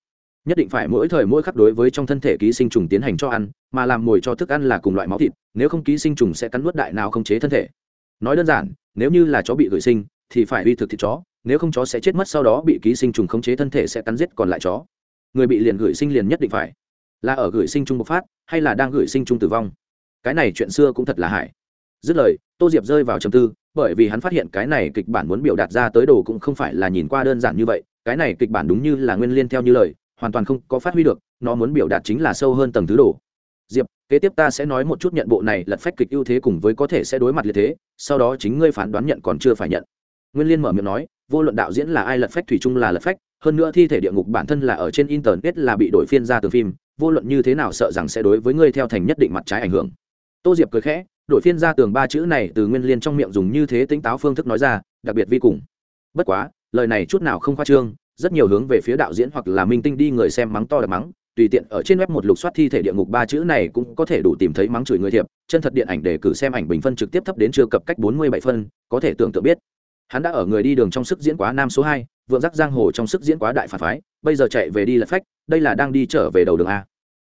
Speaker 1: Nhất định phải mỗi thời mỗi khắc đối với trong thân thể ký sinh trùng tiến hành cho ăn, mà làm mồi cho thức ăn là cùng loại máu thịt, nếu không ký sinh trùng sẽ cắn nuốt đại nào không chế thân thể. Nói đơn giản, nếu như là chó bị gửi sinh, thì phải uy thực thịt chó, nếu không chó sẽ chết mất sau đó bị ký sinh trùng khống chế thân thể sẽ cắn giết còn lại chó. Người bị liền gửi sinh liền nhất định phải. Là ở gửi sinh trung bộc phát, hay là đang gửi sinh trung tử vong? Cái này chuyện xưa cũng thật là hại dứt lời, tô diệp rơi vào trầm tư, bởi vì hắn phát hiện cái này kịch bản muốn biểu đạt ra tới đồ cũng không phải là nhìn qua đơn giản như vậy, cái này kịch bản đúng như là nguyên liên theo như lời, hoàn toàn không có phát huy được, nó muốn biểu đạt chính là sâu hơn tầng thứ đồ. Diệp, kế tiếp ta sẽ nói một chút nhận bộ này lật phách kịch ưu thế cùng với có thể sẽ đối mặt liệt thế, sau đó chính ngươi phán đoán nhận còn chưa phải nhận. Nguyên liên mở miệng nói, vô luận đạo diễn là ai lật phách thủy chung là lật phách, hơn nữa thi thể địa ngục bản thân là ở trên internet là bị đổi phiên ra từ phim, vô luận như thế nào sợ rằng sẽ đối với ngươi theo thành nhất định mặt trái ảnh hưởng. Tô diệp cười khẽ đổi phiên ra tường ba chữ này từ nguyên liên trong miệng dùng như thế tính táo phương thức nói ra, đặc biệt vi cùng. Bất quá, lời này chút nào không khoa trương, rất nhiều hướng về phía đạo diễn hoặc là minh tinh đi người xem mắng to đặc mắng, tùy tiện ở trên web một lục soát thi thể địa ngục ba chữ này cũng có thể đủ tìm thấy mắng chửi người thiệp, chân thật điện ảnh để cử xem ảnh bình phân trực tiếp thấp đến chưa cập cách bốn mươi bảy phân, có thể tưởng tượng biết. Hắn đã ở người đi đường trong sức diễn quá nam số hai, vượng giác giang hồ trong sức diễn quá đại phản phái, bây giờ chạy về đi lật phách, đây là đang đi trở về đầu đường a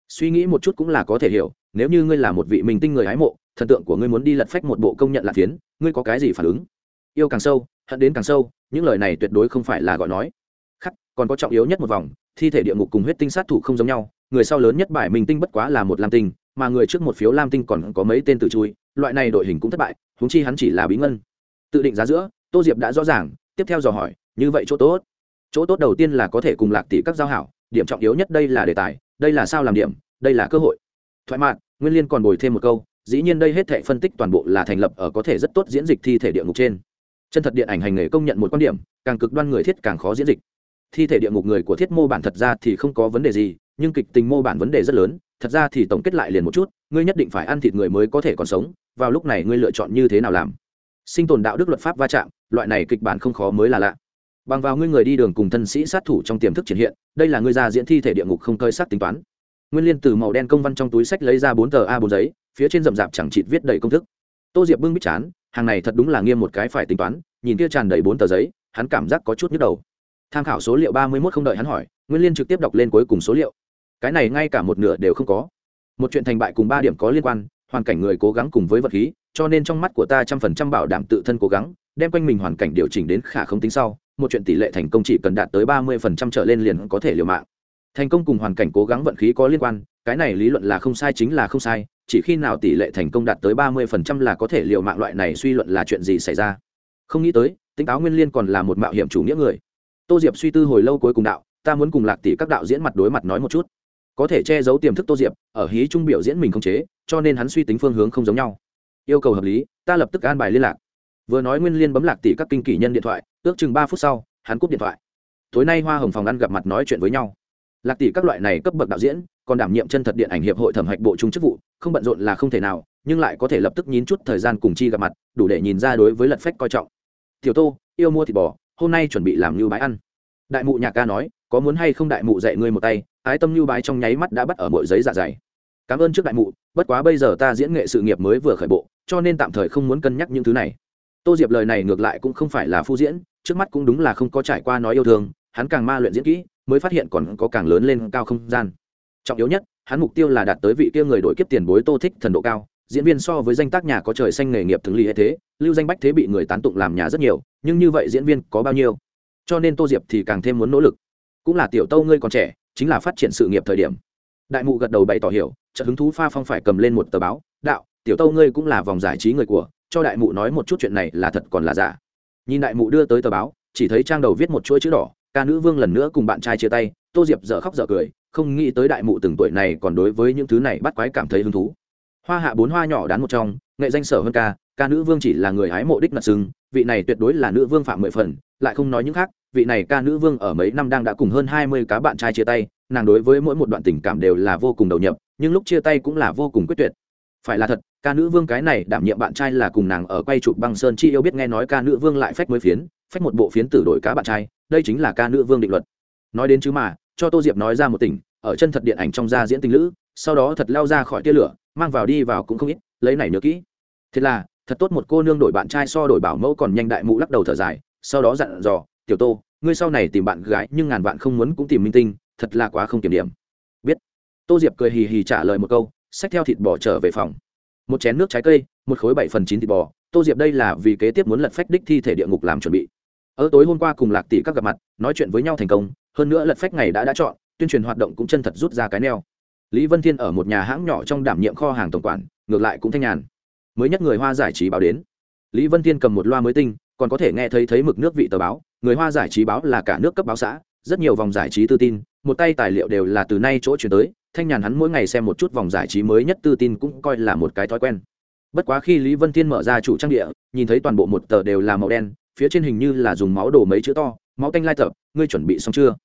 Speaker 1: suy nghĩ một chút cũng là có thể hiểu, nếu như ngươi là một vị minh tinh người hái mộ, thần tượng của ngươi muốn đi lật phách một bộ công nhận lạc phiến, ngươi có cái gì phản ứng? Yêu càng sâu, hận đến càng sâu, những lời này tuyệt đối không phải là gọi nói. Khắc, còn có trọng yếu nhất một vòng, thi thể địa ngục cùng huyết tinh sát thủ không giống nhau, người sau lớn nhất bài minh tinh bất quá là một lam tinh, mà người trước một phiếu lam tinh còn có mấy tên tự chui, loại này đội hình cũng thất bại húng chi hắn chỉ là bí ngân. Tự định giá giữa, tô diệp đã rõ ràng, tiếp theo dò hỏi, như vậy chỗ tốt? Chỗ tốt đầu tiên là có thể cùng lạc tỷ các giao hảo, điểm trọng yếu nhất đây là đề tài đây là sao làm điểm, đây là cơ hội. Thoại mạn, nguyên liên còn bồi thêm một câu, dĩ nhiên đây hết thể phân tích toàn bộ là thành lập ở có thể rất tốt diễn dịch thi thể địa ngục trên. Chân thật điện ảnh hành nghề công nhận một quan điểm, càng cực đoan người thiết càng khó diễn dịch. Thi thể địa ngục người của thiết mô bản thật ra thì không có vấn đề gì, nhưng kịch tình mô bản vấn đề rất lớn, thật ra thì tổng kết lại liền một chút, ngươi nhất định phải ăn thịt người mới có thể còn sống, vào lúc này ngươi lựa chọn như thế nào làm? Sinh tồn đạo đức luật pháp va chạm, loại này kịch bản không khó mới là lạ bằng vào ngươi người đi đường cùng thân sĩ sát thủ trong tiềm thức triển hiện, đây là ngươi ra diễn thi thể địa ngục không cơi sát tính toán. Nguyên liên từ màu đen công văn trong túi sách lấy ra bốn tờ a bốn giấy, phía trên rậm rạp chẳng chịt viết đầy công thức. Tô diệp bưng bít chán, hàng này thật đúng là nghiêm một cái phải tính toán, nhìn kia tràn đầy bốn tờ giấy, hắn cảm giác có chút nhức đầu. Tham khảo số liệu ba mươi mốt không đợi hắn hỏi, nguyên liên trực tiếp đọc lên cuối cùng số liệu. Cái này ngay cả một nửa đều không có. Một chuyện thành bại cùng ba điểm có liên quan, hoàn cảnh người cố gắng cùng với vật khí, cho nên trong mắt của ta trăm phần trăm bảo đảm tự thân cố gắng, đem quanh mình hoàn cảnh điều chỉnh đến khả không tính sau một chuyện tỷ lệ thành công chỉ cần đạt tới ba mươi phần trăm trở lên liền có thể liều mạng. Thành công cùng hoàn cảnh cố gắng vận khí có liên quan, cái này lý luận là không sai chính là không sai, chỉ khi nào tỷ lệ thành công đạt tới ba mươi phần trăm là có thể liều mạng loại này suy luận là chuyện gì xảy ra. Không nghĩ tới tính táo nguyên liên còn là một mạo hiểm chủ nghĩa người. Tô diệp suy tư hồi lâu cuối cùng đạo, ta muốn cùng lạc tỷ các đạo diễn mặt đối mặt nói một chút. Có thể che giấu tiềm thức tô diệp, ở hí trung biểu diễn mình không chế, cho nên hắn suy tính phương hướng không giống nhau. Yêu cầu hợp lý, ta lập tức an bài liên lạc. Vừa nói nguyên liên bấm lạc tỷ các kinh kỷ nhân điện thoại ước chừng ba phút sau, hắn cúp điện thoại. Tối nay hoa hồng phòng ăn gặp mặt nói chuyện với nhau. Lạc tỷ các loại này cấp bậc đạo diễn, còn đảm nhiệm chân thật điện ảnh hiệp hội thẩm hạch bộ trung chức vụ, không bận rộn là không thể nào, nhưng lại có thể lập tức nhín chút thời gian cùng chi gặp mặt, đủ để nhìn ra đối với lật phách coi trọng. Tiểu tô, yêu mua thịt bò, hôm nay chuẩn bị làm như bái ăn. Đại mụ nhạc ca nói, có muốn hay không đại mụ dạy ngươi một tay? Ái tâm như bái trong nháy mắt đã bắt ở mỗi giấy dạ dày. Cảm ơn trước đại mụ, bất quá bây giờ ta diễn nghệ sự nghiệp mới vừa khởi bộ, cho nên tạm thời không muốn cân nhắc những thứ này. Tô diệp lời này ngược lại cũng không phải là phu diễn trước mắt cũng đúng là không có trải qua nói yêu thương, hắn càng ma luyện diễn kỹ, mới phát hiện còn có càng lớn lên cao không gian. Trọng yếu nhất, hắn mục tiêu là đạt tới vị kia người đổi kiếp tiền bối tô thích thần độ cao, diễn viên so với danh tác nhà có trời xanh nghề nghiệp thường ly hệ thế, lưu danh bách thế bị người tán tụng làm nhà rất nhiều, nhưng như vậy diễn viên có bao nhiêu? Cho nên tô diệp thì càng thêm muốn nỗ lực. Cũng là tiểu tâu ngươi còn trẻ, chính là phát triển sự nghiệp thời điểm. Đại mụ gật đầu bày tỏ hiểu trợ hứng thú pha phong phải cầm lên một tờ báo, đạo, tiểu tâu ngươi cũng là vòng giải trí người của, cho đại mụ nói một chút chuyện này là thật còn là giả nhìn đại mụ đưa tới tờ báo, chỉ thấy trang đầu viết một chuỗi chữ đỏ, ca nữ vương lần nữa cùng bạn trai chia tay, tô diệp dở khóc dở cười, không nghĩ tới đại mụ từng tuổi này còn đối với những thứ này bắt quái cảm thấy hứng thú. Hoa hạ bốn hoa nhỏ đán một trong, nghệ danh sở hơn ca ca nữ vương chỉ là người hái mộ đích nật sưng vị này tuyệt đối là nữ vương phạm mười phần, lại không nói những khác, vị này ca nữ vương ở mấy năm đang đã cùng hơn hai mươi cá bạn trai chia tay, nàng đối với mỗi một đoạn tình cảm đều là vô cùng đầu nhập, nhưng lúc chia tay cũng là vô cùng quyết tuyệt phải là thật, ca nữ vương cái này đảm nhiệm bạn trai là cùng nàng ở quay chụp băng sơn chi yêu biết nghe nói ca nữ vương lại phách mới phiến, phách một bộ phiến tử đổi cá bạn trai, đây chính là ca nữ vương định luật. Nói đến chứ mà, cho tô diệp nói ra một tình, ở chân thật điện ảnh trong gia diễn tình lữ, sau đó thật lao ra khỏi tia lửa, mang vào đi vào cũng không ít, lấy này nhớ kỹ. Thế là, thật tốt một cô nương đổi bạn trai so đổi bảo mẫu còn nhanh đại mụ lắc đầu thở dài, sau đó dặn dò, tiểu tô, ngươi sau này tìm bạn gái nhưng ngàn vạn không muốn cũng tìm minh tinh, thật là quá không kiểm điểm. Biết. Tô diệp cười hì hì trả lời một câu xách theo thịt bò trở về phòng. Một chén nước trái cây, một khối bảy phần chín thịt bò. Tô diệp đây là vì kế tiếp muốn lật phách đích thi thể địa ngục làm chuẩn bị. Ở tối hôm qua cùng lạc tỷ các gặp mặt, nói chuyện với nhau thành công, hơn nữa lật phách ngày đã đã chọn, tuyên truyền hoạt động cũng chân thật rút ra cái neo. Lý vân thiên ở một nhà hãng nhỏ trong đảm nhiệm kho hàng tổng quản, ngược lại cũng thanh nhàn. Mới nhất người hoa giải trí báo đến. Lý vân thiên cầm một loa mới tinh, còn có thể nghe thấy thấy mực nước vị tờ báo, người hoa giải trí báo là cả nước cấp báo xã, rất nhiều vòng giải trí tư tin, một tay tài liệu đều là từ nay chỗ chuyển tới thanh nhàn hắn mỗi ngày xem một chút vòng giải trí mới nhất tư tin cũng coi là một cái thói quen. Bất quá khi lý vân thiên mở ra chủ trang địa, nhìn thấy toàn bộ một tờ đều là màu đen, phía trên hình như là dùng máu đổ mấy chữ to, máu tanh lai tập, ngươi chuẩn bị xong chưa?